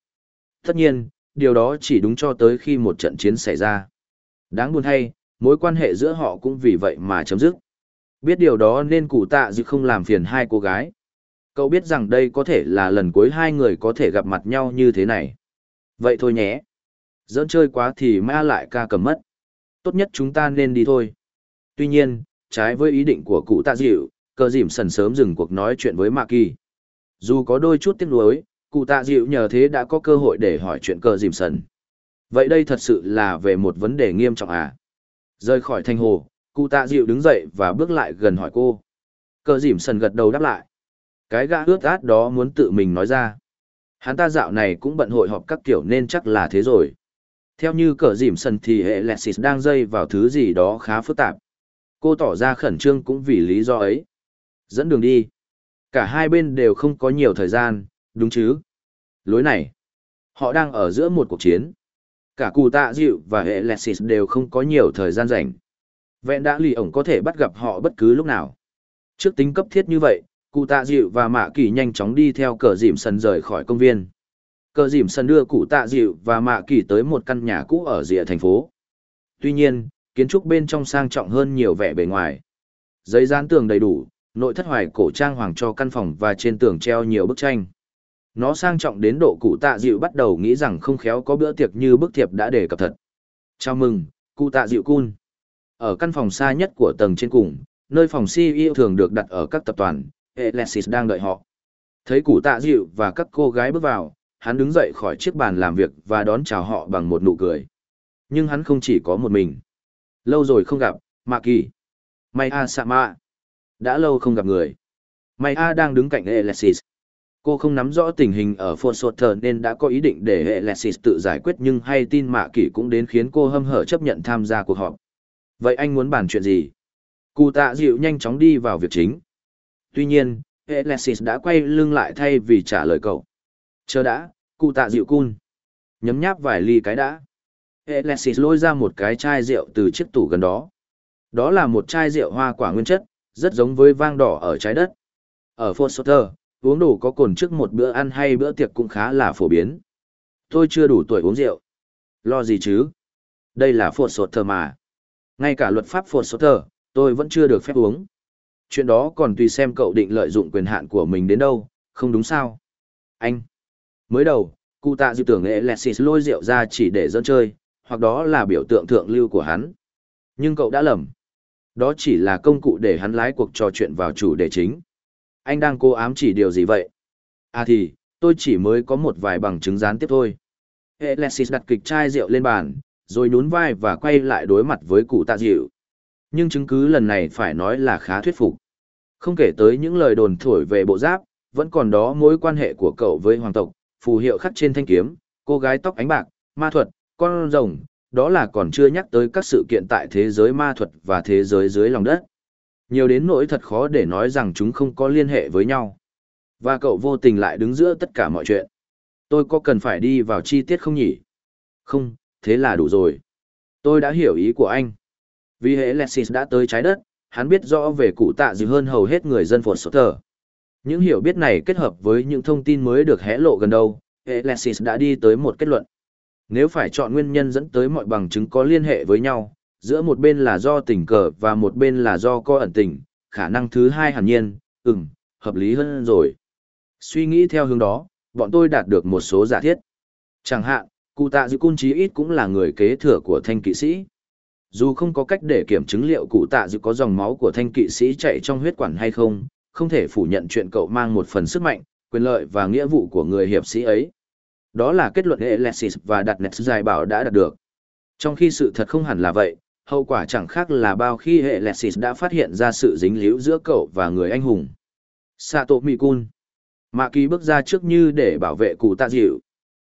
tất nhiên điều đó chỉ đúng cho tới khi một trận chiến xảy ra đáng buồn thay mối quan hệ giữa họ cũng vì vậy mà chấm dứt biết điều đó nên cụ tạ dự không làm phiền hai cô gái Cậu biết rằng đây có thể là lần cuối hai người có thể gặp mặt nhau như thế này. Vậy thôi nhé. Giỡn chơi quá thì ma lại ca cầm mất. Tốt nhất chúng ta nên đi thôi. Tuy nhiên, trái với ý định của cụ tạ dịu, cờ dìm sần sớm dừng cuộc nói chuyện với Mạc Kỳ. Dù có đôi chút tiếc nuối, cụ tạ dịu nhờ thế đã có cơ hội để hỏi chuyện cờ dìm sần. Vậy đây thật sự là về một vấn đề nghiêm trọng à? Rời khỏi thanh hồ, cụ tạ dịu đứng dậy và bước lại gần hỏi cô. Cờ dìm sần gật đầu đáp lại. Cái gã ướt át đó muốn tự mình nói ra. Hắn ta dạo này cũng bận hội họp các kiểu nên chắc là thế rồi. Theo như cờ dìm sần thì hệ Lexis đang dây vào thứ gì đó khá phức tạp. Cô tỏ ra khẩn trương cũng vì lý do ấy. Dẫn đường đi. Cả hai bên đều không có nhiều thời gian, đúng chứ? Lối này. Họ đang ở giữa một cuộc chiến. Cả cụ tạ dịu và hệ Lexis đều không có nhiều thời gian rảnh. Vẹn đã lì ổng có thể bắt gặp họ bất cứ lúc nào. Trước tính cấp thiết như vậy, cụ tạ dịu và mạ kỳ nhanh chóng đi theo cờ dìm sân rời khỏi công viên. Cờ dìm sân đưa cụ tạ dịu và mạ kỳ tới một căn nhà cũ ở rìa thành phố. Tuy nhiên, kiến trúc bên trong sang trọng hơn nhiều vẻ bề ngoài. Giấy dán tường đầy đủ, nội thất hoài cổ trang hoàng cho căn phòng và trên tường treo nhiều bức tranh. Nó sang trọng đến độ cụ tạ dịu bắt đầu nghĩ rằng không khéo có bữa tiệc như bức thiệp đã đề cập thật. Chào mừng, cụ tạ dịu cun. Ở căn phòng xa nhất của tầng trên cùng, nơi phòng CEO thường được đặt ở các tập đoàn, Alexis đang đợi họ. Thấy cụ tạ dịu và các cô gái bước vào, hắn đứng dậy khỏi chiếc bàn làm việc và đón chào họ bằng một nụ cười. Nhưng hắn không chỉ có một mình. Lâu rồi không gặp, Mạ Kỳ. May A Sạ Mạ. Đã lâu không gặp người. May A đang đứng cạnh Alexis. Cô không nắm rõ tình hình ở Fort Sutter nên đã có ý định để Alexis tự giải quyết nhưng hay tin Mạ Kỳ cũng đến khiến cô hâm hở chấp nhận tham gia cuộc họp. Vậy anh muốn bàn chuyện gì? Cụ tạ dịu nhanh chóng đi vào việc chính. Tuy nhiên, Alexis đã quay lưng lại thay vì trả lời cậu. Chờ đã, cụ tạ dịu cun. Nhấm nháp vài ly cái đã. Alexis lôi ra một cái chai rượu từ chiếc tủ gần đó. Đó là một chai rượu hoa quả nguyên chất, rất giống với vang đỏ ở trái đất. Ở Fort uống đủ có cồn trước một bữa ăn hay bữa tiệc cũng khá là phổ biến. Tôi chưa đủ tuổi uống rượu. Lo gì chứ? Đây là Fort mà. Ngay cả luật pháp Fort tôi vẫn chưa được phép uống. Chuyện đó còn tùy xem cậu định lợi dụng quyền hạn của mình đến đâu, không đúng sao? Anh! Mới đầu, cụ tạ dự tưởng Alexis lôi rượu ra chỉ để dẫn chơi, hoặc đó là biểu tượng thượng lưu của hắn. Nhưng cậu đã lầm. Đó chỉ là công cụ để hắn lái cuộc trò chuyện vào chủ đề chính. Anh đang cố ám chỉ điều gì vậy? À thì, tôi chỉ mới có một vài bằng chứng gián tiếp thôi. Alexis đặt kịch chai rượu lên bàn, rồi nhún vai và quay lại đối mặt với cụ tạ dịu. Nhưng chứng cứ lần này phải nói là khá thuyết phục. Không kể tới những lời đồn thổi về bộ giáp, vẫn còn đó mối quan hệ của cậu với hoàng tộc, phù hiệu khắc trên thanh kiếm, cô gái tóc ánh bạc, ma thuật, con rồng, đó là còn chưa nhắc tới các sự kiện tại thế giới ma thuật và thế giới dưới lòng đất. Nhiều đến nỗi thật khó để nói rằng chúng không có liên hệ với nhau. Và cậu vô tình lại đứng giữa tất cả mọi chuyện. Tôi có cần phải đi vào chi tiết không nhỉ? Không, thế là đủ rồi. Tôi đã hiểu ý của anh. Vì hệ Lexis đã tới trái đất, hắn biết rõ về cụ tạ gì hơn hầu hết người dân phột sốt thờ. Những hiểu biết này kết hợp với những thông tin mới được hé lộ gần đâu, Alexis đã đi tới một kết luận. Nếu phải chọn nguyên nhân dẫn tới mọi bằng chứng có liên hệ với nhau, giữa một bên là do tình cờ và một bên là do co ẩn tình, khả năng thứ hai hẳn nhiên, ừm, hợp lý hơn rồi. Suy nghĩ theo hướng đó, bọn tôi đạt được một số giả thiết. Chẳng hạn, cụ tạ dư cung trí ít cũng là người kế thừa của thanh kỵ sĩ. Dù không có cách để kiểm chứng liệu cụ tạ dư có dòng máu của thanh kỵ sĩ chạy trong huyết quản hay không, không thể phủ nhận chuyện cậu mang một phần sức mạnh, quyền lợi và nghĩa vụ của người hiệp sĩ ấy. Đó là kết luận Alexis và đặt nét dài bảo đã đạt được. Trong khi sự thật không hẳn là vậy, hậu quả chẳng khác là bao khi hệ Alexis đã phát hiện ra sự dính líu giữa cậu và người anh hùng. Sato Mikun. Mạ kỳ bước ra trước như để bảo vệ cụ tạ dịu.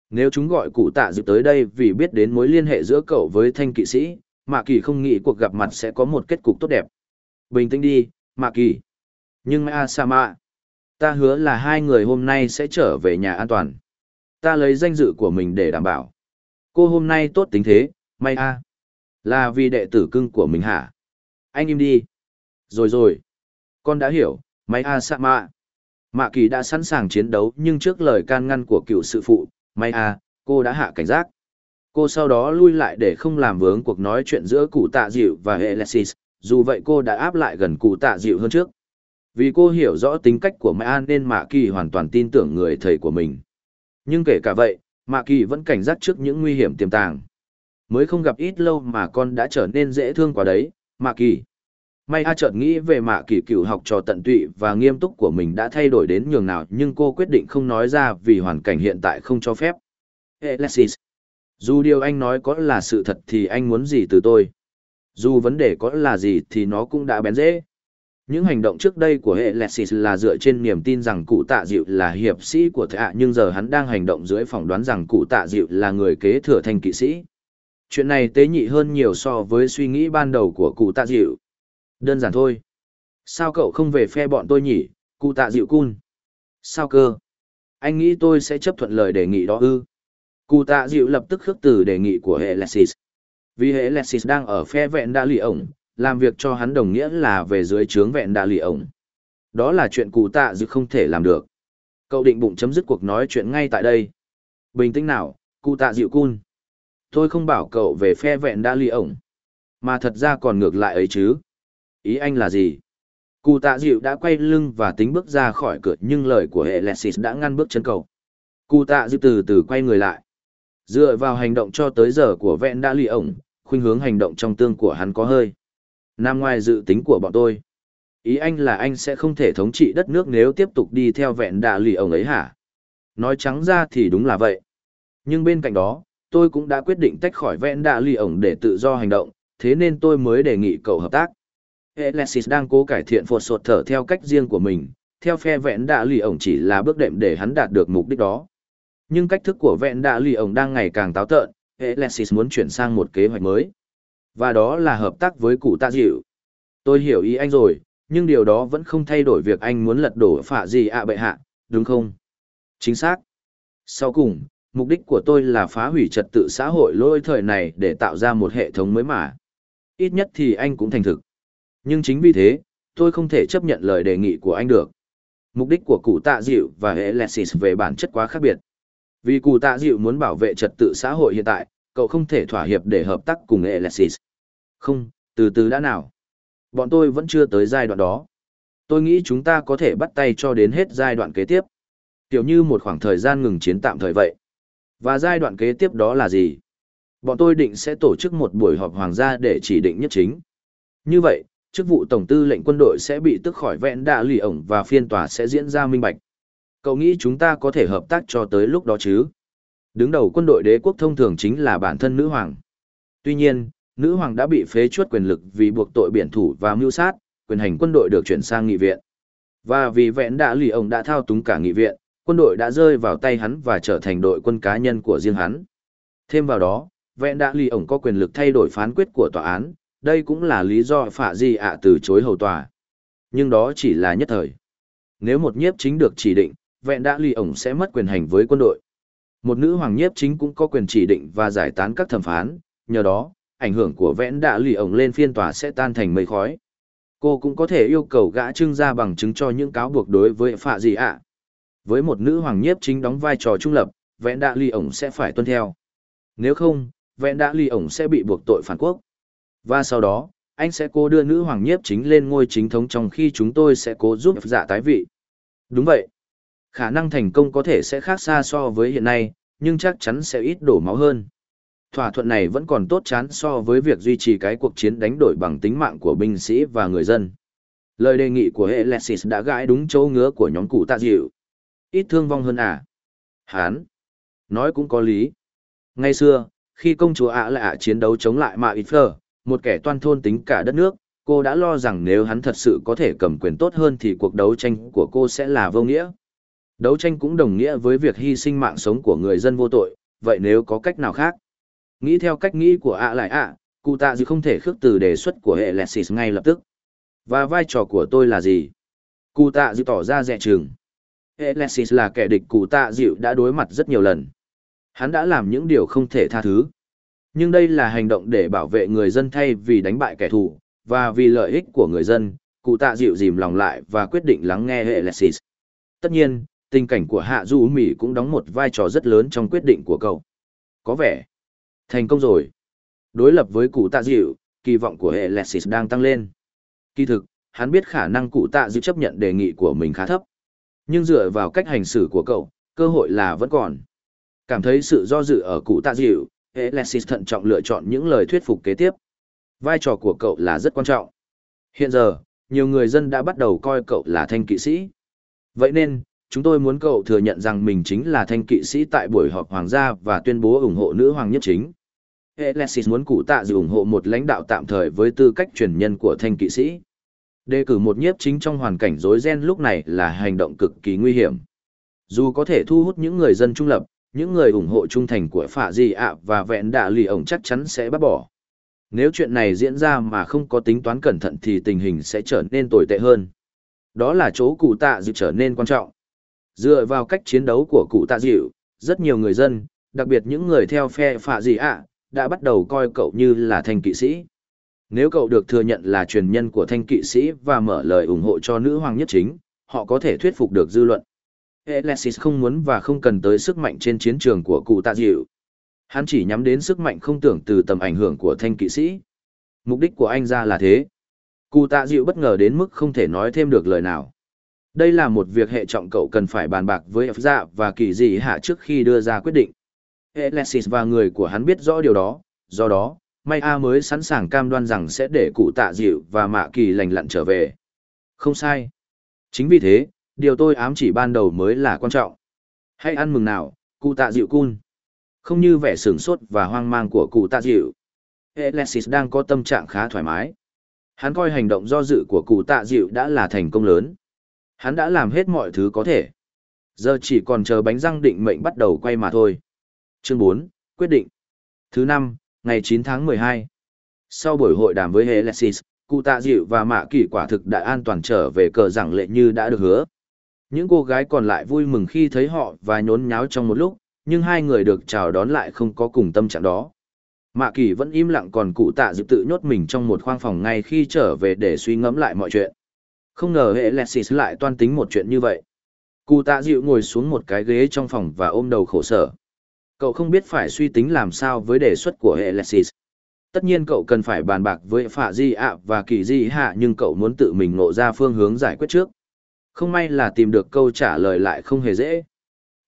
Nếu chúng gọi cụ tạ dịu tới đây vì biết đến mối liên hệ giữa cậu với thanh kỵ sĩ, Mạ kỳ không nghĩ cuộc gặp mặt sẽ có một kết cục tốt đẹp. Bình tĩnh đi, Mạ kỳ. Nhưng Asama, Sama, ta hứa là hai người hôm nay sẽ trở về nhà an toàn. Ta lấy danh dự của mình để đảm bảo. Cô hôm nay tốt tính thế, Maya. Là vì đệ tử cưng của mình hả? Anh im đi. Rồi rồi. Con đã hiểu, Maya Sama. Mạ kỳ đã sẵn sàng chiến đấu nhưng trước lời can ngăn của cựu sự phụ, Maya, cô đã hạ cảnh giác. Cô sau đó lui lại để không làm vướng cuộc nói chuyện giữa cụ tạ dịu và Alexis, dù vậy cô đã áp lại gần cụ tạ dịu hơn trước. Vì cô hiểu rõ tính cách của mã nên Mạ Kỳ hoàn toàn tin tưởng người thầy của mình. Nhưng kể cả vậy, Mạ Kỳ vẫn cảnh giác trước những nguy hiểm tiềm tàng. Mới không gặp ít lâu mà con đã trở nên dễ thương quá đấy, Mạ Kỳ. May A chợt nghĩ về Mạ Kỳ cựu học trò tận tụy và nghiêm túc của mình đã thay đổi đến nhường nào nhưng cô quyết định không nói ra vì hoàn cảnh hiện tại không cho phép. Alexis. Dù điều anh nói có là sự thật thì anh muốn gì từ tôi? Dù vấn đề có là gì thì nó cũng đã bén dễ. Những hành động trước đây của Alexis là dựa trên niềm tin rằng cụ tạ dịu là hiệp sĩ của thạ nhưng giờ hắn đang hành động dưới phỏng đoán rằng cụ tạ dịu là người kế thừa thành kỵ sĩ. Chuyện này tế nhị hơn nhiều so với suy nghĩ ban đầu của cụ tạ dịu. Đơn giản thôi. Sao cậu không về phe bọn tôi nhỉ, cụ tạ dịu cun? Sao cơ? Anh nghĩ tôi sẽ chấp thuận lời đề nghị đó ư? Cụ tạ dịu lập tức khước từ đề nghị của Alexis. Vì Alexis đang ở phe vẹn đa lì ổng, làm việc cho hắn đồng nghĩa là về dưới trướng vẹn đa lì ổng. Đó là chuyện cụ tạ dự không thể làm được. Cậu định bụng chấm dứt cuộc nói chuyện ngay tại đây. Bình tĩnh nào, cụ tạ dịu cun. Tôi không bảo cậu về phe vẹn đa lì ổng. Mà thật ra còn ngược lại ấy chứ. Ý anh là gì? Cụ tạ dịu đã quay lưng và tính bước ra khỏi cửa nhưng lời của hệ Alexis đã ngăn bước chân cậu. Cụ tạ dịu từ từ quay người lại. Dựa vào hành động cho tới giờ của vẹn đã lì ổng, khuynh hướng hành động trong tương của hắn có hơi. Nằm ngoài dự tính của bọn tôi. Ý anh là anh sẽ không thể thống trị đất nước nếu tiếp tục đi theo vẹn đạ lì ông ấy hả? Nói trắng ra thì đúng là vậy. Nhưng bên cạnh đó, tôi cũng đã quyết định tách khỏi vẹn đạ lì ổng để tự do hành động, thế nên tôi mới đề nghị cậu hợp tác. Alexis đang cố cải thiện phột sột thở theo cách riêng của mình, theo phe vẹn đạ lì ổng chỉ là bước đệm để hắn đạt được mục đích đó. Nhưng cách thức của vẹn đạ lì ổng đang ngày càng táo tợn, Alexis muốn chuyển sang một kế hoạch mới. Và đó là hợp tác với cụ tạ dịu. Tôi hiểu ý anh rồi, nhưng điều đó vẫn không thay đổi việc anh muốn lật đổ phạ gì ạ bệ hạ, đúng không? Chính xác. Sau cùng, mục đích của tôi là phá hủy trật tự xã hội lôi thời này để tạo ra một hệ thống mới mà. Ít nhất thì anh cũng thành thực. Nhưng chính vì thế, tôi không thể chấp nhận lời đề nghị của anh được. Mục đích của cụ tạ dịu và hệ Alexis về bản chất quá khác biệt. Vì cụ tạ dịu muốn bảo vệ trật tự xã hội hiện tại, cậu không thể thỏa hiệp để hợp tác cùng Alexis. Không, từ từ đã nào. Bọn tôi vẫn chưa tới giai đoạn đó. Tôi nghĩ chúng ta có thể bắt tay cho đến hết giai đoạn kế tiếp. tiểu như một khoảng thời gian ngừng chiến tạm thời vậy. Và giai đoạn kế tiếp đó là gì? Bọn tôi định sẽ tổ chức một buổi họp hoàng gia để chỉ định nhất chính. Như vậy, chức vụ tổng tư lệnh quân đội sẽ bị tức khỏi vẹn đạ lì ổng và phiên tòa sẽ diễn ra minh bạch. Cậu nghĩ chúng ta có thể hợp tác cho tới lúc đó chứ? Đứng đầu quân đội đế quốc thông thường chính là bản thân nữ hoàng. Tuy nhiên, nữ hoàng đã bị phế chuất quyền lực vì buộc tội biển thủ và mưu sát, quyền hành quân đội được chuyển sang nghị viện. Và vì vẹn đã lì ông đã thao túng cả nghị viện, quân đội đã rơi vào tay hắn và trở thành đội quân cá nhân của riêng hắn. Thêm vào đó, vẹn đã lì ông có quyền lực thay đổi phán quyết của tòa án, đây cũng là lý do phạ di ạ từ chối hầu tòa. Nhưng đó chỉ là nhất thời. Nếu một nhiếp chính được chỉ định, vẹn đã lì ổng sẽ mất quyền hành với quân đội. Một nữ hoàng nhiếp chính cũng có quyền chỉ định và giải tán các thẩm phán, nhờ đó, ảnh hưởng của vẽn đạ lì ổng lên phiên tòa sẽ tan thành mây khói. Cô cũng có thể yêu cầu gã trưng ra bằng chứng cho những cáo buộc đối với phạ gì ạ. Với một nữ hoàng nhiếp chính đóng vai trò trung lập, vẽn đạ lì ổng sẽ phải tuân theo. Nếu không, vẽn đạ lì ổng sẽ bị buộc tội phản quốc. Và sau đó, anh sẽ cố đưa nữ hoàng nhiếp chính lên ngôi chính thống trong khi chúng tôi sẽ cố giúp dạ tái vị. Đúng vậy. Khả năng thành công có thể sẽ khác xa so với hiện nay, nhưng chắc chắn sẽ ít đổ máu hơn. Thỏa thuận này vẫn còn tốt chán so với việc duy trì cái cuộc chiến đánh đổi bằng tính mạng của binh sĩ và người dân. Lời đề nghị của Alexis đã gãi đúng chỗ ngứa của nhóm cụ tạ dịu. Ít thương vong hơn à? Hán. Nói cũng có lý. Ngày xưa, khi công chúa ạ lạ chiến đấu chống lại Mạ Ít một kẻ toan thôn tính cả đất nước, cô đã lo rằng nếu hắn thật sự có thể cầm quyền tốt hơn thì cuộc đấu tranh của cô sẽ là vô nghĩa. Đấu tranh cũng đồng nghĩa với việc hy sinh mạng sống của người dân vô tội, vậy nếu có cách nào khác? Nghĩ theo cách nghĩ của ạ lại ạ, cụ tạ dư không thể khước từ đề xuất của hệ Lexis ngay lập tức. Và vai trò của tôi là gì? Cụ tạ dư tỏ ra dẹ chừng. Hệ Lexis là kẻ địch cụ tạ dịu đã đối mặt rất nhiều lần. Hắn đã làm những điều không thể tha thứ. Nhưng đây là hành động để bảo vệ người dân thay vì đánh bại kẻ thù, và vì lợi ích của người dân, cụ tạ dịu dìm lòng lại và quyết định lắng nghe hệ Lexis. Tất nhiên, tình cảnh của hạ du mỹ cũng đóng một vai trò rất lớn trong quyết định của cậu. Có vẻ Thành công rồi. Đối lập với cụ tạ dịu, kỳ vọng của hệ Lexis đang tăng lên. Kỳ thực, hắn biết khả năng cụ tạ dịu chấp nhận đề nghị của mình khá thấp. Nhưng dựa vào cách hành xử của cậu, cơ hội là vẫn còn. Cảm thấy sự do dự ở cụ tạ dịu, Alexis thận trọng lựa chọn những lời thuyết phục kế tiếp. Vai trò của cậu là rất quan trọng. Hiện giờ, nhiều người dân đã bắt đầu coi cậu là thanh kỵ sĩ. Vậy nên, chúng tôi muốn cậu thừa nhận rằng mình chính là thanh kỵ sĩ tại buổi họp hoàng gia và tuyên bố ủng hộ nữ hoàng nhất chính. Alexis muốn cụ tạ dự ủng hộ một lãnh đạo tạm thời với tư cách truyền nhân của thanh kỵ sĩ. Đề cử một nhiếp chính trong hoàn cảnh rối ren lúc này là hành động cực kỳ nguy hiểm. Dù có thể thu hút những người dân trung lập, những người ủng hộ trung thành của phạ Di ạ và vẹn đạ lì ổng chắc chắn sẽ bắt bỏ. Nếu chuyện này diễn ra mà không có tính toán cẩn thận thì tình hình sẽ trở nên tồi tệ hơn. Đó là chỗ cụ tạ dịu trở nên quan trọng. Dựa vào cách chiến đấu của cụ tạ dịu, rất nhiều người dân, đặc biệt những người theo phe phạ Di ạ, đã bắt đầu coi cậu như là thanh kỵ sĩ. Nếu cậu được thừa nhận là truyền nhân của thanh kỵ sĩ và mở lời ủng hộ cho nữ hoàng nhất chính, họ có thể thuyết phục được dư luận. Alexis không muốn và không cần tới sức mạnh trên chiến trường của cụ tạ dịu. Hắn chỉ nhắm đến sức mạnh không tưởng từ tầm ảnh hưởng của thanh kỵ sĩ. Mục đích của anh ra là thế. Cụ tạ dịu bất ngờ đến mức không thể nói thêm được lời nào. Đây là một việc hệ trọng cậu cần phải bàn bạc với F dạ và kỳ dị hạ trước khi đưa ra quyết định. Alexis và người của hắn biết rõ điều đó, do đó, May A mới sẵn sàng cam đoan rằng sẽ để cụ tạ dịu và mạ kỳ lành lặn trở về. Không sai. Chính vì thế, điều tôi ám chỉ ban đầu mới là quan trọng. Hãy ăn mừng nào, cụ tạ dịu cun. Không như vẻ sửng sốt và hoang mang của cụ tạ dịu. Alexis đang có tâm trạng khá thoải mái. Hắn coi hành động do dự của cụ tạ dịu đã là thành công lớn. Hắn đã làm hết mọi thứ có thể. Giờ chỉ còn chờ bánh răng định mệnh bắt đầu quay mà thôi. Chương 4, quyết định. Thứ năm, ngày 9 tháng 12. Sau buổi hội đàm với Helesis, cụ tạ dịu và mạ kỳ quả thực đã an toàn trở về cờ giảng lệ như đã được hứa. Những cô gái còn lại vui mừng khi thấy họ và nhốn nháo trong một lúc, nhưng hai người được chào đón lại không có cùng tâm trạng đó. Mạ kỳ vẫn im lặng còn cụ tạ dịu tự nhốt mình trong một khoang phòng ngay khi trở về để suy ngẫm lại mọi chuyện. Không ngờ hệ Lexis lại toan tính một chuyện như vậy. Cụ tạ dịu ngồi xuống một cái ghế trong phòng và ôm đầu khổ sở. Cậu không biết phải suy tính làm sao với đề xuất của Alexis. Tất nhiên cậu cần phải bàn bạc với Phạ Di ạ và Kỳ Di hạ nhưng cậu muốn tự mình ngộ ra phương hướng giải quyết trước. Không may là tìm được câu trả lời lại không hề dễ.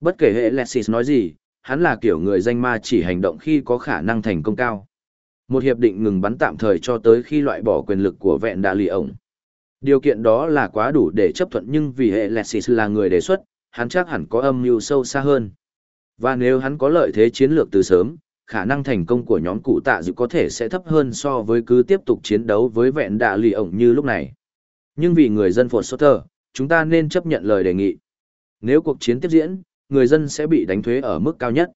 Bất kể hệ Alexis nói gì, hắn là kiểu người danh ma chỉ hành động khi có khả năng thành công cao. Một hiệp định ngừng bắn tạm thời cho tới khi loại bỏ quyền lực của vẹn đà lì ổng. Điều kiện đó là quá đủ để chấp thuận nhưng vì hệ Alexis là người đề xuất, hắn chắc hẳn có âm mưu sâu xa hơn. Và nếu hắn có lợi thế chiến lược từ sớm, khả năng thành công của nhóm cụ tạ dự có thể sẽ thấp hơn so với cứ tiếp tục chiến đấu với vẹn đạ lì ổng như lúc này. Nhưng vì người dân Fort Sutter, chúng ta nên chấp nhận lời đề nghị. Nếu cuộc chiến tiếp diễn, người dân sẽ bị đánh thuế ở mức cao nhất.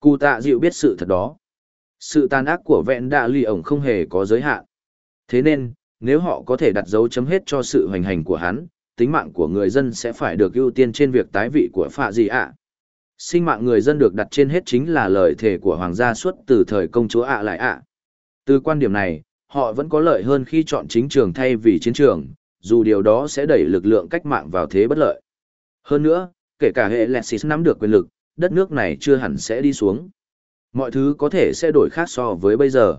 Cụ tạ dịu biết sự thật đó. Sự tàn ác của vẹn đạ lì ổng không hề có giới hạn. Thế nên, nếu họ có thể đặt dấu chấm hết cho sự hoành hành của hắn, tính mạng của người dân sẽ phải được ưu tiên trên việc tái vị của phạ gì ạ. Sinh mạng người dân được đặt trên hết chính là lời thề của hoàng gia suốt từ thời công chúa ạ lại ạ. Từ quan điểm này, họ vẫn có lợi hơn khi chọn chính trường thay vì chiến trường, dù điều đó sẽ đẩy lực lượng cách mạng vào thế bất lợi. Hơn nữa, kể cả hệ Lexis nắm được quyền lực, đất nước này chưa hẳn sẽ đi xuống. Mọi thứ có thể sẽ đổi khác so với bây giờ.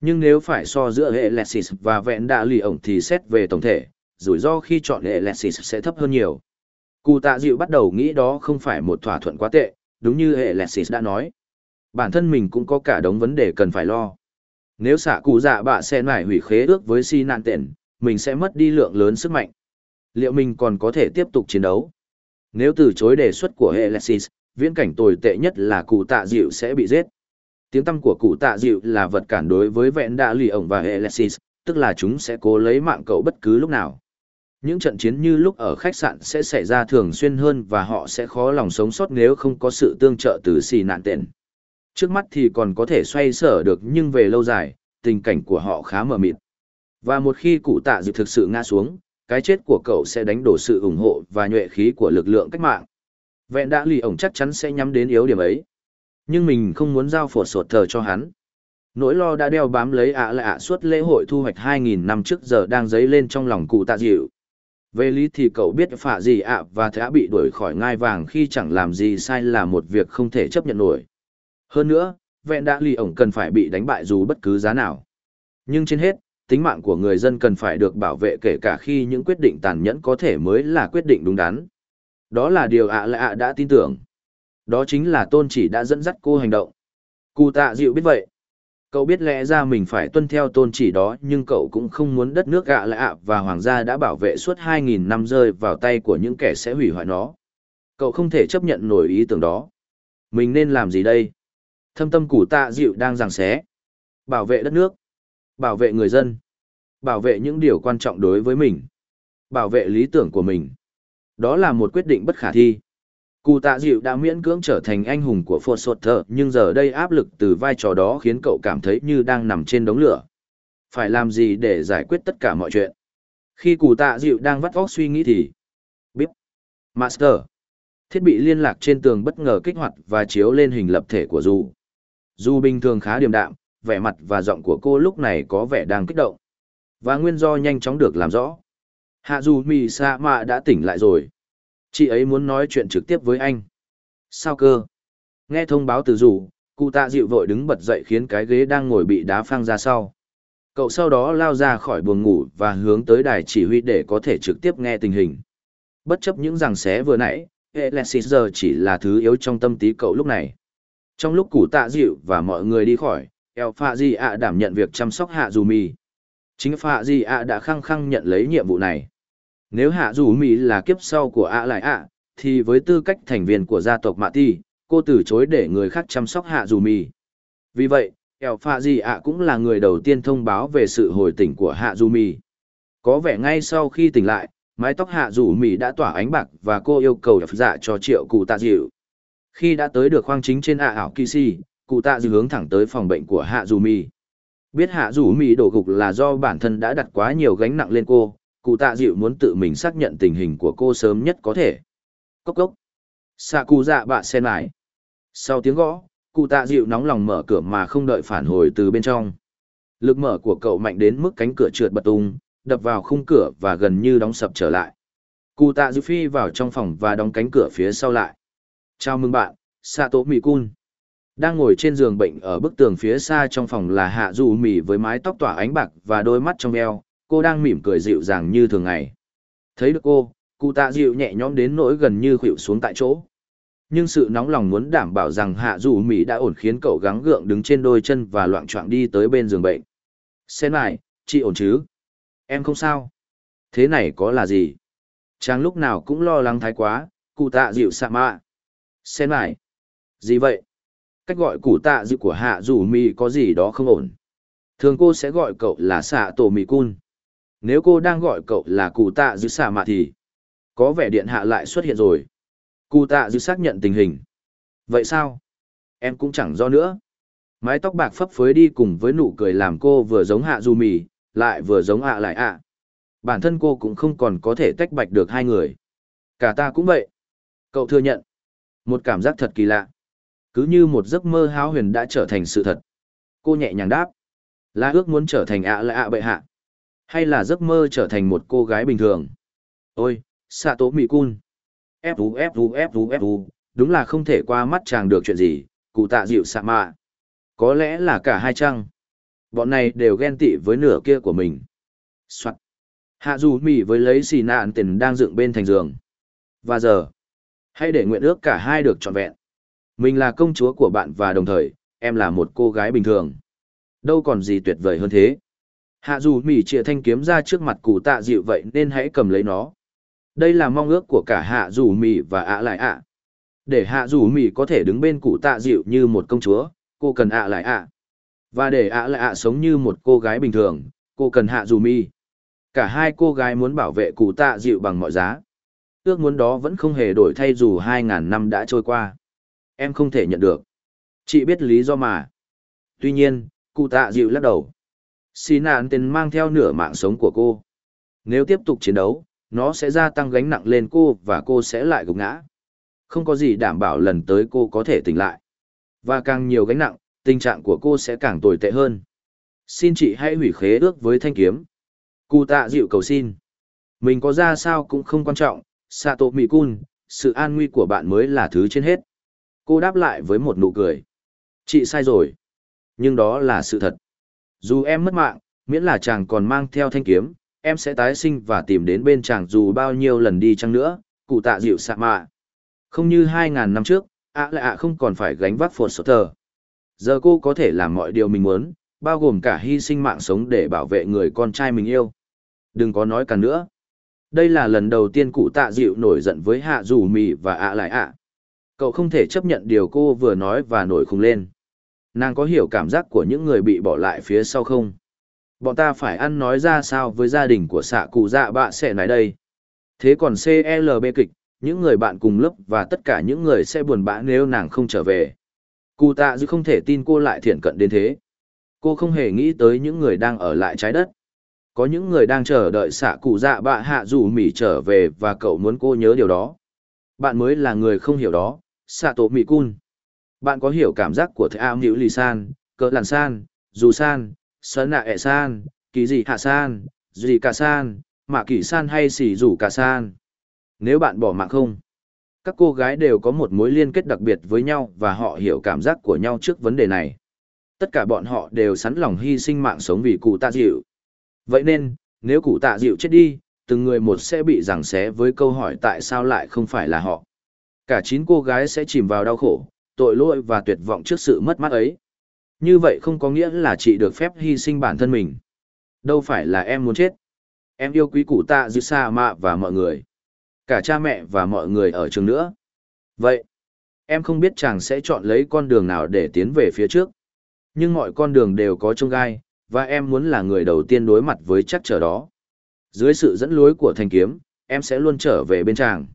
Nhưng nếu phải so giữa hệ Lexis và vẹn đạ lì ổng thì xét về tổng thể, rủi ro khi chọn hệ Lexis sẽ thấp hơn nhiều. Cụ tạ dịu bắt đầu nghĩ đó không phải một thỏa thuận quá tệ, đúng như hệ Lexis đã nói. Bản thân mình cũng có cả đống vấn đề cần phải lo. Nếu xả cụ dạ bạ sẽ nải hủy khế ước với si nạn tiện, mình sẽ mất đi lượng lớn sức mạnh. Liệu mình còn có thể tiếp tục chiến đấu? Nếu từ chối đề xuất của hệ Lexis, viễn cảnh tồi tệ nhất là cụ tạ dịu sẽ bị giết. Tiếng tâm của cụ tạ dịu là vật cản đối với vẹn đạ lì ổng và hệ Lexis, tức là chúng sẽ cố lấy mạng cậu bất cứ lúc nào. Những trận chiến như lúc ở khách sạn sẽ xảy ra thường xuyên hơn và họ sẽ khó lòng sống sót nếu không có sự tương trợ từ xì nạn tện. Trước mắt thì còn có thể xoay sở được nhưng về lâu dài, tình cảnh của họ khá mờ mịt. Và một khi cụ tạ dịp thực sự ngã xuống, cái chết của cậu sẽ đánh đổ sự ủng hộ và nhuệ khí của lực lượng cách mạng. Vẹn đã lì ổng chắc chắn sẽ nhắm đến yếu điểm ấy. Nhưng mình không muốn giao phổ sột thờ cho hắn. Nỗi lo đã đeo bám lấy ạ lạ ạ suốt lễ hội thu hoạch 2.000 năm trước giờ đang dấy lên trong lòng cụ tạ dịu. Về lý thì cậu biết phạ gì ạ và thả bị đuổi khỏi ngai vàng khi chẳng làm gì sai là một việc không thể chấp nhận nổi. Hơn nữa, vẹn đã lì ổng cần phải bị đánh bại dù bất cứ giá nào. Nhưng trên hết, tính mạng của người dân cần phải được bảo vệ kể cả khi những quyết định tàn nhẫn có thể mới là quyết định đúng đắn. Đó là điều ạ lạ ạ đã tin tưởng. Đó chính là tôn chỉ đã dẫn dắt cô hành động. Cụ tạ dịu biết vậy. Cậu biết lẽ ra mình phải tuân theo tôn chỉ đó, nhưng cậu cũng không muốn đất nước gạ lạ và hoàng gia đã bảo vệ suốt 2.000 năm rơi vào tay của những kẻ sẽ hủy hoại nó. Cậu không thể chấp nhận nổi ý tưởng đó. Mình nên làm gì đây? Thâm tâm củ tạ dịu đang giằng xé. Bảo vệ đất nước. Bảo vệ người dân. Bảo vệ những điều quan trọng đối với mình. Bảo vệ lý tưởng của mình. Đó là một quyết định bất khả thi. Cụ tạ dịu đã miễn cưỡng trở thành anh hùng của Phột Sột Thờ, nhưng giờ đây áp lực từ vai trò đó khiến cậu cảm thấy như đang nằm trên đống lửa. Phải làm gì để giải quyết tất cả mọi chuyện? Khi cụ tạ dịu đang vắt óc suy nghĩ thì... Bíp. Master. Thiết bị liên lạc trên tường bất ngờ kích hoạt và chiếu lên hình lập thể của Du. Du bình thường khá điềm đạm, vẻ mặt và giọng của cô lúc này có vẻ đang kích động. Và nguyên do nhanh chóng được làm rõ. Hạ Du mì sa mạ đã tỉnh lại rồi. Chị ấy muốn nói chuyện trực tiếp với anh. Sao cơ? Nghe thông báo từ rủ, cụ tạ dịu vội đứng bật dậy khiến cái ghế đang ngồi bị đá phăng ra sau. Cậu sau đó lao ra khỏi buồng ngủ và hướng tới đài chỉ huy để có thể trực tiếp nghe tình hình. Bất chấp những rằng xé vừa nãy, Alexis giờ chỉ là thứ yếu trong tâm trí cậu lúc này. Trong lúc cụ tạ dịu và mọi người đi khỏi, El Di ạ đảm nhận việc chăm sóc Hạ Dù Mì. Chính Phạ Di ạ đã khăng khăng nhận lấy nhiệm vụ này. Nếu Hạ Dù Mỹ là kiếp sau của ạ lại ạ, thì với tư cách thành viên của gia tộc Mạ Ti, cô từ chối để người khác chăm sóc Hạ Dù Mỹ. Vì vậy, Eo Phạ Di ạ cũng là người đầu tiên thông báo về sự hồi tỉnh của Hạ Dù Mỹ. Có vẻ ngay sau khi tỉnh lại, mái tóc Hạ Dù Mỹ đã tỏa ánh bạc và cô yêu cầu dạ cho triệu cụ tạ dịu. Khi đã tới được khoang chính trên ạ ảo kỳ si, cụ tạ dịu hướng thẳng tới phòng bệnh của Hạ Dù Mỹ Biết Hạ Dù mỹ đổ gục là do bản thân đã đặt quá nhiều gánh nặng lên cô, cụ tạ dịu muốn tự mình xác nhận tình hình của cô sớm nhất có thể. Cốc cốc. Xạ cụ dạ bạ sen lại. Sau tiếng gõ, cụ tạ dịu nóng lòng mở cửa mà không đợi phản hồi từ bên trong. Lực mở của cậu mạnh đến mức cánh cửa trượt bật tung, đập vào khung cửa và gần như đóng sập trở lại. Cụ tạ dịu phi vào trong phòng và đóng cánh cửa phía sau lại. Chào mừng bạn, Sato Mikun. Đang ngồi trên giường bệnh ở bức tường phía xa trong phòng là Hạ Dù Mì với mái tóc tỏa ánh bạc và đôi mắt trong eo, cô đang mỉm cười dịu dàng như thường ngày. Thấy được cô, cụ tạ dịu nhẹ nhõm đến nỗi gần như khuỵu xuống tại chỗ. Nhưng sự nóng lòng muốn đảm bảo rằng Hạ Dù Mỹ đã ổn khiến cậu gắng gượng đứng trên đôi chân và loạn choạng đi tới bên giường bệnh. Xem lại, chị ổn chứ? Em không sao. Thế này có là gì? Chàng lúc nào cũng lo lắng thái quá, cụ tạ dịu sạ mạ. Xem lại. Gì vậy? cách gọi cụ tạ dịu của hạ dù Mỹ có gì đó không ổn thường cô sẽ gọi cậu là xạ tổ mì cun nếu cô đang gọi cậu là cụ tạ Dư Xả mạ thì có vẻ điện hạ lại xuất hiện rồi. Cụ tạ Dư xác nhận tình hình. Vậy sao? Em cũng chẳng do nữa. Mái tóc bạc phấp phới đi cùng với nụ cười làm cô vừa giống hạ dù mì, lại vừa giống ạ lại ạ. Bản thân cô cũng không còn có thể tách bạch được hai người. Cả ta cũng vậy. Cậu thừa nhận. Một cảm giác thật kỳ lạ. Cứ như một giấc mơ háo huyền đã trở thành sự thật. Cô nhẹ nhàng đáp. Là ước muốn trở thành ạ Lại ạ bệ hạ. Hay là giấc mơ trở thành một cô gái bình thường. Ôi, xạ tố mỹ cun. Fu Fu ép Fu, đúng là không thể qua mắt chàng được chuyện gì, cụ tạ dịu xạ mạ. Có lẽ là cả hai chăng. Bọn này đều ghen tị với nửa kia của mình. Soạn. Hạ dù mỹ với lấy xì nạn tiền đang dựng bên thành giường. Và giờ, hãy để nguyện ước cả hai được trọn vẹn. Mình là công chúa của bạn và đồng thời, em là một cô gái bình thường. Đâu còn gì tuyệt vời hơn thế. Hạ dù mỉ trịa thanh kiếm ra trước mặt cụ tạ dịu vậy nên hãy cầm lấy nó. Đây là mong ước của cả hạ dù mỉ và ạ lại ạ. Để hạ dù mỉ có thể đứng bên cụ tạ dịu như một công chúa, cô cần ạ lại ạ. Và để ạ lại ạ sống như một cô gái bình thường, cô cần hạ dù mỉ. Cả hai cô gái muốn bảo vệ cụ tạ dịu bằng mọi giá. Ước muốn đó vẫn không hề đổi thay dù 2.000 năm đã trôi qua. Em không thể nhận được. Chị biết lý do mà. Tuy nhiên, cụ tạ dịu lắc đầu. Xì nạn tên mang theo nửa mạng sống của cô. Nếu tiếp tục chiến đấu, nó sẽ gia tăng gánh nặng lên cô và cô sẽ lại gục ngã. Không có gì đảm bảo lần tới cô có thể tỉnh lại. Và càng nhiều gánh nặng, tình trạng của cô sẽ càng tồi tệ hơn. Xin chị hãy hủy khế ước với thanh kiếm. Cụ tạ dịu cầu xin. Mình có ra sao cũng không quan trọng, Sato Mikun, sự an nguy của bạn mới là thứ trên hết. Cô đáp lại với một nụ cười. Chị sai rồi. Nhưng đó là sự thật. Dù em mất mạng, Miễn là chàng còn mang theo thanh kiếm, em sẽ tái sinh và tìm đến bên chàng dù bao nhiêu lần đi chăng nữa, cụ tạ dịu sạ mạ. Không như 2.000 năm trước, ạ lại ạ không còn phải gánh vác phột sốt thờ. Giờ cô có thể làm mọi điều mình muốn, bao gồm cả hy sinh mạng sống để bảo vệ người con trai mình yêu. Đừng có nói cả nữa. Đây là lần đầu tiên cụ tạ dịu nổi giận với hạ dù mì và ạ lại ạ. Cậu không thể chấp nhận điều cô vừa nói và nổi khùng lên. Nàng có hiểu cảm giác của những người bị bỏ lại phía sau không? Bọn ta phải ăn nói ra sao với gia đình của xạ cụ dạ bạ sẽ nói đây. Thế còn CLB kịch, những người bạn cùng lớp và tất cả những người sẽ buồn bã nếu nàng không trở về. Cụ tạ dư không thể tin cô lại thiện cận đến thế. Cô không hề nghĩ tới những người đang ở lại trái đất. Có những người đang chờ đợi xạ cụ dạ bạ hạ dù mỉ trở về và cậu muốn cô nhớ điều đó. Bạn mới là người không hiểu đó, xạ tổ mỉ cun. Bạn có hiểu cảm giác của thầy ao Hữu lì san, cỡ làn san, dù san, sơn nạ ẹ san, kỳ Dị hạ san, Dì cả san, mạ kỳ san hay Sỉ rủ cả san. Nếu bạn bỏ mạng không, các cô gái đều có một mối liên kết đặc biệt với nhau và họ hiểu cảm giác của nhau trước vấn đề này. Tất cả bọn họ đều sẵn lòng hy sinh mạng sống vì cụ tạ dịu. Vậy nên, nếu cụ tạ dịu chết đi, từng người một sẽ bị giằng xé với câu hỏi tại sao lại không phải là họ. Cả chín cô gái sẽ chìm vào đau khổ, tội lỗi và tuyệt vọng trước sự mất mát ấy. Như vậy không có nghĩa là chị được phép hy sinh bản thân mình. Đâu phải là em muốn chết. Em yêu quý cụ tạ dư xa mạ và mọi người. Cả cha mẹ và mọi người ở trường nữa. Vậy, em không biết chàng sẽ chọn lấy con đường nào để tiến về phía trước. Nhưng mọi con đường đều có trông gai, và em muốn là người đầu tiên đối mặt với chắc trở đó. Dưới sự dẫn lối của thanh kiếm, em sẽ luôn trở về bên chàng.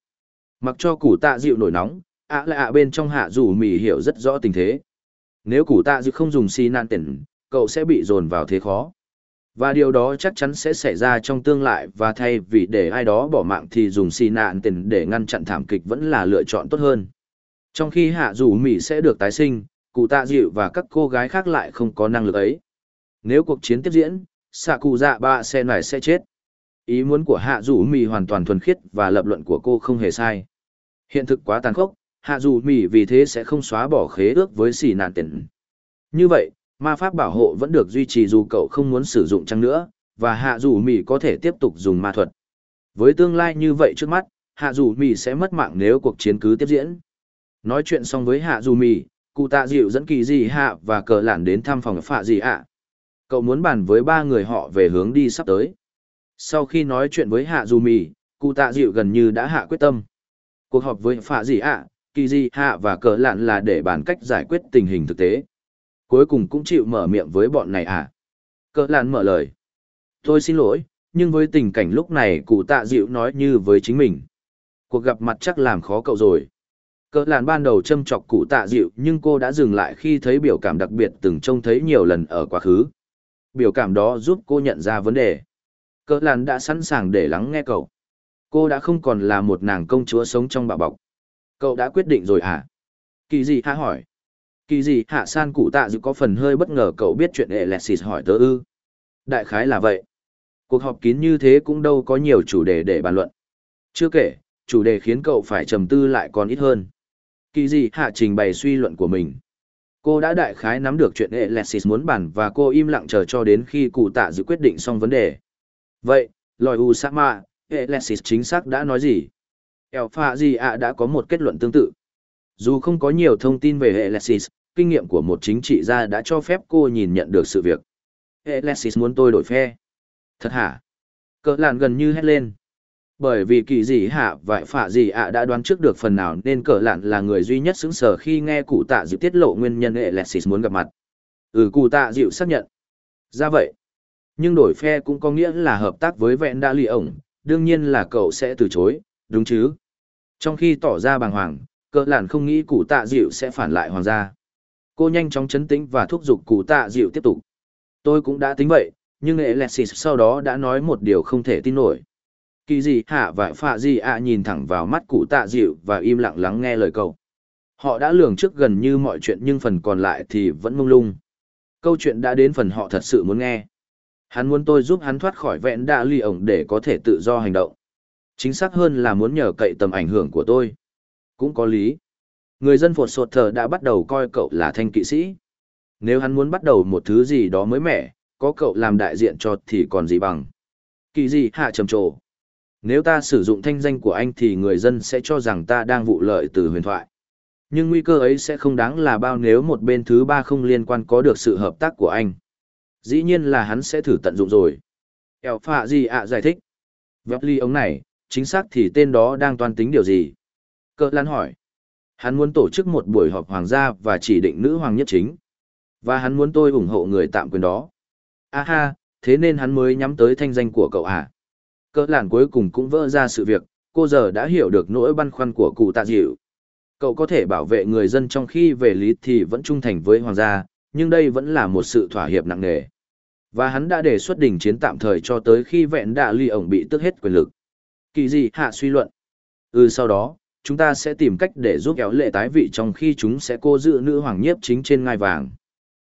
Mặc cho củ tạ dịu nổi nóng, ạ là ạ bên trong hạ dù mì hiểu rất rõ tình thế. Nếu củ tạ dư không dùng xi nan tỉnh, cậu sẽ bị dồn vào thế khó. Và điều đó chắc chắn sẽ xảy ra trong tương lai và thay vì để ai đó bỏ mạng thì dùng xi nạn tiền để ngăn chặn thảm kịch vẫn là lựa chọn tốt hơn. Trong khi hạ dù mì sẽ được tái sinh, cụ tạ dịu và các cô gái khác lại không có năng lực ấy. Nếu cuộc chiến tiếp diễn, xạ cụ dạ ba xe này sẽ chết. Ý muốn của hạ dù mì hoàn toàn thuần khiết và lập luận của cô không hề sai. Hiện thực quá tàn khốc, hạ dù mì vì thế sẽ không xóa bỏ khế ước với xì nạn tiền. Như vậy, ma pháp bảo hộ vẫn được duy trì dù cậu không muốn sử dụng chăng nữa, và hạ dù mì có thể tiếp tục dùng ma thuật. Với tương lai như vậy trước mắt, hạ dù mì sẽ mất mạng nếu cuộc chiến cứ tiếp diễn. Nói chuyện xong với hạ dù mì, cụ tạ dịu dẫn kỳ dị hạ và cờ lản đến thăm phòng phạ dị ạ. Cậu muốn bàn với ba người họ về hướng đi sắp tới. Sau khi nói chuyện với hạ dù mì, cụ tạ dịu gần như đã hạ quyết tâm. Cuộc họp với phạ dị ạ, kỳ di hạ và cờ Lạn là để bàn cách giải quyết tình hình thực tế cuối cùng cũng chịu mở miệng với bọn này à. Cờ Lạn mở lời. Tôi xin lỗi, nhưng với tình cảnh lúc này cụ tạ dịu nói như với chính mình. Cuộc gặp mặt chắc làm khó cậu rồi. Cỡ làn ban đầu châm chọc cụ tạ dịu nhưng cô đã dừng lại khi thấy biểu cảm đặc biệt từng trông thấy nhiều lần ở quá khứ. Biểu cảm đó giúp cô nhận ra vấn đề. Cỡ làn đã sẵn sàng để lắng nghe cậu. Cô đã không còn là một nàng công chúa sống trong bạo bọc. Cậu đã quyết định rồi à? Kỳ gì hạ hỏi? Kỳ gì hạ san cụ tạ dự có phần hơi bất ngờ cậu biết chuyện Alexis hỏi tớ ư. Đại khái là vậy. Cuộc họp kín như thế cũng đâu có nhiều chủ đề để bàn luận. Chưa kể, chủ đề khiến cậu phải trầm tư lại còn ít hơn. Kỳ gì hạ trình bày suy luận của mình. Cô đã đại khái nắm được chuyện Alexis muốn bàn và cô im lặng chờ cho đến khi cụ tạ dự quyết định xong vấn đề. Vậy, lòi hệ Alexis chính xác đã nói gì? Eo Phạ gì ạ đã có một kết luận tương tự. Dù không có nhiều thông tin về Alexis, kinh nghiệm của một chính trị gia đã cho phép cô nhìn nhận được sự việc. Alexis muốn tôi đổi phe. Thật hả? Cỡ làn gần như hét lên. Bởi vì kỳ gì hạ vại phạ gì ạ đã đoán trước được phần nào nên cỡ lạn là người duy nhất xứng sở khi nghe cụ tạ dịu tiết lộ nguyên nhân Alexis muốn gặp mặt. Ừ cụ tạ dịu xác nhận. Ra vậy. Nhưng đổi phe cũng có nghĩa là hợp tác với vẹn đã lì ổng, đương nhiên là cậu sẽ từ chối, đúng chứ? Trong khi tỏ ra bàng hoàng, cỡ lạn không nghĩ cụ tạ dịu sẽ phản lại hoàng gia. Cô nhanh chóng chấn tĩnh và thúc giục cụ tạ dịu tiếp tục. Tôi cũng đã tính vậy, nhưng Alexis sau đó đã nói một điều không thể tin nổi. Kỳ gì hạ và phạ gì ạ nhìn thẳng vào mắt cụ tạ dịu và im lặng lắng nghe lời cậu. Họ đã lường trước gần như mọi chuyện nhưng phần còn lại thì vẫn mông lung. Câu chuyện đã đến phần họ thật sự muốn nghe. Hắn muốn tôi giúp hắn thoát khỏi vẹn đạ ly ổng để có thể tự do hành động. Chính xác hơn là muốn nhờ cậy tầm ảnh hưởng của tôi. Cũng có lý. Người dân phột sột thờ đã bắt đầu coi cậu là thanh kỵ sĩ. Nếu hắn muốn bắt đầu một thứ gì đó mới mẻ, có cậu làm đại diện cho thì còn gì bằng. Kỳ gì hạ trầm trồ. Nếu ta sử dụng thanh danh của anh thì người dân sẽ cho rằng ta đang vụ lợi từ huyền thoại. Nhưng nguy cơ ấy sẽ không đáng là bao nếu một bên thứ ba không liên quan có được sự hợp tác của anh. Dĩ nhiên là hắn sẽ thử tận dụng rồi. Eo phạ gì ạ giải thích. Vẹp ly ống này, chính xác thì tên đó đang toan tính điều gì? Cơ lan hỏi. Hắn muốn tổ chức một buổi họp hoàng gia và chỉ định nữ hoàng nhất chính. Và hắn muốn tôi ủng hộ người tạm quyền đó. Aha, ha, thế nên hắn mới nhắm tới thanh danh của cậu à? Cơ lan cuối cùng cũng vỡ ra sự việc, cô giờ đã hiểu được nỗi băn khoăn của cụ tạ dịu. Cậu có thể bảo vệ người dân trong khi về lý thì vẫn trung thành với hoàng gia, nhưng đây vẫn là một sự thỏa hiệp nặng nề. Và hắn đã đề xuất đình chiến tạm thời cho tới khi vẹn đạ ly ổng bị tước hết quyền lực. Kỳ gì hạ suy luận. Ừ sau đó, chúng ta sẽ tìm cách để giúp kéo lệ tái vị trong khi chúng sẽ cô giữ nữ hoàng nhiếp chính trên ngai vàng.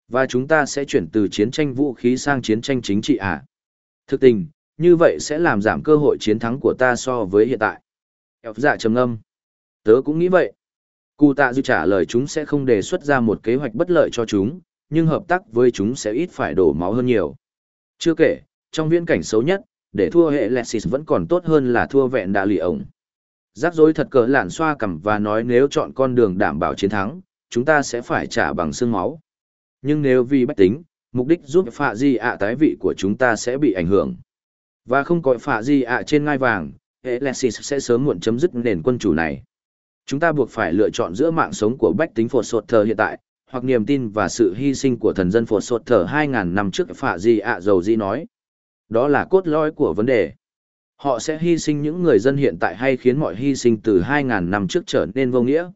Và chúng ta sẽ chuyển từ chiến tranh vũ khí sang chiến tranh chính trị à? Thực tình, như vậy sẽ làm giảm cơ hội chiến thắng của ta so với hiện tại. Eo dạ trầm ngâm. Tớ cũng nghĩ vậy. Cụ tạ dư trả lời chúng sẽ không đề xuất ra một kế hoạch bất lợi cho chúng, nhưng hợp tác với chúng sẽ ít phải đổ máu hơn nhiều. Chưa kể, trong viễn cảnh xấu nhất, để thua hệ Lexis vẫn còn tốt hơn là thua vẹn đạ lì ổng. Rắc rối thật cỡ lạn xoa cằm và nói nếu chọn con đường đảm bảo chiến thắng, chúng ta sẽ phải trả bằng xương máu. Nhưng nếu vì bách tính, mục đích giúp phạ di ạ tái vị của chúng ta sẽ bị ảnh hưởng. Và không có phạ di ạ trên ngai vàng, hệ Lexis sẽ sớm muộn chấm dứt nền quân chủ này. Chúng ta buộc phải lựa chọn giữa mạng sống của bách tính phột sột thờ hiện tại, hoặc niềm tin và sự hy sinh của thần dân phột sột thờ 2.000 năm trước phạ di ạ dầu di nói. Đó là cốt lõi của vấn đề. Họ sẽ hy sinh những người dân hiện tại hay khiến mọi hy sinh từ 2.000 năm trước trở nên vô nghĩa.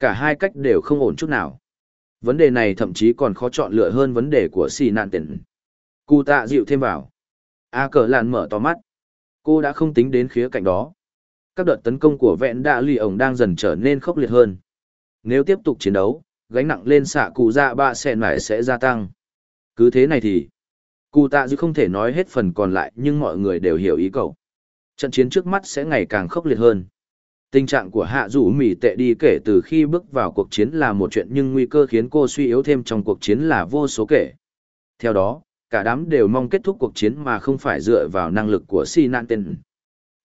Cả hai cách đều không ổn chút nào. Vấn đề này thậm chí còn khó chọn lựa hơn vấn đề của xì nạn tỉnh. Cụ tạ dịu thêm vào. A cờ Làn mở to mắt. Cô đã không tính đến khía cạnh đó. Các đợt tấn công của vẹn đạ lì ổng đang dần trở nên khốc liệt hơn. Nếu tiếp tục chiến đấu, gánh nặng lên xạ cụ dạ ba sen lại sẽ gia tăng. Cứ thế này thì, cụ tạ dư không thể nói hết phần còn lại nhưng mọi người đều hiểu ý cậu. Trận chiến trước mắt sẽ ngày càng khốc liệt hơn. Tình trạng của hạ rủ mỉ tệ đi kể từ khi bước vào cuộc chiến là một chuyện nhưng nguy cơ khiến cô suy yếu thêm trong cuộc chiến là vô số kể. Theo đó, cả đám đều mong kết thúc cuộc chiến mà không phải dựa vào năng lực của si nạn tên.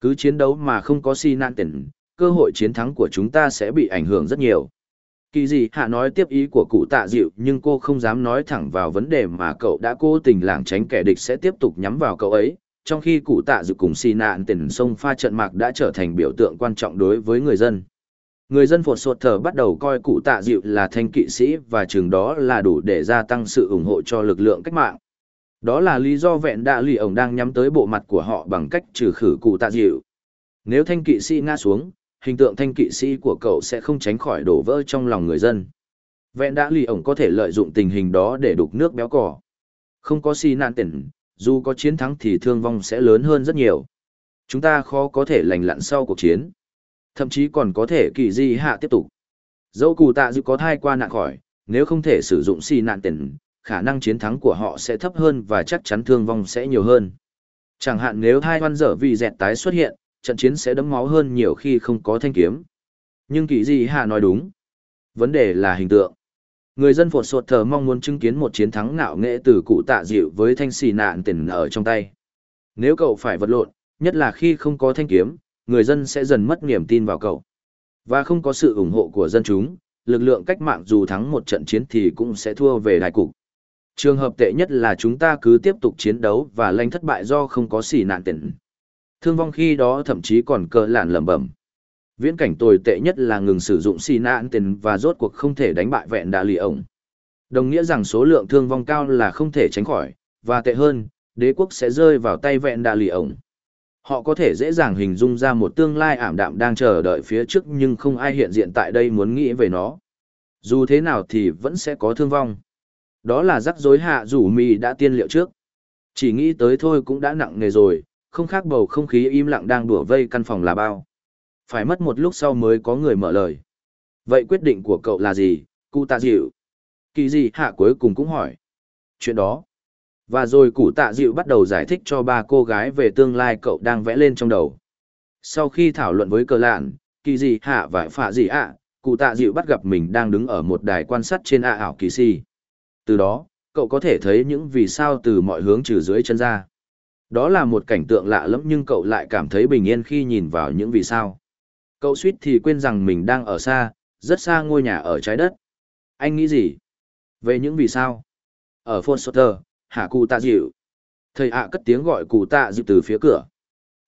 Cứ chiến đấu mà không có si nạn tên, cơ hội chiến thắng của chúng ta sẽ bị ảnh hưởng rất nhiều. Kỳ gì hạ nói tiếp ý của cụ tạ dịu nhưng cô không dám nói thẳng vào vấn đề mà cậu đã cố tình lảng tránh kẻ địch sẽ tiếp tục nhắm vào cậu ấy, trong khi cụ tạ dịu cùng xì nạn tiền sông pha trận mạc đã trở thành biểu tượng quan trọng đối với người dân. Người dân phột sột thờ bắt đầu coi cụ tạ dịu là thanh kỵ sĩ và chừng đó là đủ để gia tăng sự ủng hộ cho lực lượng cách mạng. Đó là lý do vẹn đạ lì ổng đang nhắm tới bộ mặt của họ bằng cách trừ khử cụ tạ dịu. Nếu thanh kỵ sĩ ngã xuống, hình tượng thanh kỵ sĩ của cậu sẽ không tránh khỏi đổ vỡ trong lòng người dân. Vẹn đã lì ổng có thể lợi dụng tình hình đó để đục nước béo cỏ. Không có si nạn tỉnh, dù có chiến thắng thì thương vong sẽ lớn hơn rất nhiều. Chúng ta khó có thể lành lặn sau cuộc chiến. Thậm chí còn có thể kỳ di hạ tiếp tục. Dẫu cụ tạ dự có thai qua nạn khỏi, nếu không thể sử dụng si nạn tiền, khả năng chiến thắng của họ sẽ thấp hơn và chắc chắn thương vong sẽ nhiều hơn. Chẳng hạn nếu thai hoan dở vì dẹt tái xuất hiện, trận chiến sẽ đấm máu hơn nhiều khi không có thanh kiếm. Nhưng kỳ gì hạ nói đúng. Vấn đề là hình tượng. Người dân phột sột thờ mong muốn chứng kiến một chiến thắng nạo nghệ từ cụ tạ dịu với thanh xì nạn tiền ở trong tay. Nếu cậu phải vật lộn, nhất là khi không có thanh kiếm, người dân sẽ dần mất niềm tin vào cậu. Và không có sự ủng hộ của dân chúng, lực lượng cách mạng dù thắng một trận chiến thì cũng sẽ thua về đại cục. Trường hợp tệ nhất là chúng ta cứ tiếp tục chiến đấu và lanh thất bại do không có xì nạn tiền. Thương vong khi đó thậm chí còn cờ lạn lẩm bẩm. Viễn cảnh tồi tệ nhất là ngừng sử dụng xì nạn tiền và rốt cuộc không thể đánh bại vẹn đà lì ổng. Đồng nghĩa rằng số lượng thương vong cao là không thể tránh khỏi, và tệ hơn, đế quốc sẽ rơi vào tay vẹn đà lì ổng. Họ có thể dễ dàng hình dung ra một tương lai ảm đạm đang chờ đợi phía trước nhưng không ai hiện diện tại đây muốn nghĩ về nó. Dù thế nào thì vẫn sẽ có thương vong. Đó là rắc rối hạ rủ mì đã tiên liệu trước. Chỉ nghĩ tới thôi cũng đã nặng nề rồi, không khác bầu không khí im lặng đang đùa vây căn phòng là bao phải mất một lúc sau mới có người mở lời. Vậy quyết định của cậu là gì, cụ tạ dịu? Kỳ gì hạ cuối cùng cũng hỏi. Chuyện đó. Và rồi cụ tạ dịu bắt đầu giải thích cho ba cô gái về tương lai cậu đang vẽ lên trong đầu. Sau khi thảo luận với cờ lạn, kỳ gì hạ và phạ gì ạ, cụ tạ dịu bắt gặp mình đang đứng ở một đài quan sát trên ạ ảo kỳ si. Từ đó, cậu có thể thấy những vì sao từ mọi hướng trừ dưới chân ra. Đó là một cảnh tượng lạ lẫm nhưng cậu lại cảm thấy bình yên khi nhìn vào những vì sao. Cậu suýt thì quên rằng mình đang ở xa, rất xa ngôi nhà ở trái đất. Anh nghĩ gì? Về những vì sao? Ở Fort Sutter, hạ cụ tạ dịu. Thầy ạ cất tiếng gọi cụ tạ dịu từ phía cửa.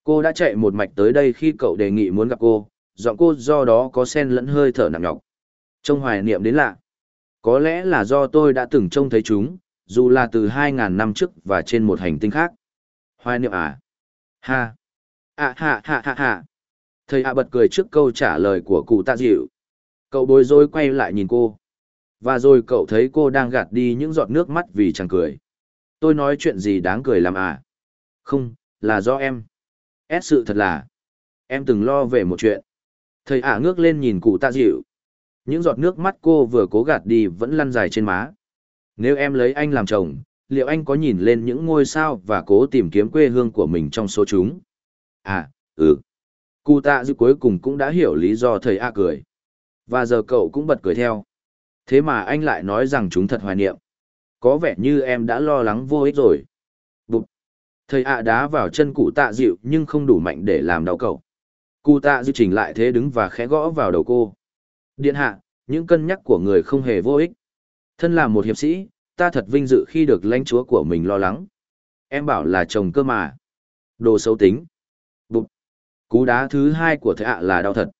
Cô đã chạy một mạch tới đây khi cậu đề nghị muốn gặp cô, giọng cô do đó có sen lẫn hơi thở nặng nhọc. Trông hoài niệm đến lạ. Có lẽ là do tôi đã từng trông thấy chúng, dù là từ 2.000 năm trước và trên một hành tinh khác. Hoài niệm à? Ha! À ha ha ha ha! Thầy ạ bật cười trước câu trả lời của cụ tạ dịu. Cậu bối rối quay lại nhìn cô. Và rồi cậu thấy cô đang gạt đi những giọt nước mắt vì chẳng cười. Tôi nói chuyện gì đáng cười làm à? Không, là do em. Ép sự thật là, em từng lo về một chuyện. Thầy ả ngước lên nhìn cụ tạ dịu. Những giọt nước mắt cô vừa cố gạt đi vẫn lăn dài trên má. Nếu em lấy anh làm chồng, liệu anh có nhìn lên những ngôi sao và cố tìm kiếm quê hương của mình trong số chúng? À, ừ. Cụ tạ dư cuối cùng cũng đã hiểu lý do thầy A cười. Và giờ cậu cũng bật cười theo. Thế mà anh lại nói rằng chúng thật hoài niệm. Có vẻ như em đã lo lắng vô ích rồi. Bụt. Thầy A đá vào chân cụ tạ dịu nhưng không đủ mạnh để làm đau cậu. Cụ tạ dư chỉnh lại thế đứng và khẽ gõ vào đầu cô. Điện hạ, những cân nhắc của người không hề vô ích. Thân là một hiệp sĩ, ta thật vinh dự khi được lãnh chúa của mình lo lắng. Em bảo là chồng cơ mà. Đồ xấu tính. Bụt. Cú đá thứ hai của thầy ạ là đau thật.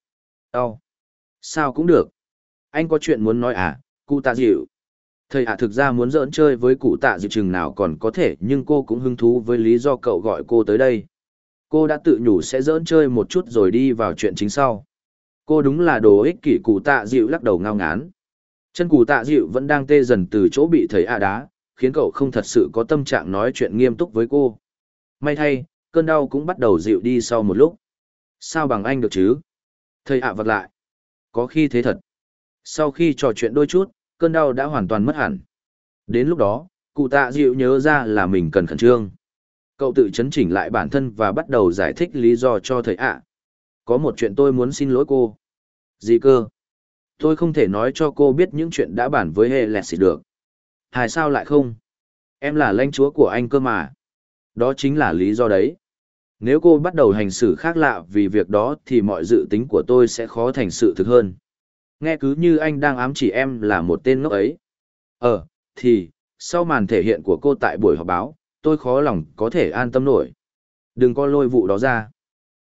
Đau. Sao cũng được. Anh có chuyện muốn nói à, cụ tạ dịu. Thầy ạ thực ra muốn giỡn chơi với cụ tạ dịu chừng nào còn có thể nhưng cô cũng hứng thú với lý do cậu gọi cô tới đây. Cô đã tự nhủ sẽ giỡn chơi một chút rồi đi vào chuyện chính sau. Cô đúng là đồ ích kỷ cụ tạ dịu lắc đầu ngao ngán. Chân cụ tạ dịu vẫn đang tê dần từ chỗ bị thầy ạ đá, khiến cậu không thật sự có tâm trạng nói chuyện nghiêm túc với cô. May thay, cơn đau cũng bắt đầu dịu đi sau một lúc. Sao bằng anh được chứ? Thầy ạ vật lại. Có khi thế thật. Sau khi trò chuyện đôi chút, cơn đau đã hoàn toàn mất hẳn. Đến lúc đó, cụ tạ dịu nhớ ra là mình cần khẩn trương. Cậu tự chấn chỉnh lại bản thân và bắt đầu giải thích lý do cho thầy ạ. Có một chuyện tôi muốn xin lỗi cô. Gì cơ? Tôi không thể nói cho cô biết những chuyện đã bản với hệ lẹt xịt được. Tại sao lại không? Em là lãnh chúa của anh cơ mà. Đó chính là lý do đấy. Nếu cô bắt đầu hành xử khác lạ vì việc đó thì mọi dự tính của tôi sẽ khó thành sự thực hơn. Nghe cứ như anh đang ám chỉ em là một tên ngốc ấy. Ờ, thì, sau màn thể hiện của cô tại buổi họp báo, tôi khó lòng có thể an tâm nổi. Đừng có lôi vụ đó ra.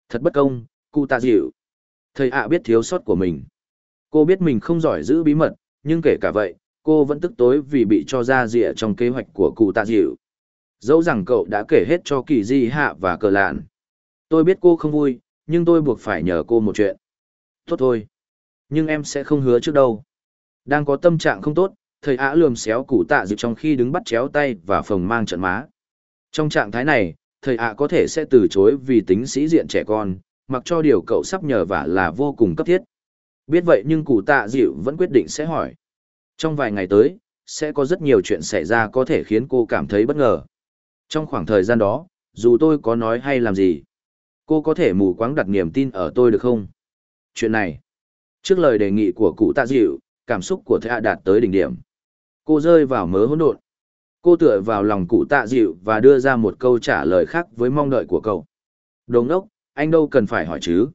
Thật bất công, cụ tạ dịu. Thầy ạ biết thiếu sót của mình. Cô biết mình không giỏi giữ bí mật, nhưng kể cả vậy, cô vẫn tức tối vì bị cho ra rịa trong kế hoạch của cụ tạ dịu. Dẫu rằng cậu đã kể hết cho kỳ di hạ và cờ lạn. Tôi biết cô không vui, nhưng tôi buộc phải nhờ cô một chuyện. Tốt thôi. Nhưng em sẽ không hứa trước đâu. Đang có tâm trạng không tốt, thầy ạ lườm xéo cụ tạ dịu trong khi đứng bắt chéo tay và phồng mang trận má. Trong trạng thái này, thầy ạ có thể sẽ từ chối vì tính sĩ diện trẻ con, mặc cho điều cậu sắp nhờ vả là vô cùng cấp thiết. Biết vậy nhưng cụ tạ dịu vẫn quyết định sẽ hỏi. Trong vài ngày tới, sẽ có rất nhiều chuyện xảy ra có thể khiến cô cảm thấy bất ngờ. Trong khoảng thời gian đó, dù tôi có nói hay làm gì, cô có thể mù quáng đặt niềm tin ở tôi được không? Chuyện này, trước lời đề nghị của cụ tạ dịu, cảm xúc của thea đạt tới đỉnh điểm. Cô rơi vào mớ hỗn độn. Cô tựa vào lòng cụ tạ dịu và đưa ra một câu trả lời khác với mong đợi của cậu. Đồng ốc, anh đâu cần phải hỏi chứ.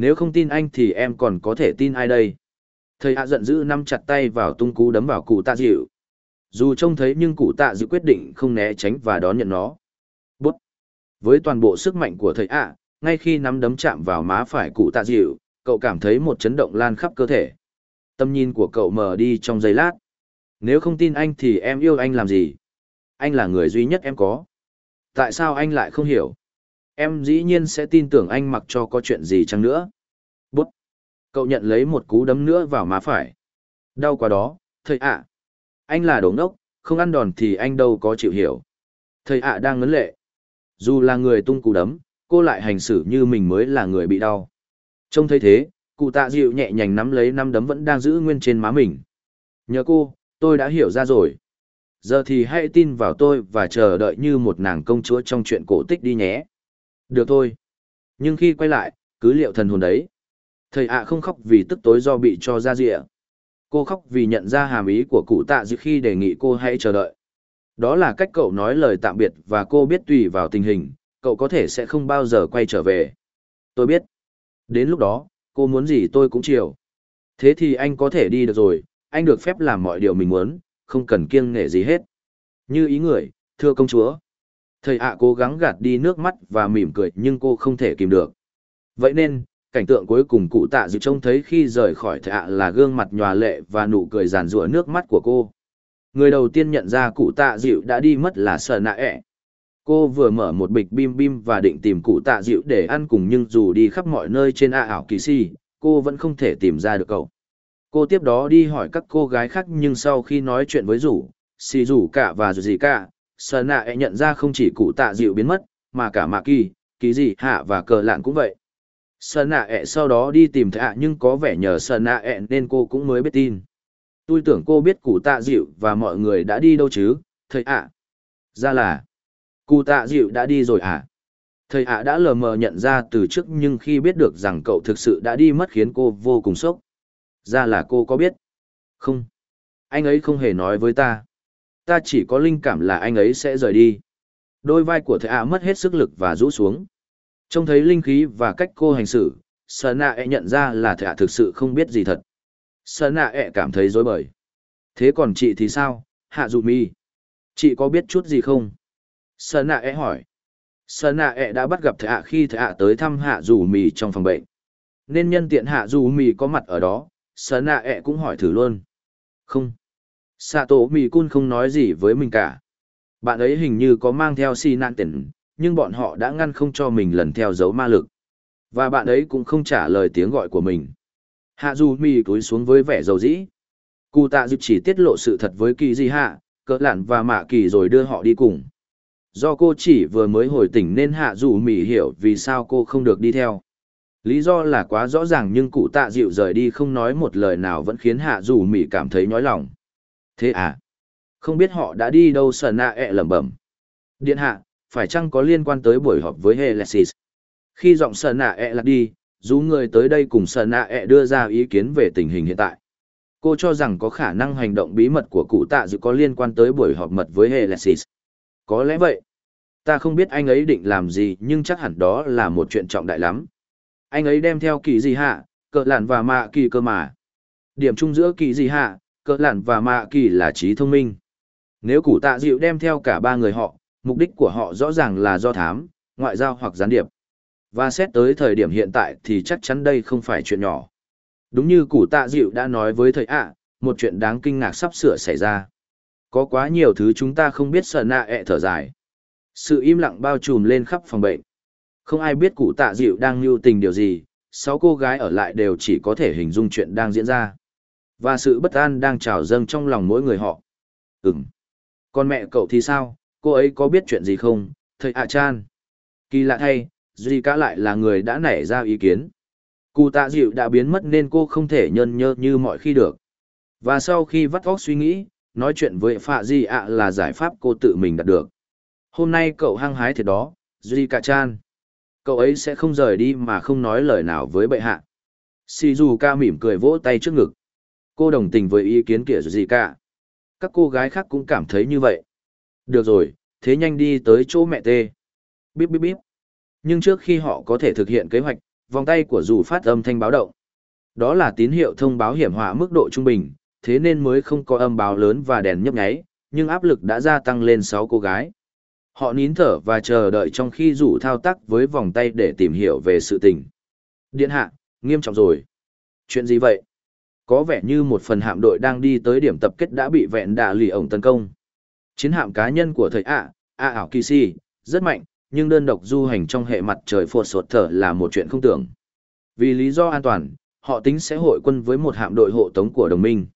Nếu không tin anh thì em còn có thể tin ai đây? Thầy hạ giận dữ nắm chặt tay vào tung cú đấm vào cụ tạ dịu. Dù trông thấy nhưng cụ tạ dịu quyết định không né tránh và đón nhận nó. Bút! Với toàn bộ sức mạnh của thầy ạ, ngay khi nắm đấm chạm vào má phải cụ tạ dịu, cậu cảm thấy một chấn động lan khắp cơ thể. Tâm nhìn của cậu mờ đi trong giây lát. Nếu không tin anh thì em yêu anh làm gì? Anh là người duy nhất em có. Tại sao anh lại không hiểu? Em dĩ nhiên sẽ tin tưởng anh mặc cho có chuyện gì chăng nữa. Bút! Cậu nhận lấy một cú đấm nữa vào má phải. Đau quá đó, thầy ạ. Anh là đồ ngốc, không ăn đòn thì anh đâu có chịu hiểu. Thầy ạ đang ngấn lệ. Dù là người tung cú đấm, cô lại hành xử như mình mới là người bị đau. Trông thấy thế, cụ tạ dịu nhẹ nhàng nắm lấy năm đấm vẫn đang giữ nguyên trên má mình. Nhờ cô, tôi đã hiểu ra rồi. Giờ thì hãy tin vào tôi và chờ đợi như một nàng công chúa trong chuyện cổ tích đi nhé. Được thôi. Nhưng khi quay lại, cứ liệu thần hồn đấy. Thầy ạ không khóc vì tức tối do bị cho ra rịa. Cô khóc vì nhận ra hàm ý của cụ tạ dịu khi đề nghị cô hãy chờ đợi. Đó là cách cậu nói lời tạm biệt và cô biết tùy vào tình hình, cậu có thể sẽ không bao giờ quay trở về. Tôi biết. Đến lúc đó, cô muốn gì tôi cũng chiều. Thế thì anh có thể đi được rồi, anh được phép làm mọi điều mình muốn, không cần kiêng nghệ gì hết. Như ý người, thưa công chúa. Thầy ạ cố gắng gạt đi nước mắt và mỉm cười nhưng cô không thể kìm được. Vậy nên, cảnh tượng cuối cùng cụ tạ dịu trông thấy khi rời khỏi thầy ạ là gương mặt nhòa lệ và nụ cười giàn rủa nước mắt của cô. Người đầu tiên nhận ra cụ tạ dịu đã đi mất là sợ nạ ẹ. Cô vừa mở một bịch bim bim và định tìm cụ tạ dịu để ăn cùng nhưng dù đi khắp mọi nơi trên ạ ảo kỳ si, cô vẫn không thể tìm ra được cậu. Cô tiếp đó đi hỏi các cô gái khác nhưng sau khi nói chuyện với rủ, xì rủ cả và rủ gì cả, sợ nạ e nhận ra không chỉ cụ tạ dịu biến mất, mà cả mạ kỳ, kỳ Dị hạ và cờ lạn cũng vậy. Sợ nạ e sau đó đi tìm thạ nhưng có vẻ nhờ sợ nạ e nên cô cũng mới biết tin. Tôi tưởng cô biết cụ tạ dịu và mọi người đã đi đâu chứ, thầy ạ. Ra là, cụ tạ dịu đã đi rồi à? Thầy ạ đã lờ mờ nhận ra từ trước nhưng khi biết được rằng cậu thực sự đã đi mất khiến cô vô cùng sốc. Ra là cô có biết. Không. Anh ấy không hề nói với ta. Ta chỉ có linh cảm là anh ấy sẽ rời đi. Đôi vai của Thệ ạ mất hết sức lực và rũ xuống. Trông thấy linh khí và cách cô hành xử, Sở nạ e nhận ra là Thệ ạ thực sự không biết gì thật. Sở nạ e cảm thấy dối bời. Thế còn chị thì sao, hạ dù mi? Chị có biết chút gì không? Sở nạ e hỏi. Sở nạ e đã bắt gặp Thệ ạ khi Thệ ạ tới thăm hạ dù Mi trong phòng bệnh. Nên nhân tiện hạ dù Mi có mặt ở đó, sở nạ e cũng hỏi thử luôn. Không. Sạ tổ mì cun không nói gì với mình cả. Bạn ấy hình như có mang theo si nạn tỉnh, nhưng bọn họ đã ngăn không cho mình lần theo dấu ma lực. Và bạn ấy cũng không trả lời tiếng gọi của mình. Hạ dù mì cúi xuống với vẻ dầu dĩ. Cụ tạ dịp chỉ tiết lộ sự thật với kỳ di hạ, cỡ lạn và mạ kỳ rồi đưa họ đi cùng. Do cô chỉ vừa mới hồi tỉnh nên hạ dù mì hiểu vì sao cô không được đi theo. Lý do là quá rõ ràng nhưng cụ tạ dịu rời đi không nói một lời nào vẫn khiến hạ dù mì cảm thấy nhói lòng. Thế à? Không biết họ đã đi đâu sờ nạ ẹ lẩm bẩm. Điện hạ, phải chăng có liên quan tới buổi họp với Helesis? Khi giọng sờ nạ ẹ lạc đi, dù người tới đây cùng sờ nạ ẹ đưa ra ý kiến về tình hình hiện tại. Cô cho rằng có khả năng hành động bí mật của cụ tạ dự có liên quan tới buổi họp mật với Helesis. Có lẽ vậy. Ta không biết anh ấy định làm gì nhưng chắc hẳn đó là một chuyện trọng đại lắm. Anh ấy đem theo kỳ gì hạ, cờ lạn và mạ kỳ cơ mà. Điểm chung giữa kỳ gì hạ, cờ lạn và mạ kỳ là trí thông minh. Nếu cụ tạ dịu đem theo cả ba người họ, mục đích của họ rõ ràng là do thám, ngoại giao hoặc gián điệp. Và xét tới thời điểm hiện tại thì chắc chắn đây không phải chuyện nhỏ. Đúng như cụ tạ dịu đã nói với thầy ạ, một chuyện đáng kinh ngạc sắp sửa xảy ra. Có quá nhiều thứ chúng ta không biết sợ nạ ẹ thở dài. Sự im lặng bao trùm lên khắp phòng bệnh. Không ai biết cụ tạ dịu đang mưu tình điều gì, sáu cô gái ở lại đều chỉ có thể hình dung chuyện đang diễn ra. Và sự bất an đang trào dâng trong lòng mỗi người họ. Ừm. Còn mẹ cậu thì sao, cô ấy có biết chuyện gì không, thầy ạ chan. Kỳ lạ thay, Duy cả lại là người đã nảy ra ý kiến. Cụ tạ dịu đã biến mất nên cô không thể nhân nhơ như mọi khi được. Và sau khi vắt óc suy nghĩ, nói chuyện với Phạ Di ạ là giải pháp cô tự mình đạt được. Hôm nay cậu hăng hái thiệt đó, Duy cả chan. Cậu ấy sẽ không rời đi mà không nói lời nào với bệ hạ. Shizuka mỉm cười vỗ tay trước ngực. Cô đồng tình với ý kiến kia gì cả. Các cô gái khác cũng cảm thấy như vậy. Được rồi, thế nhanh đi tới chỗ mẹ tê. Bíp bíp bíp. Nhưng trước khi họ có thể thực hiện kế hoạch, vòng tay của dù phát âm thanh báo động. Đó là tín hiệu thông báo hiểm họa mức độ trung bình, thế nên mới không có âm báo lớn và đèn nhấp nháy, nhưng áp lực đã gia tăng lên 6 cô gái. Họ nín thở và chờ đợi trong khi rủ thao tác với vòng tay để tìm hiểu về sự tình. Điện hạ, nghiêm trọng rồi. Chuyện gì vậy? Có vẻ như một phần hạm đội đang đi tới điểm tập kết đã bị vẹn đà lì ổng tấn công. Chiến hạm cá nhân của thầy ạ, ạ ảo kỳ si, rất mạnh, nhưng đơn độc du hành trong hệ mặt trời phột sột thở là một chuyện không tưởng. Vì lý do an toàn, họ tính sẽ hội quân với một hạm đội hộ tống của đồng minh.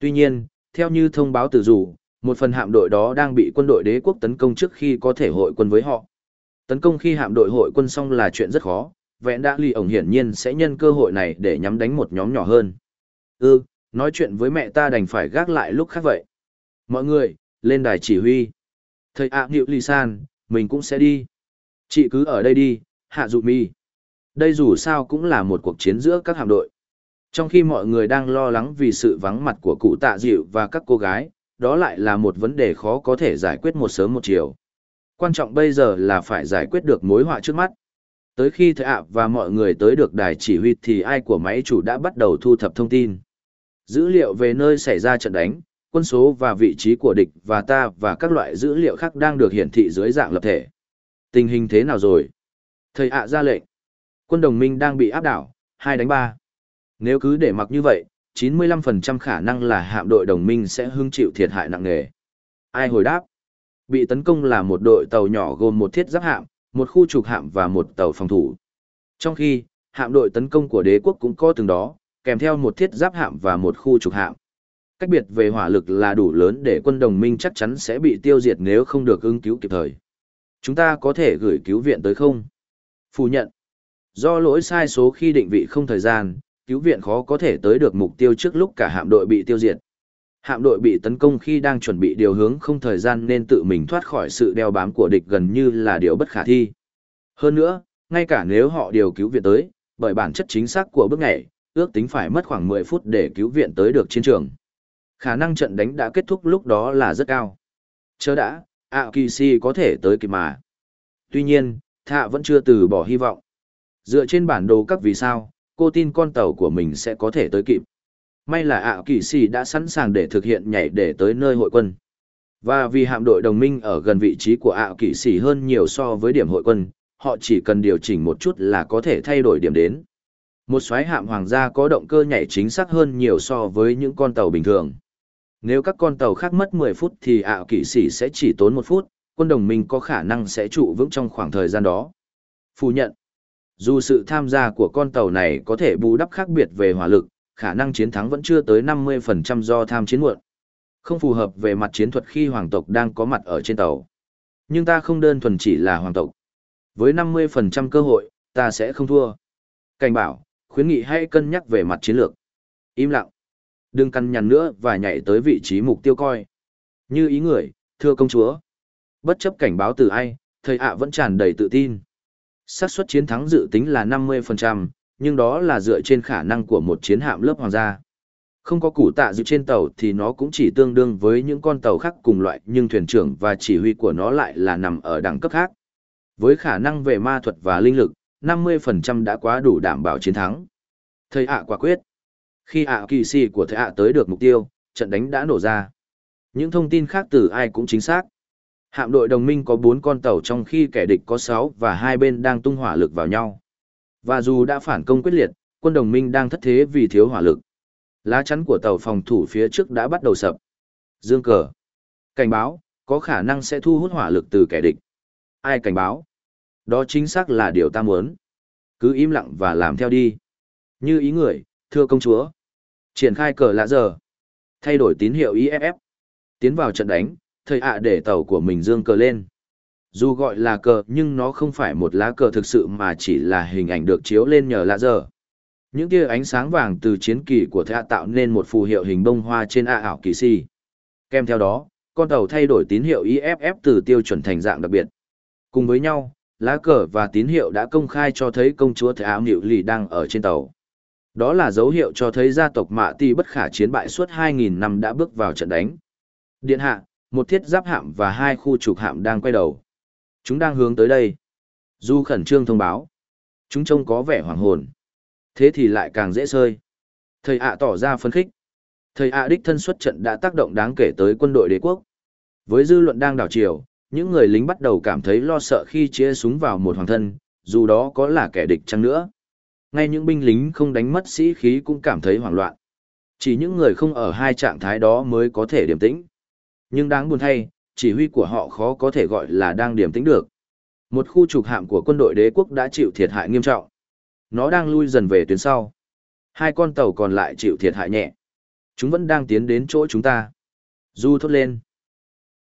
Tuy nhiên, theo như thông báo từ dù, một phần hạm đội đó đang bị quân đội đế quốc tấn công trước khi có thể hội quân với họ. Tấn công khi hạm đội hội quân xong là chuyện rất khó, vẹn đã lì ổng hiển nhiên sẽ nhân cơ hội này để nhắm đánh một nhóm nhỏ hơn. Ừ, nói chuyện với mẹ ta đành phải gác lại lúc khác vậy. Mọi người, lên đài chỉ huy. Thầy ạ à, Nhiệu Lì San, mình cũng sẽ đi. Chị cứ ở đây đi, hạ dụ mi. Đây dù sao cũng là một cuộc chiến giữa các hạm đội. Trong khi mọi người đang lo lắng vì sự vắng mặt của cụ tạ dịu và các cô gái, đó lại là một vấn đề khó có thể giải quyết một sớm một chiều. Quan trọng bây giờ là phải giải quyết được mối họa trước mắt. Tới khi Thầy ạ và mọi người tới được đài chỉ huy thì ai của máy chủ đã bắt đầu thu thập thông tin. Dữ liệu về nơi xảy ra trận đánh, quân số và vị trí của địch và ta và các loại dữ liệu khác đang được hiển thị dưới dạng lập thể. Tình hình thế nào rồi? Thầy ạ ra lệnh. Quân đồng minh đang bị áp đảo, hai đánh ba. Nếu cứ để mặc như vậy, 95% khả năng là hạm đội đồng minh sẽ hứng chịu thiệt hại nặng nề. Ai hồi đáp? Bị tấn công là một đội tàu nhỏ gồm một thiết giáp hạm, một khu trục hạm và một tàu phòng thủ. Trong khi, hạm đội tấn công của đế quốc cũng có từng đó, kèm theo một thiết giáp hạm và một khu trục hạm. Cách biệt về hỏa lực là đủ lớn để quân đồng minh chắc chắn sẽ bị tiêu diệt nếu không được ứng cứu kịp thời. Chúng ta có thể gửi cứu viện tới không? Phủ nhận. Do lỗi sai số khi định vị không thời gian, cứu viện khó có thể tới được mục tiêu trước lúc cả hạm đội bị tiêu diệt. Hạm đội bị tấn công khi đang chuẩn bị điều hướng không thời gian nên tự mình thoát khỏi sự đeo bám của địch gần như là điều bất khả thi. Hơn nữa, ngay cả nếu họ điều cứu viện tới, bởi bản chất chính xác của bước nhảy, ước tính phải mất khoảng 10 phút để cứu viện tới được chiến trường. Khả năng trận đánh đã kết thúc lúc đó là rất cao. Chớ đã, ạ kỳ si có thể tới kịp mà. Tuy nhiên, thạ vẫn chưa từ bỏ hy vọng. Dựa trên bản đồ các vì sao, cô tin con tàu của mình sẽ có thể tới kịp. May là ạ kỳ si đã sẵn sàng để thực hiện nhảy để tới nơi hội quân. Và vì hạm đội đồng minh ở gần vị trí của ạ kỳ sĩ hơn nhiều so với điểm hội quân, họ chỉ cần điều chỉnh một chút là có thể thay đổi điểm đến. Một xoáy hạm hoàng gia có động cơ nhảy chính xác hơn nhiều so với những con tàu bình thường. Nếu các con tàu khác mất 10 phút thì ảo kỵ sĩ sẽ chỉ tốn 1 phút, quân đồng minh có khả năng sẽ trụ vững trong khoảng thời gian đó. Phủ nhận. Dù sự tham gia của con tàu này có thể bù đắp khác biệt về hỏa lực, khả năng chiến thắng vẫn chưa tới 50% do tham chiến muộn. Không phù hợp về mặt chiến thuật khi hoàng tộc đang có mặt ở trên tàu. Nhưng ta không đơn thuần chỉ là hoàng tộc. Với 50% cơ hội, ta sẽ không thua. Cảnh bảo, khuyến nghị hãy cân nhắc về mặt chiến lược. Im lặng. Đừng căn nhằn nữa và nhảy tới vị trí mục tiêu coi. Như ý người, thưa công chúa. Bất chấp cảnh báo từ ai, thầy ạ vẫn tràn đầy tự tin. xác suất chiến thắng dự tính là 50%, nhưng đó là dựa trên khả năng của một chiến hạm lớp hoàng gia. Không có củ tạ dự trên tàu thì nó cũng chỉ tương đương với những con tàu khác cùng loại nhưng thuyền trưởng và chỉ huy của nó lại là nằm ở đẳng cấp khác. Với khả năng về ma thuật và linh lực, 50% đã quá đủ đảm bảo chiến thắng. Thầy ạ quả quyết. Khi ạ kỳ sĩ của thầy ạ tới được mục tiêu, trận đánh đã nổ ra. Những thông tin khác từ ai cũng chính xác. Hạm đội đồng minh có 4 con tàu trong khi kẻ địch có 6 và hai bên đang tung hỏa lực vào nhau. Và dù đã phản công quyết liệt, quân đồng minh đang thất thế vì thiếu hỏa lực. Lá chắn của tàu phòng thủ phía trước đã bắt đầu sập. Dương cờ. Cảnh báo, có khả năng sẽ thu hút hỏa lực từ kẻ địch. Ai cảnh báo? Đó chính xác là điều ta muốn. Cứ im lặng và làm theo đi. Như ý người, thưa công chúa. Triển khai cờ lạ giờ. Thay đổi tín hiệu IFF. Tiến vào trận đánh, thầy ạ để tàu của mình dương cờ lên. Dù gọi là cờ nhưng nó không phải một lá cờ thực sự mà chỉ là hình ảnh được chiếu lên nhờ lạ giờ. Những tia ánh sáng vàng từ chiến kỳ của thạ tạo nên một phù hiệu hình bông hoa trên A ảo kỳ si. Kèm theo đó, con tàu thay đổi tín hiệu IFF từ tiêu chuẩn thành dạng đặc biệt. Cùng với nhau, lá cờ và tín hiệu đã công khai cho thấy công chúa Thệ Áo Nịu Lì đang ở trên tàu. Đó là dấu hiệu cho thấy gia tộc Mạ Ti bất khả chiến bại suốt 2.000 năm đã bước vào trận đánh. Điện hạ, một thiết giáp hạm và hai khu trục hạm đang quay đầu. Chúng đang hướng tới đây. Du khẩn trương thông báo. Chúng trông có vẻ hoàng hồn. Thế thì lại càng dễ sơi. Thầy ạ tỏ ra phấn khích. Thầy ạ đích thân xuất trận đã tác động đáng kể tới quân đội đế quốc. Với dư luận đang đảo chiều, những người lính bắt đầu cảm thấy lo sợ khi chia súng vào một hoàng thân, dù đó có là kẻ địch chăng nữa. Ngay những binh lính không đánh mất sĩ khí cũng cảm thấy hoảng loạn. Chỉ những người không ở hai trạng thái đó mới có thể điềm tĩnh. Nhưng đáng buồn thay, chỉ huy của họ khó có thể gọi là đang điềm tĩnh được. Một khu trục hạm của quân đội đế quốc đã chịu thiệt hại nghiêm trọng. Nó đang lui dần về tuyến sau. Hai con tàu còn lại chịu thiệt hại nhẹ. Chúng vẫn đang tiến đến chỗ chúng ta. Du thốt lên.